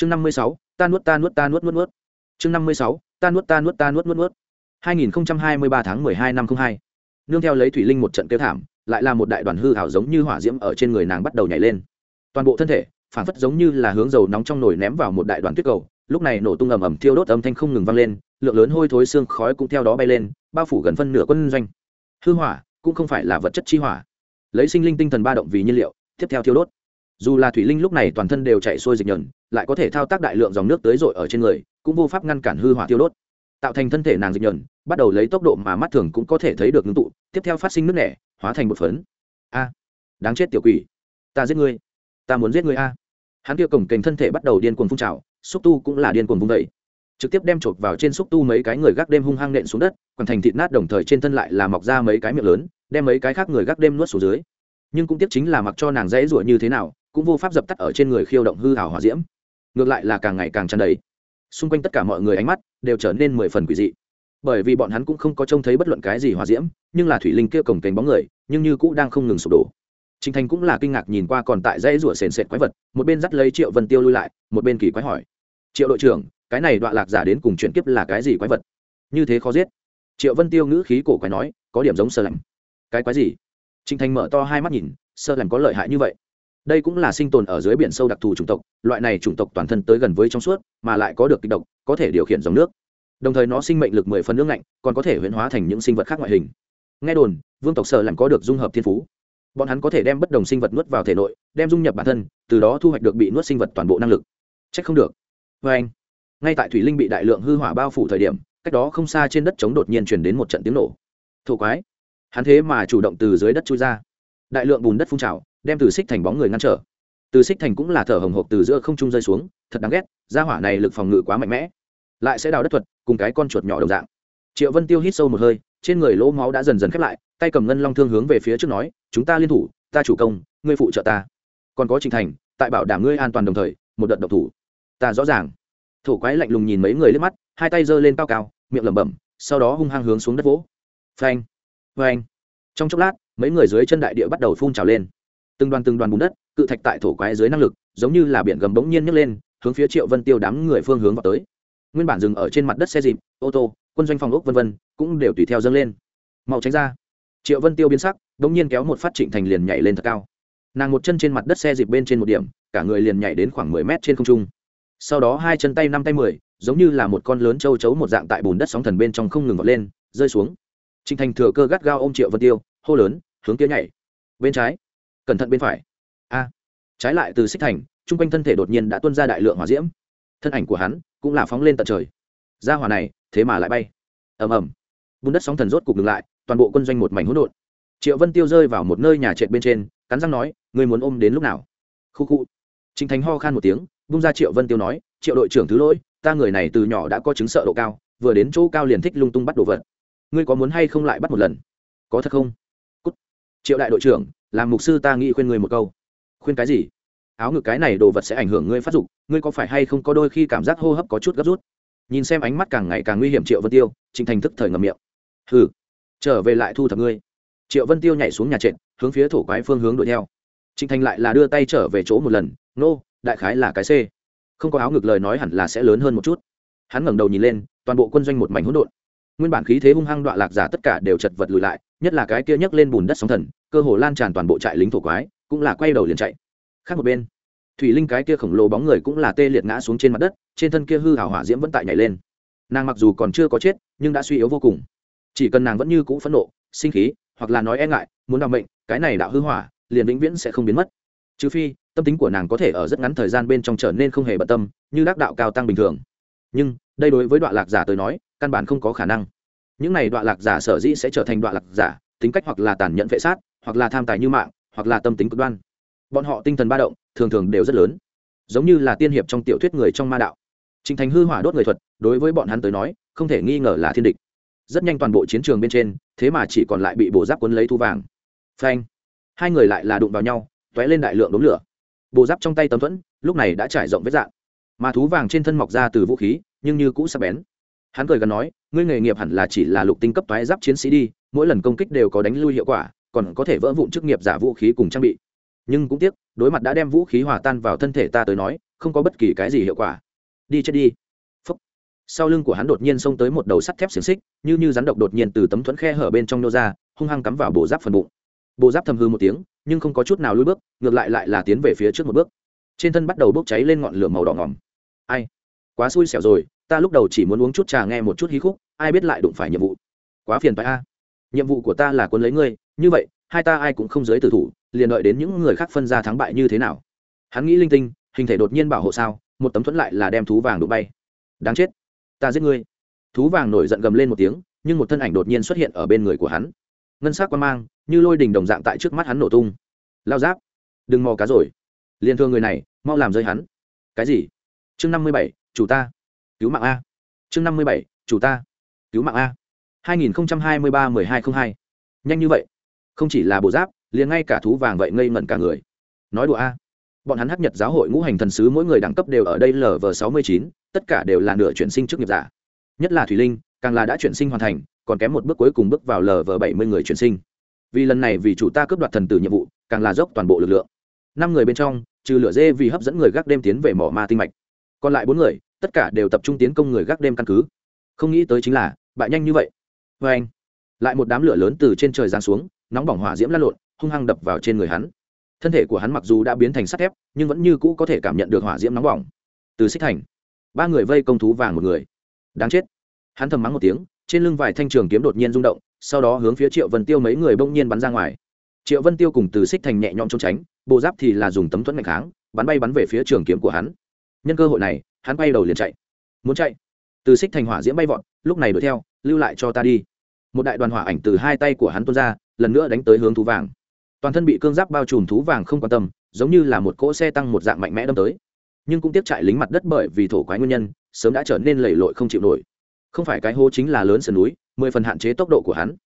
chương năm mươi sáu, ta nuốt ta nuốt ta nuốt nuốt nuốt. Chương năm mươi sáu, ta nuốt ta nuốt ta nuốt nuốt nuốt. hai nghìn hai mươi ba tháng mười hai năm không hai. Nương theo lấy thủy linh một trận kêu thảm, lại là một đại đoàn hư hảo giống như hỏa diễm ở trên người nàng bắt đầu nhảy lên. Toàn bộ thân thể phản phất giống như là hướng dầu nóng trong nồi ném vào một đại đoàn tuyết cầu. Lúc này nổ tung ầm ầm thiêu đốt âm thanh không ngừng vang lên, lượng lớn hôi thối xương khói cũng theo đó bay lên, bao phủ gần phân nửa quân doanh. Hư hỏa cũng không phải là vật chất chi hỏa. Lấy sinh linh tinh thần ba động vì nhiên liệu, tiếp theo thiêu đốt dù là thủy linh lúc này toàn thân đều chạy xuôi dịch nhờn, lại có thể thao tác đại lượng dòng nước tới rội ở trên người, cũng vô pháp ngăn cản hư hỏa tiêu đốt. Tạo thành thân thể nàng dịch nhờn, bắt đầu lấy tốc độ mà mắt thường cũng có thể thấy được ngưng tụ, tiếp theo phát sinh nước nẻ, hóa thành một phấn. A, đáng chết tiểu quỷ. Ta giết ngươi. Ta muốn giết ngươi a. Hắn kia cổng kềnh thân thể bắt đầu điên cuồng phun trào, xúc tu cũng là điên cuồng vung vẩy trực tiếp đem chộp vào trên xúc tu mấy cái người gác đêm hung hăng nện xuống đất còn thành thịt nát đồng thời trên thân lại là mọc ra mấy cái miệng lớn, đem mấy cái khác người gác đêm nuốt xuống dưới. Nhưng cũng tiếp chính là mặc cho nàng dễ ruột như thế nào cũng vô pháp dập tắt ở trên người khiêu động hư hào hòa diễm ngược lại là càng ngày càng tràn đầy xung quanh tất cả mọi người ánh mắt đều trở nên mười phần quỷ dị bởi vì bọn hắn cũng không có trông thấy bất luận cái gì hòa diễm nhưng là thủy linh kia cổng cánh bóng người nhưng như cũng đang không ngừng sụp đổ Trình Thành cũng là kinh ngạc nhìn qua còn tại dãy rủa sền sệt quái vật, một bên dắt lấy Triệu Vân Tiêu lui lại, một bên kỳ quái hỏi: "Triệu đội trưởng, cái này đoạn lạc giả đến cùng chuyển kiếp là cái gì quái vật? Như thế khó giết?" Triệu Vân Tiêu ngữ khí cổ quái nói: "Có điểm giống sơ lạnh." "Cái quái gì?" Trình Thành mở to hai mắt nhìn, sơ lạnh có lợi hại như vậy? Đây cũng là sinh tồn ở dưới biển sâu đặc thù chủng tộc, loại này chủng tộc toàn thân tới gần với trong suốt, mà lại có được kịch độc, có thể điều khiển dòng nước. Đồng thời nó sinh mệnh lực mười phần nước lạnh, còn có thể huyễn hóa thành những sinh vật khác ngoại hình. Nghe đồn, vương tộc sợ lạnh có được dung hợp thiên phú. Bọn hắn có thể đem bất đồng sinh vật nuốt vào thể nội đem dung nhập bản thân từ đó thu hoạch được bị nuốt sinh vật toàn bộ năng lực. C h ắ c không được. Vê anh ngay tại thủy linh bị đại lượng hư hỏa bao phủ thời điểm cách đó không xa trên đất chống đột nhiên chuyển đến một trận tiếng nổ. Thổ quái. Hắn thế mà chủ động từ dưới đất chui ra đại lượng bùn đất phun trào, đem từ xích thành bóng người ngăn trở. Từ xích thành cũng là thở hồng hộc từ giữa không trung rơi xuống, thật đáng ghét ra hỏa này lực phòng ngự quá mạnh mẽ, lại sẽ đào đất thuật, cùng cái con chuột nhỏ đồng dạng. Triệu vân tiêu hít sâu một hơi, trên người lỗ máu đã dần dần khép lại, tay cầm ngân long thương hướng về phía trước nói, chúng ta liên thủ, ta chủ công, ngươi phụ trợ ta. Còn có Trình thành, tại bảo đảm ngươi an toàn đồng thời, một đợt độc thủ. Ta rõ ràng. Thổ quái lạnh lùng nhìn mấy người lên mắt, hai tay giơ lên cao cao, miệng lẩm bẩm, sau đó hung hăng hướng xuống đất vỗ. Phanh phanh. Trong chốc lát mấy người dưới chân đại địa bắt đầu phun trào lên. Từng đoàn từng đoàn bùn đất, cự thạch tại thổ quái dưới năng lực, giống như là biển gầm bỗng nhiên nhấc lên, hướng phía triệu vân tiêu đám người phương hướng vào tới. Nguyên bản dừng ở trên mặt đất xe dịp, ô tô, quân doanh phòng ốc v v cũng đều tùy theo dâng lên. Mau tránh ra. Triệu vân tiêu biến sắc bỗng nhiên kéo một phát trịnh thành liền nhảy lên thật cao. Nàng một chân trên mặt đất xe dịp bên trên một điểm, cả người liền nhảy đến khoảng mười mét trên không trung. Sau đó hai chân tay năm tay mười, giống như là một con lớn châu chấu một dạng tại bùn đất sóng thần bên trong không ngừng vọt lên, rơi xuống. Trịnh thành thừa cơ gắt gao ô m triệu vân tiêu, hô lớn hướng kia nhảy. Bên trái. Cẩn thận bên phải. A. Trái lại từ xích thành, chung quanh thân thể đột nhiên đã tuân ra đại lượng hỏa diễm. Thân ảnh của hắn cũng là phóng lên tận trời. Ra hỏa này, thế mà lại bay. Ầm ầm. Bùn đất sóng thần rốt cục ngừng lại, toàn bộ quân doanh một mảnh hỗn độn. Triệu vân tiêu rơi vào một nơi nhà trệt bên trên, cắn răng nói, ngươi muốn ôm đến lúc nào? Khu khu. Trịnh thành ho khan một tiếng bung ra triệu vân tiêu nói, triệu đội trưởng thứ lỗi, ta người này từ nhỏ đã có chứng sợ độ cao, vừa đến chỗ cao liền thích lung tung bắt đồ vật. Ngươi có muốn hay không lại bắt một lần? Có thật không? Triệu đại đội trưởng, làm mục sư ta nghĩ khuyên người một câu. Khuyên cái gì? Áo ngực cái này đồ vật sẽ ảnh hưởng ngươi phát dục, ngươi có phải hay không có đôi khi cảm giác hô hấp có chút gấp rút? Nhìn xem ánh mắt càng ngày càng nguy hiểm triệu vân tiêu trịnh thành thức thời ngầm miệng. Hừ, trở về lại thu thập ngươi. Triệu vân tiêu nhảy xuống nhà trệt, hướng phía thổ quái phương hướng đuổi theo. Trịnh thành lại là đưa tay trở về chỗ một lần, nô, đại khái là cái c. Không có áo ngực lời nói hẳn là sẽ lớn hơn một chút. Hắn ngẩng đầu nhìn lên, toàn bộ quân doanh một mảnh hỗn độn. Nguyên bản khí thế hung hăng đọa lạc giả tất cả đều chật vật lùi lại nhất là cái kia nhấc lên bùn đất sóng thần, cơ hồ lan tràn toàn bộ trại lính thổ quái, cũng là quay đầu liền chạy. Khác một bên, thủy linh cái kia khổng lồ bóng người cũng là tê liệt ngã xuống trên mặt đất, trên thân kia hư hảo hỏa diễm vẫn tại nhảy lên. Nàng mặc dù còn chưa có chết, nhưng đã suy yếu vô cùng. Chỉ cần nàng vẫn như cũ phẫn nộ, sinh khí, hoặc là nói e ngại, muốn đ mệnh, cái này đạo hư hỏa, liền vĩnh viễn sẽ không biến mất. Trừ phi, tâm tính của nàng có thể ở rất ngắn thời gian bên trong trở nên không hề bận tâm, như đắc đạo cao tăng bình thường. Nhưng, đây đối với đoạn lạc giả tới nói, căn bản không có khả năng những này đoạn lạc giả sở dĩ sẽ trở thành đoạn lạc giả, tính cách hoặc là tàn nhẫn vệ sát, hoặc là tham tài như mạng, hoặc là tâm tính cực đoan. Bọn họ tinh thần ba động, thường thường đều rất lớn. Giống như là tiên hiệp trong tiểu thuyết người trong ma đạo. Trình thành hư hỏa đốt người thuật, đối với bọn hắn tới nói, không thể nghi ngờ là thiên địch. Rất nhanh toàn bộ chiến trường bên trên, thế mà chỉ còn lại bị bổ giáp quấn lấy thu vàng. Phanh. Hai người lại là đụng vào nhau t ó é lên đại lượng đống lửa. Bồ giáp trong tay tấm thuẫn, lúc này đã trải rộng vết dạng. Mà thú vàng trên thân mọc ra từ vũ khí, nhưng như cũ sắp bén hắn cười gần nói, ngươi nghề nghiệp hẳn là chỉ là lục tinh cấp toái giáp chiến sĩ đi, mỗi lần công kích đều có đánh lui hiệu quả, còn có thể vỡ vụn chức nghiệp giả vũ khí cùng trang bị. Nhưng cũng tiếc, đối mặt đã đem vũ khí hòa tan vào thân thể ta tới nói, không có bất kỳ cái gì hiệu quả. Đi chết đi. Phúc. sau lưng của hắn đột nhiên xông tới một đầu sắt thép xiềng xích, như như rắn độc đột nhiên từ tấm thuẫn khe hở bên trong nô ra, hung hăng cắm vào bộ giáp phần bụng. Bộ giáp thầm hư một tiếng, nhưng không có chút nào lùi bước, ngược lại lại là tiến về phía trước một bước. Trên thân bắt đầu bốc cháy lên ngọn lửa màu đỏ ngỏm ai? Quá xui xẻo rồi, ta lúc đầu chỉ muốn uống chút trà nghe một chút hí khúc, ai biết lại đụng phải nhiệm vụ. Quá phiền phải a. Nhiệm vụ của ta là quân lấy ngươi, như vậy, hai ta ai cũng không giới tử thủ, liền đợi đến những người khác phân ra thắng bại như thế nào. Hắn nghĩ linh tinh, hình thể đột nhiên bảo hộ sao, một tấm thuẫn lại là đem thú vàng đụng bay. Đáng chết. Ta giết ngươi. Thú vàng nổi giận gầm lên một tiếng, nhưng một thân ảnh đột nhiên xuất hiện ở bên người của hắn. Ngân s ắ c quan mang, như lôi đình đồng dạng tại trước mắt hắn nổ tung. Lao giáp, đừng mò cá rồi. Liền thương người này, mau làm rơi hắn. Cái gì? Chương năm mươi bảy chủ ta. Cứu mạng a. Chương năm mươi bảy, chủ ta. Cứu mạng a. hai nghìn hai mươi ba mười hai t r ă n h hai. Nhanh như vậy. Không chỉ là bộ giáp, liền ngay cả thú vàng vậy ngây ngẩn cả người. Nói đùa a. Bọn hắn hắc nhật giáo hội ngũ hành thần sứ mỗi người đẳng cấp đều ở đây lv sáu mươi chín, tất cả đều là nửa chuyển sinh trước nghiệp giả. Nhất là thủy linh, càng là đã chuyển sinh hoàn thành, còn kém một bước cuối cùng bước vào lv bảy mươi người chuyển sinh. Vì lần này vì chủ ta cướp đoạt thần tử nhiệm vụ, càng là dốc toàn bộ lực lượng. Năm người bên trong, trừ lửa dê vì hấp dẫn người gác đêm tiến về mỏ ma tinh mạch. Còn lại bốn người tất cả đều tập trung tiến công người gác đêm căn cứ. Không nghĩ tới chính là, bại nhanh như vậy. Vê anh, lại một đám lửa lớn từ trên trời giáng xuống, nóng bỏng hỏa diễm lăn lộn, hung hăng đập vào trên người hắn. Thân thể của hắn mặc dù đã biến thành sắt thép, nhưng vẫn như cũ có thể cảm nhận được hỏa diễm nóng bỏng. Từ xích thành, ba người vây công thú vàng một người. Đáng chết. Hắn thầm mắng một tiếng, trên lưng vài thanh trường kiếm đột nhiên rung động, sau đó hướng phía triệu vân tiêu mấy người bỗng nhiên bắn ra ngoài. Triệu vân tiêu cùng từ xích thành nhẹ nhõm trốn tránh, bộ giáp thì là dùng tấm thuẫn mạnh kháng, bắn bay bắn về phía trường kiếm của hắn. Nhân cơ hội này hắn bay đầu liền chạy. Muốn chạy? Từ xích thành hỏa diễm bay vọt, lúc này đuổi theo, lưu lại cho ta đi. Một đại đoàn hỏa ảnh từ hai tay của hắn tuôn ra, lần nữa đánh tới hướng thú vàng. Toàn thân bị cương giáp bao trùm thú vàng không quan tâm, giống như là một cỗ xe tăng một dạng mạnh mẽ đâm tới. Nhưng cũng tiếp chạy lính mặt đất bởi vì thổ quái nguyên nhân, sớm đã trở nên lầy lội không chịu nổi. Không phải cái hố chính là lớn sườn núi, mười phần hạn chế tốc độ của hắn.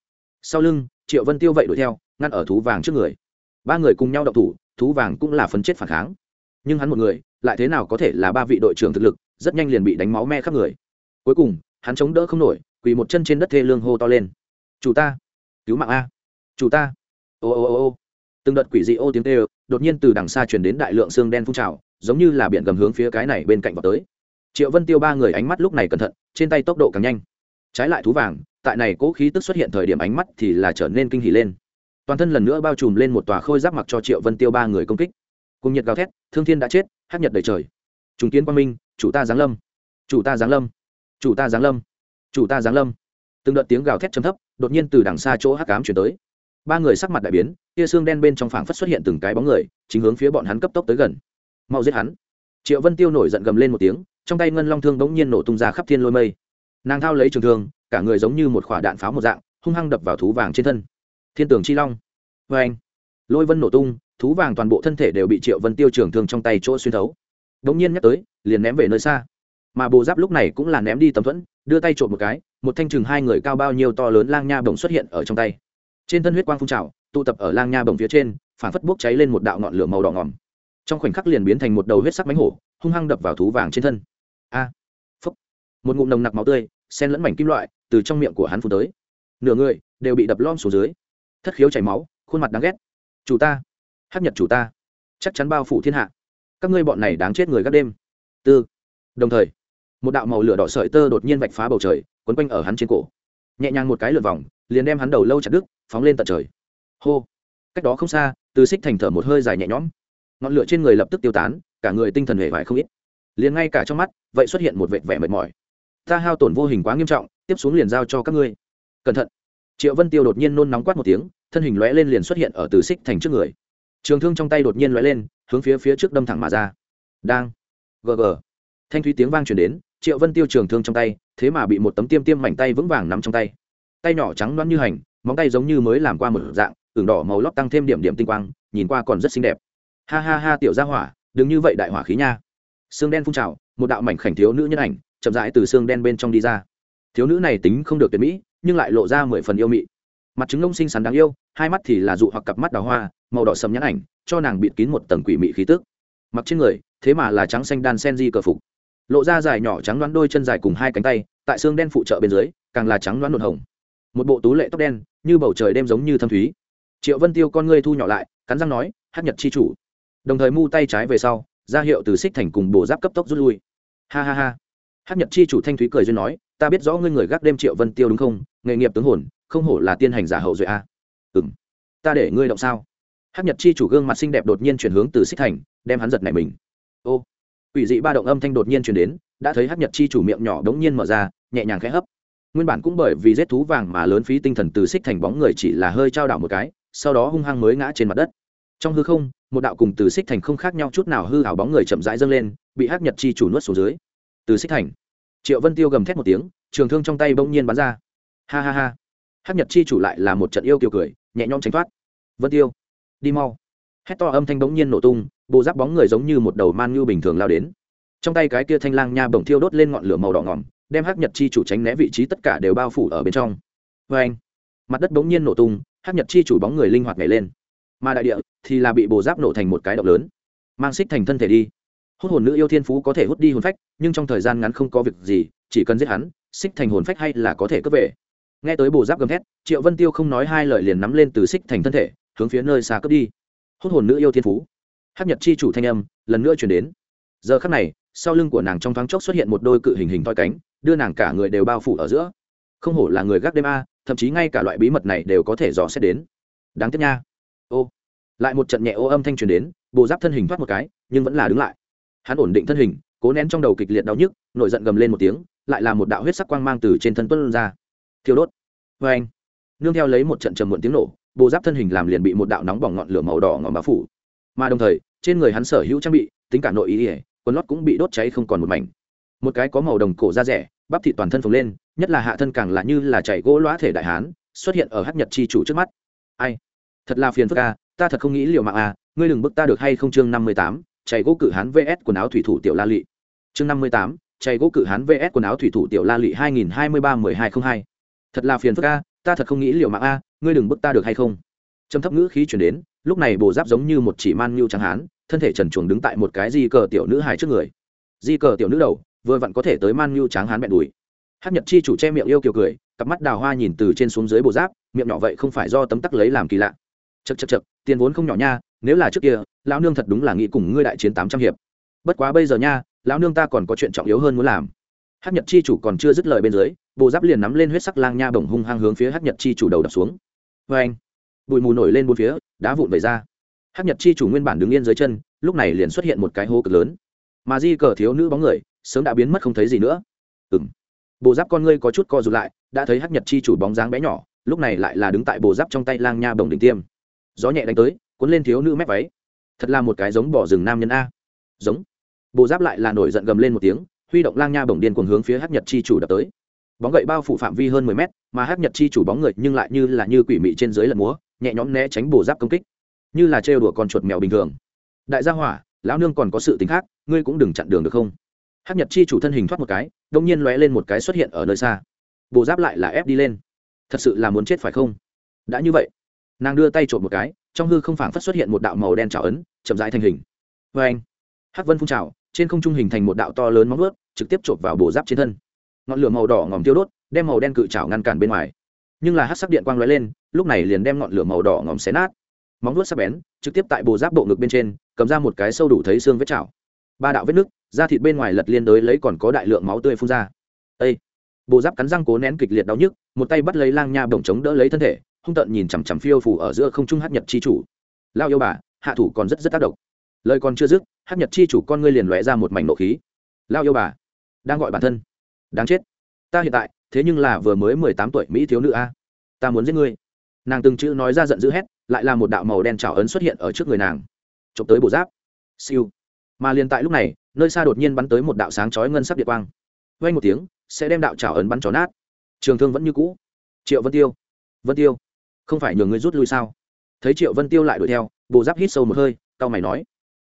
Sau lưng, triệu vân tiêu vậy đuổi theo, ngăn ở thú vàng trước người. Ba người cùng nhau đậu thủ, thú vàng cũng là phấn chết phản kháng nhưng hắn một người, lại thế nào có thể là ba vị đội trưởng thực lực, rất nhanh liền bị đánh máu me khắp người. Cuối cùng, hắn chống đỡ không nổi, quỳ một chân trên đất thê lương hô to lên. Chủ ta, cứu mạng a, chủ ta. Ô ô ô ô. Từng đợt quỷ dị ô tiếng tê đột nhiên từ đằng xa chuyển đến đại lượng xương đen phun trào, giống như là biển gầm hướng phía cái này bên cạnh vào tới. Triệu vân tiêu ba người ánh mắt lúc này cẩn thận, trên tay tốc độ càng nhanh. Trái lại thú vàng, tại này cố khí tức xuất hiện thời điểm ánh mắt thì là trở nên kinh hỉ lên. Toàn thân lần nữa bao trùm lên một tòa khôi giáp mặc cho triệu vân tiêu ba người công kích cùng nhiệt gào thét, thương thiên đã chết, hát nhật đầy trời. Chúng kiến quang minh, chủ ta giáng lâm. Chủ ta giáng lâm. Chủ ta giáng lâm. Chủ ta giáng lâm. Từng đợt tiếng gào thét chấm thấp, đột nhiên từ đằng xa chỗ hắc cám chuyển tới. Ba người sắc mặt đại biến, tia xương đen bên trong phảng phất xuất hiện từng cái bóng người, chính hướng phía bọn hắn cấp tốc tới gần. Mau giết hắn. Triệu vân tiêu nổi giận gầm lên một tiếng, trong tay ngân long thương bỗng nhiên nổ tung ra khắp thiên lôi mây. Nàng thao lấy trường thương, cả người giống như một khỏa đạn pháo một dạng, hung hăng đập vào thú vàng trên thân. Thiên tường chi long. Vê anh lôi vân nổ tung, thú vàng toàn bộ thân thể đều bị triệu vân tiêu trưởng thương trong tay chỗ xuyên thấu. Đ ỗ n g nhiên nhắc tới, liền ném về nơi xa. Mà bồ giáp lúc này cũng là ném đi tấm thuẫn, đưa tay trộm một cái, một thanh chừng hai người cao bao nhiêu to lớn lang nha bồng xuất hiện ở trong tay. Trên thân huyết quang phun trào, tụ tập ở lang nha bồng phía trên phản phất bốc cháy lên một đạo ngọn lửa màu đỏ ngòm. Trong khoảnh khắc liền biến thành một đầu huyết sắc bánh hổ, hung hăng đập vào thú vàng trên thân. A! Phúc! Một ngụm nồng nặc máu tươi sen lẫn mảnh kim loại, từ trong miệng của hắn phun tới. Nửa người đều bị đập lom xuống dưới. Thất khiếu chảy máu, khuôn mặt đáng ghét chủ ta. Hát nhật chủ ta. Chắc chắn bao phủ thiên hạ. Các ngươi bọn này đáng chết người gác đêm. Tư. Đồng thời, một đạo màu lửa đỏ sợi tơ đột nhiên vạch phá bầu trời, quấn quanh ở hắn trên cổ. Nhẹ nhàng một cái lượt vòng, liền đem hắn đầu lâu chặt đứt, phóng lên tận trời. Hô. Cách đó không xa, từ xích thành thở một hơi dài nhẹ nhõm. Ngọn lửa trên người lập tức tiêu tán, cả người tinh thần hề vải không ít. Liền ngay cả trong mắt, vậy xuất hiện một vệt vẻ mệt mỏi. Ta hao tổn vô hình quá nghiêm trọng, tiếp xuống liền giao cho các ngươi. Cẩn thận. Triệu vân tiêu đột nhiên nôn nóng quát một tiếng thân hình lóe lên liền xuất hiện ở từ xích thành trước người. Trường thương trong tay đột nhiên lóe lên hướng phía phía trước đâm thẳng mà ra. Đang. Gờ gờ, thanh thúy tiếng vang truyền đến triệu vân tiêu trường thương trong tay thế mà bị một tấm tiêm tiêm mảnh tay vững vàng nắm trong tay. Tay nhỏ trắng loáng như hành móng tay giống như mới làm qua một dạng ửng đỏ màu lót tăng thêm điểm điểm tinh quang nhìn qua còn rất xinh đẹp. Ha ha ha tiểu gia hỏa đừng như vậy đại hỏa khí nha. Xương đen phun trào một đạo mảnh khảnh thiếu nữ nhân ảnh chậm rãi từ xương đen bên trong đi ra. Thiếu nữ này tính không được tuyệt mỹ nhưng lại lộ ra mười phần yêu mị mặt trứng lông xinh xắn đáng yêu, hai mắt thì là dụ hoặc cặp mắt đào hoa, màu đỏ sầm nhãn ảnh, cho nàng bịt kín một tầng quỷ mị khí tức. Mặc trên người, thế mà là trắng xanh đan sen di cờ phục. Lộ ra dài nhỏ trắng đoán đôi chân dài cùng hai cánh tay, tại xương đen phụ trợ bên dưới, càng là trắng đoán nụt hồng. Một bộ tú lệ tóc đen, như bầu trời đêm giống như thâm thúy. Triệu vân tiêu con ngươi thu nhỏ lại, cắn răng nói, hát nhật chi chủ. Đồng thời mu tay trái về sau, ra hiệu từ xích thành cùng bồ giáp cấp tốc rút lui. Ha ha ha. Hát nhật chi chủ thanh thúy cười duyên nói, ta biết rõ ngươi người gác đêm triệu vân tiêu đúng không? Nghề nghiệp tướng hồn không hổ là tiên hành giả hậu duệ a. Ừ m ta để ngươi động sao? Hát nhật chi chủ gương mặt xinh đẹp đột nhiên chuyển hướng từ xích thành, đem hắn giật này mình. Ô. Ủy dị ba động âm thanh đột nhiên chuyển đến, đã thấy hát nhật chi chủ miệng nhỏ đống nhiên mở ra, nhẹ nhàng khẽ hấp. Nguyên bản cũng bởi vì rết thú vàng mà lớn phí tinh thần từ xích thành bóng người chỉ là hơi trao đảo một cái, sau đó hung hăng mới ngã trên mặt đất. Trong hư không, một đạo cùng từ xích thành không khác nhau chút nào hư hảo bóng người chậm rãi dâng lên, bị hát nhật chi chủ nuốt xuống dưới. Từ xích thành, triệu vân tiêu gầm thét một tiếng, trường thương trong tay bỗng nhiên bắn ra. Ha ha ha hát nhật chi chủ lại là một trận yêu kiều cười, nhẹ nhõm tránh thoát. Vân tiêu, đi mau. Hét to âm thanh bỗng nhiên nổ tung bộ giáp bóng người giống như một đầu man như bình thường lao đến. Trong tay cái kia thanh lang nha bổng thiêu đốt lên ngọn lửa màu đỏ ngỏm, đem hắc nhật chi chủ tránh né vị trí tất cả đều bao phủ ở bên trong. Vê anh, mặt đất bỗng nhiên nổ tung, hắc nhật chi chủ bóng người linh hoạt nhảy lên. Mà đại địa thì là bị bồ giáp nổ thành một cái động lớn, mang xích thành thân thể đi. Hút hồn nữ yêu thiên phú có thể hút đi hồn phách, nhưng trong thời gian ngắn không có việc gì, chỉ cần giết hắn, xích thành hồn phách hay là có thể cướp về nghe tới bồ giáp gầm thét, triệu vân tiêu không nói hai lời liền nắm lên từ xích thành thân thể, hướng phía nơi xa cướp đi. Hốt hồn nữ yêu thiên phú. Hát nhật chi chủ thanh âm, lần nữa chuyển đến. Giờ khắc này, sau lưng của nàng trong thoáng chốc xuất hiện một đôi cự hình hình toi cánh, đưa nàng cả người đều bao phủ ở giữa. Không hổ là người gác đêm a, thậm chí ngay cả loại bí mật này đều có thể dò xét đến. Đáng tiếc nha. Ô. Lại một trận nhẹ ô âm thanh truyền đến bộ giáp thân hình thoát một cái, nhưng vẫn là đứng lại. Hắn ổn định thân hình, cố nén trong đầu kịch liệt đau nhức, nổi giận gầm lên một tiếng, lại là một đạo huyết sắc quang mang từ trên thân tuân ra thiêu đốt. Vê anh, nương theo lấy một trận trầm muộn tiếng nổ bộ giáp thân hình làm liền bị một đạo nóng bỏng ngọn lửa màu đỏ ngọn bao phủ. Mà đồng thời, trên người hắn sở hữu trang bị, tính cả nội ý ỉa quần lót cũng bị đốt cháy không còn một mảnh. Một cái có màu đồng cổ da rẻ, bắp thịt toàn thân phồng lên, nhất là hạ thân càng là như là chảy gỗ lõa thể đại hán, xuất hiện ở hắc nhật chi chủ trước mắt. Ai? Thật là phiền phức a ta thật không nghĩ liều mạng a ngươi đừng bức ta được hay không chương năm mươi tám, chảy gỗ cự hán vs quần áo thủy thủ tiểu la lị. Chương năm mươi tám, chảy gỗ cự hán vs quần áo thủy thủ tiểu la lị hai nghìn hai mươi ba mười hai không hai thật là phiền phức a, ta thật không nghĩ liệu mạng a, ngươi đừng bức ta được hay không? Trầm thấp ngữ khí chuyển đến, lúc này bồ giáp giống như một chỉ man nhu trắng hán, thân thể trần chuồng đứng tại một cái di cờ tiểu nữ hài trước người. Di cờ tiểu nữ đầu, vừa vặn có thể tới man nhu tráng hán bẹn đùi. Hát nhật chi chủ che miệng yêu kiều cười, cặp mắt đào hoa nhìn từ trên xuống dưới bồ giáp, miệng nhỏ vậy không phải do tấm tắc lấy làm kỳ lạ. Chật chật chật tiền vốn không nhỏ nha, nếu là trước kia, lão nương thật đúng là nghĩ cùng ngươi đại chiến tám trăm hiệp. Bất quá bây giờ nha, lão nương ta còn có chuyện trọng yếu hơn muốn làm hát nhật chi chủ còn chưa dứt lời bên dưới bộ giáp liền nắm lên huyết sắc lang nha bổng hung hăng hướng phía hát nhật chi chủ đầu đập xuống. Vê anh, bụi mù nổi lên bốn phía, đá vụn vẩy ra. Hát nhật chi chủ nguyên bản đứng yên dưới chân, lúc này liền xuất hiện một cái hố cực lớn. Mà di cờ thiếu nữ bóng người, sớm đã biến mất không thấy gì nữa. Ừng bộ giáp con ngươi có chút co rụt lại, đã thấy hắc nhật chi chủ bóng dáng bé nhỏ, lúc này lại là đứng tại bộ giáp trong tay lang nha bồng đỉnh tiêm. Gió nhẹ đánh tới, cuốn lên thiếu nữ mép váy. Thật là một cái giống bỏ rừng nam nhân a. Giống. Bộ giáp lại là nổi giận gầm lên một tiếng huy động lang nha bồng điên cuồng hướng phía hắc nhật chi chủ đập tới. Bóng gậy bao phủ phạm vi hơn mười mét, mà hắc nhật chi chủ bóng người nhưng lại như là như quỷ mị trên dưới lật múa, nhẹ nhõm né tránh bổ giáp công kích. Như là trêu đùa con chuột mèo bình thường. Đại gia hỏa, lão nương còn có sự tính khác, ngươi cũng đừng chặn đường được không? Hắc nhật chi chủ thân hình thoát một cái đông nhiên lóe lên một cái xuất hiện ở nơi xa. Bồ giáp lại là ép đi lên. Thật sự là muốn chết phải không? Đã như vậy, nàng đưa tay trộm một cái, trong hư không phảng phất xuất hiện một đạo màu đen trào ấn, chậm rãi thành hình. Vê anh hắc vân phun trào, trên không trung hình thành một đạo to lớn móng vớt trực tiếp chộp vào bộ giáp trên thân. Ngọn lửa màu đỏ ngòm tiêu đốt, đem màu đen cự trào ngăn cản bên ngoài. Nhưng là hắc sắc điện quang lóe lên, lúc này liền đem ngọn lửa màu đỏ ngòm xé nát. Móng vuốt sắc bén, trực tiếp tại bộ giáp bộ ngực bên trên, cầm ra một cái sâu đủ thấy xương vết chảo ba đạo vết nứt, da thịt bên ngoài lật liên đới lấy còn có đại lượng máu tươi phun ra. Ê! bộ giáp cắn răng cố nén kịch liệt đau nhức, một tay bắt lấy lang nha bổng chống đỡ lấy thân thể, hung tận nhìn chằm chằm phiêu phủ ở giữa không trung hát nhật chi chủ. Lao yêu bà, hạ thủ còn rất rất tác động. Lời còn chưa dứt hát nhật chi chủ con ngươi liền lóe ra một mảnh nộ khí. Lao yêu bà đang gọi bản thân. Đáng chết. Ta hiện tại, thế nhưng là vừa mới mười tám tuổi mỹ thiếu nữ a. Ta muốn giết ngươi. Nàng từng chữ nói ra giận dữ hét, lại là một đạo màu đen trào ấn xuất hiện ở trước người nàng. Chụp tới bộ giáp. Siêu. Mà liền tại lúc này, nơi xa đột nhiên bắn tới một đạo sáng chói ngân sắc điện quang. Vây một tiếng, sẽ đem đạo trào ấn bắn chó nát. Trường thương vẫn như cũ. Triệu vân tiêu. Vân tiêu. Không phải nhường ngươi rút lui sao? Thấy triệu vân tiêu lại đuổi theo bộ giáp hít sâu một hơi cao mày nói.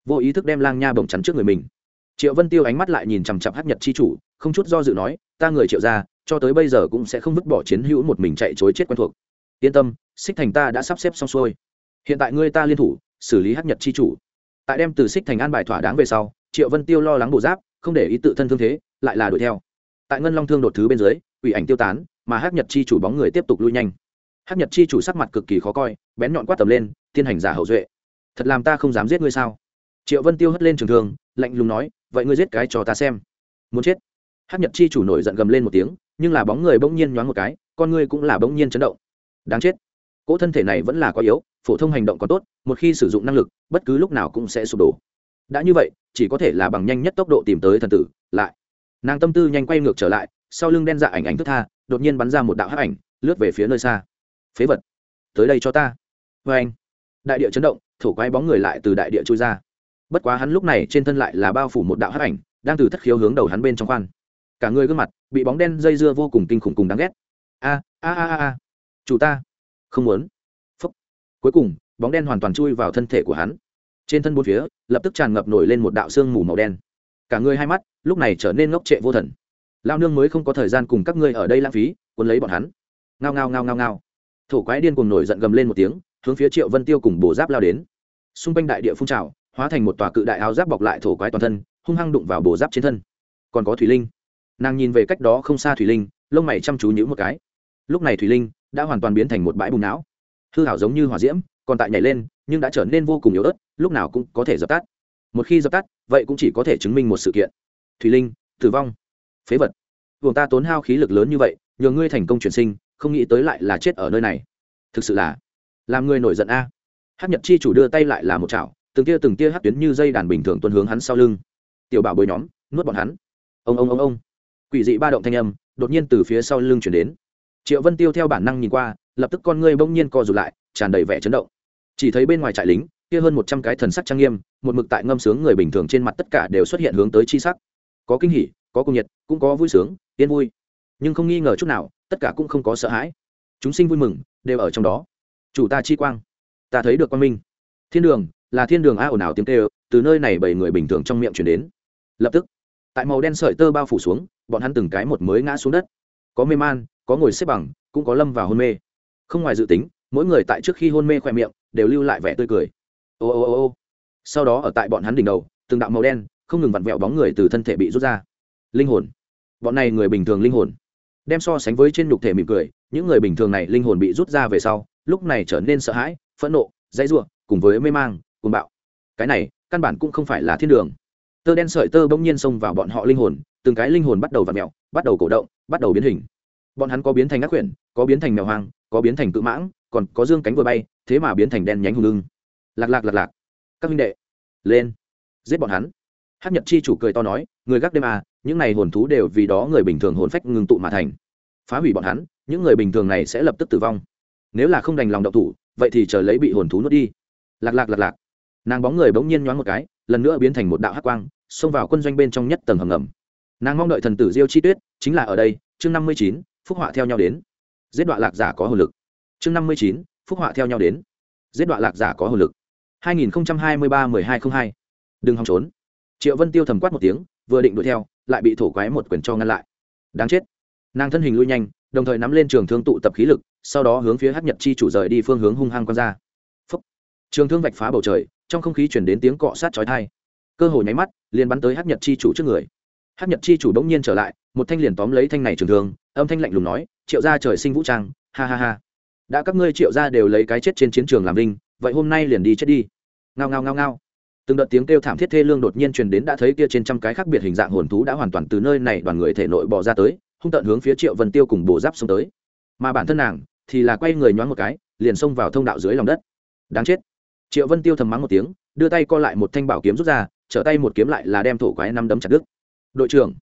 Vô ý thức đem lang nha bồng chắn trước người mình triệu vân tiêu ánh mắt lại nhìn chằm chặp hát nhật chi chủ, không chút do dự nói, ta người triệu ra cho tới bây giờ cũng sẽ không vứt bỏ chiến hữu một mình chạy chối chết quen thuộc. Yên tâm xích thành ta đã sắp xếp xong xuôi. Hiện tại ngươi ta liên thủ, xử lý hát nhật chi chủ. Tại đem từ xích thành an bài thỏa đáng về sau, triệu vân tiêu lo lắng bộ giáp, không để ý tự thân thương thế, lại là đuổi theo. Tại ngân long thương đột thứ bên dưới ủy ảnh tiêu tán, mà hát nhật chi chủ bóng người tiếp tục lui nhanh. Hát nhật chi chủ sắc mặt cực kỳ khó coi, bén nhọn quát tầm lên, tiên hành giả hậu duệ, thật làm ta không dám giết ngươi sao? Triệu vân tiêu hất lên trường thương, lạnh lùng nói vậy ngươi giết cái cho ta xem. Muốn chết. Hát nhật chi chủ nổi giận gầm lên một tiếng, nhưng là bóng người bỗng nhiên nhoáng một cái, con ngươi cũng là bỗng nhiên chấn động. Đáng chết. Cỗ thân thể này vẫn là quá yếu, phổ thông hành động còn tốt, một khi sử dụng năng lực, bất cứ lúc nào cũng sẽ sụp đổ. Đã như vậy, chỉ có thể là bằng nhanh nhất tốc độ tìm tới thần tử, lại. Nàng tâm tư nhanh quay ngược trở lại, sau lưng đen dạ ảnh ảnh thức tha, đột nhiên bắn ra một đạo hắc ảnh, lướt về phía nơi xa. Phế vật. Tới đây cho ta. Vê anh đại địa chấn động thủ quay bóng người lại từ đại địa trôi ra bất quá hắn lúc này trên thân lại là bao phủ một đạo hắc ảnh, đang từ thất khiếu hướng đầu hắn bên trong khoan. Cả người gương mặt bị bóng đen dây dưa vô cùng kinh khủng cùng đáng ghét. A a a a chủ ta. Không muốn. Phúc. Cuối cùng, bóng đen hoàn toàn chui vào thân thể của hắn. Trên thân bốn phía, lập tức tràn ngập nổi lên một đạo sương mù màu đen. Cả người hai mắt, lúc này trở nên ngốc trệ vô thần. Lao nương mới không có thời gian cùng các ngươi ở đây lãng phí, cuốn lấy bọn hắn. Ngao ngao ngao ngao ngao. Thổ quái điên cùng nổi giận gầm lên một tiếng, hướng phía triệu vân tiêu cùng bổ giáp lao đến. Xung quanh đại địa phun trào hóa thành một tòa cự đại áo giáp bọc lại thổ quái toàn thân, hung hăng đụng vào bồ giáp trên thân. Còn có thủy linh. Nàng nhìn về cách đó không xa thủy linh, lông mày chăm chú nhữ một cái. Lúc này thủy linh đã hoàn toàn biến thành một bãi bùn não. Hư hảo giống như hỏa diễm, còn tại nhảy lên, nhưng đã trở nên vô cùng yếu ớt, lúc nào cũng có thể dập tắt. Một khi dập tắt, vậy cũng chỉ có thể chứng minh một sự kiện. Thủy linh, tử vong. Phế vật. Buồng ta tốn hao khí lực lớn như vậy nhờ ngươi thành công chuyển sinh, không nghĩ tới lại là chết ở nơi này. Thực sự là, làm người nổi giận a. Hát nhật chi chủ đưa tay lại là một chảo từng tia từng tia hát tuyến như dây đàn bình thường tuân hướng hắn sau lưng. Tiểu bảo bồi nhóm, nuốt bọn hắn. Ông ông ông ông. Quỷ dị ba động thanh âm, đột nhiên từ phía sau lưng chuyển đến. Triệu vân tiêu theo bản năng nhìn qua, lập tức con ngươi bỗng nhiên co rụt lại, tràn đầy vẻ chấn động. Chỉ thấy bên ngoài trại lính, kia hơn một trăm cái thần sắc trang nghiêm, một mực tại ngâm sướng người bình thường trên mặt tất cả đều xuất hiện hướng tới chi sắc. Có kinh hỉ, có cung nhiệt, cũng có vui sướng, yên vui. Nhưng không nghi ngờ chút nào, tất cả cũng không có sợ hãi. Chúng sinh vui mừng, đều ở trong đó. Chủ ta chi quang. Ta thấy được quan minh. Thiên đường là thiên đường a ồn ào tiếng kêu, từ nơi này bảy người bình thường trong miệng chuyển đến. Lập tức, tại màu đen sợi tơ bao phủ xuống, bọn hắn từng cái một mới ngã xuống đất. Có mê man, có ngồi xếp bằng, cũng có lâm vào hôn mê. Không ngoài dự tính, mỗi người tại trước khi hôn mê khoe miệng, đều lưu lại vẻ tươi cười. Ô ô ô ô. Sau đó ở tại bọn hắn đỉnh đầu, từng đạo màu đen, không ngừng vặn vẹo bóng người từ thân thể bị rút ra. Linh hồn. Bọn này người bình thường linh hồn. Đem so sánh với trên nhục thể mỉm cười, những người bình thường này linh hồn bị rút ra về sau, lúc này trở nên sợ hãi, phẫn nộ, dãy ruộng cùng với mê mang cuồng bạo. Cái này, căn bản cũng không phải là thiên đường. Tơ đen sợi tơ bỗng nhiên xông vào bọn họ linh hồn, từng cái linh hồn bắt đầu v ặ mẹo bắt đầu cổ động, bắt đầu biến hình. Bọn hắn có biến thành ác quyển, có biến thành mèo hoang, có biến thành cự mãng, còn có dương cánh vừa bay, thế mà biến thành đen nhánh hùng lưng lạc lạc lạc lạc. Các huynh đệ, lên. Giết bọn hắn. Hát nhật chi chủ cười to nói, người gác đêm à những này hồn thú đều vì đó người bình thường hồn phách ngừng tụ mà thành. Phá hủy bọn hắn, những người bình thường này sẽ lập tức tử vong. Nếu là không đành lòng động thủ, vậy thì chờ lấy bị hồn thú nuốt đi. Lạc lạc lạc lạc nàng bóng người bỗng nhiên nhoáng một cái, lần nữa biến thành một đạo hắc quang, xông vào quân doanh bên trong nhất tầng hầm ngầm. Nàng mong đợi thần tử diêu chi tuyết, chính là ở đây, chương năm mươi chín, phúc họa theo nhau đến. Giết đoạn lạc giả có hồ lực. Chương năm mươi chín, phúc họa theo nhau đến. Giết đoạn lạc giả có hồ lực. hai nghìn hai mươi ba mười hai t r ă n h hai. Đừng hòng trốn. Triệu vân tiêu thầm quát một tiếng, vừa định đuổi theo, lại bị thổ quái một quyền cho ngăn lại. Đáng chết. Nàng thân hình lui nhanh, đồng thời nắm lên trường thương tụ tập khí lực, sau đó hướng phía hát nhật chi chủ rời đi phương hướng hung hăng q ra. Phúc. trường thương vạch phá bầu trời trong không khí chuyển đến tiếng cọ sát chói thai cơ hội nháy mắt, liền bắn tới hát nhật chi chủ trước người. Hát nhật chi chủ đ ỗ n g nhiên trở lại, một thanh liền tóm lấy thanh này trường thường âm thanh lạnh lùng nói, triệu gia trời sinh vũ trang, ha ha ha. Đã các ngươi triệu gia đều lấy cái chết trên chiến trường làm linh vậy hôm nay liền đi chết đi. Ngao ngao ngao ngao. Từng đợt tiếng kêu thảm thiết thê lương đột nhiên truyền đến đã thấy kia trên trăm cái khác biệt hình dạng hồn thú đã hoàn toàn từ nơi này đoàn người thể nội bỏ ra tới, hung tận hướng phía triệu vân tiêu cùng bổ giáp xông tới. Mà bản thân nàng thì là quay người nhoáng một cái, liền xông vào thông đạo dưới lòng đất. Đáng chết triệu vân tiêu thầm mắng một tiếng, đưa tay co lại một thanh bảo kiếm rút ra, trở tay một kiếm lại là đem thổ quái năm đấm chặt đứt. Đội trưởng,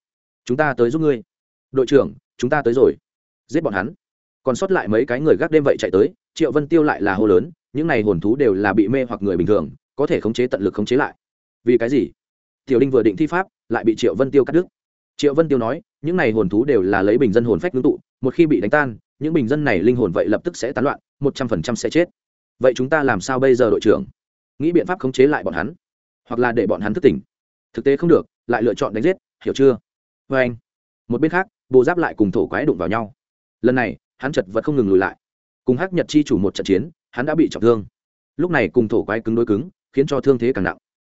chúng ta tới giúp ngươi. Đội trưởng, chúng ta tới rồi. Giết bọn hắn. Còn sót lại mấy cái người gác đêm vậy chạy tới, triệu vân tiêu lại là hô lớn, những này hồn thú đều là bị mê hoặc người bình thường, có thể khống chế tận lực khống chế lại. Vì cái gì? Tiểu đinh vừa định thi pháp, lại bị triệu vân tiêu cắt đứt. Triệu vân tiêu nói, những này hồn thú đều là lấy bình dân hồn phách ngưng tụ, một khi bị đánh tan, những bình dân này linh hồn vậy lập tức sẽ tán loạn, một trăm phần trăm sẽ chết vậy chúng ta làm sao bây giờ đội trưởng? Nghĩ biện pháp khống chế lại bọn hắn, hoặc là để bọn hắn thức tỉnh. Thực tế không được, lại lựa chọn đánh giết, hiểu chưa? Vê anh, một bên khác, bồ giáp lại cùng thổ quái đụng vào nhau. Lần này, hắn chật vật không ngừng lùi lại. Cùng hắc nhật chi chủ một trận chiến, hắn đã bị trọng thương. Lúc này cùng thổ quái cứng đối cứng, khiến cho thương thế càng nặng.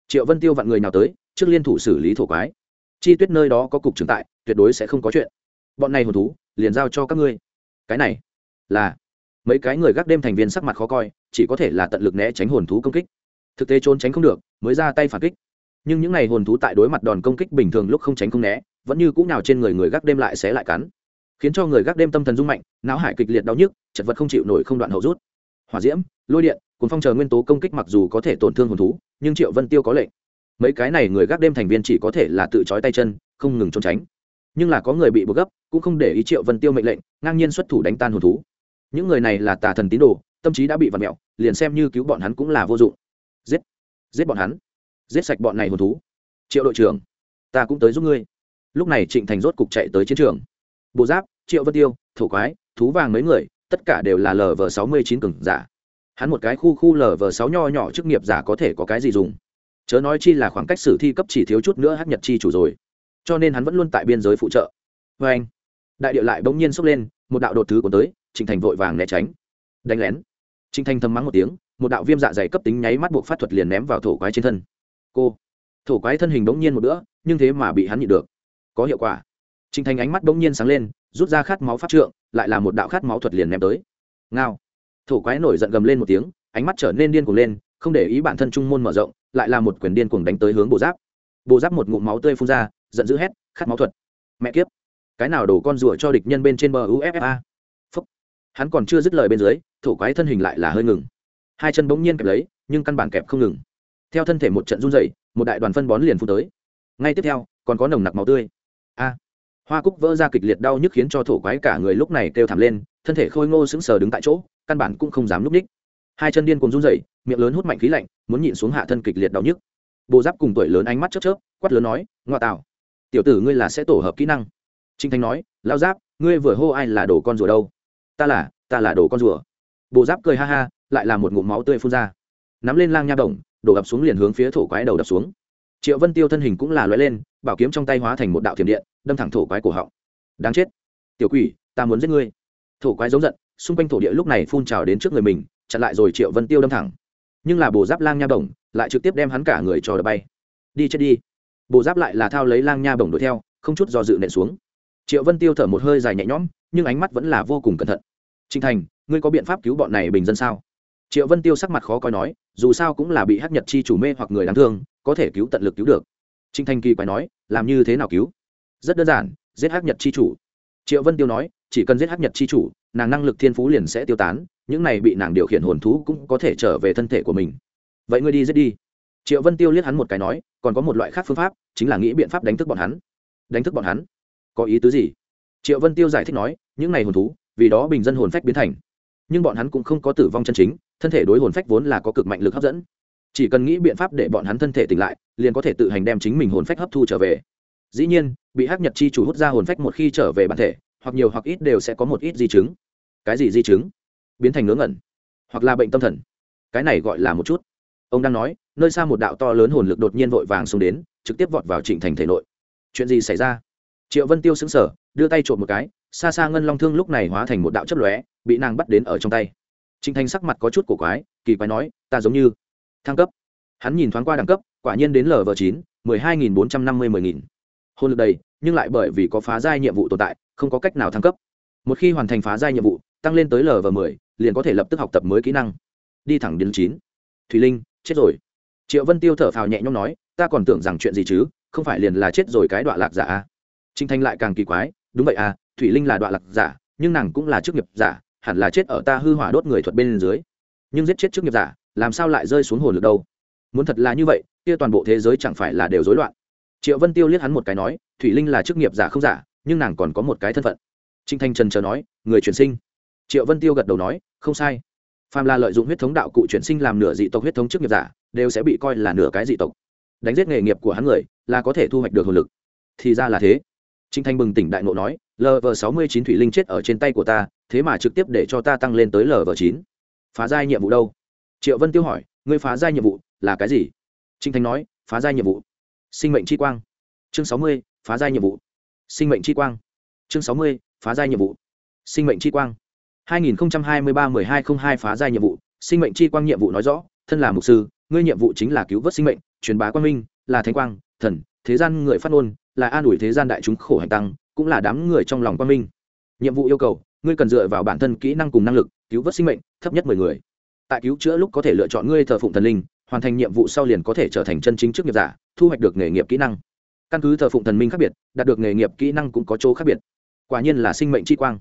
Triệu vân tiêu vặn người nào tới, trước liên thủ xử lý thổ quái. Chi tuyết nơi đó có cục trưởng tại, tuyệt đối sẽ không có chuyện. Bọn này hồn thú, liền giao cho các ngươi. Cái này là mấy cái người gác đêm thành viên sắc mặt khó coi chỉ có thể là tận lực né tránh hồn thú công kích. Thực tế trốn tránh không được, mới ra tay phản kích. Nhưng những ngày hồn thú tại đối mặt đòn công kích bình thường lúc không tránh không né, vẫn như cũ nào trên người người gác đêm lại xé lại cắn. Khiến cho người gác đêm tâm thần rung mạnh, não hải kịch liệt đau nhức, chật vật không chịu nổi không đoạn hậu rút. Hỏa diễm, lôi điện cùng phong chờ nguyên tố công kích mặc dù có thể tổn thương hồn thú, nhưng triệu vân tiêu có lệnh. Mấy cái này người gác đêm thành viên chỉ có thể là tự trói tay chân, không ngừng trốn tránh. Nhưng là có người bị buộc gấp, cũng không để ý triệu vân tiêu mệnh lệnh, ngang nhiên xuất thủ đánh tan hồn thú. Những người này là tà thần tín đồ tâm trí đã bị vặn mẹo, liền xem như cứu bọn hắn cũng là vô dụng. Giết giết bọn hắn, giết sạch bọn này hồn thú. Triệu đội trưởng, ta cũng tới giúp ngươi. Lúc này trịnh thành rốt cục chạy tới chiến trường. Bộ giáp, triệu vân tiêu, thổ quái, thú vàng mấy người, tất cả đều là lv sáu mươi chín cường giả. Hắn một cái khu khu lv sáu nho nhỏ chức nghiệp giả có thể có cái gì dùng? Chớ nói chi là khoảng cách sử thi cấp chỉ thiếu chút nữa hát nhật chi chủ rồi. Cho nên hắn vẫn luôn tại biên giới phụ trợ. Vê anh đại điệu lại bỗng nhiên sốc lên, một đạo đột thứ của tới, trịnh thành vội vàng né tránh. Đánh lén. Trình thành thầm mắng một tiếng, một đạo viêm dạ dày cấp tính nháy mắt buộc phát thuật liền ném vào thổ quái trên thân. Cô, thổ quái thân hình bỗng nhiên một bữa, nhưng thế mà bị hắn nhịn được. Có hiệu quả. Trình thành ánh mắt bỗng nhiên sáng lên, rút ra khát máu phát trượng, lại là một đạo khát máu thuật liền ném tới. Ngao. Thổ quái nổi giận gầm lên một tiếng, ánh mắt trở nên điên cuồng lên, không để ý bản thân trung môn mở rộng, lại là một quyền điên cuồng đánh tới hướng bộ giáp. Bộ giáp một ngụm máu tươi phun ra, giận dữ hét, khát máu thuật. Mẹ kiếp. Cái nào đổ con rùa cho địch nhân bên trên bờ uffa hắn còn chưa dứt lời bên dưới, thổ quái thân hình lại là hơi ngừng. Hai chân bỗng nhiên kẹp lấy, nhưng căn bản kẹp không ngừng. Theo thân thể một trận run dày một đại đoàn phân bón liền phụ tới. Ngay tiếp theo, còn có nồng nặc máu tươi. A! Hoa cúc vỡ ra kịch liệt đau nhức khiến cho thổ quái cả người lúc này kêu thảm lên, thân thể khôi ngô sững sờ đứng tại chỗ, căn bản cũng không dám núp ních. Hai chân điên cùng run dày miệng lớn hút mạnh khí lạnh, muốn nhịn xuống hạ thân kịch liệt đau nhức. Bộ giáp cùng tuổi lớn ánh mắt chớp chớp, quát lớn nói, ngoa tạo, tiểu tử ngươi là sẽ tổ hợp kỹ năng. Trinh thanh nói lao giáp, ngươi vừa hô ai là đồ con rùa đâu? Ta là ta là đồ con rùa. Bồ giáp cười ha ha, lại là một ngụm máu tươi phun ra. Nắm lên lang nha đồng, đổ ập xuống liền hướng phía thổ quái đầu đập xuống. Triệu vân tiêu thân hình cũng là loại lên, bảo kiếm trong tay hóa thành một đạo thiểm điện, đâm thẳng thổ quái cổ họng. Đáng chết. Tiểu quỷ, ta muốn giết ngươi. Thổ quái giống giận, xung quanh thổ địa lúc này phun trào đến trước người mình, chặn lại rồi triệu vân tiêu đâm thẳng. Nhưng là bồ giáp lang nha bổng lại trực tiếp đem hắn cả người cho đập bay. Đi chết đi. Bồ giáp lại là thao lấy lang nha bổng đuổi theo, không chút do dự nện xuống. Triệu vân tiêu thở một hơi dài nhẹ nhõm, nhưng ánh mắt vẫn là vô cùng cẩn thận trinh thành, ngươi có biện pháp cứu bọn này bình dân sao? Triệu vân tiêu sắc mặt khó coi nói, dù sao cũng là bị hát nhật chi chủ mê hoặc người đáng thương, có thể cứu tận lực cứu được. Trinh thanh kỳ quái nói, làm như thế nào cứu? Rất đơn giản, giết hát nhật chi chủ. Triệu vân tiêu nói, chỉ cần giết hát nhật chi chủ, nàng năng lực thiên phú liền sẽ tiêu tán, những này bị nàng điều khiển hồn thú cũng có thể trở về thân thể của mình. Vậy ngươi đi giết đi. Triệu vân tiêu liếc hắn một cái nói, còn có một loại khác phương pháp, chính là nghĩ biện pháp đánh thức bọn hắn. Đánh thức bọn hắn? Có ý tứ gì? Triệu vân tiêu giải thích nói, những này hồn thú vì đó bình dân hồn phách biến thành. Nhưng bọn hắn cũng không có tử vong chân chính, thân thể đối hồn phách vốn là có cực mạnh lực hấp dẫn. Chỉ cần nghĩ biện pháp để bọn hắn thân thể tỉnh lại, liền có thể tự hành đem chính mình hồn phách hấp thu trở về. Dĩ nhiên, bị hắc nhật chi chủ hút ra hồn phách một khi trở về bản thể, hoặc nhiều hoặc ít đều sẽ có một ít di chứng. Cái gì di chứng? Biến thành ngớ ngẩn, hoặc là bệnh tâm thần. Cái này gọi là một chút. Ông đang nói, nơi xa một đạo to lớn hồn lực đột nhiên vội vàng xuống đến, trực tiếp vọt vào trịnh thành thể nội. Chuyện gì xảy ra? Triệu vân tiêu xứng sở đưa tay trộm một cái xa xa ngân long thương lúc này hóa thành một đạo chấp lóe, bị nàng bắt đến ở trong tay. Trịnh thành sắc mặt có chút cổ quái, kỳ quái nói, ta giống như thăng cấp. Hắn nhìn thoáng qua đẳng cấp, quả nhiên đến lv chín, mười hai nghìn bốn trăm năm mươi mười nghìn. Hôn lực đầy, nhưng lại bởi vì có phá giai nhiệm vụ tồn tại, không có cách nào thăng cấp. Một khi hoàn thành phá giai nhiệm vụ, tăng lên tới lv mười, liền có thể lập tức học tập mới kỹ năng. Đi thẳng đến chín. Thùy linh, chết rồi. Triệu vân tiêu thở phào nhẹ nhõm nói, ta còn tưởng rằng chuyện gì chứ, không phải liền là chết rồi cái đoạn lạc giả à? a trinh thanh lại càng kỳ quái, đúng vậy à thủy linh là đoạn lạc giả, nhưng nàng cũng là chức nghiệp giả, hẳn là chết ở ta hư hỏa đốt người thuật bên dưới. Nhưng giết chết chức nghiệp giả, làm sao lại rơi xuống hồn lực đâu? Muốn thật là như vậy, kia toàn bộ thế giới chẳng phải là đều rối loạn. Triệu vân tiêu liếc hắn một cái nói, thủy linh là chức nghiệp giả không giả, nhưng nàng còn có một cái thân phận. Trinh thanh trần chờ nói, người chuyển sinh. Triệu vân tiêu gật đầu nói, không sai. Phàm là lợi dụng huyết thống đạo cụ chuyển sinh làm nửa dị tộc huyết thống chức nghiệp giả, đều sẽ bị coi là nửa cái dị tộc. Đánh giết nghề nghiệp của hắn người, là có thể thu hoạch được hồn lực. Thì ra là thế. Trinh thanh bừng tỉnh đại ngộ nói lv sáu mươi chín thủy linh chết ở trên tay của ta, thế mà trực tiếp để cho ta tăng lên tới lv chín. Phá giai nhiệm vụ đâu? Triệu vân tiêu hỏi, ngươi phá giai nhiệm vụ là cái gì? Trinh thanh nói, phá giai nhiệm vụ. Sinh mệnh chi quang. Chương sáu mươi, phá giai nhiệm vụ. Sinh mệnh chi quang. Chương sáu mươi, phá giai nhiệm vụ. Sinh mệnh chi quang. 2023-1202 phá giai nhiệm vụ. Sinh mệnh chi quang nhiệm vụ nói rõ, thân là mục sư, ngươi nhiệm vụ chính là cứu vớt sinh mệnh, truyền bá quang minh, là thánh quang, thần, thế gian người phát ngôn, là an ủi thế gian đại chúng khổ hành tăng cũng là đám người trong lòng quang minh. Nhiệm vụ yêu cầu, ngươi cần dựa vào bản thân kỹ năng cùng năng lực cứu vớt sinh mệnh, thấp nhất mười người. Tại cứu chữa lúc có thể lựa chọn ngươi thờ phụng thần linh, hoàn thành nhiệm vụ sau liền có thể trở thành chân chính chức nghiệp giả, thu hoạch được nghề nghiệp kỹ năng. Căn cứ thờ phụng thần minh khác biệt, đạt được nghề nghiệp kỹ năng cũng có chỗ khác biệt. Quả nhiên là sinh mệnh chi quang.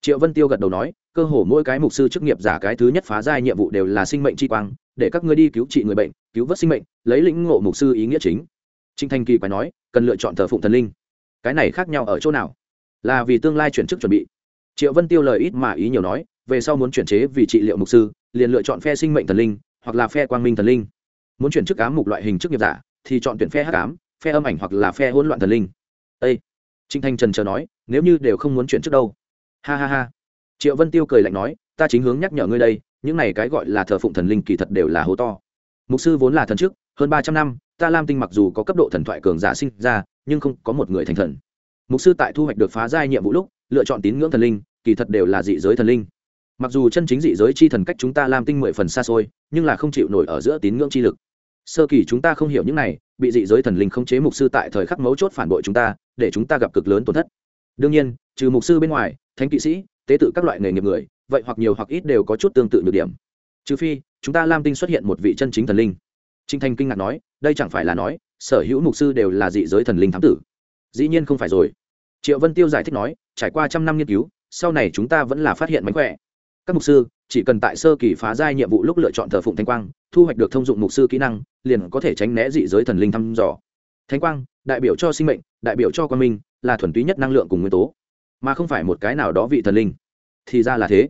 Triệu vân tiêu gật đầu nói, cơ hồ mỗi cái mục sư chức nghiệp giả cái thứ nhất phá giai nhiệm vụ đều là sinh mệnh chi quang, để các ngươi đi cứu trị người bệnh, cứu vớt sinh mệnh, lấy lĩnh ngộ mục sư ý nghĩa chính. Trinh thanh kỳ quái nói, cần lựa chọn thờ phụng thần linh cái này khác nhau ở chỗ nào? Là vì tương lai chuyển chức chuẩn bị. Triệu vân tiêu lời ít mà ý nhiều nói, về sau muốn chuyển chế vì trị liệu mục sư, liền lựa chọn phe sinh mệnh thần linh, hoặc là phe quang minh thần linh. Muốn chuyển chức ám mục loại hình chức nghiệp giả, thì chọn tuyển phe hắc ám, phe âm ảnh hoặc là phe hỗn loạn thần linh. Ây trinh thanh trần chờ nói, nếu như đều không muốn chuyển chức đâu. Ha ha ha. Triệu vân tiêu cười lạnh nói, ta chính hướng nhắc nhở ngươi đây, những này cái gọi là thờ phụng thần linh kỳ thật đều là hố to. Mục sư vốn là thần chức, hơn ba trăm năm, ta lam tinh mặc dù có cấp độ thần thoại cường giả sinh ra nhưng không có một người thành thần. Mục sư tại thu hoạch được phá giai nhiệm vụ lúc, lựa chọn tín ngưỡng thần linh, kỳ thật đều là dị giới thần linh. Mặc dù chân chính dị giới chi thần cách chúng ta làm tinh mười phần xa xôi, nhưng là không chịu nổi ở giữa tín ngưỡng chi lực. Sơ kỳ chúng ta không hiểu những này, bị dị giới thần linh không chế mục sư tại thời khắc mấu chốt phản bội chúng ta, để chúng ta gặp cực lớn tổn thất. Đương nhiên, trừ mục sư bên ngoài, thánh kỵ sĩ, tế tự các loại nghề nghiệp người, vậy hoặc nhiều hoặc ít đều có chút tương tự nhược điểm. Trừ phi, chúng ta lam tinh xuất hiện một vị chân chính thần linh trinh thanh kinh ngạc nói, đây chẳng phải là nói, sở hữu mục sư đều là dị giới thần linh thám tử. Dĩ nhiên không phải rồi. Triệu vân tiêu giải thích nói, trải qua trăm năm nghiên cứu, sau này chúng ta vẫn là phát hiện mánh khỏe. Các mục sư, chỉ cần tại sơ kỳ phá giai nhiệm vụ lúc lựa chọn thờ phụng thanh quang, thu hoạch được thông dụng mục sư kỹ năng, liền có thể tránh né dị giới thần linh thăm dò. Thanh quang, đại biểu cho sinh mệnh, đại biểu cho quan minh, là thuần túy nhất năng lượng cùng nguyên tố. Mà không phải một cái nào đó vị thần linh. Thì ra là thế.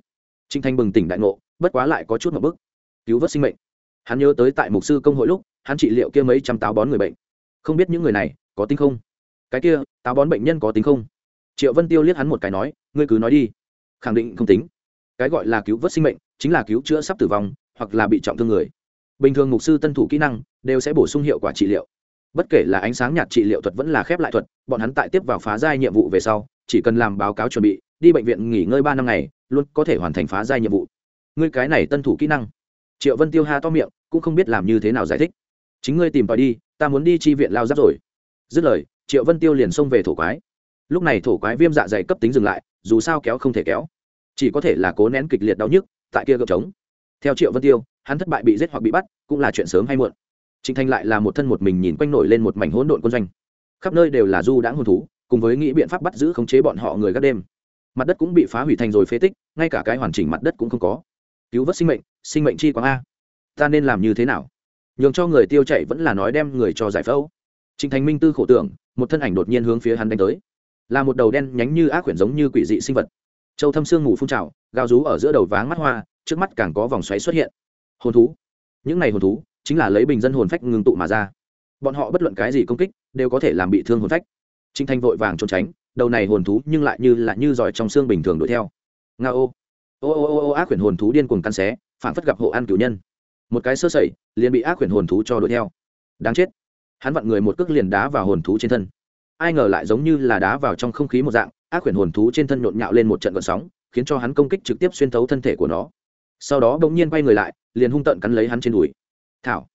Trinh thanh bừng tỉnh đại ngộ, bất quá lại có chút một bức cứu vớt sinh mệnh hắn nhớ tới tại mục sư công hội lúc, hắn trị liệu kia mấy trăm táo bón người bệnh. Không biết những người này có tính không? Cái kia, táo bón bệnh nhân có tính không? Triệu vân tiêu liếc hắn một cái nói, ngươi cứ nói đi. Khẳng định không tính. Cái gọi là cứu vớt sinh mệnh, chính là cứu chữa sắp tử vong, hoặc là bị trọng thương người. Bình thường mục sư tân thủ kỹ năng, đều sẽ bổ sung hiệu quả trị liệu. Bất kể là ánh sáng nhạt trị liệu thuật vẫn là khép lại thuật, bọn hắn tại tiếp vào phá giai nhiệm vụ về sau, chỉ cần làm báo cáo chuẩn bị, đi bệnh viện nghỉ ngơi ba năm ngày, luôn có thể hoàn thành phá giai nhiệm vụ. Ngươi cái này tân thủ kỹ năng triệu vân tiêu ha to miệng, cũng không biết làm như thế nào giải thích. Chính ngươi tìm tòi đi, ta muốn đi chi viện lao giáp rồi. Dứt lời, triệu vân tiêu liền xông về thổ quái. Lúc này thổ quái viêm dạ dày cấp tính dừng lại, dù sao kéo không thể kéo. Chỉ có thể là cố nén kịch liệt đau nhức, tại kia gợp trống. Theo triệu vân tiêu, hắn thất bại bị giết hoặc bị bắt, cũng là chuyện sớm hay muộn. Trịnh thanh lại là một thân một mình nhìn quanh nổi lên một mảnh hỗn độn quân doanh. Khắp nơi đều là du đãng hôn thú, cùng với nghĩ biện pháp bắt giữ khống chế bọn họ người gác đêm. Mặt đất cũng bị phá hủy thành rồi phế tích, ngay cả cái hoàn chỉnh mặt đất cũng không có cứu vớt sinh mệnh sinh mệnh chi quang a. Ta nên làm như thế nào? Nhường cho người tiêu chạy vẫn là nói đem người cho giải phẫu. Trịnh thành minh tư khổ tưởng, một thân ảnh đột nhiên hướng phía hắn đánh tới. Là một đầu đen nhánh như ác quyển giống như quỷ dị sinh vật. Châu thâm sương ngủ phun trào, gào rú ở giữa đầu váng mắt hoa, trước mắt càng có vòng xoáy xuất hiện. Hồn thú. Những này hồn thú chính là lấy bình dân hồn phách ngưng tụ mà ra. Bọn họ bất luận cái gì công kích đều có thể làm bị thương hồn phách. Trinh thanh vội vàng trốn tránh, đầu này hồn thú nhưng lại như là như giỏi trong xương bình thường đuổi theo. Nga ô ô ô ô ô, ác quyển hồn thú điên cuồng căn xé phản phất gặp hộ ăn cửu nhân. Một cái sơ sẩy, liền bị ác quyển hồn thú cho đuổi theo. Đáng chết. Hắn vặn người một cước liền đá vào hồn thú trên thân. Ai ngờ lại giống như là đá vào trong không khí một dạng, ác quyển hồn thú trên thân nhộn nhạo lên một trận gợn sóng, khiến cho hắn công kích trực tiếp xuyên thấu thân thể của nó. Sau đó bỗng nhiên quay người lại, liền hung tợn cắn lấy hắn trên đùi. Thảo.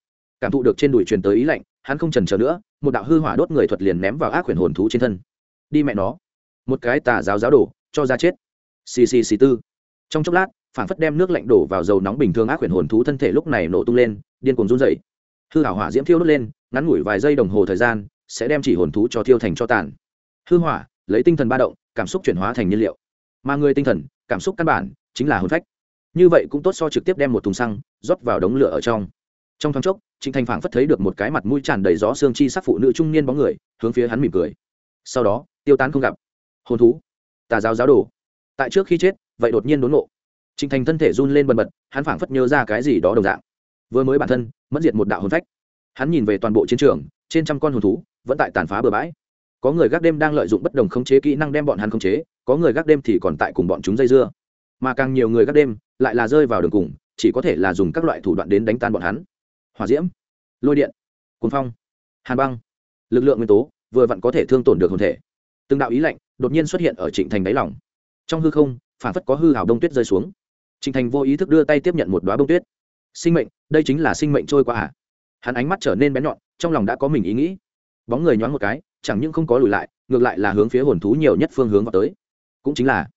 Cảm thụ được trên đùi truyền tới ý lạnh, hắn không trần chờ nữa, một đạo hư hỏa đốt người thuật liền ném vào ác quyển hồn thú trên thân. Đi mẹ nó. Một cái tà giáo giáo đổ cho ra chết. Xì xì xì tư trong chốc lát phản phất đem nước lạnh đổ vào dầu nóng bình thường ác quyển hồn thú thân thể lúc này nổ tung lên, điên cuồng run dậy hư hảo hỏa diễm thiêu đốt lên, ngắn ngủi vài giây đồng hồ thời gian, sẽ đem chỉ hồn thú cho thiêu thành cho tàn. Hư hỏa, lấy tinh thần ba động, cảm xúc chuyển hóa thành nhiên liệu. Mà người tinh thần, cảm xúc căn bản, chính là hồn phách. Như vậy cũng tốt so trực tiếp đem một thùng xăng, rót vào đống lửa ở trong. Trong thoáng chốc, trịnh thành phảng phất thấy được một cái mặt mũi tràn đầy gió xương chi sắc phụ nữ trung niên bóng người, hướng phía hắn mỉm cười. Sau đó, tiêu tán không gặp. Hồn thú, tà giáo giáo đồ. Tại trước khi chết vậy đột nhiên đốn nộ trịnh thành thân thể run lên bần bật, hắn phảng phất nhớ ra cái gì đó đồng dạng. Vừa mới bản thân, mất diệt một đạo hồn phách. Hắn nhìn về toàn bộ chiến trường, trên trăm con hồn thú vẫn tại tàn phá bừa bãi. Có người gác đêm đang lợi dụng bất đồng khống chế kỹ năng đem bọn hắn khống chế, có người gác đêm thì còn tại cùng bọn chúng dây dưa. Mà càng nhiều người gác đêm lại là rơi vào đường cùng, chỉ có thể là dùng các loại thủ đoạn đến đánh tan bọn hắn. Hỏa diễm, lôi điện, cuồng phong, hàn băng, lực lượng nguyên tố, vừa vặn có thể thương tổn được hồn thể. Từng đạo ý lạnh đột nhiên xuất hiện ở trịnh thành đáy lỏng trong hư không phản phất có hư hào đông tuyết rơi xuống. Trịnh thành vô ý thức đưa tay tiếp nhận một đoá bông tuyết. Sinh mệnh, đây chính là sinh mệnh trôi qua à? Hắn ánh mắt trở nên bén nhọn, trong lòng đã có mình ý nghĩ. Bóng người nhoáng một cái, chẳng những không có lùi lại, ngược lại là hướng phía hồn thú nhiều nhất phương hướng vào tới. Cũng chính là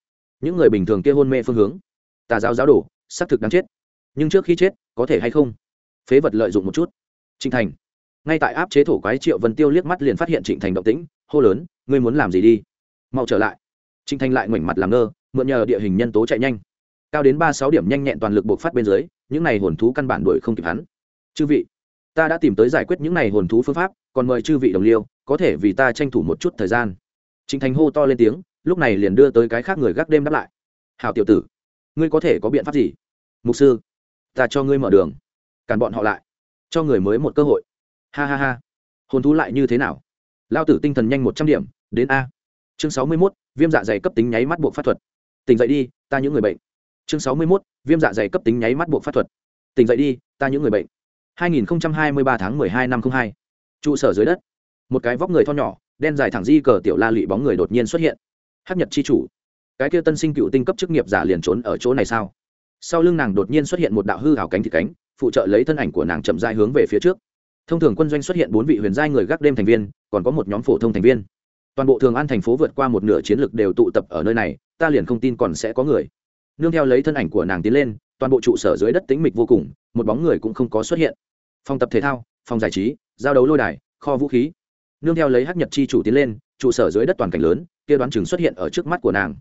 những người bình thường kia hôn mê phương hướng. Tà giáo giáo đổ xác thực đáng chết. Nhưng trước khi chết, có thể hay không? Phế vật lợi dụng một chút. Trịnh thành, ngay tại áp chế thổ quái triệu vân tiêu liếc mắt liền phát hiện trịnh thành động tĩnh, hô lớn, ngươi muốn làm gì đi? Mau trở lại. Trịnh thành lại ngoảnh mặt làm ngơ mượn nhờ địa hình nhân tố chạy nhanh. Cao đến ba sáu điểm nhanh nhẹn toàn lực bộc phát bên dưới, những này hồn thú căn bản đuổi không kịp hắn. Chư vị, ta đã tìm tới giải quyết những này hồn thú phương pháp, còn mời chư vị đồng liêu, có thể vì ta tranh thủ một chút thời gian. Trịnh thành hô to lên tiếng, lúc này liền đưa tới cái khác người gác đêm đáp lại. Hảo tiểu tử, ngươi có thể có biện pháp gì? Mục sư, ta cho ngươi mở đường, cản bọn họ lại, cho người mới một cơ hội. Ha ha ha, hồn thú lại như thế nào? Lao tử tinh thần nhanh một trăm điểm, đến a. Chương sáu mươi mốt, viêm dạ dày cấp tính nháy mắt buộc pháp thuật tỉnh dậy đi, ta những người bệnh. Chương sáu mươi mốt, viêm dạ dày cấp tính nháy mắt buộc pháp thuật. Tỉnh dậy đi, ta những người bệnh. hai nghìn hai mươi ba tháng mười hai năm hai. Trụ sở dưới đất. Một cái vóc người thon nhỏ, đen dài thẳng di cờ tiểu la lụy bóng người đột nhiên xuất hiện. Hắc nhật c h i chủ. Cái kia tân sinh cựu tinh cấp chức nghiệp giả liền trốn ở chỗ này sao? Sau lưng nàng đột nhiên xuất hiện một đạo hư hảo cánh thịt cánh, phụ trợ lấy thân ảnh của nàng chậm dai hướng về phía trước. Thông thường quân doanh xuất hiện bốn vị huyền giai người gác đêm thành viên, còn có một nhóm phổ thông thành viên toàn bộ thường an thành phố vượt qua một nửa chiến lược đều tụ tập ở nơi này, ta liền không tin còn sẽ có người. Nương theo lấy thân ảnh của nàng tiến lên, toàn bộ trụ sở dưới đất tính mịch vô cùng, một bóng người cũng không có xuất hiện. Phòng tập thể thao, phòng giải trí, giao đấu lôi đài, kho vũ khí. Nương theo lấy hắc nhật chi chủ tiến lên, trụ sở dưới đất toàn cảnh lớn, kia đoán chừng xuất hiện ở trước mắt của nàng.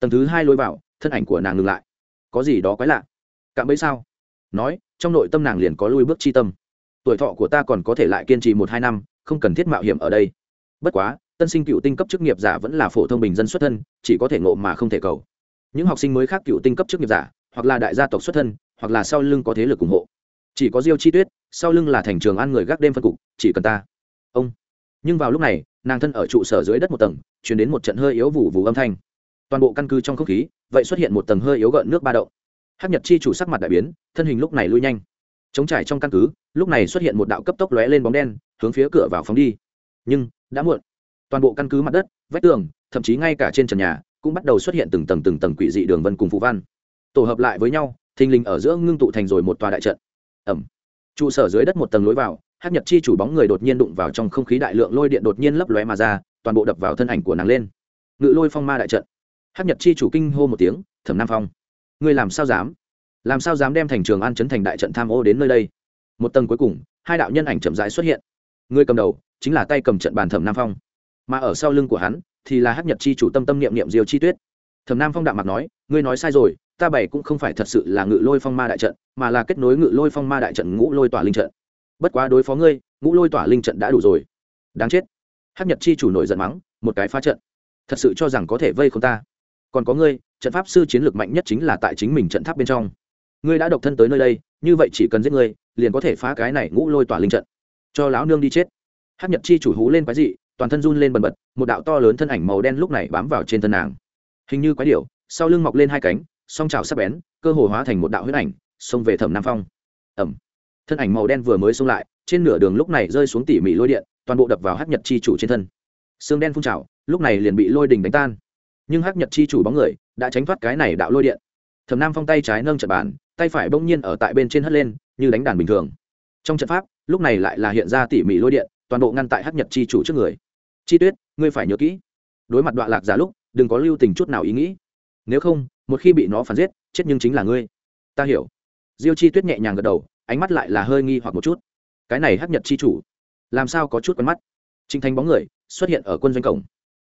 Tầng thứ hai lôi vào, thân ảnh của nàng ngừng lại. Có gì đó quái lạ? Cạm bẫy sao? Nói, trong nội tâm nàng liền có lui bước chi tâm. Tuổi thọ của ta còn có thể lại kiên trì một hai năm, không cần thiết mạo hiểm ở đây. Bất quá tân sinh cựu tinh cấp chức nghiệp giả vẫn là phổ thông bình dân xuất thân, chỉ có thể ngộ mà không thể cầu. Những học sinh mới khác cựu tinh cấp chức nghiệp giả, hoặc là đại gia tộc xuất thân, hoặc là sau lưng có thế lực ủng hộ. Chỉ có diêu chi tuyết, sau lưng là thành trường ăn người gác đêm phân cục, chỉ cần ta. Ông. Nhưng vào lúc này, nàng thân ở trụ sở dưới đất một tầng chuyển đến một trận hơi yếu vụ vụ âm thanh. Toàn bộ căn cứ trong không khí, vậy xuất hiện một tầng hơi yếu gợn nước ba động. Hắc nhật chi chủ sắc mặt đại biến, thân hình lúc này lui nhanh. Chống trải trong căn cứ, lúc này xuất hiện một đạo cấp tốc lóe lên bóng đen, hướng phía cửa vào phóng đi. Nhưng, đã muộn toàn bộ căn cứ mặt đất, vách tường, thậm chí ngay cả trên trần nhà, cũng bắt đầu xuất hiện từng tầng từng tầng quỷ dị đường vân cùng phụ văn. Tổ hợp lại với nhau, thình lình ở giữa ngưng tụ thành rồi một tòa đại trận. Ẩm. Trụ sở dưới đất một tầng lối vào hát nhật chi chủ bóng người đột nhiên đụng vào trong không khí đại lượng lôi điện đột nhiên lấp lóe mà ra, toàn bộ đập vào thân ảnh của nàng lên. Ngự lôi phong ma đại trận. Hát nhật chi chủ kinh hô một tiếng, thẩm nam phong, ngươi làm sao dám? Làm sao dám đem thành trường an chấn thành đại trận tham ô đến nơi đây? Một tầng cuối cùng, hai đạo nhân ảnh chậm rãi xuất hiện. Người cầm đầu, chính là tay cầm trận bàn thẩm nam phong mà ở sau lưng của hắn thì là hát nhật chi chủ tâm tâm niệm niệm diều chi tuyết. Thẩm nam phong đạm mặt nói, ngươi nói sai rồi, ta bày cũng không phải thật sự là ngự lôi phong ma đại trận, mà là kết nối ngự lôi phong ma đại trận ngũ lôi tỏa linh trận. Bất quá đối phó ngươi, ngũ lôi tỏa linh trận đã đủ rồi. Đáng chết. Hát nhật chi chủ nổi giận mắng, một cái phá trận, thật sự cho rằng có thể vây không ta. Còn có ngươi, trận pháp sư chiến lược mạnh nhất chính là tại chính mình trận tháp bên trong. Ngươi đã độc thân tới nơi đây, như vậy chỉ cần giết ngươi, liền có thể phá cái này ngũ lôi tỏa linh trận. Cho lão nương đi chết. Hát nhật chi chủ hú lên cái gì? Toàn thân run lên bần bật, một đạo to lớn thân ảnh màu đen lúc này bám vào trên thân nàng. Hình như quái điệu sau lưng mọc lên hai cánh, song trào sắp bén, cơ hồ hóa thành một đạo huyết ảnh, xông về thẩm nam phong. Ẩm thân ảnh màu đen vừa mới xông lại, trên nửa đường lúc này rơi xuống tỉ mỉ lôi điện, toàn bộ đập vào hát nhật chi chủ trên thân. Xương đen phun trào, lúc này liền bị lôi đình đánh tan. Nhưng hát nhật chi chủ bóng người, đã tránh thoát cái này đạo lôi điện. Thẩm nam phong tay trái nâng trận bàn, tay phải bỗng nhiên ở tại bên trên hất lên, như đánh đàn bình thường. Trong trận pháp, lúc này lại là hiện ra tỉ mỉ lôi điện toàn bộ ngăn tại Hắc nhật chi chủ trước người. Chi tuyết, ngươi phải nhớ kỹ, đối mặt đoạn lạc giả lúc, đừng có lưu tình chút nào ý nghĩ. Nếu không, một khi bị nó phản giết, chết nhưng chính là ngươi. Ta hiểu. Diêu chi tuyết nhẹ nhàng gật đầu, ánh mắt lại là hơi nghi hoặc một chút. Cái này hắc nhật chi chủ, làm sao có chút quen mắt? Trinh thanh bóng người xuất hiện ở quân doanh cổng.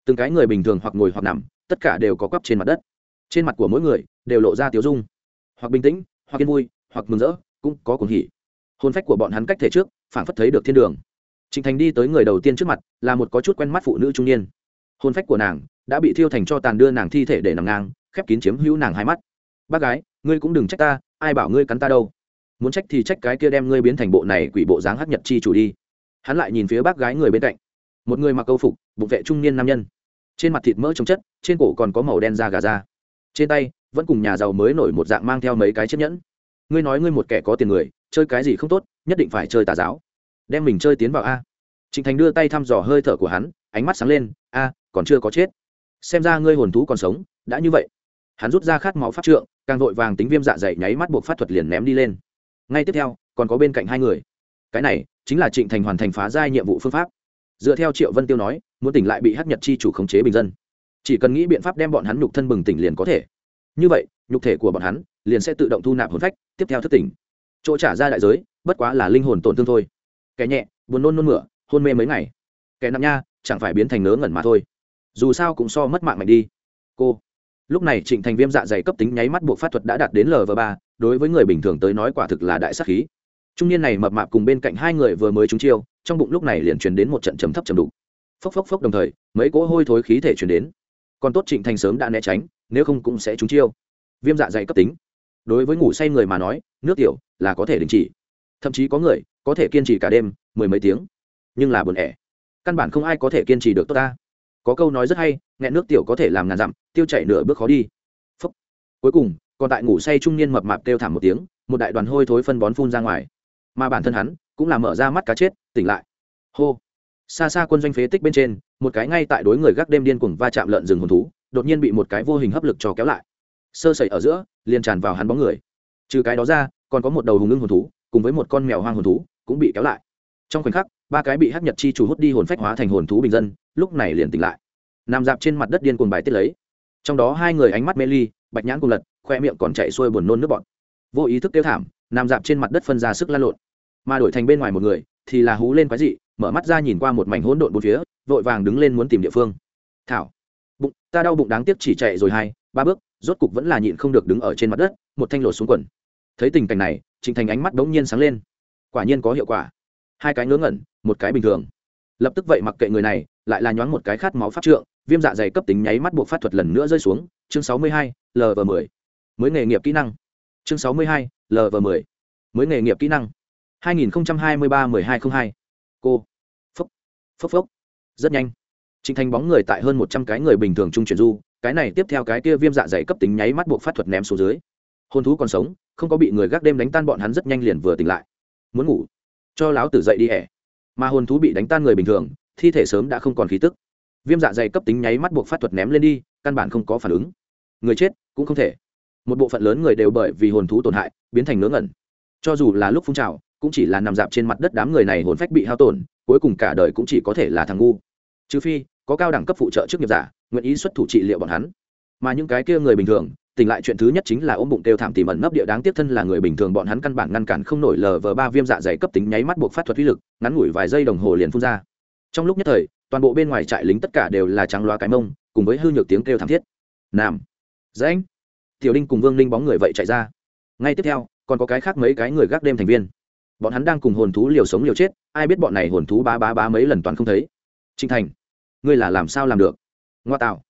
Từng cái người bình thường hoặc ngồi hoặc nằm, tất cả đều có quắp trên mặt đất. Trên mặt của mỗi người đều lộ ra tiếu dung. Hoặc bình tĩnh, hoặc yên vui, hoặc mừng rỡ, cũng có cuồng hỉ. Hôn phách của bọn hắn cách thể trước phản phất thấy được thiên đường trịnh thành đi tới người đầu tiên trước mặt, là một có chút quen mắt phụ nữ trung niên. Hôn phách của nàng đã bị thiêu thành cho tàn đưa nàng thi thể để nằm ngang, khép kín chiếm hữu nàng hai mắt. Bác gái, ngươi cũng đừng trách ta, ai bảo ngươi cắn ta đâu. Muốn trách thì trách cái kia đem ngươi biến thành bộ này quỷ bộ dáng hắc nhật chi chủ đi. Hắn lại nhìn phía bác gái người bên cạnh. Một người mặc câu phục, bụng vệ trung niên nam nhân. Trên mặt thịt mỡ trồng chất, trên cổ còn có màu đen da gà da. Trên tay, vẫn cùng nhà giàu mới nổi một dạng mang theo mấy cái chiếc nhẫn. Ngươi nói ngươi một kẻ có tiền người, chơi cái gì không tốt, nhất định phải chơi tà giáo đem mình chơi tiến vào a. Trịnh thành đưa tay thăm dò hơi thở của hắn, ánh mắt sáng lên, a, còn chưa có chết. Xem ra ngươi hồn thú còn sống, đã như vậy. Hắn rút ra khát máu phát trượng, càng vội vàng tính viêm dạ dày nháy mắt buộc phát thuật liền ném đi lên. Ngay tiếp theo, còn có bên cạnh hai người. Cái này chính là trịnh thành hoàn thành phá giai nhiệm vụ phương pháp. Dựa theo triệu vân tiêu nói, muốn tỉnh lại bị hắc nhật chi chủ khống chế bình dân. Chỉ cần nghĩ biện pháp đem bọn hắn nhục thân bừng tỉnh liền có thể. Như vậy, nhục thể của bọn hắn liền sẽ tự động thu nạp hồn phách, tiếp theo thức tỉnh. Chỗ trả ra đại giới, bất quá là linh hồn tổn thương thôi kẻ nhẹ, buồn nôn nôn mửa, hôn mê mấy ngày. Kẻ nặng nha, chẳng phải biến thành nớ ngẩn mà thôi. Dù sao cũng so mất mạng mạnh đi. Cô. Lúc này trịnh thành viêm dạ dày cấp tính nháy mắt buộc pháp thuật đã đạt đến lv ba, đối với người bình thường tới nói quả thực là đại sắc khí. Trung niên này mập mạp cùng bên cạnh hai người vừa mới trúng chiêu, trong bụng lúc này liền truyền đến một trận chấm thấp chầm đục. Phốc phốc phốc đồng thời, mấy cỗ hôi thối khí thể truyền đến. Còn tốt trịnh thành sớm đã né tránh, nếu không cũng sẽ trúng chiêu. Viêm dạ dày cấp tính. Đối với ngủ say người mà nói, nước tiểu là có thể đình chỉ. Thậm chí có người có thể kiên trì cả đêm, mười mấy tiếng. Nhưng là buồn ẻ. Căn bản không ai có thể kiên trì được tốt ta. Có câu nói rất hay, nghẹn nước tiểu có thể làm ngàn dặm, tiêu chảy nửa bước khó đi. Phúc. cuối cùng, còn tại ngủ say trung niên mập mạp kêu thảm một tiếng, một đại đoàn hôi thối phân bón phun ra ngoài. Mà bản thân hắn, cũng là mở ra mắt cá chết, tỉnh lại. Hô. Xa xa quân doanh phế tích bên trên, một cái ngay tại đối người gác đêm điên cuồng va chạm lợn rừng hồn thú, đột nhiên bị một cái vô hình hấp lực cho kéo lại. Sơ sẩy ở giữa, liền tràn vào hắn bóng người. Trừ cái đó ra, còn có một đầu hùng ngưng hồn thú, cùng với một con mèo hoang hồn thú cũng bị kéo lại. Trong khoảnh khắc, ba cái bị hắc nhật chi chủ hút đi hồn phách hóa thành hồn thú bình dân, lúc này liền tỉnh lại. Nằm dạp trên mặt đất điên cuồng bài tiết lấy. Trong đó hai người ánh mắt mê ly, bạch nhãn cùng lật, khoe miệng còn chạy xuôi buồn nôn nước bọt. Vô ý thức kêu thảm nằm dạp trên mặt đất phân ra sức lan lộn. Mà đổi thành bên ngoài một người, thì là hú lên quái dị, mở mắt ra nhìn qua một mảnh hỗn độn bốn phía, vội vàng đứng lên muốn tìm địa phương. Thảo, bụng, ta đau bụng đáng tiếc chỉ chạy rồi hai, ba bước, rốt cục vẫn là nhịn không được đứng ở trên mặt đất, một thanh lột xuống quần. Thấy tình cảnh này trịnh thành ánh mắt đống nhiên sáng lên quả nhiên có hiệu quả. Hai cái ngớ ngẩn một cái bình thường. Lập tức vậy mặc kệ người này lại là nhoáng một cái khát máu phát trượng viêm dạ dày cấp tính nháy mắt buộc phát thuật lần nữa rơi xuống chương sáu mươi hai lv m ộ mới nghề nghiệp kỹ năng. Chương sáu mươi hai lv m ộ mới nghề nghiệp kỹ năng. hai nghìn hai mươi ba mười hai t r ă n h hai. Cô. Phốc. Phốc phốc. Rất nhanh. Trình Thành bóng người tại hơn một trăm cái người bình thường trung chuyển du, cái này tiếp theo cái kia viêm dạ dày cấp tính nháy mắt buộc phát thuật ném xuống dưới. Hồn thú còn sống, không có bị người gác đêm đánh tan bọn hắn rất nhanh liền vừa tỉnh lại. Muốn ngủ, cho láo tử dậy đi ẻ. Mà hồn thú bị đánh tan người bình thường, thi thể sớm đã không còn khí tức. Viêm dạ dày cấp tính nháy mắt buộc phát thuật ném lên đi căn bản không có phản ứng. Người chết cũng không thể. Một bộ phận lớn người đều bởi vì hồn thú tổn hại biến thành ngớ ngẩn. Cho dù là lúc phun trào cũng chỉ là nằm dạp trên mặt đất đám người này hồn phách bị hao tổn cuối cùng cả đời cũng chỉ có thể là thằng ngu. Trừ phi có cao đẳng cấp phụ trợ trước nghiệp giả nguyện ý xuất thủ trị liệu bọn hắn. Mà những cái kia người bình thường tỉnh lại chuyện thứ nhất chính là ôm bụng tiêu thảm tìm ẩn nấp địa đáng tiếp thân là người bình thường, bọn hắn căn bản ngăn cản không nổi lờ vờ ba viêm dạ dày cấp tính nháy mắt buộc phát thuật uy lực, ngắn ngủi vài giây đồng hồ liền phun ra. Trong lúc nhất thời, toàn bộ bên ngoài trại lính tất cả đều là trắng loa cái mông, cùng với hư nhược tiếng kêu thảm thiết. Nam dãnh tiểu đinh cùng vương linh bóng người vậy chạy ra. Ngay tiếp theo, còn có cái khác mấy cái người gác đêm thành viên. Bọn hắn đang cùng hồn thú liều sống liều chết, ai biết bọn này hồn thú bá bá bá mấy lần toàn không thấy. Trinh thành, ngươi là làm sao làm được? Ngoa tạo.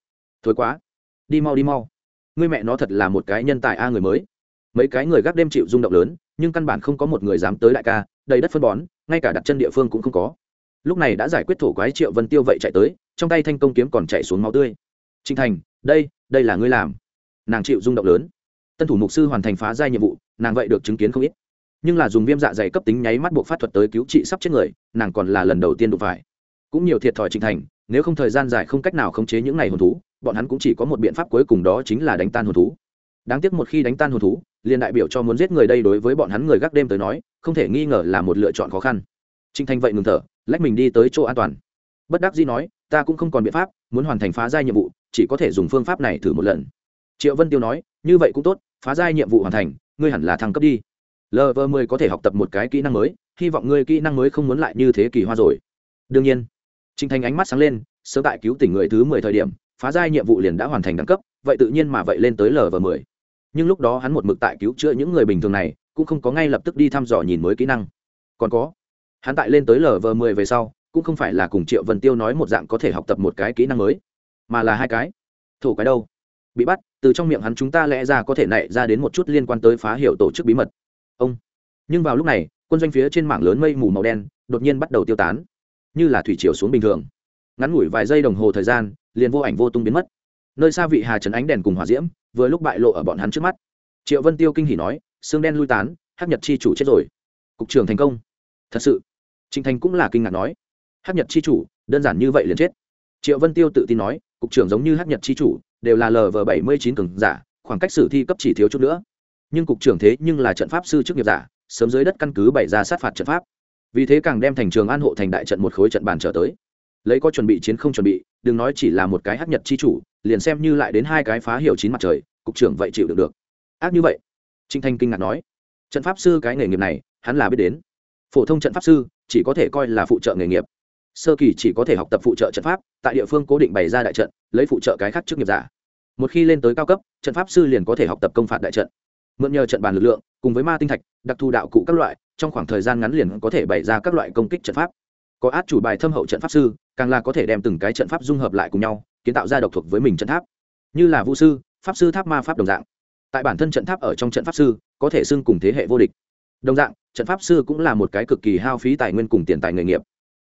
Thối quá. Đi mau đi mau ngươi mẹ nó thật là một cái nhân tài a người mới. Mấy cái người gác đêm chịu rung động lớn, nhưng căn bản không có một người dám tới đại ca, đầy đất phân bón, ngay cả đặt chân địa phương cũng không có. Lúc này đã giải quyết thổ quái triệu vân tiêu vậy chạy tới, trong tay thanh công kiếm còn chạy xuống máu tươi. Trinh thành, đây đây là ngươi làm. Nàng chịu rung động lớn. Tân thủ mục sư hoàn thành phá giai nhiệm vụ, nàng vậy được chứng kiến không ít. Nhưng là dùng viêm dạ dày cấp tính nháy mắt buộc phát thuật tới cứu trị sắp chết người, nàng còn là lần đầu tiên đụng phải. Cũng nhiều thiệt thòi trinh thành, nếu không thời gian dài không cách nào khống chế những ngày hồn thú bọn hắn cũng chỉ có một biện pháp cuối cùng đó chính là đánh tan hồn thú. Đáng tiếc một khi đánh tan hồn thú, liền đại biểu cho muốn giết người đây đối với bọn hắn người gác đêm tới nói, không thể nghi ngờ là một lựa chọn khó khăn. Trinh Thanh vậy ngừng thở, lách mình đi tới chỗ an toàn. Bất đắc dĩ nói, ta cũng không còn biện pháp, muốn hoàn thành phá giai nhiệm vụ, chỉ có thể dùng phương pháp này thử một lần. Triệu vân tiêu nói, như vậy cũng tốt, phá giai nhiệm vụ hoàn thành, ngươi hẳn là thăng cấp đi. Lv mười có thể học tập một cái kỹ năng mới, hy vọng ngươi kỹ năng mới không muốn lại như thế kỳ hoa rồi. Đương nhiên trinh Thanh ánh mắt sáng lên, sớm tại cứu tỉnh người thứ mười thời điểm phá giai nhiệm vụ liền đã hoàn thành đẳng cấp, vậy tự nhiên mà vậy lên tới lv mười. Nhưng lúc đó hắn một mực tại cứu chữa những người bình thường này, cũng không có ngay lập tức đi thăm dò nhìn mới kỹ năng. Còn có, hắn tại lên tới lv mười về sau, cũng không phải là cùng triệu vân tiêu nói một dạng có thể học tập một cái kỹ năng mới, mà là hai cái. Thổ cái đâu? Bị bắt, từ trong miệng hắn chúng ta lẽ ra có thể nảy ra đến một chút liên quan tới phá hiệu tổ chức bí mật. Ông. Nhưng vào lúc này, quân doanh phía trên mảng lớn mây mù màu đen đột nhiên bắt đầu tiêu tán, như là thủy chiều xuống bình thường. Ngắn ngủi vài giây đồng hồ thời gian liền vô ảnh vô tung biến mất. Nơi xa vị hà trấn ánh đèn cùng hỏa diễm, vừa lúc bại lộ ở bọn hắn trước mắt. Triệu vân tiêu kinh hỉ nói, xương đen lui tán, hắc nhật chi chủ chết rồi. Cục trưởng thành công. Thật sự? Trịnh thành cũng là kinh ngạc nói, Hắc nhật Chi chủ, đơn giản như vậy liền chết. Triệu vân tiêu tự tin nói, cục trưởng giống như Hắc nhật Chi chủ, đều là lv bảy mươi chín cường giả, khoảng cách sử thi cấp chỉ thiếu chút nữa. Nhưng cục trưởng thế nhưng là trận pháp sư chức nghiệp giả, sớm dưới đất căn cứ bày ra sát phạt trận pháp. Vì thế càng đem thành trường an hộ thành đại trận một khối trận bàn trở tới lấy có chuẩn bị chiến không chuẩn bị, đừng nói chỉ là một cái hát nhật c h i chủ, liền xem như lại đến hai cái phá hiểu chín mặt trời, cục trưởng vậy chịu được được. Ác như vậy. Trinh thanh kinh ngạc nói. Trận pháp sư cái nghề nghiệp này, hắn là biết đến. Phổ thông trận pháp sư, chỉ có thể coi là phụ trợ nghề nghiệp. Sơ kỳ chỉ có thể học tập phụ trợ trận pháp, tại địa phương cố định bày ra đại trận, lấy phụ trợ cái khác trước nghiệp giả. Một khi lên tới cao cấp, trận pháp sư liền có thể học tập công phạt đại trận. Mượn nhờ trận bàn lực lượng, cùng với ma tinh thạch, đặc thù đạo cụ các loại, trong khoảng thời gian ngắn liền có thể bày ra các loại công kích trận pháp có át chủ bài thâm hậu trận pháp sư, càng là có thể đem từng cái trận pháp dung hợp lại cùng nhau, kiến tạo ra độc thuộc với mình trận tháp. Như là vũ sư, pháp sư tháp ma pháp đồng dạng. Tại bản thân trận tháp ở trong trận pháp sư, có thể xưng cùng thế hệ vô địch. Đồng dạng, trận pháp sư cũng là một cái cực kỳ hao phí tài nguyên cùng tiền tài nghề nghiệp.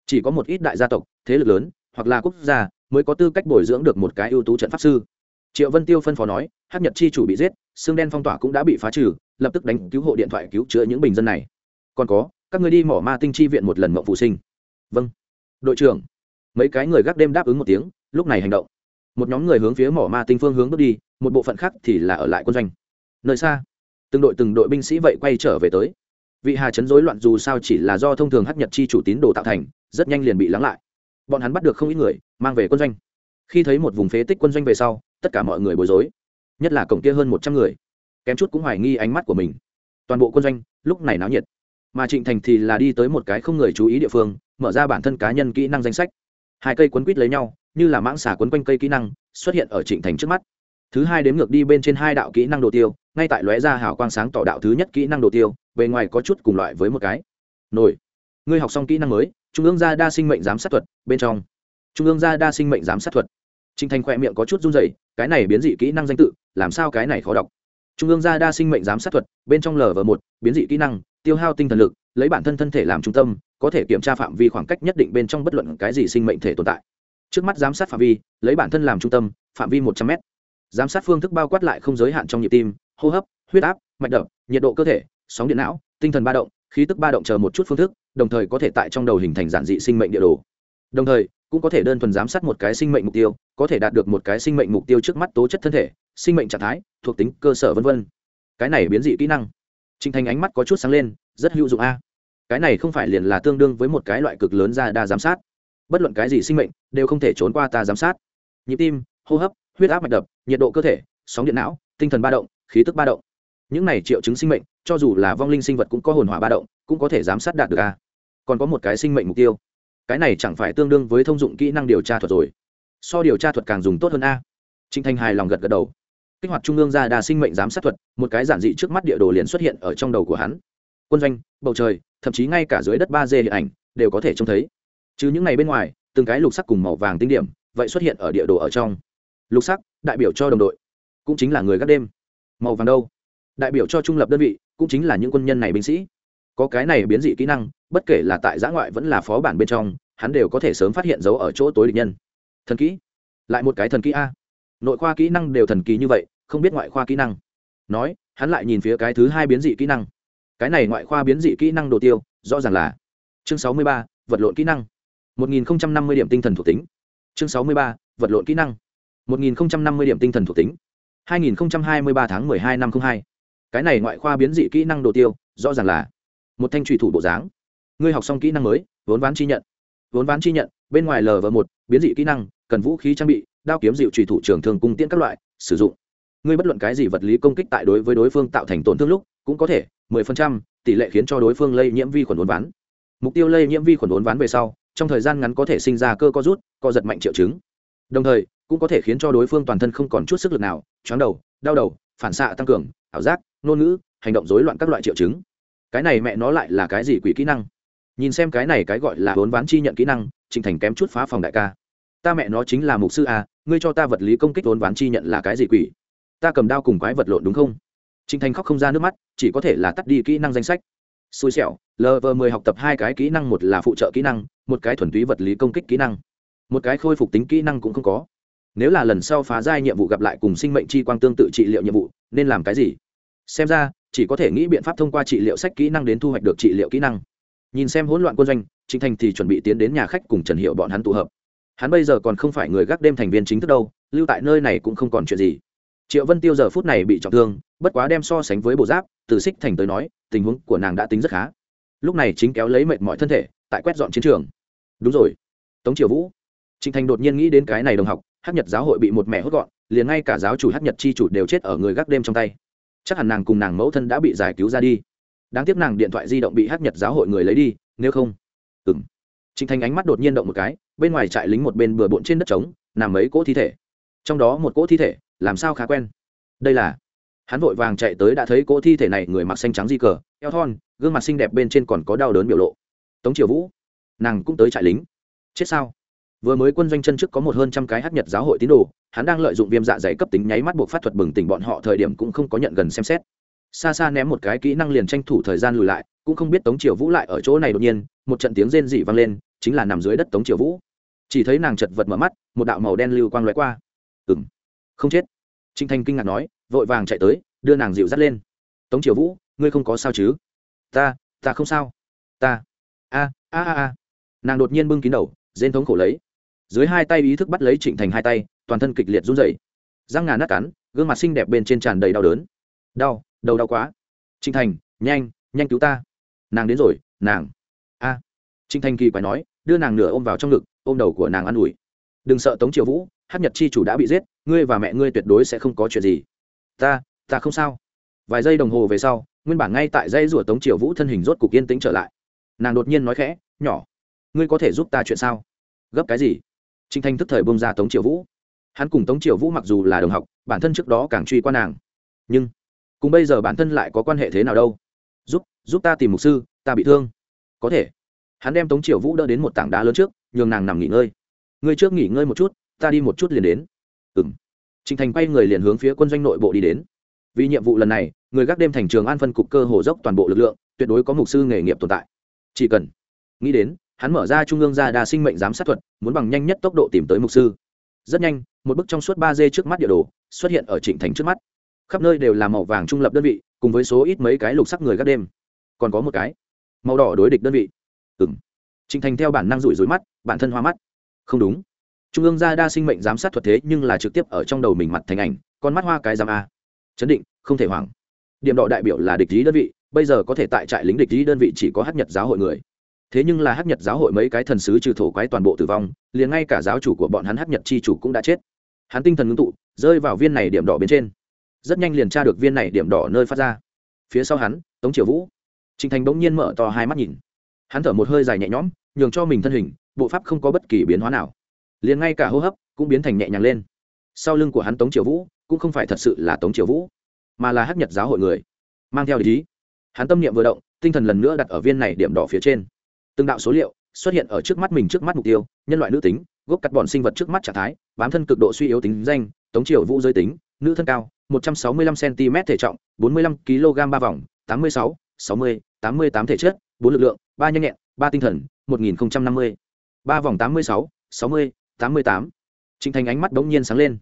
Chỉ có một ít đại gia tộc, thế lực lớn, hoặc là quốc gia, mới có tư cách bồi dưỡng được một cái ưu tú trận pháp sư. Triệu vân tiêu phân phó nói hát nhật chi chủ bị giết, xương đen phong tỏa cũng đã bị phá trừ, lập tức đánh cứu hộ điện thoại cứu chữa những bình dân này. Còn có, các người đi mỏ ma tinh chi viện một lần mộng phụ sinh vâng. Đội trưởng. Mấy cái người gác đêm đáp ứng một tiếng, lúc này hành động. Một nhóm người hướng phía mỏ ma tinh phương hướng bước đi, một bộ phận khác thì là ở lại quân doanh. Nơi xa, từng đội từng đội binh sĩ vậy quay trở về tới. Vị hà chấn rối loạn dù sao chỉ là do thông thường hát nhật chi chủ tín đồ tạo thành, rất nhanh liền bị lắng lại. Bọn hắn bắt được không ít người, mang về quân doanh. Khi thấy một vùng phế tích quân doanh về sau, tất cả mọi người bối rối. Nhất là cổng kia hơn một trăm người. Kém chút cũng hoài nghi ánh mắt của mình. Toàn bộ quân doanh, lúc này náo nhiệt. Mà trịnh thành thì là đi tới một cái không người chú ý địa phương mở ra bản thân cá nhân kỹ năng danh sách. Hai cây quấn quýt lấy nhau, như là mãng xà quấn quanh cây kỹ năng, xuất hiện ở trịnh thành trước mắt. Thứ hai đếm ngược đi bên trên hai đạo kỹ năng đồ tiêu, ngay tại lóe ra hào quang sáng tỏ đạo thứ nhất kỹ năng đồ tiêu, bề ngoài có chút cùng loại với một cái. Nổi ngươi học xong kỹ năng mới, trung ương gia đa sinh mệnh giám sát thuật, bên trong. Trung ương gia đa sinh mệnh giám sát thuật. Trịnh thành khỏe miệng có chút run dày cái này biến dị kỹ năng danh tự, làm sao cái này khó đọc? Trung ương gia đa sinh mệnh giám sát thuật, bên trong lv một, biến dị kỹ năng, tiêu hao tinh thần lực, lấy bản thân thân thể làm trung tâm có thể kiểm tra phạm vi khoảng cách nhất định bên trong bất luận cái gì sinh mệnh thể tồn tại. Trước mắt giám sát phạm vi lấy bản thân làm trung tâm phạm vi một trăm m giám sát phương thức bao quát lại không giới hạn trong nhịp tim hô hấp huyết áp mạch đập nhiệt độ cơ thể sóng điện não tinh thần ba động khí tức ba động chờ một chút phương thức đồng thời có thể tại trong đầu hình thành giản dị sinh mệnh địa đồ. Đồng thời cũng có thể đơn thuần giám sát một cái sinh mệnh mục tiêu có thể đạt được một cái sinh mệnh mục tiêu trước mắt tố chất thân thể sinh mệnh trạng thái thuộc tính cơ sở v v cái này biến dị kỹ năng. Trình Thành ánh mắt có chút sáng lên, rất hữu dụng a. Cái này không phải liền là tương đương với một cái loại cực lớn ra đa giám sát. Bất luận cái gì sinh mệnh đều không thể trốn qua ta giám sát. Nhịp tim, hô hấp, huyết áp mạch đập, nhiệt độ cơ thể, sóng điện não, tinh thần ba động, khí tức ba động. Những này triệu chứng sinh mệnh, cho dù là vong linh sinh vật cũng có hồn hỏa ba động, cũng có thể giám sát đạt được a. Còn có một cái sinh mệnh mục tiêu. Cái này chẳng phải tương đương với thông dụng kỹ năng điều tra thuật rồi. So điều tra thuật càng dùng tốt hơn a. trịnh thanh hài lòng gật gật đầu kích hoạt trung ương ra đa sinh mệnh giám sát thuật một cái giản dị trước mắt địa đồ liền xuất hiện ở trong đầu của hắn quân doanh, bầu trời, thậm chí ngay cả dưới đất ba d hiện ảnh đều có thể trông thấy. Chứ những ngày bên ngoài, từng cái lục sắc cùng màu vàng tinh điểm vậy xuất hiện ở địa đồ ở trong. Lục sắc, đại biểu cho đồng đội, cũng chính là người gác đêm. Màu vàng đâu? Đại biểu cho trung lập đơn vị, cũng chính là những quân nhân này binh sĩ. Có cái này biến dị kỹ năng, bất kể là tại giã ngoại vẫn là phó bản bên trong, hắn đều có thể sớm phát hiện dấu ở chỗ tối địch nhân. Thần kỹ. Lại một cái thần kỹ a. Nội khoa kỹ năng đều thần kỳ như vậy, không biết ngoại khoa kỹ năng. Nói, hắn lại nhìn phía cái thứ hai biến dị kỹ năng cái này ngoại khoa biến dị kỹ năng đồ tiêu, rõ ràng là chương sáu mươi ba, vật lộn kỹ năng. một nghìn năm mươi điểm tinh thần thuộc tính. Chương sáu mươi ba, vật lộn kỹ năng. một nghìn năm mươi điểm tinh thần thuộc tính. hai nghìn hai mươi ba tháng mười hai năm không hai. Cái này ngoại khoa biến dị kỹ năng đồ tiêu, rõ ràng là một thanh trùy thủ bộ dáng. Ngươi học xong kỹ năng mới, vốn ván chi nhận. Vốn ván chi nhận, bên ngoài lv một, biến dị kỹ năng, cần vũ khí trang bị, đao kiếm dịu trùy thủ trường thường cung tiễn các loại, sử dụng ngươi bất luận cái gì vật lý công kích tại đối với đối phương tạo thành tổn thương lúc cũng có thể 10%, tỷ lệ khiến cho đối phương lây nhiễm vi khuẩn uốn ván. Mục tiêu lây nhiễm vi khuẩn uốn ván về sau trong thời gian ngắn có thể sinh ra cơ co rút co giật mạnh triệu chứng. Đồng thời cũng có thể khiến cho đối phương toàn thân không còn chút sức lực nào chóng đầu đau đầu phản xạ tăng cường ảo giác ngôn ngữ hành động rối loạn các loại triệu chứng. Cái này mẹ nó lại là cái gì quỷ kỹ năng? Nhìn xem cái này cái gọi là uốn ván chi nhận kỹ năng trình thành kém chút phá phòng đại ca. Ta mẹ nó chính là mục sư a ngươi cho ta vật lý công kích vốn ván chi nhận là cái gì quỷ? Ta cầm đao cùng quái vật lộn đúng không? Trinh thành khóc không ra nước mắt, chỉ có thể là tắt đi kỹ năng danh sách. Xui xẻo lv mười học tập hai cái kỹ năng, một là phụ trợ kỹ năng, một cái thuần túy vật lý công kích kỹ năng. Một cái khôi phục tính kỹ năng cũng không có. Nếu là lần sau phá giai nhiệm vụ gặp lại cùng sinh mệnh chi quang tương tự trị liệu nhiệm vụ, nên làm cái gì? Xem ra, chỉ có thể nghĩ biện pháp thông qua trị liệu sách kỹ năng đến thu hoạch được trị liệu kỹ năng. Nhìn xem hỗn loạn quân doanh trinh thành thì chuẩn bị tiến đến nhà khách cùng trần hiệu bọn hắn tụ hợp. Hắn bây giờ còn không phải người gác đêm thành viên chính thức đâu, lưu tại nơi này cũng không còn chuyện gì triệu vân tiêu giờ phút này bị trọng thương, bất quá đem so sánh với bộ giáp, từ xích thành tới nói, tình huống của nàng đã tính rất khá. Lúc này chính kéo lấy mệt mọi thân thể, tại quét dọn chiến trường. Đúng rồi, tống triều vũ. Trịnh thành đột nhiên nghĩ đến cái này đồng học hát nhật giáo hội bị một mẹ hốt gọn, liền ngay cả giáo chủ hát nhật chi chủ đều chết ở người gác đêm trong tay. Chắc hẳn nàng cùng nàng mẫu thân đã bị giải cứu ra đi. Đáng tiếc nàng điện thoại di động bị hắc nhật giáo hội người lấy đi, nếu không. Ừng trịnh thành ánh mắt đột nhiên động một cái, bên ngoài trại lính một bên bừa bộn trên đất trống, nằm mấy cỗ thi thể. Trong đó một cỗ thi thể làm sao khá quen? Đây là, hắn vội vàng chạy tới đã thấy cỗ thi thể này người mặc xanh trắng di cờ, eo thon, gương mặt xinh đẹp bên trên còn có đau đớn biểu lộ. Tống triều vũ, nàng cũng tới trại lính. Chết sao? Vừa mới quân doanh chân trước có một hơn trăm cái hát nhật giáo hội tín đồ, hắn đang lợi dụng viêm dạ dày cấp tính nháy mắt buộc phát thuật bừng tỉnh bọn họ thời điểm cũng không có nhận gần xem xét. Xa xa ném một cái kỹ năng liền tranh thủ thời gian lùi lại, cũng không biết tống triều vũ lại ở chỗ này đột nhiên, một trận tiếng rên dị vang lên, chính là nằm dưới đất tống triều vũ. Chỉ thấy nàng chật vật mở mắt, một đạo màu đen lưu quang lóe qua. Ừng không chết. Trinh thanh kinh ngạc nói, vội vàng chạy tới, đưa nàng dịu dắt lên. Tống triều vũ, ngươi không có sao chứ? Ta ta không sao. Ta. A a a a. Nàng đột nhiên bưng kín đầu dên thống khổ lấy. Dưới hai tay ý thức bắt lấy trịnh thành hai tay, toàn thân kịch liệt run rẩy. Răng ngà nát cắn, gương mặt xinh đẹp bên trên tràn đầy đau đớn. Đau, đầu đau quá. Trịnh thành, nhanh nhanh cứu ta. Nàng đến rồi, nàng. A. Trịnh thành kỳ quái nói, đưa nàng nửa ôm vào trong ngực, ôm đầu của nàng an ủi. Đừng sợ tống triều vũ hát nhật chi chủ đã bị giết, ngươi và mẹ ngươi tuyệt đối sẽ không có chuyện gì. Ta ta không sao. Vài giây đồng hồ về sau, nguyên bản ngay tại dây rủa tống triều vũ thân hình rốt cục yên tĩnh trở lại. Nàng đột nhiên nói khẽ, nhỏ, ngươi có thể giúp ta chuyện sao? Gấp cái gì? Trinh thanh thức thời bông ra tống triều vũ. Hắn cùng tống triều vũ mặc dù là đồng học, bản thân trước đó càng truy qua nàng. Nhưng, cùng bây giờ bản thân lại có quan hệ thế nào đâu? Giúp giúp ta tìm mục sư, ta bị thương. Có thể. Hắn đem tống triều vũ đỡ đến một tảng đá lớn trước, nhường nàng nằm nghỉ ngơi. Ngươi trước nghỉ ngơi một chút ta đi một chút liền đến. Ừng trịnh thành quay người liền hướng phía quân doanh nội bộ đi đến. Vì nhiệm vụ lần này, người gác đêm thành trường an phân cục cơ hồ dốc toàn bộ lực lượng, tuyệt đối có mục sư nghề nghiệp tồn tại. Chỉ cần nghĩ đến, hắn mở ra trung ương ra đa sinh mệnh giám sát thuật, muốn bằng nhanh nhất tốc độ tìm tới mục sư. Rất nhanh, một bức trong suốt ba d trước mắt địa đồ xuất hiện ở trịnh thành trước mắt. Khắp nơi đều là màu vàng trung lập đơn vị, cùng với số ít mấy cái lục sắc người gác đêm. Còn có một cái màu đỏ đối địch đơn vị. Ừng trịnh thành theo bản năng rủi rối mắt, bản thân hoa mắt. Không đúng trung ương gia đa sinh mệnh giám sát thuật thế nhưng là trực tiếp ở trong đầu mình mặt thành ảnh, con mắt hoa cái giam a. Chấn định, không thể hoảng. Điểm đỏ đại biểu là địch lý đơn vị, bây giờ có thể tại trại lính địch lý đơn vị chỉ có hát nhật giáo hội người. Thế nhưng là hát nhật giáo hội mấy cái thần sứ trừ thổ quái toàn bộ tử vong, liền ngay cả giáo chủ của bọn hắn hát nhật chi chủ cũng đã chết. Hắn tinh thần ngưng tụ, rơi vào viên này điểm đỏ bên trên. Rất nhanh liền tra được viên này điểm đỏ nơi phát ra. Phía sau hắn, tống triều vũ. Trịnh thành bỗng nhiên mở to hai mắt nhìn. Hắn thở một hơi dài nhẹ nhõm, nhường cho mình thân hình, bộ pháp không có bất kỳ biến hóa nào liền ngay cả hô hấp cũng biến thành nhẹ nhàng lên. Sau lưng của hắn tống triều vũ cũng không phải thật sự là tống triều vũ mà là hát nhật giáo hội người. Mang theo ý hắn tâm niệm vừa động tinh thần lần nữa đặt ở viên này điểm đỏ phía trên. Từng đạo số liệu xuất hiện ở trước mắt mình trước mắt mục tiêu nhân loại nữ tính gốc cắt bọn sinh vật trước mắt trạng thái bám thân cực độ suy yếu tính danh tống triều vũ giới tính nữ thân cao 165 cm thể trọng 45 kg ba vòng 86, 60, 88 thể chất bốn lực lượng ba nhanh nhẹn ba tinh thần 1050. ba vòng 86, 60, 88. Trịnh Thành ánh mắt bỗng nhiên sáng lên.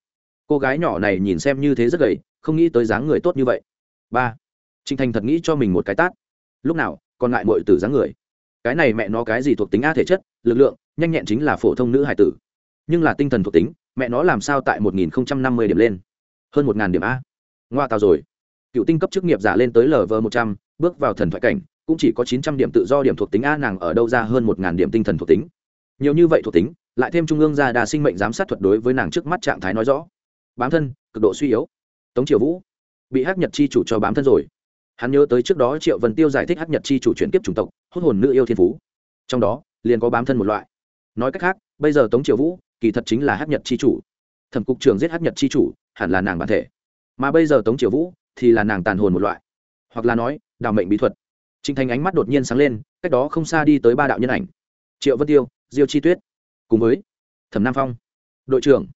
Cô gái nhỏ này nhìn xem như thế rất gầy, không nghĩ tới dáng người tốt như vậy. ba Trịnh Thành thật nghĩ cho mình một cái tát. Lúc nào, còn ngại muội tử dáng người. Cái này mẹ nó cái gì thuộc tính a thể chất, lực lượng, nhanh nhẹn chính là phổ thông nữ hải tử. Nhưng là tinh thần thuộc tính, mẹ nó làm sao tại 1050 điểm lên? Hơn 1000 điểm a. Ngoa tao rồi. Cựu tinh cấp chức nghiệp giả lên tới lv trăm, bước vào thần thoại cảnh, cũng chỉ có 900 điểm tự do điểm thuộc tính a nàng ở đâu ra hơn 1000 điểm tinh thần thuộc tính. Nhiều như vậy thuộc tính, lại thêm trung ương gia đà sinh mệnh giám sát thuật đối với nàng trước mắt trạng thái nói rõ. Bám thân, cực độ suy yếu. Tống triều vũ bị hắc nhật chi chủ cho bám thân rồi. Hắn nhớ tới trước đó triệu vân tiêu giải thích hắc nhật chi chủ chuyển tiếp chủng tộc, hút hồn nữ yêu thiên phú. Trong đó, liền có bám thân một loại. Nói cách khác, bây giờ tống triều vũ kỳ thật chính là hắc nhật chi chủ. Thẩm cục trưởng giết hắc nhật chi chủ, hẳn là nàng bản thể. Mà bây giờ tống triều vũ thì là nàng tàn hồn một loại. Hoặc là nói, đào mệnh bí thuật. Trinh thành ánh mắt đột nhiên sáng lên, cách đó không xa đi tới ba đạo nhân ảnh. Triệu vân tiêu, diêu chi tuyết cùng với thẩm nam phong đội trưởng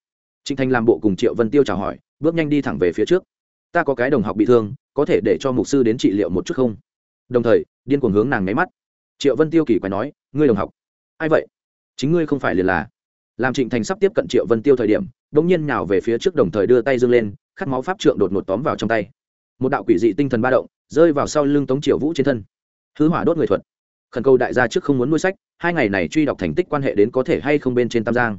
trịnh thành làm bộ cùng triệu vân tiêu chào hỏi bước nhanh đi thẳng về phía trước ta có cái đồng học bị thương có thể để cho mục sư đến trị liệu một chút không đồng thời điên cuồng hướng nàng nháy mắt triệu vân tiêu kỳ quái nói ngươi đồng học ai vậy chính ngươi không phải liền là làm trịnh thành sắp tiếp cận triệu vân tiêu thời điểm đ ỗ n g nhiên nào về phía trước đồng thời đưa tay dâng lên khát máu pháp trượng đột ngột tóm vào trong tay một đạo quỷ dị tinh thần ba động rơi vào sau lưng tống triệu vũ trên thân hứ hỏa đốt người thuật khẩn cầu đại gia trước không muốn nuôi sách hai ngày này truy đọc thành tích quan hệ đến có thể hay không bên trên tam giang.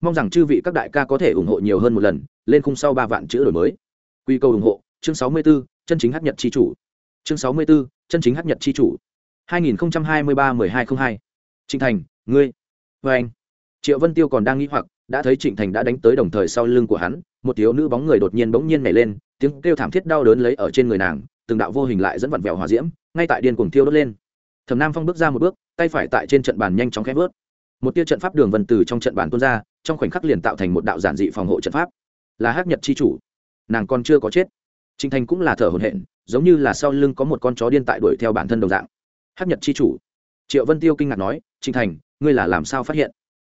Mong rằng chư vị các đại ca có thể ủng hộ nhiều hơn một lần lên khung sau ba vạn chữ đổi mới. Quy cầu ủng hộ chương sáu mươi 64, chân chính hấp nhật chi chủ. Chương sáu mươi 64, chân chính hấp nhật chi chủ. hai nghìn hai mươi ba mười hai không hai. Trịnh thành ngươi. Vê anh. Triệu vân tiêu còn đang nghĩ hoặc đã thấy trịnh thành đã đánh tới đồng thời sau lưng của hắn một thiếu nữ bóng người đột nhiên bỗng nhiên nhảy lên tiếng kêu thảm thiết đau đớn lấy ở trên người nàng từng đạo vô hình lại dẫn vặn vẹo hỏa diễm ngay tại điên cuồng thiêu đốt lên thẩm nam phong bước ra một bước, tay phải tại trên trận bàn nhanh chóng khép vớt. Một tia trận pháp đường vân từ trong trận bàn tuôn ra, trong khoảnh khắc liền tạo thành một đạo giản dị phòng hộ trận pháp. Là hắc nhật chi chủ. Nàng còn chưa có chết. Trinh thành cũng là thở hổn hển, giống như là sau lưng có một con chó điên tại đuổi theo bản thân đồng dạng. Hắc nhật chi chủ. Triệu vân tiêu kinh ngạc nói trinh thành, ngươi là làm sao phát hiện?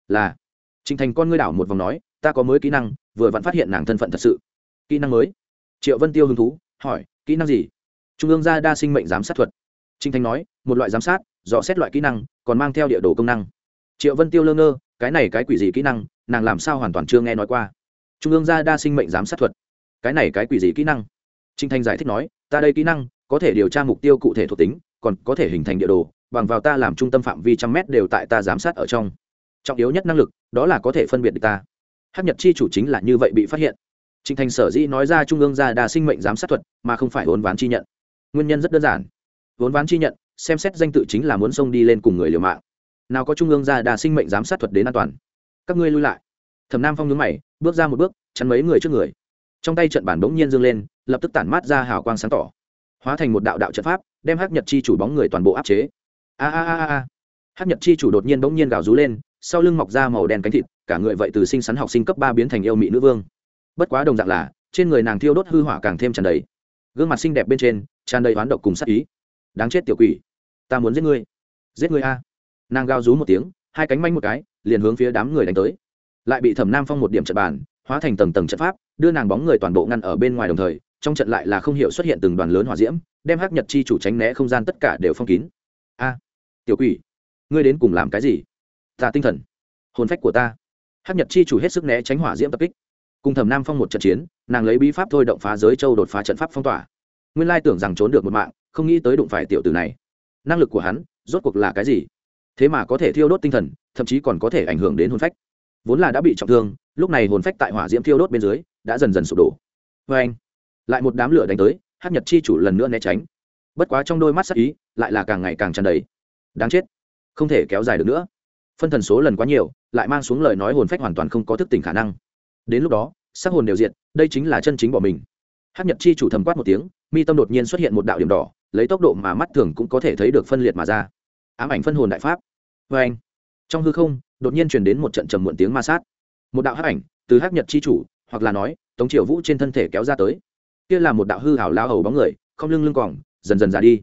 Là. Trinh thành con ngươi đảo một vòng nói, ta có mới kỹ năng, vừa vặn phát hiện nàng thân phận thật sự. Kỹ năng mới? Triệu vân tiêu hứng thú, hỏi, kỹ năng gì? Trung ương gia đa sinh mệnh giám sát thuật trinh thành nói, một loại giám sát, dò xét loại kỹ năng, còn mang theo địa đồ công năng. Triệu vân tiêu lơ ngơ, cái này cái quỷ gì kỹ năng, nàng làm sao hoàn toàn chưa nghe nói qua. Trung ương gia đa sinh mệnh giám sát thuật. Cái này cái quỷ gì kỹ năng? Trinh thanh giải thích nói, ta đây kỹ năng, có thể điều tra mục tiêu cụ thể thuộc tính, còn có thể hình thành địa đồ, bằng vào ta làm trung tâm phạm vi trăm mét đều tại ta giám sát ở trong. Trọng yếu nhất năng lực, đó là có thể phân biệt được ta. Hắc nhật chi chủ chính là như vậy bị phát hiện. Trình thành sở dĩ nói ra trung ương gia đa sinh mệnh giám sát thuật, mà không phải vốn ván chi nhận. Nguyên nhân rất đơn giản vốn ván chi nhận, xem xét danh tự chính là muốn xông đi lên cùng người liều mạng. Nào có trung ương ra đà sinh mệnh giám sát thuật đến an toàn. Các ngươi lui lại. Thẩm nam phong nhướng mày, bước ra một bước, chắn mấy người trước người. Trong tay trận bản bỗng nhiên dâng lên, lập tức tản mát ra hào quang sáng tỏ. Hóa thành một đạo đạo trận pháp, đem hắc nhật chi chủ bóng người toàn bộ áp chế. A a a a hắc nhật chi chủ đột nhiên bỗng nhiên gào rú lên, sau lưng mọc ra màu đen cánh thịt, cả người vậy từ sinh sắn học sinh cấp ba biến thành yêu mỹ nữ vương. Bất quá đồng dạng là, trên người nàng thiêu đốt hư hỏa càng thêm tràn đầy. Gương mặt xinh đẹp bên trên, tràn đầy oán độc cùng sắc ý đáng chết tiểu quỷ. Ta muốn giết ngươi. Giết ngươi a. Nàng gào rú một tiếng, hai cánh manh một cái, liền hướng phía đám người đánh tới. Lại bị thẩm nam phong một điểm trận bàn, hóa thành tầng tầng trận pháp, đưa nàng bóng người toàn bộ ngăn ở bên ngoài đồng thời, trong trận lại là không hiểu xuất hiện từng đoàn lớn hỏa diễm, đem hắc nhật chi chủ tránh né không gian tất cả đều phong kín. A, tiểu quỷ, ngươi đến cùng làm cái gì? Ta tinh thần, hồn phách của ta. Hắc nhật chi chủ hết sức né tránh hỏa diễm tập kích. Cùng thẩm nam phong một trận chiến, nàng lấy bí pháp thôi động phá giới châu đột phá trận pháp phong tỏa. Nguyên lai tưởng rằng trốn được một mạng không nghĩ tới đụng phải tiểu tử này. Năng lực của hắn, rốt cuộc là cái gì? Thế mà có thể thiêu đốt tinh thần, thậm chí còn có thể ảnh hưởng đến hồn phách. Vốn là đã bị trọng thương, lúc này hồn phách tại hỏa diễm thiêu đốt bên dưới, đã dần dần sụp đổ. Vê anh, lại một đám lửa đánh tới hát nhật chi chủ lần nữa né tránh. Bất quá trong đôi mắt sắc ý, lại là càng ngày càng tràn đầy. Đáng chết, không thể kéo dài được nữa. Phân thần số lần quá nhiều, lại mang xuống lời nói hồn phách hoàn toàn không có thức tỉnh khả năng. Đến lúc đó, sắc hồn đều diệt, đây chính là chân chính bỏ mình. Hát nhật chi chủ thầm quát một tiếng, mi tâm đột nhiên xuất hiện một đạo điểm đỏ lấy tốc độ mà mắt thường cũng có thể thấy được phân liệt mà ra. Ám ảnh phân hồn đại pháp. Vê anh. Trong hư không, đột nhiên truyền đến một trận trầm muộn tiếng ma sát. Một đạo hắc ảnh từ hắc nhật chi chủ, hoặc là nói, tống triều vũ trên thân thể kéo ra tới. Kia là một đạo hư hảo lao hầu bóng người, không lưng lưng còng, dần dần ra đi.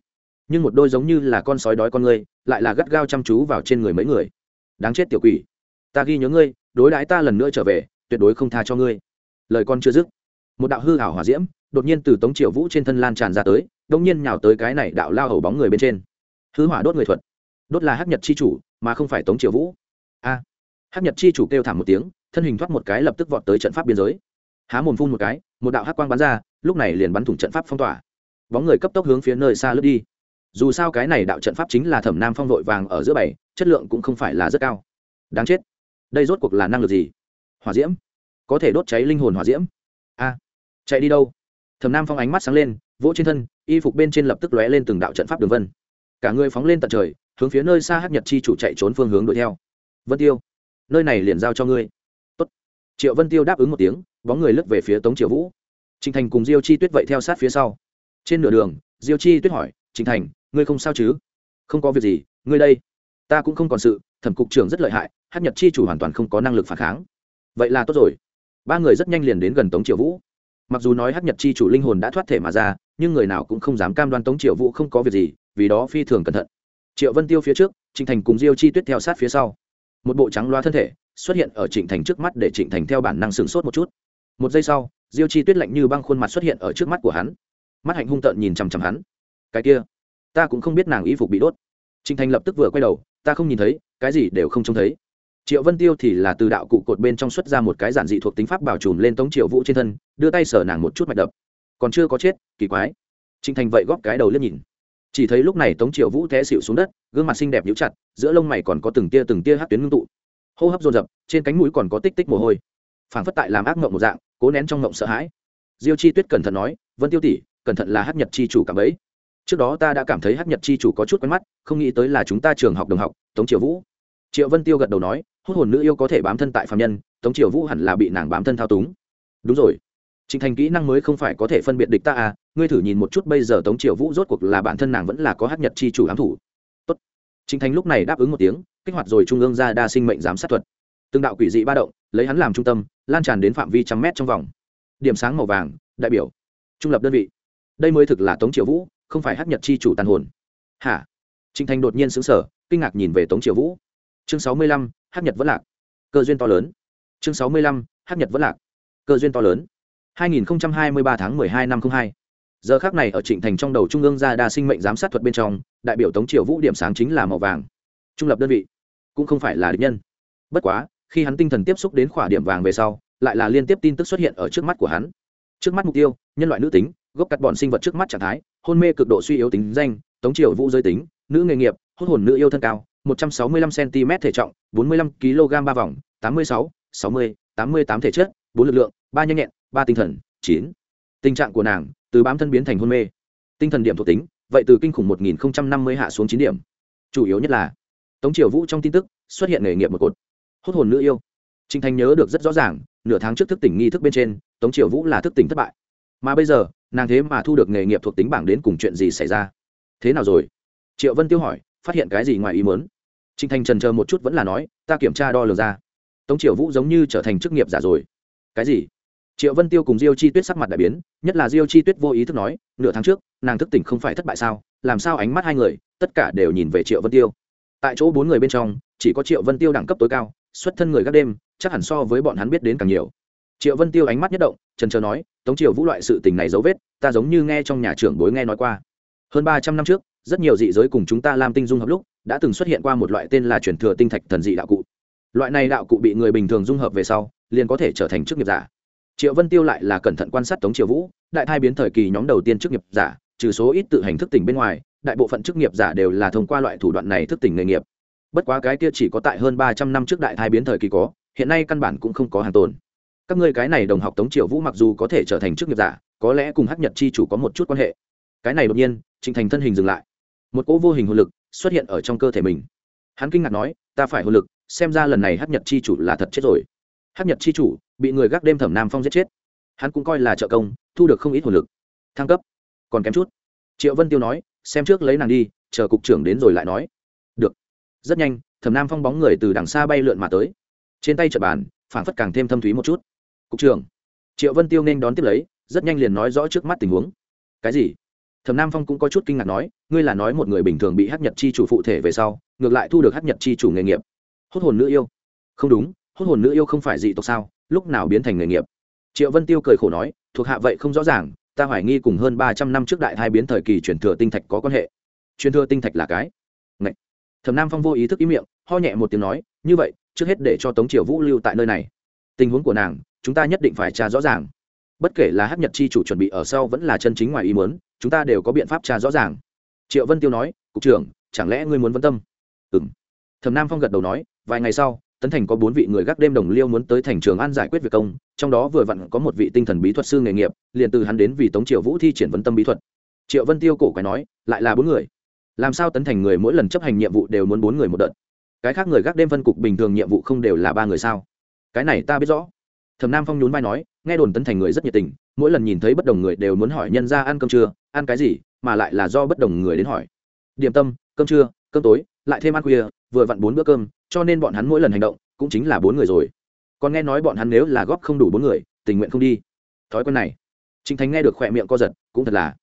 Nhưng một đôi giống như là con sói đói con người lại là gắt gao chăm chú vào trên người mấy người. Đáng chết tiểu quỷ. Ta ghi nhớ ngươi, đối đãi ta lần nữa trở về, tuyệt đối không tha cho ngươi. Lời con chưa dứt. Một đạo hư hảo hỏa diễm, đột nhiên từ tống triều vũ trên thân lan tràn ra tới đông nhiên nhào tới cái này đạo lao hầu bóng người bên trên. Hư hỏa đốt người thuật. Đốt là hắc nhật chi chủ, mà không phải tống triều vũ. A. Hắc nhật chi chủ kêu thảm một tiếng, thân hình thoát một cái lập tức vọt tới trận pháp biên giới. Há mồm phun một cái, một đạo hắc quang bắn ra, lúc này liền bắn thủng trận pháp phong tỏa. Bóng người cấp tốc hướng phía nơi xa lướt đi. Dù sao cái này đạo trận pháp chính là thẩm nam phong vội vàng ở giữa bảy, chất lượng cũng không phải là rất cao. Đáng chết. Đây rốt cuộc là năng lực gì? Hỏa diễm. Có thể đốt cháy linh hồn hỏa diễm. A. Chạy đi đâu? Thẩm nam phong ánh mắt sáng lên, vỗ trên thân y phục bên trên lập tức lóe lên từng đạo trận pháp đường vân. Cả người phóng lên tận trời, hướng phía nơi xa Hát nhật chi chủ chạy trốn phương hướng đuổi theo. Vân tiêu, nơi này liền giao cho ngươi. Tốt. triệu vân tiêu đáp ứng một tiếng, bóng người lướt về phía tống triệu vũ. Trịnh thành cùng diêu chi tuyết vậy theo sát phía sau. Trên nửa đường, diêu chi tuyết hỏi trịnh thành, ngươi không sao chứ? Không có việc gì, ngươi đây. Ta cũng không còn sự, thẩm cục trưởng rất lợi hại hát nhật chi chủ hoàn toàn không có năng lực phản kháng. Vậy là tốt rồi. Ba người rất nhanh liền đến gần tống triệu vũ. Mặc dù nói hát nhật chi chủ linh hồn đã thoát thể mà ra nhưng người nào cũng không dám cam đoan tống triệu vũ không có việc gì, vì đó phi thường cẩn thận. Triệu vân tiêu phía trước, trịnh thành cùng diêu chi tuyết theo sát phía sau. Một bộ trắng loa thân thể xuất hiện ở trịnh thành trước mắt để trịnh thành theo bản năng sửng sốt một chút. Một giây sau, diêu chi tuyết lạnh như băng khuôn mặt xuất hiện ở trước mắt của hắn. Mắt hạnh hung tợn nhìn chằm chằm hắn. Cái kia, ta cũng không biết nàng y phục bị đốt. Trịnh thành lập tức vừa quay đầu, ta không nhìn thấy, cái gì đều không trông thấy. Triệu vân tiêu thì là từ đạo cụ cột bên trong xuất ra một cái giản dị thuộc tính pháp bảo trùm lên tống triệu vũ trên thân, đưa tay sờ nàng một chút mạch đập còn chưa có chết, kỳ quái. Trịnh thành vậy góp cái đầu lên nhìn. Chỉ thấy lúc này tống triệu vũ té xịu xuống đất, gương mặt xinh đẹp nhũ chặt, giữa lông mày còn có từng tia từng tia hát tuyến ngưng tụ. Hô hấp dồn dập, trên cánh mũi còn có tích tích mồ hôi. Phảng phất tại làm ác mộng một dạng, cố nén trong mộng sợ hãi. Diêu chi tuyết cẩn thận nói, vân tiêu tỷ, cẩn thận là hát nhật chi chủ cảm ấy. Trước đó ta đã cảm thấy hát nhật chi chủ có chút quen mắt, không nghĩ tới là chúng ta trường học đồng học, tống triệu vũ. Triệu vân tiêu gật đầu nói hốt hồn nữ yêu có thể bám thân tại phạm nhân, tống triều vũ hẳn là bị nàng bám thân thao túng. Đúng rồi. Trình thành kỹ năng mới không phải có thể phân biệt địch ta à ngươi thử nhìn một chút bây giờ tống triều vũ rốt cuộc là bản thân nàng vẫn là có Hắc nhật chi chủ ám thủ. Tốt. Trình thành lúc này đáp ứng một tiếng, kích hoạt rồi trung ương ra đa sinh mệnh giám sát thuật. Từng đạo quỷ dị ba động, lấy hắn làm trung tâm, lan tràn đến phạm vi trăm mét trong vòng. Điểm sáng màu vàng, đại biểu. Trung lập đơn vị. Đây mới thực là tống triều vũ, không phải Hắc nhật chi chủ tàn hồn. Hả? Trình thành đột nhiên sửng sở kinh ngạc nhìn về tống triều vũ. Chương sáu mươi lăm nhật vẫn lạc. Cơ duyên to lớn. Chương sáu mươi lăm nhật vẫn lạc. Cơ duyên to lớn. 2023 tháng 12 năm 02. Giờ khắc này ở Trịnh Thành trong đầu trung ương ra đa sinh mệnh giám sát thuật bên trong, đại biểu Tống Triều Vũ điểm sáng chính là màu vàng. Trung lập đơn vị, cũng không phải là địch nhân. Bất quá, khi hắn tinh thần tiếp xúc đến khỏa điểm vàng về sau, lại là liên tiếp tin tức xuất hiện ở trước mắt của hắn. Trước mắt mục tiêu, nhân loại nữ tính, gốc cắt bọn sinh vật trước mắt trạng thái, hôn mê cực độ suy yếu tính danh, Tống Triều Vũ giới tính, nữ nghề nghiệp, hút hồn nữ yêu thân cao, 165 cm thể trọng, 45 kg ba vòng, 86, 60, 88 thể chất, bốn lực lượng, ba nhanh nhẹn, ba tinh thần, chín. Tình trạng của nàng, từ bám thân biến thành hôn mê. Tinh thần điểm thuộc tính, vậy từ kinh khủng một nghìn năm mươi hạ xuống chín điểm. Chủ yếu nhất là, tống triều vũ trong tin tức, xuất hiện nghề nghiệp một cột. Hốt hồn nữ yêu. Trinh thành nhớ được rất rõ ràng, nửa tháng trước thức tỉnh nghi thức bên trên, tống triều vũ là thức tỉnh thất bại. Mà bây giờ, nàng thế mà thu được nghề nghiệp thuộc tính bảng đến cùng chuyện gì xảy ra? Thế nào rồi? Triệu vân tiêu hỏi, phát hiện cái gì ngoài ý muốn? Trinh thành trần chờ một chút vẫn là nói, ta kiểm tra đo lường ra. Tống triều vũ giống như trở thành chức nghiệp giả rồi. Cái gì? Triệu vân tiêu cùng diêu chi tuyết sắc mặt đại biến, nhất là diêu chi tuyết vô ý thức nói, nửa tháng trước, nàng thức tỉnh không phải thất bại sao? Làm sao ánh mắt hai người, tất cả đều nhìn về triệu vân tiêu? Tại chỗ bốn người bên trong, chỉ có triệu vân tiêu đẳng cấp tối cao, xuất thân người gác đêm, chắc hẳn so với bọn hắn biết đến càng nhiều. Triệu vân tiêu ánh mắt nhất động, trần trờ nói, tống triều vũ loại sự tình này dấu vết, ta giống như nghe trong nhà trưởng bối nghe nói qua. Hơn ba trăm năm trước, rất nhiều dị giới cùng chúng ta làm tinh dung hợp lúc, đã từng xuất hiện qua một loại tên là truyền thừa tinh thạch thần dị đạo cụ. Loại này đạo cụ bị người bình thường dung hợp về sau, liền có thể trở thành chức nghiệp giả triệu vân tiêu lại là cẩn thận quan sát tống triều vũ, đại thai biến thời kỳ nhóm đầu tiên chức nghiệp giả, trừ số ít tự hành thức tỉnh bên ngoài, đại bộ phận chức nghiệp giả đều là thông qua loại thủ đoạn này thức tỉnh nghề nghiệp. Bất quá cái kia chỉ có tại hơn ba trăm năm trước đại thai biến thời kỳ có, hiện nay căn bản cũng không có hàng tồn. Các ngươi cái này đồng học tống triều vũ mặc dù có thể trở thành chức nghiệp giả, có lẽ cùng hắc nhật chi chủ có một chút quan hệ. Cái này đột nhiên, trịnh thành thân hình dừng lại. Một cỗ vô hình hồn lực xuất hiện ở trong cơ thể mình. Hắn kinh ngạc nói, ta phải hồn lực, xem ra lần này hắc nhật chi chủ là thật chết rồi hát nhật chi chủ, bị người gác đêm thẩm nam phong giết chết. Hắn cũng coi là trợ công, thu được không ít hồn lực. Thăng cấp. Còn kém chút. Triệu vân tiêu nói, xem trước lấy nàng đi, chờ cục trưởng đến rồi lại nói. Được. Rất nhanh, thẩm nam phong bóng người từ đằng xa bay lượn mà tới. Trên tay trợ bàn phản phất càng thêm thâm thúy một chút. Cục trưởng. Triệu vân tiêu nên đón tiếp lấy, rất nhanh liền nói rõ trước mắt tình huống. Cái gì? Thẩm nam phong cũng có chút kinh ngạc nói, ngươi là nói một người bình thường bị hát nhật chi chủ phụ thể về sau, ngược lại thu được hát nhật chi chủ nghề nghiệp. Hốt hồn nữ yêu. Không đúng hốt hồn nữ yêu không phải dị tộc sao, lúc nào biến thành nghề nghiệp? Triệu vân tiêu cười khổ nói, thuộc hạ vậy không rõ ràng, ta hoài nghi cùng hơn ba trăm năm trước đại hai biến thời kỳ truyền thừa tinh thạch có quan hệ. Truyền thừa tinh thạch là cái? Ngậy. thẩm nam phong vô ý thức ý miệng, ho nhẹ một tiếng nói, như vậy, trước hết để cho tống triều vũ lưu tại nơi này. Tình huống của nàng, chúng ta nhất định phải tra rõ ràng. Bất kể là hát nhật chi chủ chuẩn bị ở sau vẫn là chân chính ngoài ý muốn, chúng ta đều có biện pháp tra rõ ràng. Triệu vân tiêu nói, cục trưởng, chẳng lẽ ngươi muốn vân tâm? Ừ m thẩm nam phong gật đầu nói, vài ngày sau tấn thành có bốn vị người gác đêm đồng liêu muốn tới thành trường an giải quyết việc công, trong đó vừa vặn có một vị tinh thần bí thuật sư nghề nghiệp, liền từ hắn đến vì tống triệu vũ thi triển vấn tâm bí thuật. Triệu vân tiêu cổ quái nói, lại là bốn người. Làm sao tấn thành người mỗi lần chấp hành nhiệm vụ đều muốn bốn người một đợt? Cái khác người gác đêm phân cục bình thường nhiệm vụ không đều là ba người sao? Cái này ta biết rõ. Thẩm nam phong nhún vai nói, nghe đồn tấn thành người rất nhiệt tình, mỗi lần nhìn thấy bất đồng người đều muốn hỏi nhân ra ăn cơm trưa, ăn cái gì, mà lại là do bất đồng người đến hỏi. Điểm tâm, cơm trưa, cơm tối lại thêm ăn khuya, vừa vặn bốn bữa cơm, cho nên bọn hắn mỗi lần hành động cũng chính là bốn người rồi. Còn nghe nói bọn hắn nếu là góp không đủ bốn người, tình nguyện không đi. Thói quen này trinh thành nghe được khỏe miệng co giật, cũng thật là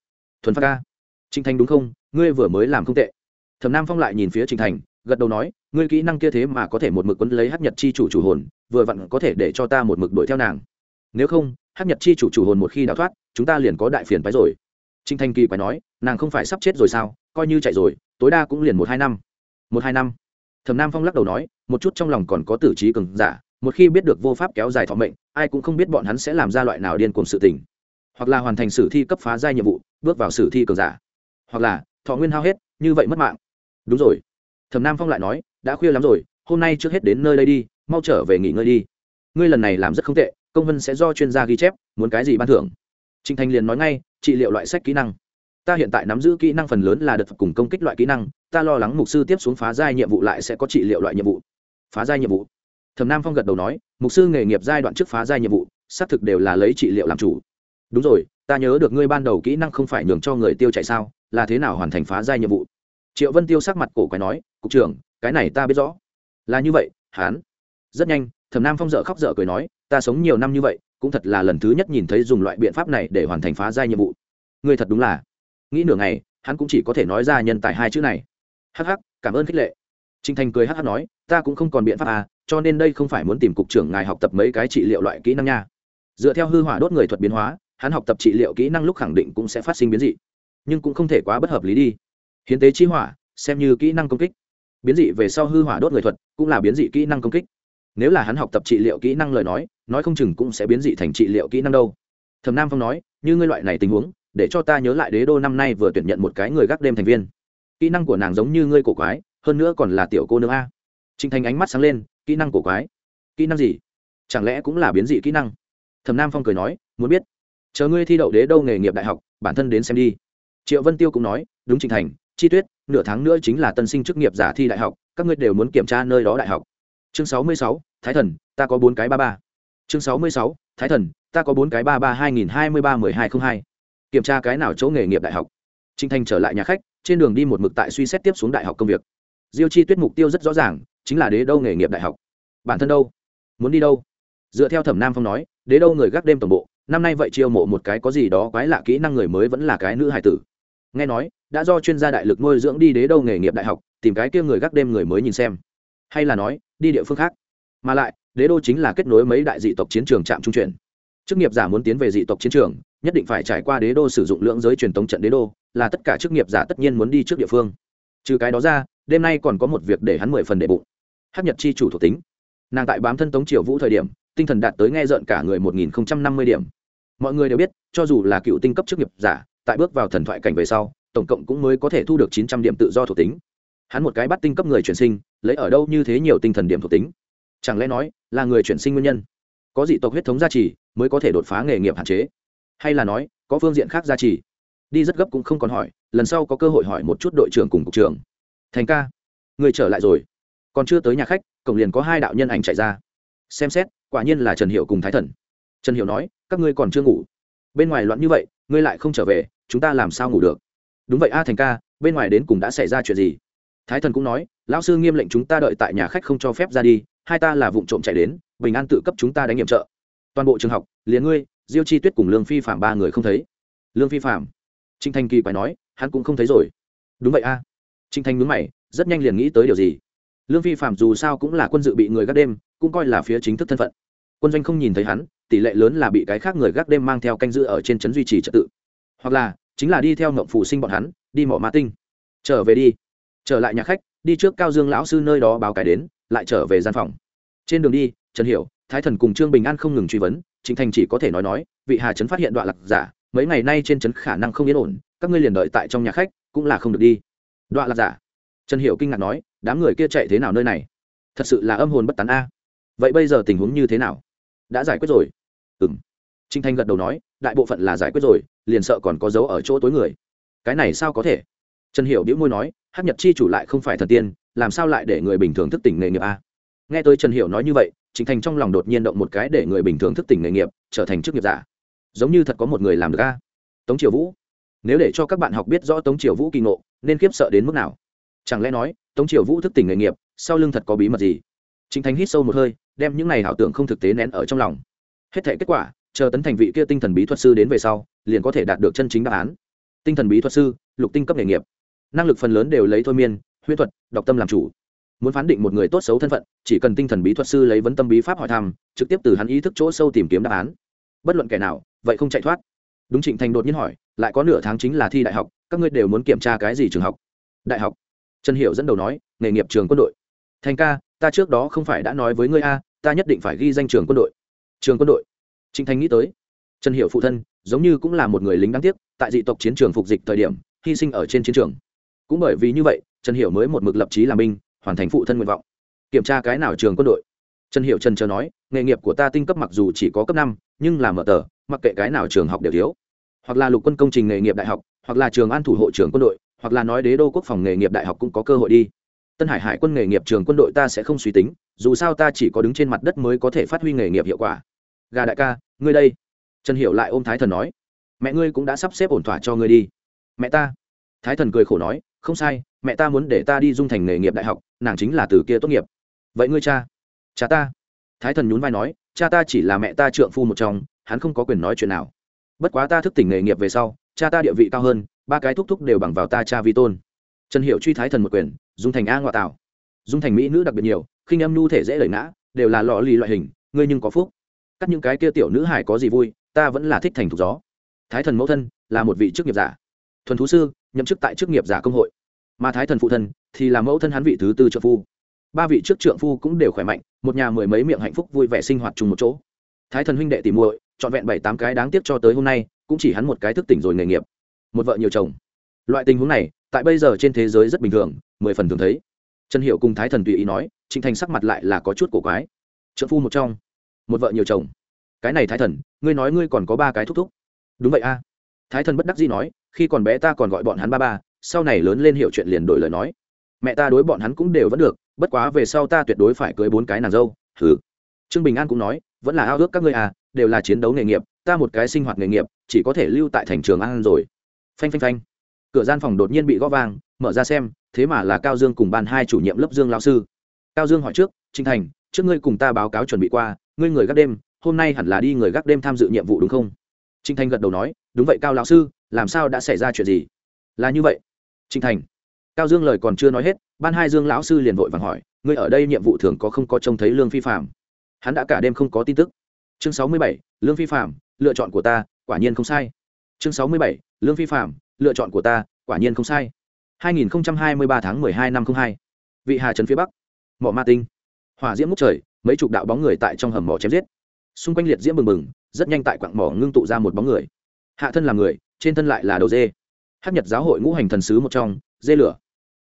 thuần phát ca. Trinh thành đúng không? Ngươi vừa mới làm không tệ. Thẩm nam phong lại nhìn phía trinh thành, gật đầu nói, ngươi kỹ năng kia thế mà có thể một mực quấn lấy hát nhật chi chủ chủ hồn, vừa vặn có thể để cho ta một mực đuổi theo nàng. Nếu không hát nhật chi chủ chủ hồn một khi đào thoát, chúng ta liền có đại phiền phái rồi. Trinh thành kỳ quái nói, nàng không phải sắp chết rồi sao? Coi như chạy rồi, tối đa cũng liền một hai năm một hai năm. Thẩm nam phong lắc đầu nói, một chút trong lòng còn có tử trí cường giả, một khi biết được vô pháp kéo dài thọ mệnh, ai cũng không biết bọn hắn sẽ làm ra loại nào điên cuồng sự tình. Hoặc là hoàn thành sử thi cấp phá giai nhiệm vụ, bước vào sử thi cường giả. Hoặc là, thọ nguyên hao hết, như vậy mất mạng. Đúng rồi. Thẩm nam phong lại nói, đã khuya lắm rồi, hôm nay trước hết đến nơi đây đi, mau trở về nghỉ ngơi đi. Ngươi lần này làm rất không tệ, công vân sẽ do chuyên gia ghi chép, muốn cái gì ban thưởng. Trịnh thành liền nói ngay, trị liệu loại sách kỹ năng. Ta hiện tại nắm giữ kỹ năng phần lớn là đợt cùng công kích loại kỹ năng ta lo lắng mục sư tiếp xuống phá giai nhiệm vụ lại sẽ có trị liệu loại nhiệm vụ. Phá giai nhiệm vụ. Thẩm nam phong gật đầu nói, mục sư nghề nghiệp giai đoạn trước phá giai nhiệm vụ, xác thực đều là lấy trị liệu làm chủ. Đúng rồi, ta nhớ được ngươi ban đầu kỹ năng không phải nhường cho người tiêu chạy sao, là thế nào hoàn thành phá giai nhiệm vụ? Triệu vân tiêu sắc mặt cổ quái nói, cục trưởng, cái này ta biết rõ. Là như vậy, hán. Rất nhanh, thẩm nam phong dợ khóc dở cười nói, ta sống nhiều năm như vậy, cũng thật là lần thứ nhất nhìn thấy dùng loại biện pháp này để hoàn thành phá giai nhiệm vụ. Ngươi thật đúng là. Nghĩ nửa ngày, hắn cũng chỉ có thể nói ra nhân tài hai chữ này hắc hắc, cảm ơn khích lệ. Trinh thành cười hắc hắc nói, ta cũng không còn biện pháp à cho nên đây không phải muốn tìm cục trưởng ngài học tập mấy cái trị liệu loại kỹ năng nha. Dựa theo hư hỏa đốt người thuật biến hóa, hắn học tập trị liệu kỹ năng lúc khẳng định cũng sẽ phát sinh biến dị. Nhưng cũng không thể quá bất hợp lý đi. Hiến tế chi hỏa, xem như kỹ năng công kích. Biến dị về sau hư hỏa đốt người thuật cũng là biến dị kỹ năng công kích. Nếu là hắn học tập trị liệu kỹ năng lời nói nói không chừng cũng sẽ biến dị thành trị liệu kỹ năng đâu. Thầm nam phong nói, như ngươi loại này tình huống, để cho ta nhớ lại đế đô năm nay vừa tuyển nhận một cái người gác đêm thành viên kỹ năng của nàng giống như ngươi cổ quái, hơn nữa còn là tiểu cô nương a. Trinh thành ánh mắt sáng lên, kỹ năng cổ quái? Kỹ năng gì? Chẳng lẽ cũng là biến dị kỹ năng? Thầm nam phong cười nói, muốn biết. Chờ ngươi thi đậu đế đâu nghề nghiệp đại học, bản thân đến xem đi. Triệu vân tiêu cũng nói, đúng Trình thành, chi tuyết nửa tháng nữa chính là tân sinh chức nghiệp giả thi đại học, các ngươi đều muốn kiểm tra nơi đó đại học. Chương sáu mươi sáu, thái thần, ta có bốn cái ba ba. Chương sáu mươi sáu, thái thần, ta có bốn cái ba ba hai nghìn hai mươi ba mười hai không hai. Kiểm tra cái nào chỗ nghề nghiệp đại học? Trinh thành trở lại nhà khách, trên đường đi một mực tại suy xét tiếp xuống đại học công việc. Diêu chi tuyết mục tiêu rất rõ ràng, chính là đế đâu nghề nghiệp đại học. Bản thân đâu? Muốn đi đâu? Dựa theo thẩm nam phong nói, đế đâu người gác đêm tổng bộ, năm nay vậy chiêu mộ một cái có gì đó quái lạ kỹ năng người mới vẫn là cái nữ hài tử. Nghe nói, đã do chuyên gia đại lực nuôi dưỡng đi đế đâu nghề nghiệp đại học, tìm cái kia người gác đêm người mới nhìn xem. Hay là nói, đi địa phương khác. Mà lại, đế đô chính là kết nối mấy đại dị tộc chiến trường trạm trung chuyển. Chức nghiệp giả muốn tiến về dị tộc chiến trường, nhất định phải trải qua đế đô sử dụng lượng giới truyền tống trận đế đô là tất cả chức nghiệp giả tất nhiên muốn đi trước địa phương. Trừ cái đó ra, đêm nay còn có một việc để hắn mười phần đệ bụng. Hát nhật chi chủ thuộc tính. Nàng tại bám thân tống triều vũ thời điểm, tinh thần đạt tới nghe rợn cả người một nghìn năm mươi điểm. Mọi người đều biết, cho dù là cựu tinh cấp chức nghiệp giả, tại bước vào thần thoại cảnh về sau, tổng cộng cũng mới có thể thu được chín trăm điểm tự do thuộc tính. Hắn một cái bắt tinh cấp người chuyển sinh, lấy ở đâu như thế nhiều tinh thần điểm thuộc tính? Chẳng lẽ nói, là người chuyển sinh nguyên nhân? Có dị tộc huyết thống gia trì, mới có thể đột phá nghề nghiệp hạn chế. Hay là nói, có phương diện khác gia trì? Đi rất gấp cũng không còn hỏi, lần sau có cơ hội hỏi một chút đội trưởng cùng cục trưởng. Thành ca, người trở lại rồi. Còn chưa tới nhà khách, cổng liền có hai đạo nhân ảnh chạy ra. Xem xét, quả nhiên là trần hiệu cùng thái thần. Trần hiệu nói, các ngươi còn chưa ngủ. Bên ngoài loạn như vậy, ngươi lại không trở về, chúng ta làm sao ngủ được? Đúng vậy a, thành ca, bên ngoài đến cùng đã xảy ra chuyện gì? Thái thần cũng nói, lão sư nghiêm lệnh chúng ta đợi tại nhà khách không cho phép ra đi, hai ta là vụ trộm chạy đến, bình an tự cấp chúng ta đánh nhiệm trợ. Toàn bộ trường học, liền ngươi, diêu chi tuyết cùng lương phi phạm ba người không thấy. Lương phi phạm Trình thanh kỳ phải nói, hắn cũng không thấy rồi. Đúng vậy a. À. trinh thanh nhớ mày, rất nhanh liền nghĩ tới điều gì. Lương phi phạm dù sao cũng là quân dự bị người gác đêm, cũng coi là phía chính thức thân phận. Quân doanh không nhìn thấy hắn, tỷ lệ lớn là bị cái khác người gác đêm mang theo canh giữ ở trên trấn duy trì trật tự. Hoặc là, chính là đi theo ngộng phù sinh bọn hắn, đi mỏ ma tinh. Trở về đi. Trở lại nhà khách, đi trước cao dương lão sư nơi đó báo cái đến, lại trở về gian phòng. Trên đường đi, trần hiểu, thái thần cùng trương bình an không ngừng truy vấn, Trình thành chỉ có thể nói nói, vị hà trấn phát hiện đoạn lạc giả mấy ngày nay trên trấn khả năng không yên ổn, các ngươi liền đợi tại trong nhà khách, cũng là không được đi. Đoạn là giả. Trần hiểu kinh ngạc nói, đám người kia chạy thế nào nơi này? Thật sự là âm hồn bất tán a. Vậy bây giờ tình huống như thế nào? Đã giải quyết rồi. Ừng trinh thanh gật đầu nói, đại bộ phận là giải quyết rồi, liền sợ còn có dấu ở chỗ tối người. Cái này sao có thể? Trần hiểu biễu môi nói, hát nhật chi chủ lại không phải thần tiên, làm sao lại để người bình thường thức tỉnh nghề nghiệp a? Nghe tôi trần hiểu nói như vậy, trịnh thành trong lòng đột nhiên động một cái để người bình thường thức tỉnh nghề nghiệp, trở thành chức nghiệp giả giống như thật có một người làm được a. Tống triều vũ. Nếu để cho các bạn học biết rõ tống triều vũ kỳ ngộ, nên khiếp sợ đến mức nào? Chẳng lẽ nói, tống triều vũ thức tỉnh nghề nghiệp, sau lưng thật có bí mật gì? Trịnh thánh hít sâu một hơi, đem những này ảo tưởng không thực tế nén ở trong lòng. Hết thể kết quả, chờ tấn thành vị kia tinh thần bí thuật sư đến về sau, liền có thể đạt được chân chính đáp án. Tinh thần bí thuật sư, lục tinh cấp nghề nghiệp. Năng lực phần lớn đều lấy thôi miên huyết thuật, đọc tâm làm chủ. Muốn phán định một người tốt xấu thân phận, chỉ cần tinh thần bí thuật sư lấy vấn tâm bí pháp hỏi thăm, trực tiếp từ hắn ý thức chỗ sâu tìm kiếm đáp án. Bất luận kẻ nào vậy không chạy thoát. Đúng trịnh thành đột nhiên hỏi, lại có nửa tháng chính là thi đại học, các ngươi đều muốn kiểm tra cái gì trường học? Đại học. Trần hiểu dẫn đầu nói, nghề nghiệp trường quân đội. Thành ca, ta trước đó không phải đã nói với ngươi a, ta nhất định phải ghi danh trường quân đội. Trường quân đội. Trịnh thành nghĩ tới. Trần hiểu phụ thân, giống như cũng là một người lính đáng tiếc, tại dị tộc chiến trường phục dịch thời điểm, hy sinh ở trên chiến trường. Cũng bởi vì như vậy, trần hiểu mới một mực lập trí làm binh, hoàn thành phụ thân nguyện vọng. Kiểm tra cái nào trường quân đội? Trần hiểu trần chờ nói, nghề nghiệp của ta tinh cấp mặc dù chỉ có cấp năm, nhưng là mở tờ mặc kệ cái nào trường học đều thiếu. Hoặc là lục quân công trình nghề nghiệp đại học, hoặc là trường an thủ hộ trường quân đội, hoặc là nói đế đô quốc phòng nghề nghiệp đại học cũng có cơ hội đi. Tân hải hải quân nghề nghiệp trường quân đội ta sẽ không suy tính, dù sao ta chỉ có đứng trên mặt đất mới có thể phát huy nghề nghiệp hiệu quả. Gà đại ca, ngươi đây. Trần hiểu lại ôm thái thần nói, mẹ ngươi cũng đã sắp xếp ổn thỏa cho ngươi đi. Mẹ ta. Thái thần cười khổ nói, không sai, mẹ ta muốn để ta đi dung thành nghề nghiệp đại học, nàng chính là từ kia tốt nghiệp. Vậy ngươi cha? Cha ta. Thái thần nhún vai nói, cha ta chỉ là mẹ ta trượng phu một trong hắn không có quyền nói chuyện nào. Bất quá ta thức tỉnh nghề nghiệp về sau, cha ta địa vị cao hơn, ba cái thúc thúc đều bằng vào ta cha vi tôn. Trần hiệu truy thái thần một quyền dung thành a ngoại tạo. Dung thành mỹ nữ đặc biệt nhiều, khinh âm nhu thể dễ lời ngã, đều là lọ lì loại hình, ngươi nhưng có phúc. Cắt những cái kia tiểu nữ hải có gì vui, ta vẫn là thích thành thục gió. Thái thần mẫu thân, là một vị chức nghiệp giả. Thuần thú sư, nhậm chức tại chức nghiệp giả công hội. Mà thái thần phụ thân, thì là mẫu thân hắn vị thứ tư trợ phu. Ba vị trước trượng phu cũng đều khỏe mạnh, một nhà mười mấy miệng hạnh phúc vui vẻ sinh hoạt chung một chỗ. Thái thần huynh đệ tìm muội trọn vẹn bảy tám cái đáng tiếc cho tới hôm nay, cũng chỉ hắn một cái thức tỉnh rồi nghề nghiệp. Một vợ nhiều chồng. Loại tình huống này, tại bây giờ trên thế giới rất bình thường, mười phần thường thấy. Trần hiệu cùng thái thần tùy ý nói, trịnh thành sắc mặt lại là có chút cổ quái. Trợ phu một trong. Một vợ nhiều chồng. Cái này thái thần, ngươi nói ngươi còn có ba cái thúc thúc. Đúng vậy a. Thái thần bất đắc dĩ nói, khi còn bé ta còn gọi bọn hắn ba ba, sau này lớn lên hiểu chuyện liền đổi lời nói. Mẹ ta đối bọn hắn cũng đều vẫn được, bất quá về sau ta tuyệt đối phải cưới bốn cái nàng dâu. Thử trương bình an cũng nói, vẫn là ao ước các ngươi à đều là chiến đấu nghề nghiệp, ta một cái sinh hoạt nghề nghiệp, chỉ có thể lưu tại thành trường an rồi. Phanh phanh phanh. Cửa gian phòng đột nhiên bị gõ vang, mở ra xem, thế mà là cao dương cùng ban hai chủ nhiệm lớp dương lao sư. Cao dương hỏi trước trinh thành, trước ngươi cùng ta báo cáo chuẩn bị qua, ngươi người gác đêm, hôm nay hẳn là đi người gác đêm tham dự nhiệm vụ đúng không? Trinh thành gật đầu nói, đúng vậy cao lão sư, làm sao đã xảy ra chuyện gì? Là như vậy. Trinh thành. Cao dương lời còn chưa nói hết, ban hai dương lão sư liền vội vàng hỏi, ngươi ở đây nhiệm vụ thường có không có trông thấy lương phi phạm? Hắn đã cả đêm không có tin tức chương sáu mươi bảy, lương phi phạm lựa chọn của ta, quả nhiên không sai. Chương sáu mươi bảy, lương phi phạm lựa chọn của ta, quả nhiên không sai. 2023 tháng 12 năm 02 vị hà trấn phía bắc. Mỏ ma tinh. Hỏa diễm ngút trời, mấy chục đạo bóng người tại trong hầm mỏ chém giết. Xung quanh liệt diễm bừng bừng, rất nhanh tại quặng mỏ ngưng tụ ra một bóng người. Hạ thân là người, trên thân lại là đầu dê. Hát nhật giáo hội ngũ hành thần sứ một trong, dê lửa.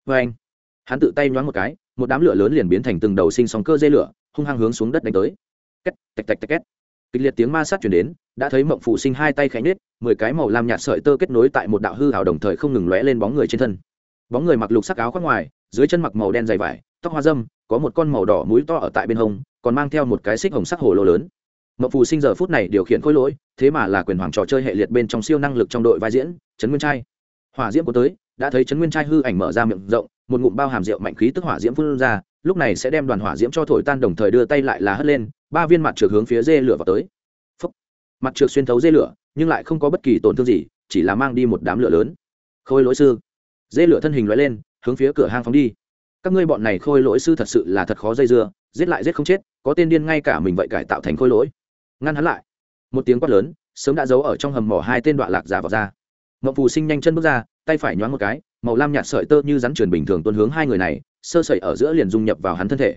Vê anh, hắn tự tay nhoáng một cái, một đám lửa lớn liền biến thành từng đầu sinh sóng cơ dê lửa, hung hăng hướng xuống đất đánh tới. Két, tạch tạch tạch, két kịch liệt tiếng ma sát chuyển đến, đã thấy mộng phụ sinh hai tay khẽ nết mười cái màu lam nhạt sợi tơ kết nối tại một đạo hư hào đồng thời không ngừng lóe lên bóng người trên thân. Bóng người mặc lục sắc áo khoác ngoài, dưới chân mặc màu đen dày vải, tóc hoa dâm, có một con màu đỏ mũi to ở tại bên hông, còn mang theo một cái xích hồng sắc hồ lô lớn. Mộng phù sinh giờ phút này điều khiển khối lỗi, thế mà là quyền hoàng trò chơi hệ liệt bên trong siêu năng lực trong đội vai diễn, trấn nguyên trai. Hỏa diễm có tới, đã thấy trấn nguyên trai hư ảnh mở ra miệng rộng, một ngụm bao hàm rượu mạnh khí tức hỏa diễm phun ra, lúc này sẽ đem đoàn hỏa diễm cho thổi tan đồng thời đưa tay lại là hất lên ba viên mặt trượt hướng phía dê lửa vào tới. Phúc. mặt trượt xuyên thấu dê lửa, nhưng lại không có bất kỳ tổn thương gì, chỉ là mang đi một đám lửa lớn. Khôi lỗi sư. Dê lửa thân hình loại lên, hướng phía cửa hang phóng đi. Các ngươi bọn này khôi lỗi sư thật sự là thật khó dây dưa, giết lại giết không chết, có tên điên ngay cả mình vậy cải tạo thành khôi lỗi. Ngăn hắn lại. Một tiếng quát lớn, sớm đã giấu ở trong hầm mỏ hai tên đoạn lạc giả vào ra. Ngọc phù sinh nhanh chân bước ra, tay phải nhoáng một cái, màu lam nhạt sợi tơ như rắn truyền bình thường tuôn hướng hai người này, sơ sẩy ở giữa liền dung nhập vào hắn thân thể.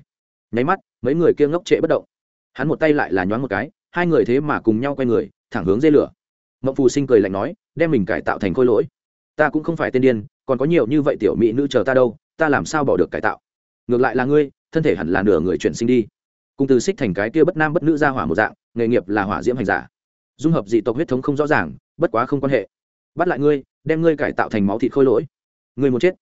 Nháy mắt, mấy người kia ngốc trệ bất động hắn một tay lại là nhoáng một cái, hai người thế mà cùng nhau quay người, thẳng hướng dây lửa. Ngọc phù sinh cười lạnh nói, đem mình cải tạo thành khôi lỗi. Ta cũng không phải tên điên, còn có nhiều như vậy tiểu mỹ nữ chờ ta đâu, ta làm sao bỏ được cải tạo? Ngược lại là ngươi, thân thể hẳn là nửa người chuyển sinh đi. Cùng từ xích thành cái kia bất nam bất nữ ra hỏa một dạng, nghề nghiệp là hỏa diễm hành giả. Dung hợp dị tộc huyết thống không rõ ràng, bất quá không quan hệ. Bắt lại ngươi, đem ngươi cải tạo thành máu thịt khôi lỗi. Ngươi muốn chết.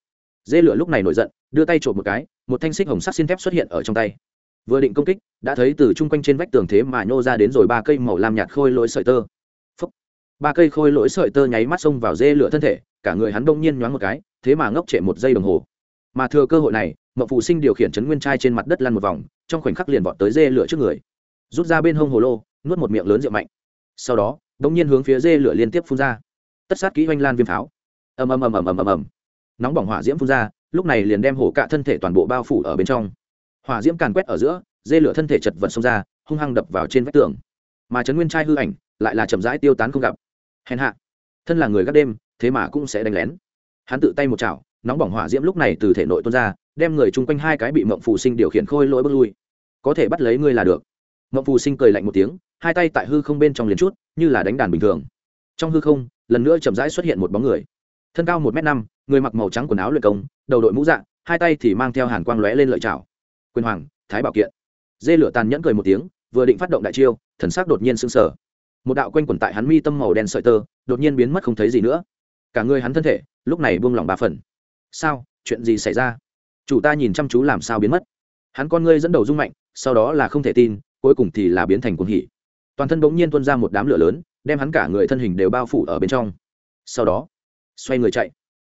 Dê lửa lúc này nổi giận, đưa tay trộm một cái, một thanh xích hồng sắc xin thép xuất hiện ở trong tay vừa định công kích, đã thấy từ chung quanh trên vách tường thế mà nhô ra đến rồi ba cây màu lam nhạt khôi lỗi sợi tơ. Phúc. ba cây khôi lỗi sợi tơ nháy mắt xông vào dê lửa thân thể, cả người hắn đông nhiên nhoáng một cái, thế mà ngốc trệ một giây đồng hồ. Mà thừa cơ hội này, mậu phụ sinh điều khiển chấn nguyên trai trên mặt đất lăn một vòng, trong khoảnh khắc liền vọt tới dê lửa trước người. Rút ra bên hông hồ lô, nuốt một miệng lớn rượu mạnh. Sau đó đông nhiên hướng phía dê lửa liên tiếp phun ra. Tất sát kỹ oanh lan viêm pháo. Ầm ầm ầm ầm ầm ầm ầm. Nóng bỏng hỏa diễm phun ra, lúc này liền đem hổ cạ thân thể toàn bộ bao phủ ở bên trong hỏa diễm càn quét ở giữa, dê lửa thân thể chật vật xông ra, hung hăng đập vào trên vách tường. Mà trấn nguyên trai hư ảnh lại là chậm rãi tiêu tán không gặp. Hèn hạ, thân là người gác đêm, thế mà cũng sẽ đánh lén. Hắn tự tay một chảo, nóng bỏng hỏa diễm lúc này từ thể nội tuôn ra, đem người chung quanh hai cái bị mộng phù sinh điều khiển khôi lỗi bước lui. Có thể bắt lấy ngươi là được. Mộng phù sinh cười lạnh một tiếng, hai tay tại hư không bên trong liền chút, như là đánh đàn bình thường. Trong hư không, lần nữa chậm rãi xuất hiện một bóng người. Thân cao một m năm, người mặc màu trắng quần áo luyện công, đầu đội mũ dạng hai tay thì mang theo hàn quang lóe lên lợi chảo quyền hoàng, thái bảo kiện. Dê lửa tàn nhẫn cười một tiếng, vừa định phát động đại chiêu, thần sắc đột nhiên sưng sờ. Một đạo quanh quẩn tại hắn mi tâm màu đen sợi tơ, đột nhiên biến mất không thấy gì nữa. Cả người hắn thân thể, lúc này buông lỏng ba phần. Sao? Chuyện gì xảy ra? Chủ ta nhìn chăm chú làm sao biến mất. Hắn con ngươi dẫn đầu rung mạnh, sau đó là không thể tin, cuối cùng thì là biến thành cuồng hỉ. Toàn thân bỗng nhiên tuôn ra một đám lửa lớn, đem hắn cả người thân hình đều bao phủ ở bên trong. Sau đó, xoay người chạy.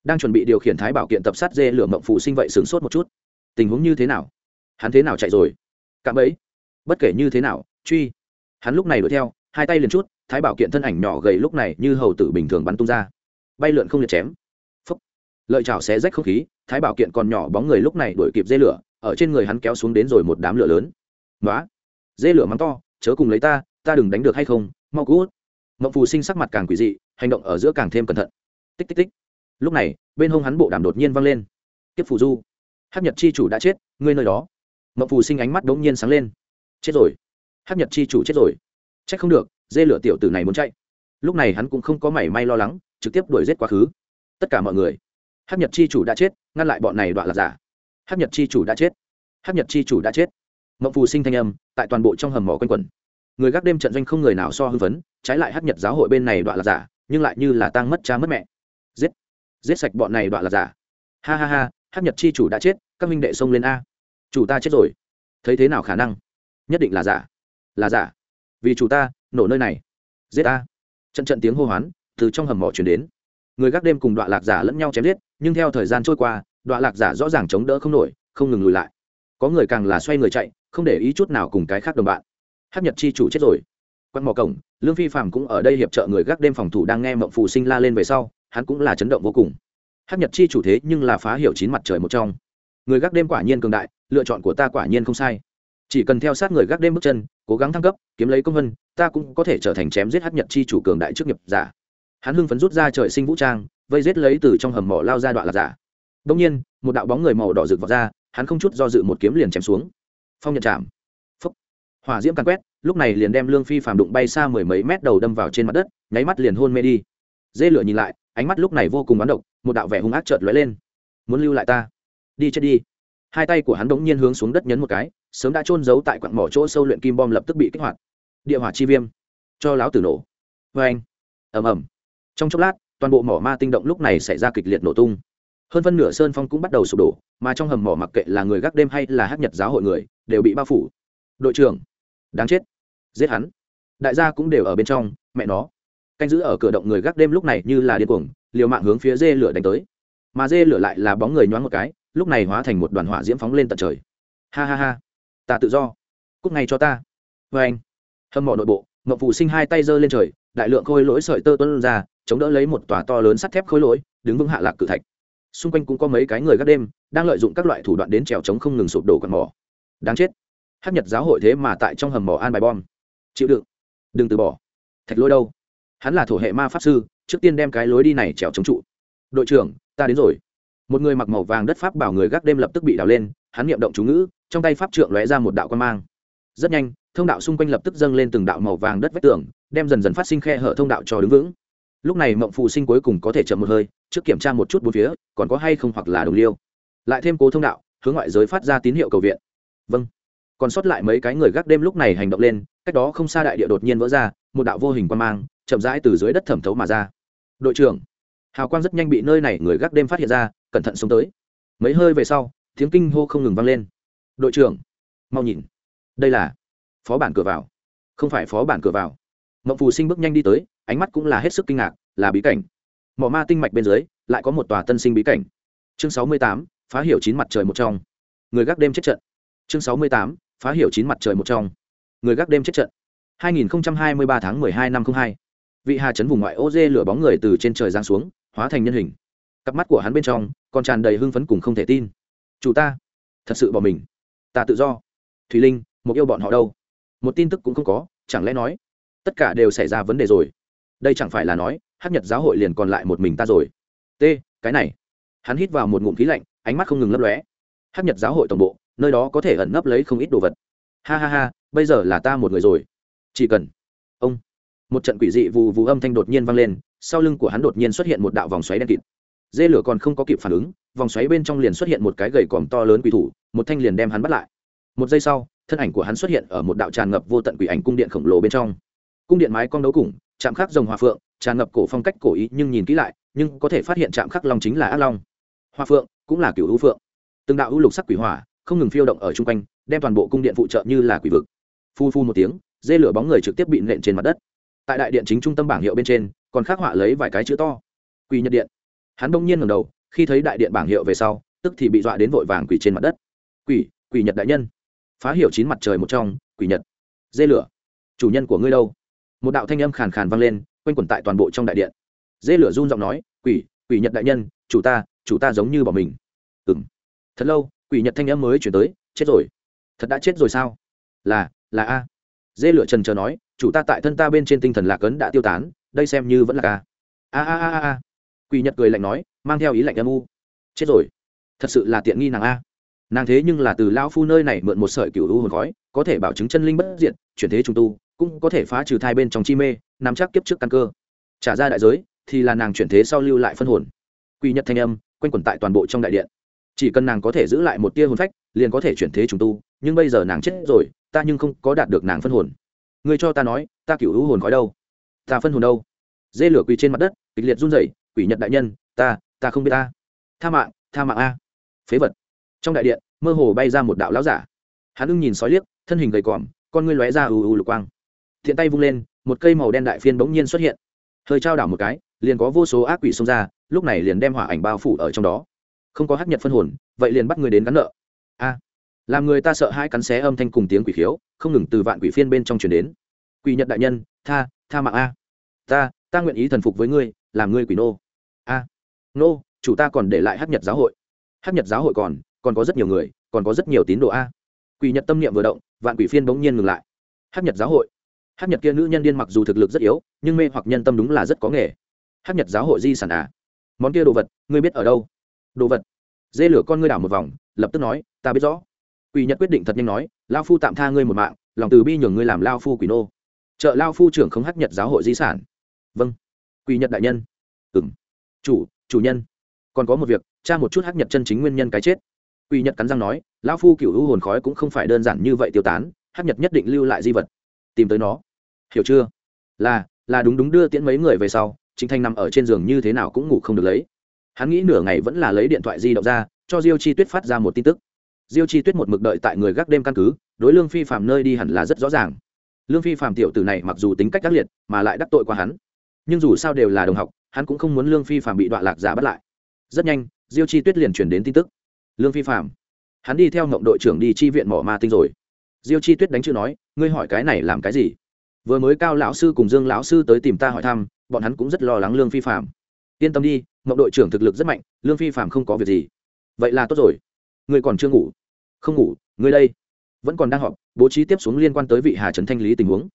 Đang chuẩn bị điều khiển thái bảo kiện tập sát dê lửa mộng phụ sinh vậy sửng sốt một chút. Tình huống như thế nào? Hắn thế nào chạy rồi? Cạm ấy. Bất kể như thế nào, truy. Hắn lúc này đuổi theo, hai tay liền chút, thái bảo kiện thân ảnh nhỏ gầy lúc này như hầu tử bình thường bắn tung ra. Bay lượn không liệt chém. Phấp lợi chảo xé rách không khí, thái bảo kiện còn nhỏ bóng người lúc này đuổi kịp dê lửa, ở trên người hắn kéo xuống đến rồi một đám lửa lớn. Nói dê lửa mắng to, chớ cùng lấy ta ta đừng đánh được hay không, mau cút. Mộng phù sinh sắc mặt càng quỷ dị, hành động ở giữa càng thêm cẩn thận. Tích tích tích. Lúc này, bên hông hắn bộ đàm đột nhiên văng lên. Kiếp phù du hát nhật chi chủ đã chết, ngươi nơi đó mậu phù sinh ánh mắt đ ố n g nhiên sáng lên. Chết rồi. Hát nhật chi chủ chết rồi. C h ắ c không được, dê lửa tiểu tử này muốn chạy. Lúc này hắn cũng không có mảy may lo lắng, trực tiếp đuổi giết quá khứ. Tất cả mọi người. Hát nhật chi chủ đã chết, ngăn lại bọn này đoạn là giả. Hát nhật chi chủ đã chết. Hát nhật chi chủ đã chết. Mậu phù sinh thanh âm, tại toàn bộ trong hầm mỏ quanh quẩn. Người gác đêm trận doanh không người nào so hưng phấn, trái lại hát nhật giáo hội bên này đoạn là giả, nhưng lại như là tang mất cha mất mẹ. Giết. Giết sạch bọn này đoạn là giả. Ha ha ha hát nhật chi chủ đã chết, các minh đệ xông lên a chủ ta chết rồi. Thấy thế nào khả năng? Nhất định là giả. Là giả. Vì chủ ta, nổ nơi này. Giết ta. Trận trận tiếng hô hoán từ trong hầm mỏ chuyển đến. Người gác đêm cùng đoạn lạc giả lẫn nhau chém giết, nhưng theo thời gian trôi qua, đoạn lạc giả rõ ràng chống đỡ không nổi, không ngừng lùi lại. Có người càng là xoay người chạy, không để ý chút nào cùng cái khác đồng bạn. Hát nhật chi chủ chết rồi. Quặn mỏ cổng, lương phi phạm cũng ở đây hiệp trợ người gác đêm phòng thủ đang nghe mộng phù sinh la lên về sau, hắn cũng là chấn động vô cùng. Hát nhật chi chủ thế nhưng là phá hiểu chín mặt trời một trong. Người gác đêm quả nhiên cường đại lựa chọn của ta quả nhiên không sai. Chỉ cần theo sát người gác đêm bước chân, cố gắng thăng cấp, kiếm lấy công vân, ta cũng có thể trở thành chém giết hát nhật chi chủ cường đại trước nghiệp giả. Hắn hưng phấn rút ra trời sinh vũ trang, vây giết lấy từ trong hầm mỏ lao ra đoạn là giả. Đông nhiên, một đạo bóng người màu đỏ rực vào ra, hắn không chút do dự một kiếm liền chém xuống. Phong nhận chạm. Phúc. Hỏa diễm càn quét, lúc này liền đem lương phi phàm đụng bay xa mười mấy mét đầu đâm vào trên mặt đất, nháy mắt liền hôn mê đi. Dê lửa nhìn lại, ánh mắt lúc này vô cùng bán độc, một đạo vẻ hung ác chợt lóe lên. Muốn lưu lại ta? Đi chết đi hai tay của hắn đống nhiên hướng xuống đất nhấn một cái, sớm đã trôn giấu tại quặng mỏ chỗ sâu luyện kim bom lập tức bị kích hoạt. Địa hỏa chi viêm. Cho láo tử nổ. Vê anh ầm ầm. Trong chốc lát, toàn bộ mỏ ma tinh động lúc này xảy ra kịch liệt nổ tung. Hơn phân nửa sơn phong cũng bắt đầu sụp đổ, mà trong hầm mỏ mặc kệ là người gác đêm hay là hát nhật giáo hội người, đều bị bao phủ. Đội trưởng. Đáng chết. Giết hắn. Đại gia cũng đều ở bên trong, mẹ nó. Canh giữ ở cửa động người gác đêm lúc này như là điên cuồng, liều mạng hướng phía dê lửa đánh tới. Mà dê lửa lại là bóng người nhoáng một cái lúc này hóa thành một đoàn hỏa diễm phóng lên tận trời. Ha ha ha. Ta tự do. Cúc ngay cho ta. Vê anh. Hâm mộ nội bộ, ngọc phụ sinh hai tay giơ lên trời, đại lượng khôi lỗi sợi tơ tuân ra, chống đỡ lấy một tòa to lớn sắt thép khôi lỗi, đứng vững hạ lạc cự thạch. Xung quanh cũng có mấy cái người gác đêm, đang lợi dụng các loại thủ đoạn đến trèo chống không ngừng sụp đổ quạt mỏ. Đáng chết. Hát nhật giáo hội thế mà tại trong hầm mỏ an bài bom. Chịu đựng. Đừng từ bỏ. Thạch lôi đâu? Hắn là thổ hệ ma pháp sư, trước tiên đem cái lối đi này trèo chống trụ. Đội trưởng, ta đến rồi một người mặc màu vàng đất pháp bảo người gác đêm lập tức bị đào lên, hắn niệm động chú ngữ, trong tay pháp trượng lóe ra một đạo quan mang. Rất nhanh, thông đạo xung quanh lập tức dâng lên từng đạo màu vàng đất vách tường, đem dần dần phát sinh khe hở thông đạo cho đứng vững. Lúc này mộng phụ sinh cuối cùng có thể chậm một hơi, trước kiểm tra một chút bốn phía, còn có hay không hoặc là đồng liêu. Lại thêm cố thông đạo, hướng ngoại giới phát ra tín hiệu cầu viện. Vâng. Còn sót lại mấy cái người gác đêm lúc này hành động lên, cách đó không xa đại địa đột nhiên vỡ ra, một đạo vô hình quan mang, chậm rãi từ dưới đất thẩm thấu mà ra. Đội trưởng, hào quang rất nhanh bị nơi này người gác đêm phát hiện ra cẩn thận xuống tới. Mấy hơi về sau, tiếng kinh hô không ngừng vang lên. Đội trưởng, mau nhìn. Đây là phó bản cửa vào. Không phải phó bản cửa vào. Mộng phù sinh bước nhanh đi tới, ánh mắt cũng là hết sức kinh ngạc, là bí cảnh. Mỏ ma tinh mạch bên dưới, lại có một tòa tân sinh bí cảnh. Chương sáu mươi tám, phá hiểu chín mặt trời một trong. Người gác đêm chết trận. Chương sáu mươi tám, phá hiểu chín mặt trời một trong. Người gác đêm chết trận. 2023 tháng 12 năm 02 vị hà chấn vùng ngoại ô dê lửa bóng người từ trên trời giáng xuống, hóa thành nhân hình. Cặp mắt của hắn bên trong còn tràn đầy hưng phấn cùng không thể tin. Chủ ta, thật sự bỏ mình. Ta tự do. Thùy linh, một yêu bọn họ đâu? Một tin tức cũng không có, chẳng lẽ nói tất cả đều xảy ra vấn đề rồi? Đây chẳng phải là nói hát nhật giáo hội liền còn lại một mình ta rồi. T, cái này. Hắn hít vào một ngụm khí lạnh, ánh mắt không ngừng lấp lóe. Hát nhật giáo hội tổng bộ, nơi đó có thể ẩn nấp lấy không ít đồ vật. Ha ha ha, bây giờ là ta một người rồi. Chỉ cần. Ông. Một trận quỷ dị vù vù âm thanh đột nhiên vang lên, sau lưng của hắn đột nhiên xuất hiện một đạo vòng xoáy đen kịt dê lửa còn không có kịp phản ứng, vòng xoáy bên trong liền xuất hiện một cái gầy còm to lớn quỷ thủ, một thanh liền đem hắn bắt lại. Một giây sau, thân ảnh của hắn xuất hiện ở một đạo tràn ngập vô tận quỷ ảnh cung điện khổng lồ bên trong. Cung điện mái cong đấu củng chạm khắc rồng hòa phượng, tràn ngập cổ phong cách cổ ý nhưng nhìn kỹ lại, nhưng có thể phát hiện chạm khắc long chính là ác long. Hòa phượng, cũng là cựu hữu phượng. Từng đạo hữu lục sắc quỷ hỏa, không ngừng phiêu động ở chung quanh, đem toàn bộ cung điện phụ trợ như là quỷ vực. Phu phu một tiếng, dê lửa bóng người trực tiếp bị nện trên mặt đất. Tại đại điện chính trung tâm bảng hiệu bên trên, còn khắc họa lấy vài cái chữ to. Quỷ nhật điện hắn đông nhiên ngầm đầu, khi thấy đại điện bảng hiệu về sau, tức thì bị dọa đến vội vàng quỷ trên mặt đất. Quỷ quỷ nhật đại nhân. Phá hiểu chín mặt trời một trong, quỷ nhật. Dê lửa. Chủ nhân của ngươi đâu? Một đạo thanh âm khàn khàn vang lên, quanh quẩn tại toàn bộ trong đại điện. Dê lửa run giọng nói, quỷ quỷ nhật đại nhân, chủ ta chủ ta giống như bỏ mình. Ừng thật lâu, quỷ nhật thanh âm mới chuyển tới, chết rồi. Thật đã chết rồi sao? Là là a. Dê lửa trần chờ nói, chủ ta tại thân ta bên trên tinh thần lạc ấn đã tiêu tán, đây xem như vẫn là ca a a a a quỷ nhật cười lạnh nói, mang theo ý lạnh âm u. Chết rồi. Thật sự là tiện nghi nàng a. Nàng thế nhưng là từ lao phu nơi này mượn một sợi cựu u hồn khói, có thể bảo chứng chân linh bất diện chuyển thế trung tu, cũng có thể phá trừ thai bên trong chi mê, nắm chắc kiếp trước căn cơ. Trả ra đại giới, thì là nàng chuyển thế sau lưu lại phân hồn. Quy nhật thanh âm, quanh quẩn tại toàn bộ trong đại điện. Chỉ cần nàng có thể giữ lại một tia hồn phách, liền có thể chuyển thế trùng tu, nhưng bây giờ nàng chết rồi, ta nhưng không có đạt được nàng phân hồn. Người cho ta nói, ta cựu u hồn khói đâu? Ta phân hồn đâu? Dê lửa quỳ trên mặt đất, kịch liệt run rẩy quỷ nhật đại nhân, ta ta không biết ta. Tha mạng tha mạng a. Phế vật. Trong đại điện, mơ hồ bay ra một đạo lão giả. Hắn ưng nhìn sói liếc, thân hình gầy còm, con ngươi lóe ra ù ù lục quang. Thiện tay vung lên, một cây màu đen đại phiên bỗng nhiên xuất hiện. Hơi trao đảo một cái, liền có vô số ác quỷ xông ra, lúc này liền đem hỏa ảnh bao phủ ở trong đó. Không có hắc nhật phân hồn, vậy liền bắt người đến cắn nợ. A. Làm người ta sợ hai cắn xé âm thanh cùng tiếng quỷ khiếu, không ngừng từ vạn quỷ phiên bên trong truyền đến. Quỷ nhật đại nhân, tha tha mạng a. Ta ta nguyện ý thần phục với ngươi, làm ngươi quỷ nô a nô, chủ ta còn để lại hắc nhật giáo hội. Hắc nhật giáo hội còn còn có rất nhiều người, còn có rất nhiều tín đồ a. Quỷ nhật tâm niệm vừa động, vạn quỷ phiên bỗng nhiên ngừng lại. Hắc nhật giáo hội. Hắc nhật kia nữ nhân điên mặc dù thực lực rất yếu, nhưng mê hoặc nhân tâm đúng là rất có nghề. Hắc nhật giáo hội di sản à? Món kia đồ vật, ngươi biết ở đâu? Đồ vật. Dê lửa con ngươi đảo một vòng, lập tức nói, ta biết rõ. Quỷ nhật quyết định thật nhanh nói, lao phu tạm tha ngươi một mạng, lòng từ bi nhường ngươi làm lao phu quỷ nô. Trợ lao phu trưởng không hắc nhật giáo hội di sản. Vâng. Quỷ nhật đại nhân. Ừng chủ chủ nhân. Còn có một việc tra một chút hắc nhật chân chính nguyên nhân cái chết. Quỷ nhật cắn răng nói, lão phu kiểu hữu hồn khói cũng không phải đơn giản như vậy tiêu tán, hắc nhật nhất định lưu lại di vật. Tìm tới nó. Hiểu chưa? Là là đúng đúng đưa tiễn mấy người về sau chính thanh nằm ở trên giường như thế nào cũng ngủ không được lấy. Hắn nghĩ nửa ngày vẫn là lấy điện thoại di động ra, cho diêu chi tuyết phát ra một tin tức. Diêu chi tuyết một mực đợi tại người gác đêm căn cứ, đối lương phi phạm nơi đi hẳn là rất rõ ràng. Lương phi phạm tiểu tử này mặc dù tính cách ác liệt, mà lại đắc tội qua hắn. Nhưng dù sao đều là đồng học hắn cũng không muốn lương phi phạm bị đoạn lạc giả bắt lại. Rất nhanh, diêu chi tuyết liền chuyển đến tin tức. Lương phi phạm hắn đi theo ngộng đội trưởng đi chi viện mỏ ma tinh rồi. Diêu chi tuyết đánh chữ nói, ngươi hỏi cái này làm cái gì? Vừa mới cao lão sư cùng dương lão sư tới tìm ta hỏi thăm, bọn hắn cũng rất lo lắng lương phi phạm yên tâm đi, ngộng đội trưởng thực lực rất mạnh, lương phi phạm không có việc gì. Vậy là tốt rồi. Ngươi còn chưa ngủ? Không ngủ, ngươi đây. Vẫn còn đang họp, bố trí tiếp xuống liên quan tới vị hà trấn thanh lý tình huống.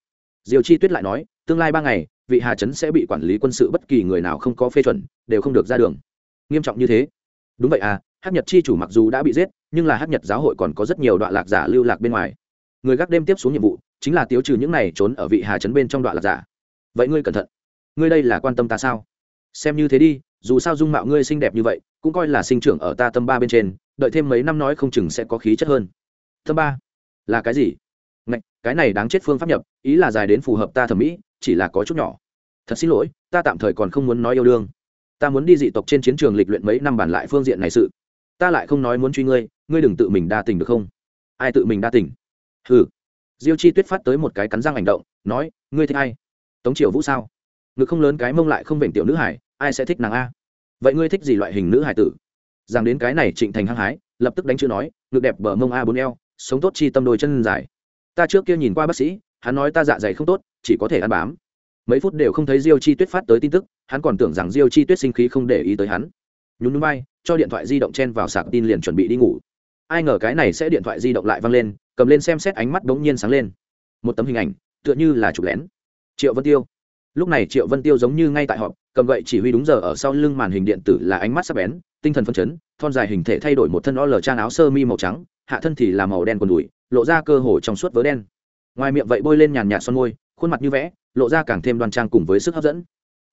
Diều chi tuyết lại nói, tương lai ba ngày vị hà trấn sẽ bị quản lý quân sự bất kỳ người nào không có phê chuẩn đều không được ra đường. Nghiêm trọng như thế. Đúng vậy à hát nhật chi chủ mặc dù đã bị giết nhưng là hát nhật giáo hội còn có rất nhiều đoạn lạc giả lưu lạc bên ngoài. Người gác đêm tiếp xuống nhiệm vụ chính là tiêu trừ những này trốn ở vị hà trấn bên trong đoạn lạc giả. Vậy ngươi cẩn thận. Ngươi đây là quan tâm ta sao? Xem như thế đi dù sao dung mạo ngươi xinh đẹp như vậy cũng coi là sinh trưởng ở ta tâm ba bên trên đợi thêm mấy năm nói không chừng sẽ có khí chất hơn. Tâm ba? Là cái gì? Ngạch, cái này đáng chết phương pháp nhập ý là dài đến phù hợp ta thẩm mỹ chỉ là có chút nhỏ thật xin lỗi, ta tạm thời còn không muốn nói yêu đương. Ta muốn đi dị tộc trên chiến trường lịch luyện mấy năm bản lại phương diện này sự. Ta lại không nói muốn truy ngươi ngươi đừng tự mình đa tình được không? Ai tự mình đa tình? Ừ diêu chi tuyết phát tới một cái cắn răng hành động, nói, ngươi thích ai? Tống triều vũ sao? Ngực không lớn cái mông lại không vểnh tiểu nữ hải, ai sẽ thích nàng a? Vậy ngươi thích gì loại hình nữ hải tử? Rằng đến cái này trịnh thành hăng hái, lập tức đánh chữ nói, ngực đẹp bờ mông a bốn eo, sống tốt chi tâm đôi chân dài. Ta trước kia nhìn qua bác sĩ, hắn nói ta dạ dày không tốt, chỉ có thể ăn bám mấy phút đều không thấy diêu chi tuyết phát tới tin tức, hắn còn tưởng rằng diêu chi tuyết sinh khí không để ý tới hắn. Nhún núi bay cho điện thoại di động chen vào sạc tin liền chuẩn bị đi ngủ. Ai ngờ cái này sẽ điện thoại di động lại văng lên, cầm lên xem xét ánh mắt bỗng nhiên sáng lên. Một tấm hình ảnh, tựa như là chụp lén. Triệu vân tiêu. Lúc này triệu vân tiêu giống như ngay tại họp, cầm gậy chỉ huy đúng giờ ở sau lưng màn hình điện tử là ánh mắt sắc bén, tinh thần phân chấn, thon dài hình thể thay đổi một thân o lờ trang áo sơ mi màu trắng, hạ thân thì là màu đen quần đùi, lộ ra cơ hồ trong suốt vớ đen. Ngoài miệng vậy bôi lên nhàn nhạt son môi, khuôn mặt như vẽ lộ ra càng thêm đoan trang cùng với sức hấp dẫn.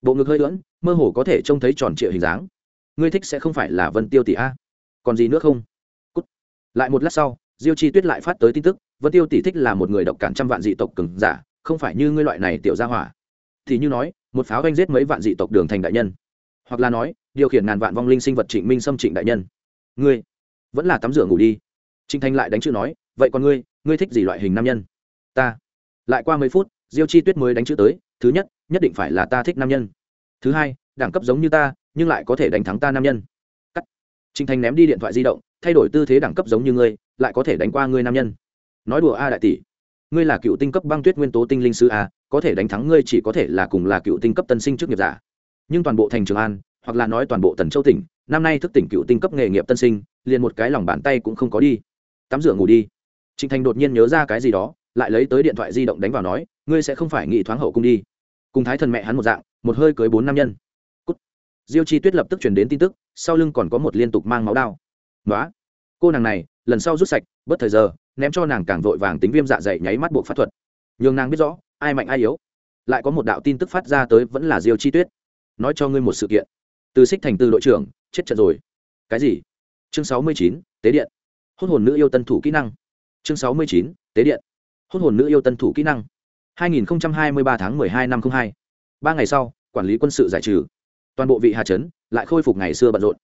Bộ ngực hơi lưỡn mơ hồ có thể trông thấy tròn trịa hình dáng. Ngươi thích sẽ không phải là vân tiêu tỷ a? Còn gì nữa không? Cút. lại một lát sau, diêu chi tuyết lại phát tới tin tức, vân tiêu tỷ thích là một người độc cản trăm vạn dị tộc cừng giả, không phải như ngươi loại này tiểu gia hỏa. Thì như nói, một pháo ganh giết mấy vạn dị tộc đường thành đại nhân. Hoặc là nói, điều khiển ngàn vạn vong linh sinh vật trịnh minh xâm trịnh đại nhân. Ngươi, vẫn là tắm rửa ngủ đi. Trịnh thanh lại đánh chữ nói, vậy còn ngươi ngươi thích gì loại hình nam nhân? Ta. Lại qua mấy phút diêu chi tuyết mới đánh chữ tới, thứ nhất nhất định phải là ta thích nam nhân. Thứ hai, đẳng cấp giống như ta, nhưng lại có thể đánh thắng ta nam nhân. Cắt. Trinh thành ném đi điện thoại di động, thay đổi tư thế đẳng cấp giống như ngươi, lại có thể đánh qua ngươi nam nhân. Nói đùa a đại tỷ. Ngươi là cựu tinh cấp băng tuyết nguyên tố tinh linh sư a, có thể đánh thắng ngươi chỉ có thể là cùng là cựu tinh cấp tân sinh trước nghiệp giả. Nhưng toàn bộ thành trường an, hoặc là nói toàn bộ tần châu tỉnh, năm nay thức tỉnh cựu tinh cấp nghề nghiệp tân sinh, liền một cái lòng bàn tay cũng không có đi. Tắm rửa ngủ đi. Trịnh thành đột nhiên nhớ ra cái gì đó, lại lấy tới điện thoại di động đánh vào nói ngươi sẽ không phải nghĩ thoáng hậu cung đi. Cùng thái thần mẹ hắn một dạng, một hơi cưới bốn nam nhân. Cút. diêu chi tuyết lập tức chuyển đến tin tức, sau lưng còn có một liên tục mang máu đao. Nói cô nàng này, lần sau rút sạch, bất thời giờ, ném cho nàng càng vội vàng tính viêm dạ dày nháy mắt buộc pháp thuật. Nhường nàng biết rõ, ai mạnh ai yếu. Lại có một đạo tin tức phát ra tới vẫn là diêu chi tuyết. Nói cho ngươi một sự kiện. Từ xích thành từ đội trưởng, chết trận rồi. Cái gì? Chương sáu mươi chín, tế điện. Hôn hồn nữ yêu tân thủ kỹ năng. Chương sáu mươi chín, tế điện. Hôn hồn nữ yêu tân thủ kỹ năng hai nghìn hai mươi ba tháng 12 năm 02 ba ngày sau, quản lý quân sự giải trừ. Toàn bộ vị hà trấn lại khôi phục ngày xưa bận rộn.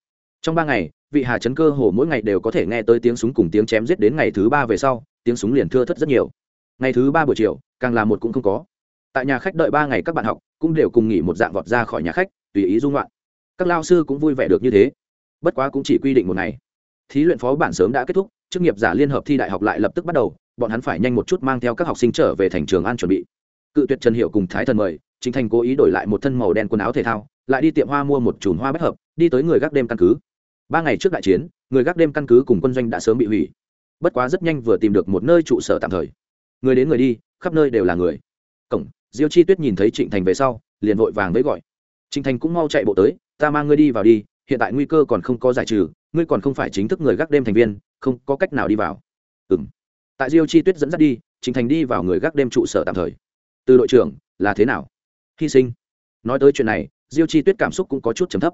Trong ba ngày, vị hà trấn cơ hồ mỗi ngày đều có thể nghe tới tiếng súng cùng tiếng chém giết đến ngày thứ ba về sau, tiếng súng liền thưa thất rất nhiều. Ngày thứ ba buổi chiều, càng là một cũng không có. Tại nhà khách đợi ba ngày các bạn học cũng đều cùng nghỉ một dạng vọt ra khỏi nhà khách, tùy ý dung loạn các lao sư cũng vui vẻ được như thế. Bất quá cũng chỉ quy định một ngày. Thí luyện phó bản sớm đã kết thúc chức nghiệp giả liên hợp thi đại học lại lập tức bắt đầu, bọn hắn phải nhanh một chút mang theo các học sinh trở về thành trường an chuẩn bị. Cự tuyệt trần hiệu cùng thái thần mời chính thành cố ý đổi lại một thân màu đen quần áo thể thao, lại đi tiệm hoa mua một chùm hoa bất hợp, đi tới người gác đêm căn cứ. Ba ngày trước đại chiến, người gác đêm căn cứ cùng quân doanh đã sớm bị hủy. Bất quá rất nhanh vừa tìm được một nơi trụ sở tạm thời. Người đến người đi, khắp nơi đều là người. Cổng, diêu chi tuyết nhìn thấy trịnh thành về sau, liền vội vàng với gọi. Trịnh thành cũng mau chạy bộ tới, ta mang ngươi đi vào đi, hiện tại nguy cơ còn không có giải trừ, ngươi còn không phải chính thức người gác đêm thành viên không có cách nào đi vào. Ừ m tại diêu chi tuyết dẫn dắt đi, Trình thành đi vào người gác đêm trụ sở tạm thời. Từ đội trưởng, là thế nào? Hy sinh. Nói tới chuyện này, diêu chi tuyết cảm xúc cũng có chút trầm thấp.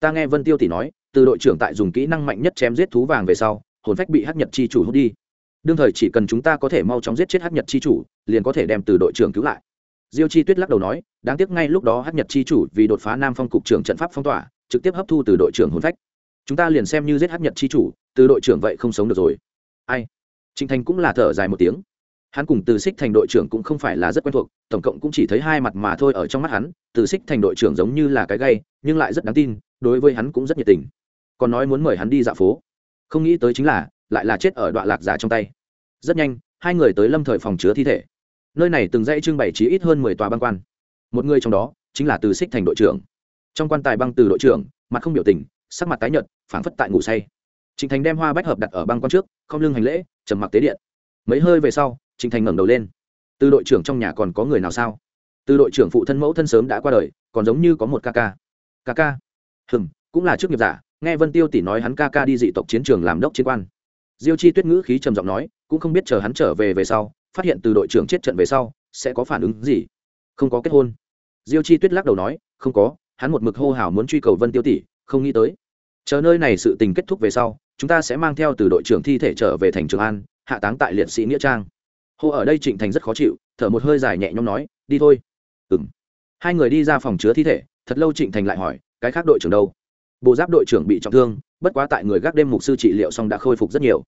Ta nghe vân tiêu tỷ nói, từ đội trưởng tại dùng kỹ năng mạnh nhất chém giết thú vàng về sau, hồn phách bị hắc nhật chi chủ hút đi. Đương thời chỉ cần chúng ta có thể mau chóng giết chết hắc nhật chi chủ, liền có thể đem từ đội trưởng cứu lại. Diêu chi tuyết lắc đầu nói, đáng tiếc ngay lúc đó hắc nhật chi chủ vì đột phá nam phong cục trưởng trận pháp phong tỏa, trực tiếp hấp thu từ đội trưởng hồn phách chúng ta liền xem như giết hấp nhật chi chủ, từ đội trưởng vậy không sống được rồi. Ai? Trịnh thành cũng là thở dài một tiếng. Hắn cùng từ xích thành đội trưởng cũng không phải là rất quen thuộc, tổng cộng cũng chỉ thấy hai mặt mà thôi ở trong mắt hắn, từ xích thành đội trưởng giống như là cái gay, nhưng lại rất đáng tin, đối với hắn cũng rất nhiệt tình. Còn nói muốn mời hắn đi dạo phố. Không nghĩ tới chính là, lại là chết ở đoạn lạc giả trong tay. Rất nhanh, hai người tới lâm thời phòng chứa thi thể. Nơi này từng dãy trưng bày trí ít hơn mười tòa băng quan. Một người trong đó, chính là từ xích thành đội trưởng. Trong quan tài băng từ đội trưởng, mặt không biểu tình sắc mặt tái nhợt phảng phất tại ngủ say. Trịnh thành đem hoa bách hợp đặt ở băng quan trước không lưng hành lễ trầm mặc tế điện. Mấy hơi về sau trịnh thành ngẩng đầu lên. Từ đội trưởng trong nhà còn có người nào sao? Từ đội trưởng phụ thân mẫu thân sớm đã qua đời còn giống như có một ca ca. Ca ca? Hừm, cũng là chức nghiệp giả nghe vân tiêu tỷ nói hắn ca ca đi dị tộc chiến trường làm đốc chiến quan. Diêu chi tuyết ngữ khí trầm giọng nói cũng không biết chờ hắn trở về về sau phát hiện từ đội trưởng chết trận về sau sẽ có phản ứng gì. Không có kết hôn. Diêu chi tuyết lắc đầu nói không có hắn một mực hô hào muốn truy cầu vân tiêu tỷ không nghĩ tới chờ nơi này sự tình kết thúc về sau, chúng ta sẽ mang theo từ đội trưởng thi thể trở về thành trường an, hạ táng tại liệt sĩ nghĩa trang. Hô ở đây trịnh thành rất khó chịu, thở một hơi dài nhẹ nhõm nói, đi thôi. Ừng hai người đi ra phòng chứa thi thể, thật lâu trịnh thành lại hỏi, cái khác đội trưởng đâu? Bộ giáp đội trưởng bị trọng thương, bất quá tại người gác đêm mục sư trị liệu xong đã khôi phục rất nhiều.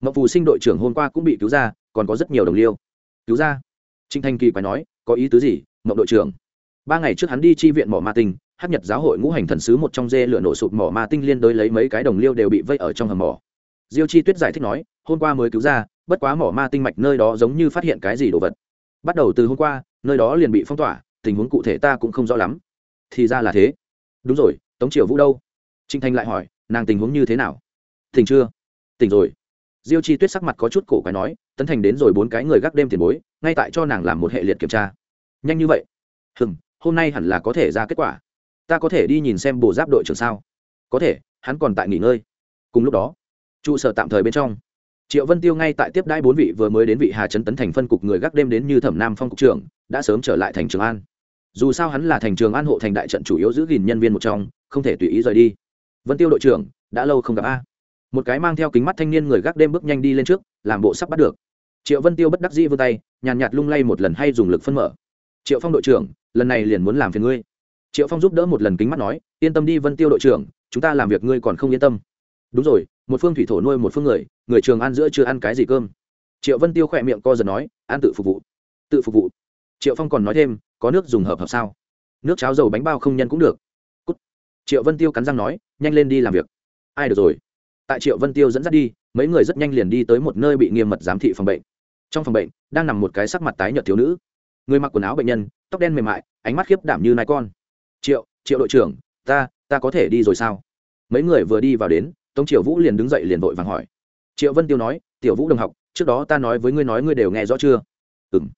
Mậu phù sinh đội trưởng hôm qua cũng bị cứu ra, còn có rất nhiều đồng liêu. Cứu ra? Trịnh thành kỳ phải nói, có ý tứ gì, mậu đội trưởng? Ba ngày trước hắn đi chi viện mỏ ma tình hát nhật giáo hội ngũ hành thần sứ một trong dê lửa nổ sụp mỏ ma tinh liên đối lấy mấy cái đồng liêu đều bị vây ở trong hầm mỏ. Diêu chi tuyết giải thích nói, hôm qua mới cứu ra, bất quá mỏ ma tinh mạch nơi đó giống như phát hiện cái gì đồ vật. Bắt đầu từ hôm qua, nơi đó liền bị phong tỏa, tình huống cụ thể ta cũng không rõ lắm. Thì ra là thế. Đúng rồi, tống triều vũ đâu? Trinh thanh lại hỏi, nàng tình huống như thế nào? Tỉnh chưa? Tỉnh rồi. Diêu chi tuyết sắc mặt có chút cổ quái nói, tấn thành đến rồi bốn cái người gác đêm tiền bối, ngay tại cho nàng làm một hệ liệt kiểm tra. Nhanh như vậy? Hừng hôm nay hẳn là có thể ra kết quả ta có thể đi nhìn xem bộ giáp đội trưởng sao? Có thể, hắn còn tại nghỉ ngơi. Cùng lúc đó, trụ sở tạm thời bên trong, triệu vân tiêu ngay tại tiếp đãi bốn vị vừa mới đến vị hà trấn tấn thành phân cục người gác đêm đến như thẩm nam phong cục trưởng, đã sớm trở lại thành trường an. Dù sao hắn là thành trường an hộ thành đại trận chủ yếu giữ gìn nhân viên một trong, không thể tùy ý rời đi. Vân tiêu đội trưởng, đã lâu không gặp a. Một cái mang theo kính mắt thanh niên người gác đêm bước nhanh đi lên trước, làm bộ sắp bắt được. Triệu vân tiêu bất đắc dĩ vươn tay, nhàn nhạt lung lay một lần hay dùng lực phân mở. Triệu phong đội trưởng, lần này liền muốn làm phiền ngươi triệu phong giúp đỡ một lần kính mắt nói, yên tâm đi vân tiêu đội trưởng, chúng ta làm việc ngươi còn không yên tâm. Đúng rồi, một phương thủy thổ nuôi một phương người người trường ăn giữa chưa ăn cái gì cơm. Triệu vân tiêu khỏe miệng co giật nói, ăn tự phục vụ, tự phục vụ. Triệu phong còn nói thêm, có nước dùng hợp hợp sao? Nước cháo dầu bánh bao không nhân cũng được. Cút. triệu vân tiêu cắn răng nói, nhanh lên đi làm việc. Ai được rồi. Tại triệu vân tiêu dẫn dắt đi, mấy người rất nhanh liền đi tới một nơi bị nghiêm mật giám thị phòng bệnh. Trong phòng bệnh, đang nằm một cái sắc mặt tái nhợt thiếu nữ. Người mặc quần áo bệnh nhân, tóc đen mềm mại, ánh mắt khiếp đảm như nai con triệu triệu đội trưởng, ta ta có thể đi rồi sao? Mấy người vừa đi vào đến, tống triệu vũ liền đứng dậy liền vội vàng hỏi. Triệu vân tiêu nói, tiểu vũ đồng học, trước đó ta nói với ngươi nói ngươi đều nghe rõ chưa? Ừ m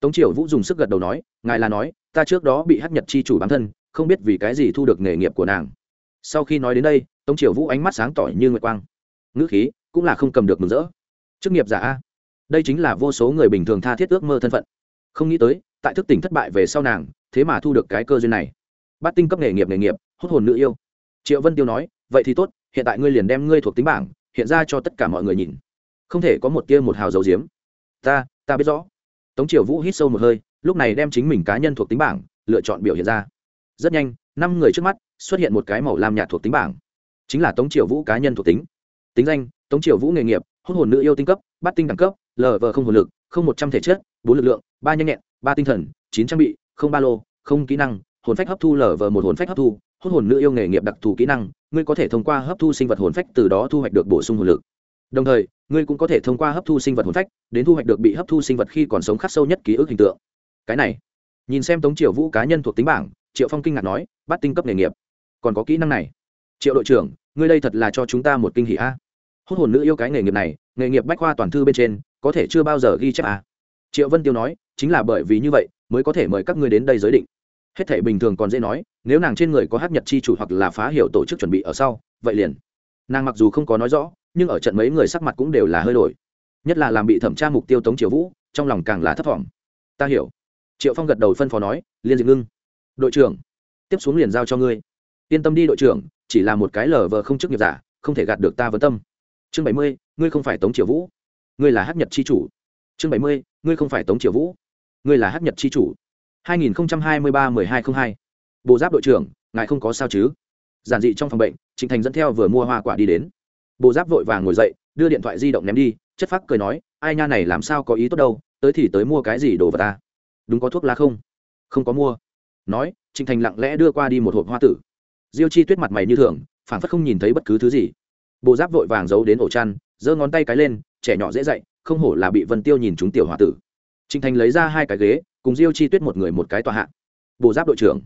tống triệu vũ dùng sức gật đầu nói, ngài là nói, ta trước đó bị hát nhật chi chủ bản thân, không biết vì cái gì thu được nghề nghiệp của nàng. Sau khi nói đến đây, tống Triệu vũ ánh mắt sáng tỏ như nguyệt quang. Ngữ khí cũng là không cầm được mừng rỡ. Chức nghiệp giả a. Đây chính là vô số người bình thường tha thiết ước mơ thân phận. Không nghĩ tới, tại thức tỉnh thất bại về sau nàng, thế mà thu được cái cơ duyên này. Bát tinh cấp nghề nghiệp nghề nghiệp, hút hồn nữ yêu. Triệu vân tiêu nói, vậy thì tốt, hiện tại ngươi liền đem ngươi thuộc tính bảng, hiện ra cho tất cả mọi người nhìn. Không thể có một tia một hào dầu diếm. Ta ta biết rõ. Tống triều vũ hít sâu một hơi, lúc này đem chính mình cá nhân thuộc tính bảng, lựa chọn biểu hiện ra. Rất nhanh, năm người trước mắt, xuất hiện một cái màu lam nhạt thuộc tính bảng. Chính là tống triều vũ cá nhân thuộc tính. Tính danh, tống triều vũ nghề nghiệp, hút hồn nữ yêu tinh cấp, Bát tinh đẳng cấp lờ vờ không hồn lực, không một trăm thể chất, bốn lực lượng, ba nhanh nhẹn, ba tinh thần, chín trang bị, không ba lô, không kỹ năng hồn phách hấp thu lở vờ một hồn phách hấp thu hốt hồn nữ yêu nghề nghiệp đặc thù kỹ năng, ngươi có thể thông qua hấp thu sinh vật hồn phách từ đó thu hoạch được bổ sung hồn lực. Đồng thời, ngươi cũng có thể thông qua hấp thu sinh vật hồn phách, đến thu hoạch được bị hấp thu sinh vật khi còn sống khắc sâu nhất ký ức hình tượng. Cái này, nhìn xem tống triều vũ cá nhân thuộc tính bảng, triệu phong kinh ngạc nói, bắt tinh cấp nghề nghiệp. Còn có kỹ năng này. Triệu đội trưởng, ngươi đây thật là cho chúng ta một kinh hỷ a. Hốt hồn nữ yêu cái nghề nghiệp này, nghề nghiệp bách khoa toàn thư bên trên, có thể chưa bao giờ ghi chép a triệu vân tiêu nói, chính là bởi vì như vậy, mới có thể mời các ngươi đến đây giới định hết thể bình thường còn dễ nói, nếu nàng trên người có hát nhật chi chủ hoặc là phá hiểu tổ chức chuẩn bị ở sau, vậy liền. Nàng mặc dù không có nói rõ, nhưng ở trận mấy người sắc mặt cũng đều là hơi đổi. Nhất là làm bị thẩm tra mục tiêu tống triều vũ, trong lòng càng là thấp t ta hiểu. Triệu phong gật đầu phân phó nói, liên dịch ngưng, đội trưởng, tiếp xuống liền giao cho ngươi. Yên tâm đi đội trưởng, chỉ là một cái lờ vờ không chức nghiệp giả, không thể gạt được ta vấn tâm. Chương bảy mươi, ngươi không phải tống triều vũ. Ngươi là hát nhật c h i chủ. Chương bảy mươi, ngươi không phải tống triều vũ. Ngươi là hát nhật c h i chủ hai nghìn hai mươi ba mười hai t r ă n h hai. Bộ giáp đội trưởng, ngài không có sao chứ? Giản dị trong phòng bệnh, trịnh thành dẫn theo vừa mua hoa quả đi đến. Bộ giáp vội vàng ngồi dậy, đưa điện thoại di động ném đi, chất phác cười nói, ai nha này làm sao có ý tốt đâu, tới thì tới mua cái gì đồ vật ta đúng có thuốc lá không? Không có mua. Nói, trịnh thành lặng lẽ đưa qua đi một hộp hoa tử. Diêu chi tuyết mặt mày như thường phản phất không nhìn thấy bất cứ thứ gì. Bộ giáp vội vàng giấu đến ổ chăn, giơ ngón tay cái lên, trẻ nhỏ dễ dậy không hổ là bị vân tiêu nhìn chúng tiểu hoa tử trịnh thành lấy ra hai cái ghế, cùng diêu chi tuyết một người một cái tòa hạ. Bộ giáp đội trưởng,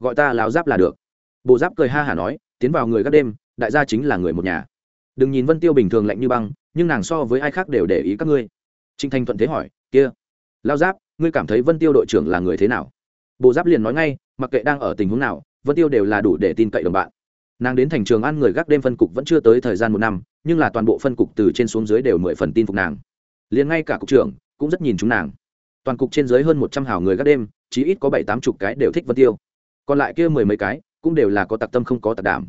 gọi ta láo giáp là được. Bộ giáp cười ha hả nói, tiến vào người gác đêm, đại gia chính là người một nhà. Đừng nhìn vân tiêu bình thường lạnh như băng, nhưng nàng so với ai khác đều để ý các ngươi. Trịnh thành thuận thế hỏi, kia lao giáp, ngươi cảm thấy vân tiêu đội trưởng là người thế nào? Bộ giáp liền nói ngay, mặc kệ đang ở tình huống nào, vân tiêu đều là đủ để tin cậy đồng bạn. Nàng đến thành trường ăn người gác đêm phân cục vẫn chưa tới thời gian một năm, nhưng là toàn bộ phân cục từ trên xuống dưới đều mười phần tin phục nàng. Liền ngay cả cục trưởng cũng rất nhìn chúng nàng toàn cục trên dưới hơn một trăm hào người gác đêm chỉ ít có bảy tám chục cái đều thích vân tiêu. Còn lại kia mười mấy cái, cũng đều là có tặc tâm không có tặc đảm.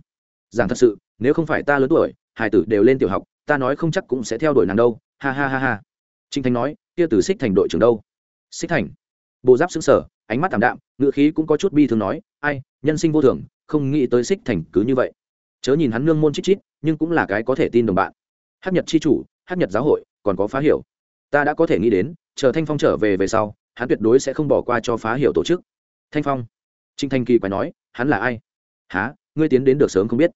Giảng thật sự, nếu không phải ta lớn tuổi hải tử đều lên tiểu học, ta nói không chắc cũng sẽ theo đuổi nàng đâu. Ha ha ha ha. Trinh thanh nói, kia từ xích thành đội trưởng đâu? Xích thành. Bộ giáp xứng sở, ánh mắt t ạ m đạm ngựa khí cũng có chút bi thường nói, ai, nhân sinh vô thường, không nghĩ tới xích thành cứ như vậy. Chớ nhìn hắn nương môn chít chít, nhưng cũng là cái có thể tin đồng bạn. Hát nhật c h i chủ hát nhật giáo hội, còn có phá hiểu. Ta đã có thể nghĩ đến chờ thanh phong trở về về sau, hắn tuyệt đối sẽ không bỏ qua cho phá hiểu tổ chức. Thanh phong. Trinh thanh kỳ quái nói, hắn là ai? Há ngươi tiến đến được sớm không biết.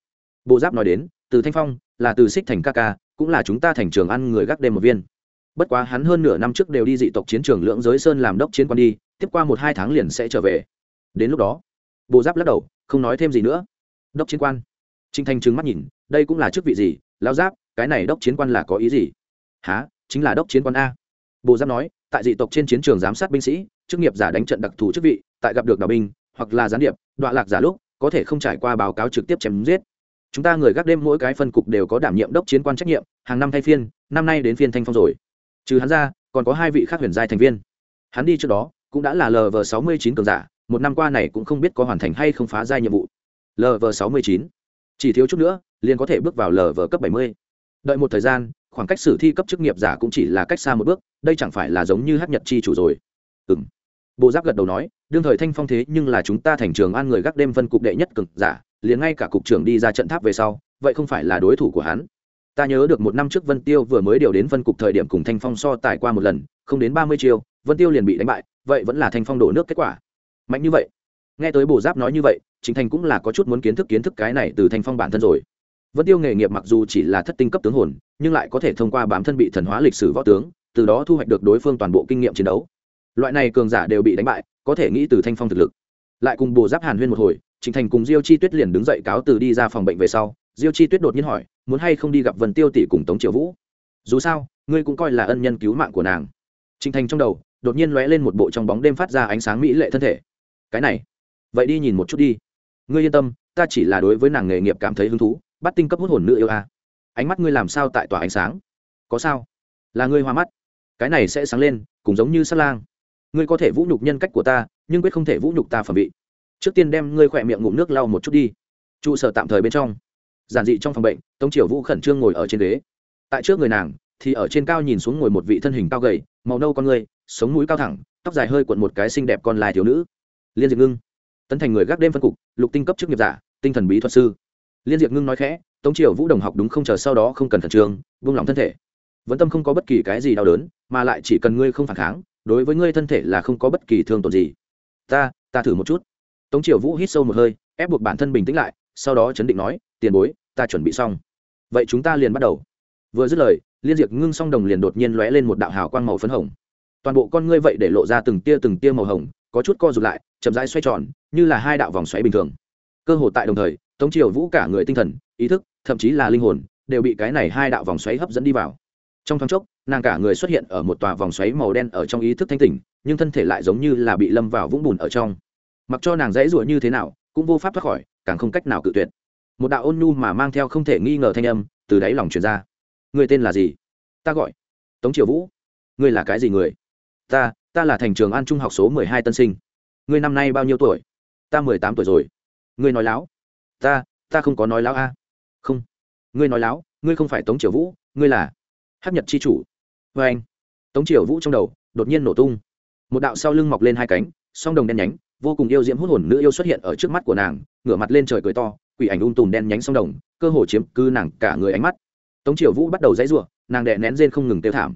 Bộ giáp nói đến, từ thanh phong, là từ xích thành ca ca, cũng là chúng ta thành trường ăn người gác đêm một viên. Bất quá hắn hơn nửa năm trước đều đi dị tộc chiến trường lưỡng giới sơn làm đốc chiến quan đi, tiếp qua một hai tháng liền sẽ trở về. Đến lúc đó, bộ giáp lắc đầu, không nói thêm gì nữa. Đốc chiến quan. Trinh thanh trừng mắt nhìn, đây cũng là chức vị gì? Lao giáp, cái này đốc chiến quan là có ý gì? Há chính là đốc chiến quan a bộ giáp nói, tại dị tộc trên chiến trường giám sát binh sĩ, chức nghiệp giả đánh trận đặc thù chức vị, tại gặp được đào binh, hoặc là gián điệp đoạn lạc giả lúc, có thể không trải qua báo cáo trực tiếp chém giết. Chúng ta người gác đêm mỗi cái phân cục đều có đảm nhiệm đốc chiến quan trách nhiệm, hàng năm thay phiên, năm nay đến phiên thanh phong rồi. Trừ hắn ra, còn có hai vị khác huyền giai thành viên. Hắn đi trước đó, cũng đã là lv sáu mươi chín cường giả, một năm qua này cũng không biết có hoàn thành hay không phá giai nhiệm vụ. Lv sáu mươi chín. Chỉ thiếu chút nữa, liền có thể bước vào lv cấp bảy mươi. Đợi một thời gian khoảng cách sử thi cấp chức nghiệp giả cũng chỉ là cách xa một bước, đây chẳng phải là giống như hát nhật chi chủ rồi. Ừ m bộ giáp gật đầu nói, đương thời thanh phong thế nhưng là chúng ta thành trường an người gác đêm phân cục đệ nhất cực giả, liền ngay cả cục trưởng đi ra trận tháp về sau, vậy không phải là đối thủ của hắn. Ta nhớ được một năm trước vân tiêu vừa mới điều đến phân cục thời điểm cùng thanh phong so tài qua một lần, không đến ba mươi chiêu, vân tiêu liền bị đánh bại, vậy vẫn là thanh phong đổ nước kết quả. Mạnh như vậy. Nghe tới bộ giáp nói như vậy chính thành cũng là có chút muốn kiến thức kiến thức cái này từ thanh phong bản thân rồi vân tiêu nghề nghiệp mặc dù chỉ là thất tinh cấp tướng hồn, nhưng lại có thể thông qua bám thân bị thần hóa lịch sử võ tướng, từ đó thu hoạch được đối phương toàn bộ kinh nghiệm chiến đấu. Loại này cường giả đều bị đánh bại, có thể nghĩ từ thanh phong thực lực. Lại cùng bồ giáp hàn huyên một hồi trịnh thành cùng diêu chi tuyết liền đứng dậy cáo từ đi ra phòng bệnh về sau. Diêu chi tuyết đột nhiên hỏi, muốn hay không đi gặp vân tiêu tỷ cùng tống triều vũ? Dù sao, ngươi cũng coi là ân nhân cứu mạng của nàng. Trịnh thành trong đầu, đột nhiên lóe lên một bộ trong bóng đêm phát ra ánh sáng mỹ lệ thân thể. Cái này, vậy đi nhìn một chút đi. Ngươi yên tâm, ta chỉ là đối với nàng nghề nghiệp cảm thấy hứng thú bắt tinh cấp hút hồn nữ yêu a. Ánh mắt ngươi làm sao tại tòa ánh sáng? Có sao? Là ngươi hoa mắt. Cái này sẽ sáng lên, cũng giống như sát lang. Ngươi có thể vũ nhục nhân cách của ta, nhưng quyết không thể vũ nhục ta phẩm vị. Trước tiên đem ngươi khỏe miệng ngụm nước lau một chút đi. Trụ sở tạm thời bên trong. Giản dị trong phòng bệnh, tống triều vũ khẩn trương ngồi ở trên ghế. Tại trước người nàng, thì ở trên cao nhìn xuống ngồi một vị thân hình cao gầy, màu nâu con người, sống mũi cao thẳng, tóc dài hơi cuộn một cái xinh đẹp con lai thiếu nữ. Liên diệp ngưng. Tấn thành người gác đêm phân cục, lục tinh cấp chức nghiệp giả, tinh thần bí thuật sư liên diệp ngưng nói khẽ, tống triều vũ đồng học đúng không chờ sau đó không cần khẩn trương, buông lỏng thân thể. Vẫn tâm không có bất kỳ cái gì đau đớn, mà lại chỉ cần ngươi không phản kháng, đối với ngươi thân thể là không có bất kỳ thương tổn gì. Ta ta thử một chút. Tống triều vũ hít sâu một hơi, ép buộc bản thân bình tĩnh lại, sau đó chấn định nói, tiền bối, ta chuẩn bị xong. Vậy chúng ta liền bắt đầu. Vừa dứt lời, liên diệt ngưng song đồng liền đột nhiên lóe lên một đạo hào quang màu phấn hồng. Toàn bộ con ngươi vậy để lộ ra từng tia từng tia màu hồng, có chút co rụt lại, chậm rãi xoay tròn, như là hai đạo vòng xoáy bình thường. Cơ hồ tại đồng thời tống triều vũ cả người tinh thần, ý thức, thậm chí là linh hồn, đều bị cái này hai đạo vòng xoáy hấp dẫn đi vào. Trong thoáng chốc, nàng cả người xuất hiện ở một tòa vòng xoáy màu đen ở trong ý thức thanh tỉnh, nhưng thân thể lại giống như là bị lâm vào vũng bùn ở trong. Mặc cho nàng dãy ruột như thế nào, cũng vô pháp thoát khỏi, càng không cách nào cự tuyệt. Một đạo ôn nhu mà mang theo không thể nghi ngờ thanh âm, từ đáy lòng truyền ra. Người tên là gì? Ta gọi. Tống triều vũ. Ngươi là cái gì người? Ta ta là thành trường an trung học số mười hai tân sinh. Ngươi năm nay bao nhiêu tuổi? Ta mười tám tuổi rồi. Ngươi nói láo ta ta không có nói láo a. Không. Ngươi nói láo, ngươi không phải tống triều vũ, ngươi là hát nhật c h i chủ. Vê anh, tống triều vũ trong đầu đột nhiên nổ tung. Một đạo sau lưng mọc lên hai cánh, song đồng đen nhánh, vô cùng yêu diễm hút hồn nữ yêu xuất hiện ở trước mắt của nàng, ngửa mặt lên trời cười to, quỷ ảnh ung tùm đen nhánh song đồng, cơ hồ chiếm cư nàng cả người ánh mắt. Tống triều vũ bắt đầu dãy r u ộ nàng đè nén rên không ngừng tiêu thảm.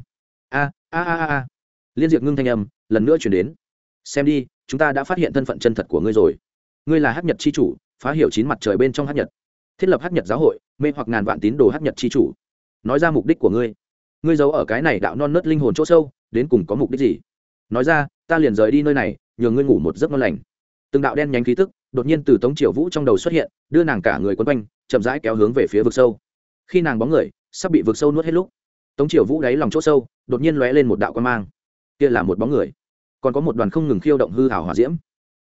A a a a liên diệp ngưng thanh âm, lần nữa chuyển đến. Xem đi, chúng ta đã phát hiện thân phận chân thật của ngươi rồi. Ngươi là hát nhật c h i chủ phá hiểu chín mặt trời bên trong hát nhật. Thiết lập hát nhật giáo hội, mê hoặc ngàn vạn tín đồ hát nhật c h i chủ. Nói ra mục đích của ngươi. Ngươi giấu ở cái này đạo non nớt linh hồn chỗ sâu, đến cùng có mục đích gì? Nói ra, ta liền rời đi nơi này, nhờ ngươi ngủ một giấc ngon lành. Từng đạo đen nhánh khí tức, đột nhiên từ tống triều vũ trong đầu xuất hiện, đưa nàng cả người quấn quanh, chậm rãi kéo hướng về phía vực sâu. Khi nàng bóng người, sắp bị vực sâu nuốt hết lúc, tống triều vũ đáy lòng chỗ sâu, đột nhiên lóe lên một đạo quan mang. Kia là một bóng người. Còn có một đoàn không ngừng khiêu động hư hảo hòa diễm.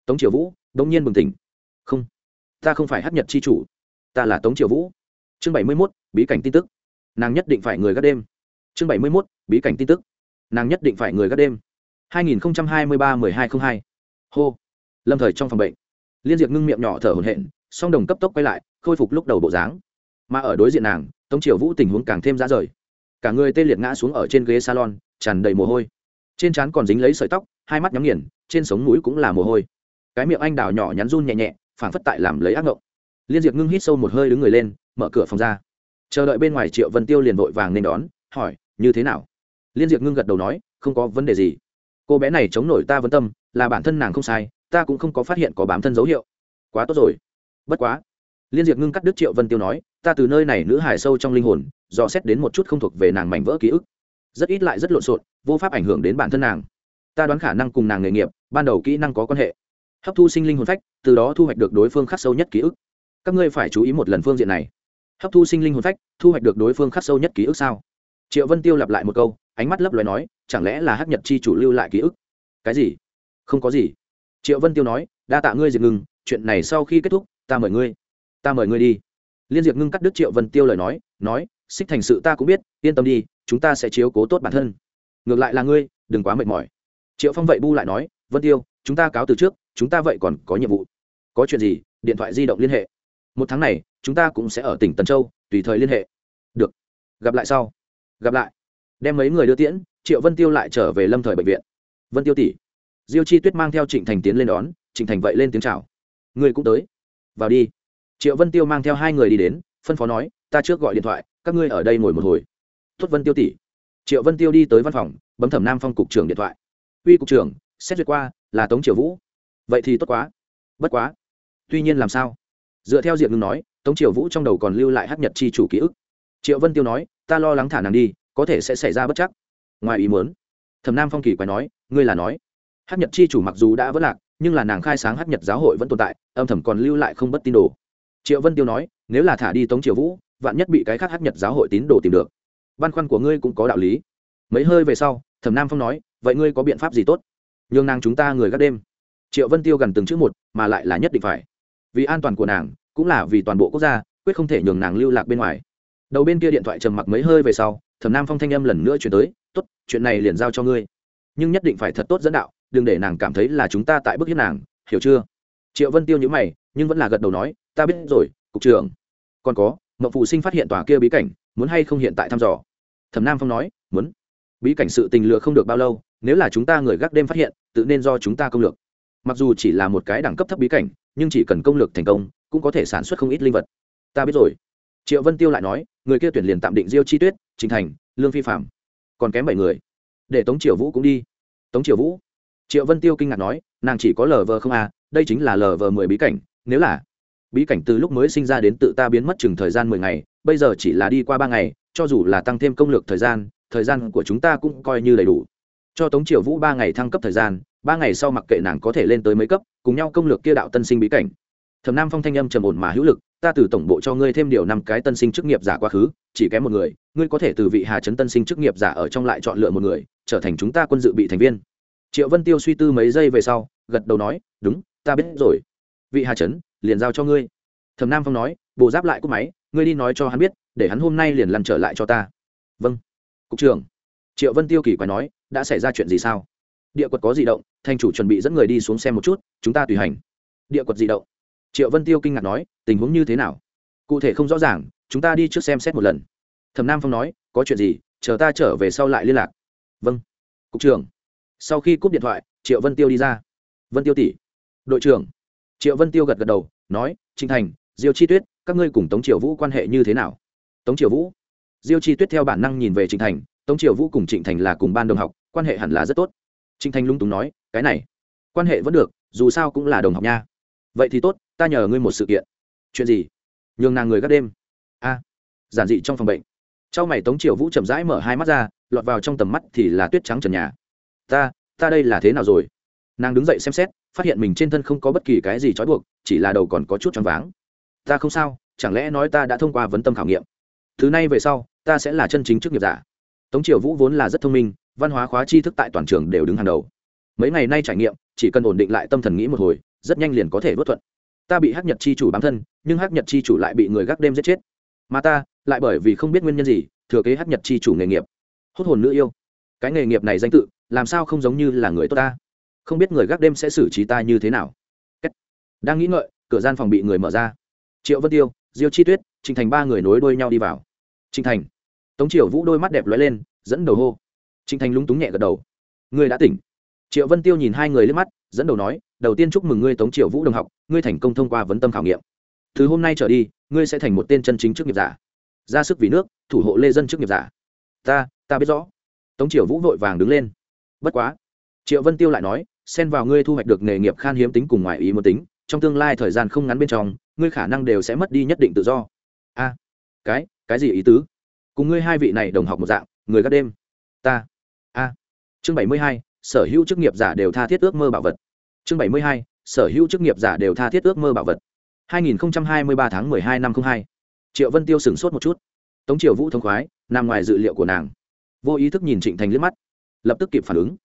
Tống triều vũ đống nhiên bừng tỉnh. Không ta không phải hát nhật c h i chủ, ta là tống triều vũ. Chương bảy mươi mốt, bí cảnh tin tức. Nàng nhất định phải người gác đêm. Chương bảy mươi mốt, bí cảnh tin tức. Nàng nhất định phải người gác đêm. hai nghìn hai mươi ba mười hai t r ă n h hai. Hô. Lâm thời trong phòng bệnh, liên diệp ngưng miệng nhỏ thở hồn hện song đồng cấp tốc quay lại, khôi phục lúc đầu bộ dáng. Mà ở đối diện nàng, tống triều vũ tình huống càng thêm ra rời. Cả người tê liệt ngã xuống ở trên ghế salon, tràn đầy mồ hôi. Trên trán còn dính lấy sợi tóc, hai mắt nhắm nghiền, trên sống mũi cũng là mồ hôi. Cái miệng anh đào nhỏ nhắn run nhẹ nhẹ phảng phất tại làm lấy ác ngộng. Liên diệp ngưng hít sâu một hơi đứng người lên, mở cửa phòng ra. Chờ đợi bên ngoài triệu vân tiêu liền vội vàng nên đón, hỏi, như thế nào? Liên diệp ngưng gật đầu nói, không có vấn đề gì. Cô bé này chống nổi ta vấn tâm, là bản thân nàng không sai, ta cũng không có phát hiện có bám thân dấu hiệu. Quá tốt rồi. Bất quá. Liên diệp ngưng cắt đứt triệu vân tiêu nói, ta từ nơi này nữ hải sâu trong linh hồn, dò xét đến một chút không thuộc về nàng mảnh vỡ ký ức. Rất ít lại rất lộn xộn, vô pháp ảnh hưởng đến bản thân nàng. Ta đoán khả năng cùng nàng nghề nghiệp, ban đầu kỹ năng có quan hệ hấp thu sinh linh hồn phách, từ đó thu hoạch được đối phương khắc sâu nhất ký ức. Các ngươi phải chú ý một lần phương diện này. Hấp thu sinh linh hồn phách, thu hoạch được đối phương khắc sâu nhất ký ức sao? Triệu vân tiêu lặp lại một câu, ánh mắt lấp loài nói, chẳng lẽ là hắc nhật chi chủ lưu lại ký ức? Cái gì? Không có gì. Triệu vân tiêu nói, đa tạ ngươi diệp ngưng, chuyện này sau khi kết thúc, ta mời ngươi. Ta mời ngươi đi. Liên diệp ngưng cắt đứt triệu vân tiêu lời nói nói, xích thành sự ta cũng biết, yên tâm đi, chúng ta sẽ chiếu cố tốt bản thân. Ngược lại là ngươi, đừng quá mệt mỏi. Triệu phong vậy bu lại nói, vân tiêu chúng ta cáo từ trước, chúng ta vậy còn có nhiệm vụ. Có chuyện gì, điện thoại di động liên hệ. Một tháng này, chúng ta cũng sẽ ở tỉnh tần châu, tùy thời liên hệ. Được. Gặp lại sau. Gặp lại. Đem mấy người đưa tiễn, triệu vân tiêu lại trở về lâm thời bệnh viện. Vân tiêu tỷ. Diêu chi tuyết mang theo trịnh thành tiến lên đón, trịnh thành vậy lên tiếng chào. Người cũng tới. Vào đi. Triệu vân tiêu mang theo hai người đi đến, phân phó nói, ta trước gọi điện thoại, các ngươi ở đây ngồi một hồi. Tuất vân tiêu tỷ. Triệu vân tiêu đi tới văn phòng, bấm thẩm nam phong cục trưởng điện thoại. Uy cục trưởng, xét duyệt qua là tống triều vũ. Vậy thì tốt quá. Bất quá. Tuy nhiên làm sao? Dựa theo Diệp ngưng nói, tống triều vũ trong đầu còn lưu lại hát nhật chi chủ ký ức. Triệu vân tiêu nói, ta lo lắng thả nàng đi, có thể sẽ xảy ra bất chắc. Ngoài ý muốn, thẩm nam phong kỳ quay nói, ngươi là nói hát nhật chi chủ mặc dù đã vất lạc, nhưng là nàng khai sáng hát nhật giáo hội vẫn tồn tại, âm thầm còn lưu lại không bất tin đồ. Triệu vân tiêu nói, nếu là thả đi tống triều vũ, vạn nhất bị cái khác hát nhật giáo hội tín đồ tìm được. Băn khoăn của ngươi cũng có đạo lý. Mấy hơi về sau, thẩm nam phong nói, vậy ngươi có biện pháp gì tốt? Nhường nàng chúng ta người gác đêm. Triệu vân tiêu gần từng chữ một, mà lại là nhất định phải. Vì an toàn của nàng, cũng là vì toàn bộ quốc gia, quyết không thể nhường nàng lưu lạc bên ngoài. Đầu bên kia điện thoại trầm mặc mấy hơi về sau, thẩm nam phong thanh âm lần nữa chuyển tới, tốt, chuyện này liền giao cho ngươi. Nhưng nhất định phải thật tốt dẫn đạo, đừng để nàng cảm thấy là chúng ta tại bức hiếp nàng, hiểu chưa? Triệu vân tiêu nhữ mày, nhưng vẫn là gật đầu nói, ta biết rồi, cục trưởng. Còn có mậu phụ sinh phát hiện tòa kia bí cảnh, muốn hay không hiện tại thăm dò? Thẩm nam phong nói, muốn. Bí cảnh sự tình lừa không được bao lâu nếu là chúng ta người gác đêm phát hiện, tự nên do chúng ta công lược. Mặc dù chỉ là một cái đẳng cấp thấp bí cảnh, nhưng chỉ cần công lược thành công, cũng có thể sản xuất không ít linh vật. Ta biết rồi. Triệu vân tiêu lại nói, người kia tuyển liền tạm định diêu chi tuyết, trình thành, lương phi phạm còn kém bảy người. Để tống triều vũ cũng đi. Tống triều vũ. Triệu vân tiêu kinh ngạc nói, nàng chỉ có lờ vờ không à đây chính là lờ vờ mười bí cảnh, nếu là bí cảnh từ lúc mới sinh ra đến tự ta biến mất chừng thời gian mười ngày, bây giờ chỉ là đi qua ba ngày, cho dù là tăng thêm công lược thời gian thời gian của chúng ta cũng coi như đầy đủ cho tống triều vũ ba ngày thăng cấp thời gian, ba ngày sau mặc kệ nàng có thể lên tới mấy cấp, cùng nhau công lược kia đạo tân sinh bí cảnh. Thẩm nam phong thanh âm trầm ổn mà hữu lực, ta từ tổng bộ cho ngươi thêm điều năm cái tân sinh chức nghiệp giả quá khứ, chỉ kém một người, ngươi có thể từ vị hà trấn tân sinh chức nghiệp giả ở trong lại chọn lựa một người, trở thành chúng ta quân dự bị thành viên. Triệu vân tiêu suy tư mấy giây về sau, gật đầu nói, đúng, ta biết rồi. Vị hà trấn, liền giao cho ngươi. Thẩm nam phong nói bồ giáp lại cúp máy, ngươi đi nói cho hắn biết, để hắn hôm nay liền lăn trở lại cho ta. Vâng. Cục trưởng. Triệu vân tiêu kỳ quái nói đã xảy ra chuyện gì sao? Địa quật có di động, thành chủ chuẩn bị dẫn người đi xuống xem một chút, chúng ta tùy hành. Địa quật di động. Triệu vân tiêu kinh ngạc nói, tình huống như thế nào? Cụ thể không rõ ràng, chúng ta đi trước xem xét một lần. Thẩm nam phong nói, có chuyện gì, chờ ta trở về sau lại liên lạc. Vâng. Cục trưởng. Sau khi cúp điện thoại, triệu vân tiêu đi ra. Vân tiêu tỷ. Đội trưởng. Triệu vân tiêu gật gật đầu, nói trinh thành, diêu chi tuyết, các ngươi cùng tống triều vũ quan hệ như thế nào? Tống triều vũ. Diêu chi tuyết theo bản năng nhìn về trinh thành tống triều vũ cùng trịnh thành là cùng ban đồng học, quan hệ hẳn là rất tốt. Trịnh thành lung túng nói, cái này, quan hệ vẫn được, dù sao cũng là đồng học nha. Vậy thì tốt, ta nhờ ngươi một sự kiện. Chuyện gì? Nhường nàng người gác đêm. A, giản dị trong phòng bệnh. Trong mày tống triều vũ chậm rãi mở hai mắt ra, lọt vào trong tầm mắt thì là tuyết trắng trần nhà. Ta ta đây là thế nào rồi? Nàng đứng dậy xem xét, phát hiện mình trên thân không có bất kỳ cái gì trói buộc, chỉ là đầu còn có chút choáng váng. Ta không sao, chẳng lẽ nói ta đã thông qua vấn tâm khảo nghiệm? Thứ này về sau, ta sẽ là chân chính chức nghiệp giả tống triều vũ vốn là rất thông minh, văn hóa khóa tri thức tại toàn trường đều đứng hàng đầu. Mấy ngày nay trải nghiệm, chỉ cần ổn định lại tâm thần nghĩ một hồi, rất nhanh liền có thể vớt thuận. Ta bị hắc nhật chi chủ bám thân, nhưng hắc nhật chi chủ lại bị người gác đêm giết chết. Mà ta, lại bởi vì không biết nguyên nhân gì, thừa kế hắc nhật chi chủ nghề nghiệp. Hút hồn nữ yêu. Cái nghề nghiệp này danh tự, làm sao không giống như là người tốt ta? Không biết người gác đêm sẽ xử trí ta như thế nào. Đang nghĩ ngợi, cửa gian phòng bị người mở ra. Triệu vân tiêu, diêu chi tuyết, Trình thành ba người nối đuôi nhau đi vào. Trình thành tống triều vũ đôi mắt đẹp lóe lên, dẫn đầu hô. Trịnh thành lúng túng nhẹ gật đầu. Ngươi đã tỉnh. Triệu vân tiêu nhìn hai người lên mắt, dẫn đầu nói, đầu tiên chúc mừng ngươi tống triều vũ đồng học, ngươi thành công thông qua vấn tâm khảo nghiệm. Từ hôm nay trở đi, ngươi sẽ thành một tên chân chính chức nghiệp giả. Ra sức vì nước, thủ hộ lê dân chức nghiệp giả. Ta ta biết rõ. Tống triều vũ vội vàng đứng lên. Bất quá. Triệu vân tiêu lại nói, xen vào ngươi thu hoạch được nghề nghiệp khan hiếm tính cùng ngoài ý muốn tính, trong tương lai thời gian không ngắn bên trong, ngươi khả năng đều sẽ mất đi nhất định tự do. A. Cái cái gì ý tứ? Cùng ngươi hai vị này đồng học một dạng, người gác đêm. Ta. A. Chương bảy mươi hai, sở hữu chức nghiệp giả đều tha thiết ước mơ bảo vật. Chương bảy mươi hai, sở hữu chức nghiệp giả đều tha thiết ước mơ bảo vật. hai nghìn hai mươi ba tháng mười hai năm hai. Triệu vân tiêu sửng sốt một chút. Tống triều vũ thông khoái, nằm ngoài dự liệu của nàng. Vô ý thức nhìn trịnh thành liếc mắt. Lập tức kịp phản ứng.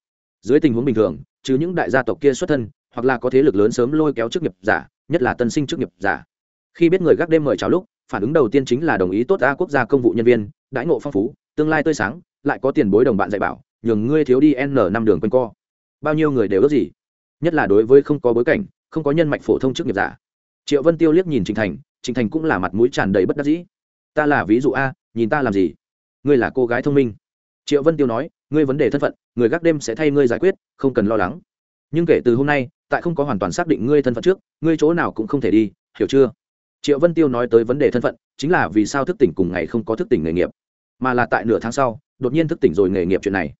Dưới tình huống bình thường chứ những đại gia tộc kia xuất thân, hoặc là có thế lực lớn sớm lôi kéo chức nghiệp giả, nhất là tân sinh chức nghiệp giả khi biết người gác đêm mời chào lúc, phản ứng đầu tiên chính là đồng ý tốt ra quốc gia công vụ nhân viên, đãi ngộ phong phú, tương lai tươi sáng, lại có tiền bối đồng bạn dạy bảo, nhường ngươi thiếu đi n năm đường quanh co. Bao nhiêu người đều ước gì? Nhất là đối với không có bối cảnh, không có nhân mạch phổ thông chức nghiệp giả. Triệu vân tiêu liếc nhìn Trình thành Trình thành cũng là mặt mũi tràn đầy bất đắc dĩ. Ta là ví dụ a, nhìn ta làm gì? Ngươi là cô gái thông minh. Triệu vân tiêu nói, ngươi vấn đề thân phận, người gác đêm sẽ thay ngươi giải quyết, không cần lo lắng. Nhưng kể từ hôm nay, tại không có hoàn toàn xác định ngươi thân phận trước, ngươi chỗ nào cũng không thể đi, hiểu chưa? Triệu vân tiêu nói tới vấn đề thân phận, chính là vì sao thức tỉnh cùng ngày không có thức tỉnh nghề nghiệp, mà là tại nửa tháng sau, đột nhiên thức tỉnh rồi nghề nghiệp chuyện này.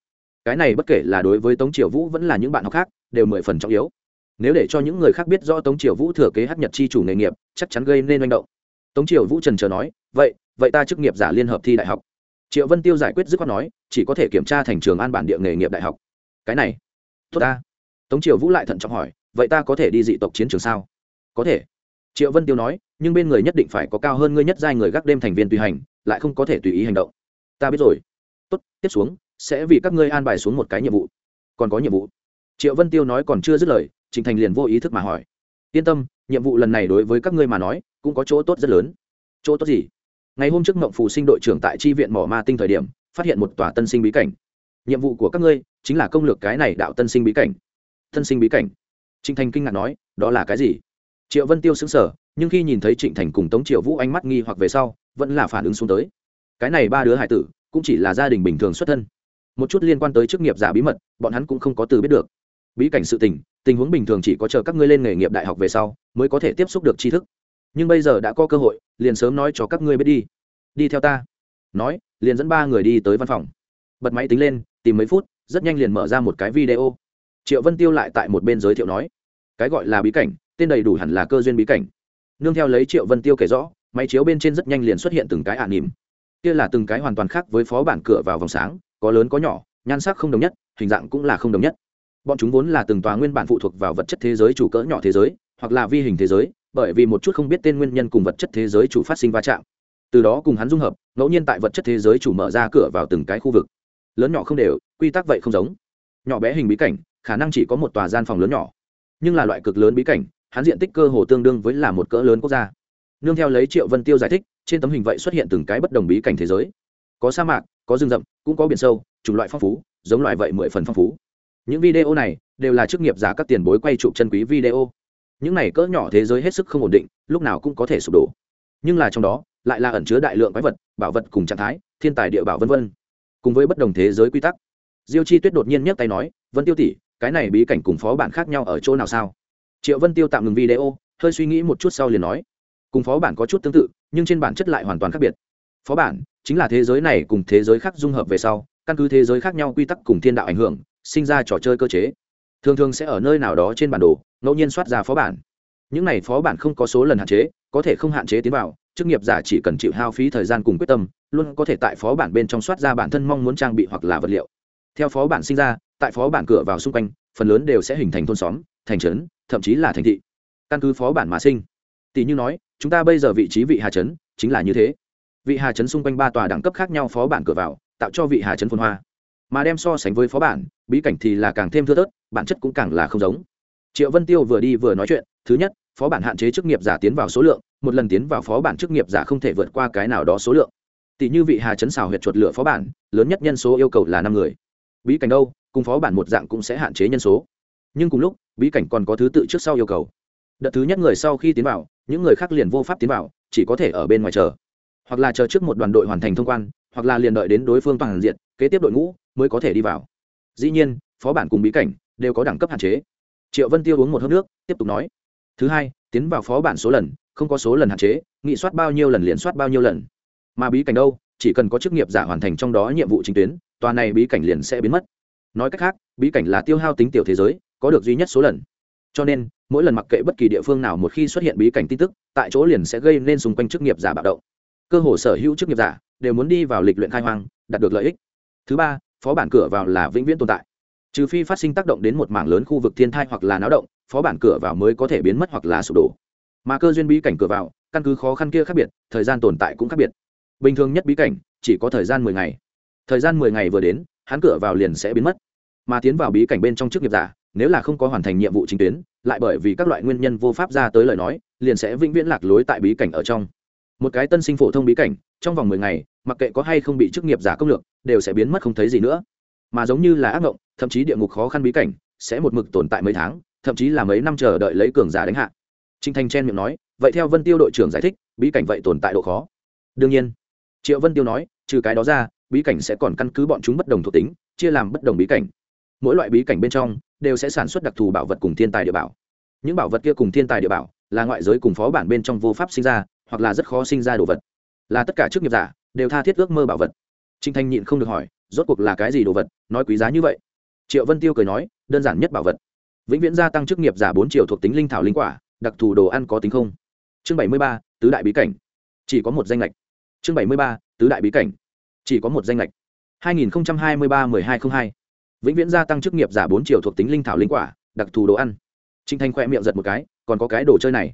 Cái này bất kể là đối với tống triều vũ vẫn là những bạn học khác, đều mười phần trọng yếu. Nếu để cho những người khác biết rõ tống triều vũ thừa kế hát nhật chi chủ nghề nghiệp, chắc chắn gây nên manh động. Tống triều vũ trần chờ nói, vậy vậy ta chức nghiệp giả liên hợp thi đại học. Triệu vân tiêu giải quyết dứt khoát nói, chỉ có thể kiểm tra thành trường an bản địa nghề nghiệp đại học. Cái này, tốt ta. Tống triều vũ lại thận trọng hỏi, vậy ta có thể đi dị tộc chiến trường sao? Có thể triệu vân tiêu nói, nhưng bên người nhất định phải có cao hơn ngươi nhất giai người gác đêm thành viên tùy hành, lại không có thể tùy ý hành động. Ta biết rồi. Tốt, tiếp xuống, sẽ vì các ngươi an bài xuống một cái nhiệm vụ. Còn có nhiệm vụ. Triệu vân tiêu nói còn chưa dứt lời trịnh thành liền vô ý thức mà hỏi. Yên tâm, nhiệm vụ lần này đối với các ngươi mà nói, cũng có chỗ tốt rất lớn. Chỗ tốt gì? Ngày hôm trước mộng phù sinh đội trưởng tại tri viện mỏ ma tinh thời điểm, phát hiện một tòa tân sinh bí cảnh. Nhiệm vụ của các ngươi chính là công lược cái này đạo tân sinh bí cảnh. Tân sinh bí cảnh. Trịnh thành kinh ngạc nói, đó là cái gì? Triệu vân tiêu xứng sở nhưng khi nhìn thấy trịnh thành cùng tống triệu vũ ánh mắt nghi hoặc về sau, vẫn là phản ứng xuống tới. Cái này ba đứa hải tử, cũng chỉ là gia đình bình thường xuất thân. Một chút liên quan tới chức nghiệp giả bí mật, bọn hắn cũng không có từ biết được. Bí cảnh sự tình tình huống bình thường chỉ có chờ các ngươi lên nghề nghiệp đại học về sau, mới có thể tiếp xúc được tri thức. Nhưng bây giờ đã có cơ hội, liền sớm nói cho các ngươi biết đi. Đi theo ta. Nói, liền dẫn ba người đi tới văn phòng. Bật máy tính lên, tìm mấy phút, rất nhanh liền mở ra một cái video. Triệu vân tiêu lại tại một bên giới thiệu nói, cái gọi là bí cảnh tên đầy đủ hẳn là cơ duyên bí cảnh. Nương theo lấy triệu vân tiêu kể rõ, máy chiếu bên trên rất nhanh liền xuất hiện từng cái ả nỉm. Kia là từng cái hoàn toàn khác với phó bản cửa vào vòng sáng, có lớn có nhỏ, nhan sắc không đồng nhất, hình dạng cũng là không đồng nhất. Bọn chúng vốn là từng tòa nguyên bản phụ thuộc vào vật chất thế giới chủ cỡ nhỏ thế giới, hoặc là vi hình thế giới, bởi vì một chút không biết tên nguyên nhân cùng vật chất thế giới chủ phát sinh va chạm. Từ đó cùng hắn dung hợp, ngẫu nhiên tại vật chất thế giới chủ mở ra cửa vào từng cái khu vực. Lớn nhỏ không đều, quy tắc vậy không giống. Nhỏ bé hình bí cảnh, khả năng chỉ có một tòa gian phòng lớn nhỏ. Nhưng là loại cực lớn bí cảnh hắn diện tích cơ hồ tương đương với là một cỡ lớn quốc gia. Nương theo lấy triệu vân tiêu giải thích, trên tấm hình vậy xuất hiện từng cái bất đồng bí cảnh thế giới. Có sa mạc, có rừng rậm, cũng có biển sâu, chủng loại phong phú, giống loại vậy mười phần phong phú. Những video này đều là chức nghiệp giả các tiền bối quay chụp chân quý video. Những này cỡ nhỏ thế giới hết sức không ổn định, lúc nào cũng có thể sụp đổ. Nhưng là trong đó, lại là ẩn chứa đại lượng quái vật, bảo vật cùng trạng thái, thiên tài địa bảo vân vân. cùng với bất đồng thế giới quy tắc. Diêu chi tuyết đột nhiên nhấc tay nói, vân tiêu tỷ, cái này bí cảnh cùng phó bản khác nhau ở chỗ nào sao? Triệu vân tiêu tạm ngừng video, hơi suy nghĩ một chút sau liền nói, cùng phó bản có chút tương tự, nhưng trên bản chất lại hoàn toàn khác biệt. Phó bản chính là thế giới này cùng thế giới khác dung hợp về sau, căn cứ thế giới khác nhau quy tắc cùng thiên đạo ảnh hưởng, sinh ra trò chơi cơ chế. Thường thường sẽ ở nơi nào đó trên bản đồ, ngẫu nhiên soát ra phó bản. Những này phó bản không có số lần hạn chế, có thể không hạn chế tiến vào, chức nghiệp giả chỉ cần chịu hao phí thời gian cùng quyết tâm, luôn có thể tại phó bản bên trong soát ra bản thân mong muốn trang bị hoặc là vật liệu. Theo phó bản sinh ra, tại phó bản cửa vào xung quanh, phần lớn đều sẽ hình thành thôn xóm, thành trấn thậm chí là thành thị. Căn cứ phó bản mà sinh. Tỷ như nói, chúng ta bây giờ vị trí vị hà trấn, chính là như thế. Vị hà trấn xung quanh ba tòa đẳng cấp khác nhau phó bản cửa vào, tạo cho vị hà trấn phồn hoa. Mà đem so sánh với phó bản, bí cảnh thì là càng thêm thưa thớt, bản chất cũng càng là không giống. Triệu vân tiêu vừa đi vừa nói chuyện, thứ nhất, phó bản hạn chế chức nghiệp giả tiến vào số lượng, một lần tiến vào phó bản chức nghiệp giả không thể vượt qua cái nào đó số lượng. Tỷ như vị hà chấn xào huyệt chuột lửa phó bản, lớn nhất nhân số yêu cầu là năm người. Bí cảnh đâu, cùng phó bản một dạng cũng sẽ hạn chế nhân số. Nhưng cùng lúc bí cảnh còn có thứ tự trước sau yêu cầu. Đợt thứ nhất người sau khi tiến vào, những người khác liền vô pháp tiến vào, chỉ có thể ở bên ngoài chờ. Hoặc là chờ trước một đoàn đội hoàn thành thông quan, hoặc là liền đợi đến đối phương toàn diện, kế tiếp đội ngũ mới có thể đi vào. Dĩ nhiên, phó bản cùng bí cảnh đều có đẳng cấp hạn chế. Triệu vân tiêu uống một hớp nước, tiếp tục nói. Thứ hai, tiến vào phó bản số lần, không có số lần hạn chế, nghị soát bao nhiêu lần liền soát bao nhiêu lần. Mà bí cảnh đâu, chỉ cần có chức nghiệp giả hoàn thành trong đó nhiệm vụ chính tuyến, tòa này bí cảnh liền sẽ biến mất. Nói cách khác, bí cảnh là tiêu hao tính tiểu thế giới có được duy nhất số lần. Cho nên, mỗi lần mặc kệ bất kỳ địa phương nào một khi xuất hiện bí cảnh tin tức, tại chỗ liền sẽ gây nên xung quanh chức nghiệp giả bạo động. Cơ hồ sở hữu chức nghiệp giả đều muốn đi vào lịch luyện khai hoang, đạt được lợi ích. Thứ ba, phó bản cửa vào là vĩnh viễn tồn tại. Trừ phi phát sinh tác động đến một mảng lớn khu vực thiên thai hoặc là náo động, phó bản cửa vào mới có thể biến mất hoặc là sụp đổ. Mà cơ duyên bí cảnh cửa vào, căn cứ khó khăn kia khác biệt, thời gian tồn tại cũng khác biệt. Bình thường nhất bí cảnh, chỉ có thời gian mười ngày. Thời gian mười ngày vừa đến, hắn cửa vào liền sẽ biến mất. Mà tiến vào bí cảnh bên trong chức nghiệp giả nếu là không có hoàn thành nhiệm vụ chính tuyến, lại bởi vì các loại nguyên nhân vô pháp ra tới lời nói, liền sẽ vĩnh viễn lạc lối tại bí cảnh ở trong. Một cái tân sinh phổ thông bí cảnh, trong vòng mười ngày, mặc kệ có hay không bị chức nghiệp giả công lược, đều sẽ biến mất không thấy gì nữa. Mà giống như là ác mộng, thậm chí địa ngục khó khăn bí cảnh, sẽ một mực tồn tại mấy tháng, thậm chí là mấy năm chờ đợi lấy cường giả đánh hạ. Trinh thanh chen miệng nói, vậy theo vân tiêu đội trưởng giải thích, bí cảnh vậy tồn tại độ khó. Đương nhiên, triệu vân tiêu nói, trừ cái đó ra, bí cảnh sẽ còn căn cứ bọn chúng bất đồng thuộc tính, chia làm bất đồng bí cảnh mỗi loại bí cảnh bên trong đều sẽ sản xuất đặc thù bảo vật cùng thiên tài địa bảo. Những bảo vật kia cùng thiên tài địa bảo là ngoại giới cùng phó bản bên trong vô pháp sinh ra, hoặc là rất khó sinh ra đồ vật. Là tất cả chức nghiệp giả đều tha thiết ước mơ bảo vật. Trinh thanh nhịn không được hỏi, rốt cuộc là cái gì đồ vật, nói quý giá như vậy? Triệu vân tiêu cười nói, đơn giản nhất bảo vật. Vĩnh viễn gia tăng chức nghiệp giả bốn triệu thuộc tính linh thảo linh quả, đặc thù đồ ăn có tính không? Chương bảy mươi ba, tứ đại bí cảnh. Chỉ có một danh lệch chương bảy mươi ba, tứ đại bí cảnh. Chỉ có một danh lệch hai nghìn hai mươi ba mười hai không hai vĩnh viễn gia tăng chức nghiệp giả bốn triệu thuộc tính linh thảo linh quả, đặc thù đồ ăn. Trinh thanh khoe miệng giật một cái, còn có cái đồ chơi này.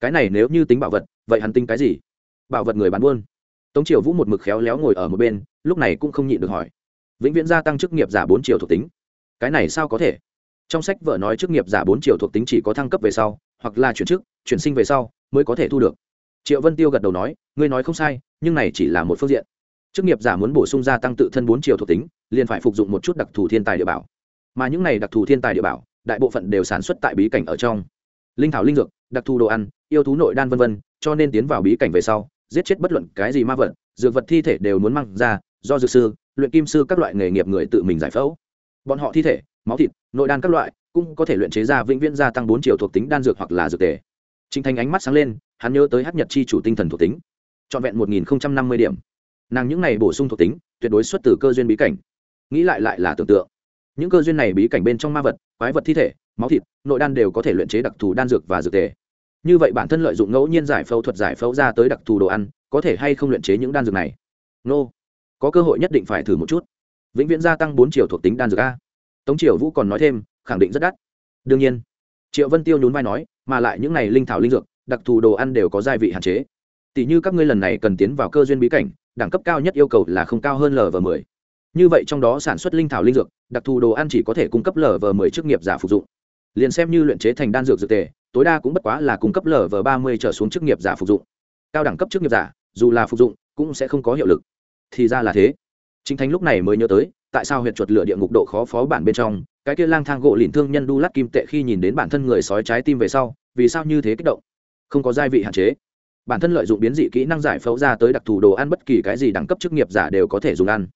Cái này nếu như tính bảo vật, vậy hắn tính cái gì? Bảo vật người bán buôn. Tống triều vũ một mực khéo léo ngồi ở một bên, lúc này cũng không nhịn được hỏi. Vĩnh viễn gia tăng chức nghiệp giả bốn triệu thuộc tính. Cái này sao có thể? Trong sách vợ nói chức nghiệp giả bốn triệu thuộc tính chỉ có thăng cấp về sau, hoặc là chuyển chức, chuyển sinh về sau, mới có thể thu được. Triệu vân tiêu gật đầu nói, ngươi nói không sai, nhưng này chỉ là một phương diện. Chức nghiệp giả muốn bổ sung gia tăng tự thân bốn triệu thuộc tính liền phải phục dụng một chút đặc thù thiên tài địa bảo. Mà những này đặc thù thiên tài địa bảo đại bộ phận đều sản xuất tại bí cảnh ở trong. Linh thảo linh dược đặc thù đồ ăn yêu thú nội đan vân vân cho nên tiến vào bí cảnh về sau giết chết bất luận cái gì ma vật dược vật thi thể đều muốn mang ra do dược sư luyện kim sư các loại nghề nghiệp người tự mình giải phẫu. Bọn họ thi thể máu thịt nội đan các loại cũng có thể luyện chế ra vĩnh viễn gia tăng bốn triệu thuộc tính đan dược hoặc là dược tề. Trình Thành ánh mắt sáng lên, hắn nhớ tới Hắc Nhật chi chủ tinh thần thuộc tính, chọn vẹn một nghìn năm mươi điểm. Nàng những này bổ sung thuộc tính, tuyệt đối xuất từ cơ duyên bí cảnh. Nghĩ lại lại là tưởng tượng. Những cơ duyên này bí cảnh bên trong ma vật, quái vật thi thể, máu thịt, nội đan đều có thể luyện chế đặc thù đan dược và dược tề. Như vậy bản thân lợi dụng ngẫu nhiên giải phẫu thuật giải phẫu ra tới đặc thù đồ ăn, có thể hay không luyện chế những đan dược này? Nô, có cơ hội nhất định phải thử một chút. Vĩnh viễn gia tăng bốn triệu thuộc tính đan dược a. Tống Triều Vũ còn nói thêm, khẳng định rất đắt. Đương nhiên, Triệu Vân Tiêu nhún vai nói, mà lại những này linh thảo linh dược, đặc thù đồ ăn đều có gia vị hạn chế tỷ như các ngươi lần này cần tiến vào cơ duyên bí cảnh đẳng cấp cao nhất yêu cầu là không cao hơn lv 10 như vậy trong đó sản xuất linh thảo linh dược, đặc thù đồ ăn chỉ có thể cung cấp lờ vờ mười chức nghiệp giả phục dụng. Liền xem như luyện chế thành đan dược dược tề, tối đa cũng bất quá là cung cấp lv 30 trở xuống chức nghiệp giả phục dụng. Cao đẳng cấp chức nghiệp giả, dù là phục dụng, cũng sẽ không có hiệu lực. Thì ra là thế. Chính thánh lúc này mới nhớ tới, tại sao huyệt chuột lửa địa ngục độ khó phó bản bên trong, cái kia lang thang gỗ lìn thương nhân đu lát kim tệ khi nhìn đến bản thân người sói trái tim về sau, vì sao như thế kích động? Không có gia vị hạn chế. Bản thân lợi dụng biến dị kỹ năng giải phẫu ra tới đặc thù đồ ăn bất kỳ cái gì đẳng cấp chức nghiệp giả đều có thể dùng ăn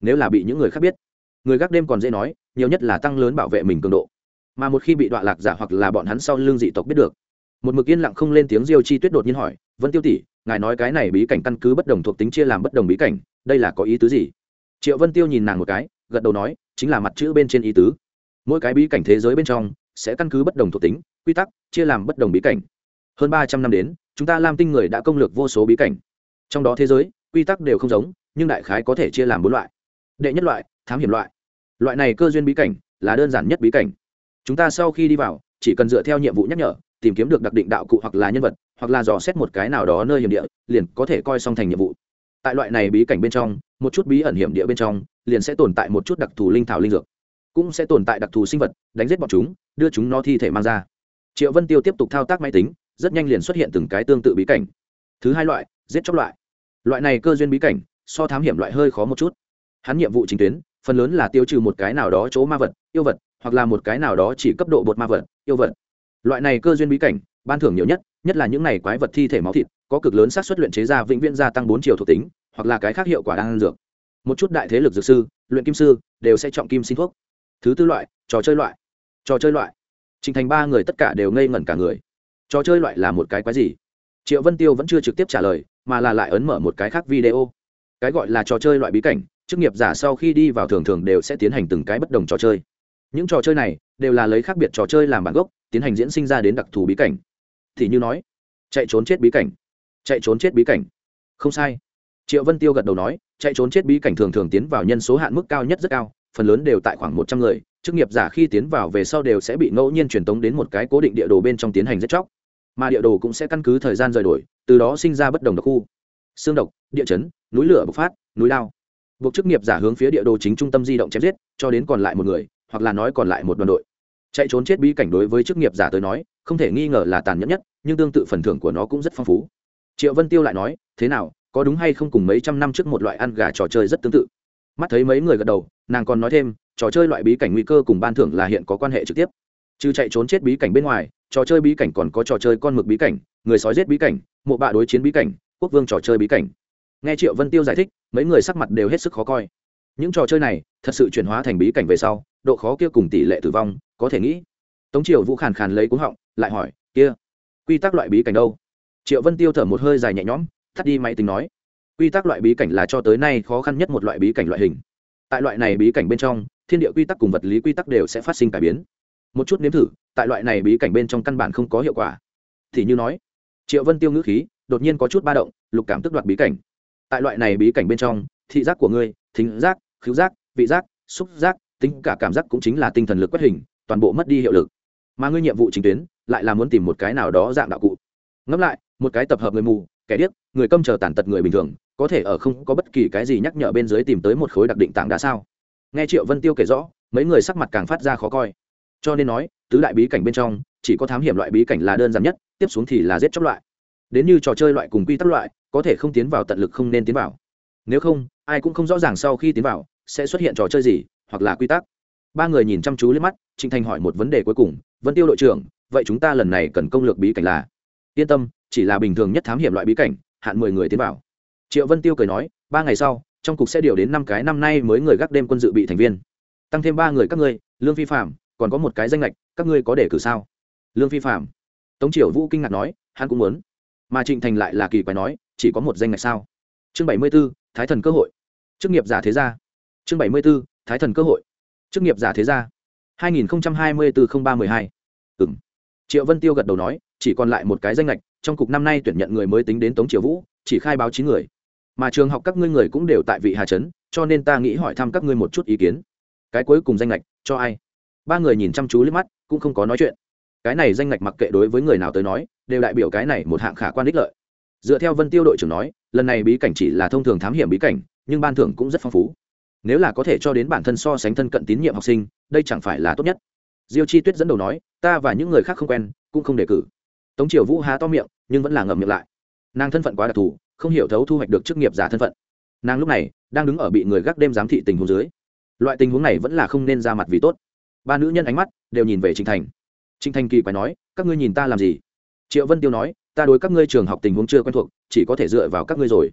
nếu là bị những người khác biết, người gác đêm còn dễ nói, nhiều nhất là tăng lớn bảo vệ mình cường độ. Mà một khi bị đoạn lạc giả hoặc là bọn hắn sau l ư n g dị tộc biết được, một mực yên lặng không lên tiếng diêu chi tuyết đột nhiên hỏi, vân tiêu tỷ, ngài nói cái này bí cảnh căn cứ bất đồng thuộc tính chia làm bất đồng bí cảnh, đây là có ý tứ gì? Triệu vân tiêu nhìn nàng một cái, gật đầu nói, chính là mặt chữ bên trên ý tứ. Mỗi cái bí cảnh thế giới bên trong, sẽ căn cứ bất đồng thuộc tính, quy tắc, chia làm bất đồng bí cảnh. Hơn ba trăm năm đến, chúng ta lam tinh người đã công lược vô số bí cảnh. Trong đó thế giới, quy tắc đều không giống, nhưng đại khái có thể chia làm bốn loại đệ nhất loại, thám hiểm loại. Loại này cơ duyên bí cảnh là đơn giản nhất bí cảnh. Chúng ta sau khi đi vào, chỉ cần dựa theo nhiệm vụ nhắc nhở, tìm kiếm được đặc định đạo cụ hoặc là nhân vật, hoặc là dò xét một cái nào đó nơi hiểm địa, liền có thể coi xong thành nhiệm vụ. Tại loại này bí cảnh bên trong, một chút bí ẩn hiểm địa bên trong, liền sẽ tồn tại một chút đặc thù linh thảo linh dược. Cũng sẽ tồn tại đặc thù sinh vật, đánh giết bọn chúng, đưa chúng nó thi thể mang ra. Triệu vân tiêu tiếp tục thao tác máy tính, rất nhanh liền xuất hiện từng cái tương tự bí cảnh. Thứ hai loại, giết chóc loại. Loại này cơ duyên bí cảnh, so thám hiểm loại hơi khó một chút hắn nhiệm vụ chính tuyến, phần lớn là tiêu trừ một cái nào đó chỗ ma vật, yêu vật, hoặc là một cái nào đó chỉ cấp độ bột ma vật, yêu vật. Loại này cơ duyên bí cảnh, ban thưởng nhiều nhất nhất là những này quái vật thi thể máu thịt, có cực lớn xác suất luyện chế ra vĩnh viễn gia tăng bốn chiều thuộc tính, hoặc là cái khác hiệu quả đang ăn dược. Một chút đại thế lực dược sư, luyện kim sư, đều sẽ chọn kim xin thuốc. Thứ tư loại, trò chơi loại. Trò chơi loại. Trình thành ba người tất cả đều ngây ngẩn cả người. Trò chơi loại là một cái quái gì? Triệu vân tiêu vẫn chưa trực tiếp trả lời, mà là lại ấn mở một cái khác video. Cái gọi là trò chơi loại bí cảnh chức nghiệp giả sau khi đi vào thường thường đều sẽ tiến hành từng cái bất đồng trò chơi. Những trò chơi này đều là lấy khác biệt trò chơi làm bản gốc, tiến hành diễn sinh ra đến đặc thù bí cảnh. Thì như nói, chạy trốn chết bí cảnh, chạy trốn chết bí cảnh. Không sai. Triệu vân tiêu gật đầu nói, chạy trốn chết bí cảnh thường thường tiến vào nhân số hạn mức cao nhất rất cao, phần lớn đều tại khoảng một trăm người, chức nghiệp giả khi tiến vào về sau đều sẽ bị ngẫu nhiên truyền tống đến một cái cố định địa đồ bên trong tiến hành giết chóc. Mà địa đồ cũng sẽ căn cứ thời gian rời đổi, từ đó sinh ra bất đồng đặc khu. Xương độc, địa chấn, núi lửa bộc phát, núi lao buộc chức nghiệp giả hướng phía địa đồ chính trung tâm di động chém giết, cho đến còn lại một người, hoặc là nói còn lại một đoàn đội. Chạy trốn chết bí cảnh đối với chức nghiệp giả tới nói, không thể nghi ngờ là tàn nhẫn nhất, nhưng tương tự phần thưởng của nó cũng rất phong phú. Triệu vân tiêu lại nói, thế nào, có đúng hay không cùng mấy trăm năm trước một loại ăn gà trò chơi rất tương tự? Mắt thấy mấy người gật đầu, nàng còn nói thêm, trò chơi loại bí cảnh nguy cơ cùng ban thưởng là hiện có quan hệ trực tiếp. Trừ chạy trốn chết bí cảnh bên ngoài, trò chơi bí cảnh còn có trò chơi con mực bí cảnh, người sói giết bí cảnh, mộ bạ đối chiến bí cảnh, quốc vương trò chơi bí cảnh nghe triệu vân tiêu giải thích, mấy người sắc mặt đều hết sức khó coi. Những trò chơi này thật sự chuyển hóa thành bí cảnh về sau, độ khó kia cùng tỷ lệ tử vong, có thể nghĩ. Tống triều vũ khàn khàn lấy cúng họng, lại hỏi, kia, quy tắc loại bí cảnh đâu? Triệu vân tiêu thở một hơi dài nhẹ nhõm, thắt đi máy tính nói, quy tắc loại bí cảnh là cho tới nay khó khăn nhất một loại bí cảnh loại hình. Tại loại này bí cảnh bên trong, thiên địa quy tắc cùng vật lý quy tắc đều sẽ phát sinh cải biến. Một chút nếm thử, tại loại này bí cảnh bên trong căn bản không có hiệu quả. Thì như nói, triệu vân tiêu ngữ khí đột nhiên có chút ba động, lục cảm tức đoạt bí cảnh tại loại này bí cảnh bên trong, thị giác của ngươi, thính giác, khứu giác, vị giác, xúc giác, tính cả cảm giác cũng chính là tinh thần lực quét hình, toàn bộ mất đi hiệu lực. Mà ngươi nhiệm vụ chính tuyến, lại là muốn tìm một cái nào đó dạng đạo cụ. Ngẫm lại, một cái tập hợp người mù, kẻ điếc, người câm chờ tàn tật người bình thường, có thể ở không có bất kỳ cái gì nhắc nhở bên dưới tìm tới một khối đặc định tảng đá sao? Nghe triệu vân tiêu kể rõ, mấy người sắc mặt càng phát ra khó coi. Cho nên nói, tứ đại bí cảnh bên trong, chỉ có thám hiểm loại bí cảnh là đơn giản nhất, tiếp xuống thì là giết chóc loại đến như trò chơi loại cùng quy tắc loại, có thể không tiến vào tận lực không nên tiến vào. Nếu không, ai cũng không rõ ràng sau khi tiến vào, sẽ xuất hiện trò chơi gì, hoặc là quy tắc. Ba người nhìn chăm chú lên mắt, trịnh thành hỏi một vấn đề cuối cùng, vân tiêu đội trưởng, vậy chúng ta lần này cần công lược bí cảnh là? Yên tâm, chỉ là bình thường nhất thám hiểm loại bí cảnh, hạn mười người tiến vào. Triệu vân tiêu cười nói, ba ngày sau, trong cục sẽ điều đến năm cái, năm nay mới người gác đêm quân dự bị thành viên. Tăng thêm ba người các ngươi, lương phi phạm còn có một cái danh lệch các ngươi có để cử sao? Lương phi phạm tống triều vũ kinh ngạc nói, hắn cũng muốn mà trịnh thành lại là kỳ quái nói, chỉ có một danh ngạch sao? Chương bảy mươi b ố thái thần cơ hội. Chức nghiệp giả thế gia. Chương bảy mươi b ố thái thần cơ hội. Chức nghiệp giả thế gia. Hai nghìn hai mươi bốn ba m ư ơ i hai. Ừng triệu vân tiêu gật đầu nói, chỉ còn lại một cái danh lệch trong cục năm nay tuyển nhận người mới tính đến tống triều vũ, chỉ khai báo chín người. Mà trường học các ngươi người cũng đều tại vị hà trấn, cho nên ta nghĩ hỏi thăm các ngươi một chút ý kiến. Cái cuối cùng danh lệch cho ai? Ba người nhìn chăm chú liếc mắt, cũng không có nói chuyện. Cái này danh ngạch mặc kệ đối với người nào tới nói đều đại biểu cái này một hạng khả quan đích lợi. Dựa theo vân tiêu đội trưởng nói, lần này bí cảnh chỉ là thông thường thám hiểm bí cảnh, nhưng ban thưởng cũng rất phong phú. Nếu là có thể cho đến bản thân so sánh thân cận tín nhiệm học sinh, đây chẳng phải là tốt nhất. Diêu chi tuyết dẫn đầu nói, ta và những người khác không quen, cũng không đề cử. Tống triều vũ há to miệng, nhưng vẫn là ngậm miệng lại. Nàng thân phận quá đặc thù, không hiểu thấu thu hoạch được chức nghiệp giả thân phận. Nàng lúc này đang đứng ở bị người gác đêm giám thị tình huống dưới. Loại tình huống này vẫn là không nên ra mặt vì tốt. Ba nữ nhân ánh mắt đều nhìn về trịnh thành. Trịnh thành kỳ quái nói, các ngươi nhìn ta làm gì? Triệu vân tiêu nói, ta đối các ngươi trường học tình huống chưa quen thuộc, chỉ có thể dựa vào các ngươi rồi.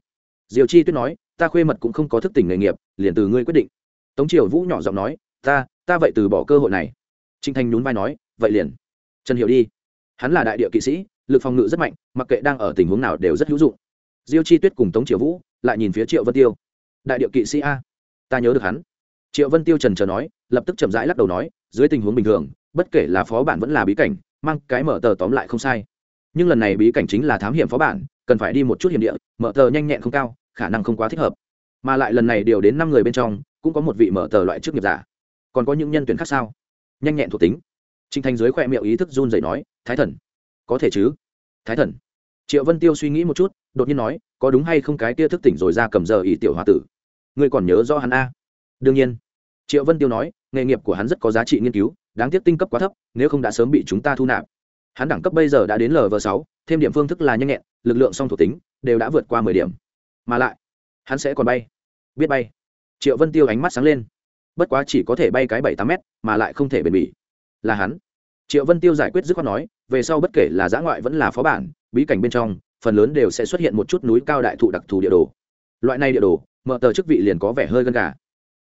Diều chi tuyết nói, ta khuê mật cũng không có thức tỉnh nghề nghiệp, liền từ ngươi quyết định. Tống triều vũ nhỏ giọng nói, ta ta vậy từ bỏ cơ hội này. Trinh thanh nhún vai nói, vậy liền. Trần hiểu đi. Hắn là đại địa kỵ sĩ, lực phòng ngự rất mạnh, mặc kệ đang ở tình huống nào đều rất hữu dụng. Diêu chi tuyết cùng tống triều vũ lại nhìn phía triệu vân tiêu. Đại địa kỵ sĩ a, ta nhớ được hắn. Triệu vân tiêu trần trờ nói, lập tức chậm rãi lắc đầu nói, dưới tình huống bình thường, bất kể là phó bản vẫn là bí cảnh, mang cái mở tờ tóm lại không sai nhưng lần này bí cảnh chính là thám hiểm phó bản, cần phải đi một chút hiểm địa, mở tờ nhanh nhẹn không cao, khả năng không quá thích hợp. Mà lại lần này điều đến năm người bên trong, cũng có một vị mở tờ loại chức nghiệp giả. Còn có những nhân tuyển khác sao? Nhanh nhẹn thuộc tính. Trinh Thanh dưới khoe miệng ý thức run dậy nói, thái thần. Có thể chứ. Thái thần. Triệu vân tiêu suy nghĩ một chút, đột nhiên nói, có đúng hay không cái kia thức tỉnh rồi ra cầm giờ ý tiểu h tử? Ngươi còn nhớ do hắn a? Đương nhiên. Triệu vân tiêu nói, nghề nghiệp của hắn rất có giá trị nghiên cứu, đáng tiếc tinh cấp quá thấp, nếu không đã sớm bị chúng ta thu nạp hắn đẳng cấp bây giờ đã đến lv sáu, thêm điểm phương thức là nhanh nhẹn, lực lượng song thuộc tính đều đã vượt qua mười điểm. Mà lại, hắn sẽ còn bay. Biết bay. Triệu vân tiêu ánh mắt sáng lên. Bất quá chỉ có thể bay cái bảy tám mét, mà lại không thể bền bỉ. Là hắn. Triệu vân tiêu giải quyết dứt khoát nói, về sau bất kể là giã ngoại vẫn là phó bản, bí cảnh bên trong, phần lớn đều sẽ xuất hiện một chút núi cao đại thụ đặc thù địa đồ. Loại này địa đồ, mở tờ chức vị liền có vẻ hơi gân gà.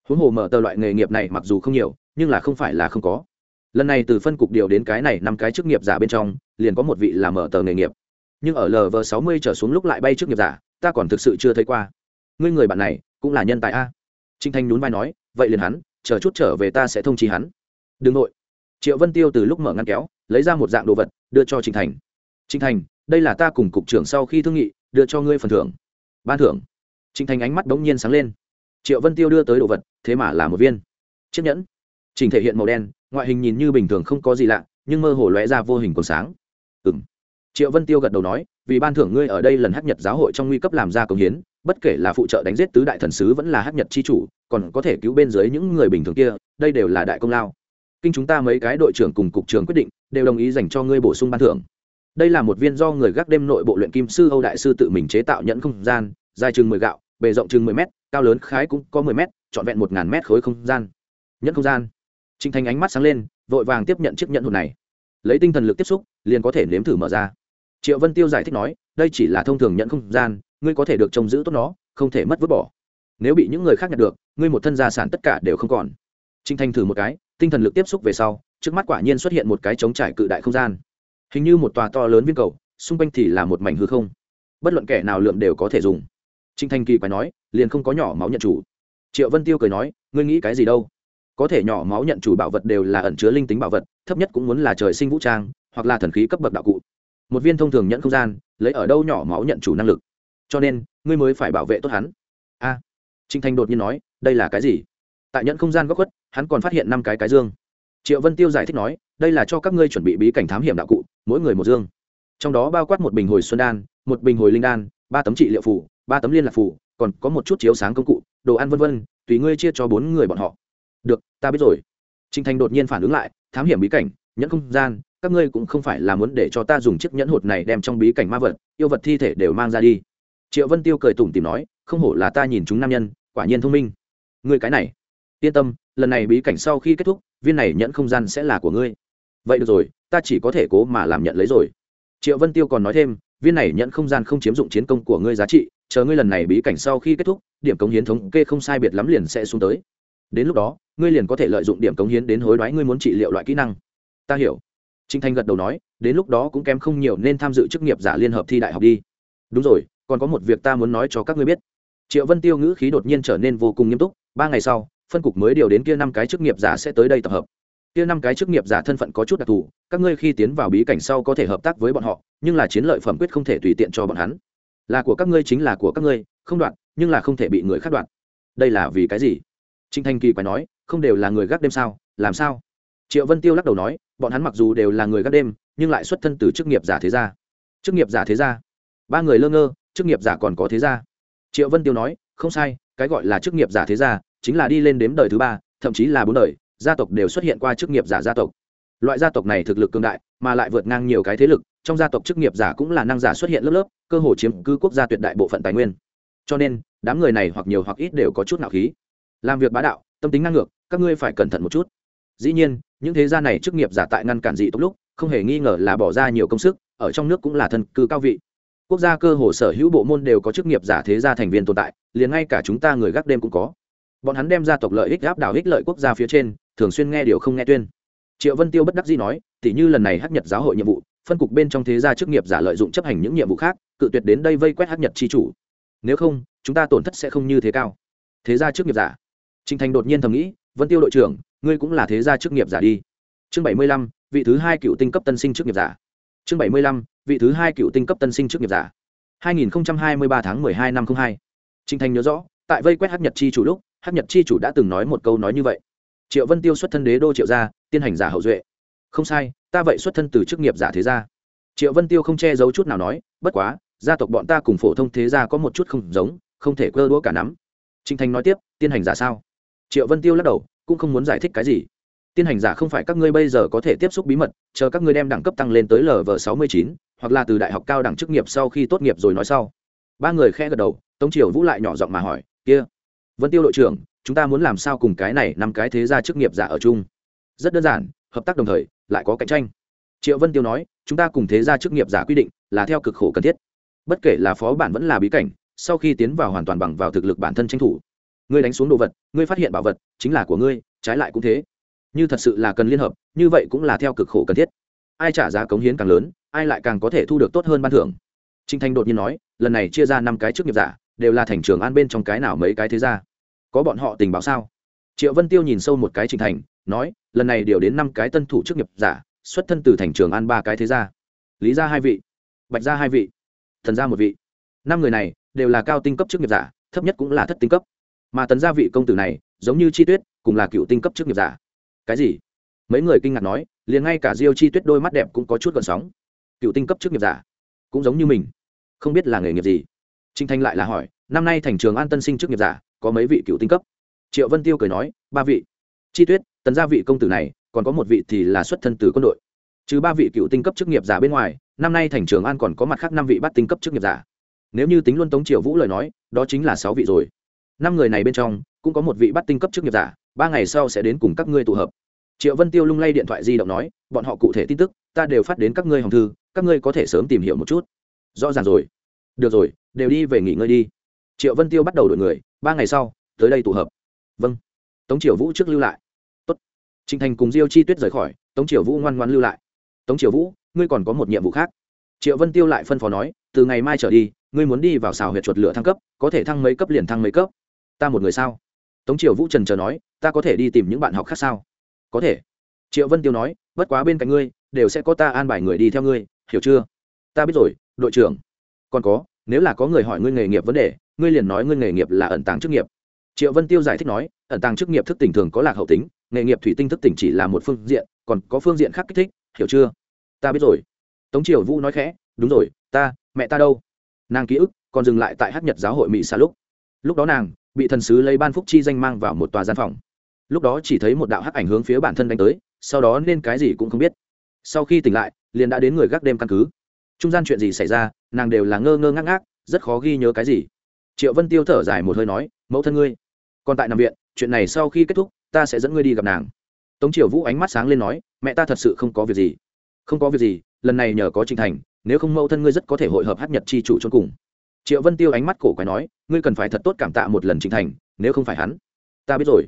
Huống hồ mở tờ loại nghề nghiệp này mặc dù không nhiều, nhưng là không phải là không có lần này từ phân cục điều đến cái này năm cái chức nghiệp giả bên trong, liền có một vị là mở tờ nghề nghiệp. Nhưng ở lv sáu mươi trở xuống lúc lại bay chức nghiệp giả, ta còn thực sự chưa thấy qua. Ngươi người bạn này, cũng là nhân tài a. Trinh thanh nhún vai nói, vậy liền hắn, chờ chút trở về ta sẽ thông trí hắn. Đừng nội. Triệu vân tiêu từ lúc mở ngăn kéo, lấy ra một dạng đồ vật, đưa cho trinh thành. Trinh thành, đây là ta cùng cục trưởng sau khi thương nghị, đưa cho ngươi phần thưởng. Ban thưởng. Trinh thành ánh mắt đ ố n g nhiên sáng lên. Triệu vân tiêu đưa tới đồ vật, thế mà là một viên. Chiếc nhẫn trình thể hiện màu đen, ngoại hình nhìn như bình thường không có gì lạ, nhưng mơ hồ lóe ra vô hình còn sáng. Ừ m triệu vân tiêu gật đầu nói, vì ban thưởng ngươi ở đây lần hát nhật giáo hội trong nguy cấp làm ra công hiến, bất kể là phụ trợ đánh giết tứ đại thần sứ vẫn là hát nhật c h i chủ, còn có thể cứu bên dưới những người bình thường kia, đây đều là đại công lao. Kinh chúng ta mấy cái đội trưởng cùng cục trưởng quyết định, đều đồng ý dành cho ngươi bổ sung ban thưởng. Đây là một viên do người gác đêm nội bộ luyện kim sư âu đại sư tự mình chế tạo nhẫn không gian, dài chừng mười gạo, bề rộng chừng mười m cao lớn khái cũng có mười m trọn vẹn một ngàn m khối không gian. Nhẫn không gian. Trình Thành ánh mắt sáng lên, vội vàng tiếp nhận chiếc nhẫn hồn này. Lấy tinh thần lực tiếp xúc, liền có thể nếm thử mở ra. Triệu Vân Tiêu giải thích nói, đây chỉ là thông thường nhận không gian, ngươi có thể được trông giữ tốt nó, không thể mất vứt bỏ. Nếu bị những người khác nhặt được, ngươi một thân gia sản tất cả đều không còn. Trình Thành thử một cái, tinh thần lực tiếp xúc về sau, trước mắt quả nhiên xuất hiện một cái trống trải cự đại không gian. Hình như một tòa to lớn viên cầu, xung quanh thì là một mảnh hư không. Bất luận kẻ nào lượm đều có thể dùng. Trình Thành kỳ quái nói, liền không có nhỏ máu nhận chủ. Triệu Vân Tiêu cười nói, ngươi nghĩ cái gì đâu? Có thể nhỏ máu nhận chủ bảo vật đều là ẩn chứa linh tính bảo vật thấp nhất cũng muốn là trời sinh vũ trang hoặc là thần khí cấp bậc đạo cụ. Một viên thông thường nhận không gian lấy ở đâu nhỏ máu nhận chủ năng lực. Cho nên ngươi mới phải bảo vệ tốt hắn. A. À, trinh thanh đột nhiên nói đây là cái gì? Tại nhận không gian góc khuất hắn còn phát hiện năm cái cái dương. Triệu vân tiêu giải thích nói đây là cho các ngươi chuẩn bị bí cảnh thám hiểm đạo cụ mỗi người một dương. Trong đó bao quát một bình hồi xuân đan một bình hồi linh đan ba tấm trị liệu phủ ba tấm liên lạc phủ còn có một chút chiếu sáng công cụ đồ ăn vân vân tùy ngươi chia cho bốn người bọn họ được, ta biết rồi. Trinh thành đột nhiên phản ứng lại, thám hiểm bí cảnh, nhẫn không gian, các ngươi cũng không phải là muốn để cho ta dùng chiếc nhẫn hột này đem trong bí cảnh ma vật, yêu vật thi thể đều mang ra đi. Triệu vân tiêu cười tủm tìm nói, không hổ là ta nhìn chúng nam nhân, quả nhiên thông minh. Ngươi cái này, yên tâm, lần này bí cảnh sau khi kết thúc, viên này nhẫn không gian sẽ là của ngươi. Vậy được rồi, ta chỉ có thể cố mà làm nhận lấy rồi. Triệu vân tiêu còn nói thêm, viên này nhẫn không gian không chiếm dụng chiến công của ngươi giá trị, chờ ngươi lần này bí cảnh sau khi kết thúc, điểm cống hiến thống kê không sai biệt lắm liền sẽ xuống tới đến lúc đó, ngươi liền có thể lợi dụng điểm cống hiến đến hối đoái ngươi muốn trị liệu loại kỹ năng. Ta hiểu. Trinh thanh gật đầu nói, đến lúc đó cũng kém không nhiều nên tham dự chức nghiệp giả liên hợp thi đại học đi. Đúng rồi, còn có một việc ta muốn nói cho các ngươi biết. Triệu vân tiêu ngữ khí đột nhiên trở nên vô cùng nghiêm túc, ba ngày sau, phân cục mới điều đến kia năm cái chức nghiệp giả sẽ tới đây tập hợp. Kia năm cái chức nghiệp giả thân phận có chút đặc thù, các ngươi khi tiến vào bí cảnh sau có thể hợp tác với bọn họ, nhưng là chiến lợi phẩm quyết không thể tùy tiện cho bọn hắn. Là của các ngươi chính là của các ngươi, không đoạn, nhưng là không thể bị người khác đoạn. Đây là vì cái gì? Trình thanh kỳ phải nói, không đều là người gác đêm sao? Làm sao? Triệu vân tiêu lắc đầu nói, bọn hắn mặc dù đều là người gác đêm, nhưng lại xuất thân từ chức nghiệp giả thế gia. Chức nghiệp giả thế gia? Ba người lơ ngơ, chức nghiệp giả còn có thế gia. Triệu vân tiêu nói, không sai, cái gọi là chức nghiệp giả thế gia chính là đi lên đếm đời thứ ba, thậm chí là bốn đời, gia tộc đều xuất hiện qua chức nghiệp giả gia tộc. Loại gia tộc này thực lực cường đại, mà lại vượt ngang nhiều cái thế lực, trong gia tộc chức nghiệp giả cũng là năng giả xuất hiện lớp lớp, cơ hồ chiếm cứ quốc gia tuyệt đại bộ phận tài nguyên. Cho nên, đám người này hoặc nhiều hoặc ít đều có chút nạo khí làm việc bá đạo, tâm tính năng ngược, các ngươi phải cẩn thận một chút. Dĩ nhiên, những thế gia này chức nghiệp giả tại ngăn cản dị tốc lúc, không hề nghi ngờ là bỏ ra nhiều công sức, ở trong nước cũng là thân cư cao vị. Quốc gia cơ hồ sở hữu bộ môn đều có chức nghiệp giả thế gia thành viên tồn tại, liền ngay cả chúng ta người gác đêm cũng có. Bọn hắn đem gia tộc lợi ích áp đảo ích lợi quốc gia phía trên, thường xuyên nghe điều không nghe tuyên. Triệu vân tiêu bất đắc dĩ nói, tỉ như lần này hắc nhật giáo hội nhiệm vụ, phân cục bên trong thế gia chức nghiệp giả lợi dụng chấp hành những nhiệm vụ khác, cự tuyệt đến đây vây quét hắc nhật chi chủ. Nếu không, chúng ta tổn thất sẽ không như thế cao. Thế gia chức nghiệp giả Trình thành đột nhiên thầm nghĩ, vân tiêu đội trưởng, ngươi cũng là thế gia chức nghiệp giả đi. Chương bảy mươi lăm, vị thứ hai cựu tinh cấp tân sinh chức nghiệp giả. Chương bảy mươi lăm, vị thứ hai cựu tinh cấp tân sinh chức nghiệp giả. hai nghìn hai mươi ba tháng 12 năm 02. Trình thành nhớ rõ, tại vây quét hắc nhật chi chủ lúc, hắc nhật chi chủ đã từng nói một câu nói như vậy. Triệu vân tiêu xuất thân đế đô triệu gia, tiên hành giả hậu duệ. Không sai, ta vậy xuất thân từ chức nghiệp giả thế gia. Triệu vân tiêu không che giấu chút nào nói, bất quá, gia tộc bọn ta cùng phổ thông thế gia có một chút không giống, không thể cơ đũa cả nắm. Trình thành nói tiếp, tiên hành giả sao? Triệu vân tiêu lắc đầu, cũng không muốn giải thích cái gì. Tiên hành giả không phải các ngươi bây giờ có thể tiếp xúc bí mật, chờ các ngươi đem đẳng cấp tăng lên tới lv sáu mươi chín, hoặc là từ đại học cao đẳng chức nghiệp sau khi tốt nghiệp rồi nói sau. Ba người khe gật đầu, tống triều vũ lại nhỏ giọng mà hỏi, kia, vân tiêu đội trưởng, chúng ta muốn làm sao cùng cái này năm cái thế gia chức nghiệp giả ở chung? Rất đơn giản, hợp tác đồng thời, lại có cạnh tranh. Triệu vân tiêu nói, chúng ta cùng thế gia chức nghiệp giả quy định, là theo cực khổ cần thiết. Bất kể là phó bản vẫn là bí cảnh, sau khi tiến vào hoàn toàn bằng vào thực lực bản thân tranh thủ ngươi đánh xuống đồ vật, ngươi phát hiện bảo vật, chính là của ngươi, trái lại cũng thế. Như thật sự là cần liên hợp, như vậy cũng là theo cực khổ cần thiết. Ai trả giá cống hiến càng lớn, ai lại càng có thể thu được tốt hơn ban thưởng. Trinh thanh đột nhiên nói, lần này chia ra năm cái chức nghiệp giả, đều là thành trường an bên trong cái nào mấy cái thế ra có bọn họ tình báo sao? Triệu vân tiêu nhìn sâu một cái Trình thành, nói, lần này điều đến năm cái tân thủ chức nghiệp giả, xuất thân từ thành trường an ba cái thế gia. Lý gia hai vị, bạch gia hai vị, thần gia một vị. Năm người này, đều là cao tinh cấp chức nghiệp giả, thấp nhất cũng là thất tinh cấp mà tấn gia vị công tử này, giống như chi tuyết, cùng là cựu tinh cấp chức nghiệp giả. Cái gì? Mấy người kinh ngạc nói, liền ngay cả diêu chi tuyết đôi mắt đẹp cũng có chút gần sóng. Cựu tinh cấp chức nghiệp giả, cũng giống như mình. Không biết là nghề nghiệp gì. Trinh thanh lại là hỏi, năm nay thành trường an tân sinh chức nghiệp giả, có mấy vị cựu tinh cấp? Triệu vân tiêu cười nói, ba vị. Chi tuyết, tấn gia vị công tử này, còn có một vị thì là xuất thân từ quân đội. Trừ ba vị cựu tinh cấp chức nghiệp giả bên ngoài, năm nay thành trường an còn có mặt khác năm vị bắt tinh cấp chức nghiệp giả. Nếu như tính luôn tống triệu vũ lời nói, đó chính là sáu vị rồi năm người này bên trong, cũng có một vị bắt tinh cấp chức nghiệp giả, ba ngày sau sẽ đến cùng các ngươi tụ hợp. Triệu vân tiêu lung lay điện thoại di động nói, bọn họ cụ thể tin tức, ta đều phát đến các ngươi hồng thư, các ngươi có thể sớm tìm hiểu một chút. Rõ ràng rồi. Được rồi, đều đi về nghỉ ngơi đi. Triệu vân tiêu bắt đầu đổi người, ba ngày sau, tới đây tụ hợp. Vâng. Tống triều vũ trước lưu lại. Tốt. trịnh thành cùng diêu chi tuyết rời khỏi, tống triều vũ ngoan ngoan lưu lại. Tống triều vũ, ngươi còn có một nhiệm vụ khác. Triệu vân tiêu lại phân phó nói, từ ngày mai trở đi, ngươi muốn đi vào xào huyệt chuột lửa thăng cấp, có thể thăng mấy cấp liền thăng mấy cấp ta một người sao? Tống triều vũ trần chờ nói, ta có thể đi tìm những bạn học khác sao? Có thể. Triệu vân tiêu nói, bất quá bên cạnh ngươi, đều sẽ có ta an bài người đi theo ngươi, hiểu chưa? Ta biết rồi, đội trưởng. Còn có, nếu là có người hỏi ngươi nghề nghiệp vấn đề, ngươi liền nói ngươi nghề nghiệp là ẩn tàng chức nghiệp. Triệu vân tiêu giải thích nói, ẩn tàng chức nghiệp thức tỉnh thường có lạc hậu tính, nghề nghiệp thủy tinh thức tỉnh chỉ là một phương diện, còn có phương diện khác kích thích, hiểu chưa? Ta biết rồi. Tống triều vũ nói khẽ, đúng rồi, ta, mẹ ta đâu? Nàng ký ức còn dừng lại tại hát nhật giáo hội mỹ xa lúc. Lúc đó nàng bị thần sứ lấy ban phúc chi danh mang vào một tòa gian phòng. Lúc đó chỉ thấy một đạo hắc ảnh hướng phía bản thân đánh tới, sau đó nên cái gì cũng không biết. Sau khi tỉnh lại, liền đã đến người gác đêm căn cứ. Trung gian chuyện gì xảy ra, nàng đều là ngơ ngơ ngác ngác, rất khó ghi nhớ cái gì. Triệu vân tiêu thở dài một hơi nói, mẫu thân ngươi, còn tại nằm viện, chuyện này sau khi kết thúc, ta sẽ dẫn ngươi đi gặp nàng. Tống triều vũ ánh mắt sáng lên nói, mẹ ta thật sự không có việc gì. Không có việc gì, lần này nhờ có trình thành, nếu không mẫu thân ngươi rất có thể hội hợp hát nhật chi chủ cho cùng triệu vân tiêu ánh mắt cổ quái nói, ngươi cần phải thật tốt cảm tạ một lần trình thành, nếu không phải hắn, ta biết rồi.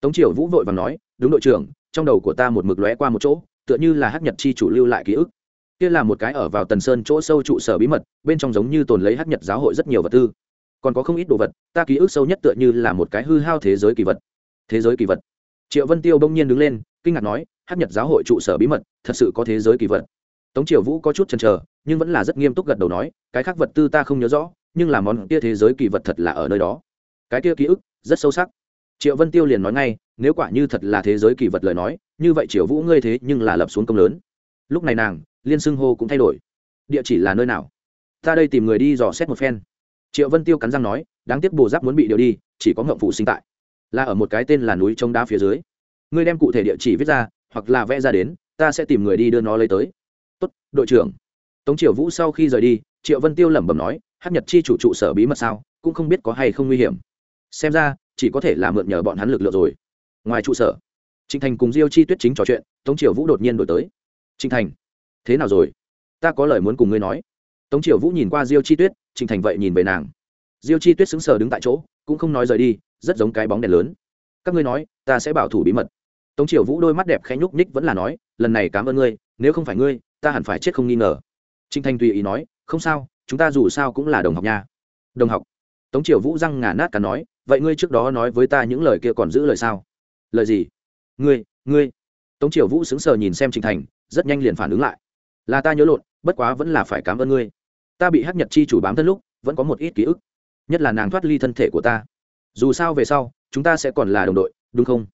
Tống triều vũ vội và nói, đúng đội trưởng, trong đầu của ta một mực lóe qua một chỗ, tựa như là hát nhật chi chủ lưu lại ký ức. Kia là một cái ở vào tần sơn chỗ sâu trụ sở bí mật, bên trong giống như tồn lấy hát nhật giáo hội rất nhiều vật tư. Còn có không ít đồ vật, ta ký ức sâu nhất tựa như là một cái hư hao thế giới kỳ vật. Thế giới kỳ vật. Triệu vân tiêu bỗng nhiên đứng lên, kinh ngạc nói hát nhật giáo hội trụ sở bí mật, thật sự có thế giới kỳ vật tống triều vũ có chút chần chờ, nhưng vẫn là rất nghiêm túc gật đầu nói, cái khác vật tư ta không nhớ rõ, nhưng là món kia thế giới kỳ vật thật là ở nơi đó. Cái kia ký ức, rất sâu sắc. Triệu vân tiêu liền nói ngay, nếu quả như thật là thế giới kỳ vật lời nói, như vậy triều vũ ngươi thế nhưng là lập xuống công lớn. Lúc này nàng, liên xưng hô cũng thay đổi. Địa chỉ là nơi nào? Ta đây tìm người đi dò xét một phen. Triệu vân tiêu cắn răng nói, đáng tiếc bồ giáp muốn bị điều đi, chỉ có ngậm phụ sinh tại. Là ở một cái tên là núi trông đá phía dưới. Ngươi đem cụ thể địa chỉ viết ra, hoặc là vẽ ra đến, ta sẽ tìm người đi đưa nó lấy tới tốt, đội trưởng. Tống triều vũ sau khi rời đi, triệu vân tiêu lẩm bẩm nói, hát nhật chi chủ trụ sở bí mật sao, cũng không biết có hay không nguy hiểm. Xem ra, chỉ có thể là mượn nhờ bọn hắn lực lượng rồi. Ngoài trụ sở, trịnh thành cùng diêu chi tuyết chính trò chuyện, tống triều vũ đột nhiên đổi tới. Trịnh thành, thế nào rồi? Ta có lời muốn cùng ngươi nói. Tống triều vũ nhìn qua diêu chi tuyết, trịnh thành vậy nhìn về nàng. Diêu chi tuyết sững sờ đứng tại chỗ, cũng không nói rời đi, rất giống cái bóng đèn lớn. Các ngươi nói, ta sẽ bảo thủ bí mật. Tống triều vũ đôi mắt đẹp khẽ nhúc nhích vẫn là nói, lần này cảm ơn ngươi, nếu không phải ngươi ta hẳn phải chết không nghi ngờ. Trinh thanh tùy ý nói, không sao, chúng ta dù sao cũng là đồng học nha. Đồng học? Tống triều vũ răng ngà nát cả nói, vậy ngươi trước đó nói với ta những lời kia còn giữ lời sao? Lời gì? Ngươi ngươi. Tống triều vũ sững sờ nhìn xem trịnh thành, rất nhanh liền phản ứng lại. Là ta nhớ lộn, bất quá vẫn là phải cảm ơn ngươi. Ta bị hắc nhật chi chủ bám thân lúc, vẫn có một ít ký ức, nhất là nàng thoát ly thân thể của ta. Dù sao về sau, chúng ta sẽ còn là đồng đội, đúng không?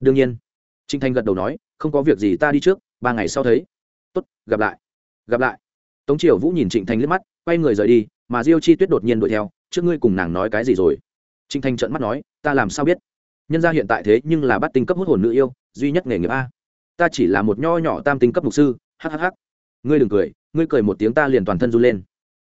Đương nhiên. Trinh thanh gật đầu nói, không có việc gì ta đi trước, ba ngày sau thấy gặp lại. Gặp lại. Tống triều vũ nhìn trịnh thanh liếc mắt, quay người rời đi, mà diêu chi tuyết đột nhiên đuổi theo, trước ngươi cùng nàng nói cái gì rồi? Trịnh thanh trợn mắt nói, ta làm sao biết? Nhân gia hiện tại thế nhưng là bắt tinh cấp hút hồn nữ yêu, duy nhất nghề nghiệp a. Ta chỉ là một nho nhỏ tam tinh cấp mục sư hhh ngươi đừng cười, ngươi cười một tiếng ta liền toàn thân run lên.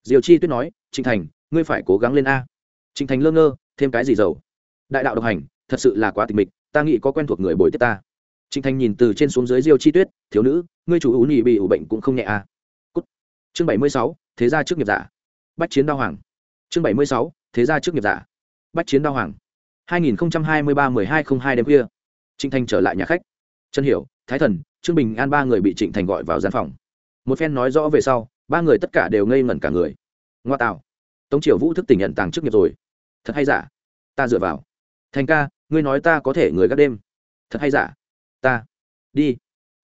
Diều chi tuyết nói, trịnh thành, ngươi phải cố gắng lên a. Trịnh thành lơ ngơ, thêm cái gì giàu đại đạo độc hành, thật sự là quá tịch mịch, ta nghĩ có quen thuộc người bồi tiếp ta trịnh thành nhìn từ trên xuống dưới diêu chi tuyết, thiếu nữ, ngươi chủ ú nhị bị ủ bệnh cũng không nhẹ à. Cút. chương bảy mươi sáu, thế gia trước nghiệp giả. Bách chiến đao hoàng. Chương bảy mươi sáu, thế gia trước nghiệp giả. Bách chiến đao hoàng. hai nghìn hai mươi ba mười hai không hai đêm khuya. Trịnh thành trở lại nhà khách. Trần hiểu, thái thần, trương bình an ba người bị trịnh thành gọi vào gian phòng. Một phen nói rõ về sau, ba người tất cả đều ngây ngẩn cả người. Ngoa tạo. Tống triều vũ thức tỉnh nhận tàng trước nghiệp rồi. Thật hay giả? Ta dựa vào. Thành ca, ngươi nói ta có thể người gác đêm. Thật hay giả? Ta. Đi.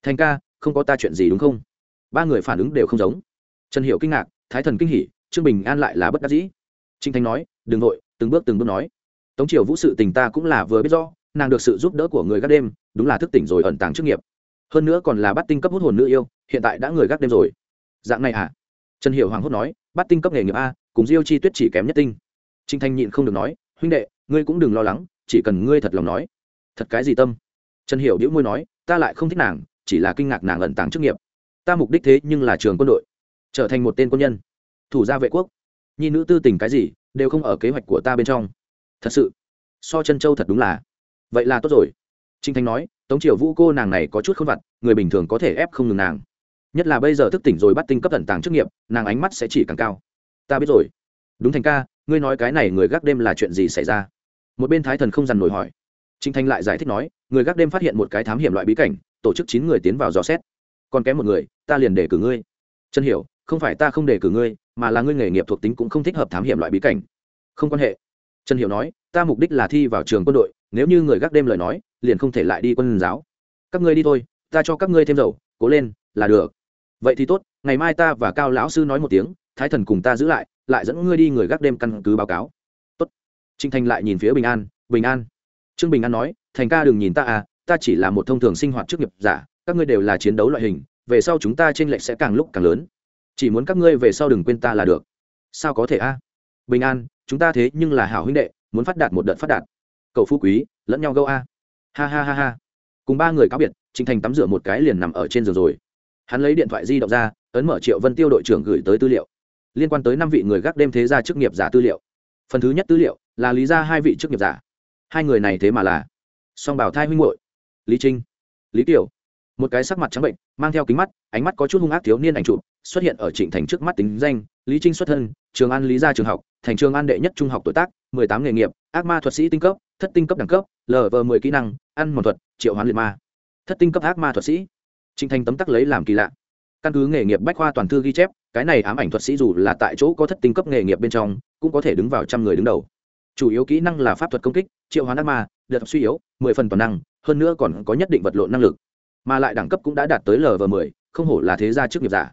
Thành ca, không có ta chuyện gì đúng không? Ba người phản ứng đều không giống. Trần hiệu kinh ngạc, thái thần kinh hỉ, trương bình an lại là bất đắc dĩ. Trinh thanh nói, đừng nội từng bước từng bước nói. Tống triều vũ sự tình ta cũng là vừa biết rõ, nàng được sự giúp đỡ của người gác đêm, đúng là thức tỉnh rồi ẩn tàng chức nghiệp. Hơn nữa còn là bắt tinh cấp hút hồn nữ yêu, hiện tại đã người gác đêm rồi. Dạng này à? Trần hiểu hoàng hốt nói, bắt tinh cấp nghề nghiệp a, cùng diêu chi tuyết chỉ kém nhất tinh. Trinh thanh nhịn không được nói, huynh đệ, ngươi cũng đừng lo lắng, chỉ cần ngươi thật lòng nói. Thật cái gì tâm? Trần hiểu đĩu môi nói, ta lại không thích nàng, chỉ là kinh ngạc nàng ẩn tàng chức nghiệp. Ta mục đích thế nhưng là trường quân đội, trở thành một tên quân nhân, thủ gia vệ quốc. Nhi nữ tư tình cái gì, đều không ở kế hoạch của ta bên trong. Thật sự, so chân châu thật đúng là. Vậy là tốt rồi. Trinh thanh nói, tống triều vũ cô nàng này có chút không vặt, người bình thường có thể ép không ngừng nàng. Nhất là bây giờ thức tỉnh rồi bắt tinh cấp tận tàng chức nghiệp, nàng ánh mắt sẽ chỉ càng cao. Ta biết rồi. Đúng thành ca, ngươi nói cái này người gác đêm là chuyện gì xảy ra? Một bên thái thần không dằn nổi hỏi. Trình thanh lại giải thích nói, người gác đêm phát hiện một cái thám hiểm loại bí cảnh, tổ chức chín người tiến vào dò xét. Còn kém một người, ta liền để cử ngươi. Trần hiểu, không phải ta không để cử ngươi, mà là ngươi nghề nghiệp thuộc tính cũng không thích hợp thám hiểm loại bí cảnh. Không quan hệ. Trần hiểu nói, ta mục đích là thi vào trường quân đội, nếu như người gác đêm lời nói, liền không thể lại đi quân giáo. Các ngươi đi thôi, ta cho các ngươi thêm dầu, cố lên, là được. Vậy thì tốt, ngày mai ta và cao lão sư nói một tiếng, thái thần cùng ta giữ lại lại dẫn ngươi đi người gác đêm căn cứ báo cáo. Tốt. Trình thành lại nhìn phía bình an bình an trương bình an nói, thành ca đừng nhìn ta à ta chỉ là một thông thường sinh hoạt chức nghiệp giả, các ngươi đều là chiến đấu loại hình, về sau chúng ta t r ê n lệch sẽ càng lúc càng lớn. Chỉ muốn các ngươi về sau đừng quên ta là được. Sao có thể a? Bình an, chúng ta thế nhưng là hảo huynh đệ, muốn phát đạt một đợt phát đạt. Cậu phú quý, lẫn nhau gâu a. Ha ha ha ha. Cùng ba người cáo biệt trịnh thành tắm rửa một cái liền nằm ở trên giường rồi. Hắn lấy điện thoại di động ra, ấn mở triệu vân tiêu đội trưởng gửi tới tư liệu. Liên quan tới năm vị người gác đêm thế gia chức nghiệp giả tư liệu. Phần thứ nhất tư liệu là lý ra hai vị chức nghiệp giả hai người này thế mà là. Song bảo thai huynh hội lý trinh, lý tiểu. Một cái sắc mặt trắng bệnh, mang theo kính mắt, ánh mắt có chút hung ác thiếu niên ảnh chụp, xuất hiện ở trịnh thành trước mắt tính danh, lý trinh xuất thân, trường an lý gia trường học, thành trường an đệ nhất trung học tuổi tác, mười tám nghề nghiệp, ác ma thuật sĩ tinh cấp, thất tinh cấp đẳng cấp lv mười kỹ năng, ăn mòn thuật, triệu hoán liệt ma. Thất tinh cấp ác ma thuật sĩ. Trịnh thành tấm tắc lấy làm kỳ lạ. Căn cứ nghề nghiệp bách khoa toàn thư ghi chép, cái này ám ảnh thuật sĩ dù là tại chỗ có thất tinh cấp nghề nghiệp bên trong, cũng có thể đứng vào trăm người đứng đầu chủ yếu kỹ năng là pháp thuật công kích, triệu hoán ác ma, đợt suy yếu, mười phần toàn năng, hơn nữa còn có nhất định vật lộn năng lực. Mà lại đẳng cấp cũng đã đạt tới lv mười, không hổ là thế gia chức nghiệp giả.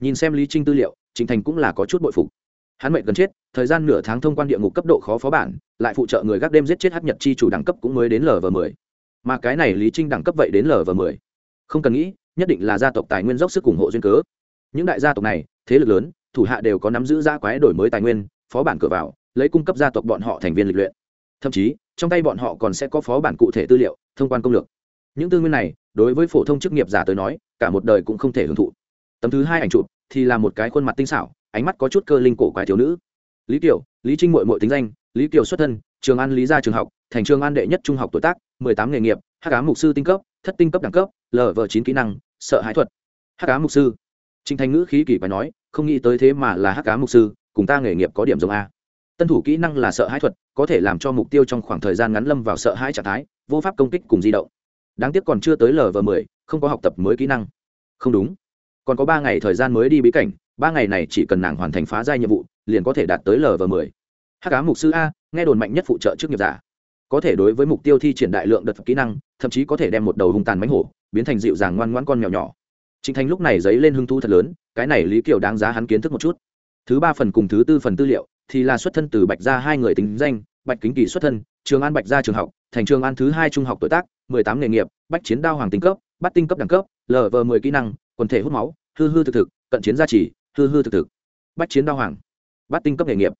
Nhìn xem lý trinh tư liệu chính thành cũng là có chút bội phục. Hắn mệnh gần chết, thời gian nửa tháng thông quan địa ngục cấp độ khó phó bản, lại phụ trợ người gác đêm giết chết hát nhật chi chủ đẳng cấp cũng mới đến lv mười. Mà cái này lý trinh đẳng cấp vậy đến lv mười. Không cần nghĩ, nhất định là gia tộc tài nguyên dốc sức ủng hộ duyên cớ. Những đại gia tộc này, thế lực lớn, thủ hạ đều có nắm giữ gia quái đổi mới tài nguyên, phó bản cửa vào lấy cung cấp gia tộc bọn họ thành viên lịch luyện. Thậm chí, trong tay bọn họ còn sẽ có phó bản cụ thể tư liệu, thông quan công lược. Những tư nguyên này, đối với phổ thông chức nghiệp giả tới nói, cả một đời cũng không thể hưởng thụ. Tấm thứ hai ảnh chụp thì là một cái khuôn mặt tinh xảo, ánh mắt có chút cơ linh cổ quái thiếu nữ. Lý kiều, lý trinh mội mội tính danh, lý kiều xuất thân, trường an lý gia trường học, thành trường an đệ nhất trung học tuổi tác, mười tám nghề nghiệp hát cá mục sư tinh cấp, thất tinh cấp đẳng cấp lv chín kỹ năng, sợ hãi thuật. Hát cá mục sư. Trinh thanh ngữ khí kỳ quái nói, không nghĩ tới thế mà là hát cá mục sư, cùng ta nghề nghiệp có điểm giống a tân thủ kỹ năng là sợ hãi thuật, có thể làm cho mục tiêu trong khoảng thời gian ngắn lâm vào sợ hãi trạng thái, vô pháp công kích cùng di động. Đáng tiếc còn chưa tới lv mười, không có học tập mới kỹ năng. Không đúng. Còn có ba ngày thời gian mới đi bí cảnh, ba ngày này chỉ cần nàng hoàn thành phá giai nhiệm vụ, liền có thể đạt tới lv mười. Hát cá mục sư a, nghe đồn mạnh nhất phụ trợ trước nghiệp giả. Có thể đối với mục tiêu thi triển đại lượng đợt kỹ năng, thậm chí có thể đem một đầu hung tàn mánh hổ, biến thành dịu dàng ngoan ngoãn con mèo nhỏ. Trịnh thành lúc này dấy lên hưng thu thật lớn, cái này lý kiều đáng giá hắn kiến thức một chút. Thứ ba phần cùng thứ tư phần tư liệu thì là xuất thân từ bạch gia hai người tính danh, bạch kính kỳ xuất thân, trường an bạch gia trường học, thành trường an thứ hai trung học tuổi tác, mười tám nghề nghiệp, bách chiến đao hoàng tinh cấp bắt tinh cấp đẳng cấp lv mười kỹ năng, quần thể hút máu, hư hư thực thực, cận chiến gia trì, hư hư thực thực. Bách chiến đao hoàng bắt tinh cấp nghề nghiệp.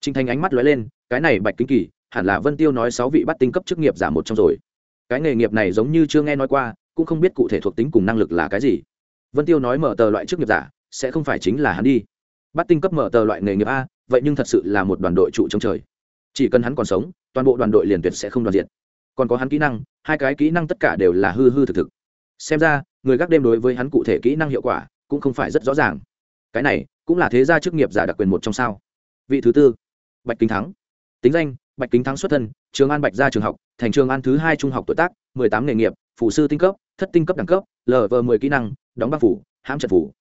Trinh thành ánh mắt lóe lên, cái này bạch kính kỳ, hẳn là vân tiêu nói sáu vị bắt tinh cấp chức nghiệp giả một trong rồi. Cái nghề nghiệp này giống như chưa nghe nói qua, cũng không biết cụ thể thuộc tính cùng năng lực là cái gì. Vân tiêu nói mở tờ loại chức nghiệp giả, sẽ không phải chính là hắn đi. Bắt tinh cấp mở tờ loại nghề nghiệp a vậy nhưng thật sự là một đoàn đội trụ trong trời. Chỉ cần hắn còn sống, toàn bộ đoàn đội liền tuyệt sẽ không đoàn diện còn có hắn kỹ năng, hai cái kỹ năng tất cả đều là hư hư thực thực. Xem ra, người gác đêm đối với hắn cụ thể kỹ năng hiệu quả cũng không phải rất rõ ràng. Cái này cũng là thế gia chức nghiệp giả đặc quyền một trong sao. Vị thứ tư, bạch kính thắng. Tính danh, bạch kính thắng xuất thân, trường an bạch gia trường học, thành trường an thứ hai trung học tuổi tác, mười tám nghề nghiệp phủ sư tinh cấp, thất tinh cấp đẳng cấp lv mười kỹ năng, đóng băng phủ, hãm trận phủ.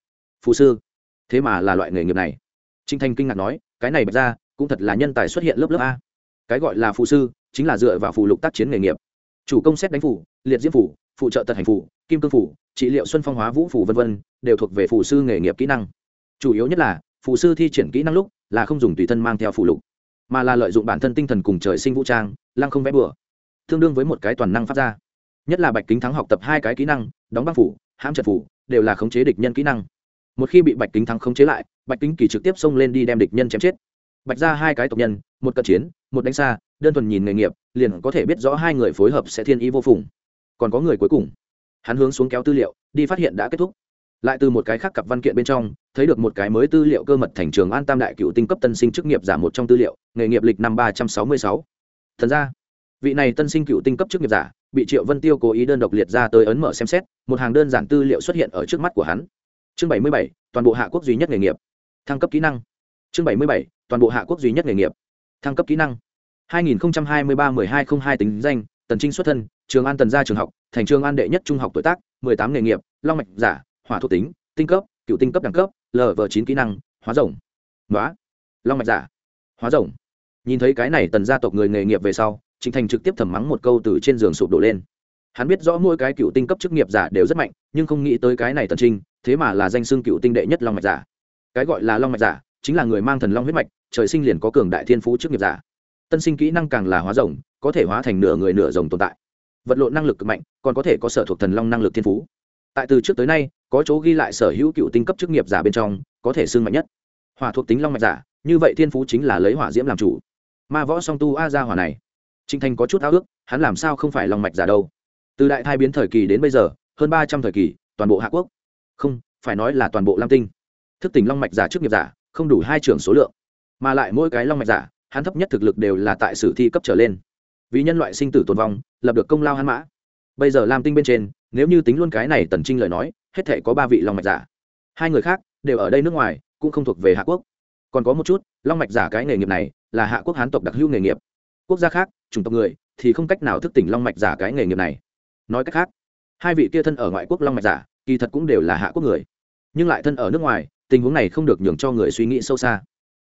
Phù sư. Thế mà là loại nghề nghiệp này trinh thanh kinh ngạc nói, cái này bạch ra cũng thật là nhân tài xuất hiện lớp lớp a. Cái gọi là phù sư, chính là dựa vào phù lục tác chiến nghề nghiệp. Chủ công xét đánh phủ liệt diễm phủ phụ trợ tật hành phủ kim cương phủ trị liệu xuân phong hóa vũ phủ v v đều thuộc về phù sư nghề nghiệp kỹ năng. Chủ yếu nhất là, phù sư thi triển kỹ năng lúc, là không dùng tùy thân mang theo phù lục, mà là lợi dụng bản thân tinh thần cùng trời sinh vũ trang, lăng không vẽ bừa. Tương đương với một cái toàn năng phát ra nhất là bạch kính thắng học tập hai cái kỹ năng, đóng băng phủ hãm trật phủ đều là khống chế địch nhân kỹ năng một khi bị bạch kính thắng khống chế lại, bạch kính kỳ trực tiếp xông lên đi đem địch nhân chém chết. Bạch ra hai cái tộc nhân, một cận chiến, một đánh xa, đơn thuần nhìn nghề nghiệp, liền có thể biết rõ hai người phối hợp sẽ thiên ý vô phùng. Còn có người cuối cùng. Hắn hướng xuống kéo tư liệu, đi phát hiện đã kết thúc. Lại từ một cái khác cặp văn kiện bên trong, thấy được một cái mới tư liệu cơ mật thành trường an tam đại cựu tinh cấp tân sinh chức nghiệp giả một trong tư liệu, nghề nghiệp lịch năm ba trăm sáu mươi sáu. Thật ra, vị này tân sinh cựu tinh cấp chức nghiệp giả, bị triệu vân tiêu cố ý đơn độc liệt ra tới ấn mở xem xét, một hàng đơn giản tư liệu xuất hiện ở trước mắt của hắn chương bảy mươi bảy, toàn bộ hạ quốc duy nhất nghề nghiệp. Thăng cấp kỹ năng. Chương bảy mươi bảy, toàn bộ hạ quốc duy nhất nghề nghiệp. Thăng cấp kỹ năng. hai nghìn hai mươi ba mười hai không hai tính danh, tần trinh xuất thân, trường an tần gia trường học, thành trường an đệ nhất trung học tuổi tác, mười tám nghề nghiệp, long mạch, giả, hỏa thuộc tính, tinh cấp, cựu tinh cấp đẳng cấp lv chín kỹ năng, hóa rồng. Nói long mạch, giả, hóa rồng. Nhìn thấy cái này tần gia tộc người nghề nghiệp về sau, trịnh thành trực tiếp thầm mắng một câu từ trên giường sụp đổ lên. Hắn biết rõ mỗi cái cựu tinh cấp chức nghiệp giả đều rất mạnh, nhưng không nghĩ tới cái này tần trinh thế mà là danh xương cựu tinh đệ nhất long mạch giả. Cái gọi là long mạch giả chính là người mang thần long huyết mạch, trời sinh liền có cường đại thiên phú trước nghiệp giả. Tân sinh kỹ năng càng là hóa rồng, có thể hóa thành nửa người nửa rồng tồn tại. Vật lộn năng lực cực mạnh, còn có thể có sở thuộc thần long năng lực thiên phú. Tại từ trước tới nay, có chỗ ghi lại sở hữu cựu tinh cấp chức nghiệp giả bên trong, có thể xương mạnh nhất. Hỏa thuộc tính long mạch giả, như vậy thiên phú chính là lấy hỏa diễm làm chủ. Ma võ song tu a ra hỏa này trinh thành có chút ao ước, hắn làm sao không phải long mạch giả đâu? Từ đại thai biến thời kỳ đến bây giờ, hơn ba trăm thời kỳ, toàn bộ hạ quốc không, phải nói là toàn bộ lam tinh. Thức tỉnh long mạch giả trước nghiệp giả, không đủ hai trường số lượng. Mà lại mỗi cái long mạch giả, hắn thấp nhất thực lực đều là tại sử thi cấp trở lên. Vì nhân loại sinh tử tồn vong, lập được công lao hắn mã. Bây giờ lam tinh bên trên, nếu như tính luôn cái này tần trinh lời nói, hết thể có ba vị long mạch giả. Hai người khác đều ở đây nước ngoài, cũng không thuộc về hạ quốc. Còn có một chút, long mạch giả cái nghề nghiệp này, là hạ quốc hán tộc đặc hữu nghề nghiệp. Quốc gia khác, chủng tộc người, thì không cách nào thức tỉnh long mạch giả cái nghề nghiệp này. Nói cách khác, hai vị kia thân ở ngoại quốc long mạch giả kỳ thật cũng đều là hạ quốc người. Nhưng lại thân ở nước ngoài, tình huống này không được nhường cho người suy nghĩ sâu xa.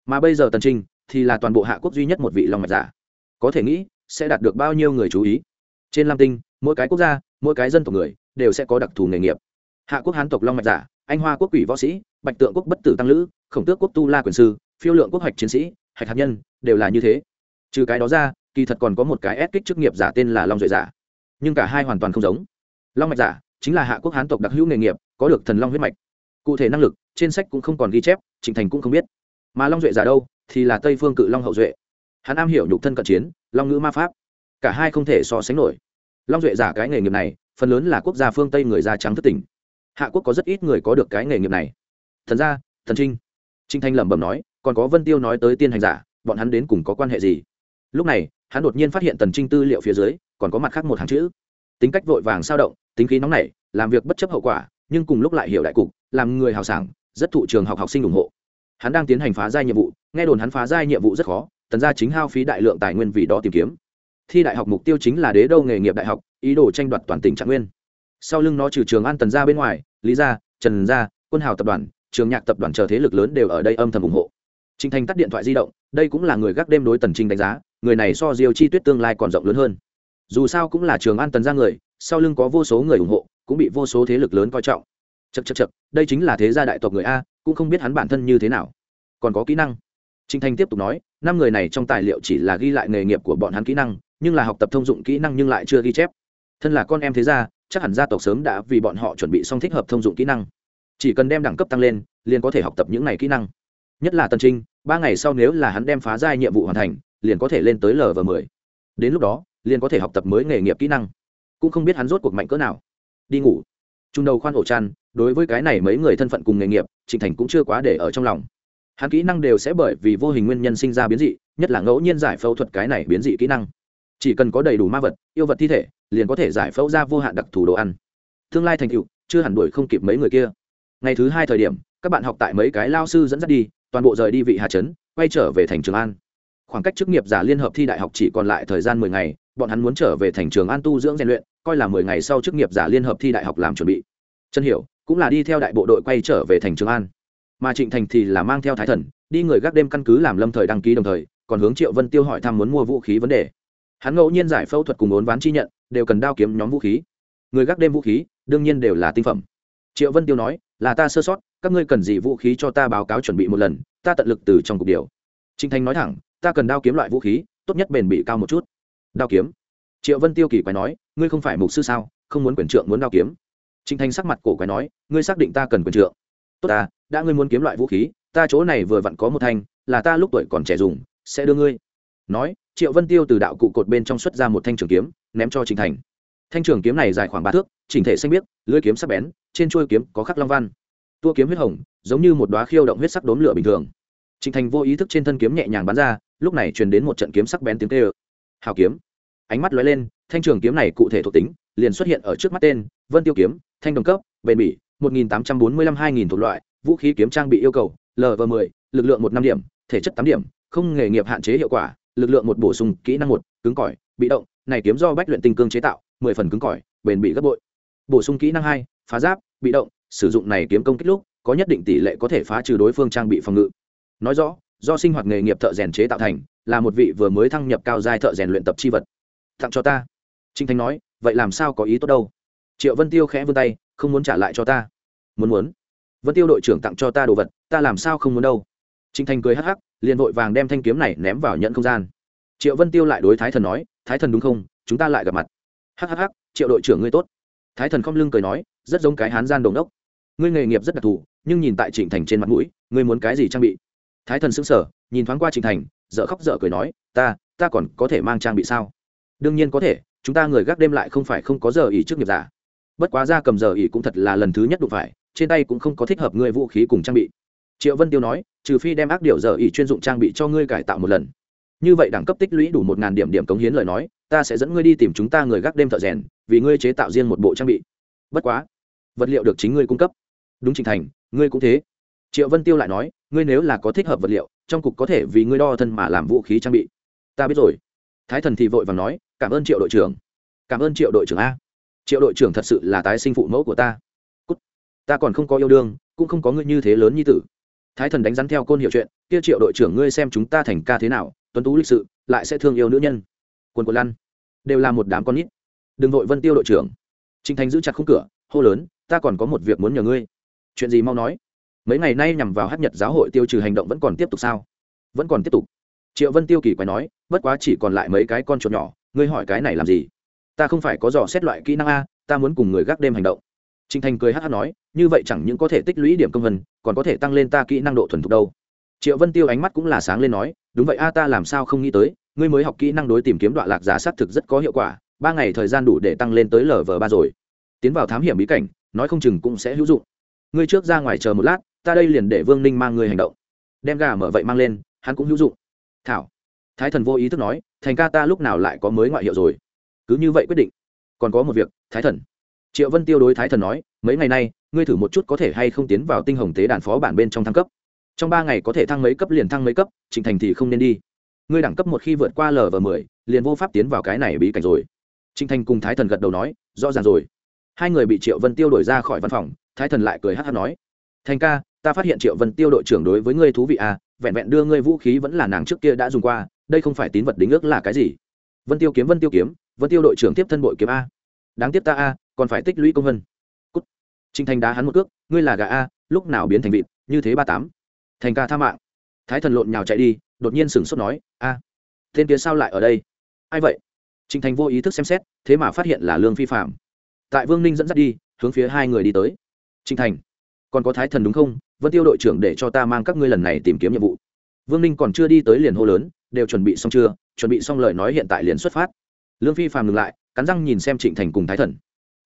Mà bây giờ tần trinh thì là toàn bộ hạ quốc duy nhất một vị long mạch giả. Có thể nghĩ, sẽ đạt được bao nhiêu người chú ý? Trên lam tinh, mỗi cái quốc gia, mỗi cái dân tộc người đều sẽ có đặc thù nghề nghiệp. Hạ quốc hán tộc long mạch giả, anh hoa quốc quỷ võ sĩ, bạch tượng quốc bất tử tăng lữ, khổng tước quốc tu la quyền sư, phiêu lượng quốc hoạch chiến sĩ, hạch hạt nhân, đều là như thế. Trừ cái đó ra, kỳ thật còn có một cái ép kích chức nghiệp giả tên là long duệ giả. Nhưng cả hai hoàn toàn không giống. Long mạch giả chính là hạ quốc hán tộc đặc hữu nghề nghiệp, có được thần long huyết mạch. Cụ thể năng lực, trên sách cũng không còn ghi chép, trịnh thành cũng không biết. Mà long duệ giả đâu, thì là tây phương cự long hậu duệ. Hắn am hiểu nhục thân cận chiến, long ngữ ma pháp. Cả hai không thể so sánh nổi. Long duệ giả cái nghề nghiệp này, phần lớn là quốc gia phương tây người da trắng thất tỉnh hạ quốc có rất ít người có được cái nghề nghiệp này. Thần gia, thần trinh. Trinh thanh lẩm bẩm nói, còn có vân tiêu nói tới tiên hành giả, bọn hắn đến cùng có quan hệ gì? Lúc này, hắn đột nhiên phát hiện tần trinh tư liệu phía dưới, còn có mặt khác một hàng chữ. Tính cách vội vàng sao động tính khí nóng nảy, làm việc bất chấp hậu quả, nhưng cùng lúc lại hiểu đại cục, làm người hào sảng, rất thụ trường học học sinh ủng hộ. Hắn đang tiến hành phá giai nhiệm vụ, nghe đồn hắn phá giai nhiệm vụ rất khó, tần gia chính hao phí đại lượng tài nguyên vì đó tìm kiếm. Thi đại học mục tiêu chính là đế đô nghề nghiệp đại học, ý đồ tranh đoạt toàn tỉnh trạng nguyên. Sau lưng nó trừ trường an tần gia bên ngoài, lý gia, trần gia, quân hào tập đoàn, trường nhạc tập đoàn chờ thế lực lớn đều ở đây âm thầm ủng hộ. Trinh thành tắt điện thoại di động, đây cũng là người gác đêm đối tần trinh đánh giá, người này so diêu chi tuyết tương lai còn rộng lớn hơn dù sao cũng là trường an tần ra người, sau lưng có vô số người ủng hộ, cũng bị vô số thế lực lớn coi trọng. Chật chật chật đây chính là thế gia đại tộc người a, cũng không biết hắn bản thân như thế nào. Còn có kỹ năng. Trinh thanh tiếp tục nói, năm người này trong tài liệu chỉ là ghi lại nghề nghiệp của bọn hắn kỹ năng, nhưng là học tập thông dụng kỹ năng nhưng lại chưa ghi chép. Thân là con em thế gia, chắc hẳn gia tộc sớm đã vì bọn họ chuẩn bị xong thích hợp thông dụng kỹ năng. Chỉ cần đem đẳng cấp tăng lên, liền có thể học tập những này kỹ năng. Nhất là tân trinh, ba ngày sau nếu là hắn đem phá giai nhiệm vụ hoàn thành, liền có thể lên tới lv m mười. đến lúc đó liền có thể học tập mới nghề nghiệp kỹ năng. Cũng không biết hắn rốt cuộc mạnh cỡ nào. Đi ngủ. Trung đầu khoan ổ chăn, đối với cái này mấy người thân phận cùng nghề nghiệp, trịnh thành cũng chưa quá để ở trong lòng. Hắn kỹ năng đều sẽ bởi vì vô hình nguyên nhân sinh ra biến dị, nhất là ngẫu nhiên giải phẫu thuật cái này biến dị kỹ năng. Chỉ cần có đầy đủ ma vật, yêu vật thi thể, liền có thể giải phẫu ra vô hạn đặc thù đồ ăn. Tương lai thành tựu, chưa hẳn đuổi không kịp mấy người kia. Ngày thứ hai thời điểm, các bạn học tại mấy cái lao sư dẫn dắt đi, toàn bộ rời đi vị hà trấn, quay trở về thành trường an. Khoảng cách chức nghiệp giả liên hợp thi đại học chỉ còn lại thời gian mười ngày bọn hắn muốn trở về thành trường an tu dưỡng rèn luyện, coi là mười ngày sau chức nghiệp giả liên hợp thi đại học làm chuẩn bị. Chân hiểu cũng là đi theo đại bộ đội quay trở về thành trường an. Mà trịnh thành thì là mang theo thái thần, đi người gác đêm căn cứ làm lâm thời đăng ký đồng thời, còn hướng triệu vân tiêu hỏi thăm muốn mua vũ khí vấn đề. Hắn ngẫu nhiên giải phẫu thuật cùng ốn ván chi nhận, đều cần đao kiếm nhóm vũ khí. Người gác đêm vũ khí, đương nhiên đều là tinh phẩm. Triệu vân tiêu nói, là ta sơ sót, các ngươi cần gì vũ khí cho ta báo cáo chuẩn bị một lần, ta tận lực từ trong cục điều. Trịnh Thành nói thẳng, ta cần đao kiếm loại vũ khí, tốt nhất bền bị cao một chút đao kiếm. Triệu vân tiêu kỳ quái nói, ngươi không phải mục sư sao, không muốn quyền trượng muốn đao kiếm. Trinh thanh sắc mặt cổ quái nói, ngươi xác định ta cần quyền trượng. Tốt ta, đã ngươi muốn kiếm loại vũ khí, ta chỗ này vừa vặn có một thanh, là ta lúc tuổi còn trẻ dùng, sẽ đưa ngươi. Nói, triệu vân tiêu từ đạo cụ cột bên trong xuất ra một thanh trường kiếm, ném cho trịnh thành. Thanh trường kiếm này dài khoảng ba thước, chỉnh thể xanh biếc, lưỡi kiếm sắc bén, trên chuôi kiếm có khắc long văn. Tua kiếm huyết hồng, giống như một đoá khiêu động huyết sắc đốn lửa bình thường. Trịnh thành vô ý thức trên thân kiếm nhẹ nhàng bắn ra, lúc này truyền đến một trận kiếm sắc bén tiếng tê ơ hào kiếm. Ánh mắt lóe lên, thanh trường kiếm này cụ thể thuộc tính, liền xuất hiện ở trước mắt tên, vân tiêu kiếm, thanh đồng cấp, bền bỉ, một nghìn tám trăm bốn mươi lăm hai nghìn thuộc loại, vũ khí kiếm trang bị yêu cầu lv m ộ lực lượng một năm điểm, thể chất tám điểm, không nghề nghiệp hạn chế hiệu quả, lực lượng một bổ sung, kỹ năng một, cứng cỏi, bị động, này kiếm do bách luyện tinh cương chế tạo, mười phần cứng cỏi, bền bị gấp bội. Bổ sung kỹ năng hai, phá giáp, bị động, sử dụng này kiếm công kích lúc, có nhất định tỷ lệ có thể phá trừ đối phương trang bị phòng ngự. Nói rõ, do sinh hoạt nghề nghiệp thợ rèn chế tạo thành là một vị vừa mới thăng nhập cao giai thợ rèn luyện tập chi vật. Tặng cho ta. Trinh thanh nói, vậy làm sao có ý tốt đâu? Triệu vân tiêu khẽ vươn tay, không muốn trả lại cho ta. Muốn muốn. Vân tiêu đội trưởng tặng cho ta đồ vật, ta làm sao không muốn đâu? Trinh Thanh cười hắc hắc, liền vội vàng đem thanh kiếm này ném vào nhận không gian. Triệu vân tiêu lại đối thái thần nói, thái thần đúng không? Chúng ta lại gặp mặt. Hắc hắc hắc, triệu đội trưởng ngươi tốt. Thái thần không lưng cười nói, rất giống cái hán gian đồng đốc. Ngươi nghề nghiệp rất đặc thù, nhưng nhìn tại trịnh thành trên mặt mũi, ngươi muốn cái gì trang bị? Thái thần xứng sở nhìn thoáng qua trịnh thành dợ khóc dợ cười nói, ta ta còn có thể mang trang bị sao? Đương nhiên có thể, chúng ta người gác đêm lại không phải không có giờ ỉ trước nghiệp giả. Bất quá ra cầm giờ ỉ cũng thật là lần thứ nhất đụng phải, trên tay cũng không có thích hợp ngươi vũ khí cùng trang bị. Triệu vân tiêu nói, trừ phi đem ác điều giờ ỉ chuyên dụng trang bị cho ngươi cải tạo một lần. Như vậy đẳng cấp tích lũy đủ một ngàn điểm điểm cống hiến lời nói, ta sẽ dẫn ngươi đi tìm chúng ta người gác đêm thợ rèn, vì ngươi chế tạo riêng một bộ trang bị. Bất quá, vật liệu được chính ngươi cung cấp. Đúng trình thành, ngươi cũng thế. Triệu vân tiêu lại nói, ngươi nếu là có thích hợp vật liệu trong cục có thể vì ngươi đo thân mà làm vũ khí trang bị. Ta biết rồi. Thái thần thì vội và nói, cảm ơn triệu đội trưởng. Cảm ơn triệu đội trưởng a. Triệu đội trưởng thật sự là tái sinh phụ mẫu của ta. Cút. ta còn không có yêu đương, cũng không có ngươi như thế lớn như tử. Thái thần đánh rắn theo côn hiệu chuyện, kia triệu đội trưởng ngươi xem chúng ta thành ca thế nào, tuấn tú lịch sự, lại sẽ thương yêu nữ nhân. Quần quần lăn. Đều là một đám con nít. Đừng vội vân tiêu đội trưởng. Trinh thành giữ chặt khung cửa, hô lớn, ta còn có một việc muốn nhờ ngươi. Chuyện gì mau nói mấy ngày nay nhằm vào hát nhật giáo hội tiêu trừ hành động vẫn còn tiếp tục sao? Vẫn còn tiếp tục. Triệu vân tiêu kỳ quái nói, bất quá chỉ còn lại mấy cái con chuột nhỏ, ngươi hỏi cái này làm gì? Ta không phải có dò xét loại kỹ năng a, ta muốn cùng người gác đêm hành động. Trinh thành cười hát hát nói, như vậy chẳng những có thể tích lũy điểm công vân, còn có thể tăng lên ta kỹ năng độ thuần thục đâu. Triệu vân tiêu ánh mắt cũng là sáng lên nói, đúng vậy a, ta làm sao không nghĩ tới, ngươi mới học kỹ năng đối tìm kiếm đoạn lạc giả xác thực rất có hiệu quả, ba ngày thời gian đủ để tăng lên tới lv ba rồi. Tiến vào thám hiểm bí cảnh, nói không chừng cũng sẽ hữu dụng. Ngươi trước ra ngoài chờ một lát ta đây liền để vương ninh mang ngươi hành động. Đem gà mở vậy mang lên, hắn cũng hữu dụng. Thảo. Thái thần vô ý thức nói, thành ca ta lúc nào lại có mới ngoại hiệu rồi? Cứ như vậy quyết định. Còn có một việc, thái thần. Triệu vân tiêu đối thái thần nói, mấy ngày nay, ngươi thử một chút có thể hay không tiến vào tinh hồng tế đàn phó bản bên trong thăng cấp. Trong ba ngày có thể thăng mấy cấp liền thăng mấy cấp, trịnh thành thì không nên đi. Ngươi đẳng cấp một khi vượt qua lv mười, liền vô pháp tiến vào cái này bí cảnh rồi. Trịnh thành cùng thái thần gật đầu nói, rõ ràng rồi. Hai người bị triệu vân tiêu đổi ra khỏi văn phòng, thái thần lại cười hát hát nói, thành ca ta phát hiện triệu vân tiêu đội trưởng đối với ngươi thú vị à vẹn vẹn đưa ngươi vũ khí vẫn là nàng trước kia đã dùng qua, đây không phải tín vật đính ước là cái gì? Vân tiêu kiếm, vân tiêu kiếm, vân tiêu đội trưởng tiếp thân bội kiếm a. Đáng tiếc ta a, còn phải tích lũy công vân cút. Trinh thành đá hắn một cước, ngươi là gà a, lúc nào biến thành vịt, như thế ba tám. Thành ca tha mạng. Thái thần lộn nhào chạy đi, đột nhiên sửng sốt nói, a, tên kia sao lại ở đây? Ai vậy? Trinh thành vô ý thức xem xét, thế mà phát hiện là lương phi phạm. Tại vương ninh dẫn dắt đi, hướng phía hai người đi tới. Trinh thành, còn có thái thần đúng không? Vân tiêu đội trưởng để cho ta mang các ngươi lần này tìm kiếm nhiệm vụ. Vương ninh còn chưa đi tới liền hô lớn, đều chuẩn bị xong chưa? Chuẩn bị xong lời nói hiện tại liền xuất phát. Lương phi phàm ngừng lại, cắn răng nhìn xem trịnh thành cùng thái thần.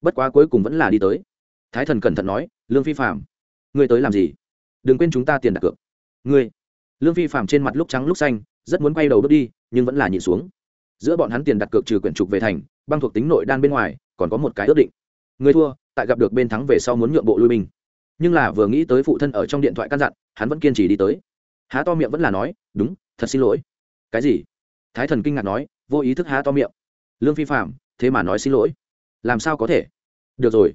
Bất quá cuối cùng vẫn là đi tới. Thái thần cẩn thận nói, lương phi phàm, ngươi tới làm gì? Đừng quên chúng ta tiền đặt cược. Ngươi? Lương phi phàm trên mặt lúc trắng lúc xanh, rất muốn quay đầu bước đi, nhưng vẫn là nhịn xuống. Giữa bọn hắn tiền đặt cược trừ quyển trục về thành, băng thuộc tính nội đan bên ngoài, còn có một cái ước định. Người thua, tại gặp được bên thắng về sau muốn nhượng bộ lui binh nhưng là vừa nghĩ tới phụ thân ở trong điện thoại căn dặn, hắn vẫn kiên trì đi tới. Há to miệng vẫn là nói, đúng, thật xin lỗi. Cái gì? Thái thần kinh ngạc nói, vô ý thức há to miệng. Lương phi phạm, thế mà nói xin lỗi. Làm sao có thể? Được rồi.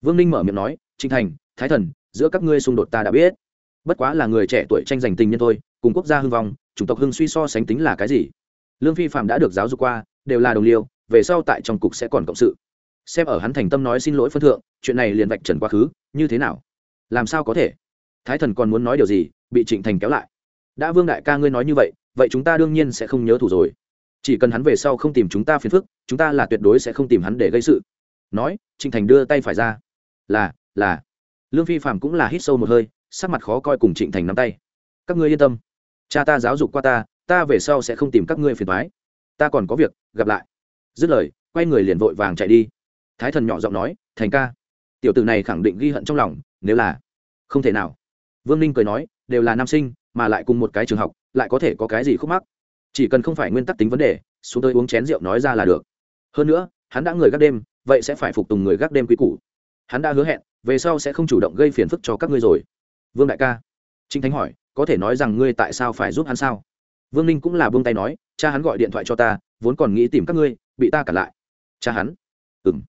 Vương ninh mở miệng nói trinh thành, thái thần, giữa các ngươi xung đột ta đã biết. Bất quá là người trẻ tuổi tranh giành tình nhân thôi, cùng quốc gia hưng vong, chủng tộc hưng suy so sánh tính là cái gì? Lương phi phạm đã được giáo dục qua, đều là đồng liêu, về sau tại trong cục sẽ còn cộng sự. Xem ở hắn thành tâm nói xin lỗi phân thượng, chuyện này liền vạch trần quá khứ, như thế nào? Làm sao có thể? Thái thần còn muốn nói điều gì, bị trịnh thành kéo lại. Đã vương đại ca ngươi nói như vậy vậy chúng ta đương nhiên sẽ không nhớ thủ rồi. Chỉ cần hắn về sau không tìm chúng ta phiền phức, chúng ta là tuyệt đối sẽ không tìm hắn để gây sự. Nói, trịnh thành đưa tay phải ra. Là là. Lương phi phạm cũng là hít sâu một hơi, sắc mặt khó coi cùng trịnh thành nắm tay. Các ngươi yên tâm. Cha ta giáo dục qua ta ta về sau sẽ không tìm các ngươi phiền thoái ta còn có việc, gặp lại. Dứt lời, quay người liền vội vàng chạy đi. Thái thần nhỏ giọng nói, thành ca. Tiểu tử này khẳng định ghi hận trong lòng nếu là không thể nào. Vương ninh cười nói, đều là nam sinh, mà lại cùng một cái trường học, lại có thể có cái gì khúc mắc? Chỉ cần không phải nguyên tắc tính vấn đề, xuống tới uống chén rượu nói ra là được. Hơn nữa, hắn đã người gác đêm, vậy sẽ phải phục tùng người gác đêm quý cũ hắn đã hứa hẹn, về sau sẽ không chủ động gây phiền phức cho các ngươi rồi. Vương đại ca trinh thánh hỏi, có thể nói rằng ngươi tại sao phải giúp hắn sao? Vương ninh cũng là buông tay nói, cha hắn gọi điện thoại cho ta, vốn còn nghĩ tìm các ngươi, bị ta cản lại. Cha hắn? Ừ m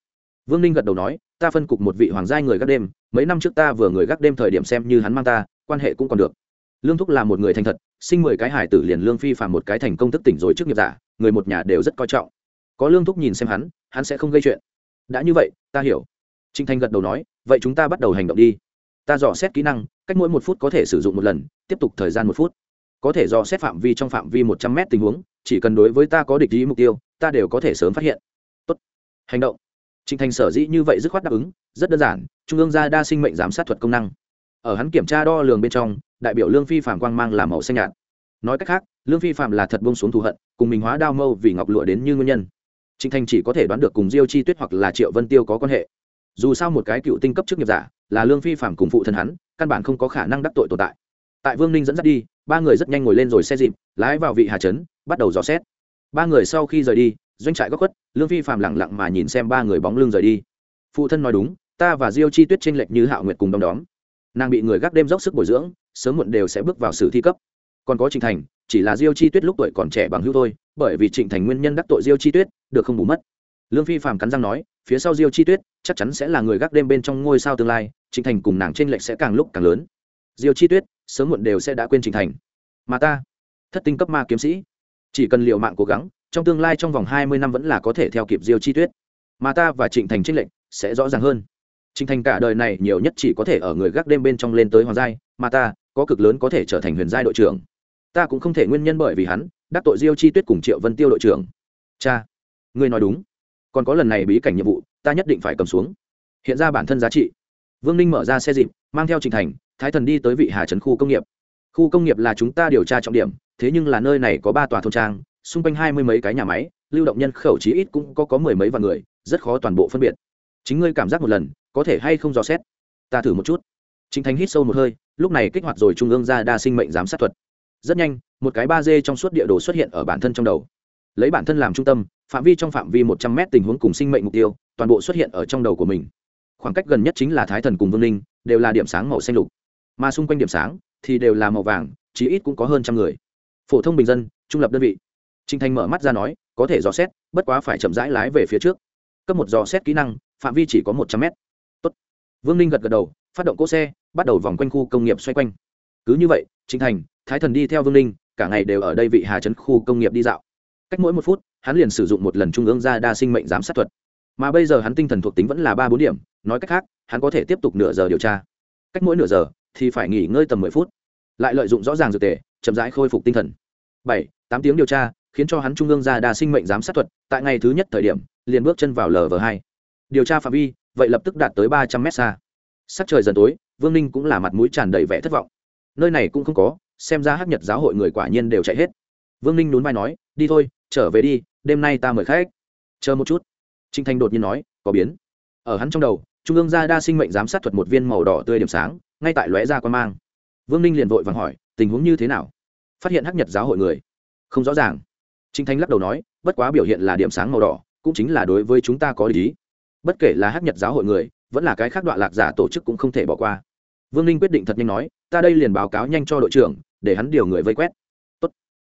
vương ninh gật đầu nói ta phân cục một vị hoàng gia người gác đêm, mấy năm trước ta vừa người gác đêm thời điểm xem như hắn mang ta, quan hệ cũng còn được. Lương thúc là một người thành thật, sinh mười cái hải tử liền lương phi phàm một cái thành công thức tỉnh rồi trước nghiệp giả, người một nhà đều rất coi trọng. Có lương thúc nhìn xem hắn hắn sẽ không gây chuyện. Đã như vậy, ta hiểu. Trinh thanh gật đầu nói, vậy chúng ta bắt đầu hành động đi. Ta dò xét kỹ năng, cách mỗi một phút có thể sử dụng một lần, tiếp tục thời gian một phút. Có thể dò xét phạm vi trong phạm vi một trăm m tình huống, chỉ cần đối với ta có địch ý mục tiêu, ta đều có thể sớm phát hiện. Tốt. Hành động. Trình thanh sở dĩ như vậy dứt khoát đáp ứng, rất đơn giản, trung ương gia đa sinh mệnh giám sát thuật công năng. Ở hắn kiểm tra đo lường bên trong, đại biểu lương phi phạm quang mang làm màu xanh nhạt. Nói cách khác, lương phi phạm là thật buông xuống thù hận, cùng mình hóa đao mâu vì ngọc lụa đến như nguyên nhân. Trình thanh chỉ có thể đoán được cùng diêu chi tuyết hoặc là triệu vân tiêu có quan hệ. Dù sao một cái cựu tinh cấp chức nghiệp giả, là lương phi phạm cùng phụ thân hắn, căn bản không có khả năng đắc tội tồn tại. Tại vương ninh dẫn dắt đi, ba người rất nhanh ngồi lên rồi xe dịp, lái vào vị hà trấn, bắt đầu dò xét. Ba người sau khi rời đi doanh trại góc khuất, lương phi phạm lẳng lặng mà nhìn xem ba người bóng lưng rời đi. Phụ thân nói đúng, ta và diêu chi tuyết tranh lệch như hạo nguyệt cùng đom đóm. Nàng bị người gác đêm dốc sức bồi dưỡng, sớm muộn đều sẽ bước vào sử thi cấp. Còn có trịnh thành, chỉ là diêu chi tuyết lúc tuổi còn trẻ bằng hữu thôi, bởi vì trịnh thành nguyên nhân đắc tội diêu chi tuyết, được không bù mất. Lương phi phàm cắn răng nói, phía sau diêu chi tuyết, chắc chắn sẽ là người gác đêm bên trong ngôi sao tương lai, trịnh thành cùng nàng t r n lệch sẽ càng lúc càng lớn. Diêu chi tuyết, sớm muộn đều sẽ đã quên trịnh thành. Mà ta, thất tinh cấp ma kiếm sĩ, chỉ cần liệu mạng cố gắng trong tương lai trong vòng hai mươi năm vẫn là có thể theo kịp diêu chi tuyết. Mà ta và trịnh thành t lệnh sẽ rõ ràng hơn. Trịnh thành cả đời này nhiều nhất chỉ có thể ở người gác đêm bên trong lên tới hoàng giai, mà ta có cực lớn có thể trở thành huyền giai đội trưởng. Ta cũng không thể nguyên nhân bởi vì hắn, đắc tội diêu chi tuyết cùng triệu vân tiêu đội trưởng. Cha, ngươi nói đúng. Còn có lần này bí cảnh nhiệm vụ, ta nhất định phải cầm xuống. Hiện ra bản thân giá trị. Vương ninh mở ra xe dịp, mang theo trình thành, thái thần đi tới vị hà trấn khu công nghiệp. Khu công nghiệp là chúng ta điều tra trọng điểm, thế nhưng là nơi này có ba tòa thôn trang xung quanh hai mươi mấy cái nhà máy, lưu động nhân khẩu chí ít cũng có có mười mấy vạn người, rất khó toàn bộ phân biệt. Chính ngươi cảm giác một lần, có thể hay không dò xét? Ta thử một chút. Chính thánh hít sâu một hơi, lúc này kích hoạt rồi trung ương ra đa sinh mệnh giám sát thuật. Rất nhanh, một cái ba d trong suốt địa đồ xuất hiện ở bản thân trong đầu. Lấy bản thân làm trung tâm, phạm vi trong phạm vi một trăm m tình huống cùng sinh mệnh mục tiêu, toàn bộ xuất hiện ở trong đầu của mình. Khoảng cách gần nhất chính là thái thần cùng vương ninh đều là điểm sáng màu xanh lục. Mà xung quanh điểm sáng thì đều là màu vàng, chí ít cũng có hơn trăm người. Phổ thông bình dân, trung lập đơn vị. Trình thanh mở mắt ra nói, có thể dò xét, bất quá phải chậm rãi lái về phía trước. Cấp một dò xét kỹ năng, phạm vi chỉ có một trăm mét. Tốt. vương ninh gật gật đầu, phát động cỗ xe, bắt đầu vòng quanh khu công nghiệp xoay quanh. Cứ như vậy, Trình thành, thái thần đi theo vương ninh, cả ngày đều ở đây vị hà trấn khu công nghiệp đi dạo. Cách mỗi một phút, hắn liền sử dụng một lần trung ương ra đa sinh mệnh giám sát thuật. Mà bây giờ hắn tinh thần thuộc tính vẫn là ba bốn điểm, nói cách khác, hắn có thể tiếp tục nửa giờ điều tra. Cách mỗi nửa giờ, thì phải nghỉ ngơi tầm mười phút. Lại lợi dụng rõ ràng dược tề, chậm rãi khôi phục tinh thần. Bảy, tám tiếng điều tra khiến cho hắn trung ương ra đa sinh mệnh giám sát thuật, tại ngày thứ nhất thời điểm, liền bước chân vào lv hai. Điều tra phạm vi, vậy lập tức đạt tới ba trăm mét xa. Sắc trời dần tối, vương ninh cũng là mặt mũi tràn đầy vẻ thất vọng. Nơi này cũng không có, xem ra hát nhật giáo hội người quả nhiên đều chạy hết. Vương ninh nhún vai nói, đi thôi, trở về đi, đêm nay ta mời khách. Chờ một chút. Trinh thanh đột nhiên nói, có biến. Ở hắn trong đầu, trung ương gia đa sinh mệnh giám sát thuật một viên màu đỏ tươi điểm sáng, ngay tại lóe ra quan mang. Vương ninh liền vội vàng hỏi, tình huống như thế nào? Phát hiện hắc nhật giáo hội người. Không rõ ràng. Trình thanh lắc đầu nói bất quá biểu hiện là điểm sáng màu đỏ cũng chính là đối với chúng ta có lý bất kể là hắc nhật giáo hội người vẫn là cái khác đoạn lạc giả tổ chức cũng không thể bỏ qua vương ninh quyết định thật nhanh nói ta đây liền báo cáo nhanh cho đội trưởng để hắn điều người vây quét Tốt.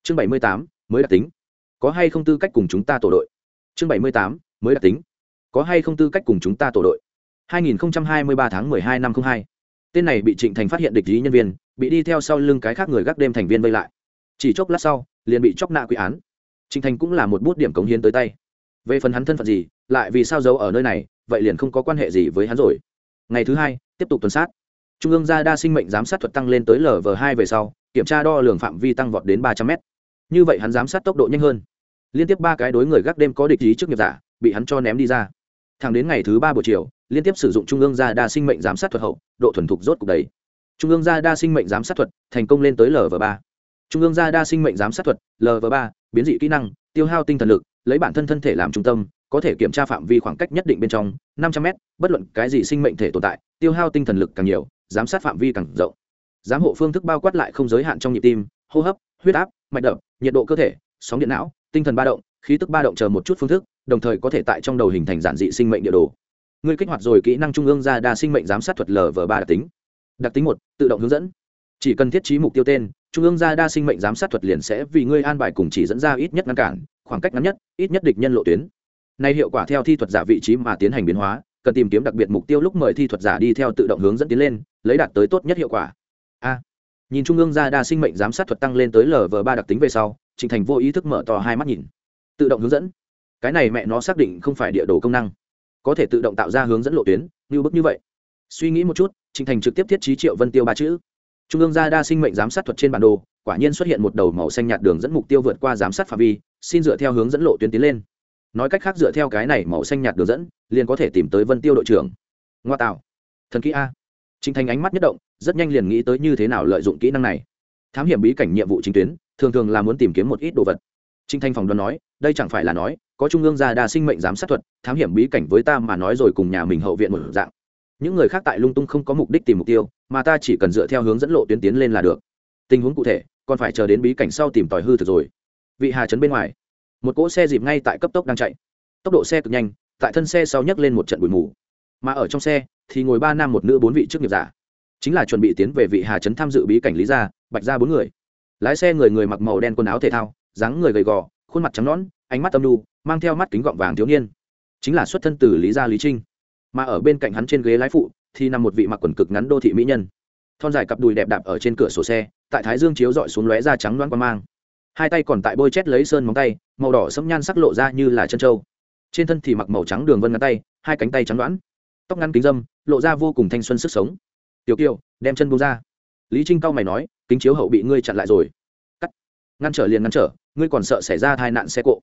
chương bảy mươi tám mới đặc tính có hay không tư cách cùng chúng ta tổ đội chương bảy mươi tám mới đặc tính có hay không tư cách cùng chúng ta tổ đội 2023 tháng 12 năm 02. Tên này bị Trịnh Thành phát hiện địch ý nhân viên, bị đi theo sau lưng cái khác người gác đêm thành viên vây lại. Chỉ chốc lát sau, liền bị chọc nạ quy án. Trịnh Thành cũng là một bút điểm cống hiến tới tay. Về phần hắn thân phận gì, lại vì sao giấu ở nơi này, vậy liền không có quan hệ gì với hắn rồi. Ngày thứ hai, tiếp tục tuần sát. Trung ương gia đa sinh mệnh giám sát thuật tăng lên tới LV2 về sau, kiểm tra đo lường phạm vi tăng vọt đến 300m. Như vậy hắn giám sát tốc độ nhanh hơn. Liên tiếp ba cái đối người gác đêm có địch ý trước nghiệp giả, bị hắn cho ném đi ra thẳng đến ngày thứ ba buổi chiều liên tiếp sử dụng trung ương gia đa sinh mệnh giám sát thuật hậu độ thuần thục rốt cục đấy trung ương gia đa sinh mệnh giám sát thuật thành công lên tới lv ba trung ương gia đa sinh mệnh giám sát thuật lv ba, biến dị kỹ năng, tiêu hao tinh thần lực, lấy bản thân thân thể làm trung tâm, có thể kiểm tra phạm vi khoảng cách nhất định bên trong, năm trăm m bất luận cái gì sinh mệnh thể tồn tại, tiêu hao tinh thần lực càng nhiều, giám sát phạm vi càng rộng. Giám hộ phương thức bao quát lại không giới hạn trong nhịp tim, hô hấp, huyết áp, mạch đập, nhiệt độ cơ thể, sóng điện não, tinh thần ba động, khí tức ba động chờ một chút phương thức, đồng thời có thể tại trong đầu hình thành giản dị sinh mệnh địa đồ. Ngươi kích hoạt rồi kỹ năng trung ương ra đa sinh mệnh giám sát thuật lv ba đặc tính. Đặc tính một, tự động hướng dẫn chỉ cần thiết trí mục tiêu tên, trung ương gia đa sinh mệnh giám sát thuật liền sẽ vì ngươi an bài cùng chỉ dẫn ra ít nhất ngăn cản, khoảng cách ngắn nhất, ít nhất địch nhân lộ tuyến. Nay hiệu quả theo thi thuật giả vị trí mà tiến hành biến hóa, cần tìm kiếm đặc biệt mục tiêu lúc mời thi thuật giả đi theo tự động hướng dẫn tiến lên, lấy đạt tới tốt nhất hiệu quả. A. Nhìn trung ương gia đa sinh mệnh giám sát thuật tăng lên tới lv ba đặc tính về sau, trình thành vô ý thức mở to hai mắt nhìn. Tự động hướng dẫn. Cái này mẹ nó xác định không phải địa đồ công năng. Có thể tự động tạo ra hướng dẫn lộ tuyến, như bức như vậy. Suy nghĩ một chút, trình thành trực tiếp thiết trí triệu vân tiêu ba chữ trung ương gia đa sinh mệnh giám sát thuật trên bản đồ, quả nhiên xuất hiện một đầu màu xanh nhạt đường dẫn mục tiêu vượt qua giám sát phạm vi, xin dựa theo hướng dẫn lộ tuyến tiến lên. Nói cách khác dựa theo cái này màu xanh nhạt đường dẫn, liền có thể tìm tới vân tiêu đội trưởng. Ngoa tạo. Thần kỹ a. Trình thành ánh mắt nhất động, rất nhanh liền nghĩ tới như thế nào lợi dụng kỹ năng này. Thám hiểm bí cảnh nhiệm vụ chính tuyến, thường thường là muốn tìm kiếm một ít đồ vật. Trinh thanh phòng đoán nói, đây chẳng phải là nói, có trung ương gia đa sinh mệnh giám sát thuật, thám hiểm bí cảnh với ta mà nói rồi cùng nhà mình hậu viện một dạng những người khác tại lung tung không có mục đích tìm mục tiêu, mà ta chỉ cần dựa theo hướng dẫn lộ tuyến tiến lên là được. Tình huống cụ thể, còn phải chờ đến bí cảnh sau tìm tòi hư thực rồi. Vị hà trấn bên ngoài. Một cỗ xe dịp ngay tại cấp tốc đang chạy. Tốc độ xe cực nhanh, tại thân xe sau nhấc lên một trận bụi mù. Mà ở trong xe, thì ngồi ba nam một nữ bốn vị chức nghiệp giả. Chính là chuẩn bị tiến về vị hà trấn tham dự bí cảnh lý gia, bạch ra bốn người. Lái xe người người mặc màu đen quần áo thể thao, dáng người gầy gò, khuôn mặt trắng nõn, ánh mắt âm đu, mang theo mắt kính gọng vàng thiếu niên. Chính là xuất thân từ lý gia lý trinh mà ở bên cạnh hắn trên ghế lái phụ thì nằm một vị mặc quần cực ngắn đô thị mỹ nhân. Thon dài cặp đùi đẹp đạp ở trên cửa sổ xe, tại thái dương chiếu dọi xuống lóe da trắng loáng quan mang. Hai tay còn tại bôi chét lấy sơn móng tay, màu đỏ sẫm nhan sắc lộ ra như là chân trâu. Trên thân thì mặc màu trắng đường vân ngắn tay, hai cánh tay trắng đoán tóc ngắn kính dâm, lộ ra vô cùng thanh xuân sức sống. Tiểu kiều, đem chân buông ra. Lý trinh cao mày nói, kính chiếu hậu bị ngươi chặn lại rồi. Cắt. Ngăn trở liền ngăn trở, ngươi còn sợ xảy ra tai nạn xe cộ.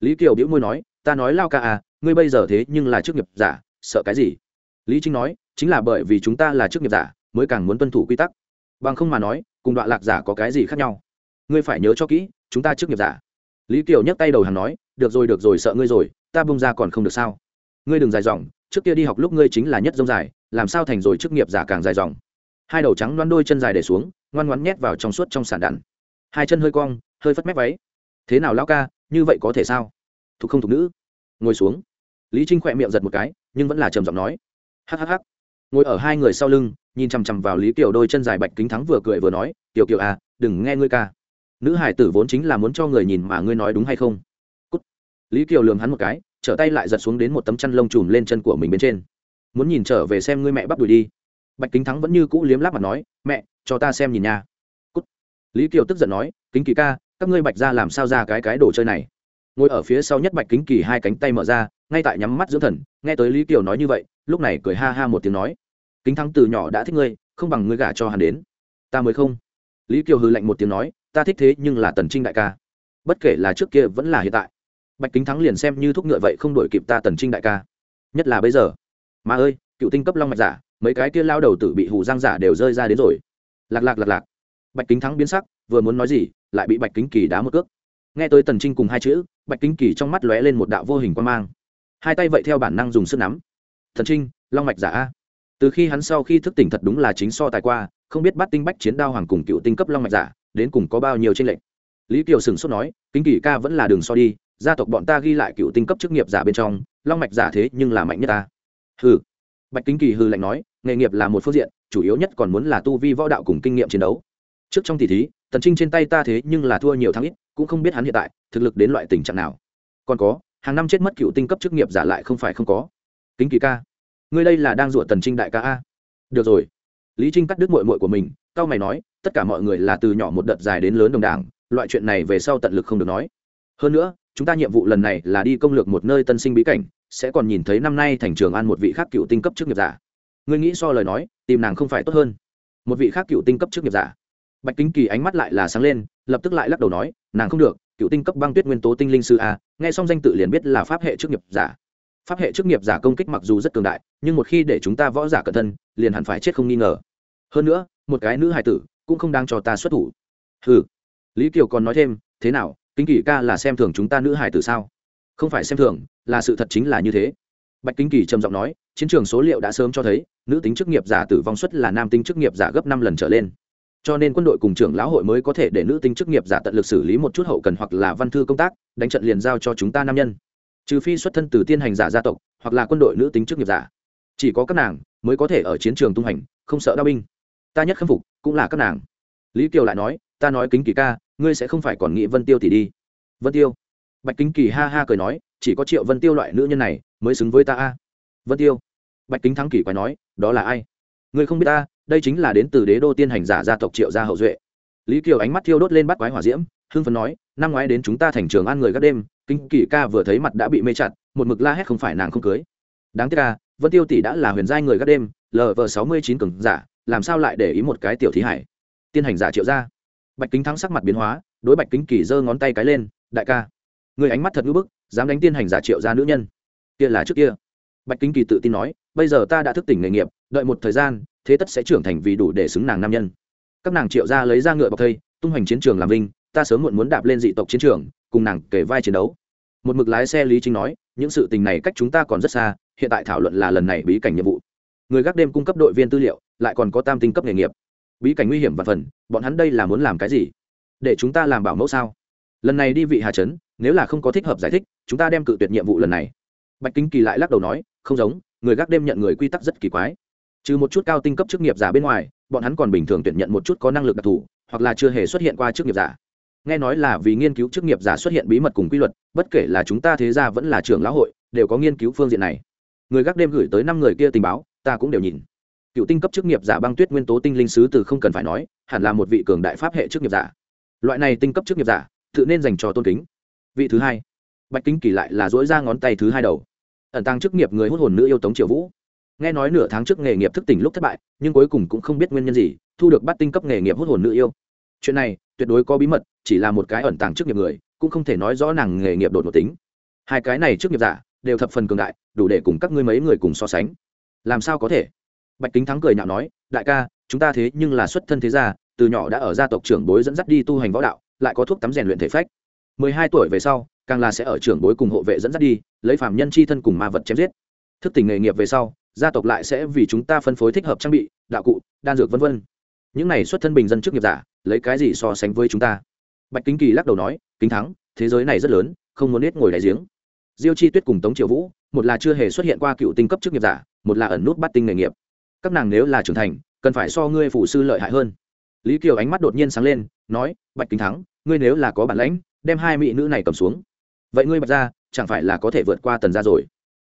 Lý kiều biễu môi nói, ta nói lao ca à ngươi bây giờ thế nhưng là chức nghiệp giả sợ cái gì? Lý trinh nói, chính là bởi vì chúng ta là chức nghiệp giả, mới càng muốn tuân thủ quy tắc. Bằng không mà nói, cùng đoạn lạc giả có cái gì khác nhau? Ngươi phải nhớ cho kỹ, chúng ta chức nghiệp giả. Lý kiều nhấc tay đầu hàng nói, được rồi được rồi, sợ ngươi rồi, ta bung ra còn không được sao? Ngươi đừng dài dòng, trước kia đi học lúc ngươi chính là nhất dông dài, làm sao thành rồi chức nghiệp giả càng dài dòng? Hai đầu trắng loan đôi chân dài để xuống, ngoan ngoắn nhét vào trong suốt trong sản đàn. Hai chân hơi cong, hơi phất mép váy. Thế nào lão ca, như vậy có thể sao? Thục không thục nữ. Ngồi xuống. Lý trinh khỏe miệng giật một cái nhưng vẫn là trầm giọng nói hhh ngồi ở hai người sau lưng, nhìn chằm chằm vào lý kiều đôi chân dài bạch kính thắng vừa cười vừa nói, kiều kiều à đừng nghe ngươi ca. Nữ hải tử vốn chính là muốn cho người nhìn mà ngươi nói đúng hay không? Cút. lý kiều lường hắn một cái, trở tay lại giật xuống đến một tấm chăn lông chùm lên chân của mình bên trên. Muốn nhìn trở về xem ngươi mẹ bắt đuổi đi. Bạch kính thắng vẫn như cũ liếm láp mặt nói, mẹ, cho ta xem nhìn nha. Cút. lý kiều tức giận nói, kính kỳ ca, các ngươi bạch ra làm sao ra cái cái đồ chơi này? Ngồi ở phía sau nhất bạch kính kỳ hai cánh tay mở ra, ngay tại nhắm mắt dưỡng thần nghe tới lý kiều nói như vậy, lúc này cười ha ha một tiếng nói, kính thắng từ nhỏ đã thích ngươi, không bằng ngươi gả cho hắn đến. Ta mới không. Lý kiều hư lạnh một tiếng nói, ta thích thế nhưng là tần trinh đại ca. Bất kể là trước kia vẫn là hiện tại. Bạch kính thắng liền xem như thúc ngựa vậy không đổi kịp ta tần trinh đại ca. Nhất là bây giờ. Mà ơi, cựu tinh cấp long mạch giả, mấy cái kia lao đầu tử bị hù giang giả đều rơi ra đến rồi. Lạc lạc lạc lạc. Bạch kính thắng biến sắc, vừa muốn nói gì, lại bị bạch kính kỳ đá một cước. Nghe tới tần trinh cùng hai chữ, bạch kính kỳ trong mắt lóe lên một đạo vô hình quan mang hai tay vậy theo bản năng dùng sức nắm. Thần trinh, long mạch giả a. Từ khi hắn sau khi thức tỉnh thật đúng là chính so tài qua, không biết bắt tinh bách chiến đao hoàng cùng cựu tinh cấp long mạch giả, đến cùng có bao nhiêu tranh lệch. Lý kiều sửng sốt nói, kính kỳ ca vẫn là đường so đi, gia tộc bọn ta ghi lại cựu tinh cấp chức nghiệp giả bên trong, long mạch giả thế nhưng là mạnh nhất ta. Hừ. Bạch kính kỳ hư lạnh nói, nghề nghiệp là một phương diện, chủ yếu nhất còn muốn là tu vi võ đạo cùng kinh nghiệm chiến đấu. Trước trong tỷ thí tần trinh trên tay ta thế nhưng là thua nhiều thắng ít, cũng không biết hắn hiện tại, thực lực đến loại tình trạng nào. Còn có hàng năm chết mất cựu tinh cấp chức nghiệp giả lại không phải không có. Kính kỳ ca, ngươi đây là đang rủa tần trinh đại ca a? Được rồi. Lý trinh cắt đứt mội mội của mình cao mày nói, tất cả mọi người là từ nhỏ một đợt dài đến lớn đồng đảng, loại chuyện này về sau tận lực không được nói. Hơn nữa, chúng ta nhiệm vụ lần này là đi công lược một nơi tân sinh bí cảnh, sẽ còn nhìn thấy năm nay thành trường an một vị khác cựu tinh cấp chức nghiệp giả. Ngươi nghĩ so lời nói, tìm nàng không phải tốt hơn. Một vị khác cựu tinh cấp chức nghiệp giả. Bạch kính kỳ ánh mắt lại là sáng lên lập tức lại lắc đầu nói, nàng không được, cựu tinh cấp băng tuyết nguyên tố tinh linh sư a, nghe xong danh tự liền biết là pháp hệ chức nghiệp giả. Pháp hệ chức nghiệp giả công kích mặc dù rất cường đại, nhưng một khi để chúng ta võ giả cẩn thân, liền hẳn phải chết không nghi ngờ. Hơn nữa, một cái nữ hài tử cũng không đang cho ta xuất thủ. Ừ lý kiều còn nói thêm, thế nào, kính kỳ ca là xem thường chúng ta nữ hài tử sao? Không phải xem thường, là sự thật chính là như thế. Bạch kính kỳ trầm giọng nói, chiến trường số liệu đã sớm cho thấy, nữ tính chức nghiệp giả tử vong suất là nam tính chức nghiệp giả gấp năm lần trở lên cho nên quân đội cùng trưởng lão hội mới có thể để nữ tính chức nghiệp giả tận lực xử lý một chút hậu cần hoặc là văn thư công tác, đánh trận liền giao cho chúng ta nam nhân. Trừ phi xuất thân từ tiên hành giả gia tộc, hoặc là quân đội nữ tính chức nghiệp giả. Chỉ có các nàng mới có thể ở chiến trường tung hành, không sợ đao binh. Ta nhất khâm phục, cũng là các nàng. Lý kiều lại nói, ta nói kính kỳ ca, ngươi sẽ không phải còn nghĩ vân tiêu thì đi. Vân tiêu. Bạch kính kỳ ha ha cười nói, chỉ có triệu vân tiêu loại nữ nhân này mới xứng với ta a. Vân tiêu. Bạch kính thắng kỳ quái nói, đó là ai? Ngươi không biết ta đây chính là đến từ đế đô tiên hành giả gia tộc triệu gia hậu duệ. Lý kiều ánh mắt thiêu đốt lên bắt quái hỏa diễm, hưng phấn nói, năm ngoái đến chúng ta thành trường ăn người các đêm kinh kỳ ca vừa thấy mặt đã bị mê chặt, một mực la hét không phải nàng không cưới. Đáng tiếc ca vân tiêu tỷ đã là huyền giai người các đêm lv sáu mươi chín cường giả, làm sao lại để ý một cái tiểu thí hải? Tiên hành giả triệu gia. Bạch kính thắng sắc mặt biến hóa, đối bạch kính kỳ giơ ngón tay cái lên, đại ca. Người ánh mắt thật ngữ bức, dám đánh tiên hành giả triệu gia nữ nhân. Kia là trước kia. Bạch kính kỳ tự tin nói, bây giờ ta đã thức tỉnh nghề nghiệp, đợi một thời gian thế tất sẽ trưởng thành vì đủ để xứng nàng nam nhân. Các nàng triệu ra lấy ra ngựa bọc thây, tung hoành chiến trường làm vinh, ta sớm muộn muốn đạp lên dị tộc chiến trường, cùng nàng kể vai chiến đấu. Một mực lái xe lý chính nói, những sự tình này cách chúng ta còn rất xa, hiện tại thảo luận là lần này bí cảnh nhiệm vụ. Người gác đêm cung cấp đội viên tư liệu, lại còn có tam tinh cấp nghề nghiệp. Bí cảnh nguy hiểm và phần, bọn hắn đây là muốn làm cái gì? Để chúng ta làm bảo mẫu sao? Lần này đi vị hà trấn, nếu là không có thích hợp giải thích, chúng ta đem cự tuyệt nhiệm vụ lần này. Bạch kính kỳ lại lắc đầu nói, không giống, người gác đêm nhận người quy tắc rất kỳ quái trừ một chút cao tinh cấp chức nghiệp giả bên ngoài, bọn hắn còn bình thường tuyển nhận một chút có năng lực đặc thù, hoặc là chưa hề xuất hiện qua chức nghiệp giả. Nghe nói là vì nghiên cứu chức nghiệp giả xuất hiện bí mật cùng quy luật, bất kể là chúng ta thế ra vẫn là trưởng lão hội, đều có nghiên cứu phương diện này. Người gác đêm gửi tới năm người kia tình báo, ta cũng đều nhìn. Cựu tinh cấp chức nghiệp giả băng tuyết nguyên tố tinh linh sứ từ không cần phải nói, hẳn là một vị cường đại pháp hệ chức nghiệp giả. Loại này tinh cấp chức nghiệp giả, tự nên dành cho tôn kính. Vị thứ hai, bạch kính kỳ lại là dỗi ra ngón tay thứ hai đầu. Ẩn tăng chức nghiệp người hút hồn nữ yêu tống triệu vũ nghe nói nửa tháng trước nghề nghiệp thức tỉnh lúc thất bại, nhưng cuối cùng cũng không biết nguyên nhân gì, thu được bắt tinh cấp nghề nghiệp hút hồn nữ yêu. Chuyện này tuyệt đối có bí mật, chỉ là một cái ẩn tàng trước nghiệp người, cũng không thể nói rõ nàng nghề nghiệp đột ngột tính. Hai cái này trước nghiệp giả đều thập phần cường đại, đủ để cùng các ngươi mấy người cùng so sánh. Làm sao có thể? Bạch kính thắng cười nhạo nói, đại ca, chúng ta thế nhưng là xuất thân thế gia, từ nhỏ đã ở gia tộc trưởng bối dẫn dắt đi tu hành võ đạo, lại có thuốc tắm rèn luyện thể phách. Mười hai tuổi về sau, càng là sẽ ở trưởng bối cùng hộ vệ dẫn dắt đi, lấy phạm nhân chi thân cùng ma vật chém giết. Thức tỉnh nghề nghiệp về sau gia tộc lại sẽ vì chúng ta phân phối thích hợp trang bị, đạo cụ, đan dược v v những này xuất thân bình dân trước nghiệp giả, lấy cái gì so sánh với chúng ta? Bạch kính kỳ lắc đầu nói, kính thắng, thế giới này rất lớn, không muốn nết ngồi đại giếng. Diêu chi tuyết cùng tống triệu vũ, một là chưa hề xuất hiện qua cựu tinh cấp chức nghiệp giả, một là ẩn nút bắt tinh nghề nghiệp. Các nàng nếu là trưởng thành, cần phải so ngươi phụ sư lợi hại hơn. Lý kiều ánh mắt đột nhiên sáng lên, nói, bạch kính thắng, ngươi nếu là có bản lãnh, đem hai mỹ nữ này cầm xuống. Vậy ngươi bạch ra, chẳng phải là có thể vượt qua tần ra rồi?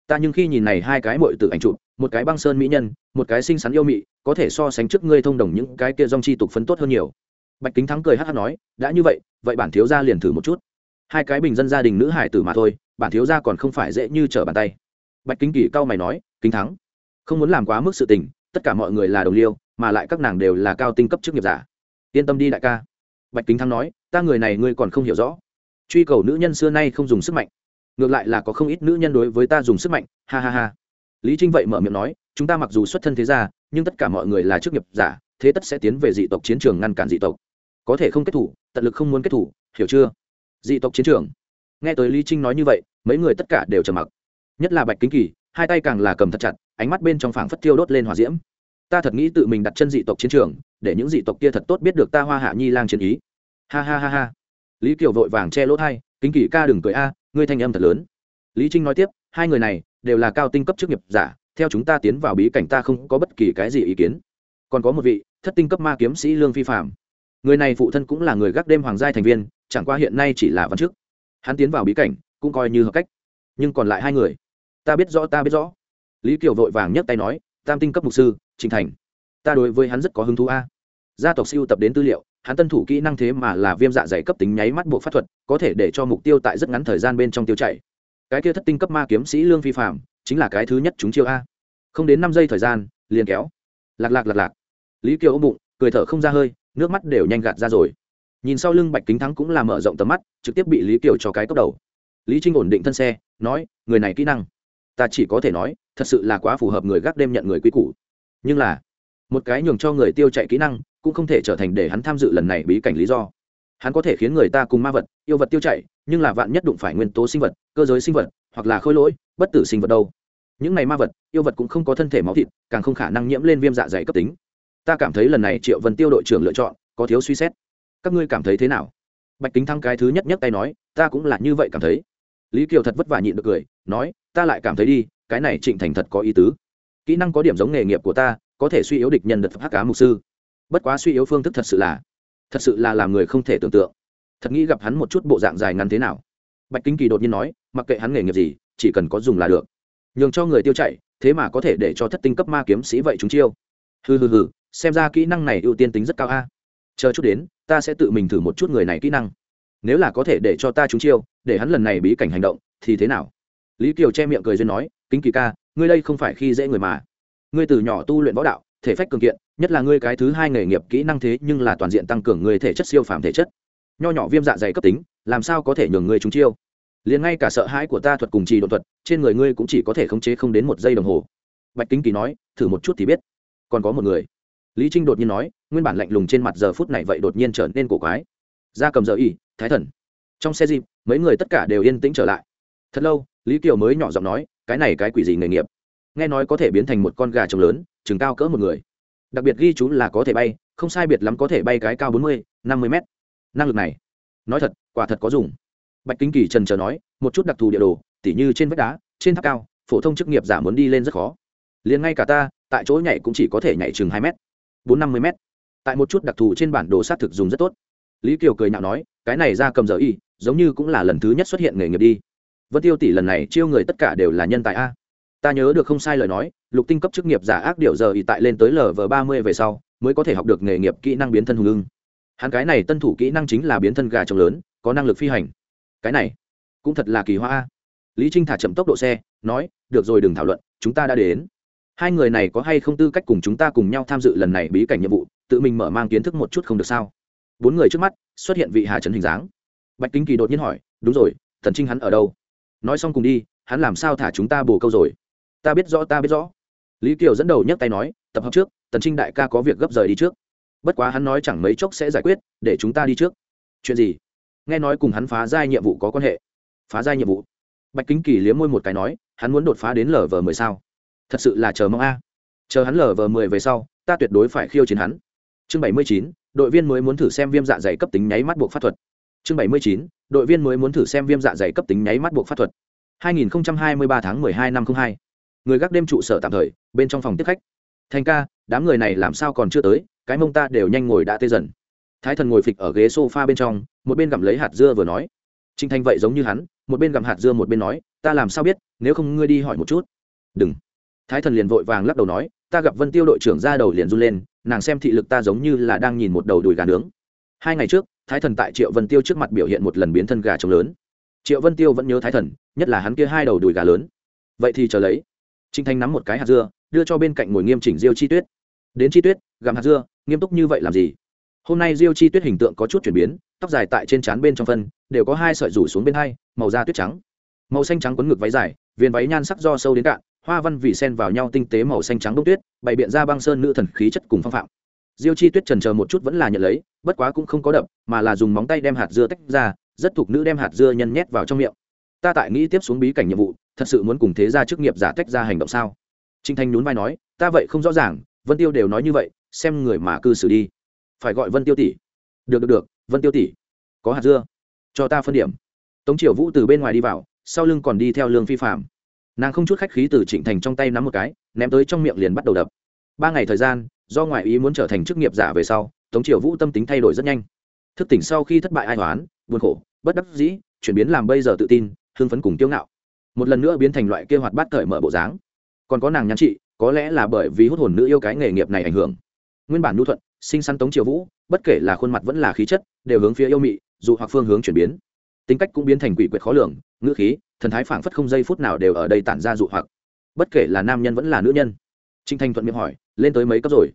Ta nhưng khi nhìn này hai cái mội từ ảnh chụp một cái băng sơn mỹ nhân, một cái xinh xắn yêu mị, có thể so sánh trước ngươi thông đồng những cái kia dong chi tục phấn tốt hơn nhiều. Bạch kính thắng cười hát hát nói, đã như vậy vậy bản thiếu gia liền thử một chút. Hai cái bình dân gia đình nữ hải tử mà thôi, bản thiếu gia còn không phải dễ như trở bàn tay. Bạch kính kỳ cao mày nói, kính thắng, không muốn làm quá mức sự tình, tất cả mọi người là đồng liêu, mà lại các nàng đều là cao tinh cấp chức nghiệp giả. Yên tâm đi đại ca. Bạch kính thắng nói, ta người này ngươi còn không hiểu rõ. Truy cầu nữ nhân xưa nay không dùng sức mạnh, ngược lại là có không ít nữ nhân đối với ta dùng sức mạnh, ha ha ha lý trinh vậy mở miệng nói, chúng ta mặc dù xuất thân thế gia, nhưng tất cả mọi người là chức nghiệp giả, thế tất sẽ tiến về dị tộc chiến trường ngăn cản dị tộc. Có thể không kết thủ, tận lực không muốn kết thủ, hiểu chưa? Dị tộc chiến trường. Nghe tới lý trinh nói như vậy, mấy người tất cả đều trầm mặc. Nhất là bạch kính kỳ, hai tay càng là cầm thật chặt, ánh mắt bên trong phảng phất tiêu đốt lên hòa diễm. Ta thật nghĩ tự mình đặt chân dị tộc chiến trường, để những dị tộc kia thật tốt biết được ta hoa hạ nhi lang chiến ý. Ha ha ha ha. Lý kiều vội vàng che lỗ thai kính kỳ ca đừng cười a, ngươi thanh âm thật lớn. Lý trinh nói tiếp, hai người này đều là cao tinh cấp chức nghiệp giả, theo chúng ta tiến vào bí cảnh ta không có bất kỳ cái gì ý kiến. Còn có một vị, thất tinh cấp ma kiếm sĩ lương phi phạm người này phụ thân cũng là người gác đêm hoàng giai thành viên, chẳng qua hiện nay chỉ là văn chức. Hắn tiến vào bí cảnh, cũng coi như hợp cách. Nhưng còn lại hai người. Ta biết rõ, ta biết rõ. Lý kiều vội vàng nhấc tay nói, tam tinh cấp mục sư, trình thành. Ta đối với hắn rất có hứng thú a. Gia tộc siêu tập đến tư liệu, hắn tân thủ kỹ năng thế mà là viêm dạ dày cấp tính nháy mắt buộc pháp thuật, có thể để cho mục tiêu tại rất ngắn thời gian bên trong tiêu chảy cái kia thất tinh cấp ma kiếm sĩ lương phi phạm chính là cái thứ nhất chúng chiêu a. Không đến năm giây thời gian, liền kéo. Lạc lạc lạc lạc. Lý kiều ôm bụng, cười thở không ra hơi, nước mắt đều nhanh gạt ra rồi. Nhìn sau lưng bạch kính thắng cũng là mở rộng tầm mắt, trực tiếp bị lý kiều cho cái cốc đầu. Lý trinh ổn định thân xe, nói, người này kỹ năng, ta chỉ có thể nói, thật sự là quá phù hợp người gác đêm nhận người quý cũ nhưng là, một cái nhường cho người tiêu chạy kỹ năng, cũng không thể trở thành để hắn tham dự lần này bí cảnh lý do hắn có thể khiến người ta cùng ma vật yêu vật tiêu chảy, nhưng là vạn nhất đụng phải nguyên tố sinh vật cơ giới sinh vật hoặc là khôi lỗi bất tử sinh vật đâu. Những này ma vật yêu vật cũng không có thân thể máu thịt càng không khả năng nhiễm lên viêm dạ dày cấp tính. Ta cảm thấy lần này triệu vân tiêu đội trưởng lựa chọn có thiếu suy xét. Các ngươi cảm thấy thế nào? Bạch kính thăng cái thứ nhất nhất tay nói ta cũng là như vậy cảm thấy. Lý kiều thật vất vả nhịn được cười nói ta lại cảm thấy đi cái này trịnh thành thật có ý tứ. Kỹ năng có điểm giống nghề nghiệp của ta có thể suy yếu địch nhân đợt hắc cá mục sư. Bất quá suy yếu phương thức thật sự là thật sự là làm người không thể tưởng tượng. Thật nghĩ gặp hắn một chút bộ dạng dài ngắn thế nào. Bạch kính kỳ đột nhiên nói, mặc kệ hắn nghề nghiệp gì, chỉ cần có dùng là được. Nhường cho người tiêu chạy thế mà có thể để cho thất tinh cấp ma kiếm sĩ vậy chúng chiêu. Hừ hừ hừ, xem ra kỹ năng này ưu tiên tính rất cao a. Chờ chút đến, ta sẽ tự mình thử một chút người này kỹ năng. Nếu là có thể để cho ta chúng chiêu, để hắn lần này bí cảnh hành động, thì thế nào? Lý kiều che miệng cười duyên nói, kính kỳ ca, ngươi đây không phải khi dễ người mà. Ngươi từ nhỏ tu luyện võ đạo thể phách cường kiện, nhất là ngươi cái thứ hai nghề nghiệp kỹ năng thế nhưng là toàn diện tăng cường người thể chất siêu phàm thể chất. Nho nhỏ viêm dạ dày cấp tính, làm sao có thể nhường ngươi chúng chiêu? Liền ngay cả sợ hãi của ta thuật cùng trì độ thuật, trên người ngươi cũng chỉ có thể khống chế không đến một giây đồng hồ. Bạch kính kỳ nói, thử một chút thì biết. Còn có một người. Lý trinh đột nhiên nói, nguyên bản lạnh lùng trên mặt giờ phút này vậy đột nhiên trở nên cổ quái. Ra cầm giờ ỉ, thái thần. Trong xe dịp mấy người tất cả đều yên tĩnh trở lại. Thật lâu, lý kiều mới nhỏ giọng nói, cái này cái quỷ gì nghề nghiệp? Nghe nói có thể biến thành một con gà trống lớn, chừng cao cỡ một người. Đặc biệt ghi chú là có thể bay, không sai biệt lắm có thể bay cái cao bốn mươi, năm mươi mét. Năng lực này, nói thật, quả thật có dùng. Bạch kính kỳ trần trờ nói, một chút đặc thù địa đồ, tỉ như trên vách đá, trên tháp cao, phổ thông chức nghiệp giả muốn đi lên rất khó. Liền ngay cả ta, tại chỗ nhảy cũng chỉ có thể nhảy chừng hai m bốn năm mươi m tại một chút đặc thù trên bản đồ xác thực dùng rất tốt. Lý kiều cười nhạo nói, cái này ra cầm giờ y, giống như cũng là lần thứ nhất xuất hiện nghề nghiệp đi. Vân tiêu tỷ lần này chiêu người tất cả đều là nhân tài a ta nhớ được không sai lời nói, lục tinh cấp chức nghiệp giả ác điệu giờ y tại lên tới lv ba mươi về sau, mới có thể học được nghề nghiệp kỹ năng biến thân hùng ưng. Hắn cái này tân thủ kỹ năng chính là biến thân gà trồng lớn, có năng lực phi hành. Cái này, cũng thật là kỳ hoa lý trinh thả chậm tốc độ xe, nói, được rồi, đừng thảo luận, chúng ta đã đến. Hai người này có hay không tư cách cùng chúng ta cùng nhau tham dự lần này bí cảnh nhiệm vụ, tự mình mở mang kiến thức một chút không được sao? Bốn người trước mắt, xuất hiện vị hà trấn hình dáng. Bạch kính kỳ đột nhiên hỏi, đúng rồi, thần trinh hắn ở đâu? Nói xong cùng đi, hắn làm sao thả chúng ta bồ câu rồi? Ta biết rõ, ta biết rõ. Lý kiều dẫn đầu nhấc tay nói, tập hợp trước, tần trinh đại ca có việc gấp rời đi trước. Bất quá hắn nói chẳng mấy chốc sẽ giải quyết, để chúng ta đi trước. Chuyện gì? Nghe nói cùng hắn phá giai nhiệm vụ có quan hệ. Phá giai nhiệm vụ. Bạch kính kỳ liếm môi một cái nói, hắn muốn đột phá đến lv mười sao? Thật sự là chờ mong a. Chờ hắn lv mười về sau, ta tuyệt đối phải khiêu chiến hắn. Chương bảy mươi chín, đội viên mới muốn thử xem viêm dạ dày cấp tính nháy mắt buộc pháp thuật. Chương bảy mươi chín, đội viên mới muốn thử xem viêm dạ dày cấp tính nháy mắt buộc pháp thuật. 2023 tháng 12 năm 02 người gác đêm trụ sở tạm thời, bên trong phòng tiếp khách. Thành ca, đám người này làm sao còn chưa tới, cái mông ta đều nhanh ngồi đã tê dần. Thái thần ngồi phịch ở ghế sofa bên trong, một bên gặm lấy hạt dưa vừa nói. Trinh thanh vậy giống như hắn, một bên gặm hạt dưa một bên nói, ta làm sao biết, nếu không ngươi đi hỏi một chút. Đừng. Thái thần liền vội vàng lắc đầu nói, ta gặp vân tiêu đội trưởng ra đầu liền run lên, nàng xem thị lực ta giống như là đang nhìn một đầu đùi gà nướng. Hai ngày trước, thái thần tại triệu vân tiêu trước mặt biểu hiện một lần biến thân gà trống lớn. Triệu vân tiêu vẫn nhớ thái thần, nhất là hắn kia hai đầu đùi gà lớn. Vậy thì chờ lấy trinh thanh nắm một cái hạt dưa, đưa cho bên cạnh ngồi nghiêm chỉnh diêu chi tuyết. Đến chi tuyết, gặm hạt dưa, nghiêm túc như vậy làm gì? Hôm nay diêu chi tuyết hình tượng có chút chuyển biến, tóc dài tại trên trán bên trong phân, đều có hai sợi rủ xuống bên hai, màu da tuyết trắng. Màu xanh trắng quấn ngực váy dài viên váy nhan sắc do sâu đến cạn, hoa văn vị sen vào nhau tinh tế màu xanh trắng đông tuyết, bày biện ra băng sơn nữ thần khí chất cùng phong phạm. Diêu chi tuyết trần chờ một chút vẫn là nhận lấy, bất quá cũng không có đập, mà là dùng móng tay đem hạt dưa tách ra, rất thục nữ đem hạt dưa nhân nhét vào trong miệng. Ta tại nghĩ tiếp xuống bí cảnh nhiệm vụ thật sự muốn cùng thế gia chức nghiệp giả tách ra hành động sao? Trinh thanh nhún vai nói, ta vậy không rõ ràng, vân tiêu đều nói như vậy, xem người mà cư xử đi. Phải gọi vân tiêu tỷ. Được được được, vân tiêu tỷ. Có hạt dưa. Cho ta phân điểm. Tống triều vũ từ bên ngoài đi vào, sau lưng còn đi theo lương phi phạm. Nàng không chút khách khí từ trịnh thành trong tay nắm một cái, ném tới trong miệng liền bắt đầu đập. Ba ngày thời gian, do ngoại ý muốn trở thành chức nghiệp giả về sau, tống triều vũ tâm tính thay đổi rất nhanh. Thức tỉnh sau khi thất bại ai toán buồn khổ, bất đắc dĩ, chuyển biến làm bây giờ tự tin, hưng phấn cùng kiêu ngạo một lần nữa biến thành loại kêu hoạt bát cởi mở bộ dáng. Còn có nàng nhắn chị, có lẽ là bởi vì hút hồn nữ yêu cái nghề nghiệp này ảnh hưởng. Nguyên bản nhu thuận sinh săn tống triều vũ, bất kể là khuôn mặt vẫn là khí chất, đều hướng phía yêu mị, dù hoặc phương hướng chuyển biến. Tính cách cũng biến thành quỷ quyệt khó lường, ngữ khí, thần thái phảng phất không giây phút nào đều ở đây tản ra dụ hoặc. Bất kể là nam nhân vẫn là nữ nhân. Trinh thanh thuận miệng hỏi, lên tới mấy cấp rồi?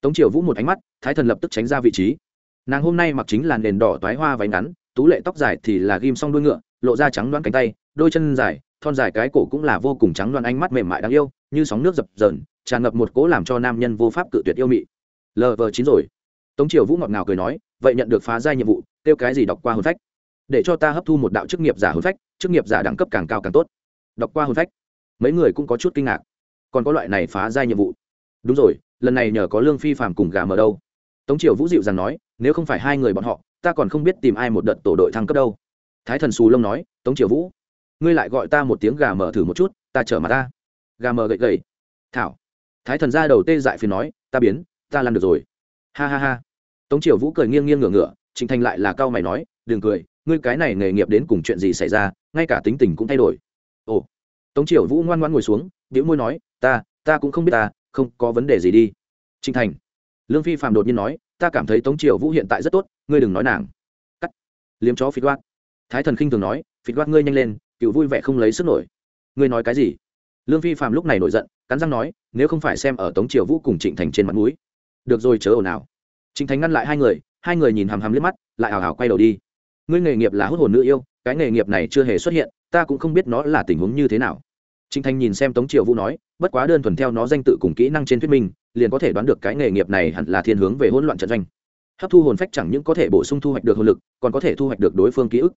Tống triều vũ một ánh mắt, thái thần lập tức tránh ra vị trí. Nàng hôm nay mặc chính là nền đỏ toái hoa váy ngắn, tú lệ tóc dài thì là ghim xong đuôi ngựa, lộ ra trắng đoán cánh tay, đôi chân dài thon dài cái cổ cũng là vô cùng trắng loan ánh mắt mềm mại đáng yêu, như sóng nước dập dờn, tràn ngập một cố làm cho nam nhân vô pháp cự tuyệt yêu mị. Lv chín rồi. Tống triều vũ ngọt ngào cười nói, vậy nhận được phá giai nhiệm vụ, kêu cái gì đọc qua hồn phách? Để cho ta hấp thu một đạo chức nghiệp giả hồn phách, chức nghiệp giả đẳng cấp càng cao càng tốt. Đọc qua hồn phách. Mấy người cũng có chút kinh ngạc. Còn có loại này phá giai nhiệm vụ. Đúng rồi, lần này nhờ có lương phi phạm cùng gà mở đâu. Tống triều vũ dịu rằng nói, nếu không phải hai người bọn họ, ta còn không biết tìm ai một đợt tổ đội thăng cấp đâu. Thái thần xù lông nói, tống triều vũ ngươi lại gọi ta một tiếng gà mở thử một chút, ta chở mà ta. Gà mở gậy gậy. Thảo. Thái thần ra đầu tê dại phiền nói, ta biến, ta làm được rồi. Ha ha ha. Tống triều vũ cười nghiêng nghiêng ngửa ngửa, trịnh thành lại là cao mày nói, đừng cười, ngươi cái này nghề nghiệp đến cùng chuyện gì xảy ra, ngay cả tính tình cũng thay đổi. Ồ. Tống triều vũ ngoan ngoan ngồi xuống biểu môi nói, ta ta cũng không biết ta, không có vấn đề gì đi. Trịnh thành. Lương phi phạm đột nhiên nói, ta cảm thấy tống triều vũ hiện tại rất tốt, ngươi đừng nói nàng. Cắt. Liếm chó phít đoát thái thần khinh thường nói phít đoát ngươi nhanh lên cựu vui vẻ không lấy sức nổi. Ngươi nói cái gì? Lương phi phạm lúc này nổi giận, cắn răng nói, nếu không phải xem ở tống triều vũ cùng trịnh thành trên mặt núi được rồi, chớ ồn ào. Trịnh thành ngăn lại hai người hai người nhìn hàm hàm liếc mắt, lại hào hào quay đầu đi. Ngươi nghề nghiệp là hút hồn nữ yêu, cái nghề nghiệp này chưa hề xuất hiện, ta cũng không biết nó là tình huống như thế nào. Trịnh thành nhìn xem tống triều vũ nói, bất quá đơn thuần theo nó danh tự cùng kỹ năng trên thuyết minh, liền có thể đoán được cái nghề nghiệp này hẳn là thiên hướng về hỗn loạn trận doanh. Hấp thu hồn phách chẳng những có thể bổ sung thu hoạch được hồn lực, còn có thể thu hoạch được đối phương ký ức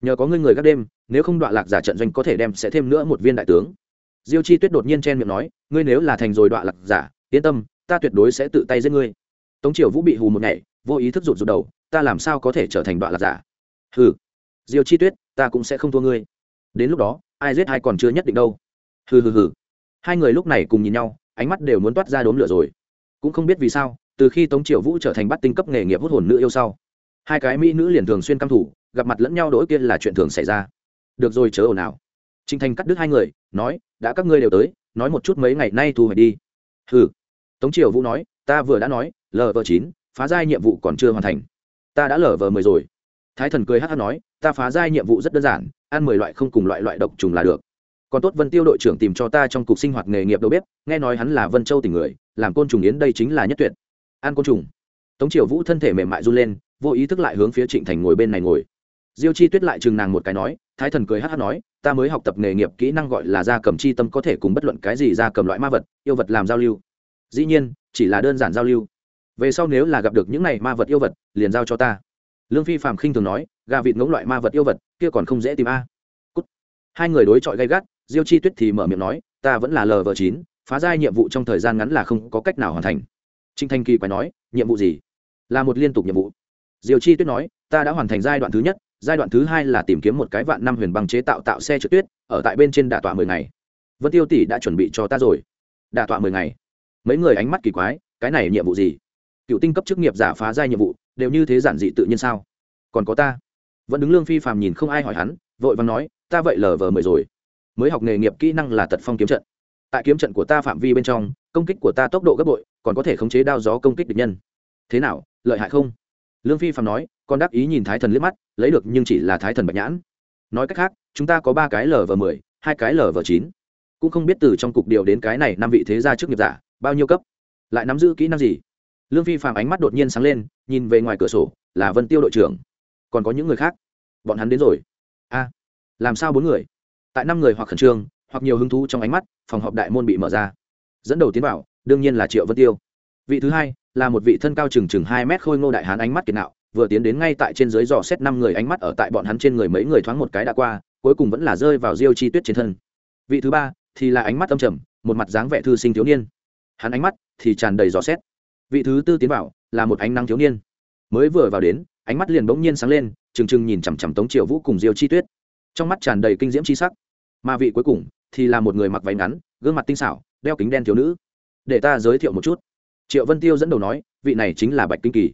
nhờ có ngươi người các đêm, nếu không đoạn lạc giả trận doanh có thể đem sẽ thêm nữa một viên đại tướng. Diêu chi tuyết đột nhiên chen miệng nói, ngươi nếu là thành rồi đoạn lạc giả, yên tâm, ta tuyệt đối sẽ tự tay giết ngươi. Tống triều vũ bị hù một ngày vô ý thức rụt rụt đầu, ta làm sao có thể trở thành đoạn lạc giả? Hừ. Diêu chi tuyết, ta cũng sẽ không thua ngươi. Đến lúc đó, ai giết ai còn chưa nhất định đâu. Hừ hừ hừ. Hai người lúc này cùng nhìn nhau, ánh mắt đều muốn toát ra đốm lửa rồi. Cũng không biết vì sao, từ khi tống triều vũ trở thành bắt tinh cấp nghề nghiệp hút hồn nữ yêu sau, hai cái mỹ nữ liền thường xuyên căm thủ gặp mặt lẫn nhau đỗi kia là chuyện thường xảy ra. Được rồi, chớ ồn ào. Trinh thành cắt đứt hai người, nói, đã các ngươi đều tới, nói một chút mấy ngày nay thu hoạch đi. Hừ. Tống triều vũ nói, ta vừa đã nói lv chín, phá giai nhiệm vụ còn chưa hoàn thành. Ta đã lv mười rồi. Thái thần cười hát hát nói, ta phá giai nhiệm vụ rất đơn giản, ăn mười loại không cùng loại loại độc trùng là được. Còn tốt vân tiêu đội trưởng tìm cho ta trong cục sinh hoạt nghề nghiệp đâu bếp, nghe nói hắn là vân châu tỉnh người, làm côn trùng yến đây chính là nhất tuyệt. Ăn côn trùng. Tống triều vũ thân thể mềm mại run lên, vô ý thức lại hướng phía trịnh thành ngồi bên này ngồi diêu chi tuyết lại chừng nàng một cái nói, thái thần cười hát hát nói, ta mới học tập nghề nghiệp kỹ năng gọi là gia cầm chi tâm có thể cùng bất luận cái gì gia cầm loại ma vật, yêu vật làm giao lưu. Dĩ nhiên, chỉ là đơn giản giao lưu. Về sau nếu là gặp được những này ma vật yêu vật, liền giao cho ta. Lương phi phạm khinh thường nói, gà vịt ngỗng loại ma vật yêu vật, kia còn không dễ tìm a. Cút. hai người đối chọi gay gắt, diêu chi tuyết thì mở miệng nói, ta vẫn là lv chín, phá giai nhiệm vụ trong thời gian ngắn là không có cách nào hoàn thành. Trinh thanh kỳ quay nói, nhiệm vụ gì? Là một liên tục nhiệm vụ. Diêu chi tuyết nói, ta đã hoàn thành giai đoạn thứ nhất giai đoạn thứ hai là tìm kiếm một cái vạn năm huyền băng chế tạo tạo xe trượt tuyết, ở tại bên trên đà tọa mười ngày. Vân tiêu tỷ đã chuẩn bị cho ta rồi. Đà tọa mười ngày. Mấy người ánh mắt kỳ quái, cái này nhiệm vụ gì? Cựu tinh cấp chức nghiệp giả phá giai nhiệm vụ, đều như thế giản dị tự nhiên sao? Còn có ta? Vẫn đứng lương phi phàm nhìn không ai hỏi hắn, vội và nói, ta vậy lờ vờ mười rồi. Mới học nghề nghiệp kỹ năng là tật phong kiếm trận. Tại kiếm trận của ta phạm vi bên trong, công kích của ta tốc độ gấp bội, còn có thể khống chế đao gió công kích địch nhân. Thế nào, lợi hại không? Lương phi phạm nói, con đáp ý nhìn thái thần liếc mắt, lấy được nhưng chỉ là thái thần bạch nhãn. Nói cách khác, chúng ta có ba cái lv mười, hai cái lv chín. Cũng không biết từ trong cục điều đến cái này năm vị thế gia trước nghiệp giả, bao nhiêu cấp. Lại nắm giữ kỹ năng gì? Lương phi phạm ánh mắt đột nhiên sáng lên, nhìn về ngoài cửa sổ, là vân tiêu đội trưởng. Còn có những người khác? Bọn hắn đến rồi. A, làm sao bốn người? Tại năm người hoặc khẩn trương, hoặc nhiều hứng thú trong ánh mắt, phòng họp đại môn bị mở ra. Dẫn đầu tiến vào, đương nhiên là triệu vân tiêu. Vị thứ hai là một vị thân cao chừng chừng hai mét khôi ngô đại hán ánh mắt kiệt nạo, vừa tiến đến ngay tại trên dưới dò xét năm người ánh mắt ở tại bọn hắn trên người mấy người thoáng một cái đã qua, cuối cùng vẫn là rơi vào diêu chi tuyết trên thân. Vị thứ ba thì là ánh mắt âm trầm, một mặt dáng vẻ thư sinh thiếu niên. Hắn ánh mắt thì tràn đầy dò xét. Vị thứ tư tiến vào là một ánh nắng thiếu niên. Mới vừa vào đến, ánh mắt liền bỗng nhiên sáng lên, trừng trừng nhìn chằm chằm tống triệu vũ cùng diêu chi tuyết. Trong mắt tràn đầy kinh diễm chi sắc. Mà vị cuối cùng thì là một người mặc váy ngắn, gương mặt tinh xảo, đeo kính đen thiếu nữ. Để ta giới thiệu một chút triệu vân tiêu dẫn đầu nói, vị này chính là bạch kinh kỳ.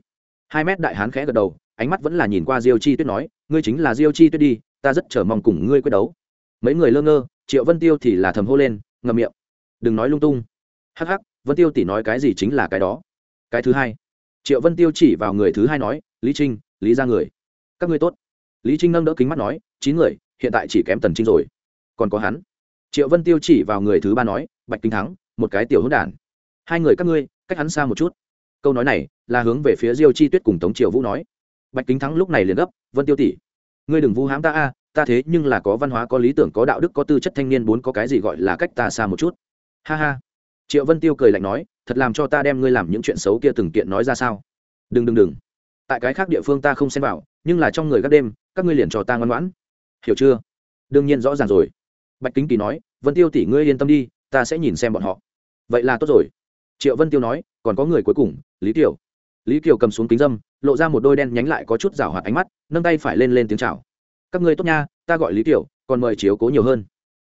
Hai mét đại hán khẽ gật đầu, ánh mắt vẫn là nhìn qua diêu chi tuyết nói, ngươi chính là diêu chi tuyết đi, ta rất chờ mong cùng ngươi quyết đấu. Mấy người lơ ngơ, triệu vân tiêu thì là thầm hô lên, ngậm miệng. Đừng nói lung tung. Hắc hắc, vân tiêu tỷ nói cái gì chính là cái đó. Cái thứ hai. Triệu vân tiêu chỉ vào người thứ hai nói, lý trinh, lý ra người. Các ngươi tốt. Lý trinh nâng đỡ kính mắt nói, chín người, hiện tại chỉ kém tần trinh rồi. Còn có hắn. Triệu vân tiêu chỉ vào người thứ ba nói, bạch kinh thắng, một cái tiểu hỗn đản. Hai người các ngươi cách hắn xa một chút. Câu nói này là hướng về phía diêu chi tuyết cùng tống triều vũ nói. Bạch kính thắng lúc này liền gấp, vân tiêu tỷ, ngươi đừng vu hãm ta a, ta thế nhưng là có văn hóa, có lý tưởng, có đạo đức, có tư chất thanh niên, bốn có cái gì gọi là cách ta xa một chút. Ha ha. Triệu vân tiêu cười lạnh nói, thật làm cho ta đem ngươi làm những chuyện xấu kia từng kiện nói ra sao? Đừng đừng đừng. Tại cái khác địa phương ta không xem vào, nhưng là trong người các đêm, các ngươi liền cho ta ngoan ngoãn. Hiểu chưa? Đương nhiên rõ ràng rồi. Bạch kính kỳ nói, vân tiêu tỷ, ngươi yên tâm đi, ta sẽ nhìn xem bọn họ. Vậy là tốt rồi triệu vân tiêu nói, còn có người cuối cùng, lý kiều. Lý kiều cầm xuống kính dâm, lộ ra một đôi đen nhánh lại có chút rảo hoạt ánh mắt, nâng tay phải lên lên tiếng chào. Các ngươi tốt nha, ta gọi lý kiều, còn mời chiếu cố nhiều hơn.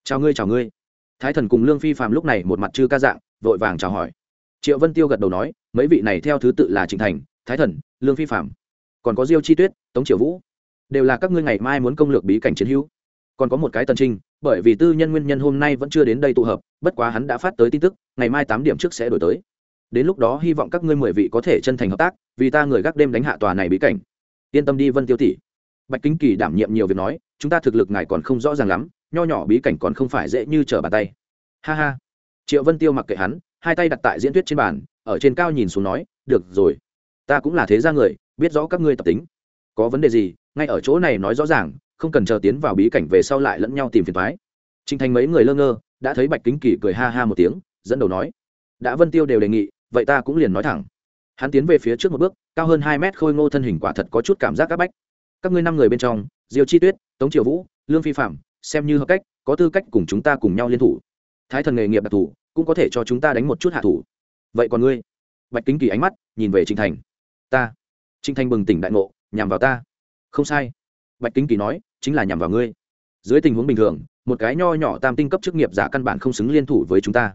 Chào ngươi chào ngươi. Thái thần cùng lương phi phạm lúc này một mặt chư ca dạng, vội vàng chào hỏi. Triệu vân tiêu gật đầu nói, mấy vị này theo thứ tự là trịnh thành, thái thần, lương phi phạm còn có diêu chi tuyết, tống triều vũ. Đều là các ngươi ngày mai muốn công lược bí cảnh chiến hữu còn có một cái tần trinh, bởi vì tư nhân nguyên nhân hôm nay vẫn chưa đến đây tụ hợp, bất quá hắn đã phát tới tin tức, ngày mai tám điểm trước sẽ đổi tới. Đến lúc đó hy vọng các ngươi mười vị có thể chân thành hợp tác, vì ta người gác đêm đánh hạ tòa này bí cảnh. Yên tâm đi vân tiêu tỷ. Bạch kính kỳ đảm nhiệm nhiều việc nói, chúng ta thực lực ngài còn không rõ ràng lắm, nho nhỏ bí cảnh còn không phải dễ như trở bàn tay. Ha ha. Triệu vân tiêu mặc kệ hắn, hai tay đặt tại diễn thuyết trên bàn, ở trên cao nhìn xuống nói, được rồi. Ta cũng là thế gia người, biết rõ các ngươi tập tính. Có vấn đề gì, ngay ở chỗ này nói rõ ràng không cần chờ tiến vào bí cảnh về sau lại lẫn nhau tìm phiền thoái. Trinh thành mấy người lơ ngơ, đã thấy bạch kính kỳ cười ha ha một tiếng, dẫn đầu nói, đã vân tiêu đều đề nghị, vậy ta cũng liền nói thẳng. Hắn tiến về phía trước một bước, cao hơn hai mét khôi ngô thân hình quả thật có chút cảm giác áp bách. Các ngươi năm người bên trong, diêu chi tuyết, tống triều vũ, lương phi phạm, xem như hợp cách, có tư cách cùng chúng ta cùng nhau liên thủ. Thái thần nghề nghiệp đặc thù, cũng có thể cho chúng ta đánh một chút hạ thủ. Vậy còn ngươi? Bạch kính kỳ ánh mắt nhìn về trịnh thành. Ta. Trịnh thành bừng tỉnh đại ngộ, nhằm vào ta. Không sai bạch kính kỳ nói, chính là nhằm vào ngươi. Dưới tình huống bình thường, một cái nho nhỏ tam tinh cấp chức nghiệp giả căn bản không xứng liên thủ với chúng ta.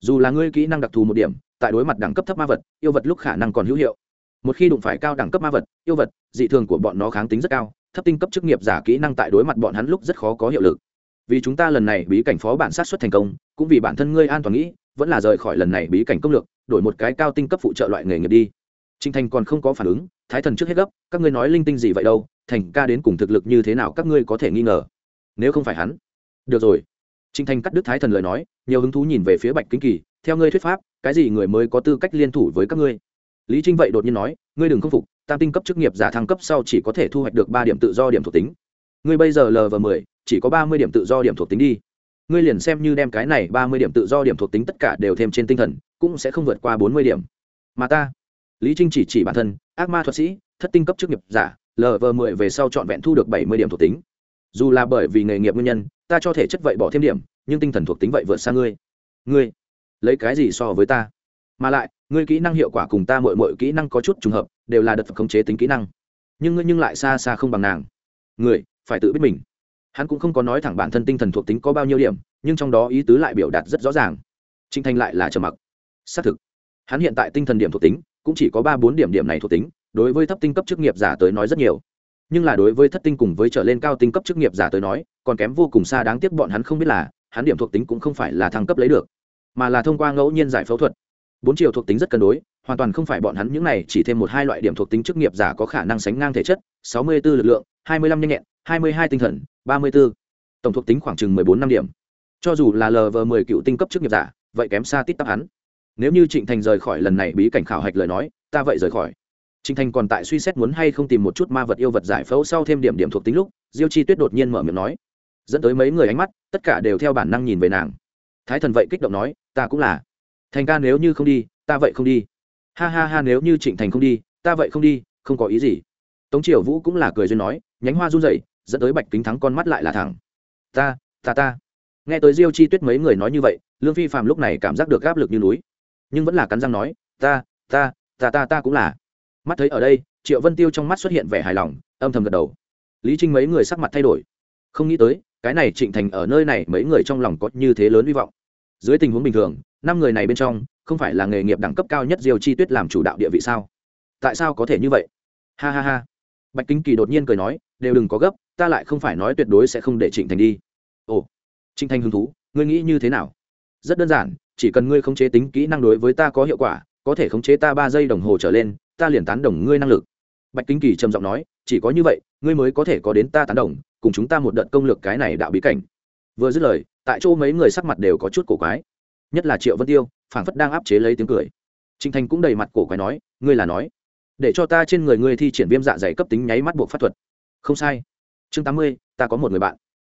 Dù là ngươi kỹ năng đặc thù một điểm, tại đối mặt đẳng cấp thấp ma vật, yêu vật lúc khả năng còn hữu hiệu. Một khi đụng phải cao đẳng cấp ma vật, yêu vật, dị thường của bọn nó kháng tính rất cao, thấp tinh cấp chức nghiệp giả kỹ năng tại đối mặt bọn hắn lúc rất khó có hiệu lực. Vì chúng ta lần này bí cảnh phó bản sát xuất thành công, cũng vì bản thân ngươi an toàn nghĩ, vẫn là rời khỏi lần này bí cảnh công lược, đổi một cái cao tinh cấp phụ trợ loại nghề nghiệp đi. Trinh thành còn không có phản ứng, thái thần trước hết gấp, các ngươi nói linh tinh gì vậy đâu thành ca đến cùng thực lực như thế nào các ngươi có thể nghi ngờ? Nếu không phải hắn, được rồi. Trinh thành cắt đứt thái thần lời nói, nhiều hứng thú nhìn về phía bạch kính kỳ, theo ngươi thuyết pháp, cái gì người mới có tư cách liên thủ với các ngươi? Lý trinh vậy đột nhiên nói, ngươi đừng khâm phục, tam tinh cấp chức nghiệp giả thăng cấp sau chỉ có thể thu hoạch được ba điểm tự do điểm thuộc tính. Ngươi bây giờ lv mười, chỉ có ba mươi điểm tự do điểm thuộc tính đi. Ngươi liền xem như đem cái này ba mươi điểm tự do điểm thuộc tính tất cả đều thêm trên tinh thần, cũng sẽ không vượt qua bốn mươi điểm. Mà ta, lý trinh chỉ chỉ bản thân, ác ma thuật sĩ, thất tinh cấp chức nghiệp giả lv mười về sau trọn vẹn thu được bảy mươi điểm thuộc tính. Dù là bởi vì nghề nghiệp nguyên nhân, ta cho thể chất vậy bỏ thêm điểm, nhưng tinh thần thuộc tính vậy vượt xa ngươi. Ngươi, lấy cái gì so với ta? Mà lại, ngươi kỹ năng hiệu quả cùng ta mọi mọi kỹ năng có chút trùng hợp, đều là đợt khống chế tính kỹ năng. Nhưng ngươi nhưng lại xa xa không bằng nàng. Ngươi, phải tự biết mình. Hắn cũng không có nói thẳng bản thân tinh thần thuộc tính có bao nhiêu điểm, nhưng trong đó ý tứ lại biểu đạt rất rõ ràng. Trinh thanh lại là trầm mặc. Xác thực, hắn hiện tại tinh thần điểm thuộc tính cũng chỉ có ba bốn điểm điểm này thuộc tính đối với thấp tinh cấp chức nghiệp giả tới nói rất nhiều. Nhưng là đối với thất tinh cùng với trở lên cao tinh cấp chức nghiệp giả tới nói, còn kém vô cùng xa đáng tiếc bọn hắn không biết là, hắn điểm thuộc tính cũng không phải là thăng cấp lấy được, mà là thông qua ngẫu nhiên giải phẫu thuật. Bốn chiều thuộc tính rất cân đối, hoàn toàn không phải bọn hắn những này, chỉ thêm một hai loại điểm thuộc tính chức nghiệp giả có khả năng sánh ngang thể chất, sáu mươi 64 lực lượng, hai mươi lăm nhanh nhẹn, hai mươi hai tinh thần, ba mươi 34. tổng thuộc tính khoảng chừng mười bốn năm điểm. Cho dù là lv mười cựu tinh cấp chức nghiệp giả, vậy kém xa tít tắp hắn. Nếu như trịnh thành rời khỏi lần này bí cảnh khảo hạch lời nói, ta vậy rời khỏi. Trình thành còn tại suy xét muốn hay không tìm một chút ma vật yêu vật giải phẫu sau thêm điểm điểm thuộc tính lúc, diêu chi tuyết đột nhiên mở miệng nói. Dẫn tới mấy người ánh mắt, tất cả đều theo bản năng nhìn về nàng. Thái thần vậy kích động nói, ta cũng là. Thành ca nếu như không đi, ta vậy không đi. Ha ha ha, nếu như trịnh thành không đi, ta vậy không đi, không có ý gì. Tống triều vũ cũng là cười duyên nói, nhánh hoa run rẩy, dẫn tới bạch kính thắng con mắt lại là thẳng. Ta ta ta. Nghe tới diêu chi tuyết mấy người nói như vậy, lương phi phạm lúc này cảm giác được áp lực như núi. Nhưng vẫn là cắn răng nói, ta ta ta ta ta cũng là mắt thấy ở đây, triệu vân tiêu trong mắt xuất hiện vẻ hài lòng, âm thầm gật đầu. Lý trinh mấy người sắc mặt thay đổi. Không nghĩ tới, cái này trịnh thành ở nơi này mấy người trong lòng có như thế lớn hy vọng. Dưới tình huống bình thường, năm người này bên trong, không phải là nghề nghiệp đẳng cấp cao nhất diêu chi tuyết làm chủ đạo địa vị sao? Tại sao có thể như vậy? Ha ha ha. Bạch kính kỳ đột nhiên cười nói, đều đừng có gấp, ta lại không phải nói tuyệt đối sẽ không để trịnh thành đi. Ồ, trịnh thành hứng thú, ngươi nghĩ như thế nào? Rất đơn giản, chỉ cần ngươi khống chế tính kỹ năng đối với ta có hiệu quả, có thể khống chế ta ba giây đồng hồ trở lên ta liền tán đồng ngươi năng lực. Bạch kính kỳ trầm giọng nói, chỉ có như vậy, ngươi mới có thể có đến ta tán đồng, cùng chúng ta một đợt công lược cái này đạo bí cảnh. Vừa dứt lời, tại chỗ mấy người sắc mặt đều có chút cổ quái. Nhất là triệu vân tiêu, phảng phất đang áp chế lấy tiếng cười. Trinh thành cũng đầy mặt cổ quái nói, ngươi là nói, để cho ta trên người ngươi thi triển viêm dạ dày cấp tính nháy mắt buộc pháp thuật. Không sai. Chương tám mươi, ta có một người bạn.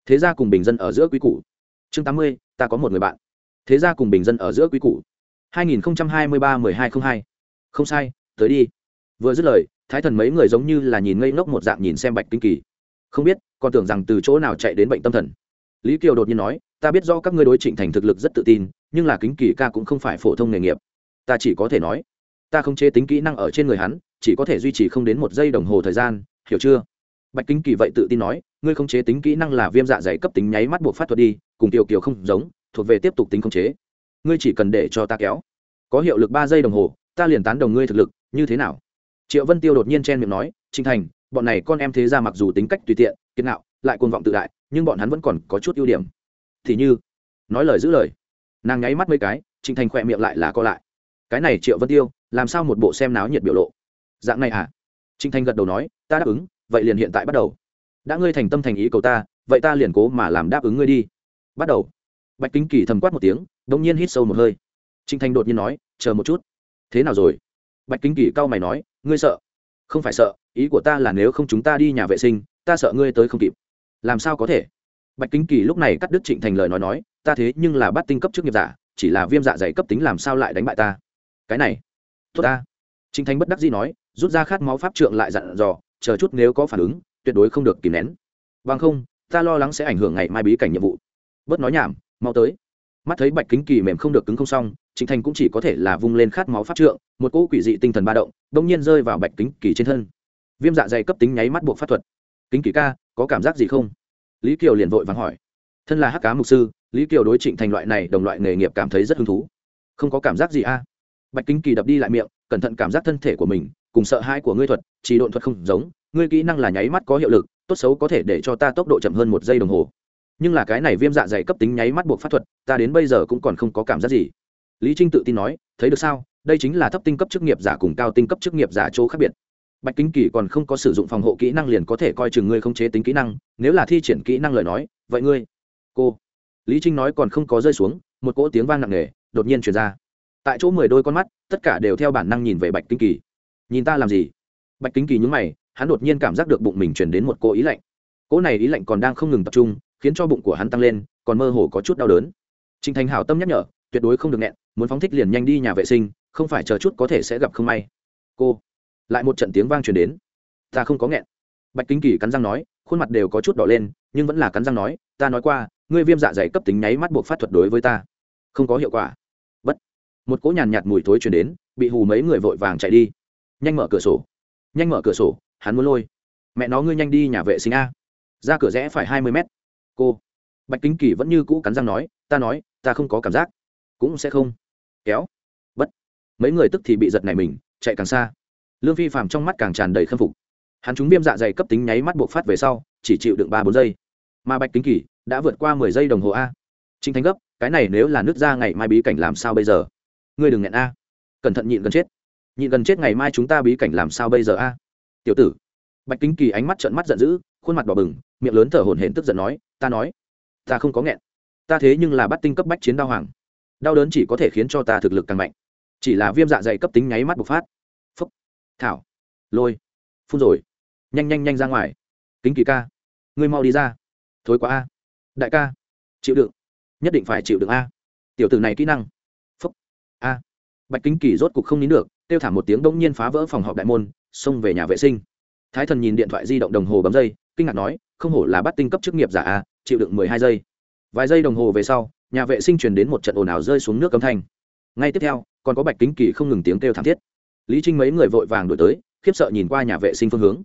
Thế ra cùng bình dân ở giữa quý củ. Chương tám mươi, ta có một người bạn. Thế ra cùng bình dân ở giữa quý củ. hai nghìn hai mươi ba mười hai không hai. Không sai tới đi. Vừa dứt lời, thái thần mấy người giống như là nhìn ngây ngốc một dạng nhìn xem bạch kinh kỳ. Không biết, còn tưởng rằng từ chỗ nào chạy đến bệnh tâm thần. Lý kiều đột nhiên nói, ta biết do các ngươi đối trịnh thành thực lực rất tự tin, nhưng là kính kỳ ca cũng không phải phổ thông nghề nghiệp. Ta chỉ có thể nói, ta không chế tính kỹ năng ở trên người hắn, chỉ có thể duy trì không đến một giây đồng hồ thời gian, hiểu chưa? Bạch kính kỳ vậy tự tin nói, ngươi không chế tính kỹ năng là viêm dạ dày cấp tính nháy mắt buộc phát thuật đi, cùng tiểu kiều không giống, thuộc về tiếp tục tính không chế. Ngươi chỉ cần để cho ta kéo, có hiệu lực ba giây đồng hồ, ta liền tán đồng ngươi thực lực như thế nào? Triệu vân tiêu đột nhiên chen miệng nói trinh thành, bọn này con em thế ra mặc dù tính cách tùy tiện kiên nạo lại cuồng vọng tự đại, nhưng bọn hắn vẫn còn có chút ưu điểm. Thì như? Nói lời giữ lời. Nàng nháy mắt mấy cái trinh thành khỏe miệng lại là co lại. Cái này triệu vân tiêu, làm sao một bộ xem náo nhiệt biểu lộ? Dạng này à trinh thành gật đầu nói, ta đáp ứng, vậy liền hiện tại bắt đầu. Đã ngươi thành tâm thành ý cầu ta, vậy ta liền cố mà làm đáp ứng ngươi đi. Bắt đầu. Bạch kính kỳ thầm quát một tiếng đ ỗ n g nhiên hít sâu một hơi. Trinh thanh đột nhiên nói, chờ một chút. Thế nào rồi? Bạch kính kỳ cau mày nói, ngươi sợ? Không phải sợ, ý của ta là nếu không chúng ta đi nhà vệ sinh, ta sợ ngươi tới không kịp. Làm sao có thể? Bạch kính kỳ lúc này cắt đứt trịnh thành lời nói nói, ta thế nhưng là bắt tinh cấp trước nghiệp giả, chỉ là viêm dạ dày cấp tính làm sao lại đánh bại ta? Cái này, tốt ta. Trịnh thành bất đắc dĩ nói, rút ra khát máu pháp trượng lại dặn dò, chờ chút nếu có phản ứng, tuyệt đối không được kìm nén. Vâng không, ta lo lắng sẽ ảnh hưởng ngày mai bí cảnh nhiệm vụ. Bớt nói nhảm, mau tới. Mắt thấy bạch kính kỳ mềm không được cứng không xong trịnh thành cũng chỉ có thể là vung lên khát máu phát trượng, một cỗ quỷ dị tinh thần ba động đông nhiên rơi vào bạch kính kỳ trên thân. Viêm dạ dày cấp tính nháy mắt buộc pháp thuật. Kính kỳ ca, có cảm giác gì không? Lý kiều liền vội vàng hỏi. Thân là hắc cá mục sư, lý kiều đối trịnh thành loại này đồng loại nghề nghiệp cảm thấy rất hứng thú. Không có cảm giác gì a bạch kính kỳ đập đi lại miệng, cẩn thận cảm giác thân thể của mình, cùng sợ hãi của ngươi thuật, chỉ độn thuật không giống, ngươi kỹ năng là nháy mắt có hiệu lực, tốt xấu có thể để cho ta tốc độ chậm hơn một giây đồng hồ. Nhưng là cái này viêm dạ dày cấp tính nháy mắt buộc pháp thuật, ta đến bây giờ cũng còn không có cảm giác gì lý trinh tự tin nói thấy được sao? Đây chính là thấp tinh cấp chức nghiệp giả cùng cao tinh cấp chức nghiệp giả chỗ khác biệt. Bạch kính kỳ còn không có sử dụng phòng hộ kỹ năng liền có thể coi chừng ngươi không chế tính kỹ năng nếu là thi triển kỹ năng lời nói vậy ngươi cô. Lý trinh nói còn không có rơi xuống một cỗ tiếng vang nặng nề đột nhiên truyền ra. Tại chỗ mười đôi con mắt tất cả đều theo bản năng nhìn về bạch kính kỳ. Nhìn ta làm gì? Bạch kính kỳ nhúng mày hắn đột nhiên cảm giác được bụng mình truyền đến một cỗ ý lạnh. Cỗ này ý lạnh còn đang không ngừng tập trung khiến cho bụng của hắn tăng lên còn mơ hồ có chút đau đớn. Trình Thành hảo tâm nhắc nhở, tuyệt đối không được nghẹn, muốn phóng thích liền nhanh đi nhà vệ sinh, không phải chờ chút có thể sẽ gặp không may. Cô, lại một trận tiếng vang truyền đến. Ta không có nghẹn. Bạch Kính Kỳ cắn răng nói, khuôn mặt đều có chút đỏ lên, nhưng vẫn là cắn răng nói, ta nói qua, ngươi viêm dạ dày cấp tính nháy mắt buộc phát thuật đối với ta, không có hiệu quả. Bất. Một cỗ nhàn nhạt mùi thối truyền đến, bị hù mấy người vội vàng chạy đi. Nhanh mở cửa sổ. Nhanh mở cửa sổ, hắn muốn lôi. Mẹ nó ngươi nhanh đi nhà vệ sinh a. Ra cửa rẽ phải hai mươi mét cô bạch kính kỳ vẫn như cũ cắn răng nói ta nói ta không có cảm giác cũng sẽ không. Kéo. Bất. Mấy người tức thì bị giật này mình, chạy càng xa. Lương phi phạm trong mắt càng tràn đầy khâm phục. Hắn chúng viêm dạ dày cấp tính nháy mắt buộc phát về sau, chỉ chịu đựng ba bốn giây. Mà bạch kính kỳ, đã vượt qua mười giây đồng hồ a. Chính thánh gấp, cái này nếu là nước ra ngày mai bí cảnh làm sao bây giờ? Ngươi đừng nghẹn a. Cẩn thận nhịn gần chết. Nhịn gần chết ngày mai chúng ta bí cảnh làm sao bây giờ a? Tiểu tử. Bạch kính kỳ ánh mắt trợn mắt giận dữ, khuôn mặt đỏ bừng, miệng lớn thở hổn hển tức giận nói, ta nói, ta không có nghẹn. Ta thế nhưng là bắt tinh cấp bách chiến đao hoàng đau đớn chỉ có thể khiến cho ta thực lực càng mạnh. Chỉ là viêm dạ dày cấp tính nháy mắt bộc phát. Phúc. Thảo. Lôi. Phun rồi. Nhanh nhanh nhanh ra ngoài. Kính kỳ ca. Ngươi mau đi ra. Thối quá a. Đại ca. Chịu đựng. Nhất định phải chịu đựng a. Tiểu tử này kỹ năng. Phúc. A. Bạch kính kỳ rốt cục không nín được, kêu thả một tiếng đông nhiên phá vỡ phòng họp đại môn, xông về nhà vệ sinh. Thái thần nhìn điện thoại di động đồng hồ bấm dây, kinh ngạc nói, không hổ là bắt tinh cấp chức nghiệp giả a, chịu đựng mười hai giây vài giây đồng hồ về sau, nhà vệ sinh truyền đến một trận ồn ào rơi xuống nước cấm thanh. Ngay tiếp theo, còn có bạch kính kỳ không ngừng tiếng kêu thảm thiết. Lý trinh mấy người vội vàng đổi tới, khiếp sợ nhìn qua nhà vệ sinh phương hướng.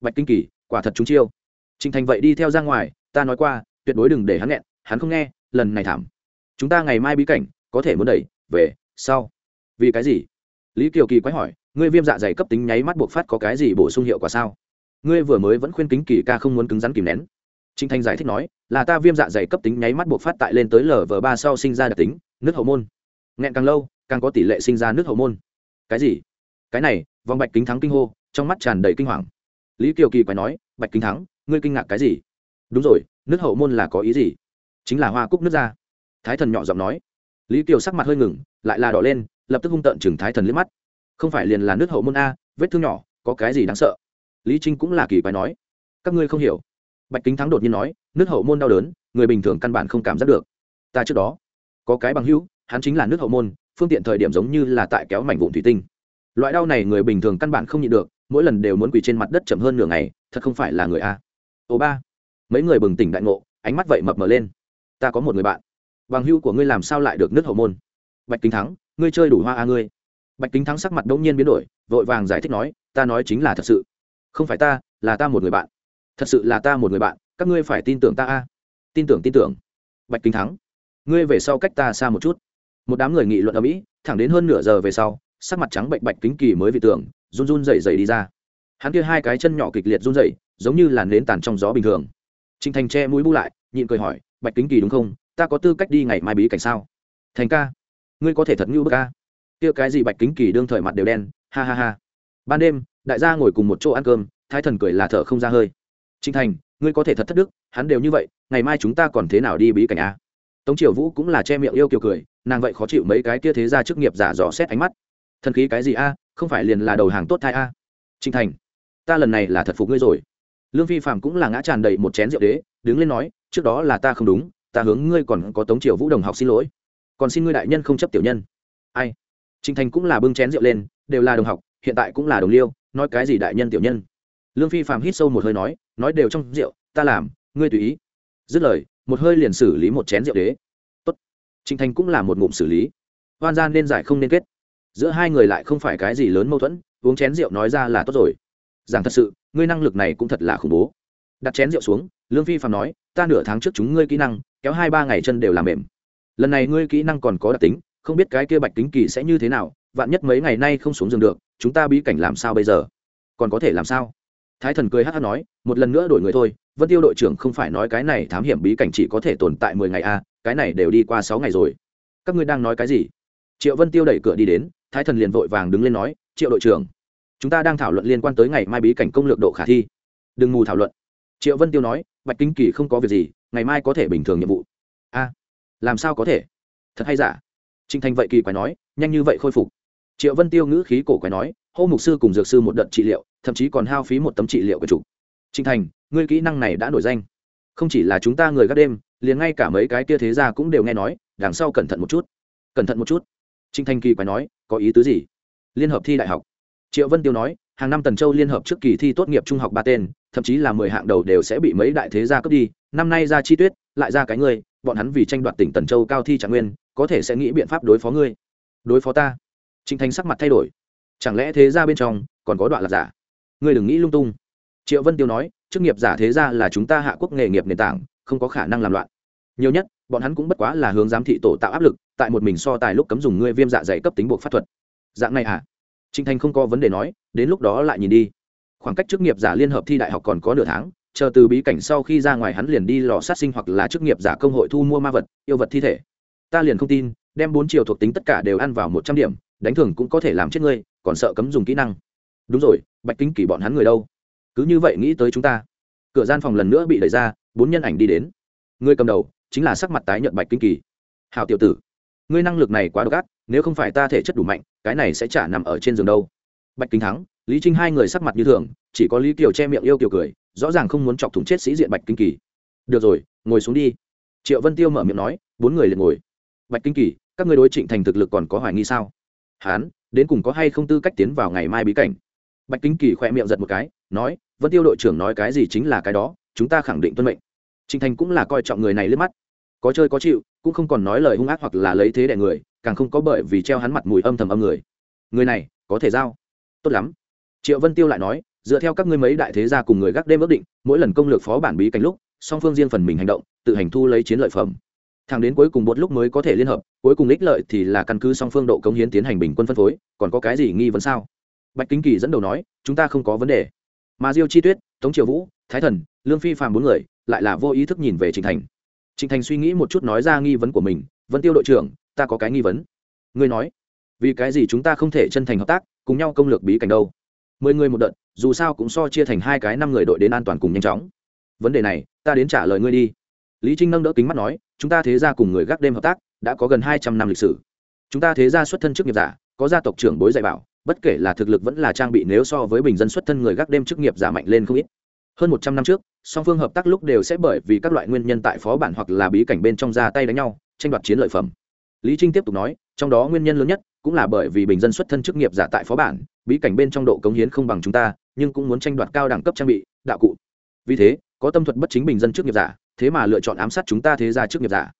Bạch kính kỳ, quả thật chúng chiêu. Trình thành vậy đi theo ra ngoài, ta nói qua, tuyệt đối đừng để hắn nghẹn, hắn không nghe, lần này thảm. Chúng ta ngày mai bí cảnh, có thể muốn đẩy, về, sau. Vì cái gì? Lý kiều kỳ quái hỏi, ngươi viêm dạ dày cấp tính nháy mắt buộc phát có cái gì bổ sung hiệu quả sao? Ngươi vừa mới vẫn khuyên kính kỳ ca không muốn cứng rắn kìm nén. Trình Thanh giải thích nói, là ta viêm dạ dày cấp tính nháy mắt buộc phát tại lên tới lv ba sau sinh ra đặc tính, nước hậu môn. Nghẹn càng lâu, càng có tỷ lệ sinh ra nước hậu môn. Cái gì? Cái này, vòng bạch kính thắng kinh hô, trong mắt tràn đầy kinh hoàng. Lý Kiều Kỳ quay nói, bạch kính thắng, ngươi kinh ngạc cái gì? Đúng rồi, nước hậu môn là có ý gì? Chính là hoa cúc nước ra. Thái thần nhỏ giọng nói. Lý Kiều sắc mặt hơi ngừng, lại là đỏ lên, lập tức hung tợn trừng Thái thần liếc mắt. Không phải liền là nước hậu môn a, vết thương nhỏ, có cái gì đáng sợ? Lý Trinh cũng là kỳ quái nói, các ngươi không hiểu bạch kính thắng đột nhiên nói, nước hậu môn đau đớn, người bình thường căn bản không cảm giác được. Ta trước đó, có cái bằng hữu, hắn chính là nước hậu môn, phương tiện thời điểm giống như là tại kéo mảnh vụn thủy tinh. Loại đau này người bình thường căn bản không nhịn được, mỗi lần đều muốn quỳ trên mặt đất chậm hơn nửa ngày, thật không phải là người a. Ô ba. Mấy người bừng tỉnh đại ngộ, ánh mắt vậy mập mờ lên. Ta có một người bạn, bằng hữu của ngươi làm sao lại được nước hậu môn? Bạch kính thắng, ngươi chơi đủ hoa a ngươi. Bạch kính thắng sắc mặt đông nhiên biến đổi, vội vàng giải thích nói, ta nói chính là thật sự. Không phải ta, là ta một người bạn thật sự là ta một người bạn, các ngươi phải tin tưởng ta a. Tin tưởng tin tưởng. Bạch kính thắng, ngươi về sau cách ta xa một chút. Một đám người nghị luận ở mỹ thẳng đến hơn nửa giờ về sau, sắc mặt trắng bệnh bạch kính kỳ mới vì tưởng, run run dày dày đi ra. Hắn kia hai cái chân nhỏ kịch liệt run dày giống như là nến tàn trong gió bình thường. Trinh thành che mũi bu lại, nhịn cười hỏi, bạch kính kỳ đúng không? Ta có tư cách đi ngày mai bí cảnh sao? Thành ca, ngươi có thể thật ngưu bức ca kia cái gì bạch kính kỳ đương thời mặt đều đen, ha ha ha. Ban đêm, đại gia ngồi cùng một chỗ ăn cơm, thái thần cười là thở không ra hơi trinh thành, ngươi có thể thật thất đức, hắn đều như vậy, ngày mai chúng ta còn thế nào đi bí cảnh a? Tống triều vũ cũng là che miệng yêu kiều cười, nàng vậy khó chịu mấy cái kia thế ra chức nghiệp giả dò xét ánh mắt. Thần khí cái gì a, không phải liền là đầu hàng tốt thai a? Trinh thành, ta lần này là thật phục ngươi rồi. Lương phi phạm cũng là ngã tràn đầy một chén rượu đế, đứng lên nói, trước đó là ta không đúng, ta hướng ngươi còn có tống triều vũ đồng học xin lỗi. Còn xin ngươi đại nhân không chấp tiểu nhân. Ai? Trinh thành cũng là bưng chén rượu lên, đều là đồng học, hiện tại cũng là đồng liêu, nói cái gì đại nhân tiểu nhân? Lương phi phạm hít sâu một hơi nói nói đều trong rượu, ta làm, ngươi tùy ý. Dứt lời, một hơi liền xử lý một chén rượu đế. Tốt. Trinh thành cũng là một ngụm xử lý. Hoan gian nên giải không nên kết. Giữa hai người lại không phải cái gì lớn mâu thuẫn, uống chén rượu nói ra là tốt rồi. Rằng thật sự, ngươi năng lực này cũng thật là khủng bố. Đặt chén rượu xuống, lương phi phạm nói, ta nửa tháng trước chúng ngươi kỹ năng, kéo hai ba ngày chân đều làm mềm. Lần này ngươi kỹ năng còn có đặc tính, không biết cái kia bạch kính kỳ sẽ như thế nào, vạn nhất mấy ngày nay không xuống giường được, chúng ta bí cảnh làm sao bây giờ? Còn có thể làm sao? Thái thần cười hát hát nói một lần nữa đổi người thôi vân tiêu đội trưởng không phải nói cái này thám hiểm bí cảnh chỉ có thể tồn tại mười ngày à, cái này đều đi qua sáu ngày rồi. Các ngươi đang nói cái gì? Triệu vân tiêu đẩy cửa đi đến thái thần liền vội vàng đứng lên nói triệu đội trưởng chúng ta đang thảo luận liên quan tới ngày mai bí cảnh công lược độ khả thi. Đừng mù thảo luận. Triệu vân tiêu nói bạch kinh kỳ không có việc gì ngày mai có thể bình thường nhiệm vụ. A làm sao có thể? Thật hay giả? Trinh thành vậy kỳ quái nói nhanh như vậy khôi phục. Triệu vân tiêu ngữ khí cổ quái nói hô mục sư cùng dược sư một đợt trị liệu, thậm chí còn hao phí một tấm trị liệu của chủ. Trinh thành, ngươi kỹ năng này đã nổi danh. Không chỉ là chúng ta người gác đêm, liền ngay cả mấy cái kia thế gia cũng đều nghe nói, đằng sau cẩn thận một chút. Cẩn thận một chút. Trinh thanh kỳ quái nói, có ý tứ gì? Liên hợp thi đại học. Triệu vân tiêu nói, hàng năm tần châu liên hợp trước kỳ thi tốt nghiệp trung học ba tên, thậm chí là mười hạng đầu đều sẽ bị mấy đại thế gia cướp đi. Năm nay ra chi tuyết, lại ra cái ngươi, bọn hắn vì tranh đoạt tỉnh tần châu cao thi trạng nguyên, có thể sẽ nghĩ biện pháp đối phó ngươi. Đối phó ta. Trinh thanh sắc mặt thay đổi chẳng lẽ thế gia bên trong còn có đoạn là giả? Ngươi đừng nghĩ lung tung. Triệu vân tiêu nói, chức nghiệp giả thế gia là chúng ta hạ quốc nghề nghiệp nền tảng, không có khả năng làm loạn. Nhiều nhất, bọn hắn cũng bất quá là hướng giám thị tổ tạo áp lực, tại một mình so tài lúc cấm dùng ngươi viêm dạ dày cấp tính buộc pháp thuật. Dạng này à? Trinh thanh không có vấn đề nói, đến lúc đó lại nhìn đi. Khoảng cách chức nghiệp giả liên hợp thi đại học còn có nửa tháng, chờ từ bí cảnh sau khi ra ngoài hắn liền đi lò sát sinh hoặc là chức nghiệp giả công hội thu mua ma vật, yêu vật thi thể. Ta liền không tin, đem bốn chiều thuộc tính tất cả đều ăn vào một trăm điểm, đánh thường cũng có thể làm chết ngươi còn sợ cấm dùng kỹ năng. Đúng rồi, bạch kính kỳ bọn hắn người đâu? Cứ như vậy nghĩ tới chúng ta. Cửa gian phòng lần nữa bị đẩy ra, bốn nhân ảnh đi đến. Người cầm đầu chính là sắc mặt tái nhợt bạch kính kỳ. Hào tiểu tử, ngươi năng lực này quá độc ác, nếu không phải ta thể chất đủ mạnh, cái này sẽ chả nằm ở trên giường đâu. Bạch kính thắng, lý trinh hai người sắc mặt như thường, chỉ có lý kiều che miệng yêu kiều cười, rõ ràng không muốn chọc thủng chết sĩ diện bạch kinh kỳ. Được rồi, ngồi xuống đi. Triệu vân tiêu mở miệng nói, bốn người liền ngồi. Bạch kinh kỳ, các ngươi đối trịnh thành thực lực còn có hoài nghi sao? Hán, đến cùng có hay không tư cách tiến vào ngày mai bí cảnh? Bạch Kính kỳ khoe miệng giật một cái, nói, vân tiêu đội trưởng nói cái gì chính là cái đó, chúng ta khẳng định tuân mệnh. Trịnh thành cũng là coi trọng người này lướt mắt. Có chơi có chịu, cũng không còn nói lời hung ác hoặc là lấy thế đẻ người, càng không có bởi vì treo hắn mặt mùi âm thầm âm người. Người này, có thể giao. Tốt lắm. Triệu vân tiêu lại nói, dựa theo các ngươi mấy đại thế gia cùng người gác đêm ước định, mỗi lần công lược phó bản bí cảnh lúc, song phương riêng phần mình hành động, tự hành thu lấy chiến lợi phẩm thẳng đến cuối cùng một lúc mới có thể liên hợp, cuối cùng ích lợi thì là căn cứ song phương độ cống hiến tiến hành bình quân phân phối, còn có cái gì nghi vấn sao? Bạch kính kỳ dẫn đầu nói, chúng ta không có vấn đề. Mà diêu chi tuyết, tống triều vũ, thái thần, lương phi phàm bốn người, lại là vô ý thức nhìn về trịnh thành. Trịnh thành suy nghĩ một chút nói ra nghi vấn của mình, vân tiêu đội trưởng, ta có cái nghi vấn. Ngươi nói, vì cái gì chúng ta không thể chân thành hợp tác, cùng nhau công lược bí cảnh đâu? Mười người một đợt, dù sao cũng so chia thành hai cái năm người đội đến an toàn cùng nhanh chóng. Vấn đề này, ta đến trả lời ngươi đi. Lý trinh nâng đỡ kính mắt nói chúng ta thế gia cùng người gác đêm hợp tác, đã có gần hai trăm năm lịch sử. Chúng ta thế gia xuất thân chức nghiệp giả, có gia tộc trưởng bối dạy bảo, bất kể là thực lực vẫn là trang bị nếu so với bình dân xuất thân người gác đêm chức nghiệp giả mạnh lên không ít. Hơn một trăm năm trước, song phương hợp tác lúc đều sẽ bởi vì các loại nguyên nhân tại phó bản hoặc là bí cảnh bên trong ra tay đánh nhau, tranh đoạt chiến lợi phẩm. Lý trinh tiếp tục nói, trong đó nguyên nhân lớn nhất cũng là bởi vì bình dân xuất thân chức nghiệp giả tại phó bản, bí cảnh bên trong độ cống hiến không bằng chúng ta, nhưng cũng muốn tranh đoạt cao đẳng cấp trang bị, đạo cụ. Vì thế, có tâm thuật bất chính bình dân chức nghiệp giả thế mà lựa chọn ám sát chúng ta thế ra chức nghiệp giả.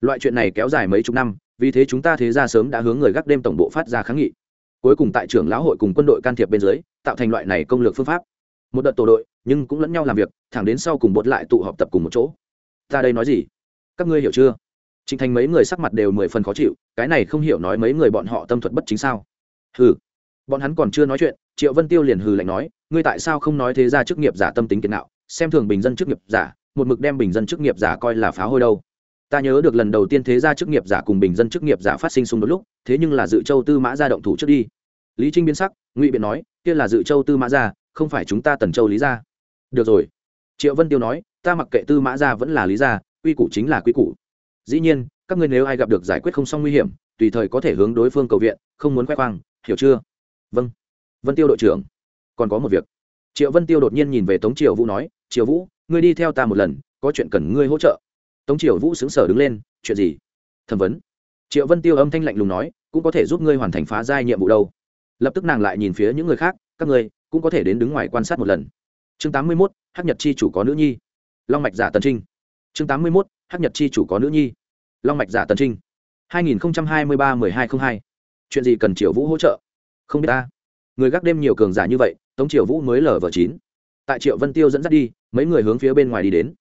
Loại chuyện này kéo dài mấy chục năm vì thế chúng ta thế ra sớm đã hướng người gác đêm tổng bộ phát ra kháng nghị. Cuối cùng tại trưởng lão hội cùng quân đội can thiệp bên dưới tạo thành loại này công lược phương pháp. Một đợt tổ đội nhưng cũng lẫn nhau làm việc thẳng đến sau cùng bột lại tụ họp tập cùng một chỗ. Ta đây nói gì? Các ngươi hiểu chưa? Trình Thành mấy người sắc mặt đều mười phần khó chịu, cái này không hiểu nói mấy người bọn họ tâm thuật bất chính sao? Hừ. Bọn hắn còn chưa nói chuyện, Triệu Vân Tiêu liền hừ lạnh nói, ngươi tại sao không nói thế ra chức nghiệp giả tâm tính kiệt nạo, xem thường bình dân chức nghiệp giả, một mực đem bình dân chức nghiệp giả coi là phá hôi đâu? Ta nhớ được lần đầu tiên thế gia chức nghiệp giả cùng bình dân chức nghiệp giả phát sinh xung đột lúc, thế nhưng là dự châu tư mã gia động thủ trước đi. Lý Trinh biến sắc, ngụy biện nói, kia là dự châu tư mã gia, không phải chúng ta tần châu lý gia. Được rồi. Triệu Vân Tiêu nói, ta mặc kệ tư mã gia vẫn là lý gia, quy củ chính là quy củ dĩ nhiên các ngươi nếu ai gặp được giải quyết không xong nguy hiểm tùy thời có thể hướng đối phương cầu viện không muốn khoe khoang hiểu chưa vâng vân tiêu đội trưởng còn có một việc triệu vân tiêu đột nhiên nhìn về tống triều vũ nói triều vũ ngươi đi theo ta một lần, có chuyện cần ngươi hỗ trợ. Tống triều vũ xứng sở đứng lên, chuyện gì? Thẩm vấn. Triệu vân tiêu âm thanh lạnh lùng nói, cũng có thể giúp ngươi hoàn thành phá giai nhiệm vụ đâu. Lập tức nàng lại nhìn phía những người khác, các ngươi cũng có thể đến đứng ngoài quan sát một lần. Chương tám mươi mốt, hắc nhật chi chủ có nữ nhi. Long mạch giả tần trinh. Chương tám mươi mốt, hắc nhật chi chủ có nữ nhi. Long mạch giả tần trinh. hai nghìn hai mươi ba mười hai t r ă n h hai. Chuyện gì cần triệu vũ hỗ trợ? Không biết ta. Người gác đêm nhiều cường giả như vậy, tống triều vũ mới lở vở chín. Tại triệu vân tiêu dẫn dắt đi mấy người hướng phía bên ngoài đi đến.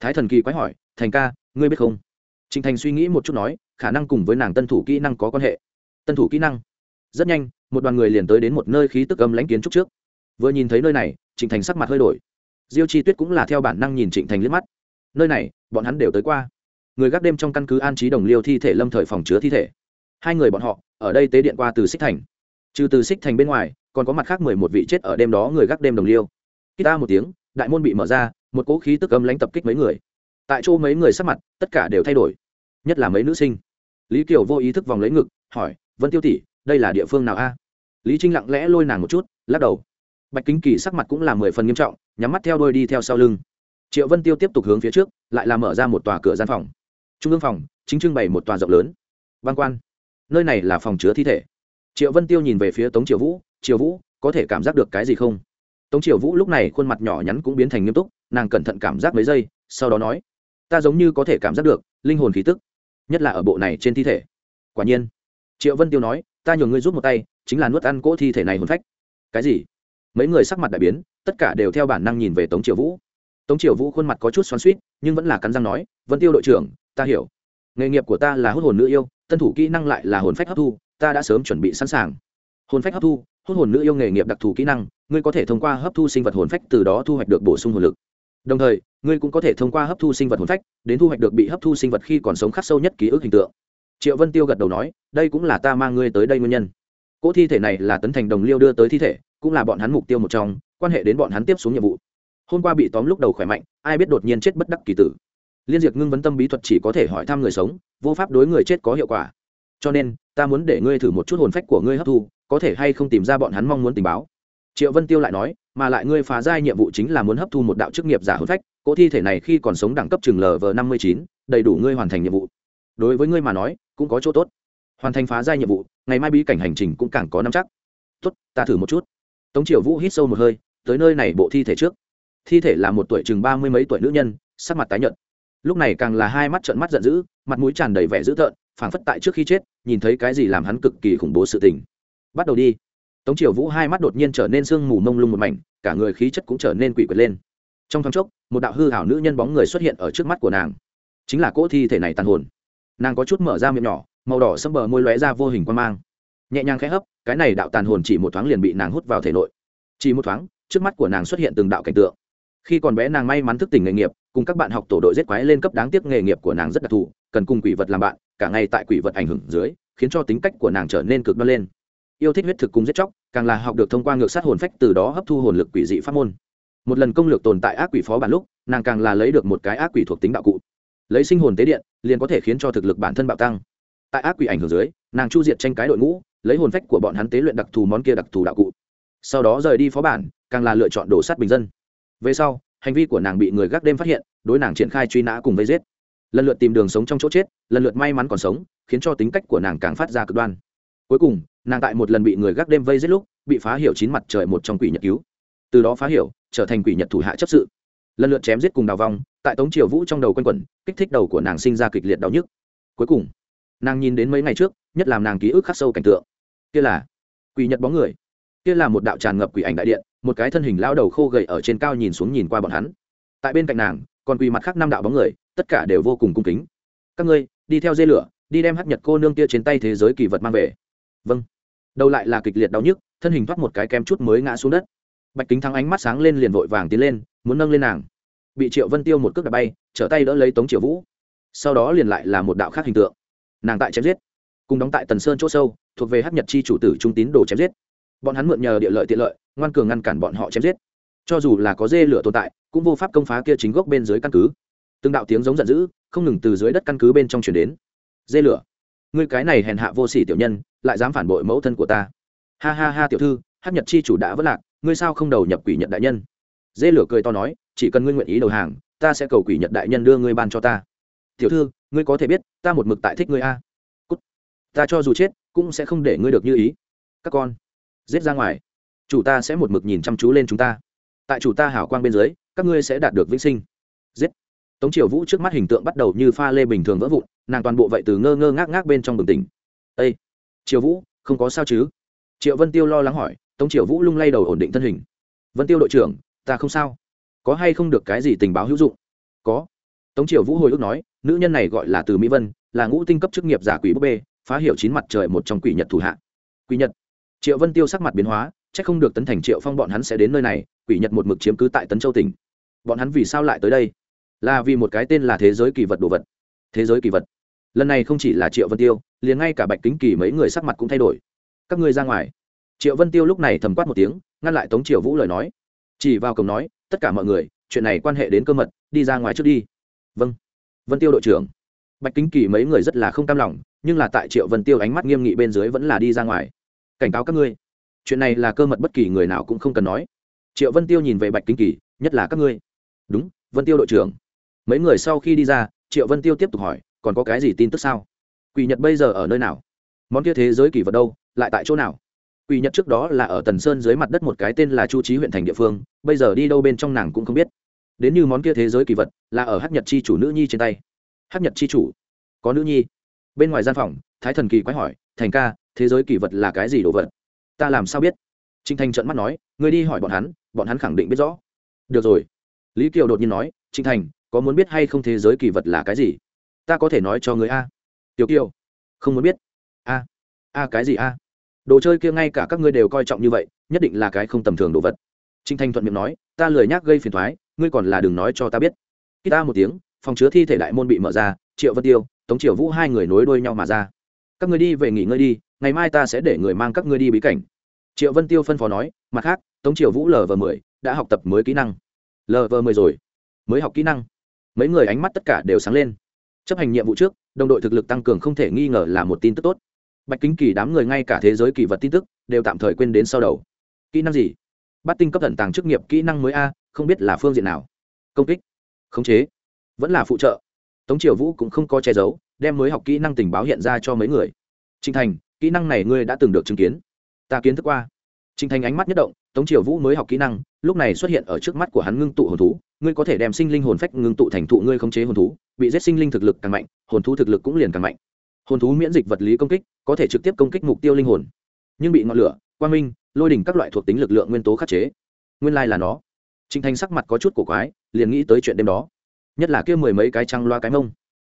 Thái thần kỳ quái hỏi, thành ca, ngươi biết không? Trịnh thành suy nghĩ một chút nói, khả năng cùng với nàng tân thủ kỹ năng có quan hệ. Tân thủ kỹ năng? Rất nhanh, một đoàn người liền tới đến một nơi khí tức âm lãnh kiến trúc trước. Vừa nhìn thấy nơi này trịnh thành sắc mặt hơi đổi. Diêu chi tuyết cũng là theo bản năng nhìn trịnh thành liếc mắt. Nơi này, bọn hắn đều tới qua. Người gác đêm trong căn cứ an trí đồng liêu thi thể lâm thời phòng chứa thi thể. Hai người bọn họ, ở đây tế điện qua từ xích thành. Trừ từ xích thành bên ngoài, còn có mặt khác mười một vị chết ở đêm đó người gác đêm đồng liêu. Khi ta một tiếng đại môn bị mở ra, một cỗ khí tức âm lãnh tập kích mấy người. Tại chỗ mấy người sắc mặt, tất cả đều thay đổi, nhất là mấy nữ sinh. Lý kiều vô ý thức vòng lấy ngực, hỏi, vân tiêu tỷ, đây là địa phương nào a? Lý trinh lặng lẽ lôi nàng một chút, lắc đầu. Bạch kính kỳ sắc mặt cũng là mười phần nghiêm trọng, nhắm mắt theo đôi đi theo sau lưng. Triệu vân tiêu tiếp tục hướng phía trước, lại làm mở ra một tòa cửa gian phòng. Trung ương phòng, chính trưng bày một tòa rộng lớn. Văn quan. Nơi này là phòng chứa thi thể. Triệu vân tiêu nhìn về phía tống triều vũ triều vũ, có thể cảm giác được cái gì không? Tống triều vũ lúc này khuôn mặt nhỏ nhắn cũng biến thành nghiêm túc, nàng cẩn thận cảm giác mấy giây, sau đó nói, ta giống như có thể cảm giác được linh hồn khí tức, nhất là ở bộ này trên thi thể. Quả nhiên, triệu vân tiêu nói, ta nhường ngươi rút một tay, chính là nuốt ăn cỗ thi thể này hồn phách. Cái gì? Mấy người sắc mặt đại biến, tất cả đều theo bản năng nhìn về tống triều vũ. Tống triều vũ khuôn mặt có chút xoắn suýt nhưng vẫn là cắn răng nói, vân tiêu đội trưởng, ta hiểu. Nghề nghiệp của ta là hút hồn nữ yêu tân thủ kỹ năng lại là hồn phách hấp thu, ta đã sớm chuẩn bị sẵn sàng. Hồn phách hấp thu hút hồn nữ yêu nghề nghiệp đặc thù kỹ năng, ngươi có thể thông qua hấp thu sinh vật hồn phách từ đó thu hoạch được bổ sung hồn lực. Đồng thời, ngươi cũng có thể thông qua hấp thu sinh vật hồn phách đến thu hoạch được bị hấp thu sinh vật khi còn sống khắc sâu nhất ký ức hình tượng. Triệu vân tiêu gật đầu nói, đây cũng là ta mang ngươi tới đây nguyên nhân. Cỗ thi thể này là tấn thành đồng liêu đưa tới thi thể, cũng là bọn hắn mục tiêu một trong, quan hệ đến bọn hắn tiếp xuống nhiệm vụ. Hôm qua bị tóm lúc đầu khỏe mạnh, ai biết đột nhiên chết bất đắc kỳ tử. Liên diệt ngưng vấn tâm bí thuật chỉ có thể hỏi thăm người sống, vô pháp đối người chết có hiệu quả. Cho nên, ta muốn để ngươi thử một chút hồn phách của ngươi hấp thu có thể hay không tìm ra bọn hắn mong muốn tình báo? Triệu vân tiêu lại nói, mà lại ngươi phá giai nhiệm vụ chính là muốn hấp thu một đạo chức nghiệp giả hồn phách, cỗ thi thể này khi còn sống đẳng cấp chừng lv năm mươi chín, đầy đủ ngươi hoàn thành nhiệm vụ. Đối với ngươi mà nói, cũng có chỗ tốt. Hoàn thành phá giai nhiệm vụ, ngày mai bí cảnh hành trình cũng càng có năm chắc. Tốt, ta thử một chút. Tống Triệu vũ hít sâu một hơi, tới nơi này bộ thi thể trước. Thi thể là một tuổi chừng ba mươi mấy tuổi nữ nhân, sắc mặt tái nhợt. Lúc này càng là hai mắt trợn mắt giận dữ, mặt mũi tràn đầy vẻ dữ tợn, phảng phất tại trước khi chết, nhìn thấy cái gì làm hắn cực kỳ khủng bố sự tình bắt đầu đi. Tống triều vũ hai mắt đột nhiên trở nên sương mù mông lung một mảnh, cả người khí chất cũng trở nên quỷ quyệt lên. Trong thoáng chốc, một đạo hư hảo nữ nhân bóng người xuất hiện ở trước mắt của nàng. Chính là cỗ thi thể này tàn hồn. Nàng có chút mở ra miệng nhỏ, màu đỏ sâm bờ môi lóe ra vô hình quan mang. Nhẹ nhàng khẽ hấp, cái này đạo tàn hồn chỉ một thoáng liền bị nàng hút vào thể nội. Chỉ một thoáng, trước mắt của nàng xuất hiện từng đạo cảnh tượng. Khi còn bé nàng may mắn thức tỉnh nghề nghiệp, cùng các bạn học tổ đội giết quái lên cấp đáng tiếc nghề nghiệp của nàng rất đặc thù, cần cùng quỷ vật làm bạn, cả ngày tại quỷ vật ảnh hưởng dưới, khiến cho tính cách của nàng trở nên cực đoan lên yêu thích huyết thực cùng giết chóc, càng là học được thông qua ngược sát hồn phách từ đó hấp thu hồn lực quỷ dị pháp môn. Một lần công lược tồn tại ác quỷ phó bản lúc, nàng càng là lấy được một cái ác quỷ thuộc tính đạo cụ. Lấy sinh hồn tế điện, liền có thể khiến cho thực lực bản thân bạo tăng. Tại ác quỷ ảnh hưởng dưới, nàng chu diệt tranh cái đội ngũ, lấy hồn phách của bọn hắn tế luyện đặc thù món kia đặc thù đạo cụ. Sau đó rời đi phó bản, càng là lựa chọn đổ sát bình dân. Về sau, hành vi của nàng bị người gác đêm phát hiện, đối nàng triển khai truy nã cùng vây giết. Lần lượt tìm đường sống trong chỗ chết, lần lượt may mắn còn sống, khiến cho tính cách của nàng càng phát ra cực đoan. Cuối cùng nàng tại một lần bị người gác đêm vây giết lúc, bị phá hiểu chín mặt trời một trong quỷ nhật cứu. Từ đó phá hiểu, trở thành quỷ nhật thủ hạ chấp sự. Lần lượt chém giết cùng đào vong, tại tống triều vũ trong đầu quanh quẩn, kích thích đầu của nàng sinh ra kịch liệt đau nhức. Cuối cùng, nàng nhìn đến mấy ngày trước, nhất làm nàng ký ức khắc sâu cảnh tượng. Kia là quỷ nhật bóng người. Kia là một đạo tràn ngập quỷ ảnh đại điện, một cái thân hình lao đầu khô gầy ở trên cao nhìn xuống nhìn qua bọn hắn. Tại bên cạnh nàng, còn quỳ mặt khác năm đạo bóng người, tất cả đều vô cùng cung kính. Các ngươi, đi theo dây lửa, đi đem hắc nhật cô nương kia trên tay thế giới kỳ vật mang về. Vâng đầu lại là kịch liệt đau nhức, thân hình thoát một cái kem chút mới ngã xuống đất. Bạch kính thắng ánh mắt sáng lên liền vội vàng tiến lên, muốn nâng lên nàng. Bị triệu vân tiêu một cước đạp bay, trở tay đỡ lấy tống triệu vũ. Sau đó liền lại là một đạo khác hình tượng. Nàng tại chém giết. Cùng đóng tại tần sơn chỗ sâu, thuộc về hắc nhật chi chủ tử trung tín đồ chém giết. Bọn hắn mượn nhờ địa lợi tiện lợi, ngoan cường ngăn cản bọn họ chém giết. Cho dù là có dê lửa tồn tại, cũng vô pháp công phá kia chính gốc bên dưới căn cứ. Từng đạo tiếng giống giận dữ, không ngừng từ dưới đất căn cứ bên trong chuyển đến. Dê lửa ngươi cái này hèn hạ vô sỉ tiểu nhân, lại dám phản bội mẫu thân của ta. Ha ha ha tiểu thư, hát nhật chi chủ đã vất lạc, ngươi sao không đầu nhập quỷ nhật đại nhân? Dê lửa cười to nói, chỉ cần ngươi nguyện ý đầu hàng, ta sẽ cầu quỷ nhật đại nhân đưa ngươi ban cho ta. Tiểu thư, ngươi có thể biết, ta một mực tại thích ngươi a. Cút. ta cho dù chết, cũng sẽ không để ngươi được như ý. Các con, giết ra ngoài. Chủ ta sẽ một mực nhìn chăm chú lên chúng ta. Tại chủ ta hảo quang bên dưới, các ngươi sẽ đạt được vĩnh sinh. Giết. Tống triều vũ trước mắt hình tượng bắt đầu như pha lê bình thường vỡ vụn nàng toàn bộ vậy từ ngơ ngơ ngác ngác bên trong bừng tỉnh. Ây triệu vũ, không có sao chứ? Triệu vân tiêu lo lắng hỏi. Tống triệu vũ lung lay đầu ổn định thân hình. Vân tiêu đội trưởng, ta không sao. Có hay không được cái gì tình báo hữu dụng? Có. Tống triệu vũ hồi ức nói. Nữ nhân này gọi là từ mỹ vân, là ngũ tinh cấp chức nghiệp giả quỷ búp bê, phá hiệu chín mặt trời một trong quỷ nhật thủ hạ. Quỷ nhật. Triệu vân tiêu sắc mặt biến hóa. C h ắ c không được tấn thành triệu phong bọn hắn sẽ đến nơi này. Quỷ nhật một mực chiếm cứ tại tấn châu tỉnh. Bọn hắn vì sao lại tới đây? Là vì một cái tên là thế giới kỳ vật đồ vật. Thế giới kỳ vật lần này không chỉ là triệu vân tiêu, liền ngay cả bạch kính kỳ mấy người sắc mặt cũng thay đổi. Các ngươi ra ngoài. Triệu vân tiêu lúc này thầm quát một tiếng, ngăn lại tống triều vũ lời nói. Chỉ vào cổng nói, tất cả mọi người, chuyện này quan hệ đến cơ mật, đi ra ngoài trước đi. Vâng. Vân tiêu đội trưởng. Bạch kính kỳ mấy người rất là không cam lòng, nhưng là tại triệu vân tiêu ánh mắt nghiêm nghị bên dưới vẫn là đi ra ngoài. Cảnh cáo các ngươi, chuyện này là cơ mật bất kỳ người nào cũng không cần nói. Triệu vân tiêu nhìn về bạch kính kỳ, nhất là các ngươi. Đúng, vân tiêu đội trưởng. Mấy người sau khi đi ra, triệu vân tiêu tiếp tục hỏi còn có cái gì tin tức sao? Quỷ nhật bây giờ ở nơi nào? Món kia thế giới kỳ vật đâu? Lại tại chỗ nào? Quỷ nhật trước đó là ở tần sơn dưới mặt đất một cái tên là chu trí huyện thành địa phương, bây giờ đi đâu bên trong nàng cũng không biết. Đến như món kia thế giới kỳ vật, là ở hát nhật chi chủ nữ nhi trên tay. Hát nhật chi chủ? Có nữ nhi. Bên ngoài gian phòng, thái thần kỳ quái hỏi, thành ca, thế giới kỳ vật là cái gì đồ vật? Ta làm sao biết? Trinh thành trợn mắt nói người đi hỏi bọn hắn bọn hắn khẳng định biết rõ. Được rồi. Lý kiều đột nhiên nói trinh thành, có muốn biết hay không thế giới kỳ vật là cái gì? Ta có thể nói cho người a. Tiểu kiều, không muốn biết. A a cái gì a? Đồ chơi kia ngay cả các ngươi đều coi trọng như vậy, nhất định là cái không tầm thường đồ vật. Trinh thanh thuận miệng nói, ta lười nhác gây phiền thoái, ngươi còn là đừng nói cho ta biết. Khi ta một tiếng, phòng chứa thi thể đại môn bị mở ra, triệu vân tiêu, tống triều vũ hai người nối đuôi nhau mà ra. Các ngươi đi về nghỉ ngơi đi, ngày mai ta sẽ để người mang các ngươi đi bí cảnh. Triệu vân tiêu phân phó nói, mặt khác, tống triều vũ lv mười đã học tập mới kỹ năng. Lv mười rồi, mới học kỹ năng. Mấy người ánh mắt tất cả đều sáng lên chấp hành nhiệm vụ trước, đồng đội thực lực tăng cường không thể nghi ngờ là một tin tức tốt. Bạch kính kỳ đám người ngay cả thế giới kỳ vật tin tức đều tạm thời quên đến sau đầu. Kỹ năng gì? Bắt tinh cấp thần tàng chức nghiệp kỹ năng mới a, không biết là phương diện nào. Công kích. Khống chế. Vẫn là phụ trợ. Tống triều vũ cũng không có che giấu, đem mới học kỹ năng tình báo hiện ra cho mấy người. Trinh thành, kỹ năng này ngươi đã từng được chứng kiến. Ta kiến thức qua. Trình thành ánh mắt nhất động tống triều vũ mới học kỹ năng lúc này xuất hiện ở trước mắt của hắn ngưng tụ hồn thú ngươi có thể đem sinh linh hồn phách ngưng tụ thành thụ ngươi khống chế hồn thú bị giết sinh linh thực lực càng mạnh hồn thú thực lực cũng liền càng mạnh. Hồn thú miễn dịch vật lý công kích có thể trực tiếp công kích mục tiêu linh hồn. Nhưng bị ngọn lửa quang minh lôi đỉnh các loại thuộc tính lực lượng nguyên tố khắc chế. Nguyên lai là nó. Trình thanh sắc mặt có chút cổ quái liền nghĩ tới chuyện đêm đó. Nhất là kia mười mấy cái trăng loa cái mông.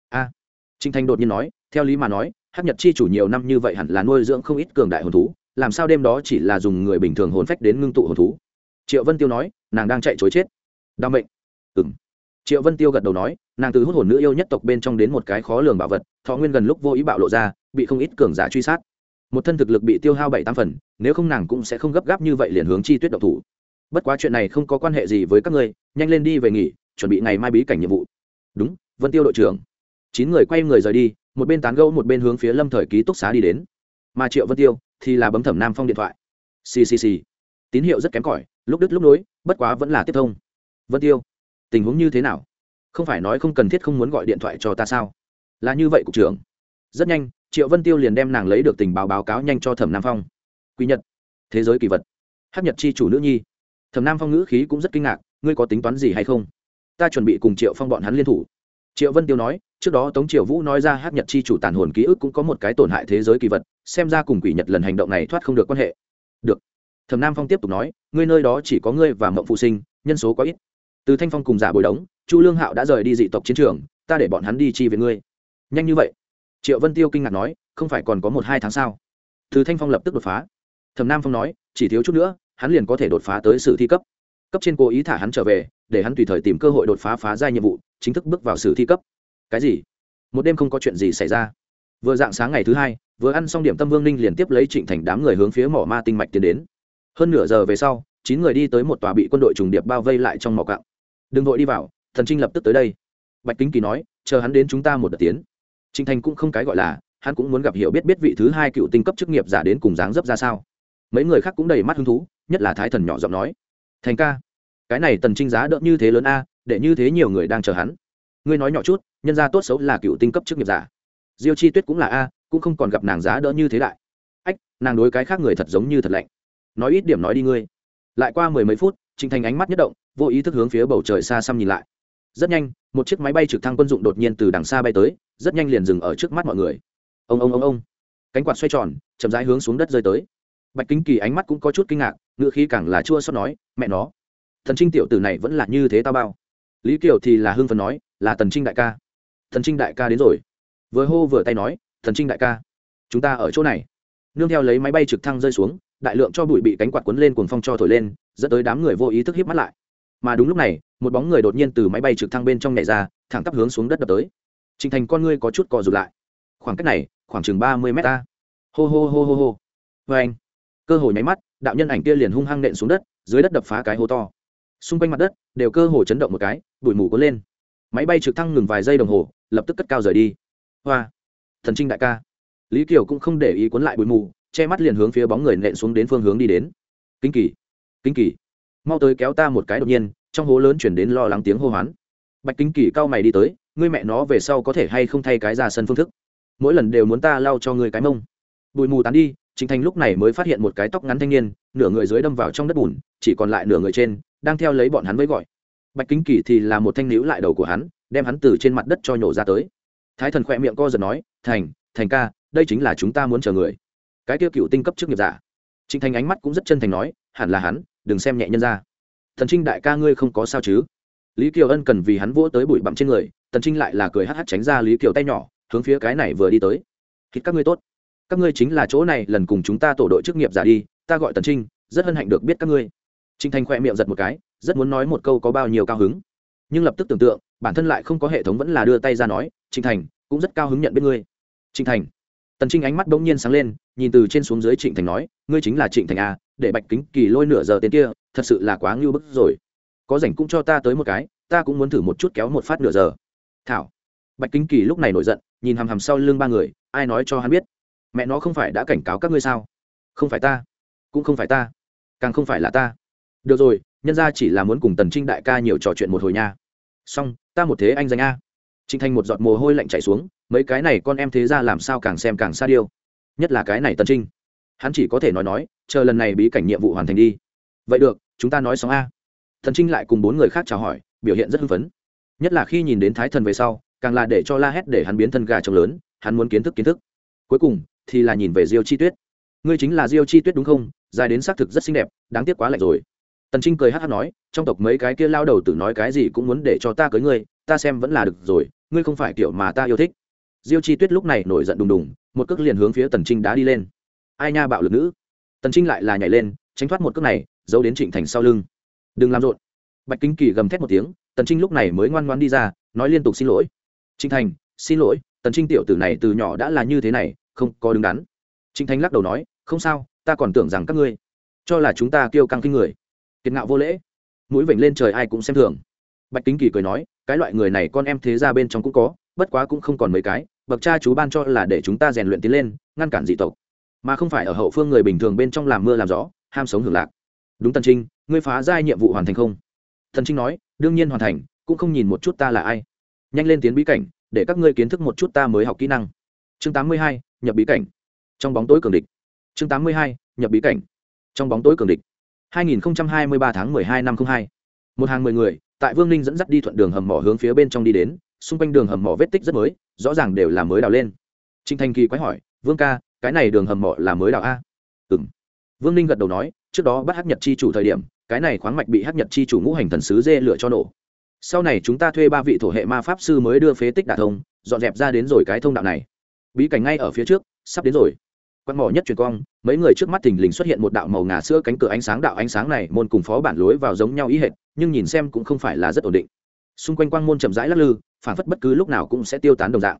A. À, trinh thanh đột nhiên nói theo lý mà nói Hắc nhật chi chủ nhiều năm như vậy hẳn là nuôi dưỡng không ít cường đại hồn thú làm sao đêm đó chỉ là dùng người bình thường hồn phách đến ngưng tụ hồn thú? Triệu vân tiêu nói, nàng đang chạy chối chết. Đau mệnh. Ừng triệu vân tiêu gật đầu nói, nàng từ hút hồn nữ yêu nhất tộc bên trong đến một cái khó lường bảo vật, thọ nguyên gần lúc vô ý bạo lộ ra, bị không ít cường giả truy sát. Một thân thực lực bị tiêu hao bảy tam phần, nếu không nàng cũng sẽ không gấp gáp như vậy liền hướng chi tuyết độc thủ. Bất quá chuyện này không có quan hệ gì với các ngươi, nhanh lên đi về nghỉ, chuẩn bị ngày mai bí cảnh nhiệm vụ. Đúng, vân tiêu đội trưởng. Chín người quay người rời đi, một bên tán gẫu một bên hướng phía lâm thời ký túc xá đi đến. Mà triệu vân tiêu thì là bấm thẩm nam phong điện thoại. Ccc tín hiệu rất kém cỏi, lúc đứt lúc nối, bất quá vẫn là tiếp thông. Vân tiêu, tình huống như thế nào? Không phải nói không cần thiết không muốn gọi điện thoại cho ta sao? Là như vậy, cục trưởng. Rất nhanh, triệu vân tiêu liền đem nàng lấy được tình báo báo cáo nhanh cho thẩm nam phong. Quy nhật, thế giới kỳ vật. Hát nhật chi chủ nữ nhi. Thẩm nam phong ngữ khí cũng rất kinh ngạc, ngươi có tính toán gì hay không? Ta chuẩn bị cùng triệu phong bọn hắn liên thủ. Triệu vân tiêu nói, trước đó tống triều vũ nói ra hát nhật chi chủ tàn hồn ký ức cũng có một cái tổn hại thế giới kỳ vật xem ra cùng quỷ nhật lần hành động này thoát không được quan hệ. Được. Thẩm nam phong tiếp tục nói, ngươi nơi đó chỉ có ngươi và mộng phụ sinh, nhân số quá ít. Từ thanh phong cùng giả bồi đống, chu lương hạo đã rời đi dị tộc chiến trường, ta để bọn hắn đi chi về ngươi. Nhanh như vậy. Triệu vân tiêu kinh ngạc nói, không phải còn có một hai tháng sao? Từ thanh phong lập tức đột phá. Thẩm nam phong nói, chỉ thiếu chút nữa, hắn liền có thể đột phá tới sự thi cấp. Cấp trên cố ý thả hắn trở về, để hắn tùy thời tìm cơ hội đột phá phá giai nhiệm vụ, chính thức bước vào sự thi cấp. Cái gì? Một đêm không có chuyện gì xảy ra. Vừa dạng sáng ngày thứ hai vừa ăn xong điểm tâm vương ninh liền tiếp lấy trịnh thành đám người hướng phía mỏ ma tinh mạch tiến đến hơn nửa giờ về sau chín người đi tới một tòa bị quân đội trùng điệp bao vây lại trong mỏ cạo đừng vội đi vào thần trinh lập tức tới đây bạch kính kỳ nói chờ hắn đến chúng ta một đợt tiến trịnh thành cũng không cái gọi là hắn cũng muốn gặp hiểu biết biết vị thứ hai cựu tinh cấp chức nghiệp giả đến cùng dáng dấp ra sao mấy người khác cũng đầy mắt hứng thú nhất là thái thần nhỏ giọng nói thành ca cái này tần trinh giá đỡ như thế lớn a để như thế nhiều người đang chờ hắn ngươi nói nhỏ chút nhân gia tốt xấu là cựu tinh cấp chức nghiệp giả diêu chi tuyết cũng là a cũng không còn gặp nàng giá đỡ như thế đại. Ách, nàng đối cái khác người thật giống như thật lạnh. Nói ít điểm nói đi ngươi. Lại qua mười mấy phút, trịnh thành ánh mắt nhất động, vô ý thức hướng phía bầu trời xa xăm nhìn lại. Rất nhanh, một chiếc máy bay trực thăng quân dụng đột nhiên từ đằng xa bay tới, rất nhanh liền dừng ở trước mắt mọi người. Ông ông ông ông. Cánh quạt xoay tròn, chậm rãi hướng xuống đất rơi tới. Bạch kính kỳ ánh mắt cũng có chút kinh ngạc ngựa khí càng là chua xót nói, mẹ nó, thần trinh tiểu tử này vẫn là như thế tao bao. Lý kiều thì là hưng phần nói, là tần trinh đại ca. Thần trinh đại ca đến rồi. Vừa hô vừa tay nói thần trinh đại ca, chúng ta ở chỗ này. Nương theo lấy máy bay trực thăng rơi xuống, đại lượng cho bụi bị cánh quạt quấn lên cuồng phong cho thổi lên, dẫn tới đám người vô ý thức hiếp mắt lại. Mà đúng lúc này, một bóng người đột nhiên từ máy bay trực thăng bên trong nhảy ra, thẳng tắp hướng xuống đất đập tới. Trình thành con ngươi có chút cò rụt lại. Khoảng cách này, khoảng chừng ba mươi mét ta. Hô hô hô hô hô. Vê anh, cơ hồ nháy mắt, đạo nhân ảnh kia liền hung hăng nện xuống đất, dưới đất đập phá cái hố to. Xung quanh mặt đất, đều cơ hồ chấn động một cái, bụi mù cuốn lên. Máy bay trực thăng ngừng vài giây đồng hồ, lập tức cất cao rời đi. Hoa thần trinh đại ca. Lý kiều cũng không để ý cuốn lại bụi mù, che mắt liền hướng phía bóng người nện xuống đến phương hướng đi đến. Kinh kỳ kinh kỳ, mau tới kéo ta một cái đột nhiên, trong hố lớn chuyển đến lo lắng tiếng hô hoán. Bạch kinh kỳ cao mày đi tới, ngươi mẹ nó về sau có thể hay không thay cái ra sân phương thức? Mỗi lần đều muốn ta lau cho ngươi cái mông. Bụi mù tán đi chính thành lúc này mới phát hiện một cái tóc ngắn thanh niên, nửa người dưới đâm vào trong đất bùn, chỉ còn lại nửa người trên, đang theo lấy bọn hắn với gọi. Bạch kính kỳ thì là một thanh níu lại đầu của hắn, đem hắn từ trên mặt đất cho nhổ ra tới thái thần khỏe miệng co giật nói, thành thành ca, đây chính là chúng ta muốn chờ người. Cái tiêu cựu tinh cấp chức nghiệp giả. Trịnh thành ánh mắt cũng rất chân thành nói, hẳn là hắn, đừng xem nhẹ nhân ra. Thần trinh đại ca ngươi không có sao chứ? Lý kiều ân cần vì hắn vỗ tới bụi bặm trên người tần trinh lại là cười hh tránh ra lý kiều tay nhỏ, hướng phía cái này vừa đi tới. Thịt các ngươi tốt. Các ngươi chính là chỗ này, lần cùng chúng ta tổ đội chức nghiệp giả đi, ta gọi tần trinh, rất hân hạnh được biết các ngươi. Trinh thành khoe miệng giật một cái, rất muốn nói một câu có bao nhiêu cao hứng nhưng lập tức tưởng tượng, bản thân lại không có hệ thống vẫn là đưa tay ra nói, trịnh thành, cũng rất cao hứng nhận biết ngươi. Trịnh thành? Tần trinh ánh mắt bỗng nhiên sáng lên, nhìn từ trên xuống dưới trịnh thành nói, ngươi chính là trịnh thành a để bạch kính kỳ lôi nửa giờ tên kia, thật sự là quá ngưu bức rồi. Có rảnh cũng cho ta tới một cái, ta cũng muốn thử một chút kéo một phát nửa giờ. Thảo. Bạch kính kỳ lúc này nổi giận, nhìn hằm hằm sau lưng ba người, ai nói cho hắn biết? Mẹ nó không phải đã cảnh cáo các ngươi sao? Không phải ta, cũng không phải ta, càng không phải là ta. Được rồi, nhân ra chỉ là muốn cùng tần trinh đại ca nhiều trò chuyện một hồi nha xong, ta một thế anh danh a. Trịnh thành một giọt mồ hôi lạnh chảy xuống, mấy cái này con em thế ra làm sao càng xem càng xa điêu. Nhất là cái này tân trinh. Hắn chỉ có thể nói nói, chờ lần này bí cảnh nhiệm vụ hoàn thành đi. Vậy được, chúng ta nói xong a. Thần trinh lại cùng bốn người khác chào hỏi, biểu hiện rất hưng phấn. Nhất là khi nhìn đến thái thần về sau, càng là để cho la hét để hắn biến thân gà trống lớn, hắn muốn kiến thức kiến thức. Cuối cùng, thì là nhìn về diêu chi tuyết. Ngươi chính là diêu chi tuyết đúng không? Dài đến xác thực rất xinh đẹp, đáng tiếc quá lạnh rồi tần trinh cười hát hát nói, trong tộc mấy cái kia lao đầu tử nói cái gì cũng muốn để cho ta cưới ngươi, ta xem vẫn là được rồi, ngươi không phải kiểu mà ta yêu thích. Diêu chi tuyết lúc này nổi giận đùng đùng, một cước liền hướng phía tần trinh đã đi lên. Ai nha bạo lực nữ. Tần trinh lại là nhảy lên, tránh thoát một cước này, giấu đến trịnh thành sau lưng. Đừng làm rộn. Bạch kính kỳ gầm thét một tiếng, tần trinh lúc này mới ngoan ngoan đi ra, nói liên tục xin lỗi. Trịnh thành, xin lỗi, tần trinh tiểu tử này từ nhỏ đã là như thế này, không có đứng đắn. Trịnh thành lắc đầu nói, không sao, ta còn tưởng rằng các ngươi cho là chúng ta kêu căng kinh người kiệt ngạo vô lễ. Mũi vểnh lên trời ai cũng xem thường. Bạch kính kỳ cười nói cái loại người này con em thế ra bên trong cũng có bất quá cũng không còn mấy cái bậc cha chú ban cho là để chúng ta rèn luyện tiến lên ngăn cản dị tộc. Mà không phải ở hậu phương người bình thường bên trong làm mưa làm gió ham sống hưởng lạc. Đúng tần trinh ngươi phá giai nhiệm vụ hoàn thành không? Thần trinh nói đương nhiên hoàn thành cũng không nhìn một chút ta là ai. Nhanh lên tiến bí cảnh để các ngươi kiến thức một chút ta mới học kỹ năng. Chương 82, nhập bí cảnh. Trong bóng tối cường địch. Chương 82, nhập bí cảnh. Trong bóng tối cường địch. 2023 tháng 12 năm 02. một hàng mười người, tại vương ninh dẫn dắt đi thuận đường hầm mỏ hướng phía bên trong đi đến, xung quanh đường hầm mỏ vết tích rất mới, rõ ràng đều là mới đào lên. Trình thanh kỳ quái hỏi, vương ca, cái này đường hầm mỏ là mới đào a? "Ừm." vương ninh gật đầu nói, trước đó bắt hắc nhật chi chủ thời điểm, cái này khoáng mạch bị hắc nhật chi chủ ngũ hành thần sứ dê lửa cho nổ. Sau này chúng ta thuê ba vị thổ hệ ma pháp sư mới đưa phế tích đả thông, dọn dẹp ra đến rồi cái thông đạo này. Bí cảnh ngay ở phía trước, sắp đến rồi quan mỏ nhất truyền cong mấy người trước mắt thình lình xuất hiện một đạo màu ngà sữa cánh cửa ánh sáng, đạo ánh sáng này môn cùng phó bản lối vào giống nhau ý hệt, nhưng nhìn xem cũng không phải là rất ổn định. Xung quanh quang môn chậm rãi lắc lư, phản phất bất cứ lúc nào cũng sẽ tiêu tán đồng dạng.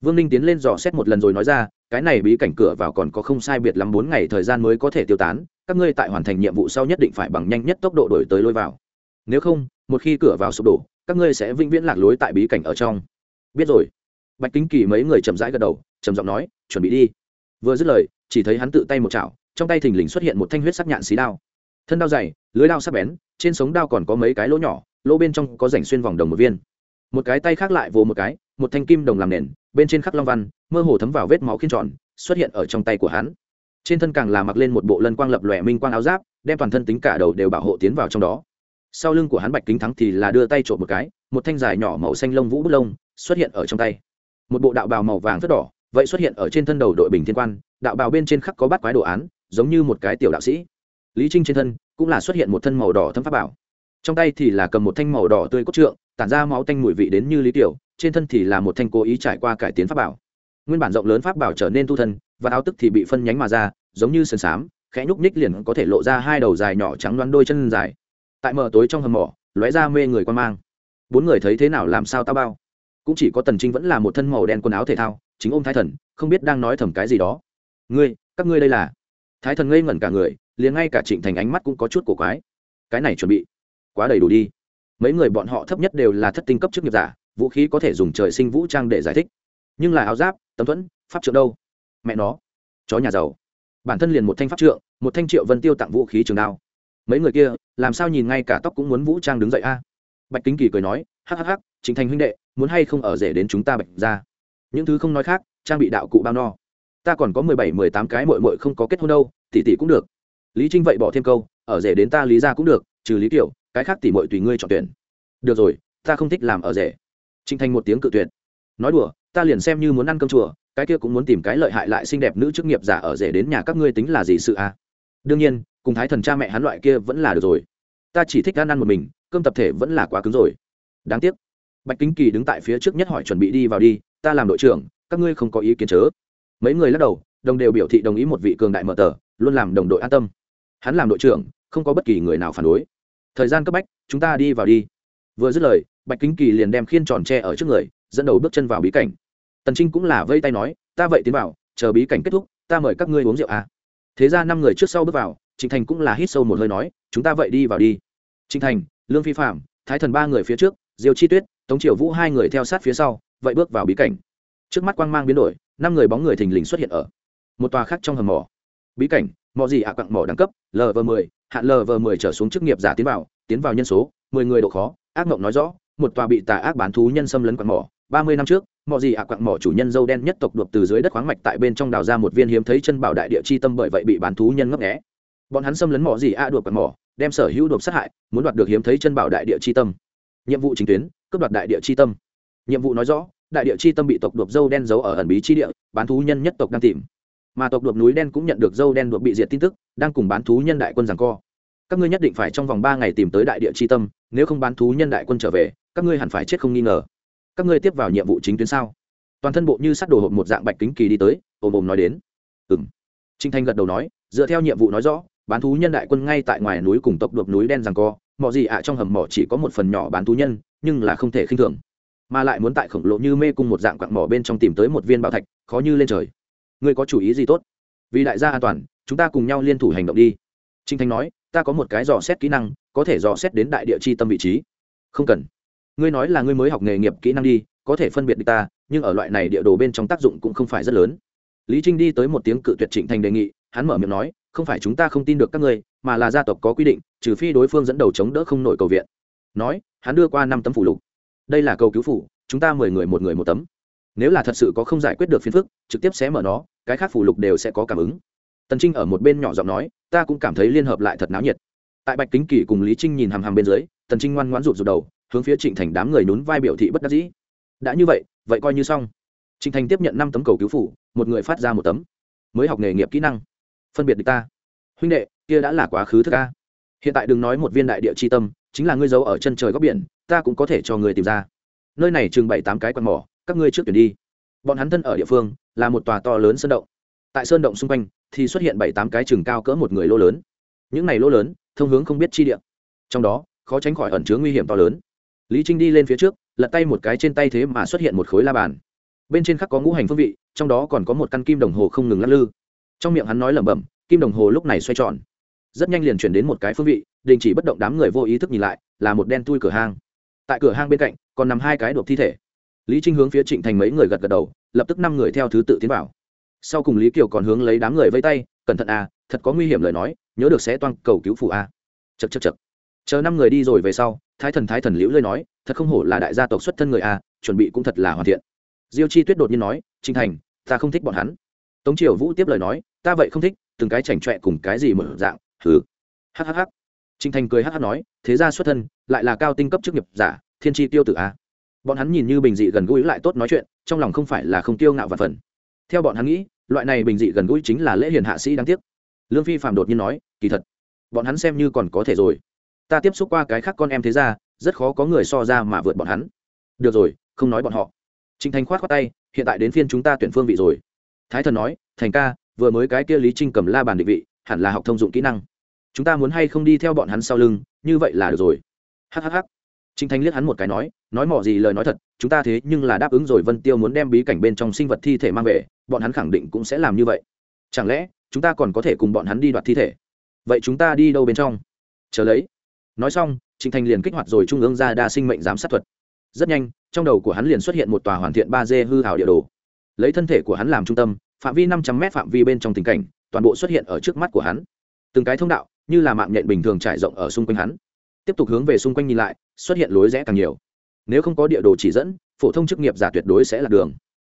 Vương ninh tiến lên dò xét một lần rồi nói ra, cái này bí cảnh cửa vào còn có không sai biệt lắm bốn ngày thời gian mới có thể tiêu tán, các ngươi tại hoàn thành nhiệm vụ sau nhất định phải bằng nhanh nhất tốc độ đổi tới lối vào. Nếu không, một khi cửa vào sụp đổ, các ngươi sẽ vĩnh viễn lạc lối tại bí cảnh ở trong. Biết rồi. Bạch kính kỳ mấy người chậm rãi gật đầu, trầm giọng nói, chuẩn bị đi vừa dứt lời, chỉ thấy hắn tự tay một chảo, trong tay thình lình xuất hiện một thanh huyết sắc nhạn xí đao. Thân đao dày, lưới đao sắc bén, trên sống đao còn có mấy cái lỗ nhỏ, lỗ bên trong có rảnh xuyên vòng đồng một viên. Một cái tay khác lại vồ một cái, một thanh kim đồng làm nền, bên trên khắc long văn, mơ hồ thấm vào vết máu khiên tròn, xuất hiện ở trong tay của hắn. Trên thân càng là mặc lên một bộ lân quang lập lòe minh quang áo giáp, đem toàn thân tính cả đầu đều bảo hộ tiến vào trong đó. Sau lưng của hắn bạch kính thắng thì là đưa tay trộm một cái, một thanh dài nhỏ màu xanh lông vũ bút lông xuất hiện ở trong tay. Một bộ đạo bào màu vàng rất đỏ vậy xuất hiện ở trên thân đầu đội bình thiên quan, đạo bào bên trên khắc có bát quái đồ án, giống như một cái tiểu đạo sĩ. Lý trinh trên thân cũng là xuất hiện một thân màu đỏ thâm pháp bảo. Trong tay thì là cầm một thanh màu đỏ tươi cốt trượng, tản ra máu tanh mùi vị đến như lý tiểu, trên thân thì là một thanh cố ý trải qua cải tiến pháp bảo. Nguyên bản rộng lớn pháp bảo trở nên tu thân, và áo tức thì bị phân nhánh mà ra, giống như sườn xám, khẽ nhúc nhích liền có thể lộ ra hai đầu dài nhỏ trắng đoán đôi chân dài. Tại mờ tối trong hầm mỏ, lóe ra mê người quan mang. Bốn người thấy thế nào làm sao tao bao? Cũng chỉ có tần trinh vẫn là một thân màu đen quần áo thể thao chính ôm thái thần, không biết đang nói thầm cái gì đó. Ngươi, các ngươi đây là? Thái thần ngây ngẩn cả người, liền ngay cả trịnh thành ánh mắt cũng có chút cổ quái. Cái này chuẩn bị, quá đầy đủ đi. Mấy người bọn họ thấp nhất đều là thất tinh cấp chức nghiệp giả, vũ khí có thể dùng trời sinh vũ trang để giải thích. Nhưng là áo giáp, tấm thuẫn, pháp trượng đâu? Mẹ nó, chó nhà giàu. Bản thân liền một thanh pháp trượng, một thanh triệu vân tiêu tặng vũ khí trường đao. Mấy người kia, làm sao nhìn ngay cả tóc cũng muốn vũ trang đứng dậy a? Bạch kính kỳ cười nói, hắc hắc hắc chính thành huynh đệ, muốn hay không ở rể đến chúng ta bạch ra những thứ không nói khác, trang bị đạo cụ bao no. Ta còn có mười bảy, mười tám cái mội mội không có kết hôn đâu, tỷ tỷ cũng được. Lý trinh vậy bỏ thêm câu, ở rể đến ta lý ra cũng được, trừ lý kiểu cái khác tỷ mội tùy ngươi chọn tuyển. Được rồi, ta không thích làm ở rể. Trinh thành một tiếng cự tuyệt. Nói đùa, ta liền xem như muốn ăn cơm chùa, cái kia cũng muốn tìm cái lợi hại lại xinh đẹp nữ chức nghiệp giả ở rể đến nhà các ngươi tính là gì sự à? Đương nhiên, cùng thái thần cha mẹ hắn loại kia vẫn là được rồi. Ta chỉ thích ăn ăn một mình, cơm tập thể vẫn là quá cứng rồi. Đáng tiếc. Bạch kính kỳ đứng tại phía trước nhất hỏi chuẩn bị đi vào đi ta làm đội trưởng, các ngươi không có ý kiến chớ. Mấy người lắc đầu, đồng đều biểu thị đồng ý một vị cường đại mở tờ, luôn làm đồng đội an tâm. Hắn làm đội trưởng, không có bất kỳ người nào phản đối. Thời gian cấp bách, chúng ta đi vào đi. Vừa dứt lời, bạch kính kỳ liền đem khiên tròn tre ở trước người, dẫn đầu bước chân vào bí cảnh. Tần trinh cũng là vây tay nói, ta vậy tiến vào, chờ bí cảnh kết thúc, ta mời các ngươi uống rượu à. thế ra năm người trước sau bước vào, trịnh thành cũng là hít sâu một hơi nói, chúng ta vậy đi vào đi. Trịnh thành, lương phi phạm, thái thần ba người phía trước, diêu chi tuyết, tống triều vũ hai người theo sát phía sau vậy bước vào bí cảnh. Trước mắt quang mang biến đổi, năm người bóng người thình lình xuất hiện ở một tòa khác trong hầm mỏ. Bí cảnh, mỏ gì ạ? À quặng mỏ đẳng cấp lv 10 hạn lv 10 trở xuống chức nghiệp giả tiến vào tiến vào nhân số, mười người độ khó, ác mộng nói rõ, một tòa bị tà ác bán thú nhân xâm lấn quặng mỏ. Ba mươi năm trước, mỏ gì ạ? À quặng mỏ chủ nhân dâu đen nhất tộc đột từ dưới đất khoáng mạch tại bên trong đào ra một viên hiếm thấy chân bảo đại địa chi tâm bởi vậy bị bán thú nhân ngấp nghé. Bọn hắn xâm lấn mỏ gì ạ? À đột quặng mỏ, đem sở hữu đột sát hại, muốn đoạt được hiếm thấy chân bảo đại địa chi tâm. Nhiệm vụ chính tuyến, cướp đoạt đại địa chi tâm nhiệm vụ nói rõ, đại địa chi tâm bị tộc đột dâu đen giấu ở ẩn bí chi địa, bán thú nhân nhất tộc đang tìm. Mà tộc đột núi đen cũng nhận được dâu đen đột bị diệt tin tức, đang cùng bán thú nhân đại quân giằng co. Các ngươi nhất định phải trong vòng ba ngày tìm tới đại địa chi tâm, nếu không bán thú nhân đại quân trở về, các ngươi hẳn phải chết không nghi ngờ. Các ngươi tiếp vào nhiệm vụ chính tuyến sao? Toàn thân bộ như sắt đồ hộp một dạng bạch kính kỳ đi tới, ồm ồm nói đến. Ừ m trinh thanh gật đầu nói, dựa theo nhiệm vụ nói rõ, bán thú nhân đại quân ngay tại ngoài núi cùng tộc đột núi đen rằng co mọi gì ạ trong hầm mỏ chỉ có một phần nhỏ bán thú nhân, nhưng là không thể khinh thường mà lại muốn tại khổng lồ như mê cung một dạng quặng mỏ bên trong tìm tới một viên bảo thạch, khó như lên trời. Ngươi có chủ ý gì tốt? Vì đại gia an toàn, chúng ta cùng nhau liên thủ hành động đi. Trinh thanh nói, ta có một cái dò xét kỹ năng, có thể dò xét đến đại địa chi tâm vị trí. Không cần. Ngươi nói là ngươi mới học nghề nghiệp kỹ năng đi, có thể phân biệt được ta, nhưng ở loại này địa đồ bên trong tác dụng cũng không phải rất lớn. Lý trinh đi tới một tiếng cự tuyệt trịnh thành đề nghị, hắn mở miệng nói, không phải chúng ta không tin được các ngươi, mà là gia tộc có quy định, trừ phi đối phương dẫn đầu chống đỡ không nổi cầu viện. Nói, hắn đưa qua năm tấm phủ lục đây là cầu cứu phủ, chúng ta mười người một người một tấm. Nếu là thật sự có không giải quyết được phiền phức, trực tiếp sẽ mở nó, cái khác phủ lục đều sẽ có cảm ứng. Tần trinh ở một bên nhỏ giọng nói, ta cũng cảm thấy liên hợp lại thật náo nhiệt. Tại bạch kính kỳ cùng lý trinh nhìn hàm hàm bên dưới, tần trinh ngoan ngoãn rụt rụt đầu, hướng phía trịnh thành đám người nhún vai biểu thị bất đắc dĩ. Đã như vậy vậy coi như xong. Trịnh thành tiếp nhận năm tấm cầu cứu phủ, một người phát ra một tấm. Mới học nghề nghiệp kỹ năng. Phân biệt được ta. Huynh đệ, kia đã là quá khứ thức ca hiện tại đừng nói một viên đại địa c h i tâm, chính là ngươi giấu ở chân trời góc biển, ta cũng có thể cho người tìm ra. Nơi này chừng bảy tám cái quạt mỏ, các ngươi trước tuyển đi. Bọn hắn thân ở địa phương, là một tòa to lớn sơn động. Tại sơn động xung quanh, thì xuất hiện bảy tám cái chừng cao cỡ một người lô lớn. Những này lô lớn, thông hướng không biết chi địa. Trong đó, khó tránh khỏi ẩn chứa nguy hiểm to lớn. Lý trinh đi lên phía trước, lật tay một cái trên tay thế mà xuất hiện một khối la bàn. Bên trên khắc có ngũ hành phương vị, trong đó còn có một căn kim đồng hồ không ngừng lắc lư. Trong miệng hắn nói lẩm bẩm, kim đồng hồ lúc này xoay tròn rất nhanh liền chuyển đến một cái phương vị, đình chỉ bất động đám người vô ý thức nhìn lại, là một đen tui cửa hang. Tại cửa hang bên cạnh, còn nằm hai cái đột thi thể. Lý trinh hướng phía trịnh thành mấy người gật gật đầu, lập tức năm người theo thứ tự tiến vào. Sau cùng lý kiều còn hướng lấy đám người vây tay, cẩn thận à thật có nguy hiểm lời nói, nhớ được sẽ toan cầu cứu phụ à. a chật chật chật chờ năm người đi rồi về sau, thái thần thái thần liễu lơi nói, thật không hổ là đại gia tộc xuất thân người a chuẩn bị cũng thật là hoàn thiện. Diêu chi tuyết đột nhiên nói trinh thành, ta không thích bọn hắn. Tống triều vũ tiếp lời nói, ta vậy không thích, từng cái chảnh chọe cùng cái gì mở dạng thử hhh trinh thành cười hh nói, thế ra xuất thân, lại là cao tinh cấp chức nghiệp giả, thiên tri tiêu tử a. Bọn hắn nhìn như bình dị gần gũi lại tốt nói chuyện, trong lòng không phải là không tiêu ngạo và phần. Theo bọn hắn nghĩ, loại này bình dị gần gũi chính là lễ hiền hạ sĩ đáng tiếc. Lương phi phạm đột nhiên nói, kỳ thật, bọn hắn xem như còn có thể rồi. Ta tiếp xúc qua cái khác con em thế ra rất khó có người so ra mà vượt bọn hắn. Được rồi, không nói bọn họ. Trinh thành khoát khoát tay, hiện tại đến phiên chúng ta tuyển phương vị rồi. Thái thần nói, thành ca, vừa mới cái kia lý trinh cầm la bàn định vị hẳn là học thông dụng kỹ năng. Chúng ta muốn hay không đi theo bọn hắn sau lưng, như vậy là được rồi. Hhh trình thành liếc hắn một cái nói nói mỏ gì lời nói thật, chúng ta thế nhưng là đáp ứng rồi vân tiêu muốn đem bí cảnh bên trong sinh vật thi thể mang về, bọn hắn khẳng định cũng sẽ làm như vậy. Chẳng lẽ, chúng ta còn có thể cùng bọn hắn đi đoạt thi thể? Vậy chúng ta đi đâu bên trong? Chờ lấy. Nói xong trịnh thành liền kích hoạt rồi trung ương ra đa sinh mệnh giám sát thuật. Rất nhanh, trong đầu của hắn liền xuất hiện một tòa hoàn thiện ba d hư hảo địa đồ. Lấy thân thể của hắn làm trung tâm, phạm vi năm trăm m phạm vi bên trong tình cảnh toàn bộ xuất hiện ở trước mắt của hắn. Từng cái thông đạo, như là mạng nhện bình thường trải rộng ở xung quanh hắn. Tiếp tục hướng về xung quanh nhìn lại, xuất hiện lối rẽ càng nhiều. Nếu không có địa đồ chỉ dẫn, phổ thông chức nghiệp giả tuyệt đối sẽ là đường.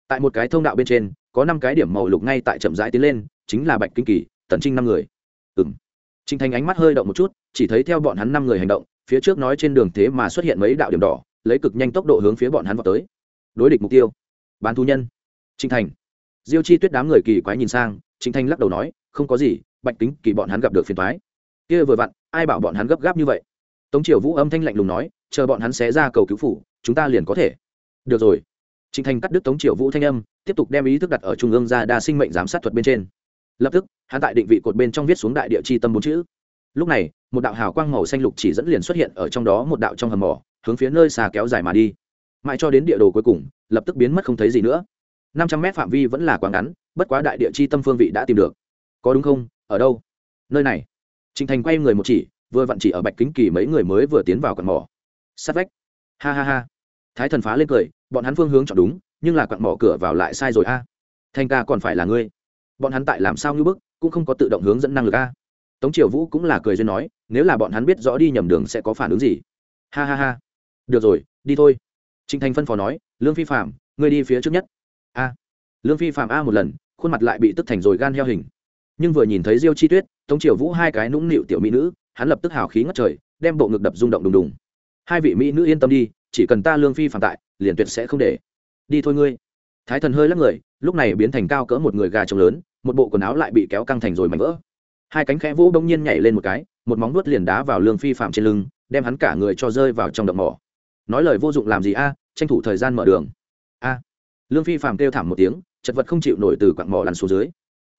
Tại một cái thông đạo bên trên, có năm cái điểm màu lục ngay tại chậm rãi tiến lên, chính là bạch kinh kỳ, tần trinh năm người. Ừng trinh thành ánh mắt hơi động một chút, chỉ thấy theo bọn hắn năm người hành động, phía trước nói trên đường thế mà xuất hiện mấy đạo điểm đỏ, lấy cực nhanh tốc độ hướng phía bọn hắn vào tới. Đối địch mục tiêu. Bán thú nhân. Trinh thành. Diêu chi tuyết đám người kỳ quái nhìn sang Trịnh Thanh lắc đầu nói, không có gì, bạch kính kỳ bọn hắn gặp được phiền toái. kia vừa vặn, ai bảo bọn hắn gấp gáp như vậy? Tống triều vũ âm thanh lạnh lùng nói, chờ bọn hắn xé ra cầu cứu phủ, chúng ta liền có thể. Được rồi. Trịnh Thanh cắt đứt tống triều vũ thanh âm, tiếp tục đem ý thức đặt ở trung ương ra đa sinh mệnh giám sát thuật bên trên. Lập tức, hắn tại định vị cột bên trong viết xuống đại địa chi tâm bốn chữ. Lúc này, một đạo hào quang màu xanh lục chỉ dẫn liền xuất hiện ở trong đó một đạo trong hầm mỏ, hướng phía nơi xà kéo dài mà đi. Mãi cho đến địa đồ cuối cùng, lập tức biến mất không thấy gì nữa. Năm trăm mét phạm vi vẫn là quá ngắn bất quá đại địa chi tâm phương vị đã tìm được. Có đúng không? Ở đâu? Nơi này. Trịnh thành quay người một chỉ, vừa vặn chỉ ở bạch kính kỳ mấy người mới vừa tiến vào quặn mỏ. Sát vách. Ha ha ha. Thái thần phá lên cười, bọn hắn phương hướng chọn đúng, nhưng là quặn mỏ cửa vào lại sai rồi a. À. thanh ca còn phải là ngươi. Bọn hắn tại làm sao như bức, cũng không có tự động hướng dẫn năng lực a. Tống triều vũ cũng là cười duyên nói, nếu là bọn hắn biết rõ đi nhầm đường sẽ có phản ứng gì. Ha ha ha. Được rồi, đi thôi. Trịnh thành phân phó nói, lương phi phạm, ngươi đi phía trước nhất. A lương phi phạm a một lần, khuôn mặt lại bị tức thành rồi gan heo hình. Nhưng vừa nhìn thấy diêu chi tuyết, tống triều vũ hai cái nũng nịu tiểu mỹ nữ, hắn lập tức hào khí ngất trời, đem bộ ngực đập rung động đùng đùng. Hai vị mỹ nữ yên tâm đi, chỉ cần ta lương phi phạm tại, liền tuyệt sẽ không để. Đi thôi ngươi. Thái thần hơi lắc người, lúc này biến thành cao cỡ một người gà trống lớn, một bộ quần áo lại bị kéo căng thành rồi mảnh vỡ. Hai cánh khẽ vũ bỗng nhiên nhảy lên một cái, một móng vuốt liền đá vào lương phi phạm trên lưng, đem hắn cả người cho rơi vào trong động mỏ. Nói lời vô dụng làm gì a, tranh thủ thời gian mở đường. A. Lương phi phạm kêu thảm một tiếng chật vật không chịu nổi từ quặng mỏ lăn xuống dưới.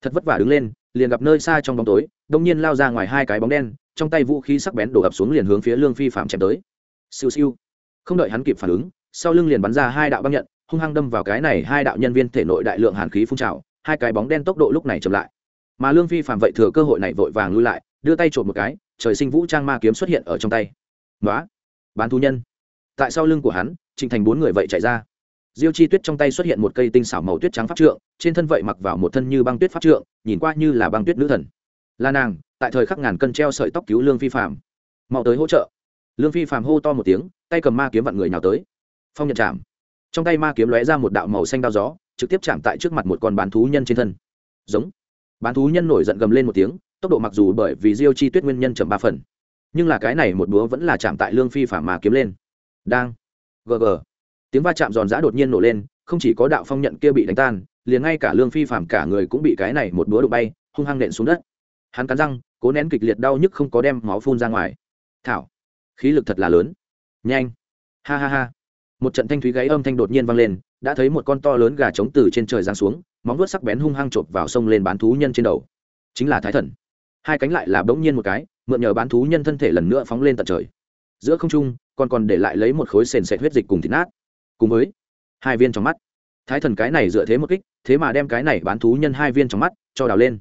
Thật vất vả đứng lên, liền gặp nơi xa trong bóng tối, đông nhiên lao ra ngoài hai cái bóng đen, trong tay vũ khí sắc bén đổ ập xuống liền hướng phía lương phi phạm chém tới. Siêu siêu. Không đợi hắn kịp phản ứng, sau lưng liền bắn ra hai đạo băng nhận, hung hăng đâm vào cái này hai đạo nhân viên thể nội đại lượng hàn khí phun trào, hai cái bóng đen tốc độ lúc này chậm lại. Mà lương phi phạm vậy thừa cơ hội này vội vàng lui lại, đưa tay trộm một cái, trời sinh vũ trang ma kiếm xuất hiện ở trong tay. Nói bán thú nhân. Tại sau lưng của hắn trình thành bốn người vậy chạy ra diêu chi tuyết trong tay xuất hiện một cây tinh xảo màu tuyết trắng pháp trượng, trên thân vậy mặc vào một thân như băng tuyết pháp trượng, nhìn qua như là băng tuyết nữ thần. Là nàng, tại thời khắc ngàn cân treo sợi tóc cứu lương phi phạm mau tới hỗ trợ. Lương phi phạm hô to một tiếng, tay cầm ma kiếm vặn người nào tới. Phong nhận chạm. Trong tay ma kiếm lóe ra một đạo màu xanh đao gió, trực tiếp chạm tại trước mặt một con bán thú nhân trên thân. Giống. Bán thú nhân nổi giận gầm lên một tiếng, tốc độ mặc dù bởi vì diêu chi tuyết nguyên nhân chậm ba phần, nhưng là cái này một búa vẫn là chạm tại lương phi phả mà kiếm lên. Đang. Gg tiếng va chạm giòn giã đột nhiên nổ lên, không chỉ có đạo phong nhận kia bị đánh tan, liền ngay cả lương phi phàm cả người cũng bị cái này một búa đụng bay, hung hăng nện xuống đất. Hắn cắn răng, cố nén kịch liệt đau nhức không có đem máu phun ra ngoài. Thảo, khí lực thật là lớn. Nhanh. Ha ha ha. Một trận thanh thúy gáy âm thanh đột nhiên vang lên, đã thấy một con to lớn gà trống từ trên trời giáng xuống, móng vuốt sắc bén hung hăng chộp vào sông lên bán thú nhân trên đầu. Chính là thái thần. Hai cánh lại là bỗng nhiên một cái, mượn nhờ bán thú nhân thân thể lần nữa phóng lên tận trời. Giữa không trung còn còn để lại lấy một khối sền sệt huyết dịch cùng thịt nát cùng với hai viên trong mắt. Thái thần cái này dựa thế một kích, thế mà đem cái này bán thú nhân hai viên trong mắt cho đào lên.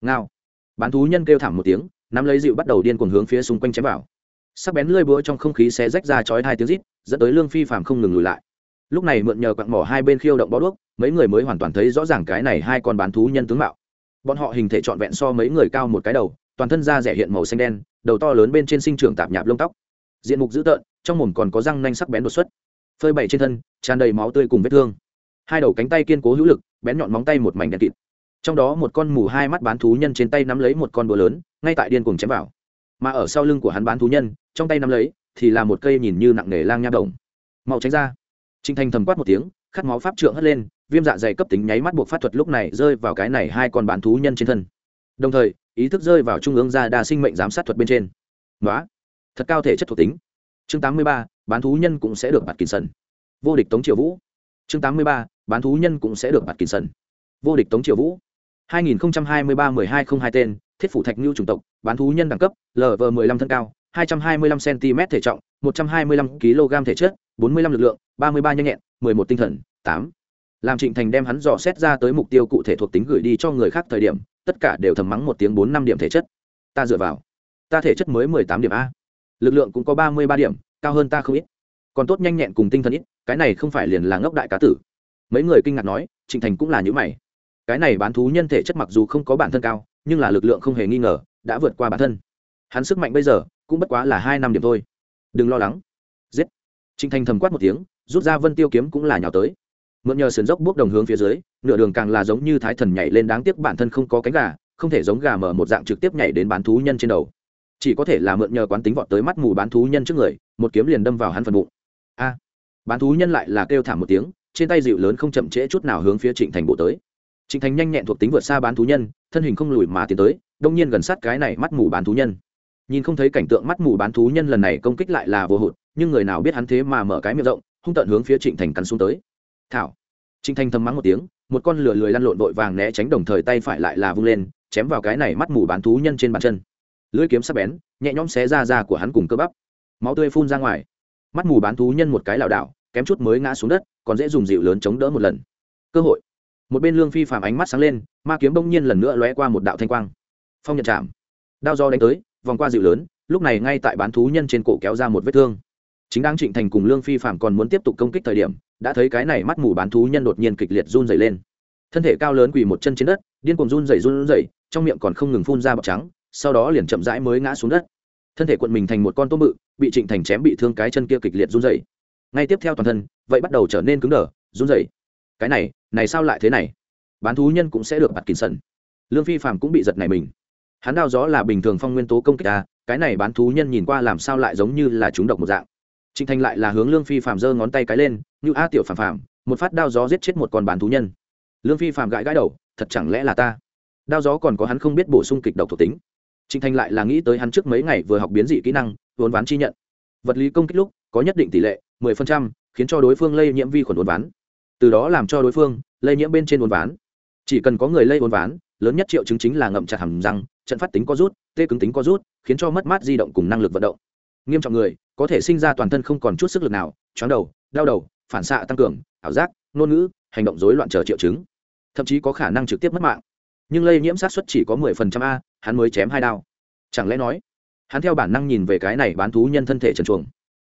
Ngao. Bán thú nhân kêu thảm một tiếng, nắm lấy dịu bắt đầu điên cuồng hướng phía xung quanh chém vào. Sắc bén lơi búa trong không khí xé rách ra chói hai tiếng rít, dẫn tới lương phi phàm không ngừng lùi lại. Lúc này mượn nhờ quặng mỏ hai bên khiêu động bó đuốc, mấy người mới hoàn toàn thấy rõ ràng cái này hai con bán thú nhân tướng mạo. Bọn họ hình thể trọn vẹn so mấy người cao một cái đầu, toàn thân da rẻ hiện màu xanh đen, đầu to lớn bên trên sinh trưởng tạp nhạp lông tóc. Diện mục dữ tợn, trong mồm còn có răng nanh sắc bén đột xuất phơi bày trên thân, tràn đầy máu tươi cùng vết thương. Hai đầu cánh tay kiên cố hữu lực, bén nhọn móng tay một mảnh đen kịt. Trong đó một con mù hai mắt bán thú nhân trên tay nắm lấy một con búa lớn, ngay tại điên cùng chém vào. Mà ở sau lưng của hắn bán thú nhân, trong tay nắm lấy, thì là một cây nhìn như nặng nề lang nha đồng. Mau tránh ra. Trinh thanh thầm quát một tiếng, khát máu pháp trượng hất lên, viêm dạ dày cấp tính nháy mắt buộc phát thuật lúc này rơi vào cái này hai con bán thú nhân trên thân. Đồng thời, ý thức rơi vào trung ương ra đa sinh mệnh giám sát thuật bên trên. Đó thật cao thể chất thuộc tính chương 83, bán thú nhân cũng sẽ được bạt kỳ sân, vô địch tống triều vũ. Chương 83, bán thú nhân cũng sẽ được bạt kỳ sân, vô địch tống triều vũ. 2023-1202 tên thiết phủ thạch lưu chủng tộc bán thú nhân đẳng cấp lv 15 thân cao 225 cm thể trọng 125 kg thể chất 45 lực lượng 33 nhanh nhẹn 11 tinh thần 8. làm trịnh thành đem hắn dò xét ra tới mục tiêu cụ thể thuộc tính gửi đi cho người khác thời điểm tất cả đều thầm mắng một tiếng bốn năm điểm thể chất. Ta dựa vào. Ta thể chất mới mười tám điểm a lực lượng cũng có ba mươi ba điểm, cao hơn ta không ít. Còn tốt nhanh nhẹn cùng tinh thần ít, cái này không phải liền là ngốc đại cá tử. Mấy người kinh ngạc nói, trịnh thành cũng là những mày. Cái này bán thú nhân thể chất mặc dù không có bản thân cao, nhưng là lực lượng không hề nghi ngờ, đã vượt qua bản thân. Hắn sức mạnh bây giờ, cũng bất quá là hai năm điểm thôi. Đừng lo lắng. Giết. Trịnh thành thầm quát một tiếng, rút ra vân tiêu kiếm cũng là nhào tới. Mượn nhờ sườn dốc bước đồng hướng phía dưới, nửa đường càng là giống như thái thần nhảy lên đáng tiếc bản thân không có cánh gà, không thể giống gà mở một dạng trực tiếp nhảy đến bán thú nhân trên đầu chỉ có thể là mượn nhờ quán tính vọt tới mắt mù bán thú nhân trước người, một kiếm liền đâm vào hắn phần bụng. A. Bán thú nhân lại là kêu thảm một tiếng, trên tay dịu lớn không chậm trễ chút nào hướng phía trịnh thành bộ tới. Trịnh thành nhanh nhẹn thuộc tính vượt xa bán thú nhân, thân hình không lùi mà tiến tới, đông nhiên gần sát cái này mắt mù bán thú nhân. Nhìn không thấy cảnh tượng mắt mù bán thú nhân lần này công kích lại là vô hụt, nhưng người nào biết hắn thế mà mở cái miệng rộng, hung tận hướng phía trịnh thành cắn xuống tới. Thảo. Trịnh thành thầm mắng một tiếng, một con lửa lười lăn lộn vội vàng né tránh đồng thời tay phải lại là vung lên, chém vào cái này mắt mù bán thú nhân trên bàn chân lưỡi kiếm sắc bén, nhẹ nhõm xé ra da của hắn cùng cơ bắp. Máu tươi phun ra ngoài. Mắt mù bán thú nhân một cái lảo đảo, kém chút mới ngã xuống đất, còn dễ dùng dịu lớn chống đỡ một lần. Cơ hội. Một bên lương phi phàm ánh mắt sáng lên, ma kiếm bỗng nhiên lần nữa lóe qua một đạo thanh quang. Phong nhật chạm. Đao do đánh tới, vòng qua dịu lớn, lúc này ngay tại bán thú nhân trên cổ kéo ra một vết thương. Chính đang trịnh thành cùng lương phi phạm còn muốn tiếp tục công kích thời điểm, đã thấy cái này mắt mù bán thú nhân đột nhiên kịch liệt run dày lên. Thân thể cao lớn quỳ một chân trên đất, điên cuồng run dày run dày trong miệng còn không ngừng phun ra bọc trắng sau đó liền chậm rãi mới ngã xuống đất. Thân thể quận mình thành một con tôm bự, bị trịnh thành chém bị thương cái chân kia kịch liệt run dày ngay tiếp theo toàn thân, vậy bắt đầu trở nên cứng đờ, run dày cái này này sao lại thế này? Bán thú nhân cũng sẽ được bạt kín sần. Lương phi phạm cũng bị giật này mình. Hắn đao gió là bình thường phong nguyên tố công kích ta cái này bán thú nhân nhìn qua làm sao lại giống như là chúng độc một dạng. Trịnh thành lại là hướng lương phi phạm giơ ngón tay cái lên, như a tiểu phàm phàm, một phát đao gió giết chết một con bán thú nhân. Lương phi phạm gãi gãi đầu, thật chẳng lẽ là ta? Đao gió còn có hắn không biết bổ sung kịch độc thuộc tính trịnh thành lại là nghĩ tới hắn trước mấy ngày vừa học biến dị kỹ năng vốn ván chi nhận. Vật lý công kích lúc, có nhất định tỷ lệ, mười phần trăm, khiến cho đối phương lây nhiễm vi khuẩn uốn ván. Từ đó làm cho đối phương lây nhiễm bên trên uốn ván. Chỉ cần có người lây uốn ván, lớn nhất triệu chứng chính là ngậm chặt hầm răng, trận phát tính có rút, tê cứng tính có rút, khiến cho mất mát di động cùng năng lực vận động. Nghiêm trọng người, có thể sinh ra toàn thân không còn chút sức lực nào chóng đầu, đau đầu, phản xạ tăng cường, ảo giác, ngôn ngữ, hành động rối loạn chờ triệu chứng. Thậm chí có khả năng trực tiếp mất mạng. Nhưng lây nhiễm sát xuất chỉ có mười phần trăm a hắn mới chém hai đao. Chẳng lẽ nói, hắn theo bản năng nhìn về cái này bán thú nhân thân thể trần chuồng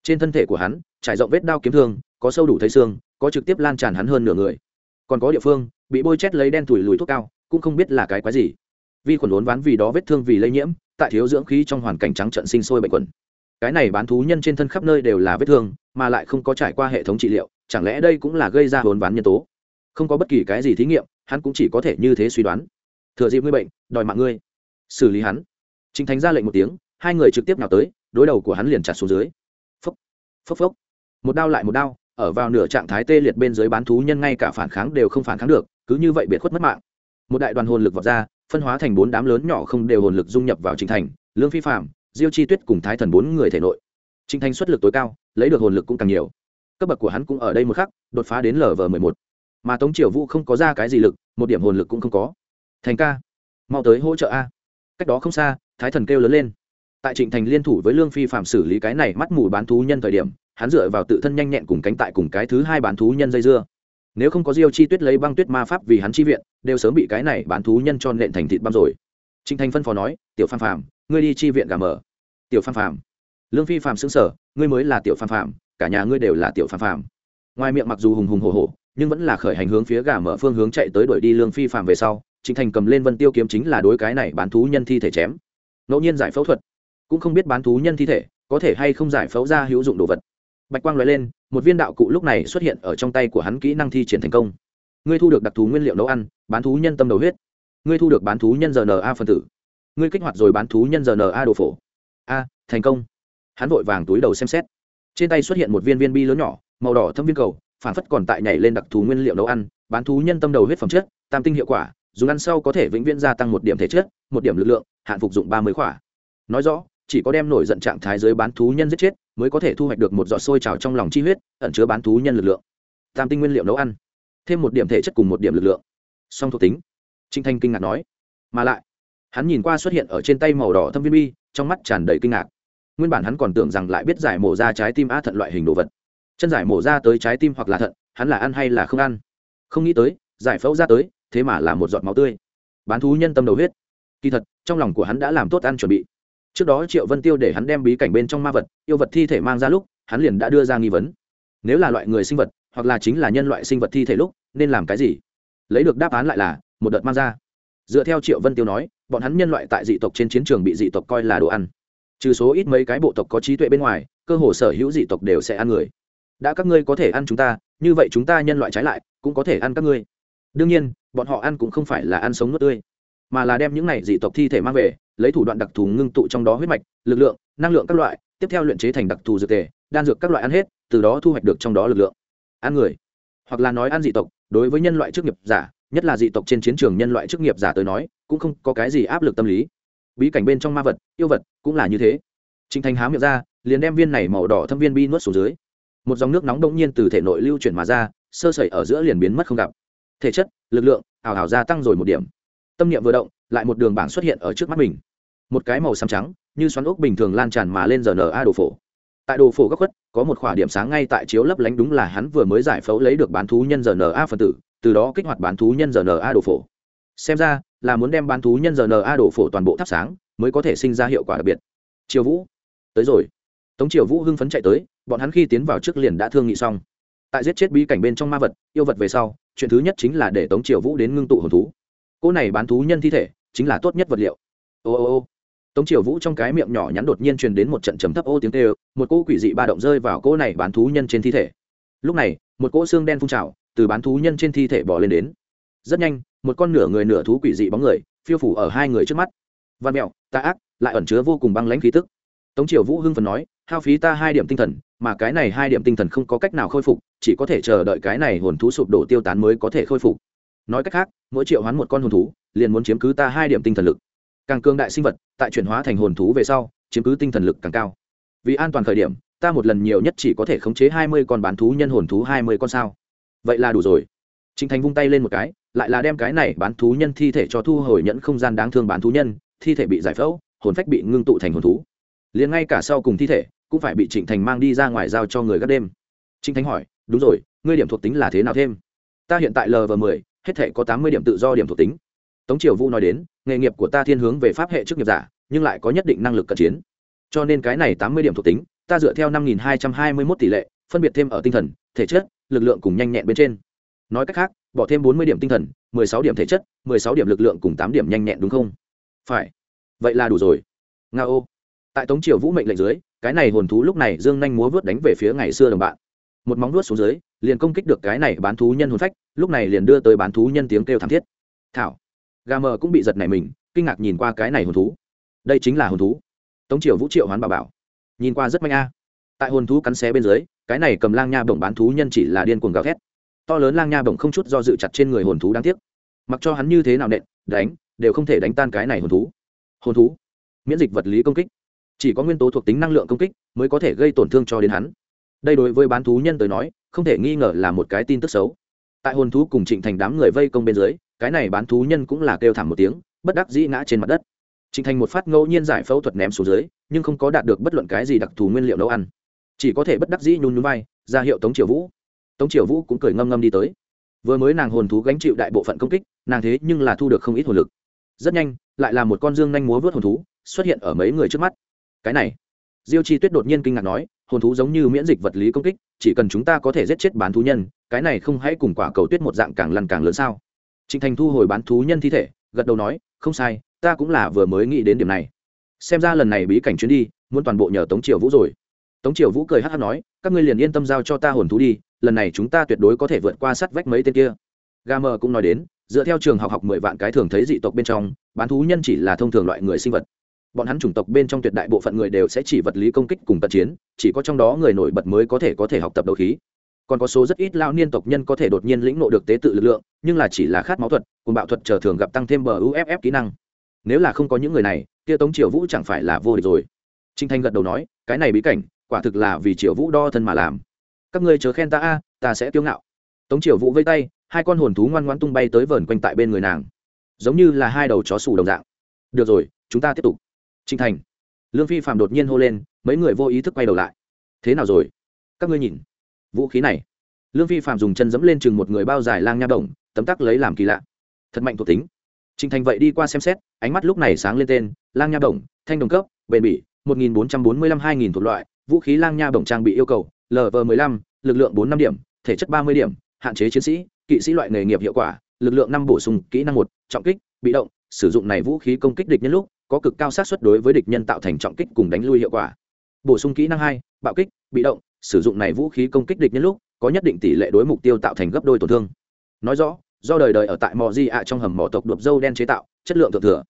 trên thân thể của hắn, trải rộng vết đao kiếm thương, có sâu đủ thấy xương, có trực tiếp lan tràn hắn hơn nửa người. Còn có địa phương, bị bôi chét lấy đen thủi lùi thuốc cao, cũng không biết là cái quái gì. Vi khuẩn uốn ván vì đó vết thương vì lây nhiễm, tại thiếu dưỡng khí trong hoàn cảnh trắng trận sinh sôi bệnh quẩn. Cái này bán thú nhân trên thân khắp nơi đều là vết thương, mà lại không có trải qua hệ thống trị liệu, chẳng lẽ đây cũng là gây ra uốn ván nhân tố? Không có bất kỳ cái gì thí nghiệm, hắn cũng chỉ có thể như thế suy đoán. Thừa dịp ngươi bệnh, đòi mạng ngươi xử lý hắn Trình thánh ra lệnh một tiếng, hai người trực tiếp nào tới, đối đầu của hắn liền chặt xuống dưới. Phốc, phốc phốc. Một đao lại một đao, ở vào nửa trạng thái tê liệt bên dưới bán thú nhân ngay cả phản kháng đều không phản kháng được, cứ như vậy biệt khuất mất mạng. Một đại đoàn hồn lực vọt ra, phân hóa thành bốn đám lớn nhỏ không đều hồn lực dung nhập vào Trình Thành, Lương Phi Phàm, Diêu Chi Tuyết cùng Thái Thần bốn người thể nội. Trình Thành xuất lực tối cao, lấy được hồn lực cũng càng nhiều. Cấp bậc của hắn cũng ở đây một khắc, đột phá đến LV11. Mà Tống Triều Vũ không có ra cái gì lực, một điểm hồn lực cũng không có. Thành ca, mau tới hỗ trợ a. Cách đó không xa, thái thần kêu lớn lên. Tại trịnh thành liên thủ với lương phi phạm xử lý cái này mắt mù bán thú nhân thời điểm hắn dựa vào tự thân nhanh nhẹn cùng cánh tại cùng cái thứ hai bán thú nhân dây dưa. Nếu không có diêu chi tuyết lấy băng tuyết ma pháp vì hắn chi viện đều sớm bị cái này bán thú nhân cho nện thành thịt băm rồi. Trịnh thành phân phó nói tiểu phan phạm ngươi đi chi viện gà mở tiểu phan phạm lương phi phạm xứng sở ngươi mới là tiểu phan phạm cả nhà ngươi đều là tiểu phan phạm ngoài miệng mặc dù hùng hùng hổ hổ nhưng vẫn là khởi hành hướng phía gà mở phương hướng chạy tới đuổi đi lương phi phạm về sau trịnh thành cầm lên vân tiêu kiếm chính là đối cái này bán thú nhân thi thể chém. Ngẫu nhiên giải phẫu thuật. Cũng không biết bán thú nhân thi thể có thể hay không giải phẫu ra hữu dụng đồ vật. Bạch quang nói lên, một viên đạo cụ lúc này xuất hiện ở trong tay của hắn kỹ năng thi triển thành công. Ngươi thu được đặc thú nguyên liệu nấu ăn, bán thú nhân tâm đầu huyết. Ngươi thu được bán thú nhân rna phân tử. Ngươi kích hoạt rồi bán thú nhân rna đồ phổ. A, thành công. Hắn vội vàng túi đầu xem xét. Trên tay xuất hiện một viên viên bi lớn nhỏ, màu đỏ thâm viên cầu, phản phất còn tại nhảy lên đặc thú nguyên liệu nấu ăn, bán thú nhân tâm đầu huyết phẩm chất, tam tinh hiệu quả dùng ăn sau có thể vĩnh viễn gia tăng một điểm thể chất, một điểm lực lượng, hạn phục dụng ba mươi khỏa. Nói rõ, chỉ có đem nổi giận trạng thái dưới bán thú nhân giết chết, mới có thể thu hoạch được một giọt sôi trào trong lòng chi huyết, ẩn chứa bán thú nhân lực lượng. Tam tinh nguyên liệu nấu ăn. Thêm một điểm thể chất cùng một điểm lực lượng. Song thuộc tính. Trinh thanh kinh ngạc nói. Mà lại, hắn nhìn qua xuất hiện ở trên tay màu đỏ thâm viên bi, trong mắt tràn đầy kinh ngạc. Nguyên bản hắn còn tưởng rằng lại biết giải mổ ra trái tim a thận loại hình đồ vật. Chân giải mổ ra tới trái tim hoặc là thận, hắn là ăn hay là không ăn? Không nghĩ tới, giải phẫu ra tới thế mà là một giọt máu tươi. Bán thú nhân tâm đầu huyết. Kỳ thật, trong lòng của hắn đã làm tốt ăn chuẩn bị. Trước đó triệu vân tiêu để hắn đem bí cảnh bên trong ma vật, yêu vật thi thể mang ra lúc, hắn liền đã đưa ra nghi vấn. Nếu là loại người sinh vật, hoặc là chính là nhân loại sinh vật thi thể lúc, nên làm cái gì? Lấy được đáp án lại là, một đợt mang ra. Dựa theo triệu vân tiêu nói, bọn hắn nhân loại tại dị tộc trên chiến trường bị dị tộc coi là đồ ăn. Trừ số ít mấy cái bộ tộc có trí tuệ bên ngoài, cơ hồ sở hữu dị tộc đều sẽ ăn người. Đã các ngươi có thể ăn chúng ta, như vậy chúng ta nhân loại trái lại, cũng có thể ăn các ngươi đương nhiên, bọn họ ăn cũng không phải là ăn sống nước tươi, mà là đem những này dị tộc thi thể mang về, lấy thủ đoạn đặc thù ngưng tụ trong đó huyết mạch, lực lượng, năng lượng các loại, tiếp theo luyện chế thành đặc thù dược tề đan dược các loại ăn hết, từ đó thu hoạch được trong đó lực lượng. Ăn người, hoặc là nói ăn dị tộc, đối với nhân loại chức nghiệp giả, nhất là dị tộc trên chiến trường nhân loại chức nghiệp giả tới nói, cũng không có cái gì áp lực tâm lý. Bí cảnh bên trong ma vật, yêu vật cũng là như thế. Trinh thành há miệng ra, liền đem viên này màu đỏ thâm viên bi nuốt xuống dưới. Một dòng nước nóng đông nhiên từ thể nội lưu chuyển mà ra, sơ sẩy ở giữa liền biến mất không gặp thể chất, lực lượng, ảo ảo gia tăng rồi một điểm. Tâm niệm vừa động, lại một đường bảng xuất hiện ở trước mắt mình. Một cái màu xám trắng, như xoắn ốc bình thường lan tràn mà lên giờ na đồ phổ. Tại đồ phổ góc khuất, có một khỏa điểm sáng ngay tại chiếu lấp lánh đúng là hắn vừa mới giải phẫu lấy được bán thú nhân giờ na phần tử, từ đó kích hoạt bán thú nhân giờ na đồ phổ. Xem ra, là muốn đem bán thú nhân giờ na đồ phổ toàn bộ thắp sáng, mới có thể sinh ra hiệu quả đặc biệt. Triều vũ, tới rồi. Tống triều vũ hưng phấn chạy tới, bọn hắn khi tiến vào trước liền đã thương nghị xong. Tại giết chết bí cảnh bên trong ma vật, yêu vật về sau chuyện thứ nhất chính là để tống triều vũ đến ngưng tụ hồn thú. Cỗ này bán thú nhân thi thể chính là tốt nhất vật liệu. Ô ô ô. Tống triều vũ trong cái miệng nhỏ nhắn đột nhiên truyền đến một trận trầm thấp ô tiếng tê một cỗ quỷ dị ba động rơi vào cỗ này bán thú nhân trên thi thể. Lúc này, một cỗ xương đen phun trào, từ bán thú nhân trên thi thể bỏ lên đến. Rất nhanh, một con nửa người nửa thú quỷ dị bóng người, phiêu phủ ở hai người trước mắt. Văn mẹo, ta ác, lại ẩn chứa vô cùng băng lãnh khí tức. Tống triều vũ hưng phần nói, hao phí ta hai điểm tinh thần mà cái này hai điểm tinh thần không có cách nào khôi phục chỉ có thể chờ đợi cái này hồn thú sụp đổ tiêu tán mới có thể khôi phục. Nói cách khác mỗi triệu hoán một con hồn thú liền muốn chiếm cứ ta hai điểm tinh thần lực. Càng cương đại sinh vật tại chuyển hóa thành hồn thú về sau chiếm cứ tinh thần lực càng cao. Vì an toàn khởi điểm ta một lần nhiều nhất chỉ có thể khống chế hai mươi con bán thú nhân hồn thú hai mươi con sao. Vậy là đủ rồi. Trình Thành vung tay lên một cái, lại là đem cái này bán thú nhân thi thể cho thu hồi nhẫn không gian đáng thương bán thú nhân, thi thể bị giải phẫu, hồn phách bị ngưng tụ thành hồn thú. Liền ngay cả sau cùng thi thể, cũng phải bị Trịnh Thành mang đi ra ngoài giao cho người gác đêm. Trịnh Thành hỏi, "Đúng rồi, ngươi điểm thuộc tính là thế nào thêm?" "Ta hiện tại LV10, hết thể có tám mươi điểm tự do điểm thuộc tính." Tống Triều Vũ nói đến, nghề nghiệp của ta thiên hướng về pháp hệ chức nghiệp giả, nhưng lại có nhất định năng lực cận chiến. Cho nên cái này tám mươi điểm thuộc tính, ta dựa theo năm nghìn hai trăm hai mươi 5221 tỷ lệ, phân biệt thêm ở tinh thần, thể chất, lực lượng cùng nhanh nhẹn bên trên nói cách khác bỏ thêm bốn mươi điểm tinh thần mười sáu điểm thể chất mười sáu điểm lực lượng cùng tám điểm nhanh nhẹn đúng không phải vậy là đủ rồi nga ô tại tống triều vũ mệnh lệnh dưới cái này hồn thú lúc này dương nhanh múa vớt đánh về phía ngày xưa đồng bạn. Một móng vuốt xuống dưới, liền công kích được cái này bán thú nhân hồn phách, lúc này liền đưa tới bán thú nhân tiếng kêu thảm thiết. Thảo. Gà mờ cũng bị giật này mình, kinh ngạc nhìn qua cái này hồn thú. Đây chính là hồn thú. Tống triều vũ triệu hoán bà bảo. Nhìn qua rất manh a. Tại hồn thú cắn xé bên dưới, cái này cầm lang nha bổng bán thú nhân chỉ là điên cuồng gào thét. To lớn lang nha bổng không chút do dự chặt trên người hồn thú đáng tiếc. Mặc cho hắn như thế nào nện, đánh, đều không thể đánh tan cái này hồn thú. Hồn thú. Miễn dịch vật lý công kích chỉ có nguyên tố thuộc tính năng lượng công kích mới có thể gây tổn thương cho đến hắn. Đây đối với bán thú nhân tới nói, không thể nghi ngờ là một cái tin tức xấu. Tại hồn thú cùng trịnh thành đám người vây công bên dưới, cái này bán thú nhân cũng là kêu thảm một tiếng, bất đắc dĩ ngã trên mặt đất. Trịnh thành một phát ngẫu nhiên giải phẫu thuật ném xuống dưới, nhưng không có đạt được bất luận cái gì đặc thù nguyên liệu nấu ăn. Chỉ có thể bất đắc dĩ nhún nhún vai, ra hiệu tống triều vũ. Tống triều vũ cũng cười ngâm ngâm đi tới. Vừa mới nàng hồn thú gánh chịu đại bộ phận công kích, nàng thế nhưng là thu được không ít hồn lực. Rất nhanh, lại là một con dương nhanh múa vớt hồn thú xuất hiện ở mấy người trước mắt cái này. Diêu chi tuyết đột nhiên kinh ngạc nói, hồn thú giống như miễn dịch vật lý công kích, chỉ cần chúng ta có thể giết chết bán thú nhân, cái này không hãy cùng quả cầu tuyết một dạng càng lăn càng lớn sao? Trịnh thành thu hồi bán thú nhân thi thể, gật đầu nói, không sai, ta cũng là vừa mới nghĩ đến điểm này. Xem ra lần này bí cảnh chuyến đi, muốn toàn bộ nhờ tống triều vũ rồi. Tống triều vũ cười hát hát nói, các ngươi liền yên tâm giao cho ta hồn thú đi, lần này chúng ta tuyệt đối có thể vượt qua sắt vách mấy tên kia. Ga mờ cũng nói đến, dựa theo trường học học mười vạn cái thường thấy dị tộc bên trong, bán thú nhân chỉ là thông thường loại người sinh vật bọn hắn chủng tộc bên trong tuyệt đại bộ phận người đều sẽ chỉ vật lý công kích cùng tận chiến, chỉ có trong đó người nổi bật mới có thể có thể học tập đấu khí. Còn có số rất ít lao niên tộc nhân có thể đột nhiên lĩnh nộ được tế tự lực lượng, nhưng là chỉ là khát máu thuật cùng bạo thuật chờ thường gặp tăng thêm bờ uff kỹ năng. Nếu là không có những người này Tia tống triều vũ chẳng phải là vô địch rồi. Trinh thanh gật đầu nói, cái này bí cảnh, quả thực là vì triều vũ đo thân mà làm. Các ngươi chớ khen ta a, ta sẽ kiêu ngạo. Tống triều vũ vây tay, hai con hồn thú ngoan ngoan tung bay tới vờn quanh tại bên người nàng. Giống như là hai đầu chó sủ đồng dạng. Được rồi, chúng ta tiếp tục trinh thành. Lương phi phạm đột nhiên hô lên, mấy người vô ý thức quay đầu lại. Thế nào rồi? Các ngươi nhìn. Vũ khí này. Lương phi phạm dùng chân dẫm lên chừng một người bao dài lang nha động tấm tắc lấy làm kỳ lạ. Thật mạnh thuộc tính. Trinh thành vậy đi qua xem xét, ánh mắt lúc này sáng lên tên, lang nha động thanh đồng cấp, bền bỉ, một nghìn bốn trăm bốn mươi lăm hai nghìn thuộc loại, vũ khí lang nha động trang bị yêu cầu lv mười lăm, lực lượng bốn năm điểm, thể chất ba mươi điểm, hạn chế chiến sĩ, kỵ sĩ loại nghề nghiệp hiệu quả, lực lượng năm bổ sung, kỹ năng một, trọng kích, bị động, sử dụng này vũ khí công kích địch nhân lúc có cực cao sát xuất đối với địch nhân tạo thành trọng kích cùng đánh lui hiệu quả. Bổ sung kỹ năng hai bạo kích bị động sử dụng này vũ khí công kích địch nhân lúc có nhất định tỷ lệ đối mục tiêu tạo thành gấp đôi tổn thương. Nói rõ do đời đời ở tại mò di ạ trong hầm mỏ tộc đột dâu đen chế tạo chất lượng thượng thừa.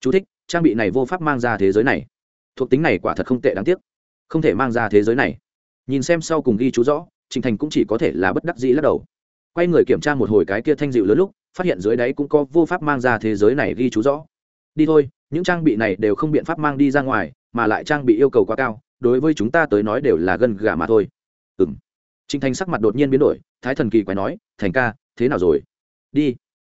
Chú thích, trang bị này vô pháp mang ra thế giới này. Thuộc tính này quả thật không tệ đáng tiếc. Không thể mang ra thế giới này. Nhìn xem sau cùng ghi chú rõ trình thành cũng chỉ có thể là bất đắc dĩ lắc đầu. Quay người kiểm tra một hồi cái kia thanh dịu lớn lúc phát hiện dưới đáy cũng có vô pháp mang ra thế giới này ghi chú rõ đi thôi, những trang bị này đều không biện pháp mang đi ra ngoài, mà lại trang bị yêu cầu quá cao, đối với chúng ta tới nói đều là gần gà mà thôi. Ừ m trinh thành sắc mặt đột nhiên biến đổi, thái thần kỳ quái nói, thành ca, thế nào rồi? Đi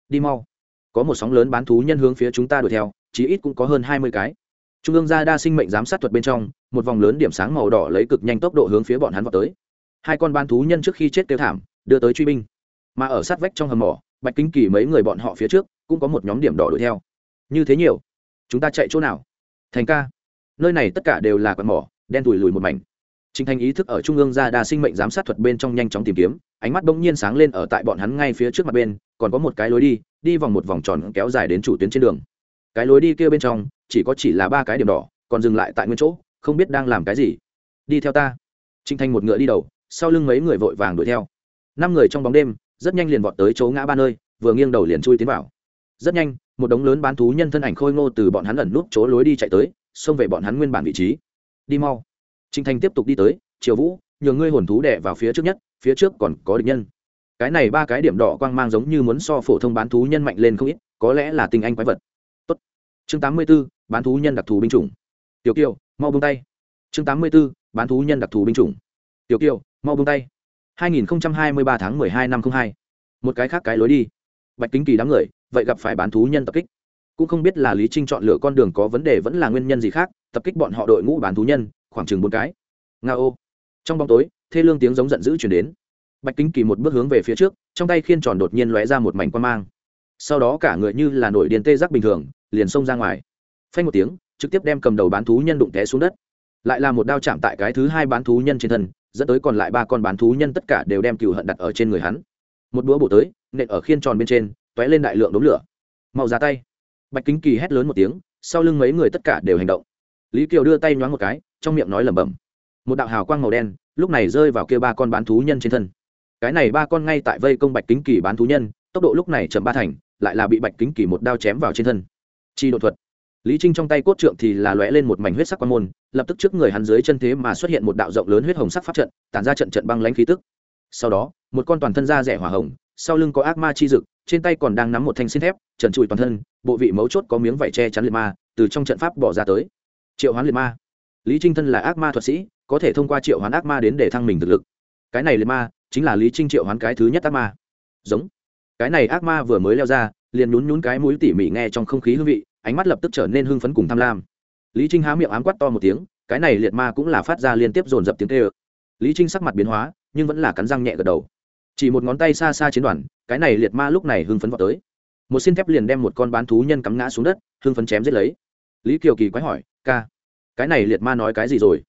đi mau. Có một sóng lớn bán thú nhân hướng phía chúng ta đuổi theo, chí ít cũng có hơn hai mươi cái. Trung ương gia đa sinh mệnh giám sát thuật bên trong, một vòng lớn điểm sáng màu đỏ lấy cực nhanh tốc độ hướng phía bọn hắn vào tới. Hai con bán thú nhân trước khi chết tiêu thảm, đưa tới truy binh. Mà ở sát vách trong hầm mỏ, bạch Kính kỳ mấy người bọn họ phía trước, cũng có một nhóm điểm đỏ đuổi theo như thế nhiều chúng ta chạy chỗ nào thành ca nơi này tất cả đều là quạt mỏ đen tủi lùi một mảnh Trình Thành ý thức ở trung ương ra đa sinh mệnh giám sát thuật bên trong nhanh chóng tìm kiếm, ánh mắt bỗng nhiên sáng lên ở tại bọn hắn ngay phía trước mặt bên, còn có một cái lối đi, đi vòng một vòng tròn kéo dài đến chủ tuyến trên đường. Cái lối đi kia bên trong, chỉ có chỉ là ba cái điểm đỏ, còn dừng lại tại nguyên chỗ, không biết đang làm cái gì. Đi theo ta. Trình Thành một ngựa đi đầu, sau lưng mấy người vội vàng đuổi theo. Năm người trong bóng đêm, rất nhanh liền vọt tới chỗ ngã ba nơi, vừa nghiêng đầu liền chui tiến vào. Rất nhanh, một đống lớn bán thú nhân thân ảnh khôi ngô từ bọn hắn ẩn núp chỗ lối đi chạy tới, xông về bọn hắn nguyên bản vị trí. Đi mau Trình Thành tiếp tục đi tới, Triều Vũ, nhường ngươi hồn thú đẻ vào phía trước nhất, phía trước còn có địch nhân. Cái này ba cái điểm đỏ quang mang giống như muốn so phổ thông bán thú nhân mạnh lên không ít, có lẽ là tình anh quái vật. Tốt. Chương 84, bán thú nhân đặc thù binh chủng. Tiểu Kiều, mau bông tay. Chương 84, bán thú nhân đặc thù binh chủng. Tiểu Kiều, mau bông tay. 2023 tháng 12 năm 02. Một cái khác cái lối đi. Bạch Kính Kỳ đám người, vậy gặp phải bán thú nhân tập kích. Cũng không biết là Lý Trinh chọn lựa con đường có vấn đề vẫn là nguyên nhân gì khác, tập kích bọn họ đội ngũ bán thú nhân, khoảng chừng bốn cái. Nga ô. Trong bóng tối thê lương tiếng giống giận dữ chuyển đến. Bạch kính kỳ một bước hướng về phía trước trong tay khiên tròn đột nhiên lóe ra một mảnh quan mang. Sau đó cả người như là nổi điền tê giác bình thường liền xông ra ngoài. Phanh một tiếng trực tiếp đem cầm đầu bán thú nhân đụng té xuống đất. Lại là một đao chạm tại cái thứ hai bán thú nhân trên thân dẫn tới còn lại ba con bán thú nhân tất cả đều đem cừu hận đặt ở trên người hắn. Một búa bổ tới nện ở khiên tròn bên trên t ó é lên đại lượng đống lửa. Mau ra tay. Bạch kính kỳ hét lớn một tiếng, sau lưng mấy người tất cả đều hành động. Lý kiều đưa tay nhoáng một cái, trong miệng nói lẩm bẩm. Một đạo hào quang màu đen, lúc này rơi vào kia ba con bán thú nhân trên thân. Cái này ba con ngay tại vây công bạch kính kỳ bán thú nhân, tốc độ lúc này chậm ba thành, lại là bị bạch kính kỳ một đao chém vào trên thân. Chi đột thuật. Lý trinh trong tay cốt trượng thì là lóe lên một mảnh huyết sắc quan môn, lập tức trước người hắn dưới chân thế mà xuất hiện một đạo rộng lớn huyết hồng sắc pháp trận, tản ra trận trận băng lãnh khí tức. Sau đó, một con toàn thân da rẻ hỏa hồng sau lưng có ác ma chi dực, trên tay còn đang nắm một thanh xin thép, trần trụi toàn thân, bộ vị mấu chốt có miếng vải che chắn liệt ma, từ trong trận pháp bỏ ra tới. Triệu hoán liệt ma. Lý trinh thân là ác ma thuật sĩ, có thể thông qua triệu hoán ác ma đến để thăng mình thực lực. Cái này liệt ma, chính là lý trinh triệu hoán cái thứ nhất ác ma. Giống. Cái này ác ma vừa mới leo ra, liền nhún nhún cái mũi tỉ mỉ nghe trong không khí hương vị, ánh mắt lập tức trở nên hưng phấn cùng tham lam. Lý trinh há miệng ám quát to một tiếng, cái này liệt ma cũng là phát ra liên tiếp dồn dập tiếng tê ơ lý trinh sắc mặt biến hóa, nhưng vẫn là cắn răng nhẹ gật đầu chỉ một ngón tay xa xa chiến đoàn, cái này liệt ma lúc này hưng phấn vào tới. Một xin thép liền đem một con bán thú nhân cắm ngã xuống đất, hưng phấn chém giết lấy. Lý kiều kỳ quái hỏi, ca, cái này liệt ma nói cái gì rồi?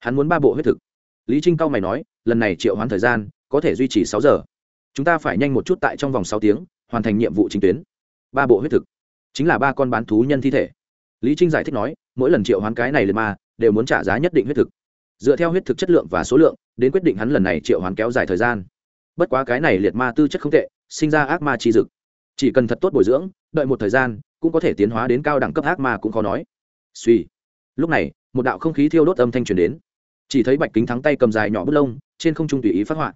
Hắn muốn ba bộ huyết thực. Lý trinh cao mày nói, lần này triệu hoán thời gian, có thể duy trì sáu giờ. Chúng ta phải nhanh một chút tại trong vòng sáu tiếng, hoàn thành nhiệm vụ chính tuyến. Ba bộ huyết thực. Chính là ba con bán thú nhân thi thể. Lý trinh giải thích nói, mỗi lần triệu hoán cái này liệt ma, đều muốn trả giá nhất định huyết thực. Dựa theo huyết thực chất lượng và số lượng, đến quyết định hắn lần này triệu hoán kéo dài thời gian bất quá cái này liệt ma tư chất không tệ, sinh ra ác ma chi dực. Chỉ cần thật tốt bồi dưỡng, đợi một thời gian, cũng có thể tiến hóa đến cao đẳng cấp ác ma cũng khó nói. Suy. Lúc này, một đạo không khí thiêu đốt âm thanh truyền đến. Chỉ thấy bạch kính thắng tay cầm dài nhỏ bút lông, trên không trung tùy ý phát họa.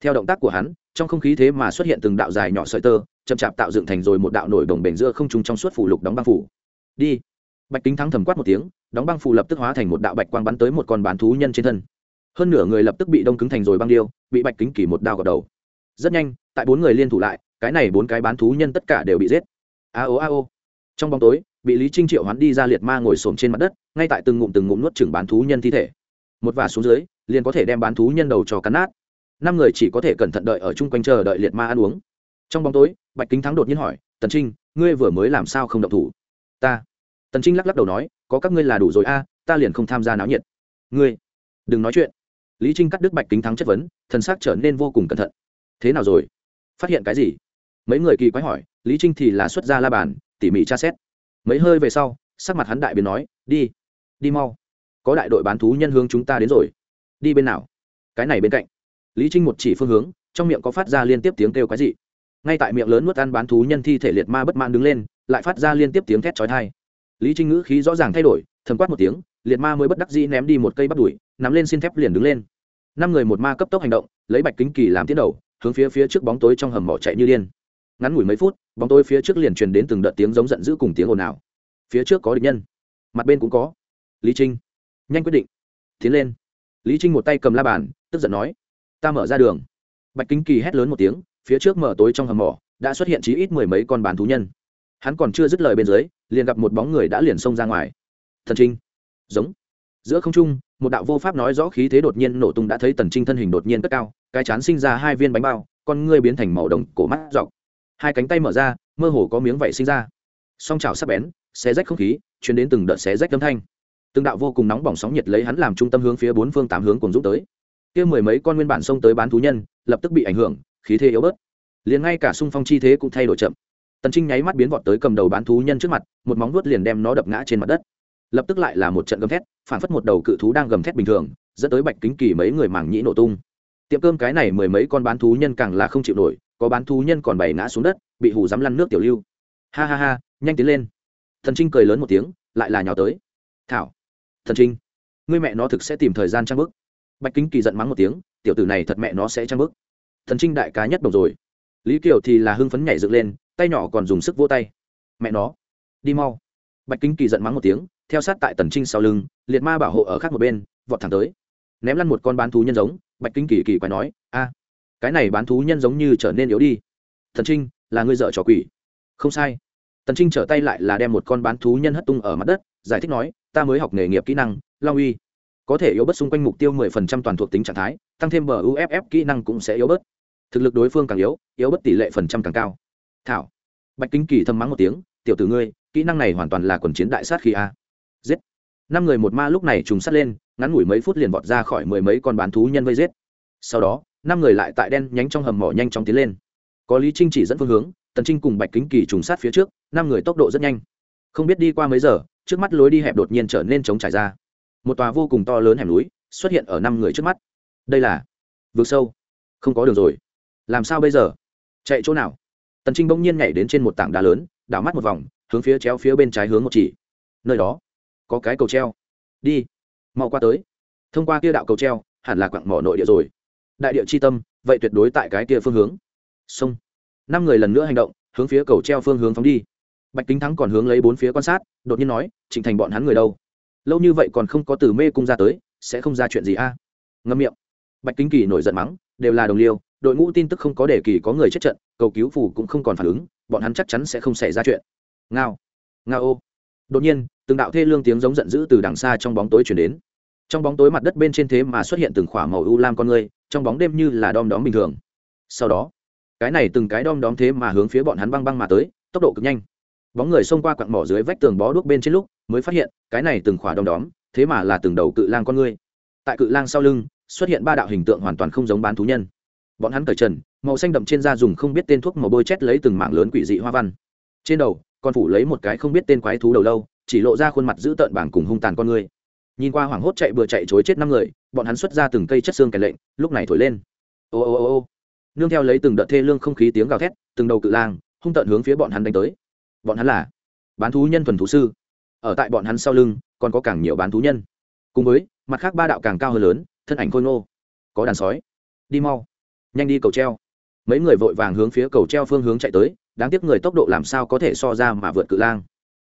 Theo động tác của hắn, trong không khí thế mà xuất hiện từng đạo dài nhỏ sợi tơ, chậm chạp tạo dựng thành rồi một đạo nổi đồng bể giữa không trung trong suốt phủ lục đóng băng phủ. Đi. Bạch kính thắng thầm quát một tiếng, đóng băng phủ lập tức hóa thành một đạo bạch quang bắn tới một con bán thú nhân trên thân hơn nửa người lập tức bị đông cứng thành rồi băng điêu, bị bạch kính kỳ một đao gọt đầu. Rất nhanh, tại bốn người liên thủ lại, cái này bốn cái bán thú nhân tất cả đều bị giết. A ô a ô. Trong bóng tối, bị lý trinh triệu hắn đi ra liệt ma ngồi xổm trên mặt đất, ngay tại từng ngụm từng ngụm nuốt chừng bán thú nhân thi thể. Một vả xuống dưới, liền có thể đem bán thú nhân đầu cho cắn nát. Năm người chỉ có thể cẩn thận đợi ở chung quanh chờ đợi liệt ma ăn uống. Trong bóng tối, bạch kính thắng đột nhiên hỏi, tần trinh, ngươi vừa mới làm sao không động thủ? Ta. Tần trinh lắc lắc đầu nói, có các ngươi là đủ rồi a, ta liền không tham gia náo nhiệt. Ngươi, đừng nói chuyện lý trinh cắt đứt bạch kính thắng chất vấn, thần xác trở nên vô cùng cẩn thận. Thế nào rồi? Phát hiện cái gì? Mấy người kỳ quái hỏi, lý trinh thì là xuất ra la bàn, tỉ mỉ tra xét. Mấy hơi về sau, sắc mặt hắn đại biến nói, đi đi mau. Có đại đội bán thú nhân hướng chúng ta đến rồi. Đi bên nào? Cái này bên cạnh. Lý trinh một chỉ phương hướng, trong miệng có phát ra liên tiếp tiếng kêu quái dị. Ngay tại miệng lớn nuốt ăn bán thú nhân thi thể liệt ma bất mãn đứng lên, lại phát ra liên tiếp tiếng thét chói thai lý trinh ngữ khí rõ ràng thay đổi, thầm quát một tiếng liệt ma mới bất đắc dĩ ném đi một cây bắt đùi, nắm lên xin thép liền đứng lên. Năm người một ma cấp tốc hành động, lấy bạch kính kỳ làm tiến đầu, hướng phía phía trước bóng tối trong hầm mỏ chạy như điên. Ngắn ngủi mấy phút, bóng tối phía trước liền truyền đến từng đợt tiếng giống giận dữ cùng tiếng ồn ào. Phía trước có địch nhân, mặt bên cũng có. Lý trinh, nhanh quyết định. Tiến lên. Lý trinh một tay cầm la bàn, tức giận nói, ta mở ra đường. Bạch kính kỳ hét lớn một tiếng, phía trước mở tối trong hầm mỏ, đã xuất hiện chí ít mười mấy con bán thú nhân. Hắn còn chưa dứt lời bên dưới, liền gặp một bóng người đã liền xông ra ngoài. Thần trinh giống. Giữa không trung, một đạo vô pháp nói rõ khí thế đột nhiên nổ tung đã thấy tần trinh thân hình đột nhiên cất cao, cái chán sinh ra hai viên bánh bao, con ngươi biến thành màu đồng, cổ mắt dọc hai cánh tay mở ra, mơ hồ có miếng vẩy sinh ra. Song trào sắp bén, xé rách không khí chuyển đến từng đợt xé rách âm thanh. Từng đạo vô cùng nóng bỏng sóng nhiệt lấy hắn làm trung tâm hướng phía bốn phương tám hướng cùng dũng tới. Kia mười mấy con nguyên bản xông tới bán thú nhân, lập tức bị ảnh hưởng, khí thế yếu bớt. Liền ngay cả xung phong chi thế cũng thay đổi chậm. Tần trinh nháy mắt biến vọt tới cầm đầu bán thú nhân trước mặt, một móng vuốt liền đem nó đập ngã trên mặt đất lập tức lại là một trận gầm thét, phản phất một đầu cự thú đang gầm thét bình thường, dẫn tới bạch kính kỳ mấy người mảng nhĩ nổ tung. Tiệm cơm cái này mười mấy con bán thú nhân càng là không chịu nổi, có bán thú nhân còn bày ngã xuống đất, bị hù dám lăn nước tiểu lưu. Ha ha ha, nhanh tiến lên. Thần trinh cười lớn một tiếng, lại là nhào tới. Thảo, thần trinh, ngươi mẹ nó thực sẽ tìm thời gian trang bức bạch kính kỳ giận mắng một tiếng, tiểu tử này thật mẹ nó sẽ trang bức thần trinh đại cá nhất đồng rồi. Lý kiều thì là hưng phấn nhảy dựng lên, tay nhỏ còn dùng sức vô tay. Mẹ nó, đi mau. Bạch kính kỳ giận mắng một tiếng theo sát tại tần trinh sau lưng, liệt ma bảo hộ ở khác một bên, vọt thẳng tới. Ném lăn một con bán thú nhân giống, bạch kính kỳ kỳ quái nói, a, cái này bán thú nhân giống như trở nên yếu đi. Thần trinh, là ngươi dợ trò quỷ. Không sai. Tần trinh trở tay lại là đem một con bán thú nhân hất tung ở mặt đất, giải thích nói, ta mới học nghề nghiệp kỹ năng, long uy. Có thể yếu bớt xung quanh mục tiêu mười phần trăm toàn thuộc tính trạng thái, tăng thêm bờ uff kỹ năng cũng sẽ yếu bớt. Thực lực đối phương càng yếu yếu bớt tỷ lệ phần trăm càng cao. Thảo. Bạch kính kỳ thầm mắng một tiếng, tiểu tử ngươi, kỹ năng này hoàn toàn là quần chiến đại sát khi a giết. Năm người một ma lúc này trùng sát lên, ngắn ngủi mấy phút liền vọt ra khỏi mười mấy con bán thú nhân vây giết. Sau đó, năm người lại tại đen nhánh trong hầm mỏ nhanh chóng tiến lên. Có lý trinh chỉ dẫn phương hướng, tần trinh cùng bạch kính kỳ trùng sát phía trước, năm người tốc độ rất nhanh. Không biết đi qua mấy giờ, trước mắt lối đi hẹp đột nhiên trở nên trống trải ra. Một tòa vô cùng to lớn hẻm núi xuất hiện ở năm người trước mắt. Đây là vực sâu. Không có đường rồi. Làm sao bây giờ? Chạy chỗ nào? Tần trinh bỗng nhiên nhảy đến trên một tảng đá lớn, đảo mắt một vòng, hướng phía chéo phía bên trái hướng một chỉ. Nơi đó có cái cầu treo. Đi, mau qua tới. Thông qua kia đạo cầu treo, hẳn là quặng mỏ nội địa rồi. Đại địa chi tâm, vậy tuyệt đối tại cái kia phương hướng. Sông năm người lần nữa hành động, hướng phía cầu treo phương hướng phóng đi. Bạch kính thắng còn hướng lấy bốn phía quan sát, đột nhiên nói, trịnh thành bọn hắn người đâu? Lâu như vậy còn không có từ mê cung ra tới, sẽ không ra chuyện gì a? À? ngâm miệng. Bạch kính kỳ nổi giận mắng, đều là đồng liêu, đội ngũ tin tức không có đề kỳ có người chết trận, cầu cứu phủ cũng không còn phản ứng, bọn hắn chắc chắn sẽ không xảy ra chuyện. Ngao. Ngao ô đột nhiên, từng đạo thê lương tiếng giống giận dữ từ đằng xa trong bóng tối chuyển đến. Trong bóng tối mặt đất bên trên thế mà xuất hiện từng khỏa màu u lam con người, trong bóng đêm như là đom đóm bình thường. Sau đó, cái này từng cái đom đóm thế mà hướng phía bọn hắn băng băng mà tới, tốc độ cực nhanh. Bóng người xông qua quặng mỏ dưới vách tường bó đuốc bên trên lúc, mới phát hiện, cái này từng khỏa đom đóm, thế mà là từng đầu cự lang con người. Tại cự lang sau lưng, xuất hiện ba đạo hình tượng hoàn toàn không giống bán thú nhân. Bọn hắn cởi trần, màu xanh đậm trên da dùng không biết tên thuốc màu bôi chét lấy từng mảng lớn quỷ dị hoa văn. Trên đầu còn phủ lấy một cái không biết tên quái thú đầu lâu, chỉ lộ ra khuôn mặt giữ tợn bảng cùng hung tàn con người. Nhìn qua hoảng hốt chạy bừa chạy chối chết năm người, bọn hắn xuất ra từng cây chất xương kèn lệnh, lúc này thổi lên. Ô ô ô ô. Nương theo lấy từng đợt thê lương không khí tiếng gào thét, từng đầu cự lang, hung tợn hướng phía bọn hắn đánh tới. Bọn hắn là bán thú nhân thuần thú sư. Ở tại bọn hắn sau lưng, còn có càng nhiều bán thú nhân. Cùng với, mặt khác ba đạo càng cao hơn lớn, thân ảnh khôi ngô. Có đàn sói. Đi mau. Nhanh đi cầu treo. Mấy người vội vàng hướng phía cầu treo phương hướng chạy tới đáng tiếc người tốc độ làm sao có thể so ra mà vượt cự lang.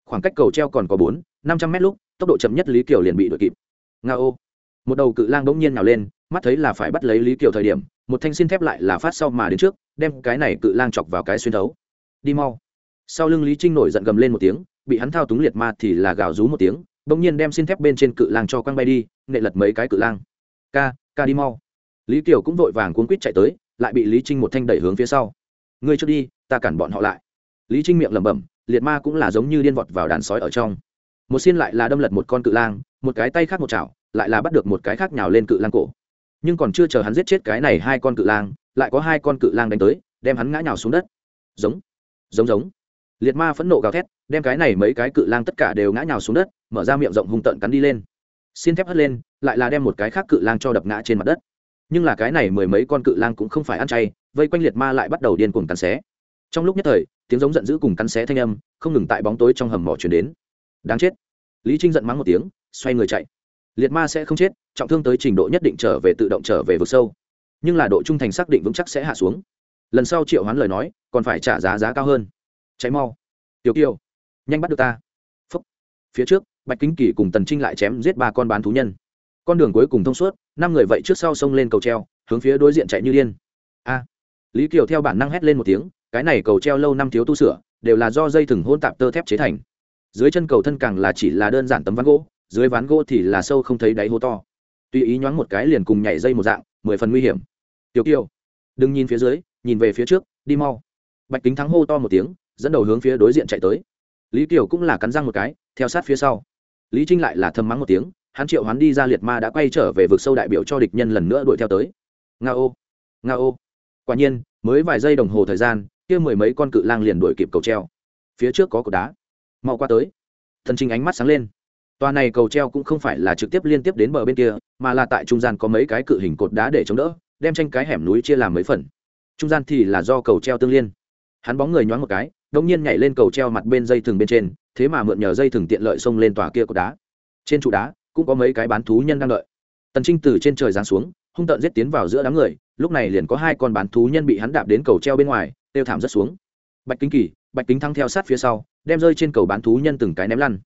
Khoảng cách cầu treo còn có bốn, năm trăm mét lúc, tốc độ chậm nhất lý kiều liền bị đuổi kịp. Nga ô. Một đầu cự lang bỗng nhiên nào lên, mắt thấy là phải bắt lấy lý kiều thời điểm, một thanh xin thép lại là phát sau mà đến trước, đem cái này cự lang chọc vào cái xuyên thấu. Đi mau. Sau lưng lý trinh nổi giận gầm lên một tiếng, bị hắn thao túng liệt ma thì là gào rú một tiếng bỗng nhiên đem xin thép bên trên cự lang cho quăng bay đi, nệ lật mấy cái cự lang. Ca ca đi mau. Lý kiều cũng vội vàng cuốn quýt chạy tới, lại bị lý trinh một thanh đẩy hướng phía sau. Ngươi trước đi ta cản bọn họ lại. Lý trinh miệng lẩm bẩm, liệt ma cũng là giống như điên vọt vào đàn sói ở trong. Một xiên lại là đâm lật một con cự lang, một cái tay khác một chảo, lại là bắt được một cái khác nhào lên cự lang cổ. Nhưng còn chưa chờ hắn giết chết cái này hai con cự lang, lại có hai con cự lang đánh tới, đem hắn ngã nhào xuống đất. Giống giống giống. Liệt ma phẫn nộ gào thét, đem cái này mấy cái cự lang tất cả đều ngã nhào xuống đất, mở ra miệng rộng hung tợn cắn đi lên. Xin thép hất lên, lại là đem một cái khác cự lang cho đập ngã trên mặt đất. Nhưng là cái này mười mấy con cự lang cũng không phải ăn chay, vây quanh liệt ma lại bắt đầu điên cuồng cắn xé trong lúc nhất thời, tiếng giống giận dữ cùng cắn xé thanh âm không ngừng tại bóng tối trong hầm mỏ chuyển đến. Đáng chết. Lý trinh giận mắng một tiếng, xoay người chạy. Liệt ma sẽ không chết, trọng thương tới trình độ nhất định trở về tự động trở về vực sâu. Nhưng là độ trung thành xác định vững chắc sẽ hạ xuống. Lần sau triệu hoán lời nói, còn phải trả giá giá cao hơn. Cháy mau. Tiểu kiều, nhanh bắt được ta. Phúc. phía trước, bạch kính kỳ cùng tần trinh lại chém giết ba con bán thú nhân. Con đường cuối cùng thông suốt, năm người vậy trước sau sông lên cầu treo, hướng phía đối diện chạy như điên. A. Lý kiều theo bản năng hét lên một tiếng cái này cầu treo lâu năm thiếu tu sửa, đều là do dây thừng hôn tạp tơ thép chế thành. Dưới chân cầu thân càng là chỉ là đơn giản tấm ván gỗ, dưới ván gỗ thì là sâu không thấy đáy hố to. Tùy ý nhoáng một cái liền cùng nhảy dây một dạng, mười phần nguy hiểm. Tiểu kiều, đừng nhìn phía dưới, nhìn về phía trước, đi mau. Bạch kính thắng hô to một tiếng, dẫn đầu hướng phía đối diện chạy tới. Lý kiều cũng là cắn răng một cái, theo sát phía sau. Lý trinh lại là thầm mắng một tiếng, hắn triệu hắn đi ra liệt ma đã quay trở về vực sâu đại biểu cho địch nhân lần nữa đuổi theo tới. Nga ô nga ô quả nhiên, mới vài giây đồng hồ thời gian kia mười mấy con cự lang liền đuổi kịp cầu treo. Phía trước có cột đá. Mau qua tới. Thần trinh ánh mắt sáng lên. Tòa này cầu treo cũng không phải là trực tiếp liên tiếp đến bờ bên kia, mà là tại trung gian có mấy cái cự hình cột đá để chống đỡ, đem tranh cái hẻm núi chia làm mấy phần. Trung gian thì là do cầu treo tương liên. Hắn bóng người nhoáng một cái đông nhiên nhảy lên cầu treo mặt bên dây thừng bên trên, thế mà mượn nhờ dây thừng tiện lợi xông lên tòa kia cột đá. Trên trụ đá, cũng có mấy cái bán thú nhân đang đợi. Tần trinh từ trên trời giáng xuống, hung tợn giết tiến vào giữa đám người, lúc này liền có hai con bán thú nhân bị hắn đạp đến cầu treo bên ngoài tiêu thảm rất xuống. Bạch kính kỳ, bạch kính thăng theo sát phía sau, đem rơi trên cầu bán thú nhân từng cái ném lăn.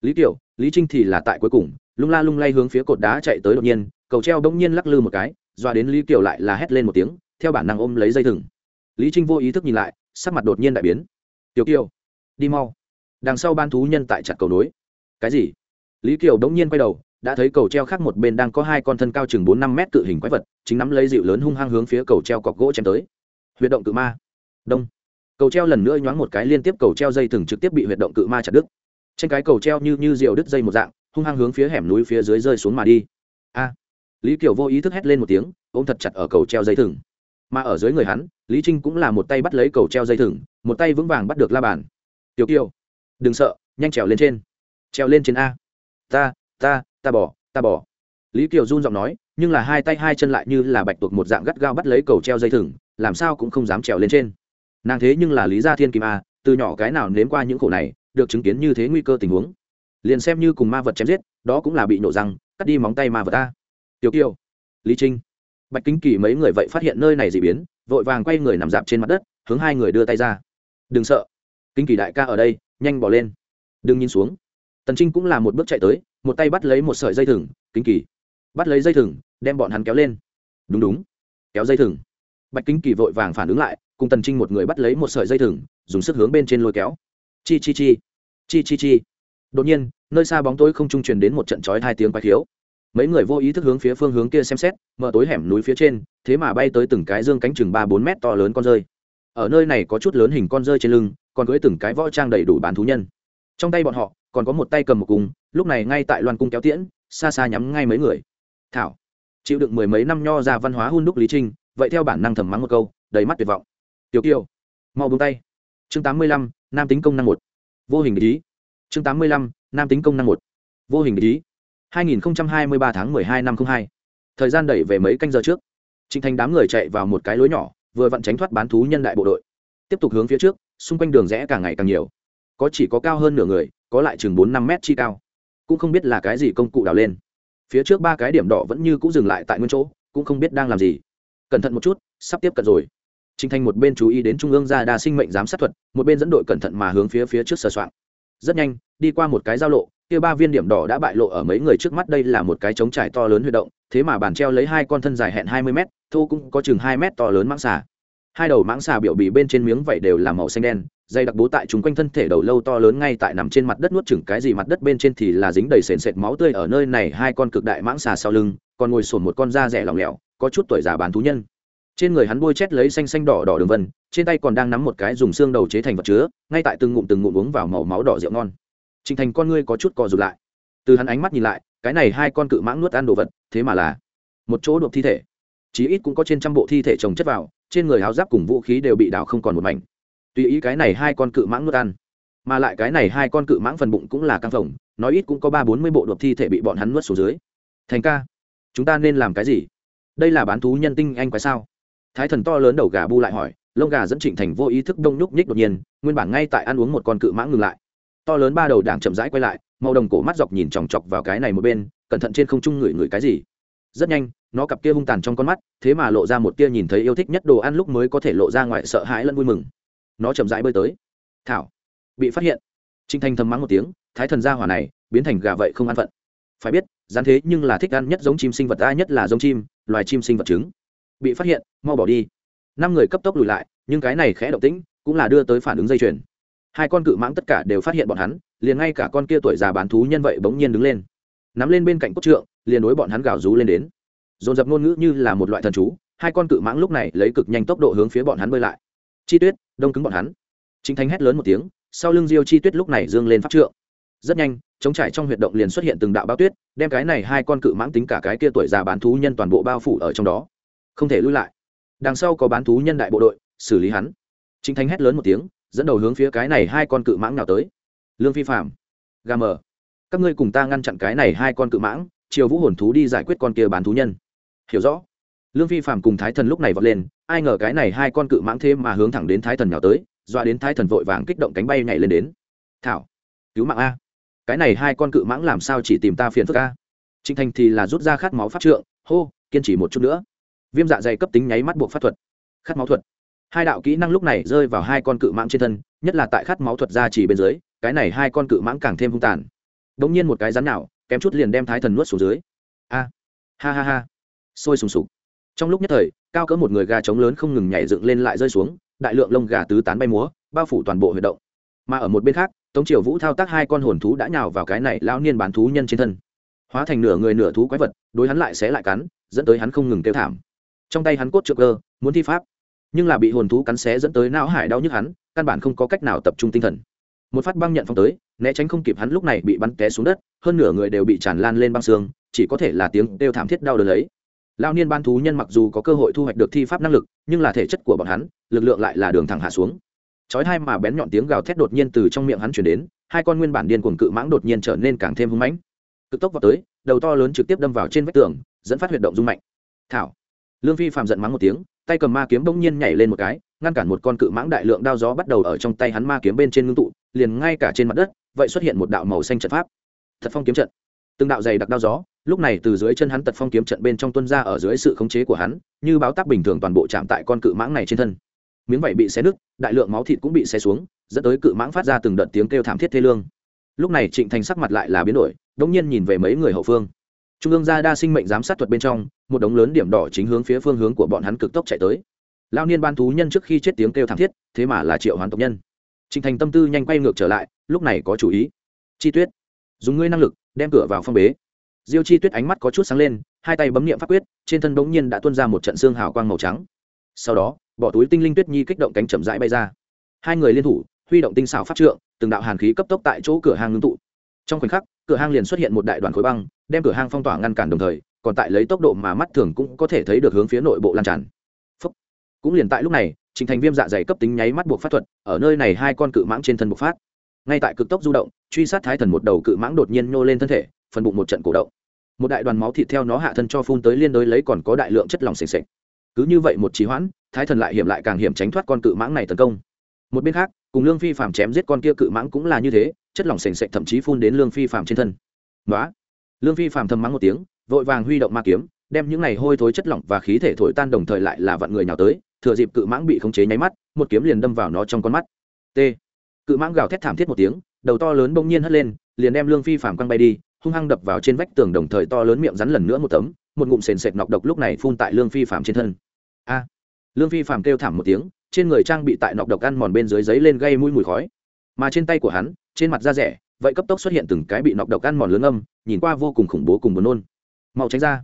Lý tiểu, lý trinh thì là tại cuối cùng, lung la lung lay hướng phía cột đá chạy tới đột nhiên, cầu treo đột nhiên lắc lư một cái doa đến lý tiểu lại là hét lên một tiếng, theo bản năng ôm lấy dây thừng. Lý trinh vô ý thức nhìn lại, sắc mặt đột nhiên đại biến. Tiểu kiều, đi mau. Đằng sau ban thú nhân tại chặt cầu nối. Cái gì? Lý kiều đống nhiên quay đầu, đã thấy cầu treo khác một bên đang có hai con thân cao chừng bốn năm mét cự hình quái vật, chính nắm lấy dịu lớn hung hăng hướng phía cầu treo cọc gỗ chém tới. Huyệt động cự ma đông. Cầu treo lần nữa nhoáng một cái liên tiếp cầu treo dây thừng trực tiếp bị huyệt động cự ma chặt đứt. Trên cái cầu treo như như rượu đứt dây một dạng, hung hăng hướng phía hẻm núi phía dưới rơi xuống mà đi. A. Lý kiều vô ý thức hét lên một tiếng, ôm thật chặt ở cầu treo dây thừng. Mà ở dưới người hắn, lý trinh cũng là một tay bắt lấy cầu treo dây thừng, một tay vững vàng bắt được la bàn. Tiểu kiều, đừng sợ, nhanh trèo lên trên. Trèo lên trên a. Ta ta ta bỏ ta bỏ. Lý kiều run giọng nói, nhưng là hai tay hai chân lại như là bạch tuộc một dạng gắt gao bắt lấy cầu treo dây thừng, làm sao cũng không dám trèo lên trên nàng thế nhưng là lý gia thiên kim a, từ nhỏ cái nào nếm qua những khổ này, được chứng kiến như thế nguy cơ tình huống. Liền xem như cùng ma vật chém giết, đó cũng là bị nổ răng, cắt đi móng tay ma vật ta. Tiểu kiều, lý trinh. Bạch kính kỳ mấy người vậy phát hiện nơi này dị biến, vội vàng quay người nằm dạp trên mặt đất, hướng hai người đưa tay ra. Đừng sợ, kính kỳ đại ca ở đây, nhanh bỏ lên. Đừng nhìn xuống. Tần trinh cũng là một bước chạy tới, một tay bắt lấy một sợi dây thừng, kính kỳ, bắt lấy dây thừng, đem bọn hắn kéo lên. Đúng đúng, kéo dây thừng. Bạch kính kỳ vội vàng phản ứng lại cùng tần trinh một người bắt lấy một sợi dây thừng, dùng sức hướng bên trên lôi kéo. Chi chi chi chi chi chi. Đột nhiên, nơi xa bóng tối không trung truyền đến một trận chói hai tiếng quái khiếu. Mấy người vô ý thức hướng phía phương hướng kia xem xét, mở tối hẻm núi phía trên, thế mà bay tới từng cái dương cánh chừng ba bốn mét to lớn con rơi. Ở nơi này có chút lớn hình con rơi trên lưng, còn cưới từng cái võ trang đầy đủ bán thú nhân. Trong tay bọn họ, còn có một tay cầm một cung, lúc này ngay tại loan cung kéo tiễn, xa xa nhắm ngay mấy người. Thảo, chịu đựng mười mấy năm nho ra văn hóa hun đúc lý trinh, vậy theo bản năng thầm mắng một câu, đầy mắt tuyệt vọng tiểu kiều, mau bông tay. Chương tám mươi lăm, nam tính công năng một. Vô hình ý. Chương tám mươi lăm, nam tính công năng một. Vô hình ý. Hai nghìn hai mươi ba tháng mười hai năm hai. Thời gian đẩy về mấy canh giờ trước. Trịnh thành đám người chạy vào một cái lối nhỏ, vừa vặn tránh thoát bán thú nhân đại bộ đội. Tiếp tục hướng phía trước, xung quanh đường rẽ càng ngày càng nhiều. Có chỉ có cao hơn nửa người, có lại chừng bốn năm mét chi cao. Cũng không biết là cái gì công cụ đào lên. Phía trước ba cái điểm đỏ vẫn như cũng dừng lại tại nguyên chỗ, cũng không biết đang làm gì. Cẩn thận một chút, sắp tiếp cận rồi. Trình thanh một bên chú ý đến trung ương gia đa sinh mệnh giám sát thuật, một bên dẫn đội cẩn thận mà hướng phía phía trước sơ soạn. Rất nhanh, đi qua một cái giao lộ, kia ba viên điểm đỏ đã bại lộ ở mấy người trước mắt đây là một cái trống trải to lớn huy động, thế mà bàn treo lấy hai con thân dài hẹn hai mươi mét, thu cũng có chừng hai mét to lớn mãng xà. Hai đầu mãng xà biểu bì bên trên miếng vảy đều là màu xanh đen, dây đặc bố tại chúng quanh thân thể đầu lâu to lớn ngay tại nằm trên mặt đất nuốt chửng cái gì mặt đất bên trên thì là dính đầy sền sệt máu tươi ở nơi này hai con cực đại mãng xà sau lưng, còn ngồi sồn một con da rẻ lỏng lẻo, có chút tuổi già bán thú nhân trên người hắn bôi chét lấy xanh xanh đỏ đỏ đường vân trên tay còn đang nắm một cái dùng xương đầu chế thành vật chứa ngay tại từng ngụm từng ngụm uống vào màu máu đỏ rượu ngon Trình Thành con ngươi có chút co rụt lại. Từ hắn ánh mắt nhìn lại, cái này hai con cự mãng nuốt ăn đồ vật, thế mà là một chỗ đột thi thể. Chí ít cũng có trên trăm bộ thi thể chồng chất vào, trên người áo giáp cùng vũ khí đều bị đào không còn một mảnh. Tùy ý cái này hai con cự mãng nuốt ăn, mà lại cái này hai con cự mãng phần bụng cũng là căng phồng, nói ít cũng có ba bốn mươi bộ đột thi thể bị bọn hắn nuốt xuống dưới. Thành ca, chúng ta nên làm cái gì? Đây là bán thú nhân tinh anh quái sao? Thái thần to lớn đầu gà bu lại hỏi, lông gà dẫn trịnh thành vô ý thức đông nhúc nhích đột nhiên, nguyên bản ngay tại ăn uống một con cự mãng ngừng lại. To lớn ba đầu đảng chậm rãi quay lại, màu đồng cổ mắt dọc nhìn chòng chọc vào cái này một bên, cẩn thận trên không trung ngửi ngửi cái gì. Rất nhanh, nó cặp kia hung tàn trong con mắt, thế mà lộ ra một tia nhìn thấy yêu thích nhất đồ ăn lúc mới có thể lộ ra ngoài sợ hãi lẫn vui mừng. Nó chậm rãi bơi tới. Thảo. Bị phát hiện. Trinh thanh thầm mắng một tiếng, thái thần gia hỏa này, biến thành gà vậy không ăn phận. Phải biết dán thế nhưng là thích ăn nhất giống chim sinh vật a nhất là giống chim, loài chim sinh vật trứng bị phát hiện, mau bỏ đi. Năm người cấp tốc lùi lại, nhưng cái này khẽ động tĩnh cũng là đưa tới phản ứng dây chuyền. Hai con cự mãng tất cả đều phát hiện bọn hắn, liền ngay cả con kia tuổi già bán thú nhân vậy bỗng nhiên đứng lên. Nắm lên bên cạnh cốt trượng, liền đối bọn hắn gào rú lên đến. Dồn dập ngôn ngữ như là một loại thần chú, hai con cự mãng lúc này lấy cực nhanh tốc độ hướng phía bọn hắn bơi lại. Chi tuyết, đông cứng bọn hắn. Chính thánh hét lớn một tiếng, sau lưng diêu chi tuyết lúc này dương lên phát trượng. Rất nhanh chống trải trong huyệt động liền xuất hiện từng đạo bao tuyết, đem cái này hai con cự mãng tính cả cái kia tuổi già bán thú nhân toàn bộ bao phủ ở trong đó không thể lui lại. Đằng sau có bán thú nhân đại bộ đội, xử lý hắn. Chính Thanh hét lớn một tiếng, dẫn đầu hướng phía cái này hai con cự mãng nào tới. Lương phi phạm gà mờ, các ngươi cùng ta ngăn chặn cái này hai con cự mãng, chiều vũ hồn thú đi giải quyết con kia bán thú nhân. Hiểu rõ. Lương phi phạm cùng thái thần lúc này vọt lên, ai ngờ cái này hai con cự mãng thêm mà hướng thẳng đến thái thần nào tới, dọa đến thái thần vội vàng kích động cánh bay nhảy lên đến. Thảo, cứu mạng a. Cái này hai con cự mãng làm sao chỉ tìm ta phiền phức a? Trịnh thành thì là rút ra khát máu phát trượng, hô, kiên trì một chút nữa viêm dạ dày cấp tính nháy mắt buộc pháp thuật, khát máu thuật. Hai đạo kỹ năng lúc này rơi vào hai con cự mãng trên thân, nhất là tại khát máu thuật ra chỉ bên dưới, cái này hai con cự mãng càng thêm hung tàn. Đ ỗ n g nhiên một cái rắn nào, kém chút liền đem thái thần nuốt xuống dưới. A, ha ha ha. Sôi sùng sục. Trong lúc nhất thời, cao cỡ một người gà trống lớn không ngừng nhảy dựng lên lại rơi xuống, đại lượng lông gà tứ tán bay múa, bao phủ toàn bộ huyệt động. Mà ở một bên khác, tống triều vũ thao tác hai con hồn thú đã nhào vào cái này lao niên bán thú nhân trên thân. Hóa thành nửa người nửa thú quái vật, đối hắn lại xé lại cắn, dẫn tới hắn không ngừng kêu thảm trong tay hắn cốt trượng cơ, muốn thi pháp. Nhưng là bị hồn thú cắn xé dẫn tới não hải đau nhức hắn, căn bản không có cách nào tập trung tinh thần. Một phát băng nhận phong tới, né tránh không kịp hắn lúc này bị bắn té xuống đất, hơn nửa người đều bị tràn lan lên băng xương, chỉ có thể là tiếng đều thảm thiết đau đớn lấy. Lao niên ban thú nhân mặc dù có cơ hội thu hoạch được thi pháp năng lực, nhưng là thể chất của bọn hắn, lực lượng lại là đường thẳng hạ xuống. Chói hai mà bén nhọn tiếng gào thét đột nhiên từ trong miệng hắn chuyển đến, hai con nguyên bản điên cuồng cự mãng đột nhiên trở nên càng thêm hưng mãnh. Cực tốc vào tới, đầu to lớn trực tiếp đâm vào trên vách tường, dẫn phát huyệt động rung mạnh. Thảo lương phi phạm giận mắng một tiếng, tay cầm ma kiếm bỗng nhiên nhảy lên một cái, ngăn cản một con cự mãng đại lượng đao gió bắt đầu ở trong tay hắn ma kiếm bên trên ngưng tụ, liền ngay cả trên mặt đất, vậy xuất hiện một đạo màu xanh trận pháp. Thật phong kiếm trận. Từng đạo dày đặc đao gió, lúc này từ dưới chân hắn tật phong kiếm trận bên trong tuân ra ở dưới sự khống chế của hắn, như báo tác bình thường toàn bộ chạm tại con cự mãng này trên thân. Miếng vảy bị xé nứt, đại lượng máu thịt cũng bị xé xuống, dẫn tới cự mãng phát ra từng đợt tiếng kêu thảm thiết thê lương. Lúc này trịnh thành sắc mặt lại là biến đổi đ ỗ n g nhiên nhìn về mấy người hậu phương trung ương gia đa sinh mệnh giám sát thuật bên trong, một đống lớn điểm đỏ chính hướng phía phương hướng của bọn hắn cực tốc chạy tới. Lao niên ban thú nhân trước khi chết tiếng kêu thảm thiết, thế mà là triệu hoàn tộc nhân. Trịnh thành tâm tư nhanh quay ngược trở lại, lúc này có chủ ý. Chi tuyết, dùng ngươi năng lực, đem cửa vào phong bế. Diêu chi tuyết ánh mắt có chút sáng lên, hai tay bấm nghiệm pháp quyết, trên thân bỗng nhiên đã tuôn ra một trận xương hào quang màu trắng. Sau đó, bỏ túi tinh linh tuyết nhi kích động cánh chậm rãi bay ra. Hai người liên thủ, huy động tinh xảo pháp trượng, từng đạo hàn khí cấp tốc tại chỗ cửa hàng ngưng tụ. Trong khoảnh khắc cửa hang liền xuất hiện một đại đoàn khối băng, đem cửa hang phong tỏa ngăn cản đồng thời, còn tại lấy tốc độ mà mắt thường cũng có thể thấy được hướng phía nội bộ lan tràn. Phúc. cũng liền tại lúc này, trình thành viêm dạ dày cấp tính nháy mắt buộc phát thuật, ở nơi này hai con cự mãng trên thân bộc phát. Ngay tại cực tốc du động, truy sát thái thần một đầu cự mãng đột nhiên nhô lên thân thể, phần bụng một trận cổ động. Một đại đoàn máu thịt theo nó hạ thân cho phun tới liên đối lấy còn có đại lượng chất lỏng s ề cứ như vậy một trí hoãn, thái thần lại hiểm lại càng hiểm tránh thoát con cự mãng này tấn công. Một bên khác cùng lương phi phạm chém giết con kia cự mãng cũng là như thế, chất lỏng sềnh sệch thậm chí phun đến lương phi phạm trên thân. Đó lương phi phạm thầm mắng một tiếng, vội vàng huy động ma kiếm, đem những này hôi thối chất lỏng và khí thể thổi tan đồng thời lại là vạn người nào tới, thừa dịp cự mãng bị khống chế nháy mắt, một kiếm liền đâm vào nó trong con mắt. T. Cự mãng gào thét thảm thiết một tiếng, đầu to lớn bỗng nhiên hất lên, liền đem lương phi phạm quăng bay đi, hung hăng đập vào trên vách tường đồng thời to lớn miệng rắn lần nữa một tấm, một ngụm sền sệt nọc độc lúc này phun tại lương phi phạm trên thân. A. Lương phi phạm kêu thảm một tiếng trên người trang bị tại nọc độc ăn mòn bên dưới giấy lên gây mũi mùi khói. Mà trên tay của hắn, trên mặt da rẻ, vậy cấp tốc xuất hiện từng cái bị nọc độc ăn mòn lớn âm, nhìn qua vô cùng khủng bố cùng buồn nôn. Mau tránh ra.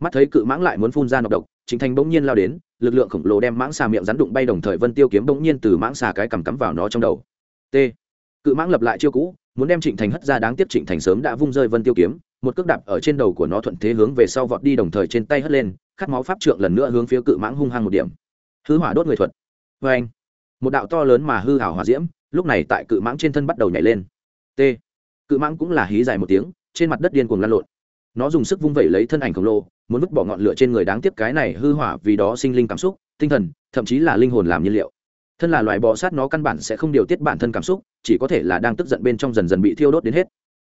Mắt thấy cự mãng lại muốn phun ra nọc độc chính thành bỗng nhiên lao đến, lực lượng khổng lồ đem mãng xà miệng rắn đụng bay đồng thời vân tiêu kiếm bỗng nhiên từ mãng xà cái cầm cắm vào nó trong đầu. T. Cự mãng lập lại chiêu cũ, muốn đem trịnh thành hất ra đáng tiếc trịnh thành sớm đã vung rơi vân tiêu kiếm, một cước đạp ở trên đầu của nó thuận thế hướng về sau vọt đi đồng thời trên tay hất lên, khát máu pháp trượng lần nữa hướng phía cự mãng hung hăng một điểm. Hư hỏa đốt người thuật vê anh. Một đạo to lớn mà hư hảo hỏa diễm, lúc này tại cự mãng trên thân bắt đầu nhảy lên. T. Cự mãng cũng là hí dài một tiếng, trên mặt đất điên cuồng lăn lộn. Nó dùng sức vung vẩy lấy thân ảnh khổng lồ, muốn vứt bỏ ngọn lửa trên người đáng tiếc cái này hư hỏa vì đó sinh linh cảm xúc, tinh thần, thậm chí là linh hồn làm nhiên liệu. Thân là loài bò sát nó căn bản sẽ không điều tiết bản thân cảm xúc, chỉ có thể là đang tức giận bên trong dần dần bị thiêu đốt đến hết.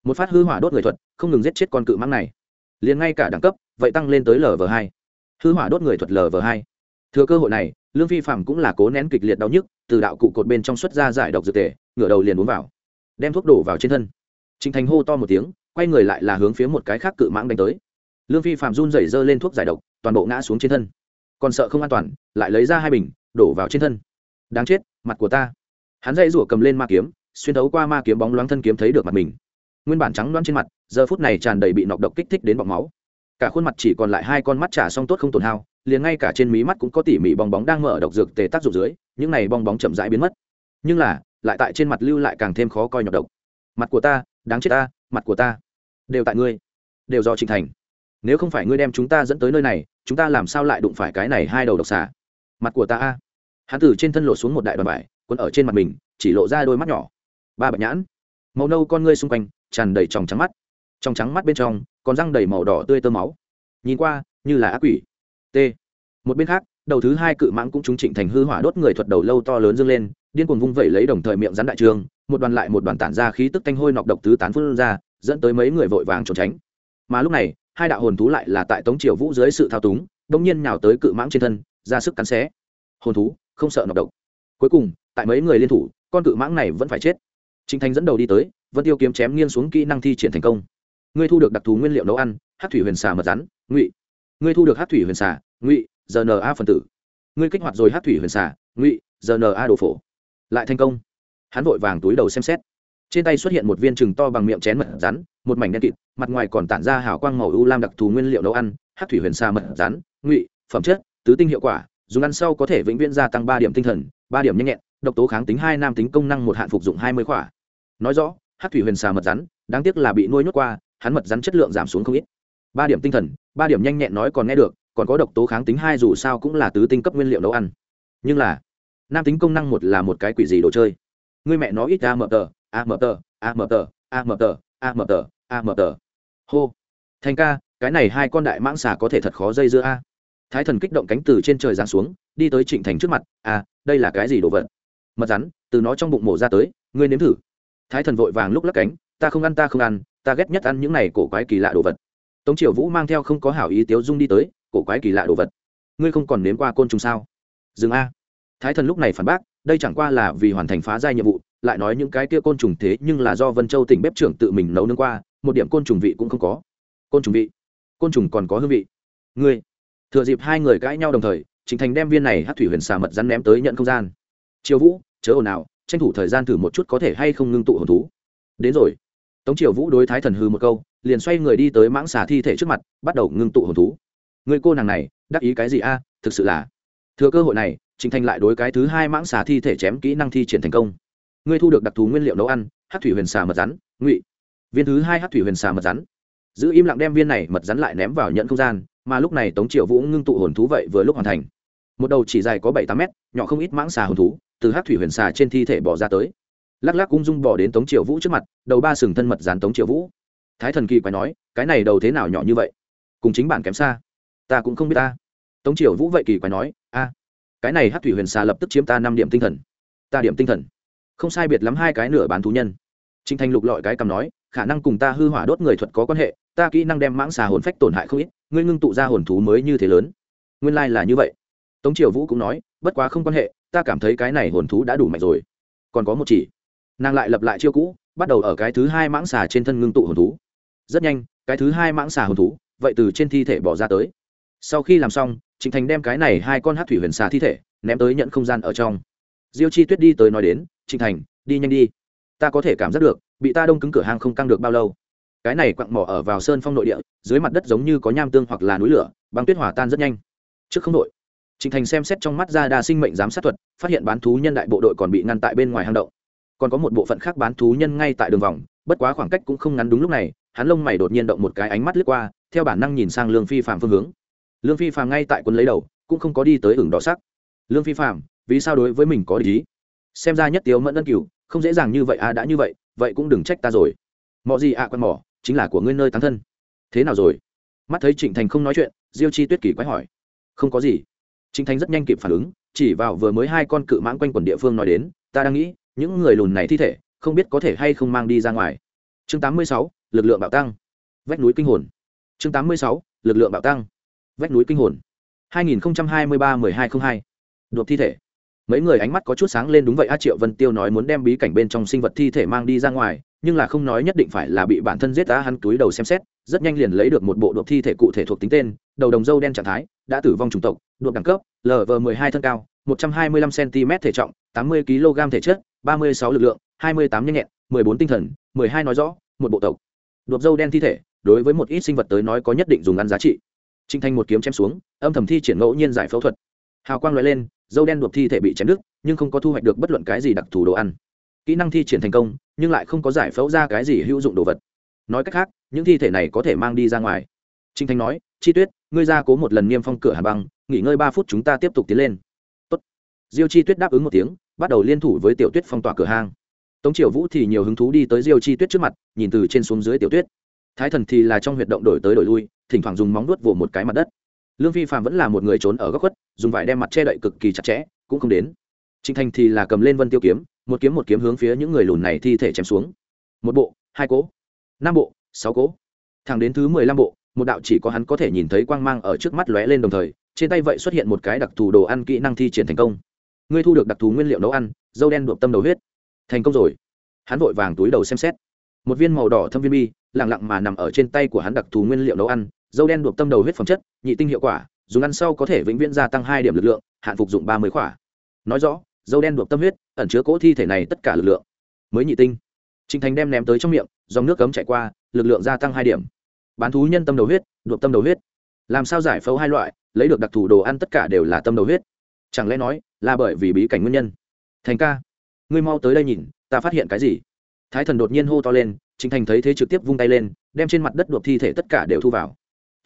Một phát hư hỏa đốt người thuật, không ngừng giết chết con cự mãng này. Liền ngay cả đẳng cấp, vậy tăng lên tới lv hai. Hư hỏa đốt người thuật lv hai. Thừa cơ hội này lương phi phạm cũng là cố nén kịch liệt đau nhức, từ đạo cụ cột bên trong xuất ra giải độc dược tề, ngửa đầu liền uống vào, đem thuốc đổ vào trên thân. Trịnh thành hô to một tiếng, quay người lại là hướng phía một cái khác cự mãng đánh tới. Lương phi phạm run rẩy dơ lên thuốc giải độc, toàn bộ ngã xuống trên thân. Còn sợ không an toàn, lại lấy ra hai bình, đổ vào trên thân. Đáng chết, mặt của ta. Hắn dây rủa cầm lên ma kiếm, xuyên thấu qua ma kiếm bóng loáng thân kiếm thấy được mặt mình. Nguyên bản trắng loáng trên mặt, giờ phút này tràn đầy bị nọc độc kích thích đến bọc máu. Cả khuôn mặt chỉ còn lại hai con mắt trả xong tốt không tổn hao liền ngay cả trên mí mắt cũng có tỉ mỉ bong bóng đang mở độc dược tề tác dụng dưới, những này bong bóng chậm rãi biến mất. Nhưng là, lại tại trên mặt lưu lại càng thêm khó coi nhọc độc. Mặt của ta, đáng chết ta, mặt của ta. Đều tại ngươi. Đều do trịnh thành. Nếu không phải ngươi đem chúng ta dẫn tới nơi này, chúng ta làm sao lại đụng phải cái này hai đầu độc xả mặt của ta a. Hắn từ trên thân lộ xuống một đại đoàn vải quấn ở trên mặt mình, chỉ lộ ra đôi mắt nhỏ. Ba bạch nhãn. Màu nâu con ngươi xung quanh, tràn đầy tròng trắng mắt. Trong trắng mắt bên trong, còn răng đầy màu đỏ tươi tơ máu. Nhìn qua, như là ác quỷ t. Một bên khác, đầu thứ hai cự mãng cũng trúng trịnh thành hư hỏa đốt người thuật đầu lâu to lớn dâng lên, điên cuồng vung vẩy lấy đồng thời miệng rắn đại trường, một đoàn lại một đoàn tản ra khí tức tanh hôi nọc độc tứ tán phun ra, dẫn tới mấy người vội vàng trốn tránh. Mà lúc này, hai đạo hồn thú lại là tại tống triều vũ dưới sự thao túng đông nhiên nhào tới cự mãng trên thân, ra sức cắn xé. Hồn thú, không sợ nọc độc. Cuối cùng, tại mấy người liên thủ, con cự mãng này vẫn phải chết. Trịnh thành dẫn đầu đi tới, vẫn tiêu kiếm chém nghiêng xuống kỹ năng thi triển thành công. Ngươi thu được đặc thù nguyên liệu nấu ăn hát thủy huyền xà mật rắn, ngụy. Ngươi thu được hát thủy huyền xà ngụy rna phần tử. Ngươi kích hoạt rồi hát thủy huyền xà, ngụy rna đồ phổ. Lại thành công. Hắn vội vàng túi đầu xem xét. Trên tay xuất hiện một viên trừng to bằng miệng chén mật rắn, một mảnh đen kịt, mặt ngoài còn tản ra hào quang màu u lam đặc thù nguyên liệu nấu ăn, hát thủy huyền xà mật rắn, ngụy, phẩm chất, tứ tinh hiệu quả, dùng ăn sau có thể vĩnh viễn gia tăng ba điểm tinh thần, ba điểm nhanh nhẹn, độc tố kháng tính hai, nam tính công năng một hạn phục dụng hai mươi khỏa. Nói rõ, hát thủy huyền xà mật rắn, đáng tiếc là bị nuôi nhốt qua, hắn mật rắn chất lượng giảm xuống không ít. Ba điểm tinh thần, ba điểm nhanh nhẹn nói còn nghe được còn có độc tố kháng tính hai dù sao cũng là tứ tinh cấp nguyên liệu nấu ăn. Nhưng là, nam tính công năng một là một cái quỷ gì đồ chơi? Người mẹ nó ít a mờ tờ, a mờ tờ, a mờ tờ, a mờ tờ, a mờ tờ, a mờ tờ. Hô. Thành ca, cái này hai con đại mãng xà có thể thật khó dây dưa a. Thái thần kích động cánh từ trên trời giáng xuống, đi tới trịnh thành trước mặt à đây là cái gì đồ vật? Mật rắn, từ nó trong bụng mổ ra tới, ngươi nếm thử. Thái thần vội vàng lúc lắc cánh, ta không ăn, ta không ăn, ta ghét nhất ăn những này cổ quái kỳ lạ đồ vật. Tống triều vũ mang theo không có hảo ý tiếu dung đi tới cổ quái kỳ lạ đồ vật. Ngươi không còn nếm qua côn trùng sao? Dừng a. Thái thần lúc này phản bác, đây chẳng qua là vì hoàn thành phá giai nhiệm vụ, lại nói những cái kia côn trùng thế nhưng là do vân châu tỉnh bếp trưởng tự mình nấu nướng qua, một điểm côn trùng vị cũng không có. Côn trùng vị? Côn trùng còn có hương vị. Ngươi, thừa dịp hai người cãi nhau đồng thời trịnh thành đem viên này hát thủy huyền xà mật rắn ném tới nhận không gian. Triều vũ, chớ ồn ào, tranh thủ thời gian thử một chút có thể hay không ngưng tụ hồn thú. Đến rồi. Tống triều vũ đối thái thần hư một câu, liền xoay người đi tới mãng xà thi thể trước mặt, bắt đầu ngưng tụ hồn thú người cô nàng này, đắc ý cái gì a? Thực sự là. Thừa cơ hội này trịnh thành lại đối cái thứ hai mãng xà thi thể chém kỹ năng thi triển thành công. Ngươi thu được đặc thù nguyên liệu nấu ăn hát thủy huyền xà mật rắn, ngụy. Viên thứ hai hát thủy huyền xà mật rắn. Giữ im lặng đem viên này mật rắn lại ném vào nhận không gian, mà lúc này tống triệu vũ ngưng tụ hồn thú vậy vừa lúc hoàn thành. Một đầu chỉ dài có bảy tám mét, nhỏ không ít mãng xà hồn thú, từ hát thủy huyền xà trên thi thể bỏ ra tới. Lắc lắc ung dung bỏ đến tống triệu vũ trước mặt, đầu ba sừng thân mật dán tống triệu vũ. Thái thần kỳ quái nói, cái này đầu thế nào nhỏ như vậy? Cùng chính bản kém xa ta cũng không biết ta. Tống triều vũ vậy kỳ quái nói, a, cái này hát thủy huyền xà lập tức chiếm ta năm điểm tinh thần. Ta điểm tinh thần. Không sai biệt lắm hai cái nửa bán thú nhân. Trinh thanh lục lọi cái cầm nói, khả năng cùng ta hư hỏa đốt người thuật có quan hệ, ta kỹ năng đem mãng xà hồn phách tổn hại không ít, ngươi ngưng tụ ra hồn thú mới như thế lớn. Nguyên lai、like、là như vậy. Tống triều vũ cũng nói, bất quá không quan hệ, ta cảm thấy cái này hồn thú đã đủ mạnh rồi. Còn có một chỉ. Nàng lại lập lại chiêu cũ, bắt đầu ở cái thứ hai mãng xà trên thân ngưng tụ hồn thú. Rất nhanh, cái thứ hai mãng xà hồn thú, vậy từ trên thi thể bỏ ra tới sau khi làm xong, trịnh thành đem cái này hai con hát thủy huyền xà thi thể ném tới nhận không gian ở trong. Diêu chi tuyết đi tới nói đến, trịnh thành, đi nhanh đi. Ta có thể cảm giác được, bị ta đông cứng cửa hang không căng được bao lâu. Cái này quặng mỏ ở vào sơn phong nội địa, dưới mặt đất giống như có nham tương hoặc là núi lửa, băng tuyết hòa tan rất nhanh. Trước không đội, trịnh thành xem xét trong mắt ra đa sinh mệnh giám sát thuật, phát hiện bán thú nhân đại bộ đội còn bị ngăn tại bên ngoài hang động. Còn có một bộ phận khác bán thú nhân ngay tại đường vòng, bất quá khoảng cách cũng không ngắn đúng lúc này, hắn lông mày đột nhiên động một cái ánh mắt lướt qua, theo bản năng nhìn sang lương phi phạm phương hướng lương phi Phàm ngay tại quân lấy đầu cũng không có đi tới ửng đỏ sắc. Lương phi Phàm, vì sao đối với mình có lý xem ra nhất tiếu mẫn ân cửu không dễ dàng như vậy à đã như vậy vậy cũng đừng trách ta rồi. Mọi gì ạ à quan mỏ chính là của ngươi nơi tán thân. Thế nào rồi? Mắt thấy trịnh thành không nói chuyện diêu chi tuyết kỳ quái hỏi. Không có gì. Trịnh thành rất nhanh kịp phản ứng chỉ vào vừa mới hai con cự mãng quanh quần địa phương nói đến ta đang nghĩ những người lùn này thi thể không biết có thể hay không mang đi ra ngoài. Chương 86, lực lượng bạo tăng. Vách núi kinh hồn. Chương 86, lực lượng bạo tăng vách núi kinh hồn. 2023-1202. đột thi thể. Mấy người ánh mắt có chút sáng lên đúng vậy, a triệu vân tiêu nói muốn đem bí cảnh bên trong sinh vật thi thể mang đi ra ngoài, nhưng là không nói nhất định phải là bị bản thân giết đã hắn túi đầu xem xét, rất nhanh liền lấy được một bộ đột thi thể cụ thể thuộc tính tên, đầu đồng dâu đen trạng thái, đã tử vong chủng tộc, đột đẳng cấp lv 12 thân cao 125 cm thể trọng 80 kg thể chất 36 lực lượng 28 nhanh nhẹn 14 tinh thần 12 nói rõ, một bộ tộc. Đột dâu đen thi thể, đối với một ít sinh vật tới nói có nhất định dùng ăn giá trị. Trình thanh một kiếm chém xuống, âm thầm thi triển ngẫu nhiên giải phẫu thuật. Hào quang lóe lên, dâu đen đột thi thể bị chém đứt, nhưng không có thu hoạch được bất luận cái gì đặc thù đồ ăn. Kỹ năng thi triển thành công, nhưng lại không có giải phẫu ra cái gì hữu dụng đồ vật. Nói cách khác, những thi thể này có thể mang đi ra ngoài. Trình thanh nói, chi tuyết, ngươi ra cố một lần niêm phong cửa hàn băng, nghỉ ngơi ba phút chúng ta tiếp tục tiến lên. Tốt. diêu chi tuyết đáp ứng một tiếng, bắt đầu liên thủ với tiểu tuyết phong tỏa cửa hang. Tống triều vũ thì nhiều hứng thú đi tới diêu chi tuyết trước mặt, nhìn từ trên xuống dưới tiểu tuyết. Thái thần thì là trong huyệt động đổi tới đổi lui thỉnh thoảng dùng móng nuốt vồ một cái mặt đất. Lương phi phạm vẫn là một người trốn ở góc khuất, dùng vải đem mặt che đậy cực kỳ chặt chẽ, cũng không đến. Trịnh thành thì là cầm lên vân tiêu kiếm, một kiếm một kiếm hướng phía những người lùn này thi thể chém xuống. Một bộ, hai cố năm bộ, sáu cố thẳng đến thứ mười lăm bộ, một đạo chỉ có hắn có thể nhìn thấy quang mang ở trước mắt lóe lên đồng thời, trên tay vậy xuất hiện một cái đặc thù đồ ăn kỹ năng thi triển thành công. Ngươi thu được đặc thù nguyên liệu nấu ăn, dâu đen đuộm tâm đầu huyết. Thành công rồi. Hắn vội vàng túi đầu xem xét. Một viên màu đỏ thâm viên bi lẳng lặng mà nằm ở trên tay của hắn đặc thù nguyên liệu nấu ăn dâu đen đuộm tâm đầu huyết phẩm chất, nhị tinh hiệu quả, dùng ăn sau có thể vĩnh viễn gia tăng hai điểm lực lượng, hạn phục dụng ba mươi khỏa. Nói rõ, dâu đen đuộm tâm huyết, ẩn chứa cỗ thi thể này tất cả lực lượng. Mới nhị tinh. Trịnh thành đem ném tới trong miệng, dòng nước cấm chạy qua, lực lượng gia tăng hai điểm. Bán thú nhân tâm đầu huyết đuộm tâm đầu huyết. Làm sao giải phẫu hai loại, lấy được đặc thù đồ ăn tất cả đều là tâm đầu huyết. Chẳng lẽ nói là bởi vì bí cảnh nguyên nhân? Thành ca, ngươi mau tới đây nhìn, ta phát hiện cái gì? Thái thần đột nhiên hô to lên, trình thành thấy thế trực tiếp vung tay lên, đem trên mặt đất đột thi thể tất cả đều thu vào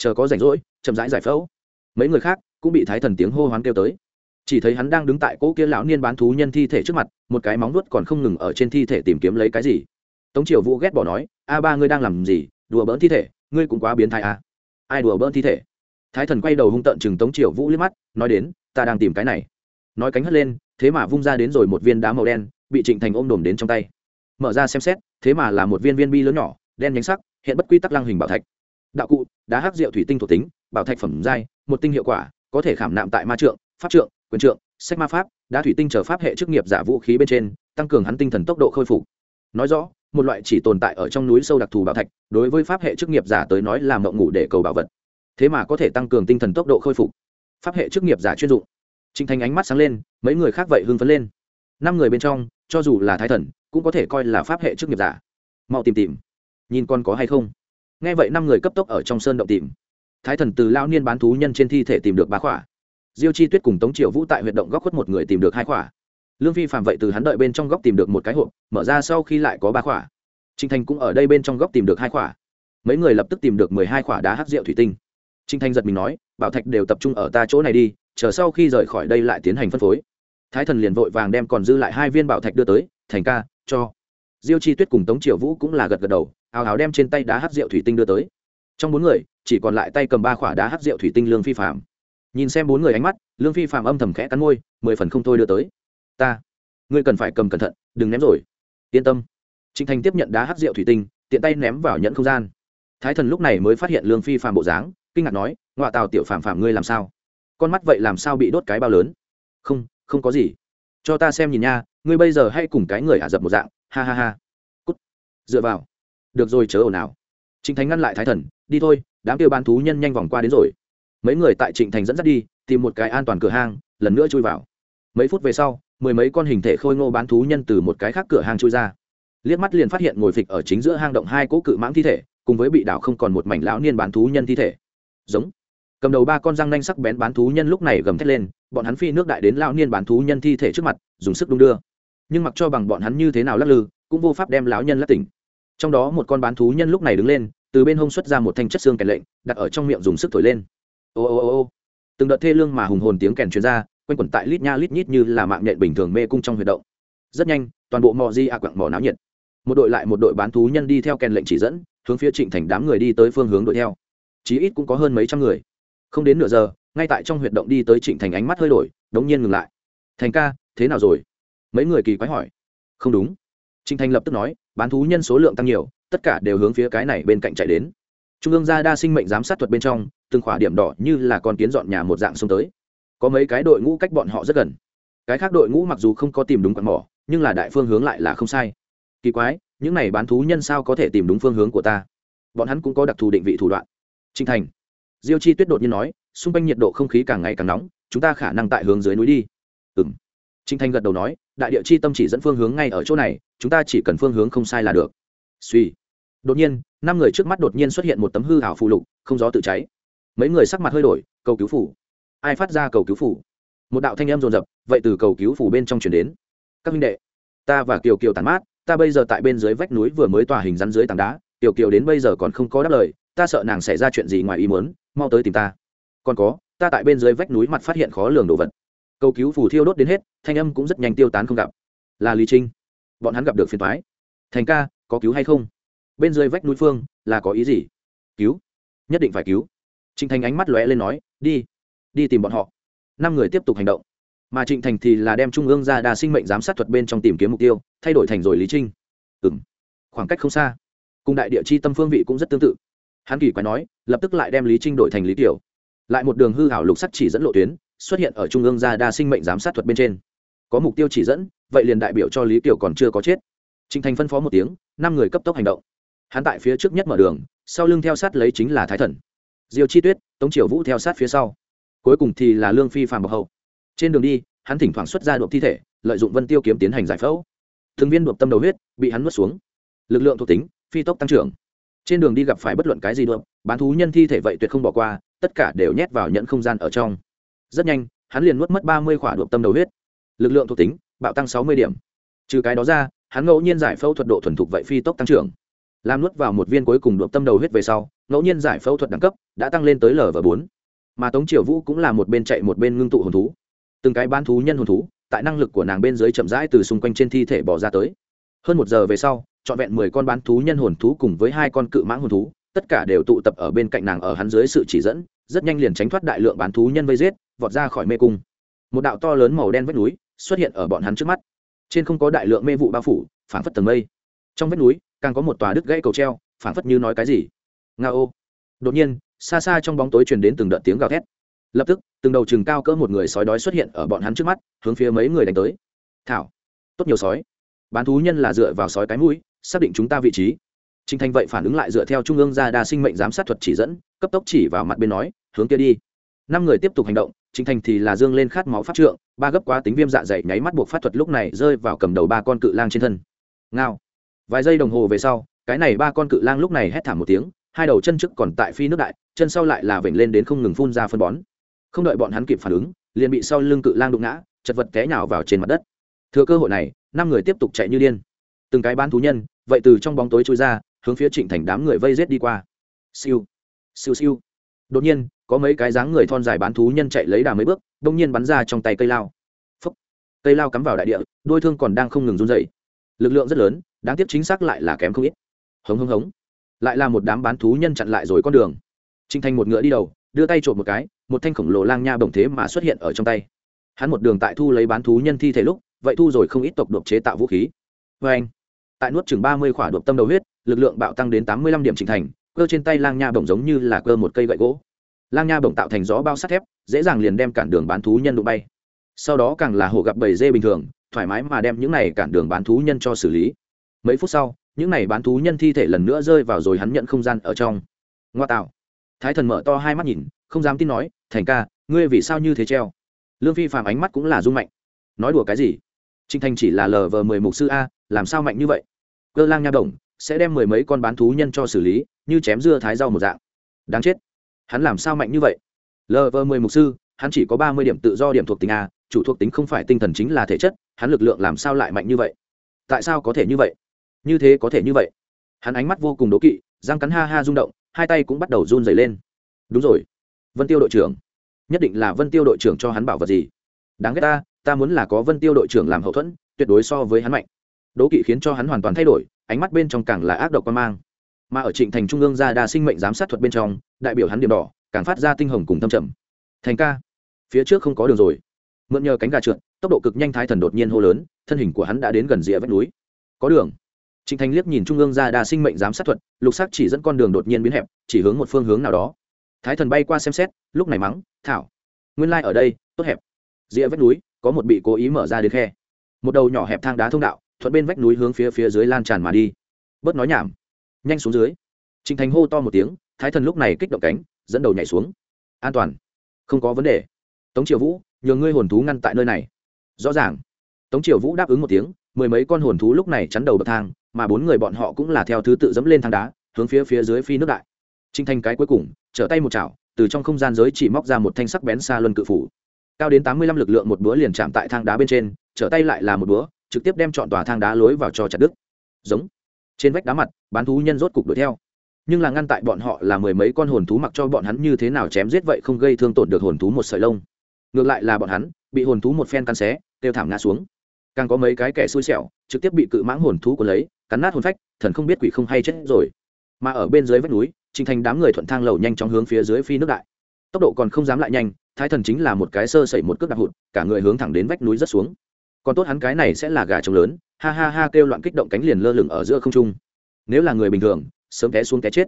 chờ có rảnh rỗi, chậm rãi giải phẫu. Mấy người khác cũng bị thái thần tiếng hô hoán kêu tới. Chỉ thấy hắn đang đứng tại cỗ kia lão niên bán thú nhân thi thể trước mặt, một cái móng nuốt còn không ngừng ở trên thi thể tìm kiếm lấy cái gì. Tống triều vũ ghét bỏ nói, a ba ngươi đang làm gì? Đùa bỡn thi thể, ngươi cũng quá biến thái à. ai đùa bỡn thi thể? Thái thần quay đầu hung tợn chừng tống triều vũ liếc mắt, nói đến, ta đang tìm cái này. Nói cánh hất lên, thế mà vung ra đến rồi một viên đá màu đen, bị trịnh thành ôm đồm đến trong tay. Mở ra xem xét, thế mà là một viên viên bi lớn nhỏ, đen nhánh sắc, hiện bất quy tắc lăng hình bảo thạch đạo cụ, đá hắc rượu thủy tinh thuộc tính, bảo thạch phẩm giai, một tinh hiệu quả, có thể khảm nạm tại ma trượng, pháp trượng, quyền trượng, sách ma pháp, đá thủy tinh trở pháp hệ chức nghiệp giả vũ khí bên trên, tăng cường hắn tinh thần tốc độ khôi phục. Nói rõ, một loại chỉ tồn tại ở trong núi sâu đặc thù bảo thạch, đối với pháp hệ chức nghiệp giả tới nói là mộng ngủ để cầu bảo vật. Thế mà có thể tăng cường tinh thần tốc độ khôi phục. Pháp hệ chức nghiệp giả chuyên dụng. Trinh thành ánh mắt sáng lên, mấy người khác vậy hưng phấn lên. Năm người bên trong, cho dù là thái thần, cũng có thể coi là pháp hệ chức nghiệp giả. Mau tìm tìm. Nhìn con có hay không? Nghe vậy năm người cấp tốc ở trong sơn động tìm. Thái thần từ lao niên bán thú nhân trên thi thể tìm được ba khỏa. Diêu chi tuyết cùng tống triệu vũ tại huyệt động góc khuất một người tìm được hai khỏa. Lương phi phạm vậy từ hắn đợi bên trong góc tìm được một cái hộp, mở ra sau khi lại có ba khỏa. Trinh thành cũng ở đây bên trong góc tìm được hai khỏa. Mấy người lập tức tìm được mười hai khỏa đá hắc rượu thủy tinh. Trinh thành giật mình nói, bảo thạch đều tập trung ở ta chỗ này đi, chờ sau khi rời khỏi đây lại tiến hành phân phối. Thái thần liền vội vàng đem còn dư lại hai viên bảo thạch đưa tới, thành ca, cho diêu chi tuyết cùng tống triều vũ cũng là gật gật đầu ào ào đem trên tay đá hắc rượu thủy tinh đưa tới. Trong bốn người, chỉ còn lại tay cầm ba khỏa đá hắc rượu thủy tinh lương phi phạm nhìn xem bốn người ánh mắt, lương phi phạm âm thầm khẽ cắn môi, mười phần không thôi đưa tới. Ta, ngươi cần phải cầm cẩn thận, đừng ném rồi. Yên tâm. Trịnh thành tiếp nhận đá hắc rượu thủy tinh, tiện tay ném vào nhẫn không gian. Thái thần lúc này mới phát hiện lương phi phạm bộ dáng, kinh ngạc nói ngoại tào tiểu phạm phạm ngươi làm sao? Con mắt vậy làm sao bị đốt cái bao lớn? Không không có gì. Cho ta xem nhìn nha, ngươi bây giờ hay cùng cái người ả dập một dạng ha ha ha. Cút. Dựa vào. Được rồi, chớ ồn ào. Trịnh thành ngăn lại thái thần, đi thôi, đám kêu bán thú nhân nhanh vòng qua đến rồi. Mấy người tại trịnh thành dẫn dắt đi, tìm một cái an toàn cửa hang, lần nữa chui vào. Mấy phút về sau, mười mấy con hình thể khôi ngô bán thú nhân từ một cái khác cửa hang chui ra. Liếc mắt liền phát hiện ngồi phịch ở chính giữa hang động hai cỗ cự mãng thi thể, cùng với bị đảo không còn một mảnh lão niên bán thú nhân thi thể. Giống. Cầm đầu ba con răng nanh sắc bén bán thú nhân lúc này gầm thét lên, bọn hắn phi nước đại đến lão niên bán thú nhân thi thể trước mặt, dùng sức đung đưa nhưng mặc cho bằng bọn hắn như thế nào lắc lư, cũng vô pháp đem lão nhân lắc tỉnh. Trong đó một con bán thú nhân lúc này đứng lên, từ bên hông xuất ra một thanh chất xương kèn lệnh, đặt ở trong miệng dùng sức thổi lên. Ô ô ô ô. Từng đợt thê lương mà hùng hồn tiếng kèn truyền ra, quanh quẩn tại lít nha lít nhít như là mạng nhện bình thường mê cung trong huyệt động. Rất nhanh, toàn bộ mò di a quặng mỏ náo nhiệt. Một đội lại một đội bán thú nhân đi theo kèn lệnh chỉ dẫn, hướng phía trịnh thành đám người đi tới phương hướng đuổi theo. Chí ít cũng có hơn mấy trăm người. Không đến nửa giờ, ngay tại trong huyệt động đi tới trịnh thành ánh mắt hơi đổi, đống nhiên ngừng lại. Thành ca, thế nào rồi? Mấy người kỳ quái hỏi. Không đúng. Trịnh thành lập tức nói, bán thú nhân số lượng tăng nhiều, tất cả đều hướng phía cái này bên cạnh chạy đến. Trung ương gia đa sinh mệnh giám sát thuật bên trong, từng khỏa điểm đỏ như là con kiến dọn nhà một dạng xông tới. Có mấy cái đội ngũ cách bọn họ rất gần. Cái khác đội ngũ mặc dù không có tìm đúng quạt mỏ, nhưng là đại phương hướng lại là không sai. Kỳ quái, những này bán thú nhân sao có thể tìm đúng phương hướng của ta? Bọn hắn cũng có đặc thù định vị thủ đoạn. Trinh thành. Diêu chi tuyết đột nhiên nói, xung quanh nhiệt độ không khí càng ngày càng nóng, chúng ta khả năng tại hướng dưới núi đi. Ừ m trinh thành gật đầu nói, đại địa chi tâm chỉ dẫn phương hướng ngay ở chỗ này, chúng ta chỉ cần phương hướng không sai là được. Suy. Đột nhiên, năm người trước mắt đột nhiên xuất hiện một tấm hư ảo phù lục, không gió tự cháy. Mấy người sắc mặt hơi đổi, cầu cứu phủ. Ai phát ra cầu cứu phủ? Một đạo thanh âm rồn rập vậy từ cầu cứu phủ bên trong truyền đến. Các minh đệ, ta và kiều kiều tàn mát, ta bây giờ tại bên dưới vách núi vừa mới tỏa hình rắn dưới tảng đá, kiều kiều đến bây giờ còn không có đáp lời, ta sợ nàng xảy ra chuyện gì ngoài ý muốn, mau tới tìm ta. Còn có, ta tại bên dưới vách núi mặt phát hiện khó lường đồ vật cầu cứu phủ thiêu đốt đến hết, thanh âm cũng rất nhanh tiêu tán không gặp. Là lý trinh. Bọn hắn gặp được phiền thoái thành ca, có cứu hay không? Bên dưới vách núi phương, là có ý gì? Cứu. Nhất định phải cứu. Trịnh thành ánh mắt lóe lên nói, đi. Đi tìm bọn họ. Năm người tiếp tục hành động. Mà trịnh thành thì là đem trung ương ra đa sinh mệnh giám sát thuật bên trong tìm kiếm mục tiêu, thay đổi thành rồi lý trinh. Ừ m khoảng cách không xa. Cùng đại địa chi tâm phương vị cũng rất tương tự. Hắn kỳ quái nói, lập tức lại đem lý trinh đổi thành lý tiểu. Lại một đường hư hảo lục sắc chỉ dẫn lộ tuyến xuất hiện ở trung ương ra đa sinh mệnh giám sát thuật bên trên. Có mục tiêu chỉ dẫn, vậy liền đại biểu cho lý tiểu còn chưa có chết. Trịnh thành phân phó một tiếng, năm người cấp tốc hành động. Hắn tại phía trước nhất mở đường, sau lưng theo sát lấy chính là thái thần. Diêu chi tuyết, tống triều vũ theo sát phía sau. Cuối cùng thì là lương phi phàm bọc hậu. Trên đường đi, hắn thỉnh thoảng xuất ra đột thi thể, lợi dụng vân tiêu kiếm tiến hành giải phẫu. Thường viên đột tâm đầu huyết, bị hắn nuốt xuống. Lực lượng thuộc tính, phi tốc tăng trưởng. Trên đường đi gặp phải bất luận cái gì đột, bán thú nhân thi thể vậy tuyệt không bỏ qua, tất cả đều nhét vào nhận không gian ở trong rất nhanh, hắn liền nuốt mất ba mươi khỏa đột tâm đầu huyết. Lực lượng thuộc tính, bạo tăng sáu mươi điểm. Trừ cái đó ra, hắn ngẫu nhiên giải phẫu thuật độ thuần thục vậy phi tốc tăng trưởng. Làm nuốt vào một viên cuối cùng đột tâm đầu huyết về sau, ngẫu nhiên giải phẫu thuật đẳng cấp đã tăng lên tới lv bốn. Mà tống triều vũ cũng là một bên chạy một bên ngưng tụ hồn thú. Từng cái bán thú nhân hồn thú, tại năng lực của nàng bên dưới chậm rãi từ xung quanh trên thi thể bỏ ra tới. Hơn một giờ về sau, trọn vẹn mười con bán thú nhân hồn thú cùng với hai con cự mãng hồn thú, tất cả đều tụ tập ở bên cạnh nàng ở hắn dưới sự chỉ dẫn, rất nhanh liền tránh thoát đại lượng bán thú nhân vây giết vọt ra khỏi mê cung. Một đạo to lớn màu đen vách núi xuất hiện ở bọn hắn trước mắt. Trên không có đại lượng mê vụ bao phủ phảng phất tầng mây. Trong vách núi càng có một tòa đứt gãy cầu treo phảng phất như nói cái gì. Nga ô đột nhiên xa xa trong bóng tối truyền đến từng đợt tiếng gào thét. Lập tức từng đầu chừng cao cỡ một người sói đói xuất hiện ở bọn hắn trước mắt hướng phía mấy người đánh tới. Thảo. Tốt nhiều sói. Bán thú nhân là dựa vào sói cái mũi xác định chúng ta vị trí. Trình Thành vậy phản ứng lại dựa theo trung ương gia đa sinh mệnh giám sát thuật chỉ dẫn, cấp tốc chỉ vào mặt bên nói, hướng kia đi. Năm người tiếp tục hành động, Trịnh Thành thì là dương lên khát máu pháp trượng, ba gấp quá tính viêm dạ dày nháy mắt buộc phát thuật lúc này rơi vào cầm đầu ba con cự lang trên thân. Ngao. Vài giây đồng hồ về sau, cái này ba con cự lang lúc này hét thảm một tiếng, hai đầu chân trước còn tại phi nước đại, chân sau lại là vểnh lên đến không ngừng phun ra phân bón. Không đợi bọn hắn kịp phản ứng liền bị sau lưng cự lang đụng ngã chật vật té nhào vào trên mặt đất. Thừa cơ hội này năm người tiếp tục chạy như điên. Từng cái bán thú nhân vậy từ trong bóng tối trôi ra hướng phía trịnh thành đám người vây rết đi qua. Siêu. Siêu siêu đột nhiên, có mấy cái dáng người thon dài bán thú nhân chạy lấy đà mấy bước, đông nhiên bắn ra trong tay cây lao. Phấp cây lao cắm vào đại địa, đôi thương còn đang không ngừng run dày lực lượng rất lớn, đáng tiếc chính xác lại là kém không ít. Hống hống hống. Lại là một đám bán thú nhân chặn lại rồi con đường. Trinh thành một ngựa đi đầu, đưa tay trộm một cái, một thanh khổng lồ lang nha bồng thế mà xuất hiện ở trong tay. Hắn một đường tại thu lấy bán thú nhân thi thể lúc, vậy thu rồi không ít tộc độc chế tạo vũ khí. Vê anh tại nuốt chừng ba mươi khỏa độc tâm đầu huyết, lực lượng bạo tăng đến tám mươi lăm điểm trình thành cơ trên tay lang nha bổng giống như là cơ một cây gậy gỗ. Lang nha bổng tạo thành gió bao sắt thép, dễ dàng liền đem cản đường bán thú nhân đụng bay. Sau đó càng là hổ gặp bầy dê bình thường, thoải mái mà đem những này cản đường bán thú nhân cho xử lý. Mấy phút sau, những này bán thú nhân thi thể lần nữa rơi vào rồi hắn nhận không gian ở trong. Ngoa tạo. Thái thần mở to hai mắt nhìn, không dám tin nói, thành ca, ngươi vì sao như thế treo? Lương phi phàm ánh mắt cũng là rung mạnh. Nói đùa cái gì? Trinh thành chỉ là lờ vờ mười mục sư a, làm sao mạnh như vậy? Cơ lang nha đồng sẽ đem mười mấy con bán thú nhân cho xử lý, như chém dưa thái rau một dạng. Đáng chết. Hắn làm sao mạnh như vậy? Lờ vờ mười mục sư, hắn chỉ có ba mươi điểm tự do điểm thuộc tính a, chủ thuộc tính không phải tinh thần chính là thể chất, hắn lực lượng làm sao lại mạnh như vậy? Tại sao có thể như vậy? Như thế có thể như vậy? Hắn ánh mắt vô cùng đố kỵ, răng cắn ha ha rung động, hai tay cũng bắt đầu run dày lên. Đúng rồi. Vân tiêu đội trưởng. Nhất định là vân tiêu đội trưởng cho hắn bảo vật gì? Đáng ghét ta ta muốn là có vân tiêu đội trưởng làm hậu thuẫn, tuyệt đối so với hắn mạnh. Đố kỵ khiến cho hắn hoàn toàn thay đổi ánh mắt bên trong càng là ác độc quan mang. Mà ở trịnh thành trung ương gia đa sinh mệnh giám sát thuật bên trong, đại biểu hắn điểm đỏ, càng phát ra tinh hồng cùng thâm trầm. Thành ca, phía trước không có đường rồi. Mượn nhờ cánh gà trượt, tốc độ cực nhanh thái thần đột nhiên hô lớn, thân hình của hắn đã đến gần rìa vách núi. Có đường. Trịnh thành liếc nhìn trung ương gia đa sinh mệnh giám sát thuật, lục sắc chỉ dẫn con đường đột nhiên biến hẹp, chỉ hướng một phương hướng nào đó. Thái thần bay qua xem xét, lúc này mắng, thảo, nguyên lai、like、ở đây, tốt hẹp. Rìa vách núi, có một bị cố ý mở ra đến khe. Một đầu nhỏ hẹp thang đá thông đạo thuận bên vách núi hướng phía phía dưới lan tràn mà đi. Bớt nói nhảm. Nhanh xuống dưới. Trịnh thành hô to một tiếng, thái thần lúc này kích động cánh, dẫn đầu nhảy xuống. An toàn. Không có vấn đề. Tống triều vũ nhường ngươi hồn thú ngăn tại nơi này. Rõ ràng. Tống triều vũ đáp ứng một tiếng, mười mấy con hồn thú lúc này chắn đầu bậc thang, mà bốn người bọn họ cũng là theo thứ tự dẫm lên thang đá, hướng phía phía dưới phi nước đại. Trinh thanh cái cuối cùng, trở tay một chảo, từ trong không gian giới chỉ móc ra một thanh sắc bén xa luân cự phủ. Cao đến tám mươi lăm lực lượng một búa liền chạm tại thang đá bên trên, trở tay lại là một búa trực tiếp đem chọn tòa thang đá lối vào cho chặt đứt. Giống. Trên vách đá mặt, bán thú nhân rốt cục đuổi theo. Nhưng là ngăn tại bọn họ là mười mấy con hồn thú mặc cho bọn hắn như thế nào chém giết vậy không gây thương tổn được hồn thú một sợi lông. Ngược lại là bọn hắn, bị hồn thú một phen căn xé, kêu thảm ngã xuống. Càng có mấy cái kẻ xui xẻo, trực tiếp bị cự mãng hồn thú của lấy, cắn nát hồn phách, thần không biết quỷ không hay chết rồi. Mà ở bên dưới vách núi, trình thành đám người thuận thang lầu nhanh chóng hướng phía dưới phi nước đại. Tốc độ còn không dám lại nhanh, thái thần chính là một cái sơ sẩy một cước đạp hụt, cả người hướng thẳng đến vách núi rất xuống còn tốt hắn cái này sẽ là gà trống lớn ha ha ha kêu loạn kích động cánh liền lơ lửng ở giữa không trung. Nếu là người bình thường sớm té xuống té chết.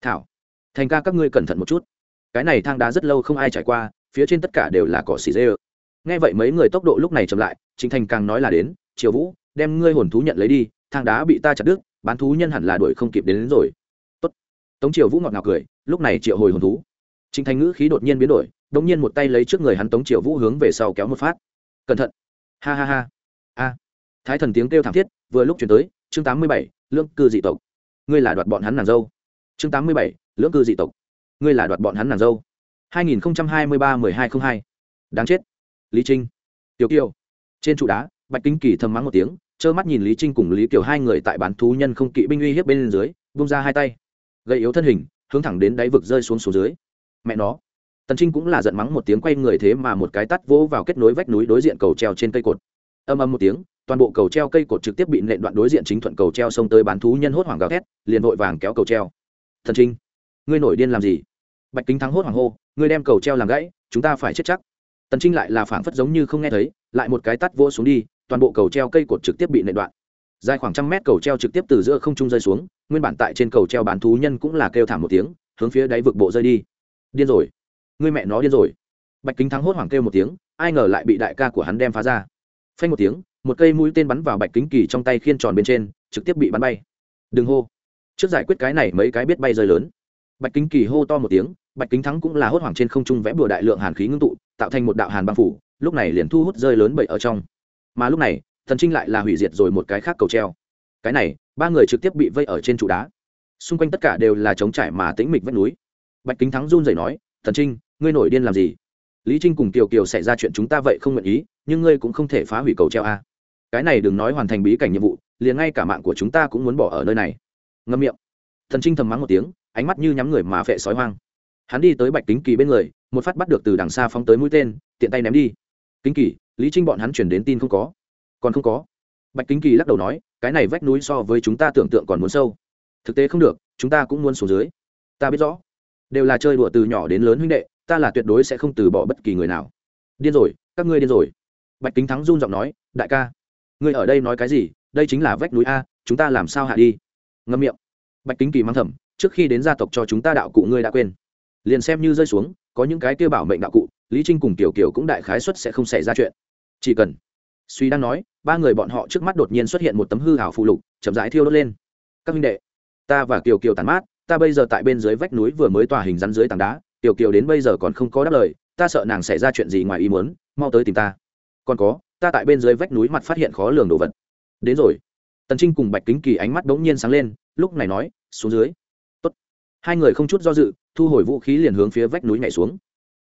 Thảo thành ca các ngươi cẩn thận một chút. Cái này thang đá rất lâu không ai trải qua phía trên tất cả đều là cỏ xì dê ơ. Nghe vậy mấy người tốc độ lúc này chậm lại chính thành càng nói là đến triều vũ đem ngươi hồn thú nhận lấy đi thang đá bị ta chặt đứt bán thú nhân hẳn là đuổi không kịp đến, đến rồi. Tốt. tống triều vũ ngọt ngào cười lúc này triệu hồi hồn thú. Chính thành ngữ khí đột nhiên biến đổi đống nhiên một tay lấy trước người hắn tống triều vũ hướng về sau kéo một phát. Cẩn thận ha ha ha. A. Thái thần tiếng kêu thảm thiết, vừa lúc chuyển tới, chương tám mươi bảy, lưỡng cư dị tộc. Ngươi là đoạt bọn hắn nàng dâu. Chương tám mươi bảy, lưỡng cư dị tộc. Ngươi là đoạt bọn hắn nàng dâu. hai nghìn hai mươi ba mười hai không hai. Đáng chết. Lý trinh. Tiểu kiều. Trên trụ đá, bạch kính kỳ thầm mắng một tiếng, trơ mắt nhìn lý trinh cùng lý kiều hai người tại bán thú nhân không kỵ binh uy hiếp bên dưới bung ra hai tay. Gây yếu thân hình, hướng thẳng đến đáy vực rơi xuống xuống dưới. Mẹ nó tần trinh cũng là giận mắng một tiếng quay người thế mà một cái tắt vỗ vào kết nối vách núi đối diện cầu treo trên cây cột. Âm âm một tiếng, toàn bộ cầu treo cây cột trực tiếp bị nện đoạn đối diện chính thuận cầu treo xông tới bán thú nhân hốt hoảng gào thét, liền vội vàng kéo cầu treo. Thần trinh, ngươi nổi điên làm gì? Bạch kính thắng hốt hoảng hô, ngươi đem cầu treo làm gãy, chúng ta phải chết chắc. Tần trinh lại là phảng phất giống như không nghe thấy, lại một cái tắt vỗ xuống đi, toàn bộ cầu treo cây cột trực tiếp bị nện đoạn. Dài khoảng trăm mét cầu treo trực tiếp từ giữa không trung rơi xuống, nguyên bản tại trên cầu treo bán thú nhân cũng là kêu thảm một tiếng, hướng phía đáy vực bộ rơi đi. Điên rồi ngươi mẹ nó điên rồi. Bạch kính thắng hốt hoảng kêu một tiếng, ai ngờ lại bị đại ca của hắn đem phá ra. Phanh một tiếng, một cây mũi tên bắn vào bạch kính kỳ trong tay khiên tròn bên trên, trực tiếp bị bắn bay. Đừng hô. Trước giải quyết cái này mấy cái biết bay rơi lớn. Bạch kính kỳ hô to một tiếng, bạch kính thắng cũng là hốt hoảng trên không trung vẽ bừa đại lượng hàn khí ngưng tụ, tạo thành một đạo hàn băng phủ, lúc này liền thu hút rơi lớn bậy ở trong. Mà lúc này, thần trinh lại là hủy diệt rồi một cái khác cầu treo. Cái này, ba người trực tiếp bị vây ở trên trụ đá. Xung quanh tất cả đều là trống trải mà tĩnh mịch vách núi. Bạch kính thắng run rẩy nói, thần trinh ngươi nổi điên làm gì? Lý trinh cùng kiều kiều xảy ra chuyện chúng ta vậy không nguyện ý, nhưng ngươi cũng không thể phá hủy cầu treo a. Cái này đừng nói hoàn thành bí cảnh nhiệm vụ, liền ngay cả mạng của chúng ta cũng muốn bỏ ở nơi này. Ngâm miệng. Thần trinh thầm mắng một tiếng, ánh mắt như nhắm người mà phệ sói hoang. Hắn đi tới bạch kính kỳ bên người, một phát bắt được từ đằng xa phóng tới mũi tên, tiện tay ném đi. Kính kỳ, lý trinh bọn hắn chuyển đến tin không có. Còn không có. Bạch kính kỳ lắc đầu nói, cái này vách núi so với chúng ta tưởng tượng còn muốn sâu. Thực tế không được, chúng ta cũng muốn xuống dưới. Ta biết rõ. Đều là chơi đùa từ nhỏ đến lớn huynh đệ ta là tuyệt đối sẽ không từ bỏ bất kỳ người nào. Điên rồi, các ngươi điên rồi. Bạch kính thắng run giọng nói, đại ca, ngươi ở đây nói cái gì? Đây chính là vách núi a, chúng ta làm sao hạ đi? Ngâm miệng. Bạch kính kỳ mang thầm, trước khi đến gia tộc cho chúng ta đạo cụ ngươi đã quên. Liền xem như rơi xuống, có những cái kêu bảo mệnh đạo cụ, lý trinh cùng tiểu kiều cũng đại khái xuất sẽ không xảy ra chuyện. Chỉ cần. Suy đang nói, ba người bọn họ trước mắt đột nhiên xuất hiện một tấm hư hảo phụ lục, chậm rãi thiêu đốt lên. Các minh đệ, ta và kiều kiều tàn mát, ta bây giờ tại bên dưới vách núi vừa mới tỏa hình rắn dưới tảng đá tiểu kiều đến bây giờ còn không có đáp lời, ta sợ nàng xảy ra chuyện gì ngoài ý muốn, mau tới tìm ta. Còn có, ta tại bên dưới vách núi mặt phát hiện khó lường đồ vật. Đến rồi. Tần trinh cùng bạch kính kỳ ánh mắt bỗng nhiên sáng lên, lúc này nói, xuống dưới. Tốt. hai người không chút do dự, thu hồi vũ khí liền hướng phía vách núi nhảy xuống.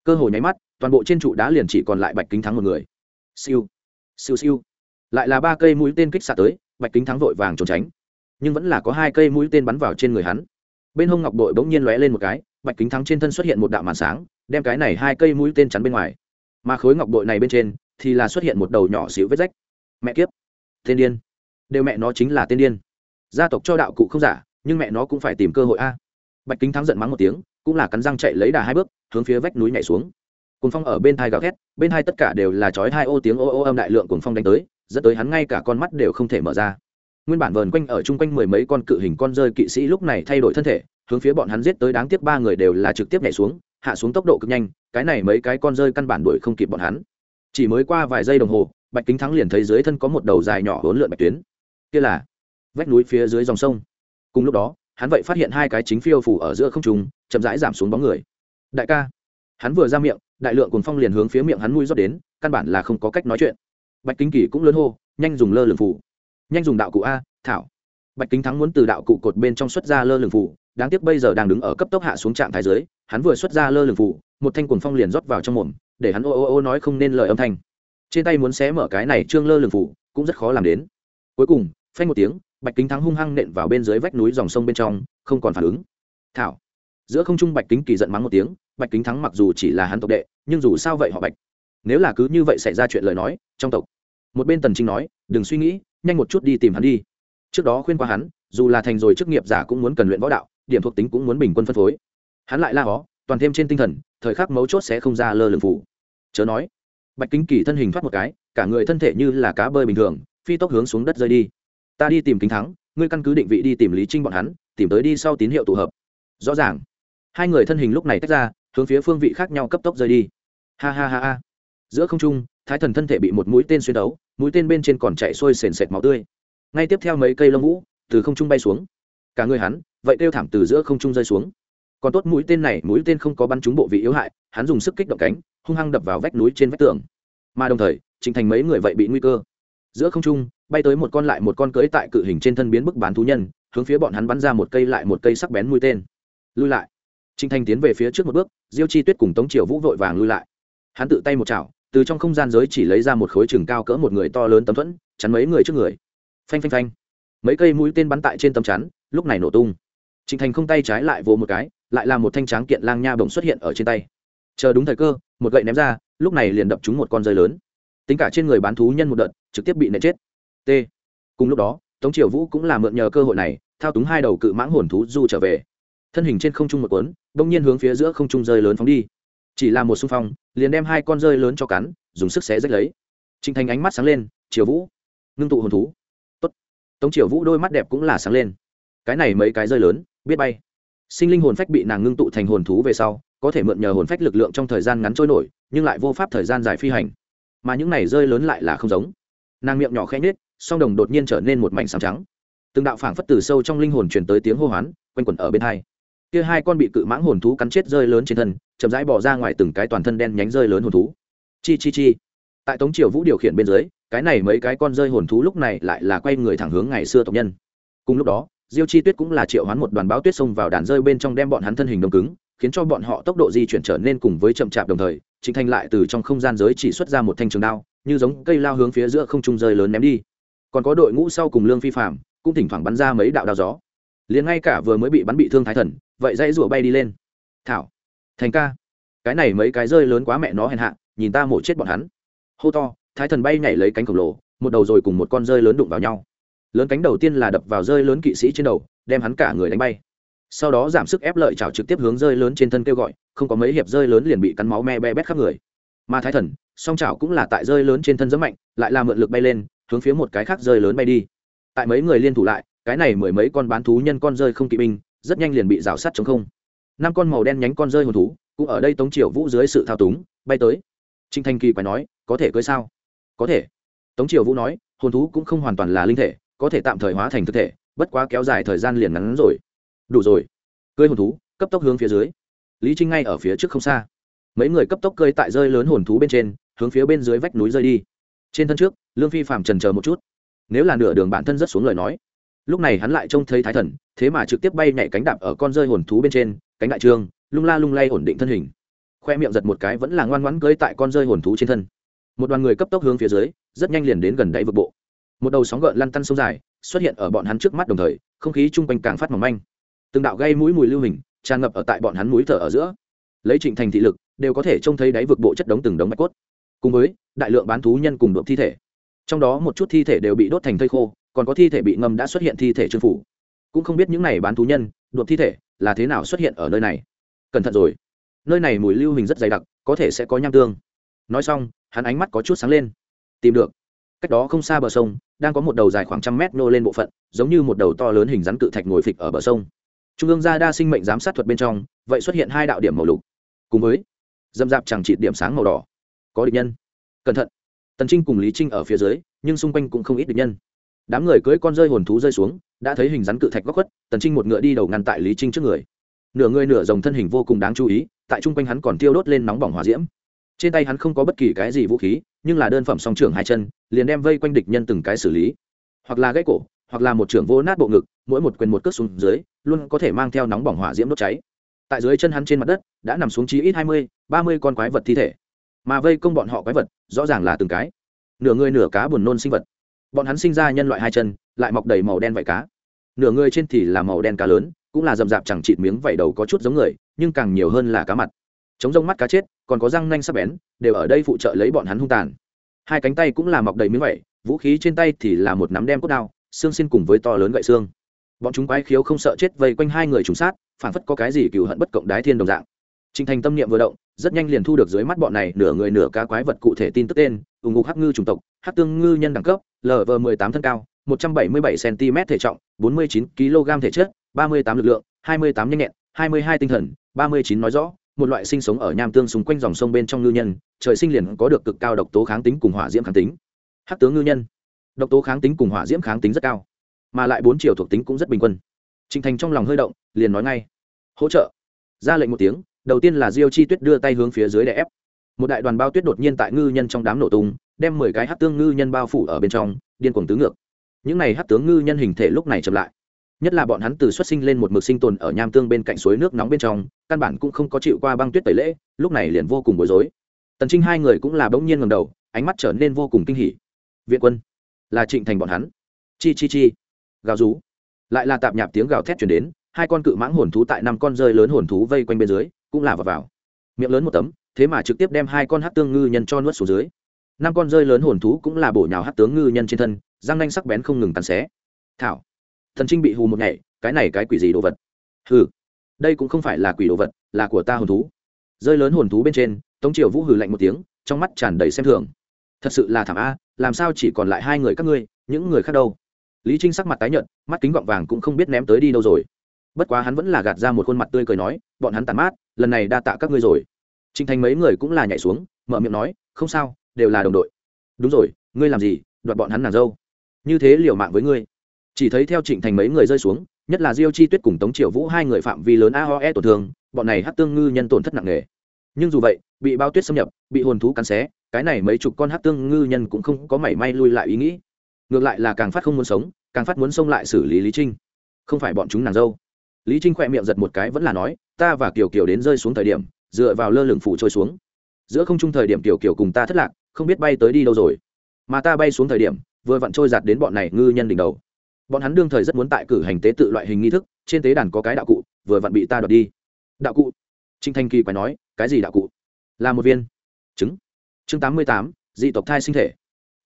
Cơ hội nháy mắt, toàn bộ trên trụ đá liền chỉ còn lại bạch kính thắng một người. Siêu. Siêu siêu. Lại là ba cây mũi tên kích xạ tới, bạch kính thắng vội vàng trốn tránh. Nhưng vẫn là có hai cây mũi tên bắn vào trên người hắn. Bên hông ngọc đội bỗng nhiên lóe lên một cái bạch kính thắng trên thân xuất hiện một đạo màn sáng, đem cái này hai cây mũi tên chắn bên ngoài. Mà khối ngọc bội này bên trên thì là xuất hiện một đầu nhỏ xíu vết rách. Mẹ kiếp! Tên điên! Đều mẹ nó chính là tên điên. Gia tộc cho đạo cụ không giả, nhưng mẹ nó cũng phải tìm cơ hội a. Bạch kính thắng giận mắng một tiếng, cũng là cắn răng chạy lấy đà hai bước, hướng phía vách núi nhảy xuống. Cuồng phong ở bên thai gào thét, bên hai tất cả đều là chói hai ô tiếng ô ô âm đại lượng cuồng phong đánh tới, dẫn tới hắn ngay cả con mắt đều không thể mở ra. Nguyên bản vờn quanh ở chung quanh mười mấy con cự hình con rơi kỵ sĩ lúc này thay đổi thân thể hướng phía bọn hắn giết tới đáng tiếc ba người đều là trực tiếp nhảy xuống, hạ xuống tốc độ cực nhanh, cái này mấy cái con rơi căn bản đuổi không kịp bọn hắn. Chỉ mới qua vài giây đồng hồ, bạch kính thắng liền thấy dưới thân có một đầu dài nhỏ hỗn lượn bạch tuyến. Kia là vách núi phía dưới dòng sông. Cùng lúc đó, hắn vậy phát hiện hai cái chính phiêu phủ ở giữa không trùng chậm rãi giảm xuống bóng người. Đại ca. Hắn vừa ra miệng, đại lượng cùng phong liền hướng phía miệng hắn mũi rót đến, căn bản là không có cách nói chuyện. Bạch kính kỳ cũng lớn hô, nhanh dùng lơ lửng phủ. Nhanh dùng đạo cụ a, thảo. Bạch kính thắng muốn từ đạo cụ cột bên trong xuất ra lơ lửng phủ đáng tiếc bây giờ đang đứng ở cấp tốc hạ xuống trạng thái dưới, hắn vừa xuất ra lơ lửng phủ một thanh cuồng phong liền rót vào trong mồm, để hắn ô ô ô nói không nên lời âm thanh. Trên tay muốn xé mở cái này trương lơ lửng phủ cũng rất khó làm đến. Cuối cùng, phanh một tiếng, bạch kính thắng hung hăng nện vào bên dưới vách núi dòng sông bên trong, không còn phản ứng. Thảo. Giữa không trung bạch kính kỳ giận mắng một tiếng, bạch kính thắng mặc dù chỉ là hắn tộc đệ, nhưng dù sao vậy họ bạch. Nếu là cứ như vậy xảy ra chuyện lời nói, trong tộc. Một bên tần trinh nói, đừng suy nghĩ, nhanh một chút đi tìm hắn đi. Trước đó khuyên qua hắn, dù là thành rồi chức nghiệp giả cũng muốn cần luyện võ đạo điểm thuộc tính cũng muốn bình quân phân phối. Hắn lại la hó, toàn thêm trên tinh thần, thời khắc mấu chốt sẽ không ra lơ lửng phủ. Chớ nói, bạch kính kỳ thân hình thoát một cái, cả người thân thể như là cá bơi bình thường, phi tốc hướng xuống đất rơi đi. Ta đi tìm kính thắng, ngươi căn cứ định vị đi tìm lý trinh bọn hắn, tìm tới đi sau tín hiệu tụ hợp. Rõ ràng, hai người thân hình lúc này tách ra, hướng phía phương vị khác nhau cấp tốc rơi đi. Ha ha ha ha. Giữa không trung, thái thần thân thể bị một mũi tên xuyên đấu, mũi tên bên trên còn chạy sôi sền sệt máu tươi. Ngay tiếp theo mấy cây lông vũ, từ không trung bay xuống. Cả người hắn vậy kêu thảm từ giữa không trung rơi xuống còn tốt mũi tên này mũi tên không có bắn trúng bộ vị yếu hại hắn dùng sức kích động cánh hung hăng đập vào vách núi trên vách tường mà đồng thời trình thành mấy người vậy bị nguy cơ giữa không trung bay tới một con lại một con cưỡi tại cự hình trên thân biến bức bán thú nhân hướng phía bọn hắn bắn ra một cây lại một cây sắc bén mũi tên lui lại Trình Thành tiến về phía trước một bước, Diêu Chi Tuyết cùng Tống Triều Vũ vội vàng lui lại. Hắn tự tay một chảo, từ trong không gian giới chỉ lấy ra một khối trường cao cỡ một người to lớn tấm thuẫn, chắn mấy người trước người. Phanh phanh phanh. Mấy cây mũi tên bắn tại trên tấm chắn, lúc này nổ tung. Trình Thành không tay trái lại vồ một cái, lại làm một thanh tráng kiện lang nha bổng xuất hiện ở trên tay. Chờ đúng thời cơ, một gậy ném ra, lúc này liền đập trúng một con rơi lớn. Tính cả trên người bán thú nhân một đợt, trực tiếp bị nện chết. T. Cùng lúc đó, Tống Triều Vũ cũng là mượn nhờ cơ hội này, thao túng hai đầu cự mãng hồn thú du trở về thân hình trên không trung một cuốn bỗng nhiên hướng phía giữa không trung rơi lớn phóng đi chỉ là một xung phong liền đem hai con rơi lớn cho cắn dùng sức xé rách lấy trịnh thành ánh mắt sáng lên triều vũ ngưng tụ hồn thú Tốt. tống triều vũ đôi mắt đẹp cũng là sáng lên cái này mấy cái rơi lớn biết bay. Sinh linh hồn phách bị nàng ngưng tụ thành hồn thú về sau, có thể mượn nhờ hồn phách lực lượng trong thời gian ngắn trôi nổi, nhưng lại vô pháp thời gian dài phi hành. Mà những này rơi lớn lại là không giống. Nàng miệng nhỏ khẽ nhết song đồng đột nhiên trở nên một mảnh sáng trắng. Từng đạo phảng phất từ sâu trong linh hồn truyền tới tiếng hô hoán, quanh quẩn ở bên hai. Kia hai con bị cự mãng hồn thú cắn chết rơi lớn trên thân, chậm rãi bỏ ra ngoài từng cái toàn thân đen nhánh rơi lớn hồn thú. Chi chi chi. Tại tống triều vũ điều khiển bên dưới, cái này mấy cái con rơi hồn thú lúc này lại là quay người thẳng hướng ngày xưa tộc nhân. Cùng lúc đó diêu chi tuyết cũng là triệu hoán một đoàn báo tuyết xông vào đàn rơi bên trong đem bọn hắn thân hình đông cứng, khiến cho bọn họ tốc độ di chuyển trở nên cùng với chậm chạp đồng thời, trịnh thanh lại từ trong không gian giới chỉ xuất ra một thanh trường đao, như giống cây lao hướng phía giữa không trung rơi lớn ném đi. Còn có đội ngũ sau cùng lương phi phạm cũng thỉnh thoảng bắn ra mấy đạo đao gió. Liền ngay cả vừa mới bị bắn bị thương thái thần, vậy dãy rủa bay đi lên. Thảo, thành ca, cái này mấy cái rơi lớn quá mẹ nó hèn hạ, nhìn ta mổ chết bọn hắn. Hô to, thái thần bay nhảy lấy cánh khổng lồ, một đầu rồi cùng một con rơi lớn đụng vào nhau lớn cánh đầu tiên là đập vào rơi lớn kỵ sĩ trên đầu, đem hắn cả người đánh bay. Sau đó giảm sức ép lợi chảo trực tiếp hướng rơi lớn trên thân kêu gọi, không có mấy hiệp rơi lớn liền bị cắn máu me be bét khắp người. Mà thái thần, song chảo cũng là tại rơi lớn trên thân rất mạnh, lại là mượn lực bay lên, hướng phía một cái khác rơi lớn bay đi. Tại mấy người liên thủ lại, cái này mười mấy con bán thú nhân con rơi không kỵ binh, rất nhanh liền bị rào sắt chống không. Năm con màu đen nhánh con rơi hồn thú, cũng ở đây tống triều vũ dưới sự thao túng, bay tới. Trinh thanh kỳ phải nói, có thể cưới sao? Có thể. Tống triều vũ nói, hồn thú cũng không hoàn toàn là linh thể có thể tạm thời hóa thành thực thể, bất quá kéo dài thời gian liền ngắn rồi. Đủ rồi. Cưới hồn thú, cấp tốc hướng phía dưới. Lý trinh ngay ở phía trước không xa. Mấy người cấp tốc cơi tại rơi lớn hồn thú bên trên, hướng phía bên dưới vách núi rơi đi. Trên thân trước, lương phi phạm trần chờ một chút. Nếu là nửa đường bản thân rất xuống lời nói, lúc này hắn lại trông thấy thái thần, thế mà trực tiếp bay nhảy cánh đạp ở con rơi hồn thú bên trên, cánh đại trương, lung la lung lay ổn định thân hình. Khoe miệng giật một cái vẫn là ngoan ngoãn cưới tại con rơi hồn thú trên thân. Một đoàn người cấp tốc hướng phía dưới, rất nhanh liền đến gần đáy vực bộ một đầu sóng gợn lăn tăn sông dài, xuất hiện ở bọn hắn trước mắt đồng thời, không khí chung quanh càng phát mỏng manh. Từng đạo gây mũi mùi lưu hình, tràn ngập ở tại bọn hắn mũi thở ở giữa. Lấy trịnh thành thị lực, đều có thể trông thấy đáy vực bộ chất đống từng đống bạch cốt. Cùng với, đại lượng bán thú nhân cùng đuộm thi thể. Trong đó một chút thi thể đều bị đốt thành thây khô, còn có thi thể bị ngâm đã xuất hiện thi thể trương phủ. Cũng không biết những này bán thú nhân đuộm thi thể, là thế nào xuất hiện ở nơi này. Cẩn thận rồi. Nơi này mùi lưu hình rất dày đặc, có thể sẽ có nham tương. Nói xong, hắn ánh mắt có chút sáng lên. Tìm được. Cách đó không xa bờ sông đang có một đầu dài khoảng trăm mét nô lên bộ phận, giống như một đầu to lớn hình rắn cự thạch ngồi phịch ở bờ sông. Trung ương gia đa sinh mệnh giám sát thuật bên trong, vậy xuất hiện hai đạo điểm màu lục. Cùng với dâm dạp chẳng trị điểm sáng màu đỏ. Có địch nhân. Cẩn thận. Tần trinh cùng lý trinh ở phía dưới, nhưng xung quanh cũng không ít địch nhân. Đám người cưỡi con rơi hồn thú rơi xuống, đã thấy hình rắn cự thạch góc khuất, tần trinh một ngựa đi đầu ngăn tại lý trinh trước người. Nửa người nửa dòng thân hình vô cùng đáng chú ý, tại chung quanh hắn còn tiêu đốt lên nóng bỏng hỏa diễm trên tay hắn không có bất kỳ cái gì vũ khí, nhưng là đơn phẩm song trưởng hai chân, liền đem vây quanh địch nhân từng cái xử lý. Hoặc là gãy cổ, hoặc là một trưởng vô nát bộ ngực, mỗi một quyền một cước xuống dưới, luôn có thể mang theo nóng bỏng hỏa diễm đốt cháy. Tại dưới chân hắn trên mặt đất, đã nằm xuống chí ít hai mươi, ba mươi con quái vật thi thể. Mà vây công bọn họ quái vật, rõ ràng là từng cái. Nửa người nửa cá buồn nôn sinh vật. Bọn hắn sinh ra nhân loại hai chân, lại mọc đầy màu đen vải cá. Nửa người trên thì là màu đen cá lớn, cũng là rậm rạp chẳng chịt miếng vảy đầu có chút giống người, nhưng càng nhiều hơn là cá mặt chống rông mắt cá chết còn có răng nanh sắc bén đều ở đây phụ trợ lấy bọn hắn hung tàn. Hai cánh tay cũng là mọc đầy miếng vảy vũ khí trên tay thì là một nắm đem cốt đao xương xin cùng với to lớn gậy xương. Bọn chúng quái khiếu không sợ chết vây quanh hai người trùng sát phản phất có cái gì cừu hận bất cộng đái thiên đồng dạng. Trình Thành tâm niệm vừa động, rất nhanh liền thu được dưới mắt bọn này nửa người nửa cá quái vật cụ thể tin tức tên, ủng ngục hắc ngư chủng tộc, hắc tương ngư nhân đẳng cấp, LV18 thân cao, 177 cm thể trọng, 49 kg thể chất, 38 lực lượng, 28 nhanh nhẹn, 22 tinh thần, 39 nói rõ, một loại sinh sống ở nham tương xung quanh dòng sông bên trong ngư nhân, trời sinh liền có được cực cao độc tố kháng tính cùng hỏa diễm kháng tính. Hắc tướng ngư nhân, độc tố kháng tính cùng hỏa diễm kháng tính rất cao, mà lại bốn chiều thuộc tính cũng rất bình quân. Trình Thành trong lòng hơi động, liền nói ngay: "Hỗ trợ." Ra lệnh một tiếng, đầu tiên là Diêu Chi Tuyết đưa tay hướng phía dưới để ép. Một đại đoàn bao tuyết đột nhiên tại ngư nhân trong đám nổ tung, đem mười cái hắc tương ngư nhân bao phủ ở bên trong, điên cuồng tứ ngược. Những này hắc tướng ngư nhân hình thể lúc này chậm lại nhất là bọn hắn từ xuất sinh lên một mực sinh tồn ở nham tương bên cạnh suối nước nóng bên trong, căn bản cũng không có chịu qua băng tuyết tẩy lễ, lúc này liền vô cùng bối rối. Tần trinh hai người cũng là bỗng nhiên ngầm đầu, ánh mắt trở nên vô cùng kinh hỉ. Viện quân, là trịnh thành bọn hắn. Chi chi chi. Gào rú. Lại là tạp nhạp tiếng gào thét chuyển đến, hai con cự mãng hồn thú tại năm con rơi lớn hồn thú vây quanh bên dưới, cũng là vào vào. Miệng lớn một tấm, thế mà trực tiếp đem hai con hát tương ngư nhân cho nuốt xuống dưới. Năm con rơi lớn hồn thú cũng là bổ nhào hát tướng ngư nhân trên thân, răng nanh sắc bén không ngừng tàn xé. Thảo thần trinh bị hù một ngày, cái này cái quỷ gì đồ vật? Hừ, đây cũng không phải là quỷ đồ vật, là của ta hồn thú. Rơi lớn hồn thú bên trên, tống triều vũ hừ lạnh một tiếng, trong mắt tràn đầy xem thường. Thật sự là thảm a, làm sao chỉ còn lại hai người các ngươi, những người khác đâu? Lý trinh sắc mặt tái nhợt, mắt kính gọng vàng cũng không biết ném tới đi đâu rồi. Bất quá hắn vẫn là gạt ra một khuôn mặt tươi cười nói, bọn hắn tàn mát, lần này đa tạ các ngươi rồi. Trinh thành mấy người cũng là nhảy xuống, mở miệng nói, không sao, đều là đồng đội. Đúng rồi, ngươi làm gì, đoạt bọn hắn nàng dâu? Như thế liều mạng với ngươi chỉ thấy theo trịnh thành mấy người rơi xuống, nhất là diêu chi tuyết cùng tống triều vũ hai người phạm vi lớn aoe tổn thương, bọn này hát tương ngư nhân tổn thất nặng nề. Nhưng dù vậy, bị bao tuyết xâm nhập, bị hồn thú cắn xé, cái này mấy chục con hát tương ngư nhân cũng không có mảy may lui lại ý nghĩ. Ngược lại là càng phát không muốn sống, càng phát muốn xông lại xử lý lý trinh. Không phải bọn chúng nàng dâu. Lý trinh khỏe miệng giật một cái vẫn là nói, ta và kiều kiều đến rơi xuống thời điểm, dựa vào lơ lửng phủ trôi xuống. Giữa không trung thời điểm kiều kiều cùng ta thất lạc, không biết bay tới đi đâu rồi. Mà ta bay xuống thời điểm, vừa vặn trôi giạt đến bọn này ngư nhân đỉnh đầu bọn hắn đương thời rất muốn tại cử hành tế tự loại hình nghi thức, trên tế đàn có cái đạo cụ, vừa vặn bị ta đoạt đi. Đạo cụ? Trinh thanh kỳ quái nói, cái gì đạo cụ? Là một viên. Trứng. Chương tám mươi tám, dị tộc thai sinh thể.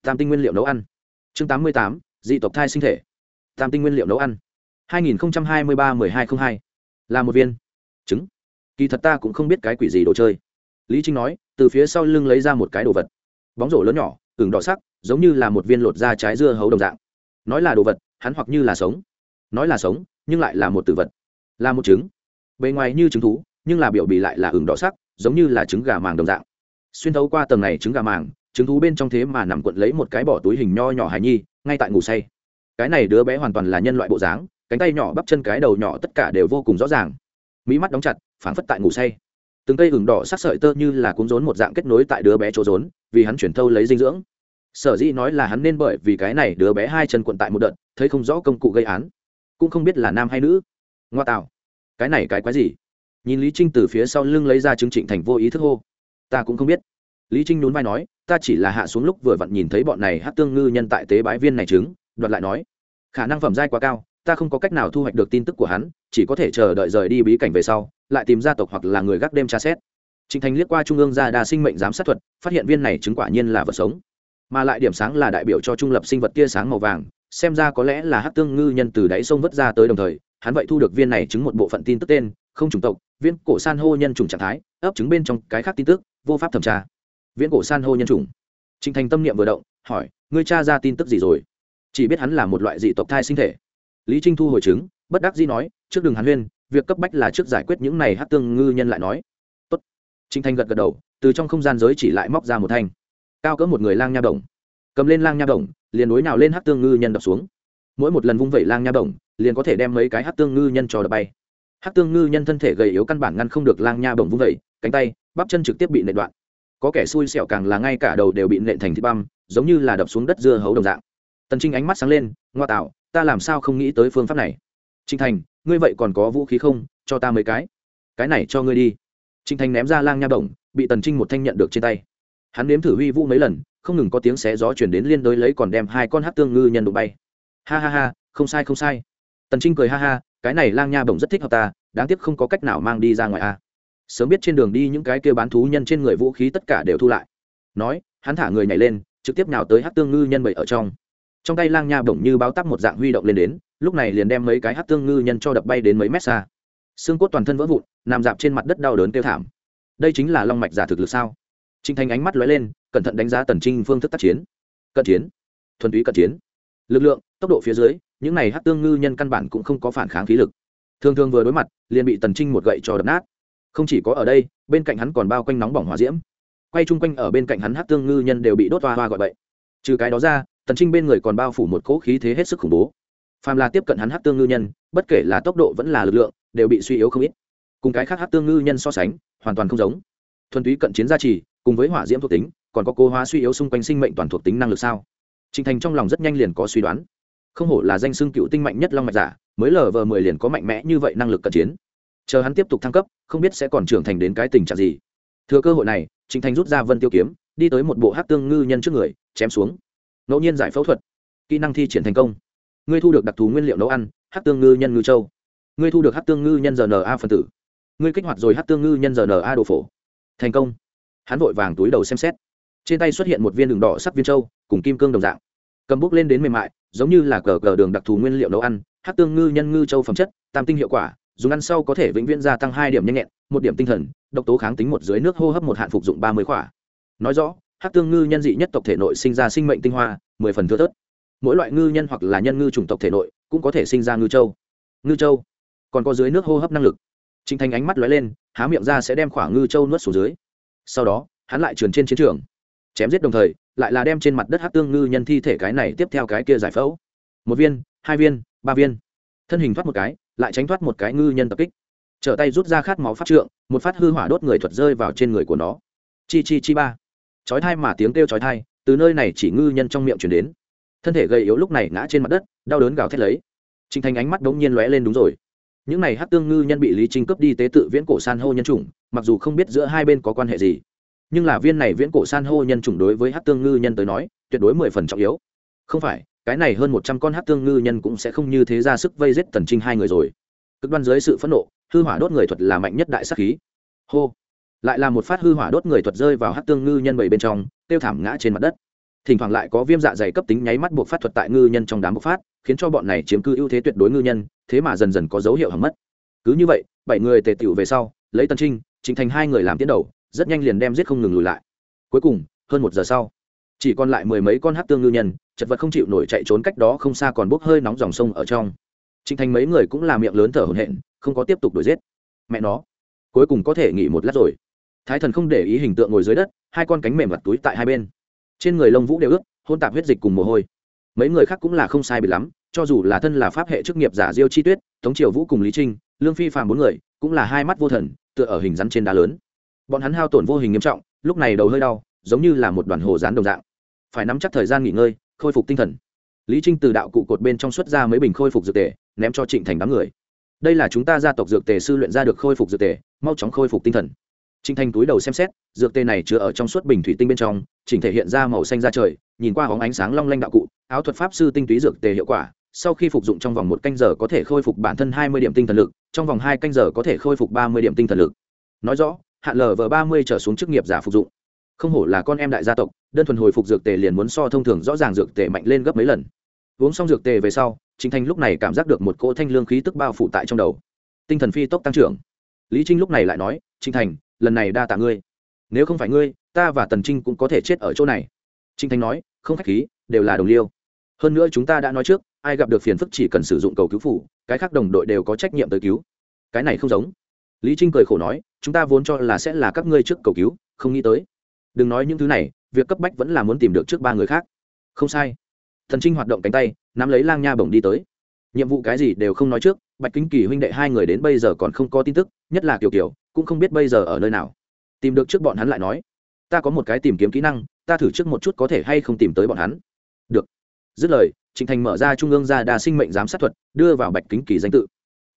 Tam tinh nguyên liệu nấu ăn. Chương tám mươi tám, dị tộc thai sinh thể. Tam tinh nguyên liệu nấu ăn. hai nghìn hai mươi ba mười hai t r ă n h hai. Là một viên. Trứng. Kỳ thật ta cũng không biết cái quỷ gì đồ chơi. Lý trinh nói, từ phía sau lưng lấy ra một cái đồ vật. Bóng rổ lớn nhỏ, ửng đỏ sắc, giống như là một viên lột da trái dưa hấu đồng dạng. Nói là đồ vật hắn hoặc như là sống, nói là sống, nhưng lại là một tử vật, là một trứng. Bề ngoài như trứng thú, nhưng là biểu bì lại là ửng đỏ sắc, giống như là trứng gà màng đồng dạng. Xuyên thấu qua tầng này trứng gà màng, trứng thú bên trong thế mà nằm cuộn lấy một cái bỏ túi hình nho nhỏ hài nhi, ngay tại ngủ say. Cái này đứa bé hoàn toàn là nhân loại bộ dáng, cánh tay nhỏ bắp chân cái đầu nhỏ tất cả đều vô cùng rõ ràng. Mỹ mắt đóng chặt, phảng phất tại ngủ say. Từng cây hừng đỏ sắc sợi tơ như là cuốn rốn một dạng kết nối tại đứa bé chỗ rốn, vì hắn chuyển thâu lấy dinh dưỡng sở dĩ nói là hắn nên bởi vì cái này đứa bé hai chân cuộn tại một đợt thấy không rõ công cụ gây án. Cũng không biết là nam hay nữ. Ngoa tạo. Cái này cái quái gì? Nhìn lý trinh từ phía sau lưng lấy ra chứng trịnh thành vô ý thức hô. Ta cũng không biết. Lý trinh nhún vai nói ta chỉ là hạ xuống lúc vừa vặn nhìn thấy bọn này hát tương ngư nhân tại tế bái viên này chứng, đoạt lại nói. Khả năng phẩm giai quá cao ta không có cách nào thu hoạch được tin tức của hắn chỉ có thể chờ đợi rời đi bí cảnh về sau lại tìm gia tộc hoặc là người gác đêm tra xét. Trịnh thành liếc qua trung ương gia đa sinh mệnh giám sát thuật phát hiện viên này chứng quả nhiên là vật sống mà lại điểm sáng là đại biểu cho trung lập sinh vật tia sáng màu vàng, xem ra có lẽ là hát tương ngư nhân từ đáy sông vất ra tới đồng thời, hắn vậy thu được viên này chứng một bộ phận tin tức tên, không chủng tộc viên cổ san hô nhân chủng trạng thái, ấp chứng bên trong cái khác tin tức, vô pháp thẩm tra. Viễn cổ san hô nhân chủng. Trịnh thành tâm niệm vừa động, hỏi, ngươi cha ra tin tức gì rồi? Chỉ biết hắn là một loại dị tộc thai sinh thể. Lý trinh thu hồi chứng, bất đắc dĩ nói, trước đường hàn huyên, việc cấp bách là trước giải quyết những này hát tương ngư nhân lại nói. Tốt. trịnh thành gật gật đầu, từ trong không gian giới chỉ lại móc ra một thanh cao cỡ một người lang nha đồng. Cầm lên lang nha đồng, liền đối nào lên hát tương ngư nhân đập xuống. Mỗi một lần vung vẩy lang nha đồng, liền có thể đem mấy cái hát tương ngư nhân cho đập bay. Hát tương ngư nhân thân thể gầy yếu căn bản ngăn không được lang nha bổng vung vẩy, cánh tay, bắp chân trực tiếp bị nện đoạn. Có kẻ xui xẻo càng là ngay cả đầu đều bị nện thành thịt băm, giống như là đập xuống đất dưa hấu đồng dạng. Tần trinh ánh mắt sáng lên, ngoa tạo, ta làm sao không nghĩ tới phương pháp này? Trinh thành, ngươi vậy còn có vũ khí không? Cho ta mấy cái. Cái này cho ngươi đi. Trinh thành ném ra lang nha bổng bị tần trinh một thanh nhận được trên tay hắn nếm thử huy vũ mấy lần, không ngừng có tiếng xé gió chuyển đến liên đối lấy còn đem hai con hát tương ngư nhân đụng bay. Ha ha ha, không sai không sai. Tần trinh cười ha ha, cái này lang nha bổng rất thích hợp ta, đáng tiếc không có cách nào mang đi ra ngoài a. Sớm biết trên đường đi những cái kia bán thú nhân trên người vũ khí tất cả đều thu lại. Nói, hắn thả người nhảy lên, trực tiếp nào tới hát tương ngư nhân bậy ở trong. Trong tay lang nha bổng như báo tắp một dạng huy động lên đến, lúc này liền đem mấy cái hát tương ngư nhân cho đập bay đến mấy mét xa. Xương cốt toàn thân vỡ vụn, nằm dạp trên mặt đất đau đớn kêu thảm. Đây chính là long mạch giả thực lực sao? Trinh thành ánh mắt lóe lên, cẩn thận đánh giá tần trinh phương thức tác chiến. Cận chiến. Thuần túy cận chiến. Lực lượng, tốc độ phía dưới, những này Hắc tương ngư nhân căn bản cũng không có phản kháng khí lực. Thường thường vừa đối mặt, liền bị tần trinh một gậy cho đập nát. Không chỉ có ở đây, bên cạnh hắn còn bao quanh nóng bỏng hỏa diễm. Quay chung quanh ở bên cạnh hắn Hắc tương ngư nhân đều bị đốt hoa hoa gọi bậy. Trừ cái đó ra, tần trinh bên người còn bao phủ một cỗ khí thế hết sức khủng bố. Phàm là tiếp cận hắn Hắc tương ngư nhân, bất kể là tốc độ vẫn là lực lượng, đều bị suy yếu không ít. Cùng cái khác Hắc tương ngư nhân so sánh, hoàn toàn không giống. Thuần túy cận chiến gia trì cùng với hỏa diễm thuộc tính còn có cô hóa suy yếu xung quanh sinh mệnh toàn thuộc tính năng lực sao? Trình Thành trong lòng rất nhanh liền có suy đoán. Không hổ là danh xưng cựu tinh mạnh nhất long mạch giả, mới lờ vờ mười liền có mạnh mẽ như vậy năng lực cận chiến. Chờ hắn tiếp tục thăng cấp không biết sẽ còn trưởng thành đến cái tình trạng gì. Thừa cơ hội này trịnh thành rút ra vân tiêu kiếm đi tới một bộ hát tương ngư nhân trước người chém xuống. Ngẫu nhiên giải phẫu thuật. Kỹ năng thi triển thành công. Ngươi thu được đặc thù nguyên liệu nấu ăn hát tương ngư nhân ngư châu. Ngươi thu được hát tương ngư nhân rna phân tử. Ngươi kích hoạt rồi hát tương ngư nhân rna đồ phổ. Thành công hắn vội vàng túi đầu xem xét. Trên tay xuất hiện một viên đường đỏ sắc viên châu cùng kim cương đồng dạng. Cầm bút lên đến mềm mại giống như là cờ cờ đường đặc thù nguyên liệu nấu ăn hát tương ngư nhân ngư châu phẩm chất tam tinh hiệu quả dùng ăn sau có thể vĩnh viễn gia tăng hai điểm nhanh nhẹn một điểm tinh thần độc tố kháng tính một dưới nước hô hấp một hạn phục dụng ba mươi khỏa nói rõ hát tương ngư nhân dị nhất tộc thể nội sinh ra sinh mệnh tinh hoa mười phần thưa thớt. Mỗi loại ngư nhân hoặc là nhân ngư chủng tộc thể nội cũng có thể sinh ra ngư châu. Ngư châu còn có dưới nước hô hấp năng lực. Trình Thành ánh mắt lóe lên, há miệng ra sẽ đem khỏa ngư châu nuốt xuống dưới. Sau đó, hắn lại trườn trên chiến trường, chém giết đồng thời, lại là đem trên mặt đất hát tương ngư nhân thi thể cái này tiếp theo cái kia giải phẫu. Một viên, hai viên, ba viên. Thân hình thoát một cái, lại tránh thoát một cái ngư nhân tập kích. Trở tay rút ra khát máu phát trượng một phát hư hỏa đốt người thuật rơi vào trên người của nó. Chi chi chi ba. Chói thai mà tiếng kêu chói thai từ nơi này chỉ ngư nhân trong miệng chuyển đến. Thân thể gầy yếu lúc này ngã trên mặt đất đau đớn gào thét lấy. Trinh thành ánh mắt đống nhiên lóe lên đúng rồi những này hát tương ngư nhân bị lý trinh cướp đi tế tự viễn cổ san hô nhân chủng, mặc dù không biết giữa hai bên có quan hệ gì. Nhưng là viên này viễn cổ san hô nhân chủng đối với hát tương ngư nhân tới nói, tuyệt đối mười phần trọng yếu. Không phải, cái này hơn một trăm con hát tương ngư nhân cũng sẽ không như thế ra sức vây giết tần trinh hai người rồi. Cực đoan dưới sự phẫn nộ, hư hỏa đốt người thuật là mạnh nhất đại sắc khí. Hô. Lại là một phát hư hỏa đốt người thuật rơi vào hát tương ngư nhân bảy bên trong, tiêu thảm ngã trên mặt đất thỉnh thoảng lại có viêm dạ dày cấp tính nháy mắt buộc phát thuật tại ngư nhân trong đám bộc phát, khiến cho bọn này chiếm cư ưu thế tuyệt đối ngư nhân, thế mà dần dần có dấu hiệu hỏng mất. Cứ như vậy, bảy người tề tựu về sau, lấy tân trinh chính thành hai người làm tiến đầu, rất nhanh liền đem giết không ngừng lùi lại. Cuối cùng, hơn một giờ sau, chỉ còn lại mười mấy con hát tương ngư nhân, chật vật không chịu nổi chạy trốn cách đó không xa còn bốc hơi nóng dòng sông ở trong. Trịnh thành mấy người cũng là miệng lớn thở hổn hển, không có tiếp tục đuổi giết. Mẹ nó, cuối cùng có thể nghỉ một lát rồi. Thái thần không để ý hình tượng ngồi dưới đất, hai con cánh mềm vặt túi tại hai bên trên người lông vũ đều ướt hôn tạp huyết dịch cùng mồ hôi. Mấy người khác cũng là không sai bị lắm, cho dù là thân là pháp hệ chức nghiệp giả diêu chi tuyết, tống triều vũ cùng lý trinh, lương phi phàm bốn người, cũng là hai mắt vô thần, tựa ở hình rắn trên đá lớn. Bọn hắn hao tổn vô hình nghiêm trọng, lúc này đầu hơi đau, giống như là một đoàn hồ rán đồng dạng. Phải nắm chắc thời gian nghỉ ngơi, khôi phục tinh thần. Lý trinh từ đạo cụ cột bên trong xuất ra mấy bình khôi phục dược tề, ném cho trịnh thành đám người. Đây là chúng ta gia tộc dược tề sư luyện ra được khôi phục dược tề, mau chóng khôi phục tinh thần. Trình thành túi đầu xem xét, dược tê này chứa ở trong suốt bình thủy tinh bên trong, chỉnh thể hiện ra màu xanh da trời, nhìn qua hóng ánh sáng long lanh đạo cụ, áo thuật pháp sư tinh túy dược tê hiệu quả, sau khi phục dụng trong vòng một canh giờ có thể khôi phục bản thân hai mươi điểm tinh thần lực, trong vòng hai canh giờ có thể khôi phục ba mươi điểm tinh thần lực. Nói rõ, hạn lv ba mươi trở xuống chức nghiệp giả phục dụng. Không hổ là con em đại gia tộc, đơn thuần hồi phục dược tề liền muốn so thông thường rõ ràng dược tề mạnh lên gấp mấy lần. Uống xong dược tề về sau, Trình thanh lúc này cảm giác được một cỗ thanh lương khí tức bao phủ tại trong đầu. Tinh thần phi tốc tăng trưởng. Lý trinh lúc này lại nói, Trình thành lần này đa tạ ngươi. Nếu không phải ngươi, ta và tần trinh cũng có thể chết ở chỗ này. Trinh thanh nói, không khách khí, đều là đồng liêu. Hơn nữa chúng ta đã nói trước, ai gặp được phiền phức chỉ cần sử dụng cầu cứu phủ, cái khác đồng đội đều có trách nhiệm tới cứu. Cái này không giống. Lý trinh cười khổ nói, chúng ta vốn cho là sẽ là các ngươi trước cầu cứu, không nghĩ tới. Đừng nói những thứ này, việc cấp bách vẫn là muốn tìm được trước ba người khác. Không sai. Thần trinh hoạt động cánh tay, nắm lấy lang nha bổng đi tới nhiệm vụ cái gì đều không nói trước, bạch kính kỳ huynh đệ hai người đến bây giờ còn không có tin tức, nhất là kiều kiều, cũng không biết bây giờ ở nơi nào. Tìm được trước bọn hắn lại nói, ta có một cái tìm kiếm kỹ năng, ta thử trước một chút có thể hay không tìm tới bọn hắn. Được. Dứt lời, trịnh thành mở ra trung ương ra đa sinh mệnh giám sát thuật, đưa vào bạch kính kỳ danh tự.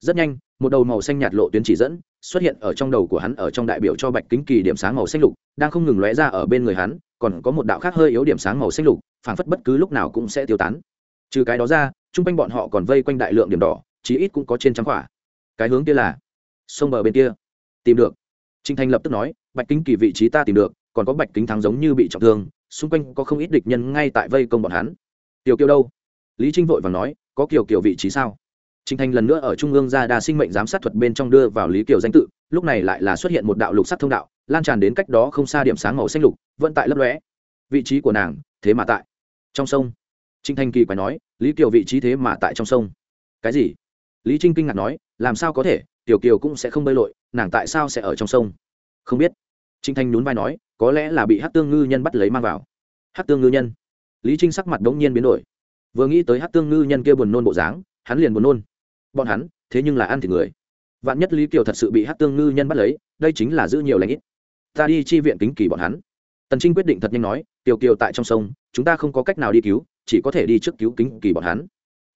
Rất nhanh, một đầu màu xanh nhạt lộ tuyến chỉ dẫn xuất hiện ở trong đầu của hắn ở trong đại biểu cho bạch kính kỳ điểm sáng màu xanh lục, đang không ngừng lóe ra ở bên người hắn, còn có một đạo khác hơi yếu điểm sáng màu xanh lục, phảng phất bất cứ lúc nào cũng sẽ tiêu tán. Trừ cái đó ra chung quanh bọn họ còn vây quanh đại lượng điểm đỏ chí ít cũng có trên trăm quả. Cái hướng kia là sông bờ bên kia. Tìm được. Trinh thanh lập tức nói bạch kính kỳ vị trí ta tìm được còn có bạch kính thắng giống như bị trọng thương xung quanh có không ít địch nhân ngay tại vây công bọn hắn. Tiểu kiều đâu? Lý trinh vội vàng nói có kiều kiều vị trí sao? Trình Thành lần nữa ở trung ương ra đa sinh mệnh giám sát thuật bên trong đưa vào Lý Kiều danh tự, lúc này lại là xuất hiện một đạo lục sắc thông đạo, lan tràn đến cách đó không xa điểm sáng màu xanh lục, vẫn tại lấp lóe. Vị trí của nàng, thế mà tại. Trong sông. Trình Thành kỳ quái nói, Lý Kiều vị trí thế mà tại trong sông. Cái gì? Lý Trinh kinh ngạc nói, làm sao có thể, Tiểu Kiều cũng sẽ không bơi lội, nàng tại sao sẽ ở trong sông? Không biết. Trình Thành nhún vai nói, có lẽ là bị Hắc Tương Ngư nhân bắt lấy mang vào. Hắc Tương Ngư nhân? Lý Trinh sắc mặt đống nhiên biến đổi. Vừa nghĩ tới Hắc Tương Ngư nhân kia buồn nôn bộ dáng, hắn liền buồn nôn bọn hắn thế nhưng là ăn thịt người vạn nhất lý kiều thật sự bị hát tương ngư nhân bắt lấy đây chính là giữ nhiều lãnh ít ta đi chi viện kính kỳ bọn hắn tần trinh quyết định thật nhanh nói tiểu kiều tại trong sông, chúng ta không có cách nào đi cứu, chỉ có thể đi trước cứu kính kỳ bọn hắn.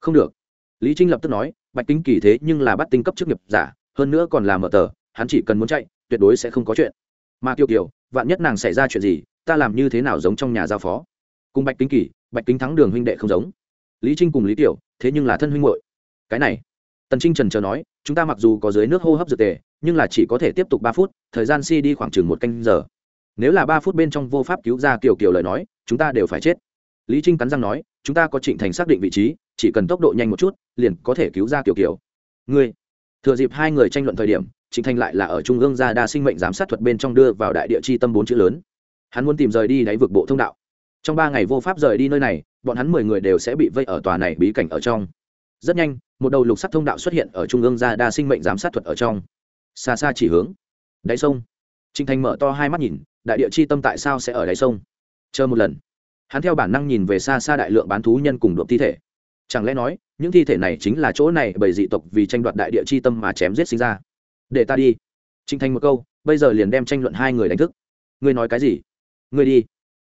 Không được. Lý trinh lập tức nói, bạch kính kỳ thế nhưng là bắt tinh cấp chức nghiệp giả, hơn nữa còn là mở tờ, hắn chỉ cần muốn chạy, tuyệt đối sẽ không có chuyện. Mà kiều kiều, vạn nhất nàng xảy ra chuyện gì, ta làm như thế nào giống trong nhà giao phó? Cùng bạch kính kỳ, bạch kính thắng đường huynh đệ không giống. Lý trinh cùng lý tiểu, thế nhưng là thân huynh hội cái này, tần trinh trần chờ nói, chúng ta mặc dù có dưới nước hô hấp dược tề, nhưng là chỉ có thể tiếp tục ba phút, thời gian si đi khoảng chừng một canh giờ nếu là ba phút bên trong vô pháp cứu ra kiều kiều lời nói, chúng ta đều phải chết. Lý trinh cắn răng nói, chúng ta có trịnh thành xác định vị trí, chỉ cần tốc độ nhanh một chút, liền có thể cứu ra kiều kiều. Ngươi, thừa dịp hai người tranh luận thời điểm, trịnh thành lại là ở trung ương gia đa sinh mệnh giám sát thuật bên trong đưa vào đại địa chi tâm bốn chữ lớn. Hắn muốn tìm rời đi đáy vực bộ thông đạo. Trong ba ngày vô pháp rời đi nơi này, bọn hắn mười người đều sẽ bị vây ở tòa này bí cảnh ở trong. Rất nhanh, một đầu lục sắc thông đạo xuất hiện ở trung ương gia đa sinh mệnh giám sát thuật ở trong. Xa xa chỉ hướng. Đáy sông. Trịnh thành mở to hai mắt nhìn đại địa chi tâm tại sao sẽ ở đáy sông? Chờ một lần. Hắn theo bản năng nhìn về xa xa đại lượng bán thú nhân cùng đột thi thể. Chẳng lẽ nói, những thi thể này chính là chỗ này bởi dị tộc vì tranh đoạt đại địa chi tâm mà chém giết sinh ra? Để ta đi. Trinh thành một câu, bây giờ liền đem tranh luận hai người đánh thức. Ngươi nói cái gì? Ngươi đi.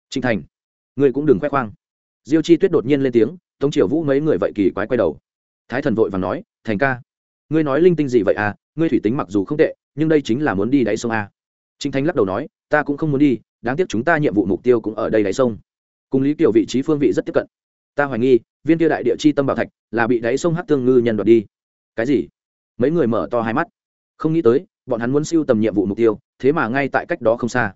Trinh thành, ngươi cũng đừng khoe khoang. Diêu chi tuyết đột nhiên lên tiếng, tống triều vũ mấy người vậy kỳ quái quay đầu. Thái thần vội và nói, thành ca, ngươi nói linh tinh gì vậy à? Ngươi thủy tính mặc dù không tệ, nhưng đây chính là muốn đi đáy sông à? a chính thanh lắc đầu nói ta cũng không muốn đi, đáng tiếc chúng ta nhiệm vụ mục tiêu cũng ở đây đáy sông. Cùng lý kiểu vị trí phương vị rất tiếp cận. Ta hoài nghi, viên kia đại địa chi tâm bảo thạch là bị đáy sông hát tương ngư nhân đoạt đi. Cái gì? Mấy người mở to hai mắt. Không nghĩ tới, bọn hắn muốn siêu tầm nhiệm vụ mục tiêu, thế mà ngay tại cách đó không xa.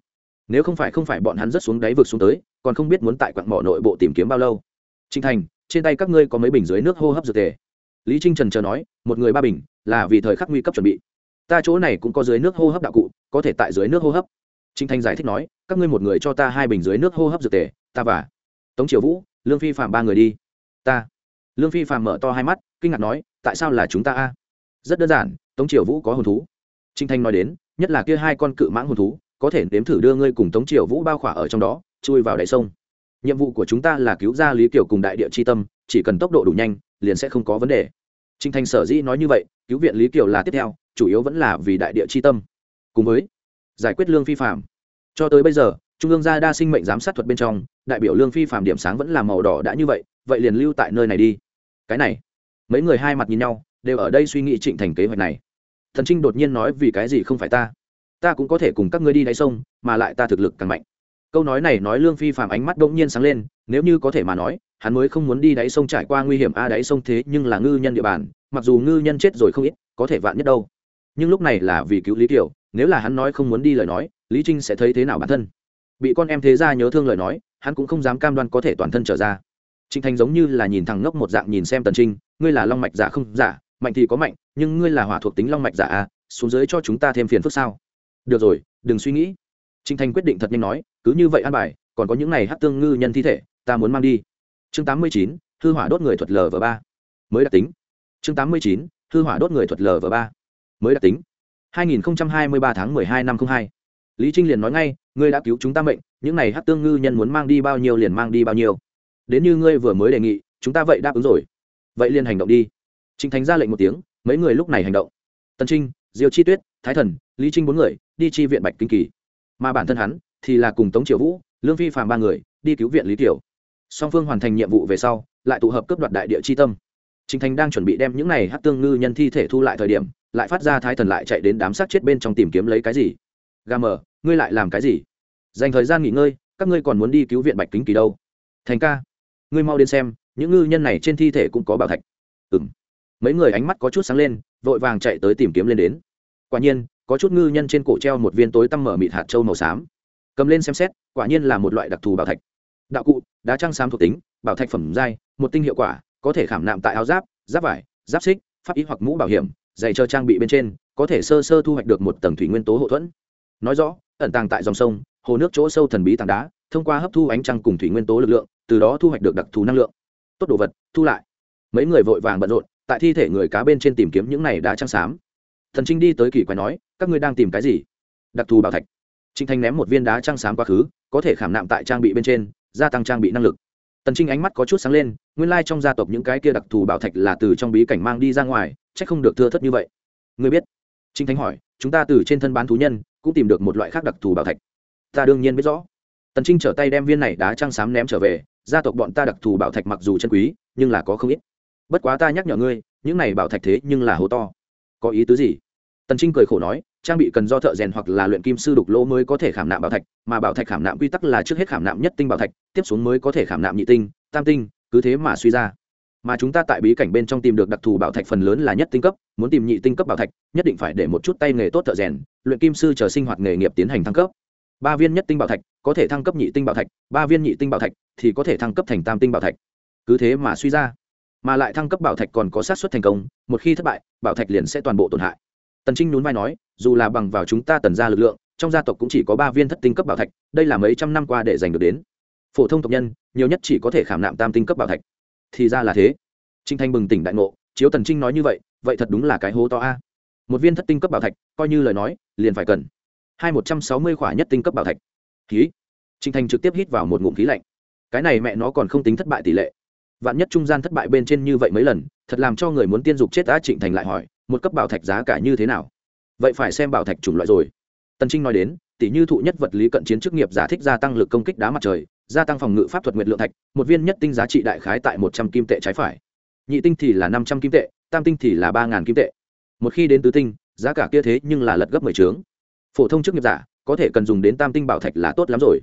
Nếu không phải không phải bọn hắn rất xuống đáy vực xuống tới, còn không biết muốn tại quặng mỏ nội bộ tìm kiếm bao lâu. Trinh thành, trên tay các ngươi có mấy bình dưới nước hô hấp dược tề? Lý trinh trần chờ nói, một người ba bình, là vì thời khắc nguy cấp chuẩn bị. Ta chỗ này cũng có dưới nước hô hấp đạo cụ, có thể tại dưới nước hô hấp trinh Thanh giải thích nói, các ngươi một người cho ta hai bình dưới nước hô hấp dược tề, ta và tống triều vũ, lương phi phạm ba người đi. Ta? Lương phi phạm mở to hai mắt, kinh ngạc nói, tại sao là chúng ta a? Rất đơn giản, tống triều vũ có hồn thú. Trinh thanh nói đến, nhất là kia hai con cự mãng hồn thú, có thể nếm thử đưa ngươi cùng tống triều vũ bao khỏa ở trong đó, chui vào đáy sông. Nhiệm vụ của chúng ta là cứu ra lý kiều cùng đại địa c tâm, chỉ cần tốc độ đủ nhanh, liền sẽ không có vấn đề. Trinh thanh sở dĩ nói như vậy, cứu viện lý kiều là tiếp theo, chủ yếu vẫn là vì đại địa c tâm. Cùng với giải quyết lương phi phạm. Cho tới bây giờ, trung ương gia đa sinh mệnh giám sát thuật bên trong, đại biểu lương phi phạm điểm sáng vẫn là màu đỏ đã như vậy vậy liền lưu tại nơi này đi. Cái này, mấy người hai mặt nhìn nhau, đều ở đây suy nghĩ trịnh thành kế hoạch này. Thần trinh đột nhiên nói vì cái gì không phải ta? Ta cũng có thể cùng các ngươi đi đáy sông, mà lại ta thực lực càng mạnh. Câu nói này nói lương phi phạm ánh mắt đông nhiên sáng lên, nếu như có thể mà nói, hắn mới không muốn đi đáy sông trải qua nguy hiểm, a à, đáy sông thế nhưng là ngư nhân địa bàn, mặc dù ngư nhân chết rồi không ít, có thể vạn nhất đâu. Nhưng lúc này là vì cứu lý kiều nếu là hắn nói không muốn đi lời nói, lý trinh sẽ thấy thế nào bản thân? Bị con em thế ra nhớ thương lời nói, hắn cũng không dám cam đoan có thể toàn thân trở ra. Trịnh thành giống như là nhìn thằng ngốc một dạng nhìn xem tần trinh, ngươi là long mạch giả không? Giả, mạnh thì có mạnh, nhưng ngươi là hỏa thuộc tính long mạch giả à xuống dưới cho chúng ta thêm phiền phức sao? Được rồi, đừng suy nghĩ. Trịnh thành quyết định thật nhanh nói, cứ như vậy an bài, còn có những này hát tương ngư nhân thi thể, ta muốn mang đi. Chương tám mươi chín, hư hỏa đốt người thuật lv ba. Mới đặc tính. Chương tám mươi chín, hư hỏa đốt người thuật lv ba. Mới đặc tính hai nghìn hai mươi ba tháng 12 năm 02, lý trinh liền nói ngay ngươi đã cứu chúng ta mệnh những này hắc tương ngư nhân muốn mang đi bao nhiêu liền mang đi bao nhiêu. Đến như ngươi vừa mới đề nghị chúng ta vậy đáp ứng rồi. Vậy liền hành động đi. Trinh thành ra lệnh một tiếng mấy người lúc này hành động. Tần trinh diêu chi tuyết thái thần lý trinh bốn người đi chi viện bạch kinh kỳ. Mà bản thân hắn thì là cùng tống triều vũ lương phi phàm ba người đi cứu viện lý tiểu. Song phương hoàn thành nhiệm vụ về sau lại tụ hợp cướp đoạt đại địa chi tâm. Trình Thành đang chuẩn bị đem những này hắc tương ngư nhân thi thể thu lại thời điểm, lại phát ra thái thần lại chạy đến đám xác chết bên trong tìm kiếm lấy cái gì. Gà ngươi lại làm cái gì? Dành thời gian nghỉ ngơi, các ngươi còn muốn đi cứu viện Bạch Kính Kỳ đâu? Thành ca, ngươi mau đến xem, những ngư nhân này trên thi thể cũng có bảo thạch. Ừm mấy người ánh mắt có chút sáng lên vội vàng chạy tới tìm kiếm lên đến quả nhiên có chút ngư nhân trên cổ treo một viên tối tăm mở mịt hạt châu màu xám cầm lên xem xét quả nhiên là một loại đặc thù bảo thạch đạo cụ đá trang xám thuộc tính bảo thạch phẩm dai một tinh hiệu quả có thể khảm nạm tại áo giáp giáp vải, giáp xích, pháp ý hoặc mũ bảo hiểm, dày cho trang bị bên trên, có thể sơ sơ thu hoạch được một tầng thủy nguyên tố hậu thuẫn. Nói rõ, ẩn tàng tại dòng sông, hồ nước chỗ sâu thần bí tảng đá, thông qua hấp thu ánh trăng cùng thủy nguyên tố lực lượng, từ đó thu hoạch được đặc thù năng lượng. Tốt đồ vật, thu lại. Mấy người vội vàng bận rộn, tại thi thể người cá bên trên tìm kiếm những này đá trăng xám. Thần trinh đi tới kỳ quái nói, các ngươi đang tìm cái gì? Đặc thù bảo thạch. Trinh thanh ném một viên đá trăng xám quá khứ, có thể khảm nạm tại trang bị bên trên, gia tăng trang bị năng lực tần trinh ánh mắt có chút sáng lên, nguyên lai trong gia tộc những cái kia đặc thù bảo thạch là từ trong bí cảnh mang đi ra ngoài c h ắ c không được thưa thất như vậy. Ngươi biết? Trinh Thánh hỏi, chúng ta từ trên thân bán thú nhân, cũng tìm được một loại khác đặc thù bảo thạch. Ta đương nhiên biết rõ. Tần trinh trở tay đem viên này đá trăng xám ném trở về, gia tộc bọn ta đặc thù bảo thạch mặc dù chân quý, nhưng là có không ít. Bất quá ta nhắc nhở ngươi, những này bảo thạch thế nhưng là hố to. Có ý tứ gì? Tần trinh cười khổ nói trang bị cần do thợ rèn hoặc là luyện kim sư đục lỗ mới có thể khảm nạm bảo thạch, mà bảo thạch khảm nạm quy tắc là trước hết khảm nạm nhất tinh bảo thạch, tiếp xuống mới có thể khảm nạm nhị tinh, tam tinh, cứ thế mà suy ra. Mà chúng ta tại bí cảnh bên trong tìm được đặc thù bảo thạch phần lớn là nhất tinh cấp, muốn tìm nhị tinh cấp bảo thạch, nhất định phải để một chút tay nghề tốt thợ rèn, luyện kim sư chờ sinh hoạt nghề nghiệp tiến hành thăng cấp. Ba viên nhất tinh bảo thạch, có thể thăng cấp nhị tinh bảo thạch, ba viên nhị tinh bảo thạch thì có thể thăng cấp thành tam tinh bảo thạch. Cứ thế mà suy ra. Mà lại thăng cấp bảo thạch còn có sát xuất thành công, một khi thất bại, bảo thạch liền sẽ toàn bộ tổn hại. Tần trinh nhún vai nói dù là bằng vào chúng ta tần ra lực lượng, trong gia tộc cũng chỉ có ba viên thất tinh cấp bảo thạch, đây là mấy trăm năm qua để giành được đến. Phổ thông tộc nhân, nhiều nhất chỉ có thể khảm nạm tam tinh cấp bảo thạch. Thì ra là thế. Trinh thanh bừng tỉnh đại ngộ, chiếu tần trinh nói như vậy vậy thật đúng là cái hố to a. Một viên thất tinh cấp bảo thạch, coi như lời nói, liền phải cần hai một trăm sáu mươi khỏa nhất tinh cấp bảo thạch. Khí trinh thanh trực tiếp hít vào một ngụm khí lạnh. Cái này mẹ nó còn không tính thất bại tỷ lệ. Vạn nhất trung gian thất bại bên trên như vậy mấy lần, thật làm cho người muốn tiên dục chết đã trịnh thành lại hỏi, một cấp bảo thạch giá cả như thế nào? Vậy phải xem bảo thạch chủng loại rồi. Tần trinh nói đến tỷ như thụ nhất vật lý cận chiến chức nghiệp giả thích gia tăng lực công kích đá mặt trời, gia tăng phòng ngự pháp thuật nguyệt lượng thạch, một viên nhất tinh giá trị đại khái tại một trăm kim tệ trái phải. Nhị tinh thì là năm trăm kim tệ, tam tinh thì là ba ngàn kim tệ. Một khi đến tứ tinh, giá cả kia thế nhưng là lật gấp mười trướng. Phổ thông chức nghiệp giả, có thể cần dùng đến tam tinh bảo thạch là tốt lắm rồi.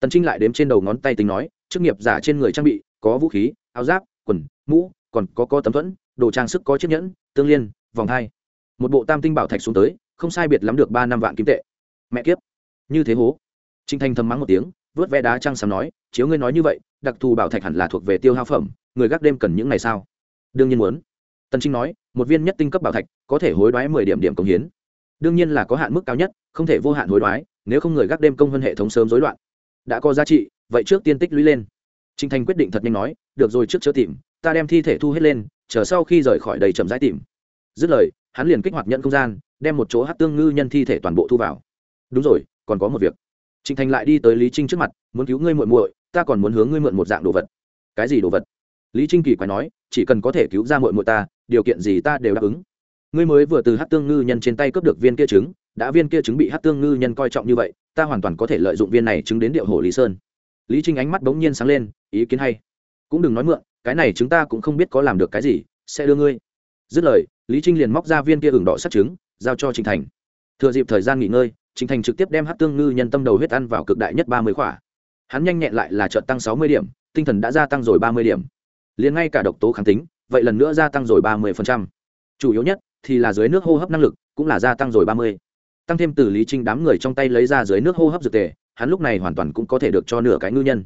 Tần trinh lại đếm trên đầu ngón tay tính nói, chức nghiệp giả trên người trang bị, có vũ khí, áo giáp, quần, mũ, còn có có tấm thuẫn, đồ trang sức có chiếc nhẫn, tương liên, vòng hai một bộ tam tinh bảo thạch xuống tới, không sai biệt lắm được ba năm vạn kim tệ. Mẹ kiếp! Như thế hố. Trinh thanh thầm mắng một tiếng, vớt ve đá trăng sáng nói, chiếu ngươi nói như vậy, đặc thù bảo thạch hẳn là thuộc về tiêu hao phẩm, người gác đêm cần những ngày sao đương nhiên muốn. Tần trinh nói, một viên nhất tinh cấp bảo thạch, có thể hối đoái mười điểm điểm công hiến. Đương nhiên là có hạn mức cao nhất, không thể vô hạn hối đoái, nếu không người gác đêm công hơn hệ thống sớm rối loạn. Đã có giá trị, vậy trước tiên tích lũy lên. Trinh thanh quyết định thật nhanh nói, được rồi, trước chớ tìm, ta đem thi thể thu hết lên, chờ sau khi rời khỏi đầy chậm rãi tìm. Dứt lời hắn liền kích hoạt nhận không gian, đem một chỗ hát tương ngư nhân thi thể toàn bộ thu vào. Đúng rồi, còn có một việc. Trịnh thành lại đi tới lý trinh trước mặt, muốn cứu ngươi muội muội, ta còn muốn hướng ngươi mượn một dạng đồ vật. Cái gì đồ vật? Lý trinh kỳ quái nói, chỉ cần có thể cứu ra muội muội ta, điều kiện gì ta đều đáp ứng. Ngươi mới vừa từ hát tương ngư nhân trên tay cướp được viên kia trứng, đã viên kia trứng bị hát tương ngư nhân coi trọng như vậy, ta hoàn toàn có thể lợi dụng viên này trứng đến điệu hồ lý sơn. Lý trinh ánh mắt bỗng nhiên sáng lên, ý kiến hay. Cũng đừng nói mượn, cái này chúng ta cũng không biết có làm được cái gì, sẽ đưa ngươi dứt lời, lý trinh liền móc ra viên kia ửng đỏ sắt trứng, giao cho trịnh thành. Thừa dịp thời gian nghỉ ngơi trịnh thành trực tiếp đem hát tương ngư nhân tâm đầu huyết ăn vào cực đại nhất ba mươi khỏa. Hắn nhanh nhẹn lại là trợt tăng sáu mươi điểm, tinh thần đã gia tăng rồi ba mươi điểm. Liền ngay cả độc tố kháng tính, vậy lần nữa gia tăng rồi ba mươi chủ yếu nhất thì là dưới nước hô hấp năng lực cũng là gia tăng rồi ba mươi. Tăng thêm từ lý trinh đám người trong tay lấy ra dưới nước hô hấp dược tề, hắn lúc này hoàn toàn cũng có thể được cho nửa cái ngư nhân.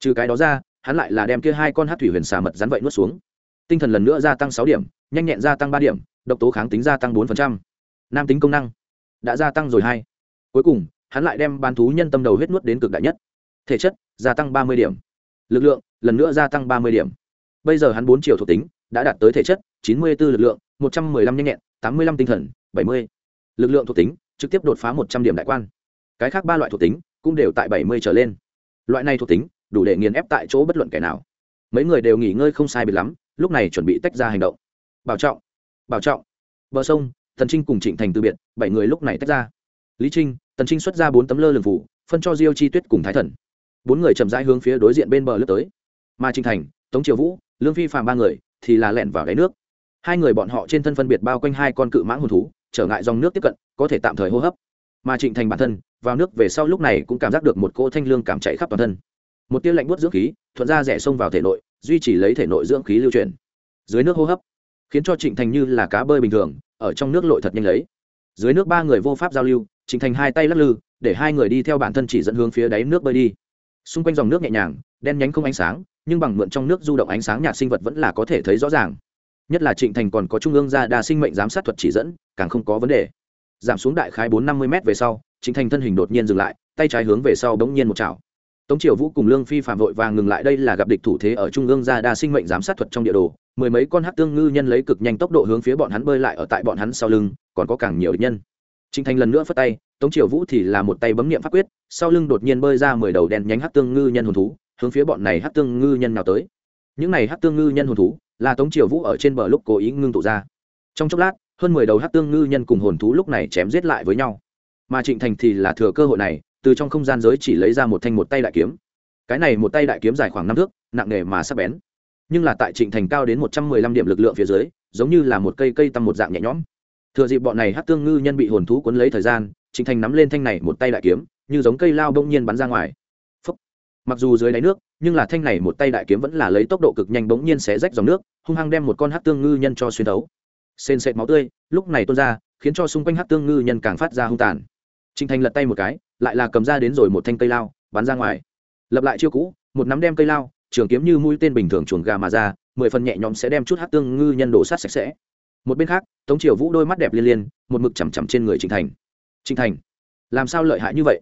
Trừ cái đó ra, hắn lại là đem kia hai con hát thủy huyền xà mật rắn vậy nuốt xuống tinh thần lần nữa gia tăng sáu điểm, nhanh nhẹn gia tăng ba điểm, độc tố kháng tính gia tăng bốn nam tính công năng đã gia tăng rồi hai. Cuối cùng, hắn lại đem bán thú nhân tâm đầu huyết nuốt đến cực đại nhất. Thể chất gia tăng ba mươi điểm. Lực lượng lần nữa gia tăng ba mươi điểm. Bây giờ hắn bốn triệu thuộc tính đã đạt tới thể chất chín mươi b ố lực lượng, một trăm m ư ơ i năm nhanh nhẹn, tám mươi năm tinh thần, bảy mươi. Lực lượng thuộc tính trực tiếp đột phá một trăm điểm đại quan. Cái khác ba loại thuộc tính cũng đều tại bảy mươi trở lên. Loại này thuộc tính đủ để nghiền ép tại chỗ bất luận kẻ nào. Mấy người đều nghỉ ngơi không sai biệt lắm lúc này chuẩn bị tách ra hành động. Bảo trọng bảo trọng. Bờ sông thần trinh cùng trịnh thành từ biệt, bảy người lúc này tách ra. Lý trinh, tần trinh xuất ra bốn tấm lơ lường phủ, phân cho diêu chi tuyết cùng thái thần. Bốn người chậm rãi hướng phía đối diện bên bờ lướt tới. Mà trịnh thành, tống triều vũ, lương phi phàm ba người thì là lẹn vào đáy nước. Hai người bọn họ trên thân phân biệt bao quanh hai con cự mãng hồn thú, trở ngại dòng nước tiếp cận, có thể tạm thời hô hấp. Mà trịnh thành bản thân, vào nước về sau lúc này cũng cảm giác được một cỗ thanh lương cảm chạy khắp toàn thân một tia lạnh buốt dưỡng khí thuận ra rẻ sông vào thể nội, duy trì lấy thể nội dưỡng khí lưu chuyển. Dưới nước hô hấp, khiến cho trịnh thành như là cá bơi bình thường, ở trong nước lội thật nhanh lấy. Dưới nước ba người vô pháp giao lưu, trịnh thành hai tay lắc lư, để hai người đi theo bản thân chỉ dẫn hướng phía đáy nước bơi đi. Xung quanh dòng nước nhẹ nhàng, đen nhánh không ánh sáng, nhưng bằng mượn trong nước du động ánh sáng nhạt sinh vật vẫn là có thể thấy rõ ràng. Nhất là trịnh thành còn có trung ương gia đa sinh mệnh giám sát thuật chỉ dẫn, càng không có vấn đề. Giảm xuống đại khái bốn năm mươi m về sau, trịnh thành thân hình đột nhiên dừng lại, tay trái hướng về sau bỗng nhiên một chảo tống triều vũ cùng lương phi phạm vội vàng ngừng lại đây là gặp địch thủ thế ở trung ương gia đa sinh mệnh giám sát thuật trong địa đồ, mười mấy con hát tương ngư nhân lấy cực nhanh tốc độ hướng phía bọn hắn bơi lại ở tại bọn hắn sau lưng, còn có càng nhiều địch nhân. Trinh thành lần nữa phất tay, tống triều vũ thì là một tay bấm nghiệm pháp quyết, sau lưng đột nhiên bơi ra mười đầu đen nhánh hát tương ngư nhân hồn thú, hướng phía bọn này hát tương ngư nhân nào tới. Những này hát tương ngư nhân hồn thú là tống triều vũ ở trên bờ lúc cố ý ngưng tụ ra. Trong chốc lát, hơn mười đầu hát tương ngư nhân cùng hồn thú lúc này chém giết lại với nhau. Mà trịnh thành thì là thừa cơ hội này từ trong không gian giới chỉ lấy ra một thanh một tay đại kiếm. Cái này một tay đại kiếm dài khoảng năm thước, nặng nề mà sắc bén. Nhưng là tại trịnh thành cao đến một trăm mười lăm điểm lực lượng phía dưới, giống như là một cây cây tăm một dạng nhẹ nhõm. Thừa dịp bọn này hát tương ngư nhân bị hồn thú cuốn lấy thời gian, trịnh thành nắm lên thanh này một tay đại kiếm, như giống cây lao bỗng nhiên bắn ra ngoài. Phúc. mặc dù dưới đáy nước, nhưng là thanh này một tay đại kiếm vẫn là lấy tốc độ cực nhanh bỗng nhiên xé rách dòng nước, hung hăng đem một con hát tương ngư nhân cho xuyên thấu. Sên sệt máu tươi, lúc này tuôn ra, khiến cho xung quanh hát tương ngư nhân càng phát ra hung tàn trịnh thành lật tay một cái, lại là cầm ra đến rồi một thanh cây lao, bắn ra ngoài. Lập lại chiêu cũ, một nắm đem cây lao, trường kiếm như mũi tên bình thường chuồn gà mà ra, mười phần nhẹ nhõm sẽ đem chút hát tương ngư nhân đổ sát sạch sẽ. Một bên khác, tống triều vũ đôi mắt đẹp liên liên, một mực chằm chằm trên người trịnh thành. Trịnh thành, làm sao lợi hại như vậy?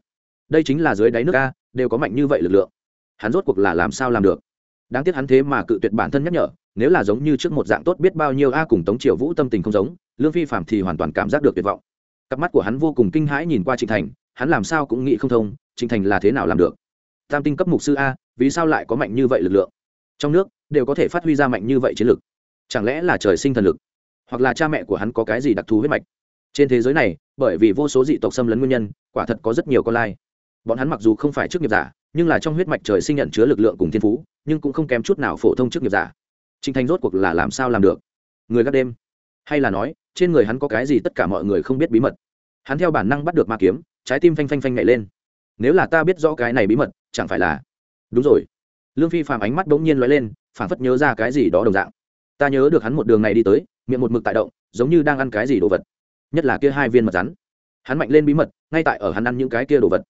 Đây chính là dưới đáy nước a, đều có mạnh như vậy lực lượng. Hắn rốt cuộc là làm sao làm được? Đáng tiếc hắn thế mà cự tuyệt bản thân nhắc nhở, nếu là giống như trước một dạng tốt biết bao nhiêu a cùng tống triều vũ tâm tình không giống, lương phi phạm thì hoàn toàn cảm giác được tuyệt vọng cặp mắt của hắn vô cùng kinh hãi nhìn qua trịnh thành, hắn làm sao cũng nghĩ không thông, trịnh thành là thế nào làm được? Tam tinh cấp mục sư a, vì sao lại có mạnh như vậy lực lượng? Trong nước, đều có thể phát huy ra mạnh như vậy chiến lực. Chẳng lẽ là trời sinh thần lực? Hoặc là cha mẹ của hắn có cái gì đặc thù huyết mạch? Trên thế giới này, bởi vì vô số dị tộc xâm lấn nguyên nhân, quả thật có rất nhiều con lai. Bọn hắn mặc dù không phải chức nghiệp giả, nhưng là trong huyết mạch trời sinh nhận chứa lực lượng cùng thiên phú, nhưng cũng không kém chút nào phổ thông chức nghiệp giả. Trịnh thành rốt cuộc là làm sao làm được? Người gác đêm. Hay là nói trên người hắn có cái gì tất cả mọi người không biết bí mật. Hắn theo bản năng bắt được ma kiếm, trái tim phanh phanh phanh nhảy lên. Nếu là ta biết rõ cái này bí mật, chẳng phải là đúng rồi. Lương phi phàm ánh mắt bỗng nhiên l lên, phảng phất nhớ ra cái gì đó đồng dạng. Ta nhớ được hắn một đường này đi tới, miệng một mực tại động, giống như đang ăn cái gì đồ vật. Nhất là kia hai viên mật rắn. Hắn mạnh lên bí mật, ngay tại ở hắn ăn những cái kia đồ vật.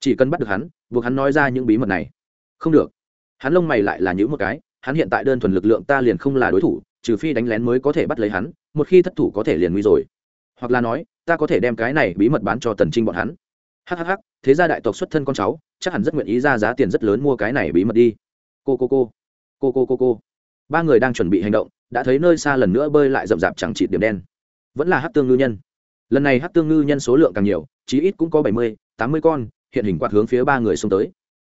Chỉ cần bắt được hắn, buộc hắn nói ra những bí mật này. Không được. Hắn lông mày lại là những một cái, hắn hiện tại đơn thuần lực lượng ta liền không là đối thủ trừ phi đánh lén mới có thể bắt lấy hắn, một khi thất thủ có thể liền nguy rồi. Hoặc là nói, ta có thể đem cái này bí mật bán cho tần trinh bọn hắn. Hhh thế gia đại tộc xuất thân con cháu, chắc hẳn rất nguyện ý ra giá tiền rất lớn mua cái này bí mật đi. Cô cô cô cô cô cô cô. Ba người đang chuẩn bị hành động, đã thấy nơi xa lần nữa bơi lại rậm rạp chẳng chịt điểm đen. Vẫn là hát tương ngư nhân. Lần này hát tương ngư nhân số lượng càng nhiều, chí ít cũng có bảy mươi, tám mươi con, hiện hình quạt hướng phía ba người xông tới.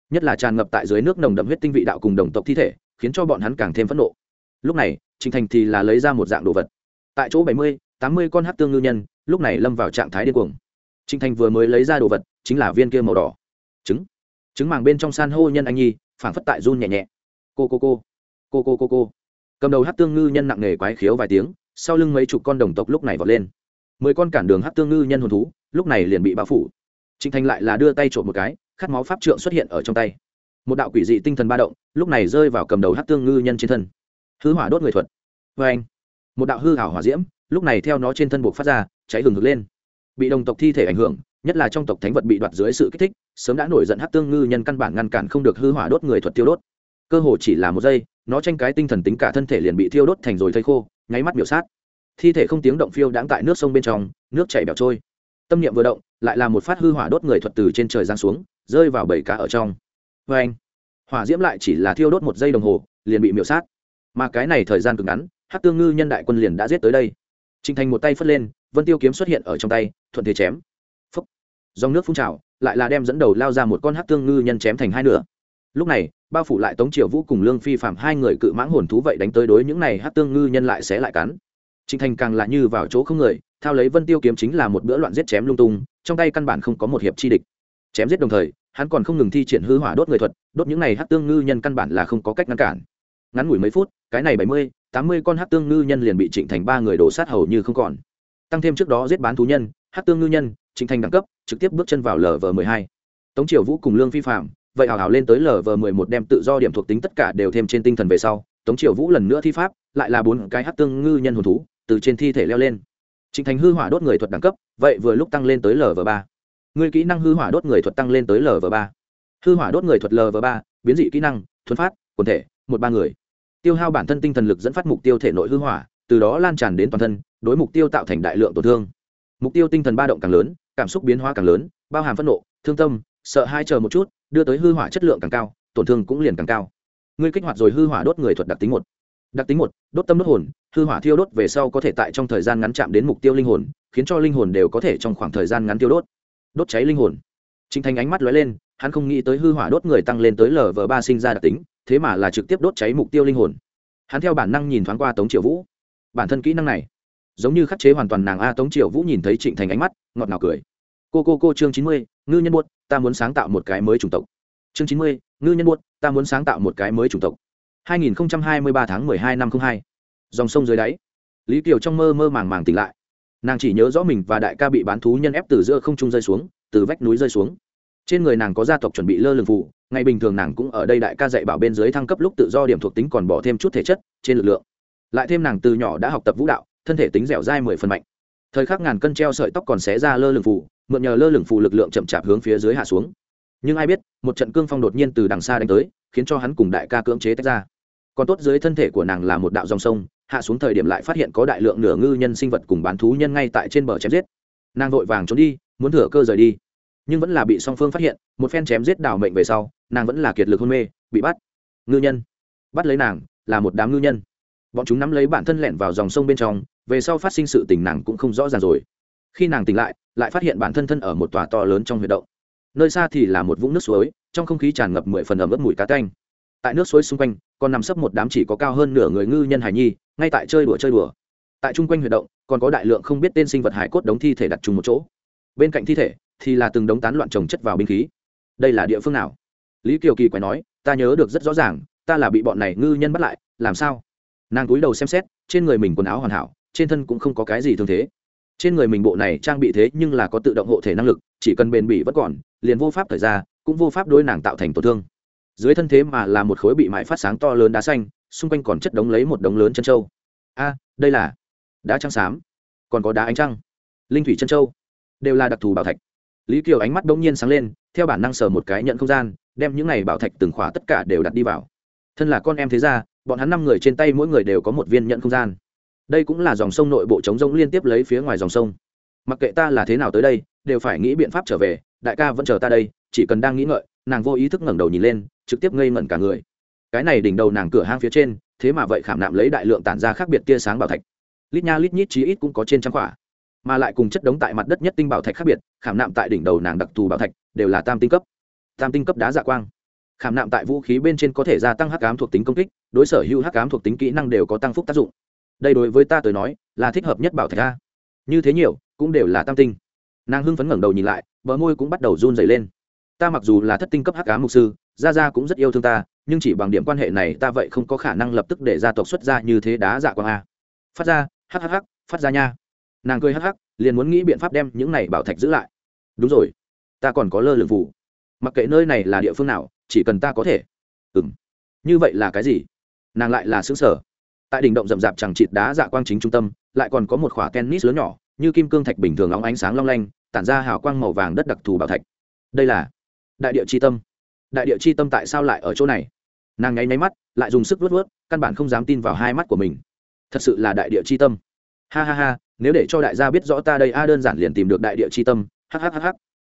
Nhất là tràn ngập tại dưới nước nồng đậm huyết tinh vị đạo cùng đồng tộc thi thể, khiến cho bọn hắn càng thêm phẫn nộ. Lúc này trình thành thì là lấy ra một dạng đồ vật. Tại chỗ bảy mươi, tám mươi con hát tương ngư nhân, lúc này lâm vào trạng thái điên cuồng. Trình thành vừa mới lấy ra đồ vật, chính là viên kia màu đỏ. Trứng. Trứng màng bên trong san hô nhân anh nhi, phảng phất tại run nhẹ nhẹ. Cô cô cô. Cô cô cô cô. Cầm đầu hát tương ngư nhân nặng nề quái khiếu vài tiếng, sau lưng mấy chục con đồng tộc lúc này vọt lên. Mười con cản đường hát tương ngư nhân hồn thú, lúc này liền bị bao phủ. Trịnh thành lại là đưa tay trộm một cái, khát máu pháp trượng xuất hiện ở trong tay. Một đạo quỷ dị tinh thần ba động, lúc này rơi vào cầm đầu hát tương ngư nhân trên thân hư hỏa đốt người thuật. Vê anh. Một đạo hư hảo hỏa diễm, lúc này theo nó trên thân buộc phát ra, cháy hừng hực lên. Bị đồng tộc thi thể ảnh hưởng, nhất là trong tộc thánh vật bị đoạt dưới sự kích thích, sớm đã nổi giận hát tương ngư nhân căn bản ngăn cản không được hư hỏa đốt người thuật tiêu đốt. Cơ hồ chỉ là một giây, nó tranh cái tinh thần tính cả thân thể liền bị thiêu đốt thành rồi thây khô, nháy mắt biểu sát. Thi thể không tiếng động phiêu đãng tại nước sông bên trong, nước chảy bẻo trôi. Tâm niệm vừa động, lại là một phát hư hỏa đốt người thuật từ trên trời giáng xuống, rơi vào bầy cá ở trong. Vê anh. Hỏa diễm lại chỉ là thiêu đốt một giây đồng hồ, liền bị miểu sát mà cái này thời gian cực ngắn hát tương ngư nhân đại quân liền đã giết tới đây. Trình thành một tay phất lên, vân tiêu kiếm xuất hiện ở trong tay, thuận thế chém. Phấp dòng nước phun trào, lại là đem dẫn đầu lao ra một con hát tương ngư nhân chém thành hai nửa. Lúc này, bao phủ lại tống triều vũ cùng lương phi phạm hai người cự mãng hồn thú vậy đánh tới đối những này hát tương ngư nhân lại sẽ lại cắn. Trinh thành càng là như vào chỗ không người, thao lấy vân tiêu kiếm chính là một bữa loạn giết chém lung tung, trong tay căn bản không có một hiệp chi địch. Chém giết đồng thời, hắn còn không ngừng thi triển hư hỏa đốt người thuật, đốt những này hát tương ngư nhân căn bản là không có cách ngăn cản. Ngắn ngủi mấy phút cái này bảy mươi, tám mươi con hát tương ngư nhân liền bị trịnh thành ba người đổ sát hầu như không còn. Tăng thêm trước đó giết bán thú nhân, hát tương ngư nhân, trịnh thành đẳng cấp, trực tiếp bước chân vào lv mười hai. Tống triều vũ cùng lương phi phạm, vậy hào hào lên tới lv mười một đem tự do điểm thuộc tính tất cả đều thêm trên tinh thần về sau, tống triều vũ lần nữa thi pháp, lại là bốn cái hát tương ngư nhân hồn thú, từ trên thi thể leo lên. Trịnh thành hư hỏa đốt người thuật đẳng cấp, vậy vừa lúc tăng lên tới lv ba. Người kỹ năng hư hỏa đốt người thuật tăng lên tới lv ba. Hư hỏa đốt người thuật lv ba, biến dị kỹ năng thuấn phát, quần thể, một ba người tiêu hao bản thân tinh thần lực dẫn phát mục tiêu thể nội hư hỏa từ đó lan tràn đến toàn thân đối mục tiêu tạo thành đại lượng tổn thương. Mục tiêu tinh thần ba động càng lớn cảm xúc biến hóa càng lớn bao hàm phẫn nộ thương tâm sợ hai chờ một chút đưa tới hư hỏa chất lượng càng cao tổn thương cũng liền càng cao. Ngươi kích hoạt rồi hư hỏa đốt người thuật đặc tính một. Đặc tính một đốt tâm đốt hồn hư hỏa thiêu đốt về sau có thể tại trong thời gian ngắn chạm đến mục tiêu linh hồn khiến cho linh hồn đều có thể trong khoảng thời gian ngắn tiêu đốt. Đốt cháy linh hồn. Trình Thành ánh mắt lóe lên, hắn không nghĩ tới hư hỏa đốt người tăng lên tới lv ba sinh ra đặc tính, thế mà là trực tiếp đốt cháy mục tiêu linh hồn. Hắn theo bản năng nhìn thoáng qua Tống Triều Vũ. Bản thân kỹ năng này, giống như khắc chế hoàn toàn nàng a Tống Triều Vũ nhìn thấy Trịnh Thành ánh mắt, ngọt ngào cười. Cô cô cô chương chín mươi, ngư nhân buốt, ta muốn sáng tạo một cái mới chủng tộc. Chương chín mươi, ngư nhân buốt, ta muốn sáng tạo một cái mới chủng tộc. 2023 tháng 12 năm 02. Dòng sông dưới đáy. Lý Kiều trong mơ mơ màng màng tỉnh lại. Nàng chỉ nhớ rõ mình và đại ca bị bán thú nhân ép từ giữa không trung rơi xuống, từ vách núi rơi xuống trên người nàng có gia tộc chuẩn bị lơ lửng phụ ngày bình thường nàng cũng ở đây đại ca dạy bảo bên dưới thăng cấp lúc tự do điểm thuộc tính còn bỏ thêm chút thể chất, trên lực lượng. Lại thêm nàng từ nhỏ đã học tập vũ đạo, thân thể tính dẻo dai mười phần mạnh. Thời khắc ngàn cân treo sợi tóc còn xé ra lơ lửng phù, mượn nhờ lơ lửng phù lực lượng chậm chạp hướng phía dưới hạ xuống. Nhưng ai biết, một trận cương phong đột nhiên từ đằng xa đánh tới, khiến cho hắn cùng đại ca cưỡng chế tách ra. Còn tốt dưới thân thể của nàng là một đạo dòng sông, hạ xuống thời điểm lại phát hiện có đại lượng nửa ngư nhân sinh vật cùng bán thú nhân ngay tại trên bờ chém giết. Nàng vội vàng trốn đi, muốn thừa cơ rời đi nhưng vẫn là bị song phương phát hiện, một phen chém giết đào mệnh về sau, nàng vẫn là kiệt lực hôn mê, bị bắt. Ngư nhân. Bắt lấy nàng, là một đám ngư nhân. Bọn chúng nắm lấy bản thân lẻn vào dòng sông bên trong, về sau phát sinh sự tình nàng cũng không rõ ràng rồi. Khi nàng tỉnh lại lại phát hiện bản thân thân ở một tòa to lớn trong huyệt động. Nơi xa thì là một vũng nước suối, trong không khí tràn ngập mười phần ẩm ướt mùi cá canh tại nước suối xung quanh, còn nằm sấp một đám chỉ có cao hơn nửa người ngư nhân hải nhi, ngay tại chơi đùa chơi đùa. Tại chung quanh huyệt động, còn có đại lượng không biết tên sinh vật hải cốt đống thi thể đặt chung một chỗ. Bên cạnh thi thể thì là từng đống tán loạn trồng chất vào binh khí. Đây là địa phương nào? Lý kiều kỳ quay nói, ta nhớ được rất rõ ràng, ta là bị bọn này ngư nhân bắt lại, làm sao? Nàng cúi đầu xem xét, trên người mình quần áo hoàn hảo, trên thân cũng không có cái gì thương thế. Trên người mình bộ này trang bị thế nhưng là có tự động hộ thể năng lực, chỉ cần bền bỉ vẫn còn, liền vô pháp thời ra, cũng vô pháp đối nàng tạo thành tổn thương. Dưới thân thế mà là một khối bị mãi phát sáng to lớn đá xanh, xung quanh còn chất đống lấy một đống lớn chân trâu. A, đây là đá trăng xám, còn có đá ánh trăng. Linh thủy chân châu đều là đặc thù bảo thạch lý kiều ánh mắt đ ỗ n g nhiên sáng lên, theo bản năng sờ một cái nhận không gian, đem những này bảo thạch từng khỏa tất cả đều đặt đi vào. Thân là con em thế ra bọn hắn năm người trên tay mỗi người đều có một viên nhận không gian. Đây cũng là dòng sông nội bộ chống rông liên tiếp lấy phía ngoài dòng sông. Mặc kệ ta là thế nào tới đây, đều phải nghĩ biện pháp trở về, đại ca vẫn chờ ta đây, chỉ cần đang nghĩ ngợi, nàng vô ý thức ngẩng đầu nhìn lên, trực tiếp ngây ngẩn cả người. Cái này đỉnh đầu nàng cửa hang phía trên, thế mà vậy khảm nạm lấy đại lượng tản ra khác biệt tia sáng bảo thạch. Lít nha lít nhít chí ít cũng có trên trăm quả mà lại cùng chất đống tại mặt đất nhất tinh bảo thạch khác biệt, khảm nạm tại đỉnh đầu nàng đặc thù bảo thạch đều là tam tinh cấp. Tam tinh cấp đá dạ quang. Khảm nạm tại vũ khí bên trên có thể gia tăng hắc ám thuộc tính công kích, đối sở hữu hắc ám thuộc tính kỹ năng đều có tăng phúc tác dụng. Đây đối với ta tới nói, là thích hợp nhất bảo thạch a. Như thế nhiều, cũng đều là tam tinh. Nàng hưng phấn ngẩng đầu nhìn lại, bờ môi cũng bắt đầu run dày lên. Ta mặc dù là thất tinh cấp hắc ám mục sư, gia gia cũng rất yêu thương ta, nhưng chỉ bằng điểm quan hệ này ta vậy không có khả năng lập tức để gia tộc xuất ra như thế đá dạ quang a. Phát ra hhh phát ra nha nàng cười hắc hắc, liền muốn nghĩ biện pháp đem những này bảo thạch giữ lại. Đúng rồi, ta còn có lơ lửng phủ mặc kệ nơi này là địa phương nào, chỉ cần ta có thể. Ừ m như vậy là cái gì? Nàng lại là xứ sở. Tại đỉnh động rậm rạp chẳng chịt đá dạ quang chính trung tâm, lại còn có một khỏa tennis lớn nhỏ, như kim cương thạch bình thường óng ánh sáng long lanh, tản ra hào quang màu vàng đất đặc thù bảo thạch. Đây là đại địa c h i tâm. Đại địa c h i tâm tại sao lại ở chỗ này? Nàng nháy nháy mắt, lại dùng sức vớt vớt căn bản không dám tin vào hai mắt của mình. Thật sự là đại địa c h i tâm. Ha ha ha nếu để cho đại gia biết rõ ta đây, a, đơn giản liền tìm được đại địa chi tâm hhhh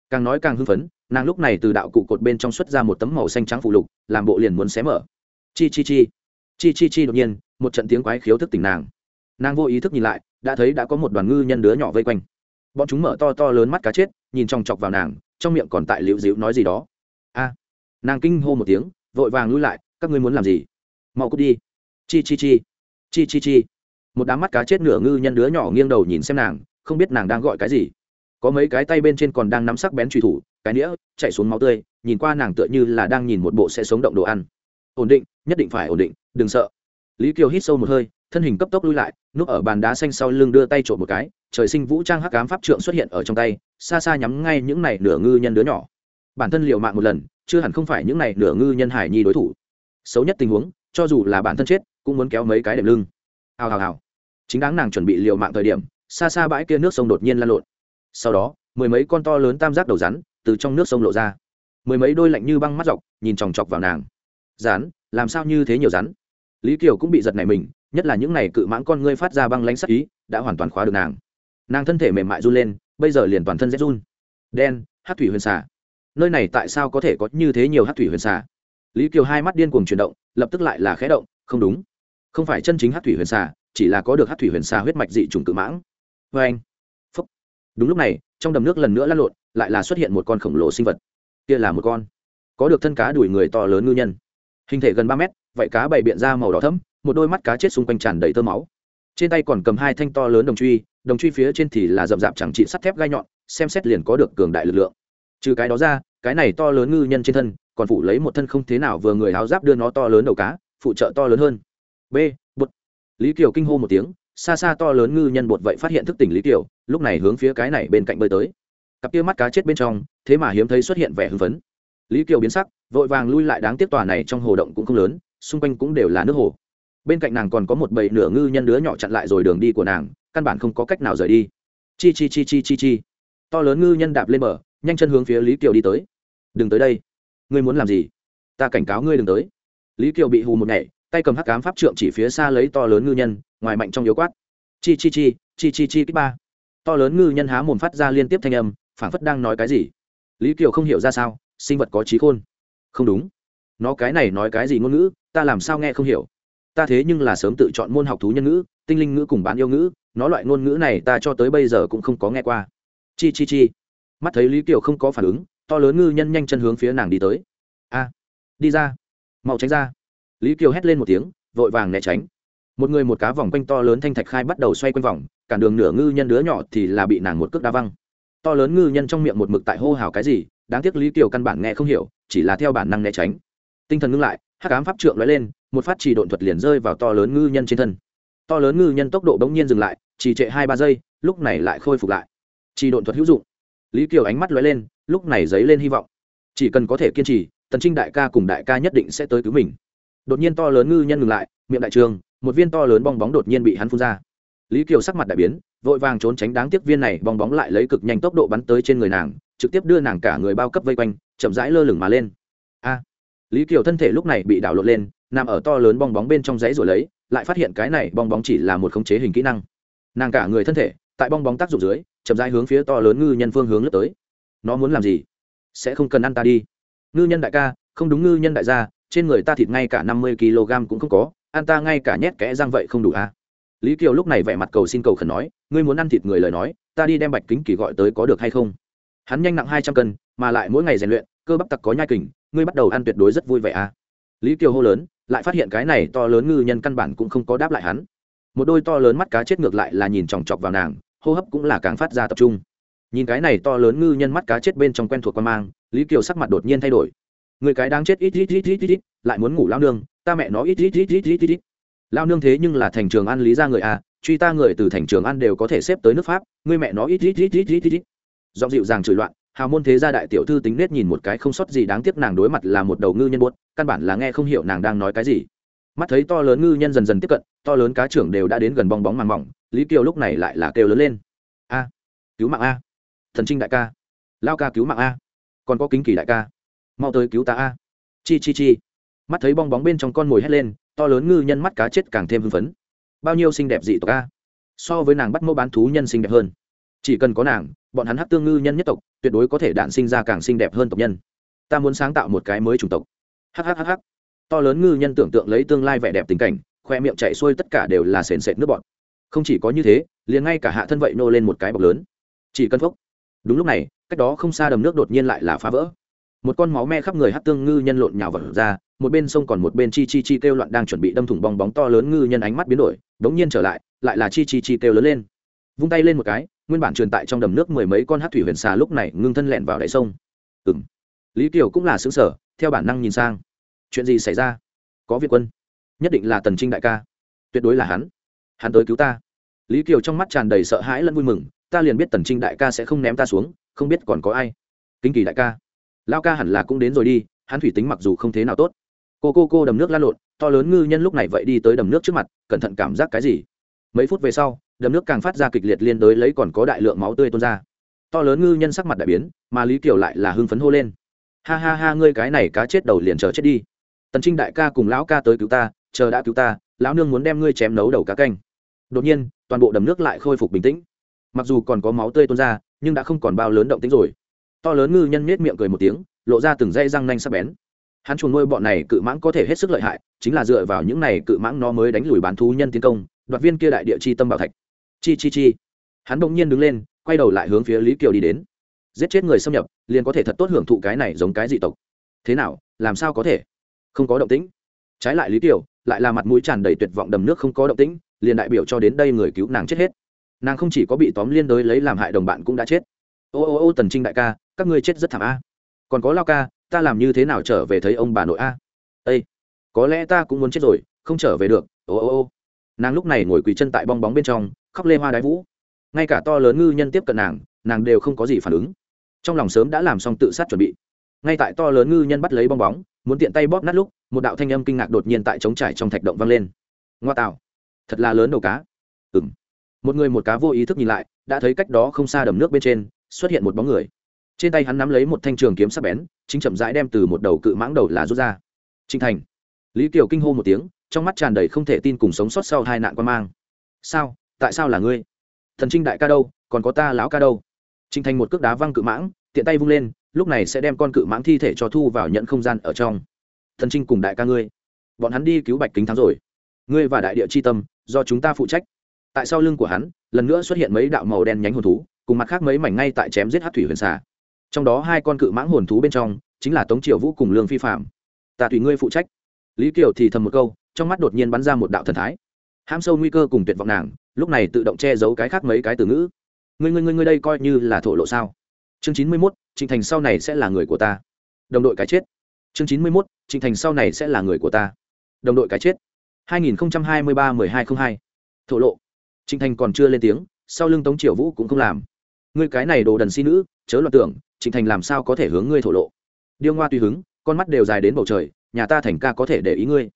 càng nói càng hưng phấn, nàng lúc này từ đạo cụ cột bên trong xuất ra một tấm màu xanh trắng phụ lục, làm bộ liền muốn xé mở. Chi chi chi. Chi chi chi đột nhiên, một trận tiếng quái khiếu thức tỉnh nàng. Nàng vô ý thức nhìn lại, đã thấy đã có một đoàn ngư nhân đứa nhỏ vây quanh. Bọn chúng mở to to lớn mắt cá chết, nhìn trong chọc vào nàng, trong miệng còn tại liễu dịu nói gì đó. A. Nàng kinh hô một tiếng, vội vàng lui lại, các ngươi muốn làm gì? Mau cút đi. Chi chi chi. Chi chi chi một đám mắt cá chết nửa ngư nhân đứa nhỏ nghiêng đầu nhìn xem nàng, không biết nàng đang gọi cái gì. Có mấy cái tay bên trên còn đang nắm sắc bén truy thủ, cái nĩa, chạy xuống máu tươi, nhìn qua nàng tựa như là đang nhìn một bộ sẽ sống động đồ ăn. Ổn định, nhất định phải ổn định, đừng sợ. Lý kiều hít sâu một hơi, thân hình cấp tốc lui lại, núp ở bàn đá xanh sau lưng đưa tay trộm một cái, trời sinh vũ trang hắc cám pháp trượng xuất hiện ở trong tay, xa xa nhắm ngay những này nửa ngư nhân đứa nhỏ. Bản thân liệu mạng một lần, chưa hẳn không phải những này nửa ngư nhân hải nhi đối thủ. Xấu nhất tình huống, cho dù là bản thân chết, cũng muốn kéo mấy cái đệm lưng hào hào hào. Chính đáng nàng chuẩn bị liều mạng thời điểm, xa xa bãi kia nước sông đột nhiên lan lộn. Sau đó, mười mấy con to lớn tam giác đầu rắn từ trong nước sông lộ ra. Mười mấy đôi lạnh như băng mắt dọc, nhìn chòng chọc vào nàng. Rắn, làm sao như thế nhiều rắn? Lý kiều cũng bị giật này mình, nhất là những n à y cự mãng con ngươi phát ra băng lánh sắc ý, đã hoàn toàn khóa được nàng. Nàng thân thể mềm mại run lên, bây giờ liền toàn thân rét run. Đen hát thủy huyền xà. Nơi này tại sao có thể có như thế nhiều hát thủy huyền xà? Lý kiều hai mắt điên cuồng chuyển động, lập tức lại là khé động, không đúng không phải chân chính hát thủy huyền xà, chỉ là có được hát thủy huyền xà huyết mạch dị trùng cự mãng. Vê anh. Phúc. Đúng lúc này, trong đầm nước lần nữa lăn lộn, lại là xuất hiện một con khổng lồ sinh vật. Kia là một con. Có được thân cá đuổi người to lớn ngư nhân. Hình thể gần ba mét, vậy cá bày biện ra màu đỏ thẫm, một đôi mắt cá chết xung quanh tràn đầy tơ máu. Trên tay còn cầm hai thanh to lớn đồng truy đồng truy phía trên thì là rậm rạp chẳng trị sắt thép gai nhọn, xem xét liền có được cường đại lực lượng. Trừ cái đó ra, cái này to lớn ngư nhân trên thân, còn phụ lấy một thân không thế nào vừa người háo giáp đưa nó to lớn đầu cá, phụ trợ to lớn hơn b, bột. Lý kiều kinh hô một tiếng, xa xa to lớn ngư nhân bột vậy phát hiện thức tỉnh lý kiều, lúc này hướng phía cái này bên cạnh bơi tới. Cặp kia mắt cá chết bên trong, thế mà hiếm thấy xuất hiện vẻ hưng phấn. Lý kiều biến sắc, vội vàng lui lại đáng tiếc tòa này trong hồ động cũng không lớn, xung quanh cũng đều là nước hồ. Bên cạnh nàng còn có một bầy nửa ngư nhân đứa nhỏ chặn lại rồi đường đi của nàng, căn bản không có cách nào rời đi. Chi chi chi chi chi chi. To lớn ngư nhân đạp lên bờ, nhanh chân hướng phía lý kiều đi tới. Đừng tới đây. Ngươi muốn làm gì? Ta cảnh cáo ngươi đừng tới. Lý kiều bị hù một nhảy tay cầm hắc cám pháp trượng chỉ phía xa lấy to lớn ngư nhân, ngoài mạnh trong yếu quát. Chi chi chi chi chi chi, kích ba. To lớn ngư nhân há mồm phát ra liên tiếp thanh âm, phảng phất đang nói cái gì. Lý kiều không hiểu ra sao, sinh vật có trí khôn. Không đúng. Nó cái này nói cái gì ngôn ngữ, ta làm sao nghe không hiểu. Ta thế nhưng là sớm tự chọn môn học thú nhân ngữ, tinh linh ngữ cùng bán yêu ngữ, nó loại ngôn ngữ này ta cho tới bây giờ cũng không có nghe qua. Chi chi chi. Mắt thấy lý kiều không có phản ứng, to lớn ngư nhân nhanh chân hướng phía nàng đi tới. A, đi ra. Mau tránh ra lý kiều hét lên một tiếng, vội vàng né tránh. Một người một cá vòng quanh to lớn thanh thạch khai bắt đầu xoay quanh vòng cản đường nửa ngư nhân đứa nhỏ thì là bị nàng một cước đá văng. To lớn ngư nhân trong miệng một mực tại hô hào cái gì, đáng tiếc lý kiều căn bản nghe không hiểu, chỉ là theo bản năng né tránh. Tinh thần ngưng lại hát cám pháp trượng nói lên, một phát trì độn thuật liền rơi vào to lớn ngư nhân trên thân. To lớn ngư nhân tốc độ bỗng nhiên dừng lại, trì trệ hai ba giây, lúc này lại khôi phục lại. Trì độn thuật hữu dụng. Lý kiều ánh mắt lóe lên, lúc này dấy lên hy vọng. Chỉ cần có thể kiên trì, tần trinh đại ca cùng đại ca nhất định sẽ tới cứu mình đột nhiên to lớn ngư nhân ngừng lại, miệng đại trường, một viên to lớn bong bóng đột nhiên bị hắn phun ra. Lý kiều sắc mặt đại biến, vội vàng trốn tránh đáng tiếc viên này bong bóng lại lấy cực nhanh tốc độ bắn tới trên người nàng, trực tiếp đưa nàng cả người bao cấp vây quanh, chậm rãi lơ lửng mà lên. A! Lý kiều thân thể lúc này bị đảo lộn lên, nằm ở to lớn bong bóng bên trong giấy rồi lấy, lại phát hiện cái này bong bóng chỉ là một khống chế hình kỹ năng. Nàng cả người thân thể, tại bong bóng tác dụng dưới, chậm rãi hướng phía to lớn ngư nhân phương hướng lướt tới. Nó muốn làm gì? Sẽ không cần ăn ta đi. Ngư nhân đại ca, không đúng ngư nhân đại gia trên người ta thịt ngay cả năm mươi kg cũng không có, ăn ta ngay cả nhét kẽ răng vậy không đủ a à? lý kiều lúc này vẻ mặt cầu xin cầu khẩn nói, ngươi muốn ăn thịt người lời nói, ta đi đem bạch kính kỳ gọi tới có được hay không? Hắn nhanh nặng hai trăm cân, mà lại mỗi ngày rèn luyện, cơ bắp tặc có nhai kình, ngươi bắt đầu ăn tuyệt đối rất vui vẻ à? Lý kiều hô lớn, lại phát hiện cái này to lớn ngư nhân căn bản cũng không có đáp lại hắn. Một đôi to lớn mắt cá chết ngược lại là nhìn chòng chọc vào nàng, hô hấp cũng là càng phát ra tập trung. Nhìn cái này to lớn ngư nhân mắt cá chết bên trong quen thuộc quan mang, lý kiều sắc mặt đột nhiên thay đổi người cái đang chết ít ít ít ít ít ít lại muốn ngủ lao nương ta mẹ nó ít ít ít ít ít ít ít lao nương thế nhưng là thành trường ăn lý ra người à truy ta người từ thành trường ăn đều có thể xếp tới nước pháp người mẹ nó ít ít ít ít ít ít ít giọng dịu dàng chửi loạn hào môn thế gia đại tiểu thư tính nết nhìn một cái không sót gì đáng tiếc nàng đối mặt là một đầu ngư nhân buốt căn bản là nghe không hiểu nàng đang nói cái gì mắt thấy to lớn ngư nhân dần dần tiếp cận to lớn cá trưởng đều đã đến gần bong bóng màng mỏng lý kiều lúc này lại là kêu lớn lên a cứu mạng a thần trinh đại ca lao ca cứu mạng a còn có kính kỳ đại ca mau tới cứu ta a. Chi chi chi. Mắt thấy bong bóng bên trong con mồi hét lên, to lớn ngư nhân mắt cá chết càng thêm hưng phấn. Bao nhiêu xinh đẹp dị tộc a. So với nàng bắt mẫu bán thú nhân xinh đẹp hơn. Chỉ cần có nàng, bọn hắn hát tương ngư nhân nhất tộc, tuyệt đối có thể đạn sinh ra càng xinh đẹp hơn tộc nhân. Ta muốn sáng tạo một cái mới chủng tộc. Hhhh to lớn ngư nhân tưởng tượng lấy tương lai vẻ đẹp tình cảnh, khoe miệng chạy xuôi tất cả đều là sền sệt nước bọn không chỉ có như thế, liền ngay cả hạ thân vậy nô lên một cái bọc lớn. Chỉ cần phốc. Đúng lúc này, cách đó không xa đầm nước đột nhiên lại là phá vỡ một con máu me khắp người hát tương ngư nhân lộn nhào vật ra, một bên sông còn một bên chi chi chi kêu loạn đang chuẩn bị đâm thủng bong bóng to lớn ngư nhân ánh mắt biến đổi, đống nhiên trở lại lại là chi chi chi kêu lớn lên. Vung tay lên một cái, nguyên bản truyền tại trong đầm nước mười mấy con hát thủy huyền xà lúc này ngưng thân lẹn vào đáy sông. Ừng lý kiều cũng là xứng sở theo bản năng nhìn sang. Chuyện gì xảy ra? Có việt quân. Nhất định là tần trinh đại ca. Tuyệt đối là hắn. Hắn tới cứu ta. Lý kiều trong mắt tràn đầy sợ hãi lẫn vui mừng, ta liền biết tần trinh đại ca sẽ không ném ta xuống, không biết còn có ai. Kinh kỳ đại ca lao ca hẳn là cũng đến rồi đi, hắn thủy tính mặc dù không thế nào tốt. Cô cô cô đầm nước la lộn, to lớn ngư nhân lúc này vậy đi tới đầm nước trước mặt, cẩn thận cảm giác cái gì? Mấy phút về sau, đầm nước càng phát ra kịch liệt liên đối lấy còn có đại lượng máu tươi tuôn ra. To lớn ngư nhân sắc mặt đại biến, mà lý kiều lại là hưng phấn hô lên. Ha ha ha, ngươi cái này cá chết đầu liền chờ chết đi. Tần trinh đại ca cùng lão ca tới cứu ta, chờ đã cứu ta, lão nương muốn đem ngươi chém nấu đầu cá canh. Đột nhiên, toàn bộ đầm nước lại khôi phục bình tĩnh. Mặc dù còn có máu tươi tuôn ra, nhưng đã không còn bao lớn động tính rồi to lớn ngư nhân nết miệng cười một tiếng, lộ ra từng dây răng nanh sắc bén. Hắn chuồng nuôi bọn này cự mãng có thể hết sức lợi hại, chính là dựa vào những này cự mãng nó mới đánh lùi bán thú nhân tiến công, đoạt viên kia đại địa chi tâm bảo thạch. Chi chi chi. Hắn bỗng nhiên đứng lên, quay đầu lại hướng phía lý kiều đi đến. Giết chết người xâm nhập, liền có thể thật tốt hưởng thụ cái này giống cái dị tộc. Thế nào, làm sao có thể? Không có động tĩnh. Trái lại lý kiều, lại là mặt mũi tràn đầy tuyệt vọng đầm nước không có động tĩnh, liền đại biểu cho đến đây người cứu nàng chết hết. Nàng không chỉ có bị tóm liên đối lấy làm hại đồng bạn cũng đã chết. Ô ô ô tần trinh đại ca các ngươi chết rất thảm a. Còn có lao ca, ta làm như thế nào trở về thấy ông bà nội a? Ây có lẽ ta cũng muốn chết rồi, không trở về được. Ô ô ô. Nàng lúc này ngồi quỳ chân tại bong bóng bên trong, khóc lê hoa đái vũ. Ngay cả to lớn ngư nhân tiếp cận nàng nàng đều không có gì phản ứng. Trong lòng sớm đã làm xong tự sát chuẩn bị. Ngay tại to lớn ngư nhân bắt lấy bong bóng, muốn tiện tay bóp nát lúc, một đạo thanh âm kinh ngạc đột nhiên tại trống trải trong thạch động vang lên. Ngoa tạo. Thật là lớn đầu cá. Ừng một người một cá vô ý thức nhìn lại, đã thấy cách đó không xa đầm nước bên trên, xuất hiện một bóng người trên tay hắn nắm lấy một thanh trường kiếm sắc bén, chính chậm rãi đem từ một đầu cự mãng đầu là rút ra. Trinh thành. Lý kiều kinh hô một tiếng, trong mắt tràn đầy không thể tin cùng sống sót sau hai nạn quan mang. Sao? Tại sao là ngươi? Thần trinh đại ca đâu? Còn có ta lão ca đâu? Trinh thành một cước đá văng cự mãng, tiện tay vung lên, lúc này sẽ đem con cự mãng thi thể cho thu vào nhận không gian ở trong. Thần trinh cùng đại ca ngươi. Bọn hắn đi cứu bạch kính thắng rồi. Ngươi và đại địa c h i tâm, do chúng ta phụ trách. Tại sau lưng của hắn, lần nữa xuất hiện mấy đạo màu đen nhánh hồn thú, cùng mặt khác mấy mảnh ngay tại chém giết hát thủy huyền xà trong đó hai con cự mãng hồn thú bên trong, chính là tống triều vũ cùng lương phi phạm. Tạ tùy ngươi phụ trách. Lý kiều thì thầm một câu, trong mắt đột nhiên bắn ra một đạo thần thái. Ham sâu nguy cơ cùng tuyệt vọng nàng, lúc này tự động che giấu cái khác mấy cái từ ngữ. Ngươi ngươi ngươi ngươi đây coi như là thổ lộ sao? Chương chín mươi mốt, trịnh thành sau này sẽ là người của ta. Đồng đội cái chết. Chương chín mươi mốt, trịnh thành sau này sẽ là người của ta. Đồng đội cái chết. hai nghìn hai mươi ba mười hai không hai. Thổ lộ. Trịnh thành còn chưa lên tiếng, sau lưng tống triều vũ cũng không làm ngươi cái này đồ đần si nữ chớ loạn tưởng trịnh thành làm sao có thể hướng ngươi thổ lộ điêu ngoa tùy hứng con mắt đều dài đến bầu trời nhà ta thành ca có thể để ý ngươi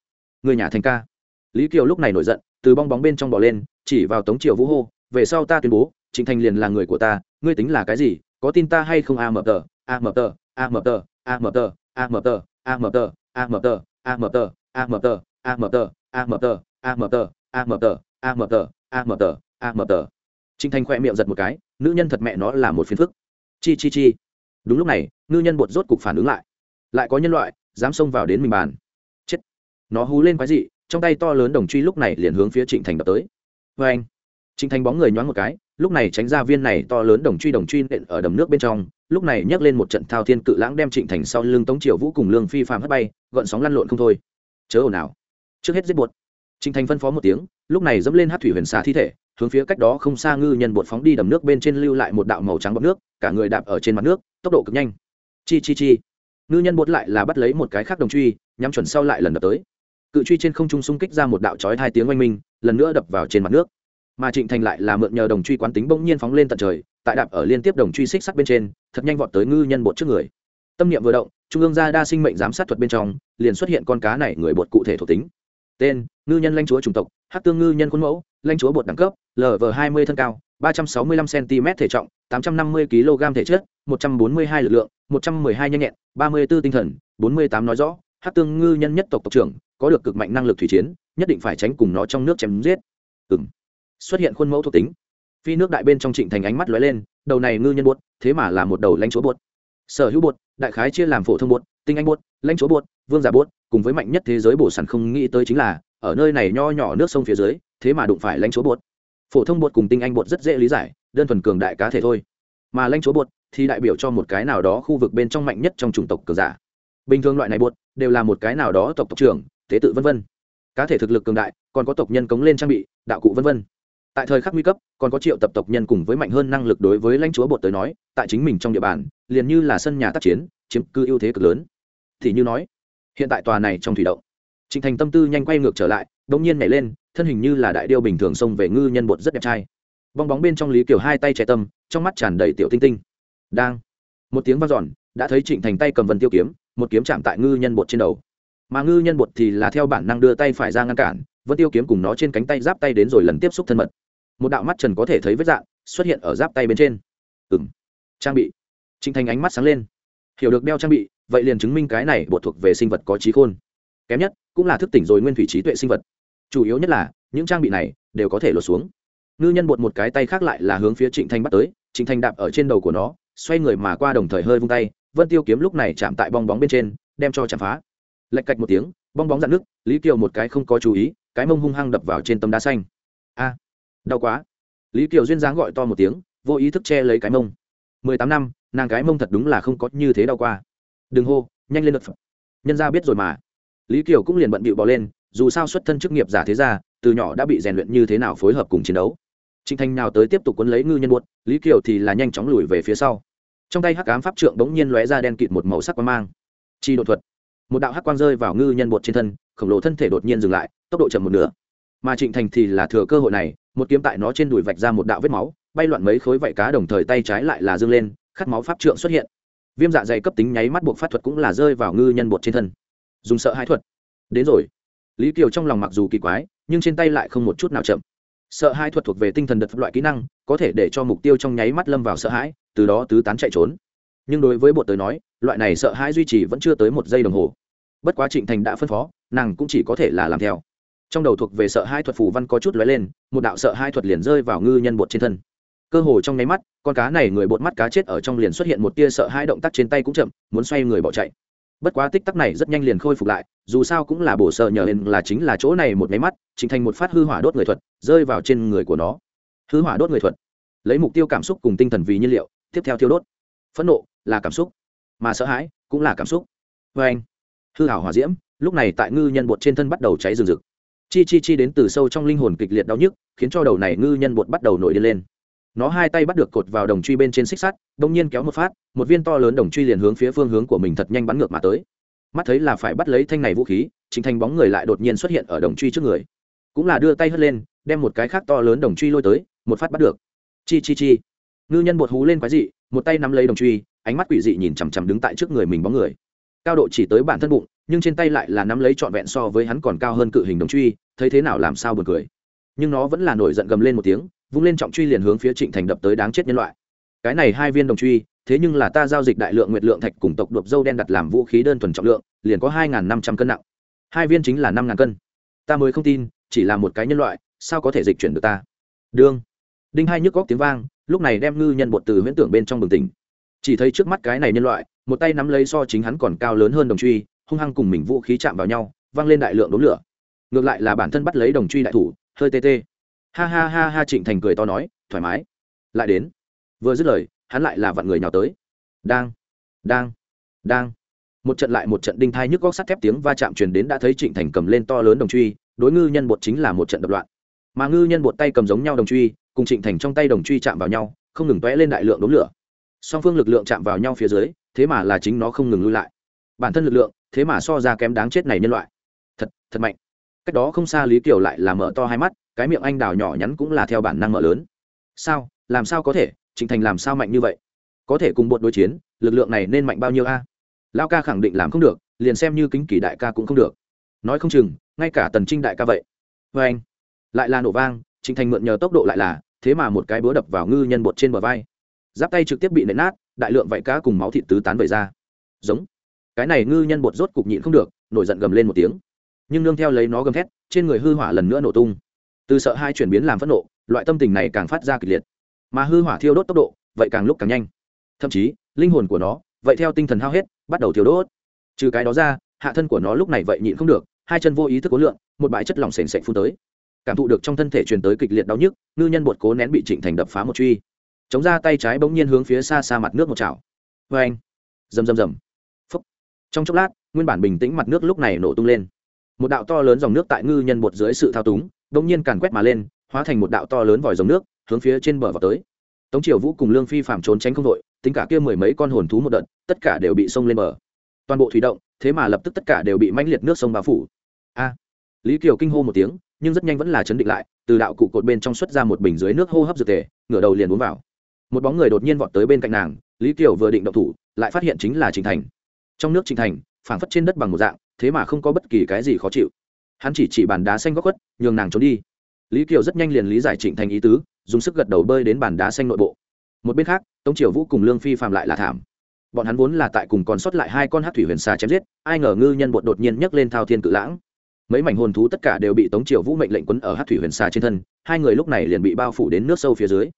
ngươi nhà thành ca lý kiều lúc này nổi giận từ bong bóng bên trong bỏ lên chỉ vào tống triều vũ hô về sau ta tuyên bố trịnh thành liền là người của ta ngươi tính là cái gì có tin ta hay không a mờ tờ a mờ tờ a mờ tờ a mờ tờ a mờ tờ a mờ tờ a mờ tờ a mờ tờ a mờ tờ a mờ tờ a mờ tờ a mờ tờ a mờ tờ a mờ tờ a mờ tờ a mờ tờ trịnh thành khoe miệng giật một cái, nữ nhân thật mẹ nó là một phiền phức. Chi chi chi. Đúng lúc này, ngư nhân bột rốt cục phản ứng lại. Lại có nhân loại, dám xông vào đến mình bàn. Chết. Nó hú lên quái dị, trong tay to lớn đồng truy lúc này liền hướng phía trịnh thành đập tới. Vê anh. Trịnh thành bóng người nhoáng một cái, lúc này tránh ra viên này to lớn đồng truy đồng truy nện ở đầm nước bên trong, lúc này nhấc lên một trận thao thiên cự lãng đem trịnh thành sau lưng tống triều vũ cùng lương phi phàm hất bay, gọn sóng lăn lộn không thôi. Chớ ồn ào. Trước hết giết bột trịnh thành phân phó một tiếng, lúc này dẫm lên hát thủy huyền xà thi thể hướng phía cách đó không xa ngư nhân bột phóng đi đầm nước bên trên lưu lại một đạo màu trắng bọt nước, cả người đạp ở trên mặt nước, tốc độ cực nhanh. Chi chi chi. Ngư nhân bột lại là bắt lấy một cái khác đồng truy, nhắm chuẩn sau lại lần đập tới. Cự truy trên không trung xung kích ra một đạo chói hai tiếng oanh minh, lần nữa đập vào trên mặt nước. Mà trịnh thành lại là mượn nhờ đồng truy quán tính bỗng nhiên phóng lên tận trời, tại đạp ở liên tiếp đồng truy xích sắc bên trên, thật nhanh vọt tới ngư nhân bột trước người. Tâm niệm vừa động, trung ương gia đa sinh mệnh giám sát thuật bên trong, liền xuất hiện con cá này người bột cụ thể thuộc tính. Tên, ngư nhân lanh chúa chủng tộc hát tương ngư nhân khuôn mẫu lanh chúa bột đẳng cấp lv hai mươi thân cao, ba trăm sáu mươi lăm cm thể trọng, tám trăm năm mươi kg thể chất, một trăm bốn mươi hai lực lượng, một trăm mười hai nhanh nhẹn, ba mươi b ố tinh thần, bốn mươi tám nói rõ, hát tương ngư nhân nhất tộc tộc trưởng, có được cực mạnh năng lực thủy chiến, nhất định phải tránh cùng nó trong nước chém giết. Ừng xuất hiện khuôn mẫu thuộc tính. Phi nước đại bên trong trịnh thành ánh mắt lóe lên, đầu này ngư nhân bột, thế mà là một đầu lãnh chúa bột. Sở hữu bột, đại khái chia làm phổ thông bột, tinh anh bột, lãnh chúa bột, vương giả bột, cùng với mạnh nhất thế giới bổ sản không nghĩ tới chính là, ở nơi này nho nhỏ nước sông phía dưới, thế mà đụng phải lãnh chúa bột phổ thông bột cùng tinh anh bột rất dễ lý giải, đơn thuần cường đại cá thể thôi. Mà lãnh chúa bột thì đại biểu cho một cái nào đó khu vực bên trong mạnh nhất trong chủng tộc cường giả. Bình thường loại này bột đều là một cái nào đó tộc tộc trưởng, tế tự vân vân. Cá thể thực lực cường đại, còn có tộc nhân cống lên trang bị, đạo cụ vân vân. Tại thời khắc nguy cấp, còn có triệu tập tộc nhân cùng với mạnh hơn năng lực đối với lãnh chúa bột tới nói, tại chính mình trong địa bàn, liền như là sân nhà tác chiến, chiếm cư ưu thế cực lớn. Thì như nói, hiện tại tòa này trong thủy động, trịnh thành tâm tư nhanh quay ngược trở lại đ ỗ n g nhiên nhảy lên thân hình như là đại điêu bình thường xông về ngư nhân bột rất đẹp trai. Bong bóng bên trong lý kiều hai tay trẻ tâm, trong mắt tràn đầy tiểu tinh tinh. Đang. Một tiếng vang dọn, đã thấy trịnh thành tay cầm vần tiêu kiếm, một kiếm chạm tại ngư nhân bột trên đầu. Mà ngư nhân bột thì là theo bản năng đưa tay phải ra ngăn cản, vân tiêu kiếm cùng nó trên cánh tay giáp tay đến rồi lần tiếp xúc thân mật. Một đạo mắt trần có thể thấy vết dạng, xuất hiện ở giáp tay bên trên. Ừ m trang bị. Trịnh thành ánh mắt sáng lên. Hiểu được đeo trang bị, vậy liền chứng minh cái này bột thuộc về sinh vật có trí khôn. Kém nhất, cũng là thức tỉnh rồi nguyên thủy trí tuệ sinh vật chủ yếu nhất là, những trang bị này đều có thể lột xuống. Ngư nhân bột một cái tay khác lại là hướng phía trịnh thanh bắt tới, trịnh thanh đạp ở trên đầu của nó, xoay người mà qua đồng thời hơi vung tay, vân tiêu kiếm lúc này chạm tại bong bóng bên trên, đem cho chạm phá. Lạch cạch một tiếng, bong bóng dạn nước, lý kiều một cái không có chú ý, cái mông hung hăng đập vào trên tấm đá xanh. A, đau quá. Lý kiều duyên dáng gọi to một tiếng, vô ý thức che lấy cái mông. Mười tám năm, nàng cái mông thật đúng là không có như thế đau qua. Đừng hô, nhanh lên đợt nhân ra biết rồi mà. Lý kiều cũng liền bận bịu bỏ lên dù sao xuất thân chức nghiệp giả thế gia, từ nhỏ đã bị rèn luyện như thế nào phối hợp cùng chiến đấu. Trịnh thanh nào tới tiếp tục quấn lấy ngư nhân buốt lý kiều thì là nhanh chóng lùi về phía sau. Trong tay hắc ám pháp trượng bỗng nhiên lóe ra đen kịt một màu sắc quang mang. Chi đột thuật. Một đạo hắc quang rơi vào ngư nhân bột trên thân khổng lồ thân thể đột nhiên dừng lại tốc độ chậm một nửa. Mà trịnh thành thì là thừa cơ hội này một kiếm tại nó trên đùi vạch ra một đạo vết máu bay loạn mấy khối vảy cá đồng thời tay trái lại là dâng lên khát máu pháp trượng xuất hiện. Viêm dạ dày cấp tính nháy mắt buộc pháp thuật cũng là rơi vào ngư nhân bột trên thân. Dùng sợ hãi thuật. Đến rồi lý kiều trong lòng mặc dù kỳ quái, nhưng trên tay lại không một chút nào chậm. Sợ hai thuật thuộc về tinh thần đật loại kỹ năng, có thể để cho mục tiêu trong nháy mắt lâm vào sợ hãi, từ đó tứ tán chạy trốn. Nhưng đối với bột tới nói, loại này sợ hãi duy trì vẫn chưa tới một giây đồng hồ. Bất quá trịnh thành đã phân phó, nàng cũng chỉ có thể là làm theo. Trong đầu thuộc về sợ hai thuật phù văn có chút lóe lên, một đạo sợ hai thuật liền rơi vào ngư nhân bột trên thân. Cơ hồ trong nháy mắt, con cá này người bột mắt cá chết ở trong liền xuất hiện một tia sợ hai động tác trên tay cũng chậm, muốn xoay người bỏ chạy bất quá tích tắc này rất nhanh liền khôi phục lại, dù sao cũng là bổ sợ nhờ lên là chính là chỗ này một máy mắt chính thành một phát hư hỏa đốt người thuật, rơi vào trên người của nó. Hư hỏa đốt người thuật. Lấy mục tiêu cảm xúc cùng tinh thần vì nhiên liệu, tiếp theo thiêu đốt. Phẫn nộ là cảm xúc, mà sợ hãi cũng là cảm xúc. Vê anh, hư hảo hỏa diễm, lúc này tại ngư nhân bột trên thân bắt đầu cháy rừng rực. Chi chi chi đến từ sâu trong linh hồn kịch liệt đau nhức, khiến cho đầu này ngư nhân bột bắt đầu nổi điên lên nó hai tay bắt được cột vào đồng truy bên trên xích sắt đông nhiên kéo một phát, một viên to lớn đồng truy liền hướng phía phương hướng của mình thật nhanh bắn ngược mà tới. Mắt thấy là phải bắt lấy thanh này vũ khí chính thành bóng người lại đột nhiên xuất hiện ở đồng truy trước người. Cũng là đưa tay hất lên, đem một cái khác to lớn đồng truy lôi tới, một phát bắt được. Chi chi chi. Ngư nhân bột hú lên quái dị, một tay nắm lấy đồng truy, ánh mắt quỷ dị nhìn chằm chằm đứng tại trước người mình bóng người. Cao độ chỉ tới bản thân bụng, nhưng trên tay lại là nắm lấy trọn vẹn so với hắn còn cao hơn cự hình đồng truy, thấy thế nào làm sao buồn cười. Nhưng nó vẫn là nổi giận gầm lên một tiếng vung lên trọng truy liền hướng phía trịnh thành đập tới đáng chết nhân loại. Cái này hai viên đồng truy, thế nhưng là ta giao dịch đại lượng nguyệt lượng thạch cùng tộc đột dâu đen đặt làm vũ khí đơn thuần trọng lượng, liền có hai năm trăm cân nặng. Hai viên chính là năm cân. Ta mới không tin, chỉ là một cái nhân loại, sao có thể dịch chuyển được ta? Đương. Đinh hai nhức góc tiếng vang, lúc này đem ngư nhân bột từ huyễn tưởng bên trong bừng tỉnh. Chỉ thấy trước mắt cái này nhân loại, một tay nắm lấy so chính hắn còn cao lớn hơn đồng truy, hung hăng cùng mình vũ khí chạm vào nhau, văng lên đại lượng đốm lửa. Ngược lại là bản thân bắt lấy đồng truy đại thủ, hơi tê tê ha ha ha ha trịnh thành cười to nói, thoải mái. Lại đến. Vừa dứt lời, hắn lại là vặn người nhào tới. Đang đang đang. Một trận lại một trận đinh thai nhức góc sắt thép tiếng va chạm truyền đến đã thấy trịnh thành cầm lên to lớn đồng truy, đối ngư nhân bột chính là một trận đập loạn. Mà ngư nhân bột tay cầm giống nhau đồng truy, cùng trịnh thành trong tay đồng truy chạm vào nhau, không ngừng tóe lên đại lượng đốm lửa. Song phương lực lượng chạm vào nhau phía dưới, thế mà là chính nó không ngừng lui lại. Bản thân lực lượng, thế mà so ra kém đáng chết này nhân loại. Thật thật mạnh. Cách đó không xa lý kiều lại là mở to hai mắt cái miệng anh đào nhỏ nhắn cũng là theo bản năng mở lớn. Sao? Làm sao có thể? Trịnh thành làm sao mạnh như vậy? Có thể cùng bột đối chiến, lực lượng này nên mạnh bao nhiêu a? Lao ca khẳng định làm không được, liền xem như kính kỳ đại ca cũng không được. Nói không chừng, ngay cả tần trinh đại ca vậy. Vê anh, lại là nổ vang, trịnh thành mượn nhờ tốc độ lại là, thế mà một cái búa đập vào ngư nhân bột trên bờ vai. Giáp tay trực tiếp bị nện nát, đại lượng vạy cá cùng máu thịt tứ tán về ra. Giống. Cái này ngư nhân bột rốt cục nhịn không được, nổi giận gầm lên một tiếng. Nhưng nương theo lấy nó gầm thét, trên người hư hỏa lần nữa nổ tung từ sợ hai chuyển biến làm phẫn nộ, loại tâm tình này càng phát ra kịch liệt. Mà hư hỏa thiêu đốt tốc độ, vậy càng lúc càng nhanh. Thậm chí, linh hồn của nó, vậy theo tinh thần hao hết, bắt đầu thiêu đốt. Trừ cái đó ra, hạ thân của nó lúc này vậy nhịn không được, hai chân vô ý thức cố lượng, một bãi chất lỏng s ề n s ệ phun tới. Cảm thụ được trong thân thể truyền tới kịch liệt đau nhức, ngư nhân bột cố nén bị trịnh thành đập phá một truy. Chống ra tay trái bỗng nhiên hướng phía xa xa mặt nước một chảo. Vê anh. Rầm rầm rầm. Phúc. Trong chốc lát, nguyên bản bình tĩnh mặt nước lúc này nổ tung lên. Một đạo to lớn dòng nước tại ngư nhân bột dưới sự thao túng bỗng nhiên càn quét mà lên, hóa thành một đạo to lớn vòi rồng nước, hướng phía trên bờ vào tới. Tống triều vũ cùng lương phi phạm trốn tránh không đội, tính cả kia mười mấy con hồn thú một đợt, tất cả đều bị sông lên bờ. Toàn bộ thủy động, thế mà lập tức tất cả đều bị mãnh liệt nước sông bao phủ. A! Lý kiều kinh hô một tiếng, nhưng rất nhanh vẫn là chấn định lại, từ đạo cụ cột bên trong xuất ra một bình dưới nước hô hấp dược tề, ngửa đầu liền uống vào. Một bóng người đột nhiên vọt tới bên cạnh nàng, lý kiều vừa định động thủ, lại phát hiện chính là trình thành. Trong nước trình thành, phảng phất trên đất bằng một dạng, thế mà không có bất kỳ cái gì khó chịu hắn chỉ chỉ bàn đá xanh góc khuất, nhường nàng trốn đi. Lý kiều rất nhanh liền lý giải trịnh thành ý tứ, dùng sức gật đầu bơi đến bàn đá xanh nội bộ. Một bên khác, tống triều vũ cùng lương phi phạm lại là thảm. Bọn hắn vốn là tại cùng còn sót lại hai con hát thủy huyền xà chém giết, ai ngờ ngư nhân bột đột nhiên nhấc lên thao thiên cự lãng. Mấy mảnh hồn thú tất cả đều bị tống triều vũ mệnh lệnh quấn ở hát thủy huyền xà trên thân, hai người lúc này liền bị bao phủ đến nước sâu phía dưới.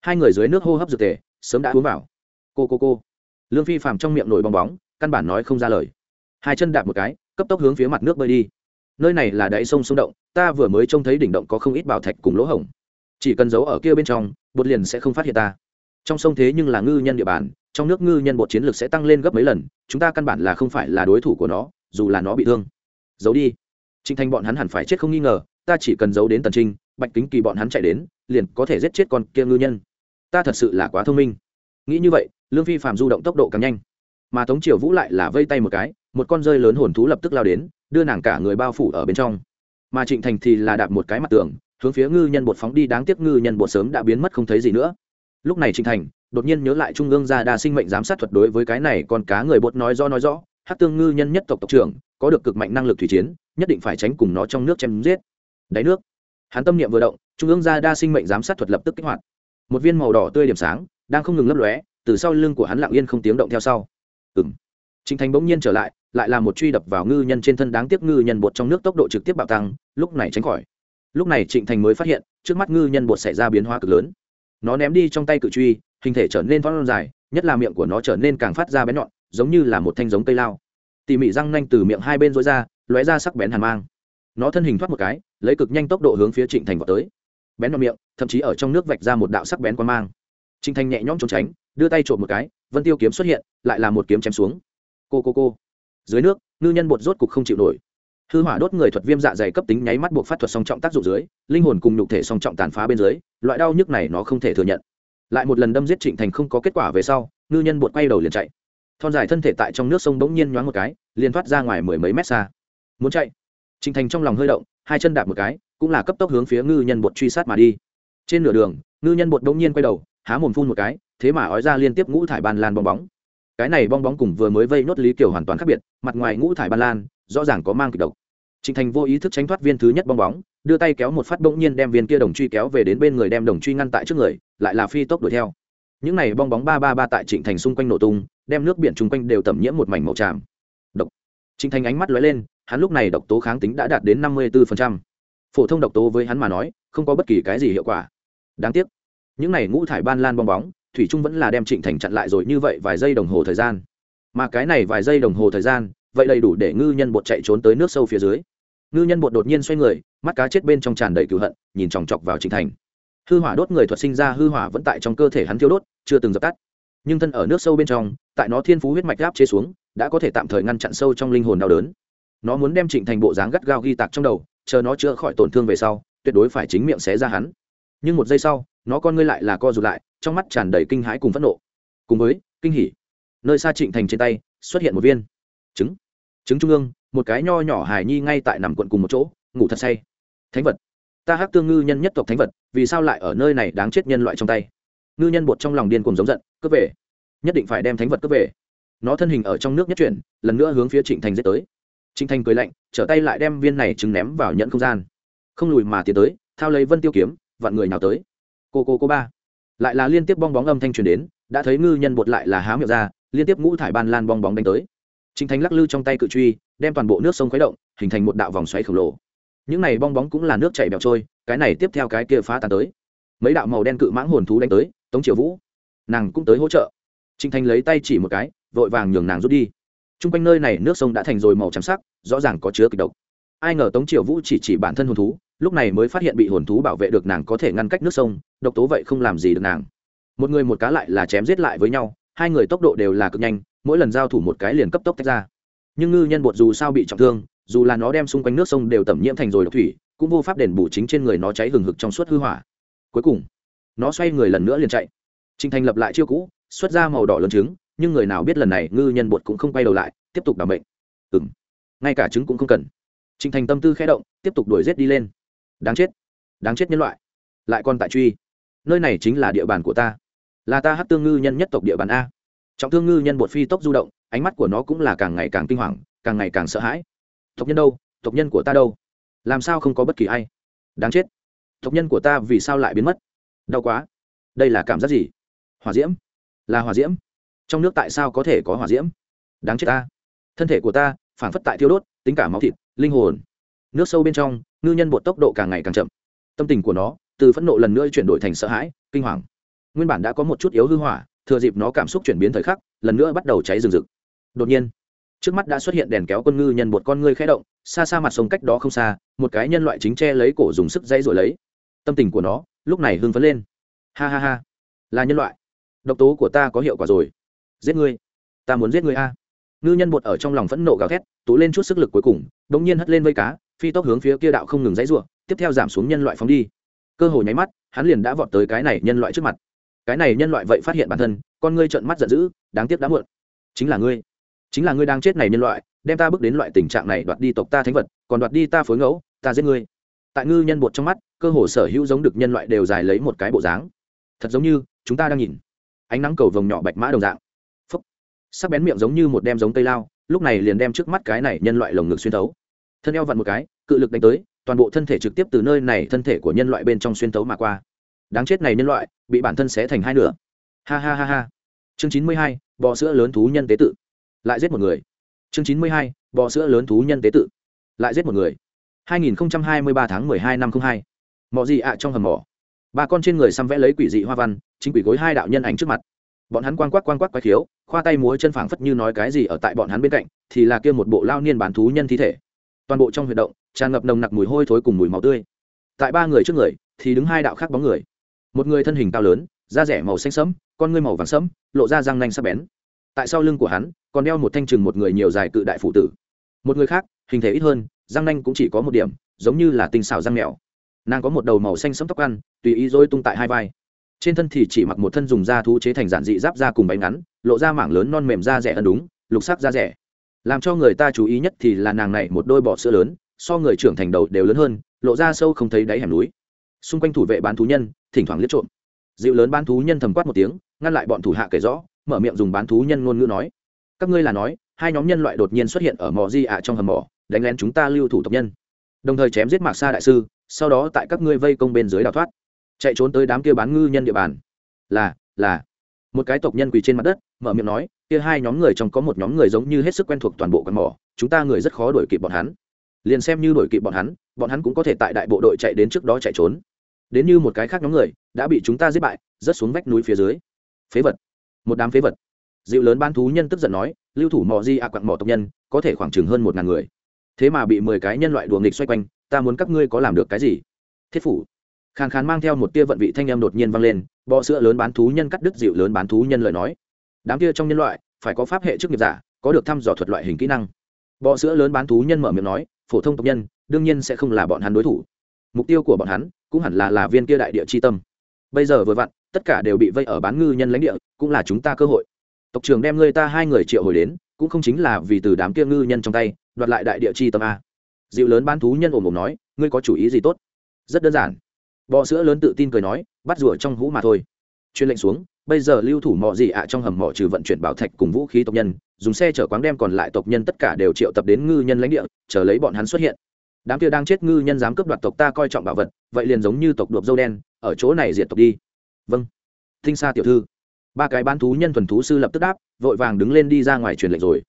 Hai người dưới nước hô hấp dược tề, sớm đã uống vào. Cô cô cô. Lương phi phàm trong miệng nổi bong bóng, căn bản nói không ra lời. Hai chân đạp một cái, cấp tốc hướng phía mặt nước bơi đi nơi này là đáy sông sông động, ta vừa mới trông thấy đỉnh động có không ít bảo thạch cùng lỗ hổng. Chỉ cần giấu ở kia bên trong, bột liền sẽ không phát hiện ta. Trong sông thế nhưng là ngư nhân địa bàn, trong nước ngư nhân bột chiến lược sẽ tăng lên gấp mấy lần, chúng ta căn bản là không phải là đối thủ của nó, dù là nó bị thương. Giấu đi. Trinh thanh bọn hắn hẳn phải chết không nghi ngờ, ta chỉ cần giấu đến tần trinh, bạch kính kỳ bọn hắn chạy đến, liền có thể giết chết con kia ngư nhân. Ta thật sự là quá thông minh. Nghĩ như vậy, lương phi phạm du động tốc độ càng nhanh mà tống triều vũ lại là vây tay một cái, một con rơi lớn hồn thú lập tức lao đến, đưa nàng cả người bao phủ ở bên trong. Mà trịnh thành thì là đạp một cái mặt tường, hướng phía ngư nhân bột phóng đi, đáng tiếc ngư nhân bột sớm đã biến mất không thấy gì nữa. Lúc này trịnh thành, đột nhiên nhớ lại trung ương gia đa sinh mệnh giám sát thuật đối với cái này còn cá người bột nói do nói rõ, hát tương ngư nhân nhất tộc tộc trưởng, có được cực mạnh năng lực thủy chiến, nhất định phải tránh cùng nó trong nước chém giết. Đáy nước. Hắn tâm niệm vừa động, trung ương gia đa sinh mệnh giám sát thuật lập tức kích hoạt. Một viên màu đỏ tươi điểm sáng, đang không ngừng lấp lóe, từ sau lưng của hắn lặng yên không tiếng động theo sau ừng Trình Thành bỗng nhiên trở lại, lại là một truy đập vào ngư nhân trên thân đáng tiếc ngư nhân bột trong nước tốc độ trực tiếp bạo tăng, lúc này tránh khỏi. Lúc này Trịnh Thành mới phát hiện, trước mắt ngư nhân bột xảy ra biến hóa cực lớn. Nó ném đi trong tay cự truy, hình thể trở nên thoát dài, nhất là miệng của nó trở nên càng phát ra bén nhọn, giống như là một thanh giống cây lao. Tỉ mỉ răng nanh từ miệng hai bên rối ra, lóe ra sắc bén hàn mang. Nó thân hình thoát một cái, lấy cực nhanh tốc độ hướng phía Trịnh Thành vọt tới. Bén nhọn miệng, thậm chí ở trong nước vạch ra một đạo sắc bén quan mang. Trịnh Thành nhẹ nhõm trốn tránh, đưa tay trộm một cái, Vân Tiêu kiếm xuất hiện, lại là một kiếm chém xuống. Cô cô cô. Dưới nước ngư nhân bột rốt cục không chịu nổi. Hư hỏa đốt người thuật viêm dạ dày cấp tính nháy mắt buộc phát thuật song trọng tác dụng dưới linh hồn cùng nhục thể song trọng tàn phá bên dưới loại đau nhức này nó không thể thừa nhận. Lại một lần đâm giết trịnh thành không có kết quả về sau ngư nhân bột quay đầu liền chạy. Thon dài thân thể tại trong nước sông bỗng nhiên nhoáng một cái liền thoát ra ngoài mười mấy mét xa. Muốn chạy? Trịnh thành trong lòng hơi động hai chân đạp một cái cũng là cấp tốc hướng phía ngư nhân bột truy sát mà đi. Trên nửa đường ngư nhân bột bỗng nhiên quay đầu há mồm phun một cái, thế mà ói ra liên tiếp ngũ thải ban lan bong bóng. Cái này bong bóng cùng vừa mới vây nốt lý kiều hoàn toàn khác biệt, mặt ngoài ngũ thải ban lan, rõ ràng có mang kịch độc. Trịnh thành vô ý thức tránh thoát viên thứ nhất bong bóng, đưa tay kéo một phát bỗng nhiên đem viên kia đồng truy kéo về đến bên người đem đồng truy ngăn tại trước người, lại là phi tốc đuổi theo. Những này bong bóng ba ba ba tại trịnh thành xung quanh nổ tung, đem nước biển chung quanh đều tẩm nhiễm một mảnh màu tràm. Độc. Trịnh thành ánh mắt lóe lên, hắn lúc này độc tố kháng tính đã đạt đến năm mươi 54%. phổ thông độc tố với hắn mà nói, không có bất kỳ cái gì hiệu quả. Đáng tiếc những này ngũ thải ban lan bong bóng, thủy trung vẫn là đem trịnh thành chặn lại rồi như vậy vài giây đồng hồ thời gian. Mà cái này vài giây đồng hồ thời gian, vậy đầy đủ để ngư nhân bột chạy trốn tới nước sâu phía dưới. Ngư nhân bột đột nhiên xoay người, mắt cá chết bên trong tràn đầy cựu hận, nhìn chòng chọc vào trịnh thành. Hư hỏa đốt người thuật sinh ra hư hỏa vẫn tại trong cơ thể hắn thiêu đốt, chưa từng dập tắt. Nhưng thân ở nước sâu bên trong, tại nó thiên phú huyết mạch gáp chế xuống, đã có thể tạm thời ngăn chặn sâu trong linh hồn đau đớn. Nó muốn đem trịnh thành bộ dáng gắt gao ghi tạc trong đầu, chờ nó chữa khỏi tổn thương về sau, tuyệt đối phải chính miệng xé ra hắn. Nhưng một giây sau nó con ngươi lại là co rụt lại, trong mắt tràn đầy kinh hãi cùng phẫn nộ. Cùng với, kinh hỉ. Nơi xa trịnh thành trên tay, xuất hiện một viên. Trứng. Trứng trung ương, một cái nho nhỏ hài nhi ngay tại nằm quận cùng một chỗ, ngủ thật say. Thánh vật. Ta hắc tương ngư nhân nhất tộc thánh vật, vì sao lại ở nơi này đáng chết nhân loại trong tay? Ngư nhân bột trong lòng điên cùng giống giận, cướp về. Nhất định phải đem thánh vật cướp về. Nó thân hình ở trong nước nhất chuyển, lần nữa hướng phía trịnh thành dễ tới. Trịnh thành cười lạnh, trở tay lại đem viên này trứng ném vào nhận không gian. Không lùi mà tiến tới, thao lấy vân tiêu kiếm vạn người nào tới cô cô cô ba lại là liên tiếp bong bóng âm thanh truyền đến đã thấy ngư nhân bột lại là há miệng ra liên tiếp ngũ thải ban lan bong bóng đánh tới chính thánh lắc lư trong tay cự truy, đem toàn bộ nước sông khuấy động, hình thành một đạo vòng xoáy khổng lồ. Những này bong bóng cũng là nước chảy bẹo trôi, cái này tiếp theo cái kia phá tan tới. Mấy đạo màu đen cự mãng hồn thú đánh tới, Tống Triệu Vũ, nàng cũng tới hỗ trợ. Trịnh Thanh lấy tay chỉ một cái, vội vàng nhường nàng rút đi. Trung quanh nơi này nước sông đã thành rồi màu trắng sắc, rõ ràng có chứa kịch độc. Ai ngờ Tống Triệu Vũ chỉ chỉ bản thân hồn thú, lúc này mới phát hiện bị hồn thú bảo vệ được nàng có thể ngăn cách nước sông, độc tố vậy không làm gì được nàng. Một người một cá lại là chém giết lại với nhau, hai người tốc độ đều là cực nhanh, mỗi lần giao thủ một cái liền cấp tốc tách ra. Nhưng ngư nhân bột dù sao bị trọng thương dù là nó đem xung quanh nước sông đều tẩm nhiễm thành rồi độc thủy cũng vô pháp đền bù chính trên người nó cháy hừng hực trong suốt hư hỏa. Cuối cùng nó xoay người lần nữa liền chạy. Trinh thành lập lại chiêu cũ xuất ra màu đỏ lớn trứng nhưng người nào biết lần này ngư nhân bột cũng không quay đầu lại tiếp tục đảm bệnh. Ừ m ngay cả trứng cũng không cần. Trinh thành tâm tư khẽ động tiếp tục đuổi rét đi lên đáng chết. Đáng chết nhân loại. Lại còn tại truy. Nơi này chính là địa bàn của ta. Là ta hát tương ngư nhân nhất tộc địa bàn a. Trọng thương ngư nhân bột phi tốc du động, ánh mắt của nó cũng là càng ngày càng kinh hoàng, càng ngày càng sợ hãi. Tộc nhân đâu? Tộc nhân của ta đâu? Làm sao không có bất kỳ ai? Đáng chết. Tộc nhân của ta vì sao lại biến mất? Đau quá. Đây là cảm giác gì? Hòa diễm. Là hòa diễm. Trong nước tại sao có thể có hòa diễm? Đáng chết ta. Thân thể của ta phản phất tại thiêu đốt, tính cả máu thịt, linh hồn nước sâu bên trong, ngư nhân bột tốc độ càng ngày càng chậm. Tâm tình của nó, từ phẫn nộ lần nữa chuyển đổi thành sợ hãi, kinh hoàng. Nguyên bản đã có một chút yếu hư hỏa, thừa dịp nó cảm xúc chuyển biến thời khắc, lần nữa bắt đầu cháy rừng rực. Đột nhiên, trước mắt đã xuất hiện đèn kéo quân ngư nhân một con ngươi khẽ động, xa xa mặt sông cách đó không xa, một cái nhân loại chính che lấy cổ dùng sức dây rồi lấy. Tâm tình của nó, lúc này hưng phấn lên. Ha ha ha, là nhân loại. Độc tố của ta có hiệu quả rồi. Giết ngươi. Ta muốn giết ngươi a. Ngư nhân bột ở trong lòng phẫn nộ gào thét, tú lên chút sức lực cuối cùng đ ỗ n g nhiên hất lên vây cá phi tốc hướng phía kia đạo không ngừng dãy rủa, tiếp theo giảm xuống nhân loại phóng đi. Cơ hội nháy mắt hắn liền đã vọt tới cái này nhân loại trước mặt. Cái này nhân loại vậy phát hiện bản thân con ngươi trợn mắt giận dữ đáng tiếc đã muộn. Chính là ngươi. Chính là ngươi đang chết này nhân loại đem ta bước đến loại tình trạng này đoạt đi tộc ta thánh vật còn đoạt đi ta phối ngẫu ta giết ngươi. Tại ngư nhân bột trong mắt cơ hồ sở hữu giống được nhân loại đều dài lấy một cái bộ dáng. Thật giống như chúng ta đang nhìn. Ánh nắng cầu vồng nhỏ bạch mã đồng dạng. Phốc. sắc bén miệng giống như một đem giống cây lao lúc này liền đem trước mắt cái này nhân loại lồng ngực xuyên thấu thân eo vặn một cái cự lực đánh tới toàn bộ thân thể trực tiếp từ nơi này thân thể của nhân loại bên trong xuyên tấu mà qua đáng chết này nhân loại bị bản thân xé thành hai nửa ha ha ha ha chương chín mươi hai bò sữa lớn thú nhân tế tự lại giết một người chương chín mươi hai bò sữa lớn thú nhân tế tự lại giết một người 2023 tháng 12 năm 02. Mọ gì ạ trong hầm mỏ. Ba con trên người xăm vẽ lấy quỷ dị hoa văn, chính quỷ gối hai đạo nhân ảnh trước mặt. Bọn hắn quang quắc quang quắc quái thiếu khoa tay múa chân phảng phất như nói cái gì ở tại bọn hắn bên cạnh, thì là kia một bộ lao niên bán thú nhân thi thể. Toàn bộ trong huyệt động, tràn ngập nồng nặc mùi hôi thối cùng mùi máu tươi. Tại ba người trước người, thì đứng hai đạo khác bóng người. Một người thân hình cao lớn, da rẻ màu xanh sẫm, con ngươi màu vàng sẫm, lộ ra răng nanh sắc bén. Tại sau lưng của hắn còn đeo một thanh trừng một người nhiều dài cự đại phụ tử. Một người khác hình thể ít hơn răng nanh cũng chỉ có một điểm giống như là tinh xào răng mèo. Nàng có một đầu màu xanh sẫm tóc ăn tùy ý dối tung tại hai vai. Trên thân thì chỉ mặc một thân dùng da thú chế thành giản dị giáp da cùng bánh ngắn lộ ra mảng lớn non mềm da rẻ ẩn đúng lục sắc da rẻ làm cho người ta chú ý nhất thì là nàng này một đôi bọ sữa lớn, so người trưởng thành đầu đều lớn hơn, lộ ra sâu không thấy đáy hẻm núi. Xung quanh thủ vệ bán thú nhân, thỉnh thoảng liếc trộm. Dịu lớn bán thú nhân thầm quát một tiếng, ngăn lại bọn thủ hạ kể rõ, mở miệng dùng bán thú nhân ngôn ngữ nói. Các ngươi là nói, hai nhóm nhân loại đột nhiên xuất hiện ở mỏ di ạ trong hầm mỏ, đánh lén chúng ta lưu thủ tộc nhân. Đồng thời chém giết mạc sa đại sư, sau đó tại các ngươi vây công bên dưới đào thoát. Chạy trốn tới đám kia bán ngư nhân địa bàn. Là là. Một cái tộc nhân quỳ trên mặt đất mở miệng nói, kia hai nhóm người trong có một nhóm người giống như hết sức quen thuộc toàn bộ con mỏ, chúng ta người rất khó đuổi kịp bọn hắn. Liền xem như đuổi kịp bọn hắn bọn hắn cũng có thể tại đại bộ đội chạy đến trước đó chạy trốn. Đến như một cái khác nhóm người, đã bị chúng ta giết bại, rớt xuống vách núi phía dưới. Phế vật. Một đám phế vật. Dịu lớn ban thú nhân tức giận nói, lưu thủ mỏ di ạ quặng mỏ tộc nhân, có thể khoảng chừng hơn một ngàn người. Thế mà bị mười cái nhân loại đùa nghịch xoay quanh, ta muốn các ngươi có làm được cái gì? Thiết phủ. Khàn khàn mang theo một tia vận vị thanh em đột nhiên vang lên, bọ sữa lớn bán thú nhân cắt đứt dịu lớn bán thú nhân lời nói đám kia trong nhân loại, phải có pháp hệ chức nghiệp giả, có được thăm dò thuật loại hình kỹ năng. Bọ sữa lớn bán thú nhân mở miệng nói, phổ thông tộc nhân, đương nhiên sẽ không là bọn hắn đối thủ. Mục tiêu của bọn hắn cũng hẳn là là viên kia đại địa chi tâm. Bây giờ vừa vặn, tất cả đều bị vây ở bán ngư nhân lãnh địa, cũng là chúng ta cơ hội. Tộc trưởng đem ngươi ta hai người triệu hồi đến, cũng không chính là vì từ đám kia ngư nhân trong tay, đoạt lại đại địa chi tâm a. Dịu lớn bán thú nhân ồm ồm nói, ngươi có chủ ý gì tốt? Rất đơn giản. Bọ sữa lớn tự tin cười nói, bắt rùa trong hũ mà thôi. Chuyên lệnh xuống bây giờ lưu thủ mọ gì ạ? Trong hầm mỏ trừ vận chuyển bảo thạch cùng vũ khí tộc nhân, dùng xe chở quáng đem còn lại tộc nhân tất cả đều triệu tập đến ngư nhân lãnh địa, chờ lấy bọn hắn xuất hiện. Đám kia đang chết ngư nhân dám cướp đoạt tộc ta coi trọng bảo vật, vậy liền giống như tộc đuộp dâu đen, ở chỗ này diệt tộc đi. Vâng. Thinh xa tiểu thư. Ba cái bán thú nhân thuần thú sư lập tức đáp, vội vàng đứng lên đi ra ngoài truyền lệnh rồi.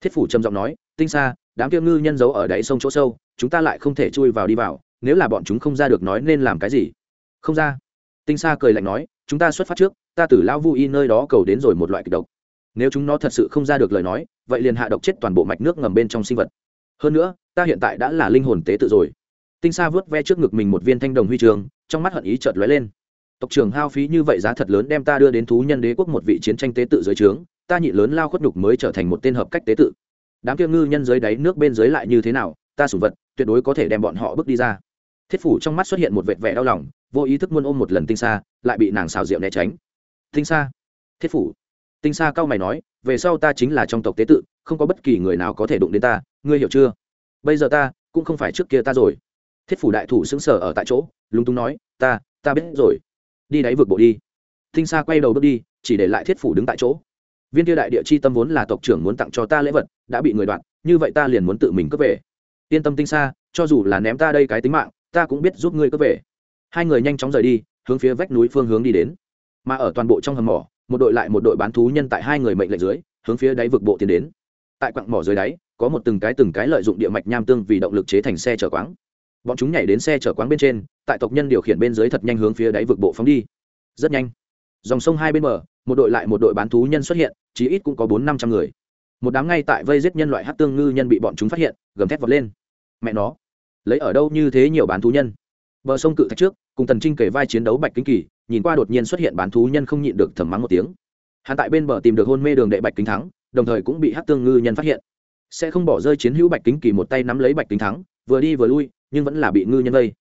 Thiết phủ trầm giọng nói, tinh xa đám kia ngư nhân giấu ở đáy sông chỗ sâu, chúng ta lại không thể chui vào đi vào, nếu là bọn chúng không ra được nói nên làm cái gì? Không ra. Tinh xa cười lạnh nói, chúng ta xuất phát trước ta từ lão vu y nơi đó cầu đến rồi một loại kịch độc. Nếu chúng nó thật sự không ra được lời nói, vậy liền hạ độc chết toàn bộ mạch nước ngầm bên trong sinh vật. Hơn nữa, ta hiện tại đã là linh hồn tế tự rồi. Tinh sa vớt ve trước ngực mình một viên thanh đồng huy trường, trong mắt hận ý chợt lóe lên. Tộc trưởng hao phí như vậy giá thật lớn đem ta đưa đến thú nhân đế quốc một vị chiến tranh tế tự dưới trướng, ta nhị lớn lao khuất nhục mới trở thành một tên hợp cách tế tự. Đám kia ngư nhân dưới đáy nước bên dưới lại như thế nào, ta sủng vật, tuyệt đối có thể đem bọn họ bước đi ra. Thiết phủ trong mắt xuất hiện một vệt vẻ đau lòng, vô ý thức muốn ôm một lần tinh xa lại bị nàng xào rượu né tránh tinh xa thiết phủ. Tinh xa cao mày nói, về sau ta chính là trong tộc tế tự, không có bất kỳ người nào có thể đụng đến ta, ngươi hiểu chưa? Bây giờ ta cũng không phải trước kia ta rồi. Thiết phủ đại thủ xứng sở ở tại chỗ, lúng túng nói, ta ta biết rồi. Đi đáy vượt bộ đi. Tinh xa quay đầu bước đi, chỉ để lại thiết phủ đứng tại chỗ. Viên kia đại địa chi tâm vốn là tộc trưởng muốn tặng cho ta lễ vật, đã bị người đoạn, như vậy ta liền muốn tự mình cướp về. Yên tâm tinh xa cho dù là ném ta đây cái tính mạng, ta cũng biết giúp ngươi cướp về. Hai người nhanh chóng rời đi, hướng phía vách núi phương hướng đi đến mà ở toàn bộ trong hầm mỏ, một đội lại một đội bán thú nhân tại hai người mệnh lệnh dưới, hướng phía đáy vực bộ tiến đến. Tại quặng mỏ dưới đáy, có một từng cái từng cái lợi dụng địa mạch nham tương vì động lực chế thành xe chở quáng. Bọn chúng nhảy đến xe chở quáng bên trên, tại tộc nhân điều khiển bên dưới thật nhanh hướng phía đáy vực bộ phóng đi. Rất nhanh, dòng sông hai bên bờ, một đội lại một đội bán thú nhân xuất hiện, chí ít cũng có bốn năm trăm người. Một đám ngay tại vây giết nhân loại hát tương ngư nhân bị bọn chúng phát hiện, gầm thét vọt lên. Mẹ nó, lấy ở đâu như thế nhiều bán thú nhân? Bờ sông cự thạch trước, cùng tần trinh kể vai chiến đấu bạch kính kỳ nhìn qua đột nhiên xuất hiện bán thú nhân không nhịn được thầm mắng một tiếng. Hắn tại bên bờ tìm được hôn mê đường đệ bạch kính thắng, đồng thời cũng bị hát tương ngư nhân phát hiện. Sẽ không bỏ rơi chiến hữu bạch kính kỳ một tay nắm lấy bạch kính thắng, vừa đi vừa lui, nhưng vẫn là bị ngư nhân vây.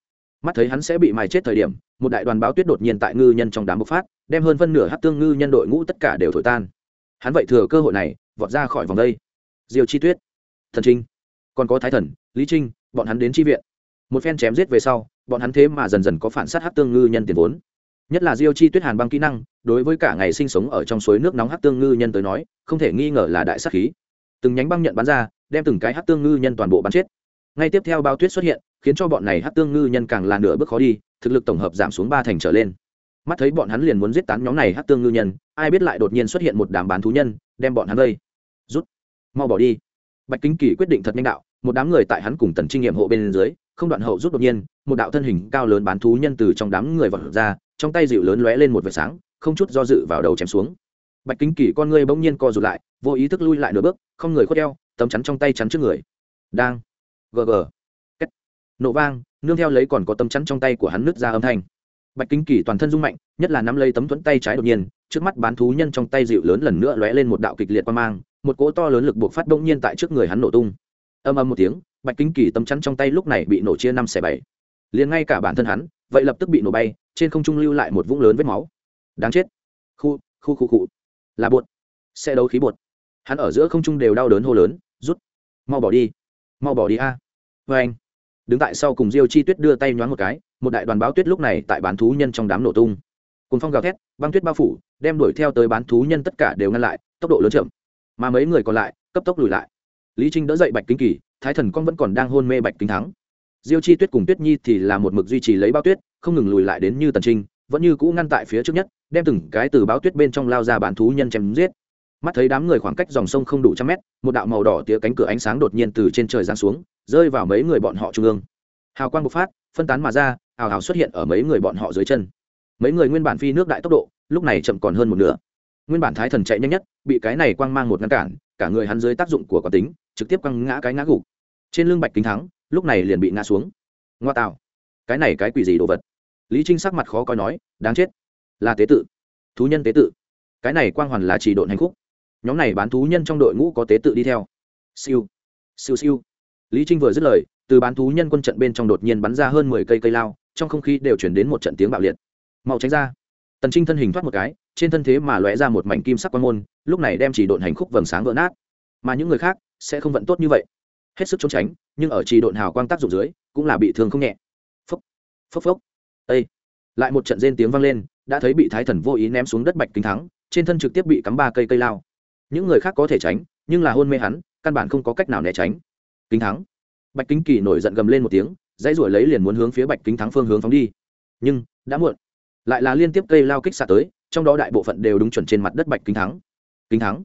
Mắt thấy hắn sẽ bị mài chết thời điểm, một đại đoàn báo tuyết đột nhiên tại ngư nhân trong đám bộc phát, đem hơn phân nửa hát tương ngư nhân đội ngũ tất cả đều thổi tan. Hắn vậy thừa cơ hội này, vọt ra khỏi vòng đây. Diều chi tuyết, thần trinh, còn có thái thần, lý trinh, bọn hắn đến chi viện. Một phen chém giết về sau, bọn hắn thế mà dần dần có phản sát hát tương ngư nhân tiền vốn nhất là diêu chi tuyết hàn băng kỹ năng, đối với cả ngày sinh sống ở trong suối nước nóng hát tương ngư nhân tới nói, không thể nghi ngờ là đại sắc khí. Từng nhánh băng nhận bắn ra, đem từng cái hát tương ngư nhân toàn bộ bắn chết. Ngay tiếp theo bao tuyết xuất hiện, khiến cho bọn này hát tương ngư nhân càng là nửa bước khó đi, thực lực tổng hợp giảm xuống ba thành trở lên. Mắt thấy bọn hắn liền muốn giết tán nhóm này hát tương ngư nhân, ai biết lại đột nhiên xuất hiện một đám bán thú nhân, đem bọn hắn vây. Rút. Mau bỏ đi. Bạch kính kỳ quyết định thật nhanh đạo, một đám người tại hắn cùng tần trinh nghiệm hộ bên dưới, không đoạn hậu rút đột nhiên, một đạo thân hình cao lớn bán thú nhân từ trong đám người vọt ra trong tay dịu lớn lóe lên một vệt sáng, không chút do dự vào đầu chém xuống. Bạch kính kỳ con người bỗng nhiên co rụt lại, vô ý thức lui lại nửa bước, không người khuất eo, tấm chắn trong tay chắn trước người. Đang. Gg Kết. nổ vang, nương theo lấy còn có tấm chắn trong tay của hắn nứt ra âm thanh. Bạch kính kỳ toàn thân rung mạnh, nhất là nắm lấy tấm thuẫn tay trái đột nhiên, trước mắt bán thú nhân trong tay dịu lớn lần nữa lóe lên một đạo kịch liệt qua mang, một cỗ to lớn lực buộc phát bỗng nhiên tại trước người hắn nổ tung. Âm âm một tiếng, bạch kính kỳ tấm chắn trong tay lúc này bị nổ chia năm xẻ bảy liền ngay cả bản thân hắn, vậy lập tức bị nổ bay, trên không trung lưu lại một vũng lớn vết máu. Đáng chết. Khu khu khu khu. Là bột. Xe đấu khí bột. Hắn ở giữa không trung đều đau đớn hô lớn, rút. Mau bỏ đi. Mau bỏ đi a. À. vê anh. Đứng tại sau cùng diêu chi tuyết đưa tay nhoáng một cái, một đại đoàn báo tuyết lúc này tại bán thú nhân trong đám nổ tung. Cùng phong gào thét, băng tuyết bao phủ, đem đuổi theo tới bán thú nhân tất cả đều ngăn lại, tốc độ lớn chậm. Mà mấy người còn lại, cấp tốc lùi lại. Lý trinh đỡ dậy bạch kính kỳ, thái thần con vẫn còn đang hôn mê bạch kính thắng diêu chi tuyết cùng tuyết nhi thì là một mực duy trì lấy bao tuyết, không ngừng lùi lại đến như tần trinh, vẫn như cũ ngăn tại phía trước nhất, đem từng cái từ báo tuyết bên trong lao ra bán thú nhân chém giết. Mắt thấy đám người khoảng cách dòng sông không đủ trăm mét, một đạo màu đỏ tía cánh cửa ánh sáng đột nhiên từ trên trời giáng xuống, rơi vào mấy người bọn họ trung ương. Hào quang bộc phát, phân tán mà ra, hào hào xuất hiện ở mấy người bọn họ dưới chân. Mấy người nguyên bản phi nước đại tốc độ, lúc này chậm còn hơn một nửa. Nguyên bản thái thần chạy nhanh nhất, bị cái này quang mang một ngăn cản, cả người hắn dưới tác dụng của quán tính, trực tiếp quăng ngã cái ngã gục. Trên lưng bạch kính thắng lúc này liền bị ngã xuống. Ngoa tạo cái này cái quỷ gì đồ vật? Lý trinh sắc mặt khó coi nói, đáng chết. Là tế tự. Thú nhân tế tự. Cái này quang hoàn là chỉ độn hành khúc. Nhóm này bán thú nhân trong đội ngũ có tế tự đi theo. Siêu. Siêu siêu. Lý trinh vừa dứt lời, từ bán thú nhân quân trận bên trong đột nhiên bắn ra hơn mười cây cây lao, trong không khí đều chuyển đến một trận tiếng bạo liệt. Mau tránh ra. Tần trinh thân hình thoát một cái, trên thân thế mà lóe ra một mảnh kim sắc quan môn, lúc này đem chỉ độn hành khúc vầng sáng vỡ nát. Mà những người khác sẽ không vận tốt như vậy hết sức trốn tránh, nhưng ở trì độn hào quang tác dụng dưới, cũng là bị thương không nhẹ. Phốc phốc phốc. Ây lại một trận rên tiếng vang lên, đã thấy bị thái thần vô ý ném xuống đất bạch kính thắng, trên thân trực tiếp bị cắm ba cây cây lao. Những người khác có thể tránh, nhưng là hôn mê hắn, căn bản không có cách nào né tránh. Kính thắng. Bạch kính kỳ nổi giận gầm lên một tiếng, dãy ruổi lấy liền muốn hướng phía bạch kính thắng phương hướng phóng đi. Nhưng, đã muộn. Lại là liên tiếp cây lao kích xạ tới, trong đó đại bộ phận đều đúng chuẩn trên mặt đất bạch kính thắng. Kính thắng.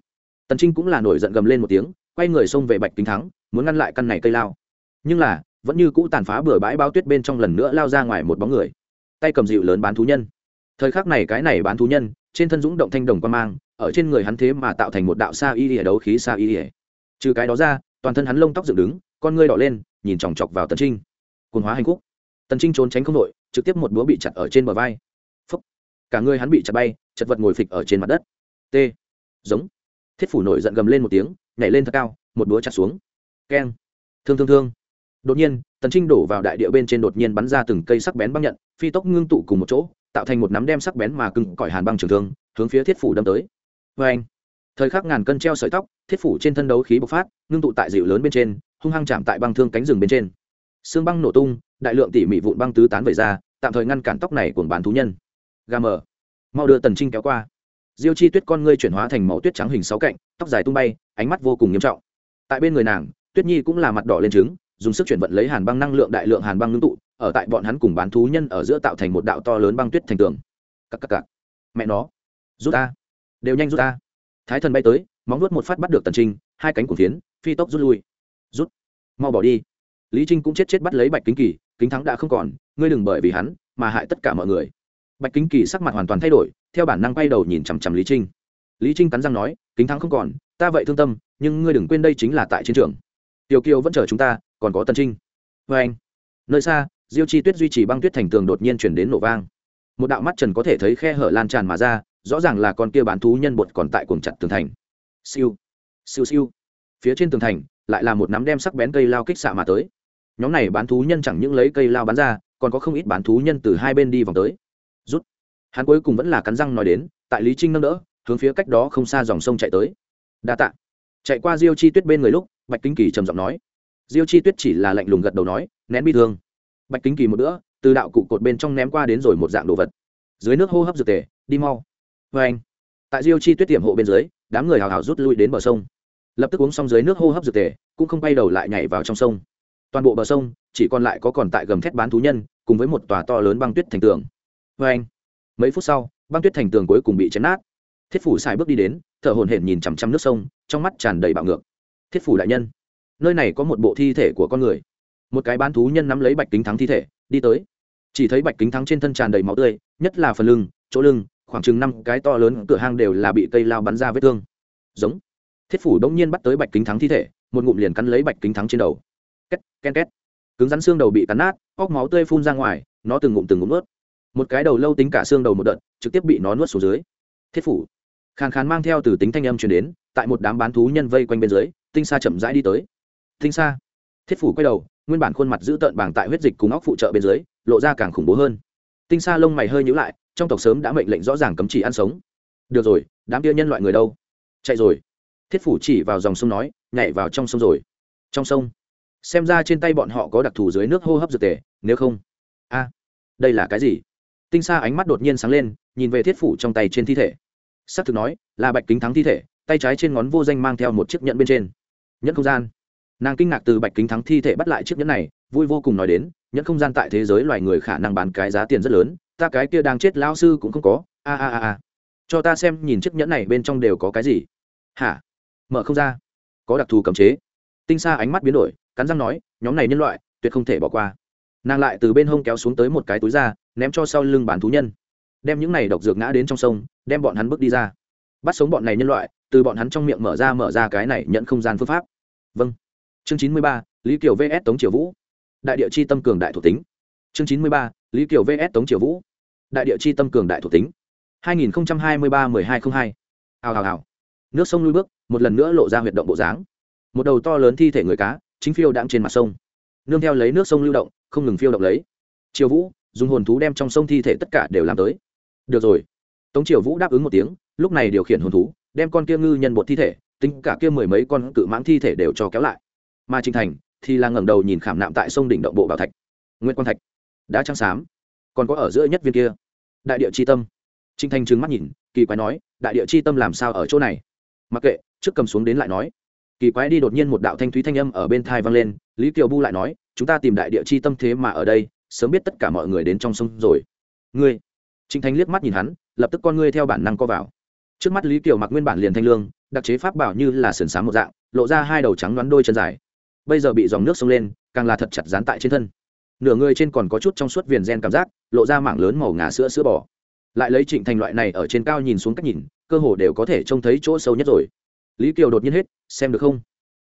Tần trinh cũng là nổi giận gầm lên một tiếng, quay người xông về bạch kính thắng muốn ngăn lại căn này cây lao. Nhưng là, vẫn như cũ tàn phá bừa bãi bao tuyết bên trong lần nữa lao ra ngoài một bóng người. Tay cầm dịu lớn bán thú nhân. Thời khắc này cái này bán thú nhân, trên thân dũng động thanh đồng quan mang, ở trên người hắn thế mà tạo thành một đạo sa y ỉa đấu khí sa y ỉa trừ cái đó ra, toàn thân hắn lông tóc dựng đứng, con ngươi đỏ lên, nhìn chòng chọc vào tần trinh. Cồn hóa hành khúc tần trinh trốn tránh không đội trực tiếp một búa bị chặt ở trên bờ vai. Phúc. cả người hắn bị chặt bay, chật vật ngồi phịch ở trên mặt đất. T. Giống. Thiết phủ nổi giận gầm lên một tiếng, nhảy lên thật cao, một búa chặt xuống keng. Thương thương thương. Đột nhiên, tần trinh đổ vào đại địa bên trên đột nhiên bắn ra từng cây sắc bén băng nhận, phi tốc ngưng tụ cùng một chỗ, tạo thành một nắm đem sắc bén mà cứng cỏi hàn băng trường thương, hướng phía thiết phủ đâm tới. Vê anh, thời khắc ngàn cân treo sợi tóc, thiết phủ trên thân đấu khí bộc phát, ngưng tụ tại dịu lớn bên trên, hung hăng chạm tại băng thương cánh rừng bên trên. Xương băng nổ tung, đại lượng tỉ mỉ vụn băng tứ tán về ra, tạm thời ngăn cản tóc này của bán thú nhân. Gà mờ. Mau đưa tần trinh kéo qua. Diêu chi tuyết con ngươi chuyển hóa thành màu tuyết trắng hình sáu cạnh, tóc dài tung bay, ánh mắt vô cùng nghiêm trọng. Tại bên người nàng tuyết nhi cũng là mặt đỏ lên trứng dùng sức chuyển vận lấy hàn băng năng lượng đại lượng hàn băng ngưng tụ ở tại bọn hắn cùng bán thú nhân ở giữa tạo thành một đạo to lớn băng tuyết thành tường. Cắc cắc cắc. mẹ nó. Rút ra, đều nhanh rút ra. thái thần bay tới móng nuốt một phát bắt được tần trinh hai cánh của phiến phi tốc rút lui. Rút. Mau bỏ đi. Lý trinh cũng chết chết bắt lấy bạch kính kỳ kính thắng đã không còn ngươi đừng bởi vì hắn mà hại tất cả mọi người. Bạch kính kỳ sắc mặt hoàn toàn thay đổi theo bản năng quay đầu nhìn chằm chằm lý trinh. Lý trinh cắn răng nói kính thắng không còn ta vậy thương tâm nhưng ngươi đừng quên đây chính là tại chiến trường tiểu kiều vẫn chờ chúng ta, còn có tân trinh. Vê anh, nơi xa, diêu chi tuyết duy trì băng tuyết thành tường đột nhiên chuyển đến nổ vang. Một đạo mắt trần có thể thấy khe hở lan tràn mà ra, rõ ràng là con kia bán thú nhân bột còn tại cuồng chặt tường thành. Siêu siêu siêu. Phía trên tường thành, lại là một nắm đem sắc bén cây lao kích xạ mà tới. Nhóm này bán thú nhân chẳng những lấy cây lao bắn ra, còn có không ít bán thú nhân từ hai bên đi vòng tới. Rút. Hắn cuối cùng vẫn là cắn răng nói đến, tại lý trinh nâng đỡ, hướng phía cách đó không xa dòng sông chạy tới. Đa tạ chạy qua diêu chi tuyết bên người lúc, bạch Kính kỳ trầm giọng nói. Diêu chi tuyết chỉ là lạnh lùng gật đầu nói, nén bi thương. Bạch Kính kỳ một nữa từ đạo cụ cột bên trong ném qua đến rồi một dạng đồ vật. Dưới nước hô hấp dược tề, đi mau. Vê anh, tại diêu chi tuyết tiệm hộ bên dưới, đám người hào hào rút lui đến bờ sông. Lập tức uống xong dưới nước hô hấp dược tề, cũng không bay đầu lại nhảy vào trong sông. Toàn bộ bờ sông, chỉ còn lại có còn tại gầm thép bán thú nhân, cùng với một tòa to lớn băng tuyết thành tường. Vê anh, mấy phút sau, băng tuyết thành tường cuối cùng bị chấn nát. Thiết phủ xài bước đi đến, thở hồn hển nhìn chằm chằm nước sông trong mắt tràn đầy bạo ngược. Thiết phủ đại nhân, nơi này có một bộ thi thể của con người. Một cái bán thú nhân nắm lấy bạch kính thắng thi thể, đi tới. Chỉ thấy bạch kính thắng trên thân tràn đầy máu tươi, nhất là phần lưng, chỗ lưng, khoảng chừng năm cái to lớn cửa hang đều là bị cây lao bắn ra vết thương. Giống. Thiết phủ đông nhiên bắt tới bạch kính thắng thi thể, một ngụm liền cắn lấy bạch kính thắng trên đầu. Két ken két. Cứng rắn xương đầu bị cắn nát, óc máu tươi phun ra ngoài, nó từng ngụm từng ngụm nuốt. Một cái đầu lâu tính cả xương đầu một đợt, trực tiếp bị nó nuốt xuống dưới. Thiết phủ khàn khàn mang theo từ tính thanh âm truyền đến, tại một đám bán thú nhân vây quanh bên dưới, tinh sa chậm rãi đi tới. Tinh sa, thiết phủ quay đầu, nguyên bản khuôn mặt giữ tợn bảng tại huyết dịch cùng óc phụ trợ bên dưới, lộ ra càng khủng bố hơn. Tinh sa lông mày hơi nhữ lại, trong tộc sớm đã mệnh lệnh rõ ràng cấm chỉ ăn sống. Được rồi, đám kia nhân loại người đâu? Chạy rồi. Thiết phủ chỉ vào dòng sông nói, nhảy vào trong sông rồi. Trong sông. Xem ra trên tay bọn họ có đặc thù dưới nước hô hấp dược tề, nếu không. A, đây là cái gì? Tinh sa ánh mắt đột nhiên sáng lên, nhìn về thiết phủ trong tay trên thi thể xác thực nói, là bạch kính thắng thi thể, tay trái trên ngón vô danh mang theo một chiếc nhẫn bên trên. Nhẫn không gian. Nàng kinh ngạc từ bạch kính thắng thi thể bắt lại chiếc nhẫn này, vui vô cùng nói đến, nhẫn không gian tại thế giới loài người khả năng bán cái giá tiền rất lớn, ta cái kia đang chết lao sư cũng không có, a a a a. Cho ta xem nhìn chiếc nhẫn này bên trong đều có cái gì. Hả? Mở không ra. Có đặc thù cấm chế. Tinh xa ánh mắt biến đổi, cắn răng nói, nhóm này nhân loại, tuyệt không thể bỏ qua. Nàng lại từ bên hông kéo xuống tới một cái túi ra, ném cho sau lưng bán thú nhân đem những này độc dược ngã đến trong sông, đem bọn hắn bước đi ra. Bắt sống bọn này nhân loại, từ bọn hắn trong miệng mở ra mở ra cái này nhận không gian phương pháp. Vâng. Chương chín mươi ba, lý kiều vs tống triều vũ. Đại địa chi tâm cường đại thuộc tính. Chương chín mươi ba, lý kiều vs tống triều vũ. Đại địa chi tâm cường đại thuộc tính. hai nghìn hai mươi ba mười hai t r ă n h hai. Hào hào hào. Nước sông lui bước, một lần nữa lộ ra huyệt động bộ dáng. Một đầu to lớn thi thể người cá, chính phiêu đạm trên mặt sông. Nương theo lấy nước sông lưu động, không ngừng phiêu động lấy. Triều vũ, dùng hồn thú đem trong sông thi thể tất cả đều làm tới được rồi. Tống triều vũ đáp ứng một tiếng, lúc này điều khiển hồn thú, đem con kia ngư nhân bột thi thể, tính cả kia mười mấy con cự mãng thi thể đều cho kéo lại. Mà trinh thành thì là ngẩng đầu nhìn khảm nạm tại sông đỉnh động bộ bảo thạch. Nguyễn quang thạch, đã trắng xám, còn có ở giữa nhất viên kia. Đại địa chi tâm. Trinh thành trừng mắt nhìn, kỳ quái nói, đại địa chi tâm làm sao ở chỗ này? Mặc kệ, trước cầm xuống đến lại nói. Kỳ quái đi đột nhiên một đạo thanh thúy thanh âm ở bên thai vang lên, lý kiều bu lại nói, chúng ta tìm đại địa chi tâm thế mà ở đây, sớm biết tất cả mọi người đến trong sông rồi. Ngươi Trình thanh liếc mắt nhìn hắn, lập tức con ngươi theo bản năng co vào. Trước mắt lý kiều mặc nguyên bản liền thanh lương, đặc chế pháp bảo như là sườn sáng một dạng, lộ ra hai đầu trắng đoán đôi chân dài. Bây giờ bị dòng nước sông lên, càng là thật chặt dán tại trên thân. Nửa người trên còn có chút trong suốt viền gen cảm giác, lộ ra mảng lớn màu ngà sữa sữa bò. Lại lấy trịnh thành loại này ở trên cao nhìn xuống cách nhìn, cơ hồ đều có thể trông thấy chỗ sâu nhất rồi. Lý kiều đột nhiên hết, xem được không?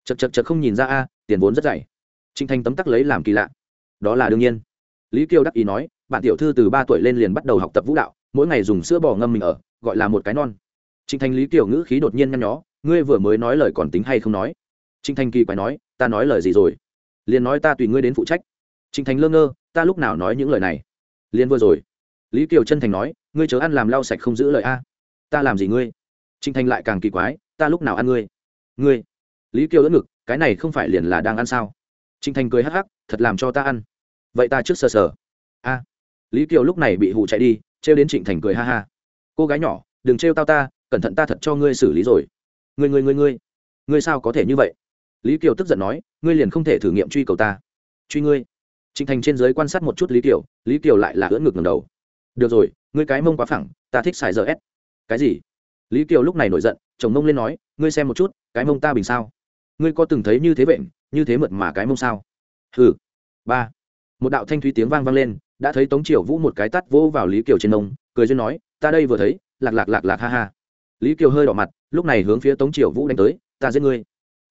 Chậc chậc chậc không nhìn ra a, tiền vốn rất dày. Trịnh thành tấm tắc lấy làm kỳ lạ. Đó là đương nhiên. Lý kiều đắc ý nói bạn tiểu thư từ ba tuổi lên liền bắt đầu học tập vũ đạo, mỗi ngày dùng sữa bò ngâm mình ở, gọi là một cái non. Trịnh thành lý kiều ngữ khí đột nhiên nhăn nhó, ngươi vừa mới nói lời còn tính hay không nói? Trịnh thành kỳ quái nói, ta nói lời gì rồi? Liền nói ta tùy ngươi đến phụ trách. Trịnh thành lơ ngơ, ta lúc nào nói những lời này? Liền vừa rồi. Lý kiều chân thành nói, ngươi chớ ăn làm lau sạch không giữ lời a. Ta làm gì ngươi? Trịnh thành lại càng kỳ quái, ta lúc nào ăn ngươi? Ngươi? Lý kiều đỡ ngực, cái này không phải liền là đang ăn sao? Trịnh thành cười hắc hắc, thật làm cho ta ăn. Vậy ta trước sờ sờ. A lý kiều lúc này bị hụ chạy đi, trêu đến trịnh thành cười ha ha. Cô gái nhỏ, đừng trêu tao ta, cẩn thận ta thật cho ngươi xử lý rồi. Ngươi ngươi ngươi ngươi ngươi sao có thể như vậy? Lý kiều tức giận nói, ngươi liền không thể thử nghiệm truy cầu ta. Truy ngươi? Trịnh thành trên giới quan sát một chút lý kiều lý kiều lại là ưỡn ngực ngầm đầu. Được rồi, ngươi cái mông quá phẳng, ta thích xài giờ s. Cái gì? Lý kiều lúc này nổi giận, chồng mông lên nói, ngươi xem một chút, cái mông ta bình sao? Ngươi có từng thấy như thế bệnh, như thế mượt mà cái mông sao? Hừ. Ba. Một đạo thanh thúy tiếng vang vang lên đã thấy tống triều vũ một cái tắt vỗ vào lý kiều trên nông, cười duyên nói, ta đây vừa thấy, lạc lạc lạc lạc ha ha. Lý kiều hơi đỏ mặt, lúc này hướng phía tống triều vũ đánh tới, ta giết ngươi.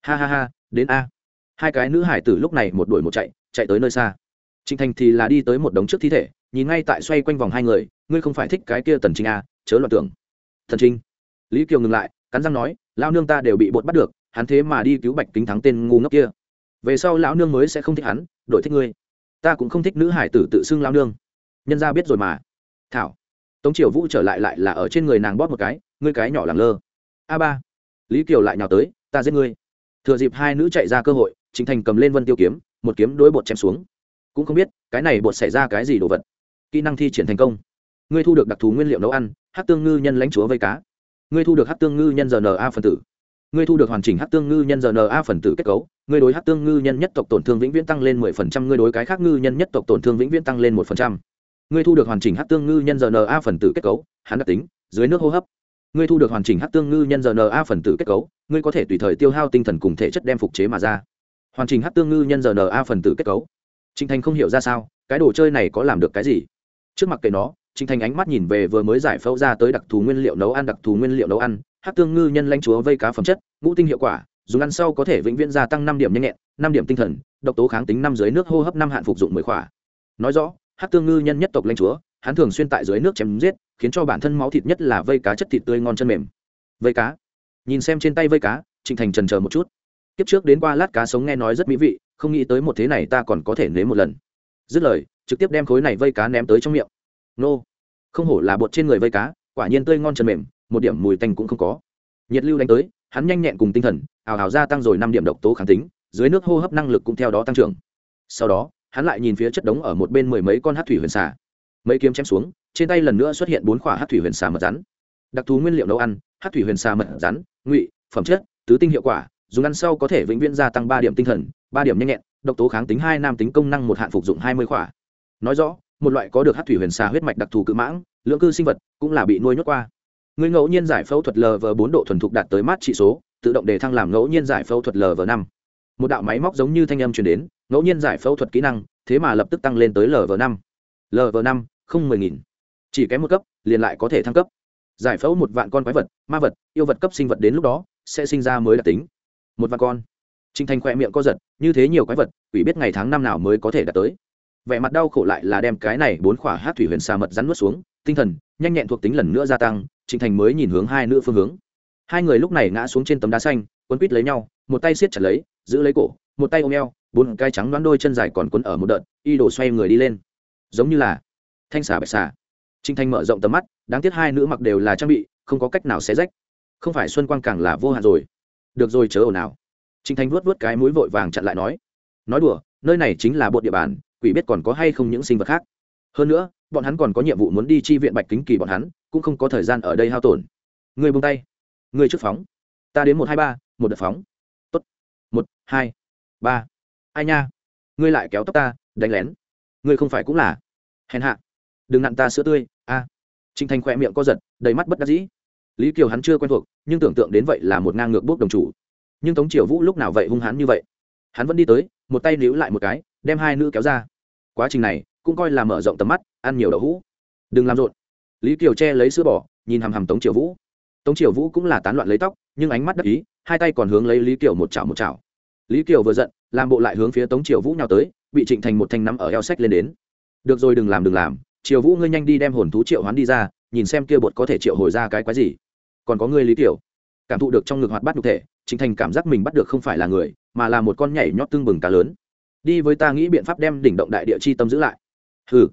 Ha ha ha, đến a. Hai cái nữ hải tử lúc này một đuổi một chạy chạy tới nơi xa. Trịnh thành thì là đi tới một đống trước thi thể, nhìn ngay tại xoay quanh vòng hai người, ngươi không phải thích cái kia tần trinh a chớ loạn tưởng. Thần trinh? Lý kiều ngừng lại, cắn răng nói lao nương ta đều bị bột bắt được, hắn thế mà đi cứu bạch kính thắng tên ngu ngốc kia. Về sau lão nương mới sẽ không thích hắn, đổi thích ngươi ta cũng không thích nữ hải tử tự xưng lao nương. Nhân ra biết rồi mà. Thảo, tống triều vũ trở lại lại là ở trên người nàng bóp một cái, ngươi cái nhỏ làng lơ. A ba, lý kiều lại nhào tới, ta giết ngươi. Thừa dịp hai nữ chạy ra cơ hội chính thành cầm lên vân tiêu kiếm, một kiếm đối bột chém xuống. Cũng không biết, cái này bột xảy ra cái gì đồ vật. Kỹ năng thi triển thành công. Ngươi thu được đặc thù nguyên liệu nấu ăn hát tương ngư nhân lãnh chúa vây cá. Ngươi thu được hát tương ngư nhân r n a phần tử ngươi thu được hoàn chỉnh hát tương ngư nhân rna phần tử kết cấu, ngươi đối hát tương ngư nhân nhất tộc tổn thương vĩnh viễn tăng lên mười phần trăm, ngươi đối cái khác ngư nhân nhất tộc tổn thương vĩnh viễn tăng lên một phần trăm. Ngươi thu được hoàn chỉnh hát tương ngư nhân rna phần tử kết cấu, hắn đặc tính, dưới nước hô hấp. Ngươi thu được hoàn chỉnh hát tương ngư nhân rna phần tử kết cấu, ngươi có thể tùy thời tiêu hao tinh thần cùng thể chất đem phục chế mà ra. Hoàn chỉnh hát tương ngư nhân rna phần tử kết cấu. Trịnh thành không hiểu ra sao, cái đồ chơi này có làm được cái gì? Trước mặt kệ nó Trình thành ánh mắt nhìn về vừa mới giải phẫu ra tới đặc thù nguyên liệu nấu ăn, đặc thù nguyên liệu nấu ăn, hắc tương ngư nhân lãnh chúa vây cá phẩm chất, ngũ tinh hiệu quả, dùng ăn sau có thể vĩnh viễn gia tăng năm điểm nhanh nhẹn, năm điểm tinh thần, độc tố kháng tính năm dưới nước hô hấp năm hạn phục dụng mười khỏa. Nói rõ, hắc tương ngư nhân nhất tộc lãnh chúa, hắn thường xuyên tại dưới nước chém giết, khiến cho bản thân máu thịt nhất là vây cá chất thịt tươi ngon chân mềm. Vây cá. Nhìn xem trên tay vây cá, Trình thành chần chờ một chút. Kiếp trước đến qua lát cá sống nghe nói rất mỹ vị, không nghĩ tới một thế này ta còn có thể nếm một lần. Dứt lời, trực tiếp đem khối này vây cá ném tới trong miệng nô. Không hổ là bột trên người vây cá, quả nhiên tươi ngon chân mềm, một điểm mùi tanh cũng không có. Nhiệt lưu đánh tới, hắn nhanh nhẹn cùng tinh thần, ào ào gia tăng rồi năm điểm độc tố kháng tính, dưới nước hô hấp năng lực cũng theo đó tăng trưởng. Sau đó, hắn lại nhìn phía chất đống ở một bên mười mấy con hát thủy huyền xà. Mấy kiếm chém xuống, trên tay lần nữa xuất hiện bốn khỏa hát thủy huyền xà mật rắn. Đặc thù nguyên liệu nấu ăn, hát thủy huyền xà mật rắn, ngụy, phẩm chất, tứ tinh hiệu quả, dùng ăn sau có thể vĩnh viễn gia tăng ba điểm tinh thần, ba điểm nhanh nhẹn, độc tố kháng tính hai nam tính công năng một hạn phục dụng hai mươi khỏa. Nói rõ một loại có được hát thủy huyền xà huyết mạch đặc thù cự mãng lượng cư sinh vật cũng là bị nuôi nhốt qua. Người ngẫu nhiên giải phẫu thuật lv bốn độ thuần thục đạt tới mát trị số tự động đề thăng làm ngẫu nhiên giải phẫu thuật lv năm. Một đạo máy móc giống như thanh âm truyền đến ngẫu nhiên giải phẫu thuật kỹ năng thế mà lập tức tăng lên tới lv năm. Lv năm không mười nghìn. Chỉ kém một cấp liền lại có thể thăng cấp. Giải phẫu một vạn con quái vật ma vật yêu vật cấp sinh vật đến lúc đó sẽ sinh ra mới đặc tính. Một vạn con. Trình Thành khoe miệng co giật, như thế nhiều quái vật, quỷ biết ngày tháng năm nào mới có thể đạt tới. Vẻ mặt đau khổ lại là đem cái này bốn khỏa hát thủy huyền xà mật rắn nuốt xuống, tinh thần, nhanh nhẹn thuộc tính lần nữa gia tăng, Trình Thành mới nhìn hướng hai nữ phương hướng. Hai người lúc này ngã xuống trên tấm đá xanh, quấn quít lấy nhau, một tay siết chặt lấy, giữ lấy cổ, một tay ôm eo, bốn cái trắng đoán đôi chân dài còn quấn ở một đợt, y đổ xoay người đi lên. Giống như là thanh xà bạch xà. Trình Thành mở rộng tầm mắt, đáng tiếc hai nữ mặc đều là trang bị, không có cách nào xé rách. Không phải xuân quang càng là vô hạn rồi. Được rồi chớ ồn nào Trình Thành vuốt vuốt cái mũi vội vàng chặn lại nói, nói đùa, nơi này chính là bộ địa bàn, quỷ biết còn có hay không những sinh vật khác. Hơn nữa, bọn hắn còn có nhiệm vụ muốn đi chi viện Bạch Kính Kỳ bọn hắn, cũng không có thời gian ở đây hao tổn. Ngươi buông tay, ngươi trước phóng. Ta đến một hai ba, một đợt phóng. Tốt. Một, hai, ba. Ai nha, ngươi lại kéo tóc ta, đánh lén. Ngươi không phải cũng là? Hèn hạ. Đừng nặn ta sữa tươi, a. À. Trình Thành khỏe miệng co giật, đầy mắt bất đắc dĩ. Lý Kiều hắn chưa quen thuộc, nhưng tưởng tượng đến vậy là một ngang ngược bốc đồng chủ nhưng tống triều vũ lúc nào vậy hung hãn như vậy hắn vẫn đi tới một tay níu lại một cái đem hai nữ kéo ra quá trình này cũng coi là mở rộng tầm mắt ăn nhiều đậu hũ. Đừng làm rộn. Lý kiều che lấy sữa bỏ nhìn hằm hằm tống triều vũ. Tống triều vũ cũng là tán loạn lấy tóc nhưng ánh mắt đắc ý hai tay còn hướng lấy lý kiều một chảo một chảo. Lý kiều vừa giận làm bộ lại hướng phía tống triều vũ nhào tới bị trịnh thành một thanh nắm ở eo sách lên đến. Được rồi đừng làm đừng làm triều vũ ngươi nhanh đi đem hồn thú triệu hoán đi ra nhìn xem kia bột có thể triệu hồi ra cái quái gì. Còn có ngươi lý kiều. Cảm thụ được trong ngực hoạt bát nhục thể Trịnh Thành cảm giác mình bắt được không phải là người, mà là một con nhảy nhót tương bừng cá lớn. Đi với ta nghĩ biện pháp đem đỉnh động đại địa chi tâm giữ lại. Hừ.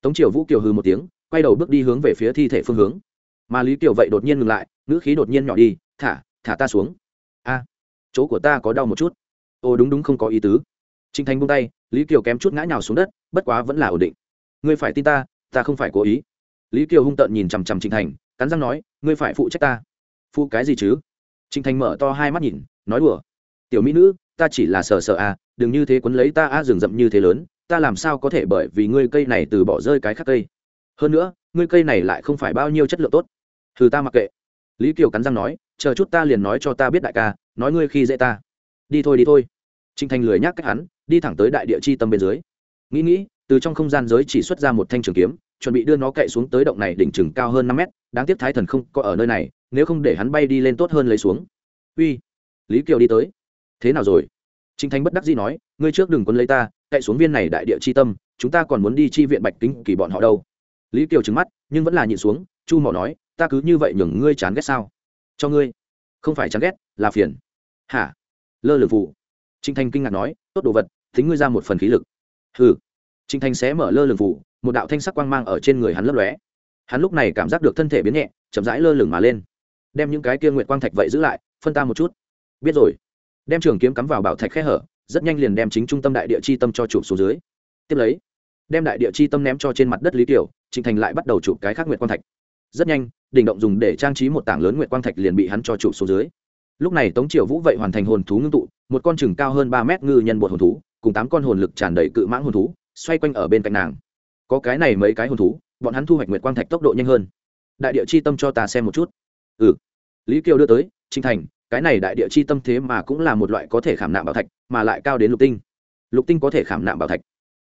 Tống Triều Vũ kiều hừ một tiếng, quay đầu bước đi hướng về phía thi thể phương hướng. Mà Lý Kiều vậy đột nhiên ngừng lại, ngữ khí đột nhiên nhỏ đi, "Thả, thả ta xuống." "A, chỗ của ta có đau một chút." "Ồ đúng đúng không có ý tứ." trinh Thành buông tay, Lý Kiều kém chút ngã nhào xuống đất, bất quá vẫn là ổn định. "Ngươi phải tin ta, ta không phải cố ý." Lý Kiều hung tợn nhìn chằm chằm trinh Thành, cắn răng nói, "Ngươi phải phụ trách ta." "Phụ cái gì chứ?" Trình Thành mở to hai mắt nhìn, nói đùa. "Tiểu mỹ nữ, ta chỉ là sợ sợ à, đừng như thế quấn lấy ta a à rừng rậm như thế lớn, ta làm sao có thể bởi vì ngươi cây này từ bỏ rơi cái khác cây. Hơn nữa, ngươi cây này lại không phải bao nhiêu chất lượng tốt." Thử ta mặc kệ." Lý Kiều cắn răng nói, "Chờ chút ta liền nói cho ta biết đại ca, nói ngươi khi dễ ta." "Đi thôi đi thôi." Trình Thành lười nhác cách hắn, đi thẳng tới đại địa chi tâm bên dưới. Nghĩ nghĩ, từ trong không gian giới chỉ xuất ra một thanh trường kiếm, chuẩn bị đưa nó cậy xuống tới động này đỉnh chừng cao hơn năm mét, đáng tiếc Thái Thần không có ở nơi này, nếu không để hắn bay đi lên tốt hơn lấy xuống uy lý kiều đi tới thế nào rồi? Trinh thanh bất đắc dĩ nói, ngươi trước đừng quân lấy ta, cậy xuống viên này đại địa chi tâm, chúng ta còn muốn đi chi viện bạch kính kỳ bọn họ đâu. Lý kiều trứng mắt, nhưng vẫn là nhịn xuống, chu mỏ nói, ta cứ như vậy nhường ngươi chán ghét sao? Cho ngươi. Không phải chán ghét, là phiền. Hả? Lơ lửng phụ trinh thanh kinh ngạc nói, tốt đồ vật, thính ngươi ra một phần khí lực. Hừ. Trinh thanh sẽ mở lơ lửng phụ một đạo thanh sắc quang mang ở trên người hắn lấp lóe. Hắn lúc này cảm giác được thân thể biến nhẹ, chậm rãi lơ lửng mà lên. Đem những cái kia nguyện quang thạch vậy giữ lại, phân ta một chút. Biết rồi đem trường kiếm cắm vào bảo thạch khe hở, rất nhanh liền đem chính trung tâm đại địa chi tâm cho chụp xuống dưới. Tiếp lấy, đem đại địa chi tâm ném cho trên mặt đất lý tiểu, trịnh thành lại bắt đầu chụp cái khác nguyện quang thạch. Rất nhanh, đỉnh động dùng để trang trí một tảng lớn nguyện quang thạch liền bị hắn cho chụp xuống dưới. Lúc này tống triều vũ vậy hoàn thành hồn thú ngưng tụ, một con chừng cao hơn ba mét ngư nhân bột hồn thú, cùng tám con hồn lực tràn đầy cự mãng hồn thú, xoay quanh ở bên cạnh nàng. Có cái này mấy cái hồn thú, bọn hắn thu hoạch nguyệt quang thạch tốc độ nhanh hơn. Đại địa chi tâm cho ta xem một chút. Ừ. Lý kiều đưa tới trinh thành cái này đại địa chi tâm thế mà cũng là một loại có thể khảm nạm bảo thạch mà lại cao đến lục tinh. Lục tinh có thể khảm nạm bảo thạch.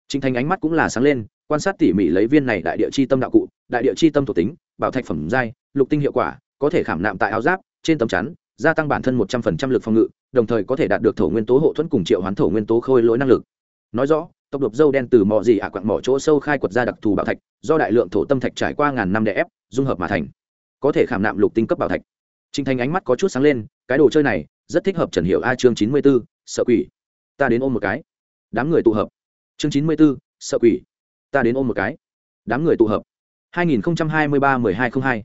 Trình thành ánh mắt cũng là sáng lên quan sát tỉ mỉ lấy viên này đại địa chi tâm đạo cụ đại địa chi tâm thuộc tính bảo thạch phẩm giai lục tinh hiệu quả có thể khảm nạm tại áo giáp trên tấm chắn gia tăng bản thân một trăm phần trăm lực phòng ngự đồng thời có thể đạt được thổ nguyên tố hộ thuẫn cùng triệu hoán thổ nguyên tố khôi lỗi năng lực. Nói rõ tốc độ dâu đen từ mỏ gì ạ à quặng mỏ chỗ sâu khai quật ra đặc thù bảo thạch do đại lượng thổ tâm thạch trải qua ngàn năm đè ép dung hợp mà thành. Có thể khảm nạm lục tinh cấp bảo thạch. Trình Thành ánh mắt có chút sáng lên, cái đồ chơi này rất thích hợp Trần hiệu A chương chín mươi 94, sợ quỷ. Ta đến ôm một cái. Đám người tụ hợp. Chương chín mươi 94, sợ quỷ. Ta đến ôm một cái. Đám người tụ hợp. 2023-1202.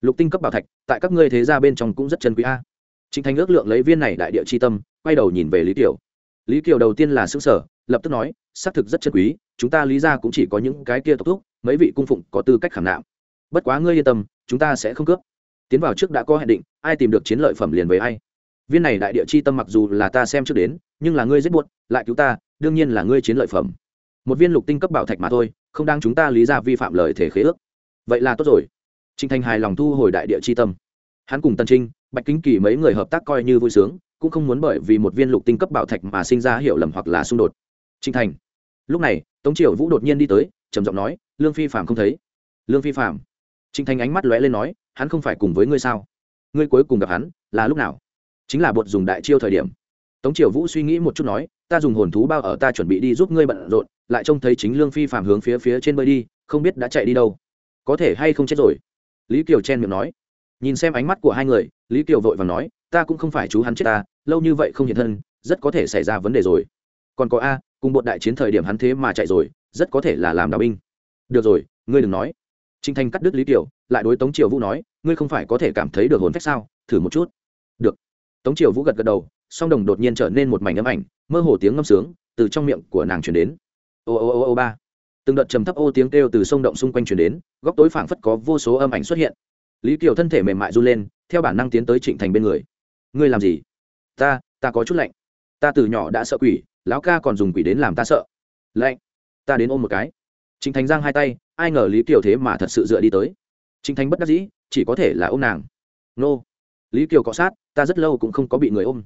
Lục tinh cấp bảo thạch, tại các ngươi thế gia bên trong cũng rất chân quý a. Trình Thành ước lượng lấy viên này đại địa chi tâm, quay đầu nhìn về Lý Kiều. Lý Kiều đầu tiên là sửng sở, lập tức nói, xác thực rất chân quý, chúng ta lý gia cũng chỉ có những cái kia tộc thúc, mấy vị cung phụng có tư cách khảm nạm. Bất quá ngươi yên tâm, chúng ta sẽ không cướp tiến vào trước đã có hẹn định, ai tìm được chiến lợi phẩm liền với ai. Viên này đại địa chi tâm mặc dù là ta xem trước đến, nhưng là ngươi giết buốt lại cứu ta, đương nhiên là ngươi chiến lợi phẩm. Một viên lục tinh cấp bảo thạch mà thôi, không đang chúng ta lý ra vi phạm lời thể khế ước. Vậy là tốt rồi. Trinh thành hài lòng thu hồi đại địa chi tâm. Hắn cùng tân trinh, bạch kính kỳ mấy người hợp tác coi như vui sướng, cũng không muốn bởi vì một viên lục tinh cấp bảo thạch mà sinh ra hiểu lầm hoặc là xung đột. Trinh thành, lúc này, tống triều vũ đột nhiên đi tới, trầm giọng nói, lương phi phạm không thấy. Lương phi phạm trinh thành ánh mắt lóe lên nói hắn không phải cùng với ngươi sao? Ngươi cuối cùng gặp hắn là lúc nào? Chính là bột dùng đại chiêu thời điểm. Tống triều vũ suy nghĩ một chút nói, ta dùng hồn thú bao ở ta chuẩn bị đi giúp ngươi bận rộn, lại trông thấy chính lương phi phạm hướng phía phía trên bơi đi, không biết đã chạy đi đâu. Có thể hay không chết rồi? Lý kiều chen miệng nói. Nhìn xem ánh mắt của hai người, lý kiều vội và nói, ta cũng không phải chú hắn chết ta, lâu như vậy không hiện thân, rất có thể xảy ra vấn đề rồi. Còn có a, cùng bột đại chiến thời điểm hắn thế mà chạy rồi, rất có thể là làm đạo binh. Được rồi, ngươi đừng nói. Trinh thanh cắt đứt lý kiều lại đối tống triều vũ nói, ngươi không phải có thể cảm thấy được hồn phách sao? Thử một chút. Được. Tống triều vũ gật gật đầu, song đồng đột nhiên trở nên một mảnh ấm ảnh, mơ hồ tiếng ngâm sướng từ trong miệng của nàng chuyển đến. Ô ô ô ô ba. Từng đợt trầm thấp ô tiếng kêu từ sông động xung quanh chuyển đến, góc tối phảng phất có vô số âm ảnh xuất hiện. Lý kiều thân thể mềm mại run lên, theo bản năng tiến tới trịnh thành bên người. Ngươi làm gì? Ta ta có chút lạnh. Ta từ nhỏ đã sợ quỷ, lão ca còn dùng quỷ đến làm ta sợ. Lạnh? Ta đến ôm một cái. Trịnh thành giang hai tay, ai ngờ lý kiều thế mà thật sự dựa đi tới trịnh thành bất đắc dĩ, chỉ có thể là ôm nàng. Nô. Lý kiều cọ sát, ta rất lâu cũng không có bị người ôm.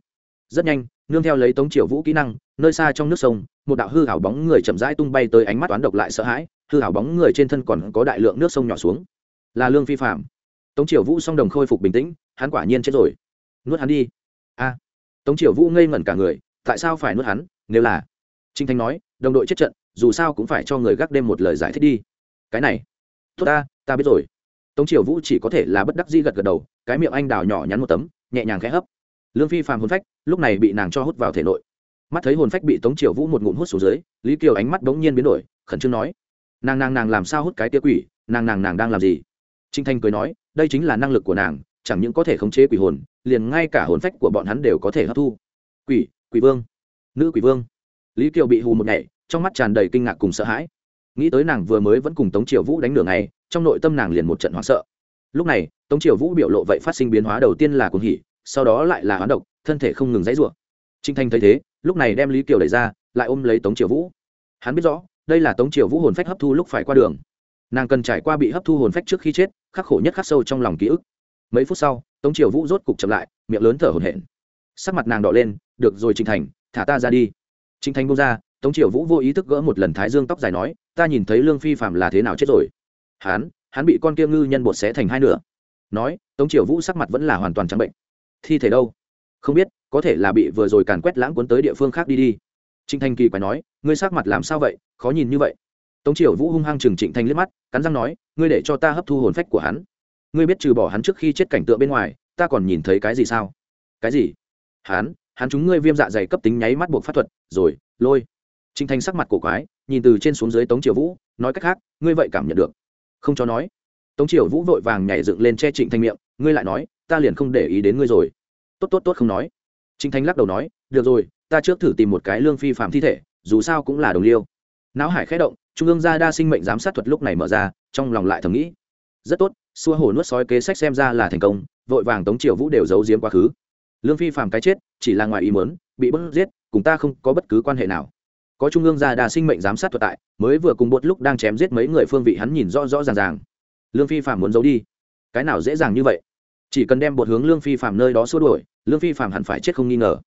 Rất nhanh, nương theo lấy tống triều vũ kỹ năng, nơi xa trong nước sông, một đạo hư hảo bóng người chậm rãi tung bay tới ánh mắt toán độc lại sợ hãi, hư hảo bóng người trên thân còn có đại lượng nước sông nhỏ xuống. Là lương phi phạm. Tống triều vũ song đồng khôi phục bình tĩnh, hắn quả nhiên chết rồi. Nuốt hắn đi. A. Tống triều vũ ngây ngẩn cả người, tại sao phải nuốt hắn? Nếu là trinh thanh nói, đồng đội chết trận, dù sao cũng phải cho người gác đêm một lời giải thích đi. Cái này, tốt ta ta biết rồi tống triều vũ chỉ có thể là bất đắc di gật gật đầu, cái miệng anh đào nhỏ nhắn một tấm, nhẹ nhàng khẽ hấp. Lương phi phàm hồn phách, lúc này bị nàng cho hút vào thể nội. Mắt thấy hồn phách bị tống triều vũ một ngụm hút xuống dưới, lý kiều ánh mắt bỗng nhiên biến đổi, khẩn trương nói, nàng nàng nàng làm sao hút cái tia quỷ? Nàng nàng nàng đang làm gì? Trinh thanh cười nói, đây chính là năng lực của nàng, chẳng những có thể khống chế quỷ hồn, liền ngay cả hồn phách của bọn hắn đều có thể hấp thu. Quỷ quỷ vương, nữ quỷ vương. Lý kiều bị hù một nhảy trong mắt tràn đầy kinh ngạc cùng sợ hãi. Nghĩ tới nàng vừa mới vẫn cùng tống triều vũ đánh đường này trong nội tâm nàng liền một trận hoảng sợ. Lúc này, tống triều vũ biểu lộ vậy phát sinh biến hóa đầu tiên là cuồng hỉ, sau đó lại là hoán độc, thân thể không ngừng dãy rủa. Trinh thanh thấy thế, lúc này đem lý kiều đẩy ra, lại ôm lấy tống triều vũ. Hắn biết rõ, đây là tống triều vũ hồn phách hấp thu lúc phải qua đường. Nàng cần trải qua bị hấp thu hồn phách trước khi chết, khắc khổ nhất khắc sâu trong lòng ký ức. Mấy phút sau, tống triều vũ rốt cục chậm lại, miệng lớn thở hổn hển. Sắc mặt nàng đỏ lên, được rồi trinh thành, thả ta ra đi. Trinh thành bông ra, tống triều vũ vô ý thức gỡ một lần thái dương tóc dài nói, ta nhìn thấy lương phi phạm là thế nào chết rồi hắn hắn bị con kia ngư nhân bột xé thành hai nửa. Nói, tống triều vũ sắc mặt vẫn là hoàn toàn trắng bệnh. Thi thể đâu? Không biết, có thể là bị vừa rồi càn quét lãng cuốn tới địa phương khác đi đi. Trịnh thanh kỳ quái nói, ngươi sắc mặt làm sao vậy? Khó nhìn như vậy. Tống triều vũ hung hăng chừng trịnh thanh liếc mắt, cắn răng nói, ngươi để cho ta hấp thu hồn phách của hắn. Ngươi biết trừ bỏ hắn trước khi chết cảnh tượng bên ngoài, ta còn nhìn thấy cái gì sao? Cái gì? Hắn hắn chúng ngươi viêm dạ dày cấp tính nháy mắt buộc pháp thuật, rồi, lôi. Trịnh thanh sắc mặt cổ quái, nhìn từ trên xuống dưới tống triều vũ, nói cách khác, ngươi vậy cảm nhận được không cho nói. Tống triều vũ vội vàng nhảy dựng lên che trịnh thanh miệng, ngươi lại nói, ta liền không để ý đến ngươi rồi. Tốt tốt tốt không nói. Trịnh thanh lắc đầu nói, được rồi, ta trước thử tìm một cái lương phi phạm thi thể, dù sao cũng là đồng liêu. Não hải khẽ động, trung ương gia đa sinh mệnh giám sát thuật lúc này mở ra, trong lòng lại thầm nghĩ. Rất tốt, xua hồ nuốt sói kế sách xem ra là thành công, vội vàng tống triều vũ đều giấu giếm quá khứ. Lương phi Phạm cái chết, chỉ là ngoài ý mớn bị bớt giết, cùng ta không có bất cứ quan hệ nào có trung ương gia đa sinh mệnh giám sát thuật tại, mới vừa cùng bột lúc đang chém giết mấy người phương vị hắn nhìn rõ rõ ràng ràng. Lương phi phàm muốn giấu đi. Cái nào dễ dàng như vậy? Chỉ cần đem bột hướng lương phi phàm nơi đó xua đuổi, lương phi phàm hẳn phải chết không nghi ngờ.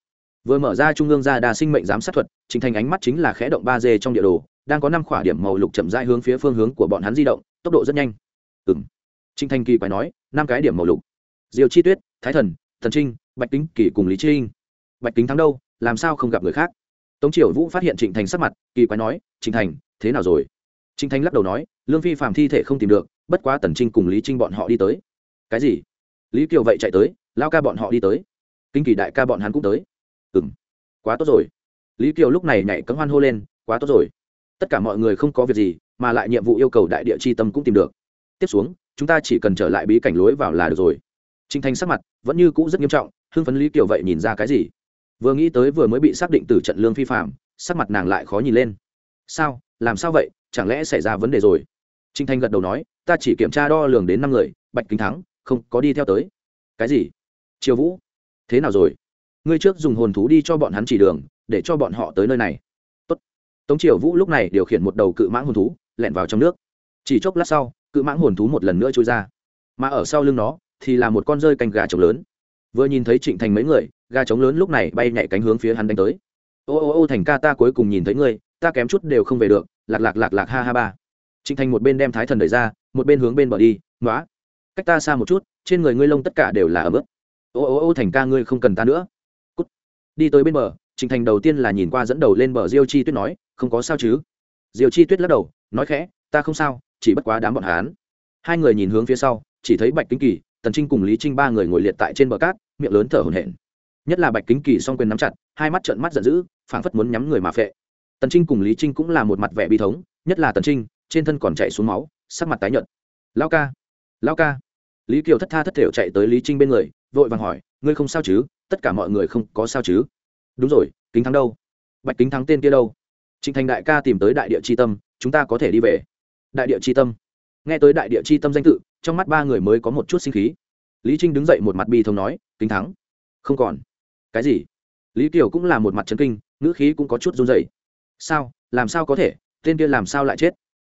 Vừa mở ra trung ương gia đa sinh mệnh giám sát thuật, trình thành ánh mắt chính là khẽ động ba d trong địa đồ, đang có năm khỏa điểm màu lục chậm rãi hướng phía phương hướng của bọn hắn di động, tốc độ rất nhanh. Ừ m trinh thành kỳ phải nói, năm cái điểm màu lục. Diều chi tuyết, thái thần thần trinh, bạch kính, kỳ cùng lý trinh. Bạch kính thắng đâu, làm sao không gặp người khác? Tống triều vũ phát hiện trịnh thành sắc mặt, kỳ quái nói, trịnh thành, thế nào rồi? Trịnh thành lắc đầu nói, lương phi phàm thi thể không tìm được, bất quá tần trinh cùng lý trinh bọn họ đi tới. Cái gì? Lý kiều vậy chạy tới, lao ca bọn họ đi tới. Kinh kỳ đại ca bọn hắn cũng tới. Ừ m quá tốt rồi. Lý kiều lúc này nhảy cấm hoan hô lên, quá tốt rồi. Tất cả mọi người không có việc gì, mà lại nhiệm vụ yêu cầu đại địa chi tâm cũng tìm được. Tiếp xuống, chúng ta chỉ cần trở lại bí cảnh lối vào là được rồi. Trinh thanh sắc mặt vẫn như cũ rất nghiêm trọng, hưng phấn lý kiều vậy nhìn ra cái gì? Vừa nghĩ tới vừa mới bị xác định từ trận lương phi phạm, sắc mặt nàng lại khó nhìn lên. Sao? Làm sao vậy? Chẳng lẽ xảy ra vấn đề rồi? Trinh thanh gật đầu nói, ta chỉ kiểm tra đo lường đến năm người, bạch kính thắng, không, có đi theo tới. Cái gì? Triều vũ. Thế nào rồi? Ngươi trước dùng hồn thú đi cho bọn hắn chỉ đường, để cho bọn họ tới nơi này. Tốt. tống triều vũ lúc này điều khiển một đầu cự mãng hồn thú, lẹn vào trong nước. Chỉ chốc lát sau, cự mãng hồn thú một lần nữa trôi ra. Mà ở sau lưng nó, thì là một con rơi canh gà trống lớn vừa nhìn thấy trịnh thành mấy người, gà trống lớn lúc này bay nhảy cánh hướng phía hắn đánh tới. Ô ô ô, thành ca, ta cuối cùng nhìn thấy ngươi, ta kém chút đều không về được, lạc lạc lạc lạc, ha ha, ba. Trịnh thành một bên đem thái thần đẩy ra, một bên hướng bên bờ đi nói cách ta xa một chút, trên người ngươi lông tất cả đều là ấm ức ô ô ô, thành ca, ngươi không cần ta nữa. Cút. đi tới bên bờ, trịnh thành đầu tiên là nhìn qua dẫn đầu lên bờ diêu chi tuyết nói, không có sao chứ? Diêu chi tuyết lắc đầu, nói khẽ, ta không sao, chỉ bất quá đám bọn hán hai người nhìn hướng phía sau, chỉ thấy bạch kính kỳ, tần trinh cùng lý trinh ba người ngồi liệt tại trên bờ cát miệng lớn thở hổn hển. Nhất là bạch kính kỳ song quyền nắm chặt, hai mắt trợn mắt giận dữ, phảng phất muốn nhắm người mà phệ. Tần trinh cùng lý trinh cũng là một mặt vẻ bi thống, nhất là tần trinh, trên thân còn chạy xuống máu, sắc mặt tái nhợt. Lao ca lao ca. Lý kiều thất tha thất thểu chạy tới lý trinh bên người, vội vàng hỏi, ngươi không sao chứ? Tất cả mọi người không có sao chứ? Đúng rồi, kính thắng đâu? Bạch kính thắng tên kia đâu? Trịnh thành đại ca tìm tới đại địa c h i tâm, chúng ta có thể đi về. Đại địa c h i tâm? Nghe tới đại địa c h i tâm danh tự, trong mắt ba người mới có một chút sinh khí lý trinh đứng dậy một mặt bi thông nói, kính thắng. Không còn. Cái gì? Lý kiều cũng là một mặt trấn kinh, ngữ khí cũng có chút run dày sao? Làm sao có thể? Tên kia làm sao lại chết?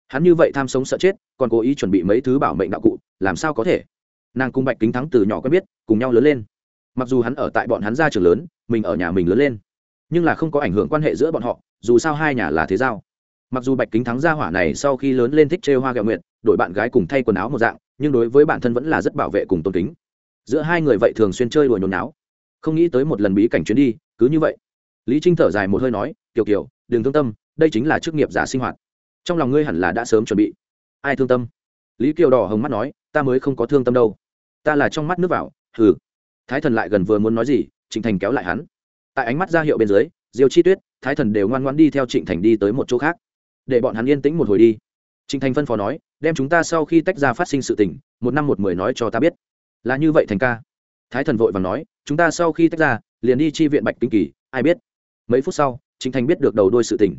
Hắn như vậy tham sống sợ chết, còn cố ý chuẩn bị mấy thứ bảo mệnh đạo cụ, làm sao có thể? Nàng cung bạch kính thắng từ nhỏ quen biết, cùng nhau lớn lên. Mặc dù hắn ở tại bọn hắn ra trường lớn, mình ở nhà mình lớn lên, nhưng là không có ảnh hưởng quan hệ giữa bọn họ, dù sao hai nhà là thế giao. Mặc dù bạch kính thắng gia hỏa này sau khi lớn lên thích chơi hoa gạo nguyện đổi bạn gái cùng thay quần áo một dạng, nhưng đối với bản thân vẫn là rất bảo vệ cùng tôn kính giữa hai người vậy thường xuyên chơi đùa nhồi náo không nghĩ tới một lần bí cảnh chuyến đi, cứ như vậy. Lý trinh thở dài một hơi nói, kiều kiều, đừng thương tâm, đây chính là chức nghiệp giả sinh hoạt. Trong lòng ngươi hẳn là đã sớm chuẩn bị. Ai thương tâm? Lý kiều đỏ hồng mắt nói, ta mới không có thương tâm đâu. Ta là trong mắt nước vào, hừ. Thái thần lại gần vừa muốn nói gì, trịnh thành kéo lại hắn. Tại ánh mắt ra hiệu bên dưới, diêu chi tuyết, thái thần đều ngoan ngoan đi theo trịnh thành đi tới một chỗ khác. Để bọn hắn yên tĩnh một hồi đi. Trịnh thành phân phó nói, đem chúng ta sau khi tách ra phát sinh sự tình, một năm một mười nói cho ta biết là như vậy thành ca. Thái thần vội và nói, chúng ta sau khi tách ra, liền đi chi viện bạch kinh kỳ, ai biết? Mấy phút sau chính thành biết được đầu đôi sự tình.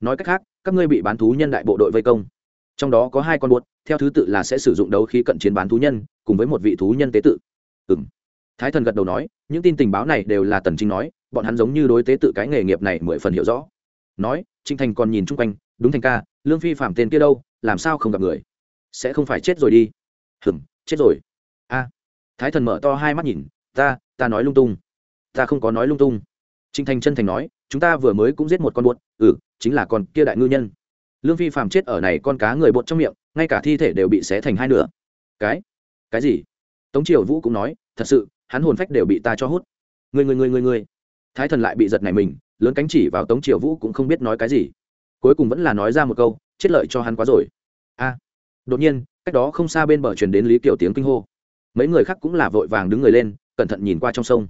Nói cách khác, các ngươi bị bán thú nhân đại bộ đội vây công. Trong đó có hai con buốt, theo thứ tự là sẽ sử dụng đấu khí cận chiến bán thú nhân, cùng với một vị thú nhân tế tự. Ừ m thái thần gật đầu nói, những tin tình báo này đều là tần chính nói, bọn hắn giống như đối tế tự cái nghề nghiệp này mười phần hiểu rõ. Nói trinh thành còn nhìn chung quanh, đúng thành ca, lương phi phạm tên kia đâu, làm sao không gặp người? Sẽ không phải chết rồi đi. Hừm, chết rồi thái thần mở to hai mắt nhìn, ta ta nói lung tung. Ta không có nói lung tung. Trinh thành chân thành nói, chúng ta vừa mới cũng giết một con bột ừ chính là con kia đại ngư nhân. Lương phi phàm chết ở này con cá người bột trong miệng, ngay cả thi thể đều bị xé thành hai nửa. Cái cái gì? Tống triều vũ cũng nói, thật sự, hắn hồn phách đều bị ta cho hút. Người người người người người thái thần lại bị giật này mình, lớn cánh chỉ vào tống triều vũ cũng không biết nói cái gì. Cuối cùng vẫn là nói ra một câu, chết lợi cho hắn quá rồi. A. Đột nhiên, cách đó không xa bên bờ truyền đến lý kiều tiếng kinh hô mấy người khác cũng là vội vàng đứng người lên, cẩn thận nhìn qua trong sông.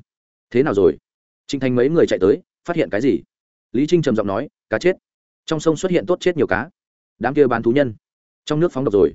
Thế nào rồi? Trinh thành mấy người chạy tới, phát hiện cái gì? Lý trinh trầm giọng nói, cá chết. Trong sông xuất hiện tốt chết nhiều cá. Đám kia bán thú nhân. Trong nước phóng độc rồi.